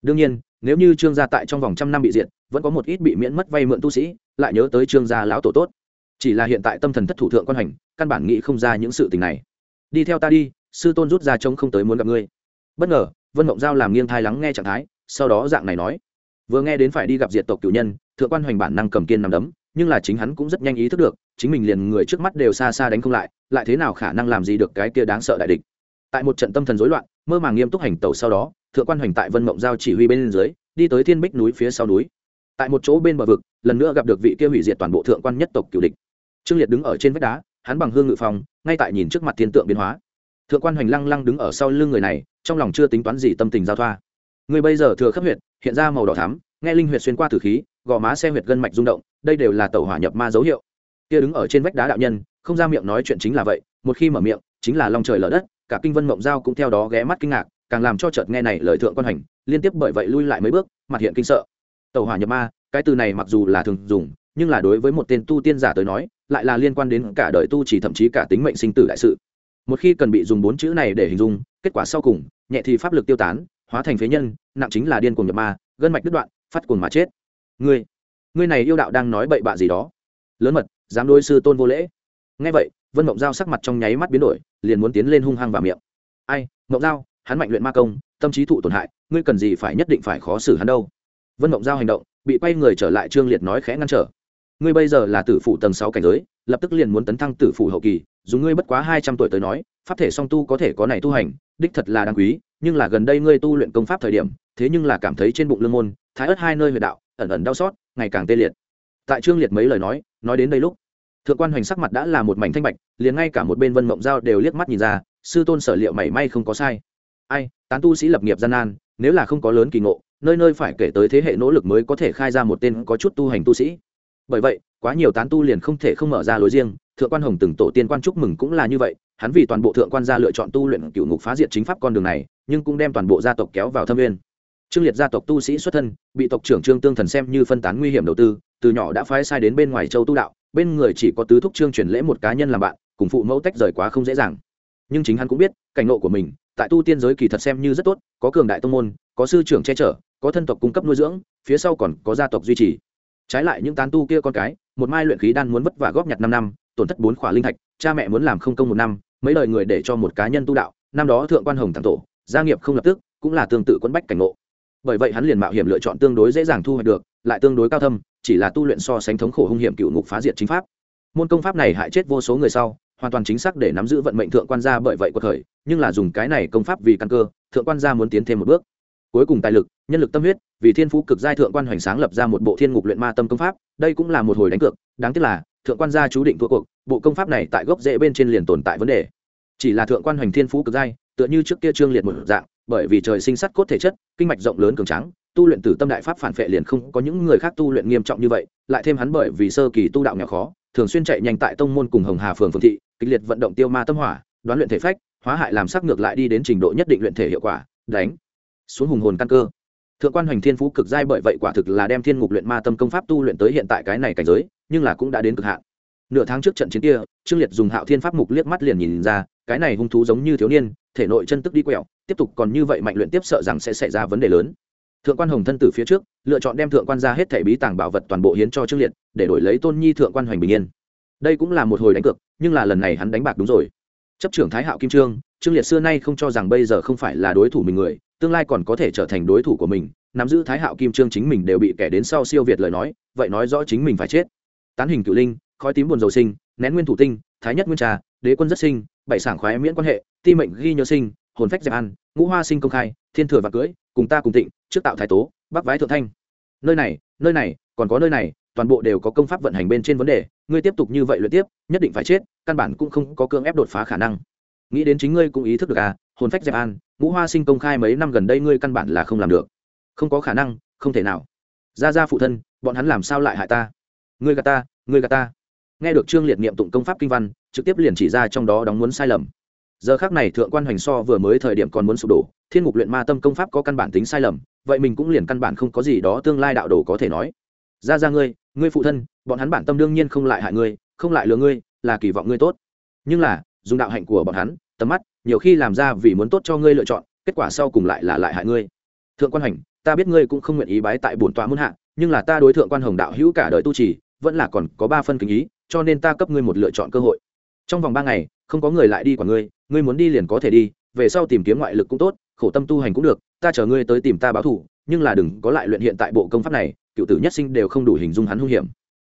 Đương nhiên, nếu như trương gia tại trong vòng trăm năm bị diệt, vẫn có một ít bị miễn mất vay mượn tu sĩ, lại nhớ tới trương gia lão tổ tốt chỉ là hiện tại tâm thần thất thủ thượng quan hành, căn bản nghĩ không ra những sự tình này. Đi theo ta đi, sư tôn rút ra trông không tới muốn gặp ngươi. Bất ngờ, vân mộng giao làm nghiêng thai lắng nghe trạng thái, sau đó dạng này nói. Vừa nghe đến phải đi gặp diệt tộc cựu nhân, thượng quan hoành bản năng cầm kiên nằm đấm, nhưng là chính hắn cũng rất nhanh ý thức được, chính mình liền người trước mắt đều xa xa đánh không lại lại thế nào khả năng làm gì được cái kia đáng sợ đại địch. Tại một trận tâm thần rối loạn, mơ màng nghiêm túc hành tẩu sau đó, thượng quan hoành tại vân mộng giao chỉ huy bên dưới, đi tới thiên bích núi phía sau núi. Tại một chỗ bên bờ vực, lần nữa gặp được vị kia hủy diệt toàn bộ thượng quan nhất tộc cựu địch trương liệt đứng ở trên vách đá, hắn bằng hương ngự phòng, ngay tại nhìn trước mặt thiên tượng biến hóa. Thượng quan hoành lăng lăng đứng ở sau lưng người này, trong lòng chưa tính toán gì tâm tình giao thoa. Người bây giờ thừa khắp huyệt, hiện ra màu đỏ thắm, nghe linh huyệt xuyên qua tử khí, gò má xe huyệt gân mạch rung động, đây đều là tàu hỏa nhập ma dấu hiệu. Kia đứng ở trên vách đá đạo nhân, không ra miệng nói chuyện chính là vậy, một khi mở miệng, chính là lòng trời lở đất, cả kinh vân mộng giao cũng theo đó ghé mắt kinh ngạc, càng làm cho chợt nghe này lời thượng quan hành liên tiếp bởi vậy lui lại mấy bước, mặt hiện kinh sợ. Tàu hỏa nhập ma, cái từ này mặc dù là thường dùng nhưng là đối với một tên tu tiên giả tới nói, lại là liên quan đến cả đời tu chỉ thậm chí cả tính mệnh sinh tử đại sự. Một khi cần bị dùng bốn chữ này để hình dung, kết quả sau cùng, nhẹ thì pháp lực tiêu tán, hóa thành phế nhân, nặng chính là điên cuồng nhập ma, gân mạch đứt đoạn, phát cuồng mà chết. Ngươi ngươi này yêu đạo đang nói bậy bạ gì đó? Lớn mật, dám đối sư tôn vô lễ. Nghe vậy, vân mộng giao sắc mặt trong nháy mắt biến đổi, liền muốn tiến lên hung hăng vào miệng. Ai, mộng giao, hắn mạnh luyện ma công, tâm trí thụ tổn hại, ngươi cần gì phải nhất định phải khó xử hắn đâu? Vân mộng giao hành động, bị quay người trở lại trương liệt nói khẽ ngăn trở ngươi bây giờ là tử phủ tầng sáu cảnh giới, lập tức liền muốn tấn thăng tử phủ hậu kỳ, Dù ngươi bất quá hai trăm tuổi tới nói, pháp thể song tu có thể có này tu hành, đích thật là đáng quý, nhưng là gần đây ngươi tu luyện công pháp thời điểm, thế nhưng là cảm thấy trên bụng lương môn, thái ớt hai nơi huyệt đạo, ẩn ẩn đau xót, ngày càng tê liệt. Tại trương liệt mấy lời nói nói đến đây lúc, thượng quan hoành sắc mặt đã là một mảnh thanh bạch, liền ngay cả một bên vân mộng giao đều liếc mắt nhìn ra, sư tôn sở liệu mảy may không có sai. Ai, tán tu sĩ lập nghiệp gian nan, nếu là không có lớn kỳ ngộ, nơi nơi phải kể tới thế hệ nỗ lực mới có thể khai ra một tên có chút tu hành tu sĩ bởi vậy, quá nhiều tán tu liền không thể không mở ra lối riêng, thượng quan hồng từng tổ tiên quan chúc mừng cũng là như vậy, hắn vì toàn bộ thượng quan gia lựa chọn tu luyện cựu ngục phá diệt chính pháp con đường này, nhưng cũng đem toàn bộ gia tộc kéo vào thâm viên trương liệt gia tộc tu sĩ xuất thân, bị tộc trưởng trương tương thần xem như phân tán nguy hiểm đầu tư, từ nhỏ đã phái sai đến bên ngoài châu tu đạo, bên người chỉ có tứ thúc trương truyền lễ một cá nhân làm bạn, cùng phụ mẫu tách rời quá không dễ dàng. Nhưng chính hắn cũng biết, cảnh ngộ của mình, tại tu tiên giới kỳ thật xem như rất tốt, có cường đại tông môn, có sư trưởng che chở, có thân tộc cung cấp nuôi dưỡng, phía sau còn có gia tộc duy trì trái lại những tán tu kia con cái, một mai luyện khí đan muốn vất vả góp nhặt năm năm, tổn thất bốn khỏa linh thạch, cha mẹ muốn làm không công một năm, mấy đời người để cho một cá nhân tu đạo, năm đó thượng quan hồng thẳng tổ, gia nghiệp không lập tức, cũng là tương tự quẫn bách cảnh ngộ. Bởi vậy hắn liền mạo hiểm lựa chọn tương đối dễ dàng thu hoạch được, lại tương đối cao thâm, chỉ là tu luyện so sánh thống khổ hung hiểm cựu ngục phá diệt chính pháp. Môn công pháp này hại chết vô số người sau, hoàn toàn chính xác để nắm giữ vận mệnh thượng quan gia bởi vậy của thời nhưng là dùng cái này công pháp vì căn cơ, thượng quan gia muốn tiến thêm một bước cuối cùng tài lực, nhân lực tâm huyết, vì thiên phú cực giai thượng quan hoành sáng lập ra một bộ thiên ngục luyện ma tâm công pháp, đây cũng là một hồi đánh cược, đáng tiếc là, thượng quan gia chú định thua cuộc, bộ công pháp này tại gốc rễ bên trên liền tồn tại vấn đề. Chỉ là thượng quan hoành thiên phú cực giai, tựa như trước kia trương liệt một dạng, bởi vì trời sinh sắt cốt thể chất, kinh mạch rộng lớn cường trắng tu luyện từ tâm đại pháp phản phệ liền không có những người khác tu luyện nghiêm trọng như vậy, lại thêm hắn bởi vì sơ kỳ tu đạo nghèo khó, thường xuyên chạy nhanh tại tông môn cùng hồng hà phường phương thị, kịch liệt vận động tiêu ma tâm hỏa, đoán luyện thể phách, hóa hại làm sắc ngược lại đi đến trình độ nhất định luyện thể hiệu quả, đánh xuống hùng hồn căn cơ. Thượng quan hoành thiên phú cực giai bởi vậy quả thực là đem thiên ngục luyện ma tâm công pháp tu luyện tới hiện tại cái này cảnh giới, nhưng là cũng đã đến cực hạn. Nửa tháng trước trận chiến kia, trương liệt dùng hạo thiên pháp mục liếc mắt liền nhìn ra, cái này hung thú giống như thiếu niên, thể nội chân tức đi quẹo, tiếp tục còn như vậy mạnh luyện tiếp sợ rằng sẽ xảy ra vấn đề lớn. Thượng quan hồng thân từ phía trước, lựa chọn đem thượng quan ra hết thể bí tàng bảo vật toàn bộ hiến cho trương liệt, để đổi lấy tôn nhi thượng quan hoành bình yên. Đây cũng là một hồi đánh cược, nhưng là lần này hắn đánh bạc đúng rồi. Chấp trưởng thái hạo kim trương trương liệt xưa nay không cho rằng bây giờ không phải là đối thủ mình người tương lai còn có thể trở thành đối thủ của mình, nắm giữ thái hạo kim trương chính mình đều bị kẻ đến sau siêu việt lời nói, vậy nói rõ chính mình phải chết. Tán hình cựu linh, khói tím buồn dầu sinh, nén nguyên thủ tinh, thái nhất nguyên trà, đế quân rất sinh, bảy sảng khoái miễn quan hệ, ti mệnh ghi nhớ sinh, hồn phách dẹp ăn, ngũ hoa sinh công khai, thiên thừa và cưỡi cùng ta cùng tịnh, trước tạo thái tố, bắc vái thượng thanh. Nơi này nơi này, còn có nơi này, toàn bộ đều có công pháp vận hành bên trên vấn đề, ngươi tiếp tục như vậy luyện tiếp, nhất định phải chết, căn bản cũng không có cương ép đột phá khả năng nghĩ đến chính ngươi cũng ý thức được à hồn phách dẹp an, ngũ hoa sinh công khai mấy năm gần đây ngươi căn bản là không làm được. Không có khả năng, không thể nào. Ra ra phụ thân, bọn hắn làm sao lại hại ta? Ngươi gà ta, ngươi gà ta. Nghe được trương liệt niệm tụng công pháp kinh văn, trực tiếp liền chỉ ra trong đó đóng muốn sai lầm. Giờ khác này thượng quan hoành so vừa mới thời điểm còn muốn sụp đổ, thiên ngục luyện ma tâm công pháp có căn bản tính sai lầm, vậy mình cũng liền căn bản không có gì đó tương lai đạo đồ có thể nói. Ra ra ngươi ngươi phụ thân, bọn hắn bản tâm đương nhiên không lại hại ngươi, không lại lừa ngươi, là kỳ vọng ngươi tốt. Nhưng là dùng đạo hạnh của bọn hắn, tầm mắt, nhiều khi làm ra vì muốn tốt cho ngươi lựa chọn, kết quả sau cùng lại là lại hại ngươi. Thượng quan hành, ta biết ngươi cũng không nguyện ý bái tại bổn tọa muôn hạ, nhưng là ta đối thượng quan hồng đạo hữu cả đời tu trì, vẫn là còn có ba phân kính ý, cho nên ta cấp ngươi một lựa chọn cơ hội. Trong vòng ba ngày, không có người lại đi của ngươi ngươi muốn đi liền có thể đi, về sau tìm kiếm ngoại lực cũng tốt, khổ tâm tu hành cũng được, ta chờ ngươi tới tìm ta báo thủ nhưng là đừng có lại luyện hiện tại bộ công pháp này, cựu tử nhất sinh đều không đủ hình dung hắn hung hiểm.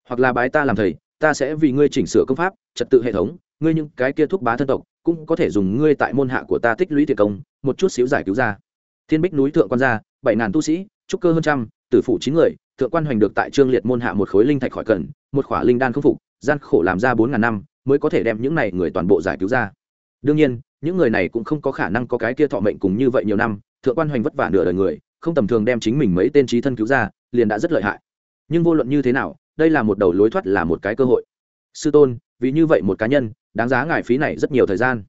Hoặc là bái ta làm thầy, ta sẽ vì ngươi chỉnh sửa công pháp, trật tự hệ thống ngươi những cái kia thuốc bá thân tộc, cũng có thể dùng ngươi tại môn hạ của ta tích lũy thiệt công, một chút xíu giải cứu ra. Thiên bích núi thượng quan gia, bảy ngàn tu sĩ, trúc cơ hơn trăm, tử phụ chín người, thượng quan hoành được tại trương liệt môn hạ một khối linh thạch khỏi cần, một khỏa linh đan không phục, gian khổ làm ra bốn ngàn năm, mới có thể đem những này người toàn bộ giải cứu ra. Đương nhiên, những người này cũng không có khả năng có cái kia thọ mệnh cùng như vậy nhiều năm, thượng quan hoành vất vả nửa đời người, không tầm thường đem chính mình mấy tên trí thân cứu ra, liền đã rất lợi hại. Nhưng vô luận như thế nào, đây là một đầu lối thoát là một cái cơ hội. Sư tôn, vì như vậy một cá nhân đáng giá ngài phí này rất nhiều thời gian.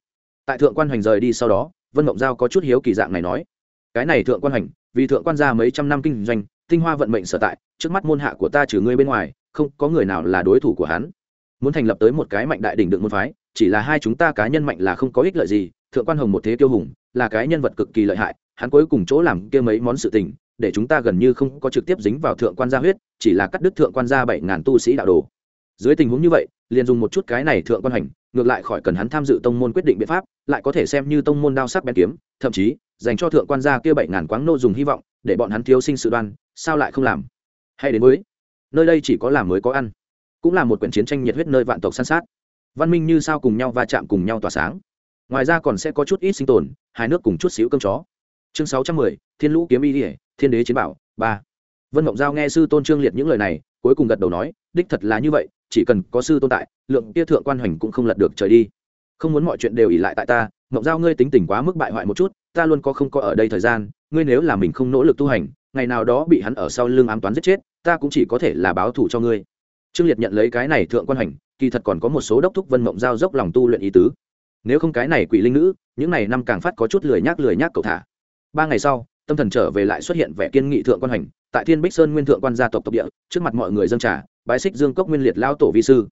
Tại thượng quan hoành rời đi sau đó, vân mộng giao có chút hiếu kỳ dạng này nói, cái này thượng quan hoành, vì thượng quan gia mấy trăm năm kinh doanh, tinh hoa vận mệnh sở tại, trước mắt môn hạ của ta trừ ngươi bên ngoài, không có người nào là đối thủ của hắn. Muốn thành lập tới một cái mạnh đại đỉnh đựng môn phái, chỉ là hai chúng ta cá nhân mạnh là không có ích lợi gì, thượng quan hồng một thế tiêu hùng, là cái nhân vật cực kỳ lợi hại, hắn cuối cùng chỗ làm kia mấy món sự tình, để chúng ta gần như không có trực tiếp dính vào thượng quan gia huyết, chỉ là cắt đứt thượng quan gia bảy ngàn tu sĩ đạo đồ. Dưới tình huống như vậy, liền dùng một chút cái này thượng quan hành ngược lại khỏi cần hắn tham dự tông môn quyết định biện pháp, lại có thể xem như tông môn đao sắc bén kiếm, thậm chí, dành cho thượng quan gia kia bảy ngàn quáng nô dùng hy vọng, để bọn hắn thiếu sinh sự đoan, sao lại không làm? Hay đến mới nơi đây chỉ có làm mới có ăn, cũng là một quyển chiến tranh nhiệt huyết nơi vạn tộc san sát. Văn minh như sao cùng nhau va chạm cùng nhau tỏa sáng. Ngoài ra còn sẽ có chút ít sinh tồn, hai nước cùng chút xíu cơm chó. Chương sáu trăm mười, thiên lũ kiếm y thiên đế chiến bảo, ba. Vân mộng giao nghe sư tôn trương liệt những lời này cuối cùng gật đầu nói, đích thật là như vậy, chỉ cần có sư tôn tại, lượng kia thượng quan hoành cũng không lật được trời đi. Không muốn mọi chuyện đều ỉ lại tại ta mộng giao ngươi tính tình quá mức bại hoại một chút, ta luôn có không có ở đây thời gian, ngươi nếu là mình không nỗ lực tu hành, ngày nào đó bị hắn ở sau lưng ám toán giết chết, ta cũng chỉ có thể là báo thù cho ngươi. Trương liệt nhận lấy cái này thượng quan hoành, kỳ thật còn có một số đốc thúc vân mộng giao dốc lòng tu luyện ý tứ. Nếu không cái này quỷ linh nữ, những này năm càng phát có chút lười nhác lười nhác cầu thả. Ba ngày sau tâm thần trở về lại xuất hiện vẻ kiên nghị thượng quan hành tại thiên bích sơn nguyên thượng quan gia tộc tộc địa, trước mặt mọi người dân trà, bái xích dương cốc nguyên liệt lao tổ vi sư.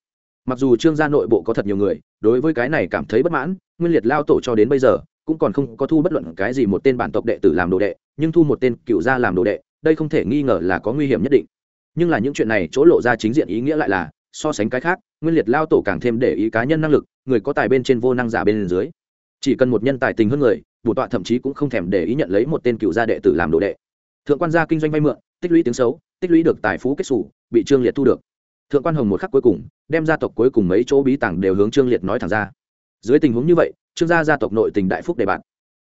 Mặc dù trương gia nội bộ có thật nhiều người, đối với cái này cảm thấy bất mãn, nguyên liệt lao tổ cho đến bây giờ, cũng còn không có thu bất luận cái gì một tên bản tộc đệ tử làm đồ đệ, nhưng thu một tên cựu gia làm đồ đệ, đây không thể nghi ngờ là có nguy hiểm nhất định. Nhưng là những chuyện này chỗ lộ ra chính diện ý nghĩa lại là, so sánh cái khác, nguyên liệt lao tổ càng thêm để ý cá nhân năng lực, người có tài bên trên vô năng giả bên dưới. Chỉ cần một nhân tài tình hơn người bổ tọa thậm chí cũng không thèm để ý nhận lấy một tên cựu gia đệ tử làm đồ đệ. Thượng quan gia kinh doanh vay mượn, tích lũy tiếng xấu, tích lũy được tài phú kết xù, bị trương liệt thu được. Thượng quan hồng một khắc cuối cùng, đem gia tộc cuối cùng mấy chỗ bí tàng đều hướng trương liệt nói thẳng ra. Dưới tình huống như vậy, trương gia gia tộc nội tình đại phúc đề bạn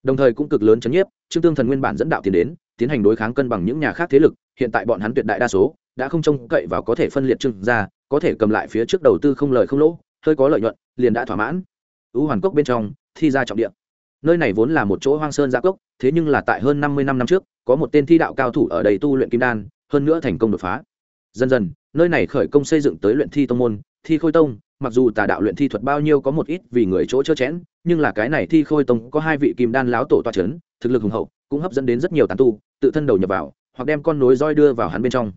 đồng thời cũng cực lớn chấn nhiếp, trương tương thần nguyên bản dẫn đạo tiền đến, tiến hành đối kháng cân bằng những nhà khác thế lực, hiện tại bọn hắn tuyệt đại đa số đã không trông cậy vào có thể phân liệt trương gia, có thể cầm lại phía trước đầu tư không lời không lỗ, hơi có lợi nhuận, liền đã thỏa mãn. Ưu hoàn cốc bên trong, thi ra trọng điện nơi này vốn là một chỗ hoang sơn giã cốc, thế nhưng là tại hơn năm mươi năm năm trước, có một tên thi đạo cao thủ ở đây tu luyện kim đan, hơn nữa thành công đột phá. Dần dần, nơi này khởi công xây dựng tới luyện thi tông môn, thi khôi tông, mặc dù tà đạo luyện thi thuật bao nhiêu có một ít vì người chỗ chớ chẽn nhưng là cái này thi khôi tông có hai vị kim đan láo tổ toa c h ấ n thực lực hùng hậu, cũng hấp dẫn đến rất nhiều tán tu, tự thân đầu nhập vào, hoặc đem con nối roi đưa vào hắn bên trong.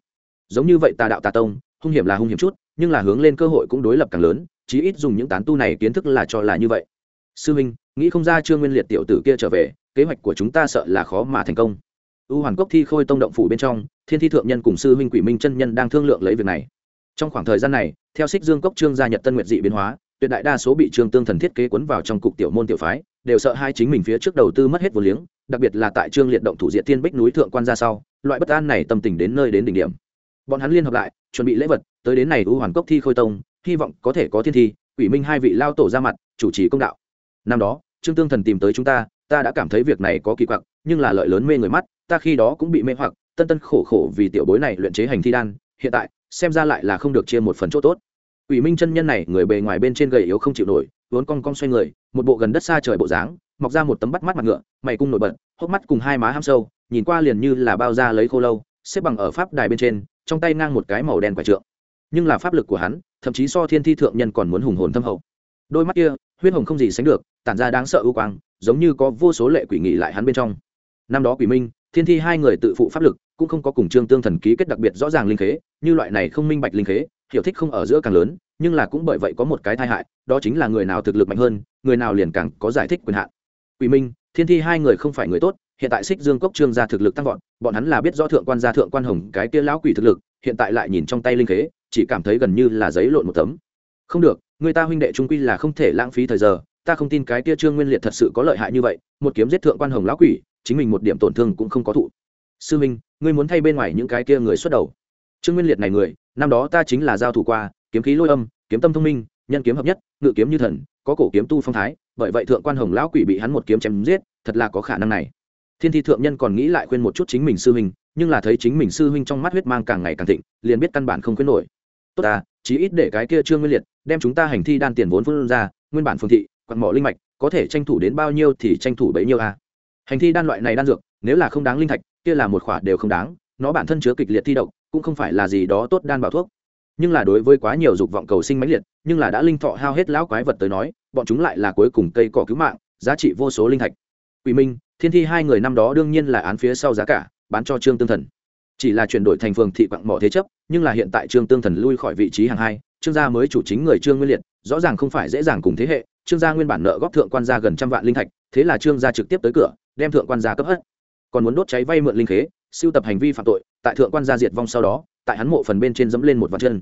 Giống như vậy tà đạo tà tông, hung hiểm là hung hiểm chút, nhưng là hướng lên cơ hội cũng đối lập càng lớn, chí ít dùng những tán tu này kiến thức là cho là như vậy sư minh nghĩ không ra trương nguyên liệt tiểu tử kia trở về, kế hoạch của chúng ta sợ là khó mà thành công. Ưu hoàn cốc thi khôi tông động phủ bên trong, thiên thi thượng nhân cùng sư huynh quỷ minh chân nhân đang thương lượng lấy việc này. Trong khoảng thời gian này, theo xích dương cốc trương gia nhật tân nguyệt dị biến hóa, tuyệt đại đa số bị trương tương thần thiết kế cuốn vào trong cục tiểu môn tiểu phái, đều sợ hai chính mình phía trước đầu tư mất hết vô liếng, đặc biệt là tại trương liệt động thủ diện tiên bích núi thượng quan ra sau, loại bất an này tâm tình đến nơi đến đỉnh điểm. Bọn hắn liên hợp lại, chuẩn bị lễ vật, tới đến này u hoàn cốc thi khôi tông, hy vọng có thể có thiên thi, quỷ minh hai vị lao tổ ra mặt, chủ trì công đạo năm đó, trương tương thần tìm tới chúng ta ta đã cảm thấy việc này có kỳ quặc, nhưng là lợi lớn mê người mắt, ta khi đó cũng bị mê hoặc, tân tân khổ khổ vì tiểu bối này luyện chế hành thi đan, hiện tại, xem ra lại là không được chia một phần chỗ tốt. Ủy minh chân nhân này, người bề ngoài bên trên gầy yếu không chịu nổi vốn cong cong xoay người, một bộ gần đất xa trời bộ dáng, mọc ra một tấm bắt mắt mặt ngựa, mày cung nổi bật, hốc mắt cùng hai má ham sâu, nhìn qua liền như là bao da lấy khô lâu, xếp bằng ở pháp đài bên trên, trong tay ngang một cái màu đen quả trượng. Nhưng là pháp lực của hắn, thậm chí so thiên thi thượng nhân còn muốn hùng hồn thâm hậu. Đôi mắt kia huyết hồng không gì sánh được, tản ra đáng sợ ưu quang, giống như có vô số lệ quỷ nghị lại hắn bên trong. Năm đó quỷ minh, thiên thi hai người tự phụ pháp lực, cũng không có cùng trương tương thần ký kết đặc biệt rõ ràng linh khế, như loại này không minh bạch linh khế, hiểu thích không ở giữa càng lớn, nhưng là cũng bởi vậy có một cái tai hại, đó chính là người nào thực lực mạnh hơn, người nào liền càng có giải thích quyền hạn. Quỷ minh, thiên thi hai người không phải người tốt, hiện tại xích dương cốc trương gia thực lực tăng vọt, bọn hắn là biết rõ thượng quan gia thượng quan hồng cái kia lão quỷ thực lực, hiện tại lại nhìn trong tay linh khế, chỉ cảm thấy gần như là giấy lộn một tấm. Không được người ta huynh đệ trung quy là không thể lãng phí thời giờ, ta không tin cái kia trương nguyên liệt thật sự có lợi hại như vậy, một kiếm giết thượng quan hồng lão quỷ, chính mình một điểm tổn thương cũng không có thụ. Sư minh, ngươi muốn thay bên ngoài những cái kia người xuất đầu. Trương nguyên liệt này người, năm đó ta chính là giao thủ qua, kiếm khí lôi âm, kiếm tâm thông minh, nhân kiếm hợp nhất, ngự kiếm như thần, có cổ kiếm tu phong thái, bởi vậy thượng quan hồng lão quỷ bị hắn một kiếm chém giết, thật là có khả năng này. Thiên thi thượng nhân còn nghĩ lại khuyên một chút chính mình sư huynh nhưng là thấy chính mình sư huynh trong mắt huyết mang càng ngày càng thịnh, liền biết căn bản không khuyên nổi tốt ta, chí ít để cái kia trương nguyên liệt, đem chúng ta hành thi đan tiền vốn phương ra, nguyên bản phương thị quặn mỏ linh mạch, có thể tranh thủ đến bao nhiêu thì tranh thủ bấy nhiêu a. Hành thi đan loại này đan dược, nếu là không đáng linh thạch, kia là một khoả đều không đáng, nó bản thân chứa kịch liệt thi độc, cũng không phải là gì đó tốt đan bảo thuốc. Nhưng là đối với quá nhiều dục vọng cầu sinh mãnh liệt, nhưng là đã linh thọ hao hết lão quái vật tới nói, bọn chúng lại là cuối cùng cây cỏ cứu mạng, giá trị vô số linh thạch. Quỷ minh, thiên thi hai người năm đó đương nhiên là án phía sau giá cả, bán cho trương tương thần chỉ là chuyển đổi thành phường thị quặng mỏ thế chấp, nhưng là hiện tại trương tương thần lui khỏi vị trí hàng hai, trương gia mới chủ chính người trương nguyên liệt, rõ ràng không phải dễ dàng cùng thế hệ, trương gia nguyên bản nợ góp thượng quan gia gần trăm vạn linh thạch, thế là trương gia trực tiếp tới cửa, đem thượng quan gia cấp hất. Còn muốn đốt cháy vay mượn linh khế, siêu tập hành vi phạm tội, tại thượng quan gia diệt vong sau đó, tại hắn mộ phần bên trên dẫm lên một vạt chân.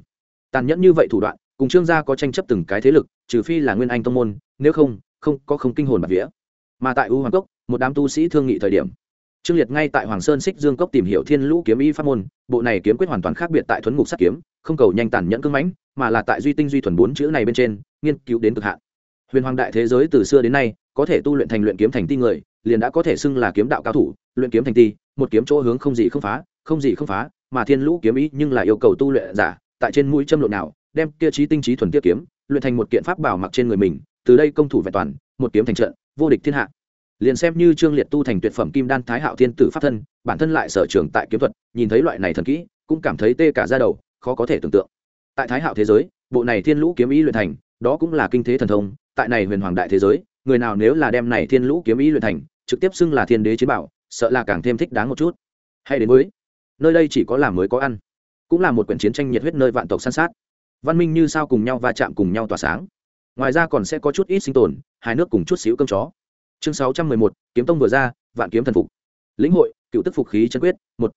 Tàn nhẫn như vậy thủ đoạn, cùng trương gia có tranh chấp từng cái thế lực, trừ phi là nguyên anh tông môn, nếu không không có không kinh hồn bạc vía. Mà tại u hoàng cốc, một đám tu sĩ thương nghị thời điểm trương liệt ngay tại hoàng sơn xích dương cốc tìm hiểu thiên lũ kiếm y pháp môn, bộ này kiếm quyết hoàn toàn khác biệt tại thuấn ngục sắt kiếm, không cầu nhanh tàn nhẫn cưng mãnh, mà là tại duy tinh duy thuần bốn chữ này bên trên, nghiên cứu đến cực hạn. Huyền hoàng đại thế giới từ xưa đến nay, có thể tu luyện thành luyện kiếm thành ti người, liền đã có thể xưng là kiếm đạo cao thủ, luyện kiếm thành ti, một kiếm chỗ hướng không gì không phá, không gì không phá, mà thiên lũ kiếm ý nhưng là yêu cầu tu luyện giả, tại trên mũi châm lộ nào, đem kia trí tinh trí thuần tiết kiếm, luyện thành một kiện pháp bảo mặc trên người mình, từ đây công thủ vẹn toàn, một kiếm thành trận, vô địch thiên hạ liền xem như trương liệt tu thành tuyệt phẩm kim đan thái hạo thiên tử pháp thân, bản thân lại sở trường tại kiếm thuật, nhìn thấy loại này thần kỹ, cũng cảm thấy tê cả ra đầu, khó có thể tưởng tượng. Tại thái hạo thế giới, bộ này thiên lũ kiếm ý luyện thành, đó cũng là kinh thế thần thông, tại này huyền hoàng đại thế giới, người nào nếu là đem này thiên lũ kiếm ý luyện thành, trực tiếp xưng là thiên đế chiến bảo, sợ là càng thêm thích đáng một chút. Hay đến mới nơi đây chỉ có làm mới có ăn, cũng là một quyển chiến tranh nhiệt huyết nơi vạn tộc san sát. Văn minh như sao cùng nhau va chạm cùng nhau tỏa sáng. Ngoài ra còn sẽ có chút ít sinh tồn hai nước cùng chút xíu cơm chó chương sáu trăm mười một kiếm tông vừa ra vạn kiếm thần phục. Lĩnh hội cựu tức phục khí chân quyết một.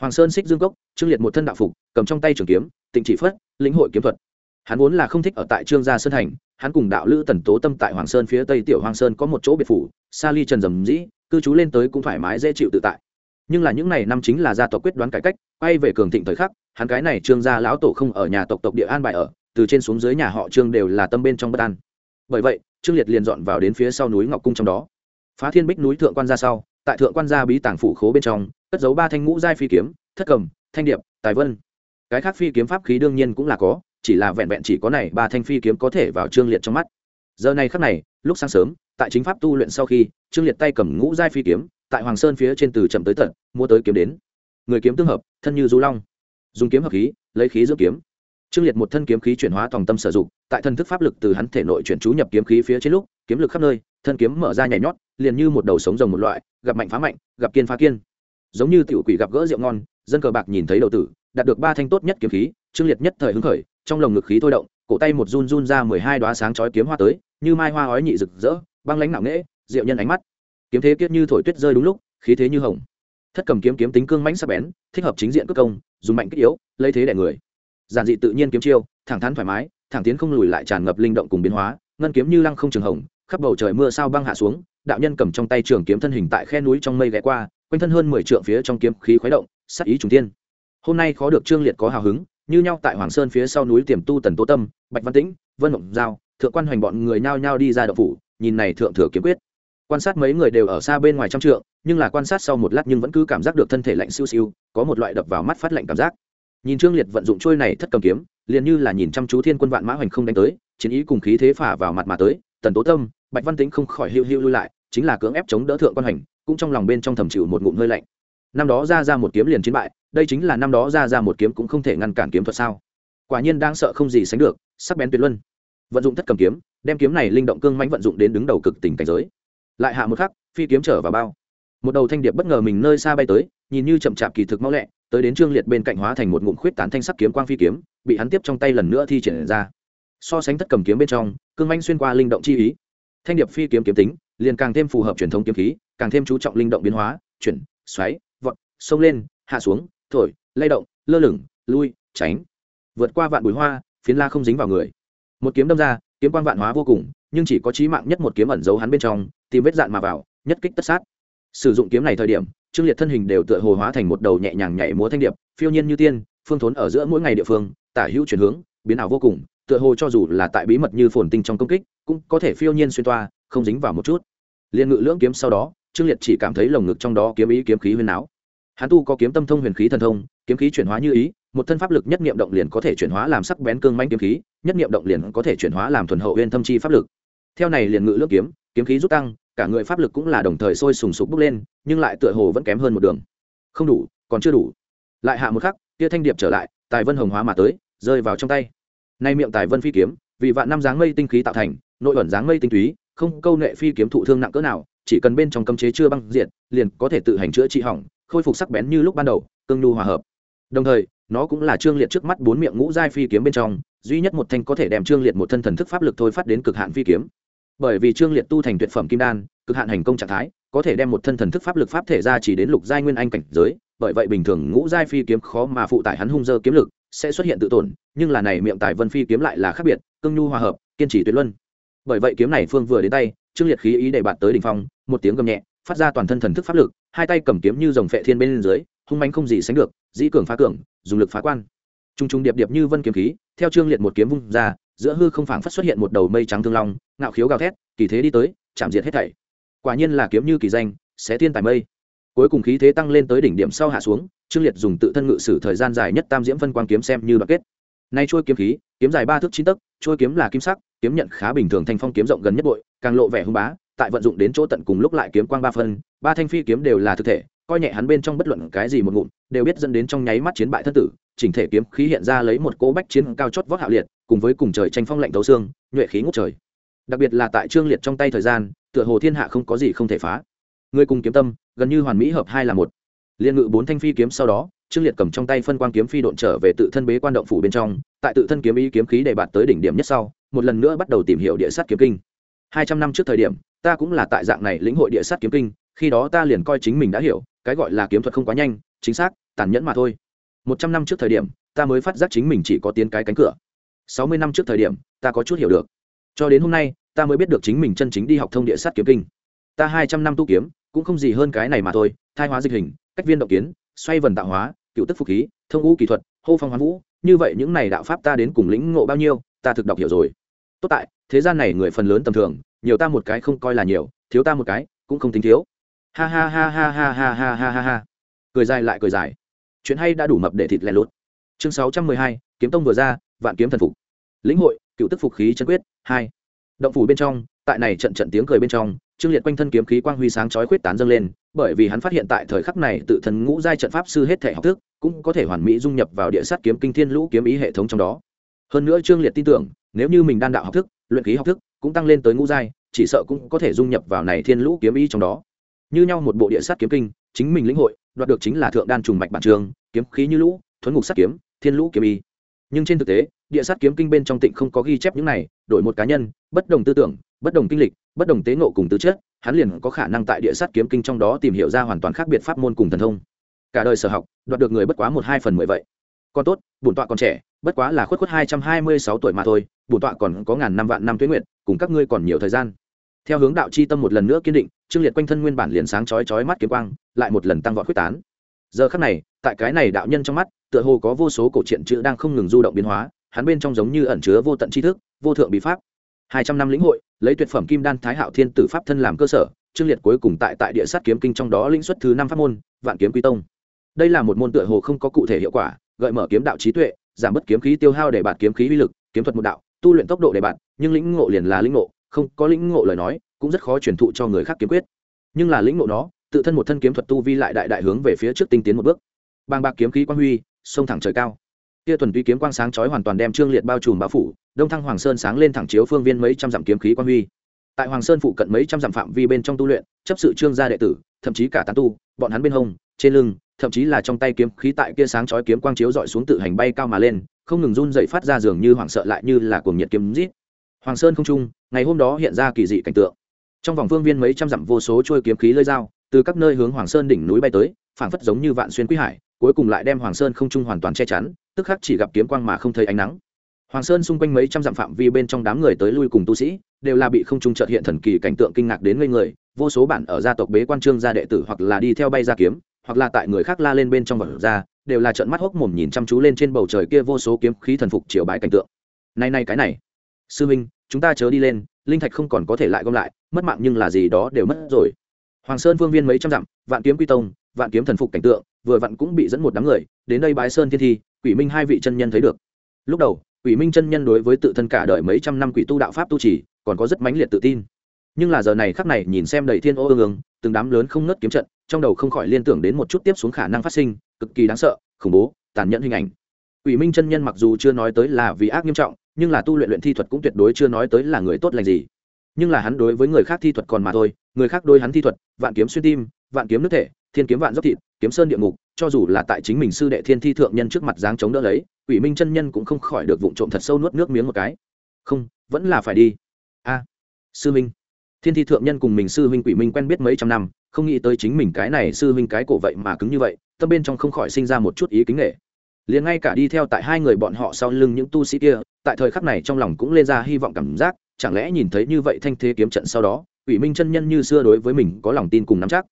Hoàng sơn xích dương cốc trương liệt một thân đạo phục cầm trong tay trường kiếm tịnh chỉ phất lĩnh hội kiếm thuật. Hắn vốn là không thích ở tại trương gia sơn hành, hắn cùng đạo lữ tần tố tâm tại hoàng sơn phía tây tiểu hoàng sơn có một chỗ biệt phủ sa ly trần dầm dĩ cư trú lên tới cũng thoải mái dễ chịu tự tại. Nhưng là những ngày năm chính là gia tộc quyết đoán cải cách quay về cường thịnh thời khắc hắn cái này trương gia lão tổ không ở nhà tộc tộc địa an bài ở từ trên xuống dưới nhà họ trương đều là tâm bên trong bất an. Bởi vậy trương liệt liền dọn vào đến phía sau núi ngọc cung trong đó. Phá thiên bích núi thượng quan ra sau, tại thượng quan gia bí tàng phủ khố bên trong, cất giấu ba thanh ngũ giai phi kiếm, thất cầm, thanh điệp, tài vân. Cái khác phi kiếm pháp khí đương nhiên cũng là có, chỉ là vẹn vẹn chỉ có này ba thanh phi kiếm có thể vào trương liệt trong mắt. Giờ này khắc này, lúc sáng sớm, tại chính pháp tu luyện sau khi, trương liệt tay cầm ngũ giai phi kiếm, tại hoàng sơn phía trên từ chậm tới tận, mua tới kiếm đến. Người kiếm tương hợp, thân như du long. Dùng kiếm hợp khí, lấy khí dưỡng kiếm trương liệt một thân kiếm khí chuyển hóa tòng tâm sử dụng, tại thân thức pháp lực từ hắn thể nội chuyển chú nhập kiếm khí phía trên lúc, kiếm lực khắp nơi, thân kiếm mở ra nhảy nhót, liền như một đầu sống rồng một loại, gặp mạnh phá mạnh, gặp kiên phá kiên. Giống như tiểu quỷ gặp gỡ rượu ngon, dân cờ bạc nhìn thấy đầu tử, đạt được ba thanh tốt nhất kiếm khí, trương liệt nhất thời hứng khởi, trong lồng ngực khí thôi động, cổ tay một run run ra mười hai đoá sáng chói kiếm hoa tới, như mai hoa ói nhị rực rỡ, băng lãnh nặng nễ rượu nhân ánh mắt. Kiếm thế kiết như thổi tuyết rơi đúng lúc, khí thế như hồng. Thất cầm kiếm kiếm tính cương mãnh sắc bén, thích hợp chính diện cước công, dùng mạnh kích yếu, lấy thế đẻ người giản dị tự nhiên kiếm chiêu, thẳng thắn thoải mái, thẳng tiến không lùi lại tràn ngập linh động cùng biến hóa, ngân kiếm như lăng không trường hồng, khắp bầu trời mưa sao băng hạ xuống, đạo nhân cầm trong tay trường kiếm thân hình tại khe núi trong mây ghé qua, quanh thân hơn mười trượng phía trong kiếm khí khuấy động sắc ý trùng tiên hôm nay khó được trương liệt có hào hứng, như nhau tại hoàng sơn phía sau núi tiềm tu tần tố tâm, bạch văn tĩnh, vân mộng giao, thượng quan hoành bọn người nhao nhao đi ra đậu phủ, nhìn này thượng thừa kiếm quyết. Quan sát mấy người đều ở xa bên ngoài trăm trượng, nhưng là quan sát sau một lát nhưng vẫn cứ cảm giác được thân thể lạnh siêu siêu, có một loại đập vào mắt phát lạnh cảm giác nhìn trương liệt vận dụng trôi này thất cầm kiếm, liền như là nhìn chăm chú thiên quân vạn mã hoành không đánh tới, chiến ý cùng khí thế phả vào mặt mà tới, tần tố tâm, bạch văn tính không khỏi hưu hưu lui lại, chính là cưỡng ép chống đỡ thượng quan hoành, cũng trong lòng bên trong thầm chịu một ngụm hơi lạnh. Năm đó ra ra một kiếm liền chiến bại, đây chính là năm đó ra ra một kiếm cũng không thể ngăn cản kiếm thuật sao? Quả nhiên đang sợ không gì sánh được, sắc bén tuyệt luân. Vận dụng thất cầm kiếm, đem kiếm này linh động cương mãnh vận dụng đến đứng đầu cực tình cảnh giới. Lại hạ một khắc, phi kiếm trở vào bao. Một đầu thanh điệp bất ngờ mình nơi xa bay tới, nhìn như chậm chạp kỳ thực mau lẹ tới đến trương liệt bên cạnh hóa thành một ngụm khuyết tán thanh sắc kiếm quang phi kiếm, bị hắn tiếp trong tay lần nữa thi triển ra. So sánh thất cầm kiếm bên trong, cương manh xuyên qua linh động chi ý. Thanh điệp phi kiếm kiếm tính, liền càng thêm phù hợp truyền thống kiếm khí, càng thêm chú trọng linh động biến hóa, chuyển, xoáy, vọt, xông lên, hạ xuống, thổi, lay động, lơ lửng, lui, tránh. Vượt qua vạn bụi hoa, phiến la không dính vào người. Một kiếm đâm ra, kiếm quang vạn hóa vô cùng, nhưng chỉ có chí mạng nhất một kiếm ẩn giấu hắn bên trong, tìm vết dạn mà vào, nhất kích tất sát. Sử dụng kiếm này thời điểm trương liệt thân hình đều tựa hồ hóa thành một đầu nhẹ nhàng nhảy múa thanh điệp, phiêu nhiên như tiên, phương thốn ở giữa mỗi ngày địa phương, tả hữu chuyển hướng, biến ảo vô cùng, tựa hồ cho dù là tại bí mật như phồn tinh trong công kích, cũng có thể phiêu nhiên xuyên toa, không dính vào một chút. Liên ngự lưỡng kiếm sau đó, trương liệt chỉ cảm thấy lồng ngực trong đó kiếm ý kiếm khí huyền áo hắn tu có kiếm tâm thông huyền khí thần thông, kiếm khí chuyển hóa như ý, một thân pháp lực nhất niệm động liền có thể chuyển hóa làm sắc bén cương manh kiếm khí, nhất niệm động liền có thể chuyển hóa làm thuần hậu huyền thâm chi pháp lực. Theo này liền ngự lưỡng kiếm kiếm khí rút tăng, cả người pháp lực cũng là đồng thời sôi sùng sục bốc lên, nhưng lại tựa hồ vẫn kém hơn một đường. Không đủ, còn chưa đủ. Lại hạ một khắc, kia thanh điệp trở lại, tài vân hồng hóa mà tới, rơi vào trong tay. Nay miệng tài vân phi kiếm, vì vạn năm dáng mây tinh khí tạo thành, nội ẩn dáng mây tinh túy, không câu nệ phi kiếm thụ thương nặng cỡ nào, chỉ cần bên trong cấm chế chưa băng diệt, liền có thể tự hành chữa trị hỏng, khôi phục sắc bén như lúc ban đầu, cương nhu hòa hợp. Đồng thời, nó cũng là trương liệt trước mắt bốn miệng ngũ giai phi kiếm bên trong, duy nhất một thanh có thể đem trương liệt một thân thần thức pháp lực thôi phát đến cực hạn phi kiếm bởi vì trương liệt tu thành tuyệt phẩm kim đan, cực hạn hành công trạng thái, có thể đem một thân thần thức pháp lực pháp thể ra chỉ đến lục giai nguyên anh cảnh giới, bởi vậy bình thường ngũ giai phi kiếm khó mà phụ tải hắn hung dơ kiếm lực, sẽ xuất hiện tự tổn, nhưng là này miệng tài vân phi kiếm lại là khác biệt, cương nhu hòa hợp, kiên trì tuyệt luân. Bởi vậy kiếm này phương vừa đến tay, trương liệt khí ý để bạn tới đỉnh phong, một tiếng gầm nhẹ, phát ra toàn thân thần thức pháp lực, hai tay cầm kiếm như dòng phệ thiên bên dưới, hung manh không gì sánh được, dĩ cường phá cường, dùng lực phá quan. Trung trung điệp điệp như vân kiếm khí, theo trương liệt một kiếm vung ra giữa hư không phảng phất xuất hiện một đầu mây trắng thương long, ngạo khiếu gào thét, kỳ thế đi tới, chạm diệt hết thảy. Quả nhiên là kiếm như kỳ danh, xé thiên tài mây. Cuối cùng khí thế tăng lên tới đỉnh điểm sau hạ xuống, trương liệt dùng tự thân ngự sử thời gian dài nhất tam diễm phân quang kiếm xem như đoạn kết. Nay trôi kiếm khí, kiếm dài ba thước chín tấc trôi kiếm là kim sắc, kiếm nhận khá bình thường thanh phong kiếm rộng gần nhất bội, càng lộ vẻ hung bá, tại vận dụng đến chỗ tận cùng lúc lại kiếm quang ba phân, ba thanh phi kiếm đều là thực thể, coi nhẹ hắn bên trong bất luận cái gì một ngụm, đều biết dẫn đến trong nháy mắt chiến bại thân tử, chỉnh thể kiếm khí hiện ra lấy một cỗ bách chiến cao chót vót hạo liệt cùng với cùng trời tranh phong lạnh thấu xương, nhuệ khí ngút trời. Đặc biệt là tại trương liệt trong tay thời gian, tựa hồ thiên hạ không có gì không thể phá. Người cùng kiếm tâm, gần như hoàn mỹ hợp hai là một. Liên ngự bốn thanh phi kiếm sau đó, trương liệt cầm trong tay phân quang kiếm phi độn trở về tự thân bế quan động phủ bên trong, tại tự thân kiếm ý kiếm khí để bạt tới đỉnh điểm nhất sau, một lần nữa bắt đầu tìm hiểu địa sát kiếm kinh. Hai trăm năm trước thời điểm, ta cũng là tại dạng này lĩnh hội địa sát kiếm kinh, khi đó ta liền coi chính mình đã hiểu, cái gọi là kiếm thuật không quá nhanh, chính xác, tàn nhẫn mà thôi. Một trăm năm trước thời điểm, ta mới phát giác chính mình chỉ có tiến cái cánh cửa sáu mươi năm trước thời điểm, ta có chút hiểu được. Cho đến hôm nay, ta mới biết được chính mình chân chính đi học thông địa sát kiếm kinh. Ta hai trăm năm tu kiếm, cũng không gì hơn cái này mà thôi, thai hóa dịch hình, cách viên động kiến, xoay vần tạo hóa, cựu tức phục khí, thông ngũ kỹ thuật, hô phong hoán vũ. Như vậy những này đạo pháp ta đến cùng lĩnh ngộ bao nhiêu, ta thực đọc hiểu rồi. Tốt tại, thế gian này người phần lớn tầm thường, nhiều ta một cái không coi là nhiều, thiếu ta một cái, cũng không tính thiếu. Ha ha ha ha ha ha ha ha ha ha. Cười dài lại cười dài. Chuyện hay đã đủ mập để thịt lẻ lốt chương sáu trăm mười hai, kiếm tông vừa ra vạn kiếm thần phục. Lĩnh hội, cựu tức phục khí chân quyết, hai. Động phủ bên trong, tại này trận trận tiếng cười bên trong, trương liệt quanh thân kiếm khí quang huy sáng chói khuyết tán dâng lên, bởi vì hắn phát hiện tại thời khắc này tự thần ngũ giai trận pháp sư hết thể học thức, cũng có thể hoàn mỹ dung nhập vào địa sát kiếm kinh thiên lũ kiếm ý hệ thống trong đó. Hơn nữa trương liệt tin tưởng, nếu như mình đan đạo học thức, luyện khí học thức, cũng tăng lên tới ngũ giai, chỉ sợ cũng có thể dung nhập vào này thiên lũ kiếm ý trong đó. Như nhau một bộ địa sát kiếm kinh, chính mình lĩnh hội, đoạt được chính là thượng đan trùng mạch bản trường, kiếm khí như lũ thuấn ngục sát kiếm, thiên lũ kiếm ý nhưng trên thực tế, địa sát kiếm kinh bên trong tịnh không có ghi chép những này, đổi một cá nhân, bất đồng tư tưởng, bất đồng kinh lịch, bất đồng tế ngộ cùng tư chất, hắn liền có khả năng tại địa sát kiếm kinh trong đó tìm hiểu ra hoàn toàn khác biệt pháp môn cùng thần thông. Cả đời sở học, đoạt được người bất quá một hai phần mười vậy. Còn tốt, bổn tọa còn trẻ, bất quá là khuất khuất hai trăm hai mươi sáu tuổi mà thôi, bổn tọa còn có ngàn năm vạn năm tuyến nguyện cùng các ngươi còn nhiều thời gian. Theo hướng đạo c h i tâm một lần nữa kiên định, trương liệt quanh thân nguyên bản liền sáng chói chói mắt kiếm quang, lại một lần tăng vọt quyết tán. Giờ khắc này, tại cái này đạo nhân trong mắt tựa hồ có vô số cổ truyện chữ đang không ngừng du động biến hóa, hắn bên trong giống như ẩn chứa vô tận tri thức, vô thượng bí pháp. Hai trăm năm lĩnh hội, lấy tuyệt phẩm kim đan thái hạo thiên tử pháp thân làm cơ sở, chương liệt cuối cùng tại tại địa sát kiếm kinh trong đó lĩnh xuất thứ năm pháp môn, vạn kiếm quy tông. Đây là một môn tựa hồ không có cụ thể hiệu quả, gợi mở kiếm đạo trí tuệ, giảm bớt kiếm khí tiêu hao để bạt kiếm khí uy lực, kiếm thuật một đạo, tu luyện tốc độ để bạt, nhưng lĩnh ngộ liền là lĩnh ngộ, không có lĩnh ngộ lời nói, cũng rất khó truyền thụ cho người khác kiếm quyết. Nhưng là lĩnh ngộ nó, tự thân một thân kiếm thuật tu vi lại đại đại hướng về phía trước tinh tiến một bước. Bàng bạc kiếm khí quang huy sông thẳng trời cao. Kia thuần túy kiếm quang sáng chói hoàn toàn đem trương liệt bao trùm bao phủ, đông thăng hoàng sơn sáng lên thẳng chiếu phương viên mấy trăm dặm kiếm khí quang huy. Tại hoàng sơn phụ cận mấy trăm dặm phạm vi bên trong tu luyện, chấp sự trương gia đệ tử, thậm chí cả tán tu, bọn hắn bên hông, trên lưng, thậm chí là trong tay kiếm khí tại kia sáng chói kiếm quang chiếu dọi xuống tự hành bay cao mà lên, không ngừng run dậy phát ra dường như hoảng sợ lại như là cuồng nhiệt kiếm rít. Hoàng sơn không trung, ngày hôm đó hiện ra kỳ dị cảnh tượng. Trong vòng phương viên mấy trăm dặm vô số trôi kiếm khí lơi dao, từ các nơi hướng hoàng sơn đỉnh núi bay tới, phảng phất giống như vạn xuyên quý hải cuối cùng lại đem hoàng sơn không trung hoàn toàn che chắn, tức khắc chỉ gặp kiếm quang mà không thấy ánh nắng. Hoàng sơn xung quanh mấy trăm dặm phạm vi bên trong đám người tới lui cùng tu sĩ, đều là bị không trung trợt hiện thần kỳ cảnh tượng kinh ngạc đến ngây người, vô số bản ở gia tộc bế quan trương gia đệ tử hoặc là đi theo bay ra kiếm, hoặc là tại người khác la lên bên trong vật ra, đều là trợn mắt hốc mồm nhìn chăm chú lên trên bầu trời kia vô số kiếm khí thần phục triều bái cảnh tượng. Này này cái này. Sư minh, chúng ta chớ đi lên, linh thạch không còn có thể lại gom lại, mất mạng nhưng là gì đó đều mất rồi. Hoàng sơn phương viên mấy trăm dặm, vạn kiếm quy tông, vạn kiếm thần phục cảnh tượng vừa vặn cũng bị dẫn một đám người, đến đây bái sơn thiên thi, quỷ minh hai vị chân nhân thấy được. Lúc đầu, quỷ minh chân nhân đối với tự thân cả đời mấy trăm năm quỷ tu đạo pháp tu trì, còn có rất mãnh liệt tự tin. Nhưng là giờ này khắc này nhìn xem đầy thiên ô ương ương, từng đám lớn không ngớt kiếm trận, trong đầu không khỏi liên tưởng đến một chút tiếp xuống khả năng phát sinh, cực kỳ đáng sợ, khủng bố, tàn nhẫn hình ảnh. Quỷ minh chân nhân mặc dù chưa nói tới là vì ác nghiêm trọng, nhưng là tu luyện luyện thi thuật cũng tuyệt đối chưa nói tới là người tốt lành gì. Nhưng là hắn đối với người khác thi thuật còn mà thôi, người khác đôi hắn thi thuật, vạn kiếm xuyên tim, vạn kiếm nước thể, thiên kiếm vạn dốc thịt kiếm sơn địa ngục, cho dù là tại chính mình sư đệ thiên thi thượng nhân trước mặt dáng chống đỡ lấy, quỷ minh chân nhân cũng không khỏi được vụng trộm thật sâu nuốt nước miếng một cái. Không, vẫn là phải đi. A, sư minh thiên thi thượng nhân cùng mình sư huynh quỷ minh quen biết mấy trăm năm, không nghĩ tới chính mình cái này sư huynh cái cổ vậy mà cứng như vậy, tâm bên trong không khỏi sinh ra một chút ý kính nghệ liền ngay cả đi theo tại hai người bọn họ sau lưng những tu sĩ kia, tại thời khắc này trong lòng cũng lên ra hy vọng cảm giác, chẳng lẽ nhìn thấy như vậy thanh thế kiếm trận sau đó, quỷ minh chân nhân như xưa đối với mình có lòng tin cùng nắm chắc.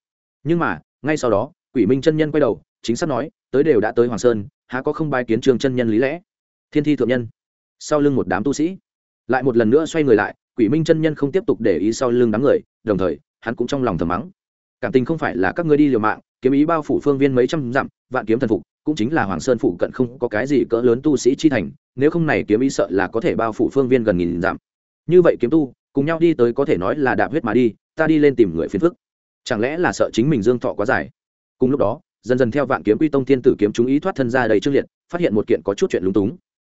Nhưng mà, ngay sau đó quỷ minh chân nhân quay đầu, chính xác nói, tới đều đã tới hoàng sơn, há có không bài kiến trường chân nhân lý lẽ? Thiên thi thượng nhân. Sau lưng một đám tu sĩ. Lại một lần nữa xoay người lại, quỷ minh chân nhân không tiếp tục để ý sau lưng đám người, đồng thời, hắn cũng trong lòng thầm mắng. Cảm tình không phải là các ngươi đi liều mạng, kiếm ý bao phủ phương viên mấy trăm dặm, vạn kiếm thần phục, cũng chính là hoàng sơn phụ cận không có cái gì cỡ lớn tu sĩ chi thành, nếu không này kiếm ý sợ là có thể bao phủ phương viên gần nghìn dặm. Như vậy kiếm tu, cùng nhau đi tới có thể nói là đạp huyết mà đi, ta đi lên tìm người phiền phức. Chẳng lẽ là sợ chính mình dương thọ quá dài? Cùng lúc đó, dần dần theo vạn kiếm quy tông thiên tử kiếm chúng ý thoát thân ra đầy trương liệt, phát hiện một kiện có chút chuyện lúng túng.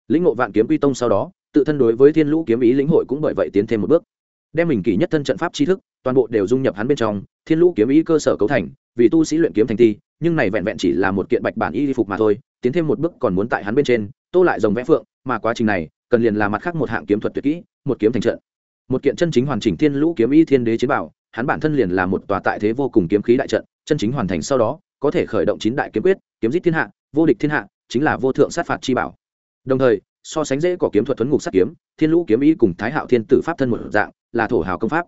Lĩnh ngộ vạn kiếm quy tông sau đó, tự thân đối với thiên lũ kiếm ý lĩnh hội cũng bởi vậy tiến thêm một bước. Đem mình kỷ nhất thân trận pháp tri thức, toàn bộ đều dung nhập hắn bên trong, thiên lũ kiếm ý cơ sở cấu thành, vì tu sĩ luyện kiếm thành ti, nhưng này vẹn vẹn chỉ là một kiện bạch bản y phục mà thôi, tiến thêm một bước còn muốn tại hắn bên trên, tô lại dòng vẽ phượng, mà quá trình này, cần liền là mặt khác một hạng kiếm thuật tuyệt kỹ, một kiếm thành trận. Một kiện chân chính hoàn chỉnh thiên lũ kiếm y thiên đế chiến bảo, hắn bản thân liền là một tòa tại thế vô cùng kiếm khí đại trận chân chính hoàn thành sau đó, có thể khởi động chín đại kiếm quyết, kiếm giết thiên hạ, vô địch thiên hạ, chính là vô thượng sát phạt chi bảo. Đồng thời, so sánh dễ có kiếm thuật tuấn ngục sát kiếm, thiên lũ kiếm y cùng thái hạo thiên tử pháp thân một dạng, là thổ hào công pháp.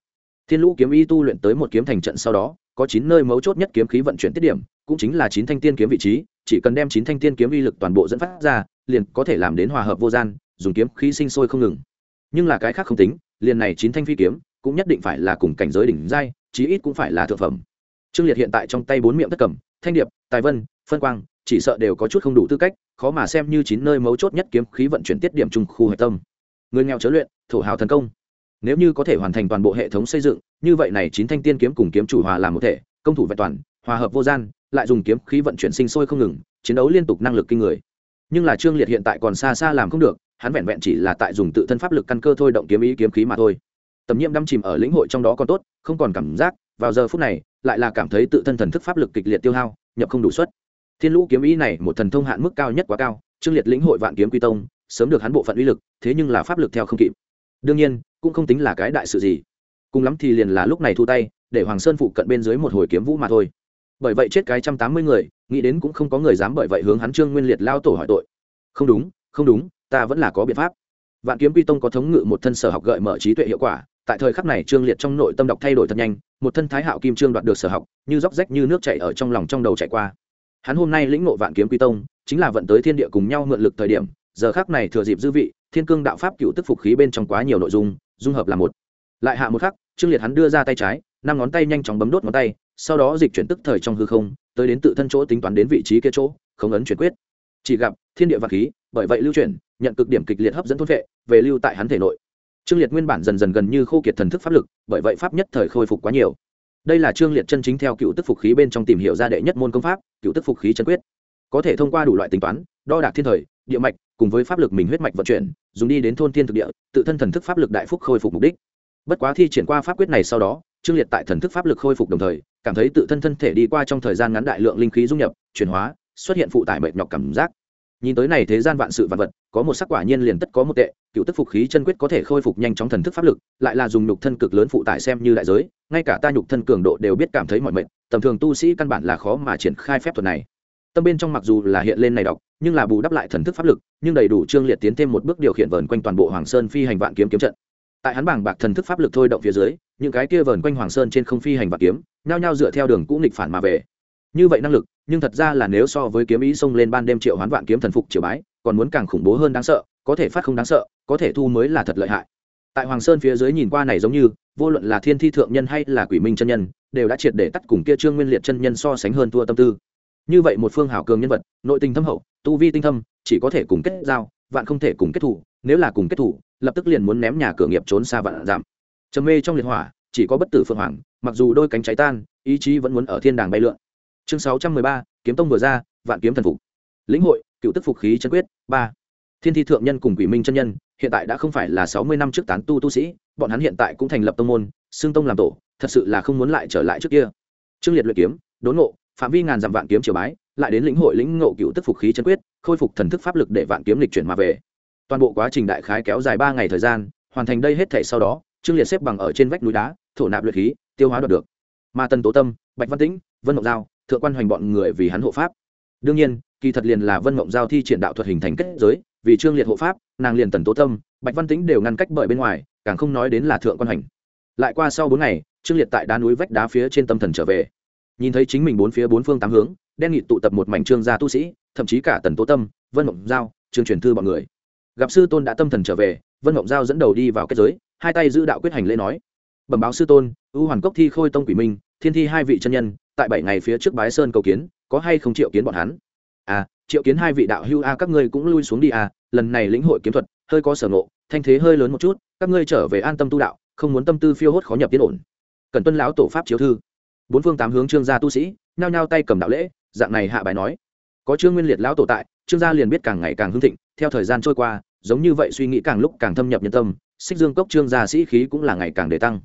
Thiên lũ kiếm y tu luyện tới một kiếm thành trận sau đó, có chín nơi mấu chốt nhất kiếm khí vận chuyển tiết điểm, cũng chính là chín thanh tiên kiếm vị trí, chỉ cần đem chín thanh tiên kiếm uy lực toàn bộ dẫn phát ra, liền có thể làm đến hòa hợp vô gian, dùng kiếm khí sinh sôi không ngừng. Nhưng là cái khác không tính, liền này chín thanh phi kiếm, cũng nhất định phải là cùng cảnh giới đỉnh giai, chí ít cũng phải là thượng phẩm trương liệt hiện tại trong tay bốn miệng tất cầm, thanh điệp, tài vân, phân quang, chỉ sợ đều có chút không đủ tư cách, khó mà xem như chín nơi mấu chốt nhất kiếm khí vận chuyển tiết điểm trung khu hệ tâm. Người nghèo chớ luyện, thổ hào thần công. Nếu như có thể hoàn thành toàn bộ hệ thống xây dựng, như vậy này chín thanh tiên kiếm cùng kiếm chủ hòa làm một thể, công thủ vẹn toàn, hòa hợp vô gian, lại dùng kiếm khí vận chuyển sinh sôi không ngừng, chiến đấu liên tục năng lực kinh người. Nhưng là trương liệt hiện tại còn xa xa làm không được, hắn vẹn vẹn chỉ là tại dùng tự thân pháp lực căn cơ thôi động kiếm ý kiếm khí mà thôi. Tầm nhiễm đắm chìm ở lĩnh hội trong đó còn tốt, không còn cảm giác, vào giờ phút này lại là cảm thấy tự thân thần thức pháp lực kịch liệt tiêu hao, nhập không đủ suất. Thiên lũ kiếm ý này một thần thông hạn mức cao nhất quá cao, trương liệt lĩnh hội vạn kiếm quy tông, sớm được hắn bộ phận uy lực, thế nhưng là pháp lực theo không kịp. Đương nhiên, cũng không tính là cái đại sự gì. Cùng lắm thì liền là lúc này thu tay, để hoàng sơn phụ cận bên dưới một hồi kiếm vũ mà thôi. Bởi vậy chết cái trăm tám mươi người, nghĩ đến cũng không có người dám bởi vậy hướng hắn trương nguyên liệt lao tổ hỏi tội. Không đúng không đúng, ta vẫn là có biện pháp. Vạn kiếm quy tông có thống ngự một thân sở học gợi mở trí tuệ hiệu quả tại thời khắc này trương liệt trong nội tâm đọc thay đổi thật nhanh, một thân thái hạo kim trương đoạt được sở học, như róc rách như nước chảy ở trong lòng trong đầu chạy qua. Hắn hôm nay lĩnh ngộ vạn kiếm quy tông, chính là vận tới thiên địa cùng nhau mượn lực thời điểm, giờ khắc này thừa dịp dư vị, thiên cương đạo pháp cựu tức phục khí bên trong quá nhiều nội dung dung hợp là một. Lại hạ một khắc, trương liệt hắn đưa ra tay trái, năm ngón tay nhanh chóng bấm đốt ngón tay, sau đó dịch chuyển tức thời trong hư không, tới đến tự thân chỗ tính toán đến vị trí kia chỗ không ấn chuyển quyết. Chỉ gặp, thiên địa vạn khí, bởi vậy lưu chuyển, nhận cực điểm kịch liệt hấp dẫn thôn vệ, về lưu tại hắn thể nội trương liệt nguyên bản dần dần gần như khô kiệt thần thức pháp lực, bởi vậy pháp nhất thời khôi phục quá nhiều. Đây là trương liệt chân chính theo cựu tức phục khí bên trong tìm hiểu ra đệ nhất môn công pháp, cựu tức phục khí chân quyết. Có thể thông qua đủ loại tính toán, đo đạc thiên thời, địa mạch, cùng với pháp lực mình huyết mạch vận chuyển, dùng đi đến thôn thiên thực địa, tự thân thần thức pháp lực đại phúc khôi phục mục đích. Bất quá thi triển qua pháp quyết này sau đó, trương liệt tại thần thức pháp lực khôi phục đồng thời, cảm thấy tự thân thân thể đi qua trong thời gian ngắn đại lượng linh khí dung nhập, chuyển hóa, xuất hiện phụ tải mệt nhọc cảm giác nhìn tới này thế gian vạn sự vạn vật, có một sắc quả nhiên liền tất có một tệ, cựu tức phục khí chân quyết có thể khôi phục nhanh chóng thần thức pháp lực, lại là dùng nhục thân cực lớn phụ tải xem như đại giới, ngay cả ta nhục thân cường độ đều biết cảm thấy mọi mệnh tầm thường tu sĩ căn bản là khó mà triển khai phép thuật này. Tâm bên trong mặc dù là hiện lên này đọc, nhưng là bù đắp lại thần thức pháp lực, nhưng đầy đủ trương liệt tiến thêm một bước điều khiển vờn quanh toàn bộ hoàng sơn phi hành vạn kiếm kiếm trận. Tại hắn bảng bạc thần thức pháp lực thôi động phía dưới, những cái kia vờn quanh hoàng sơn trên không phi hành vạn kiếm, nhao nhao dựa theo đường cũ nghịch phản mà về như vậy năng lực, nhưng thật ra là nếu so với kiếm ý xông lên ban đêm triệu hoán vạn kiếm thần phục triều bái, còn muốn càng khủng bố hơn đáng sợ, có thể phát không đáng sợ, có thể thu mới là thật lợi hại. Tại hoàng sơn phía dưới nhìn qua này giống như, vô luận là thiên thi thượng nhân hay là quỷ minh chân nhân, đều đã triệt để tắt cùng kia trương nguyên liệt chân nhân so sánh hơn thua tâm tư. Như vậy một phương hảo cường nhân vật, nội tình thâm hậu, tu vi tinh thâm, chỉ có thể cùng kết giao, vạn không thể cùng kết thủ, nếu là cùng kết thủ, lập tức liền muốn ném nhà cửa nghiệp trốn xa vạn giảm trầm mê trong liệt hỏa, chỉ có bất tử phượng hoàng, mặc dù đôi cánh cháy tan, ý chí vẫn muốn ở thiên đàng bay lượn chương sáu trăm mười ba, kiếm tông vừa ra, vạn kiếm thần phục. Lĩnh hội, cựu tức phục khí chân quyết, ba. Thiên thi thượng nhân cùng quỷ minh chân nhân, hiện tại đã không phải là sáu mươi năm trước tán tu tu sĩ, bọn hắn hiện tại cũng thành lập tông môn xương tông làm tổ, thật sự là không muốn lại trở lại trước kia. Trương liệt luyện kiếm, đốn ngộ, phạm vi ngàn dặm vạn kiếm triều bái, lại đến lĩnh hội lĩnh ngộ cựu tức phục khí chân quyết, khôi phục thần thức pháp lực để vạn kiếm lịch chuyển mà về. Toàn bộ quá trình đại khái kéo dài ba ngày thời gian, hoàn thành đây hết thể sau đó trương liệt xếp bằng ở trên vách núi đá, thổ nạp luyện khí, tiêu hóa đoạt được. Mà tân tố tâm, bạch văn tĩnh, vân ngọc giao thượng quan hoành bọn người vì hắn hộ pháp. Đương nhiên, kỳ thật liền là vân mộng giao thi triển đạo thuật hình thành kết giới, vì trương liệt hộ pháp, nàng liền tần tố tâm, bạch văn tĩnh đều ngăn cách bởi bên ngoài, càng không nói đến là thượng quan hoành. Lại qua sau bốn ngày, trương liệt tại đá núi vách đá phía trên tâm thần trở về. Nhìn thấy chính mình bốn phía bốn phương tám hướng, đen nghị tụ tập một mảnh trương gia tu sĩ, thậm chí cả tần tố tâm, vân mộng giao, trương truyền thư bọn người. Gặp sư tôn đã tâm thần trở về, vân mộng giao dẫn đầu đi vào kết giới, hai tay giữ đạo quyết hành lễ nói. Bẩm báo sư tôn, ưu hoàn cốc thi khôi tông quỷ minh thiên thi hai vị chân nhân, tại bảy ngày phía trước bái sơn cầu kiến, có hay không triệu kiến bọn hắn? À triệu kiến hai vị đạo hưu a, các ngươi cũng lui xuống đi à lần này lĩnh hội kiếm thuật, hơi có sở ngộ, thanh thế hơi lớn một chút, các ngươi trở về an tâm tu đạo, không muốn tâm tư phiêu hốt khó nhập tiến ổn. Cần tuân lão tổ pháp chiếu thư. Bốn phương tám hướng trương gia tu sĩ, nhao nhao tay cầm đạo lễ, dạng này hạ bài nói. Có trương nguyên liệt lão tổ tại, trương gia liền biết càng ngày càng hưng thịnh, theo thời gian trôi qua, giống như vậy suy nghĩ càng lúc càng thâm nhập nhân tâm, xích dương cốc trương gia sĩ khí cũng là ngày càng để tăng.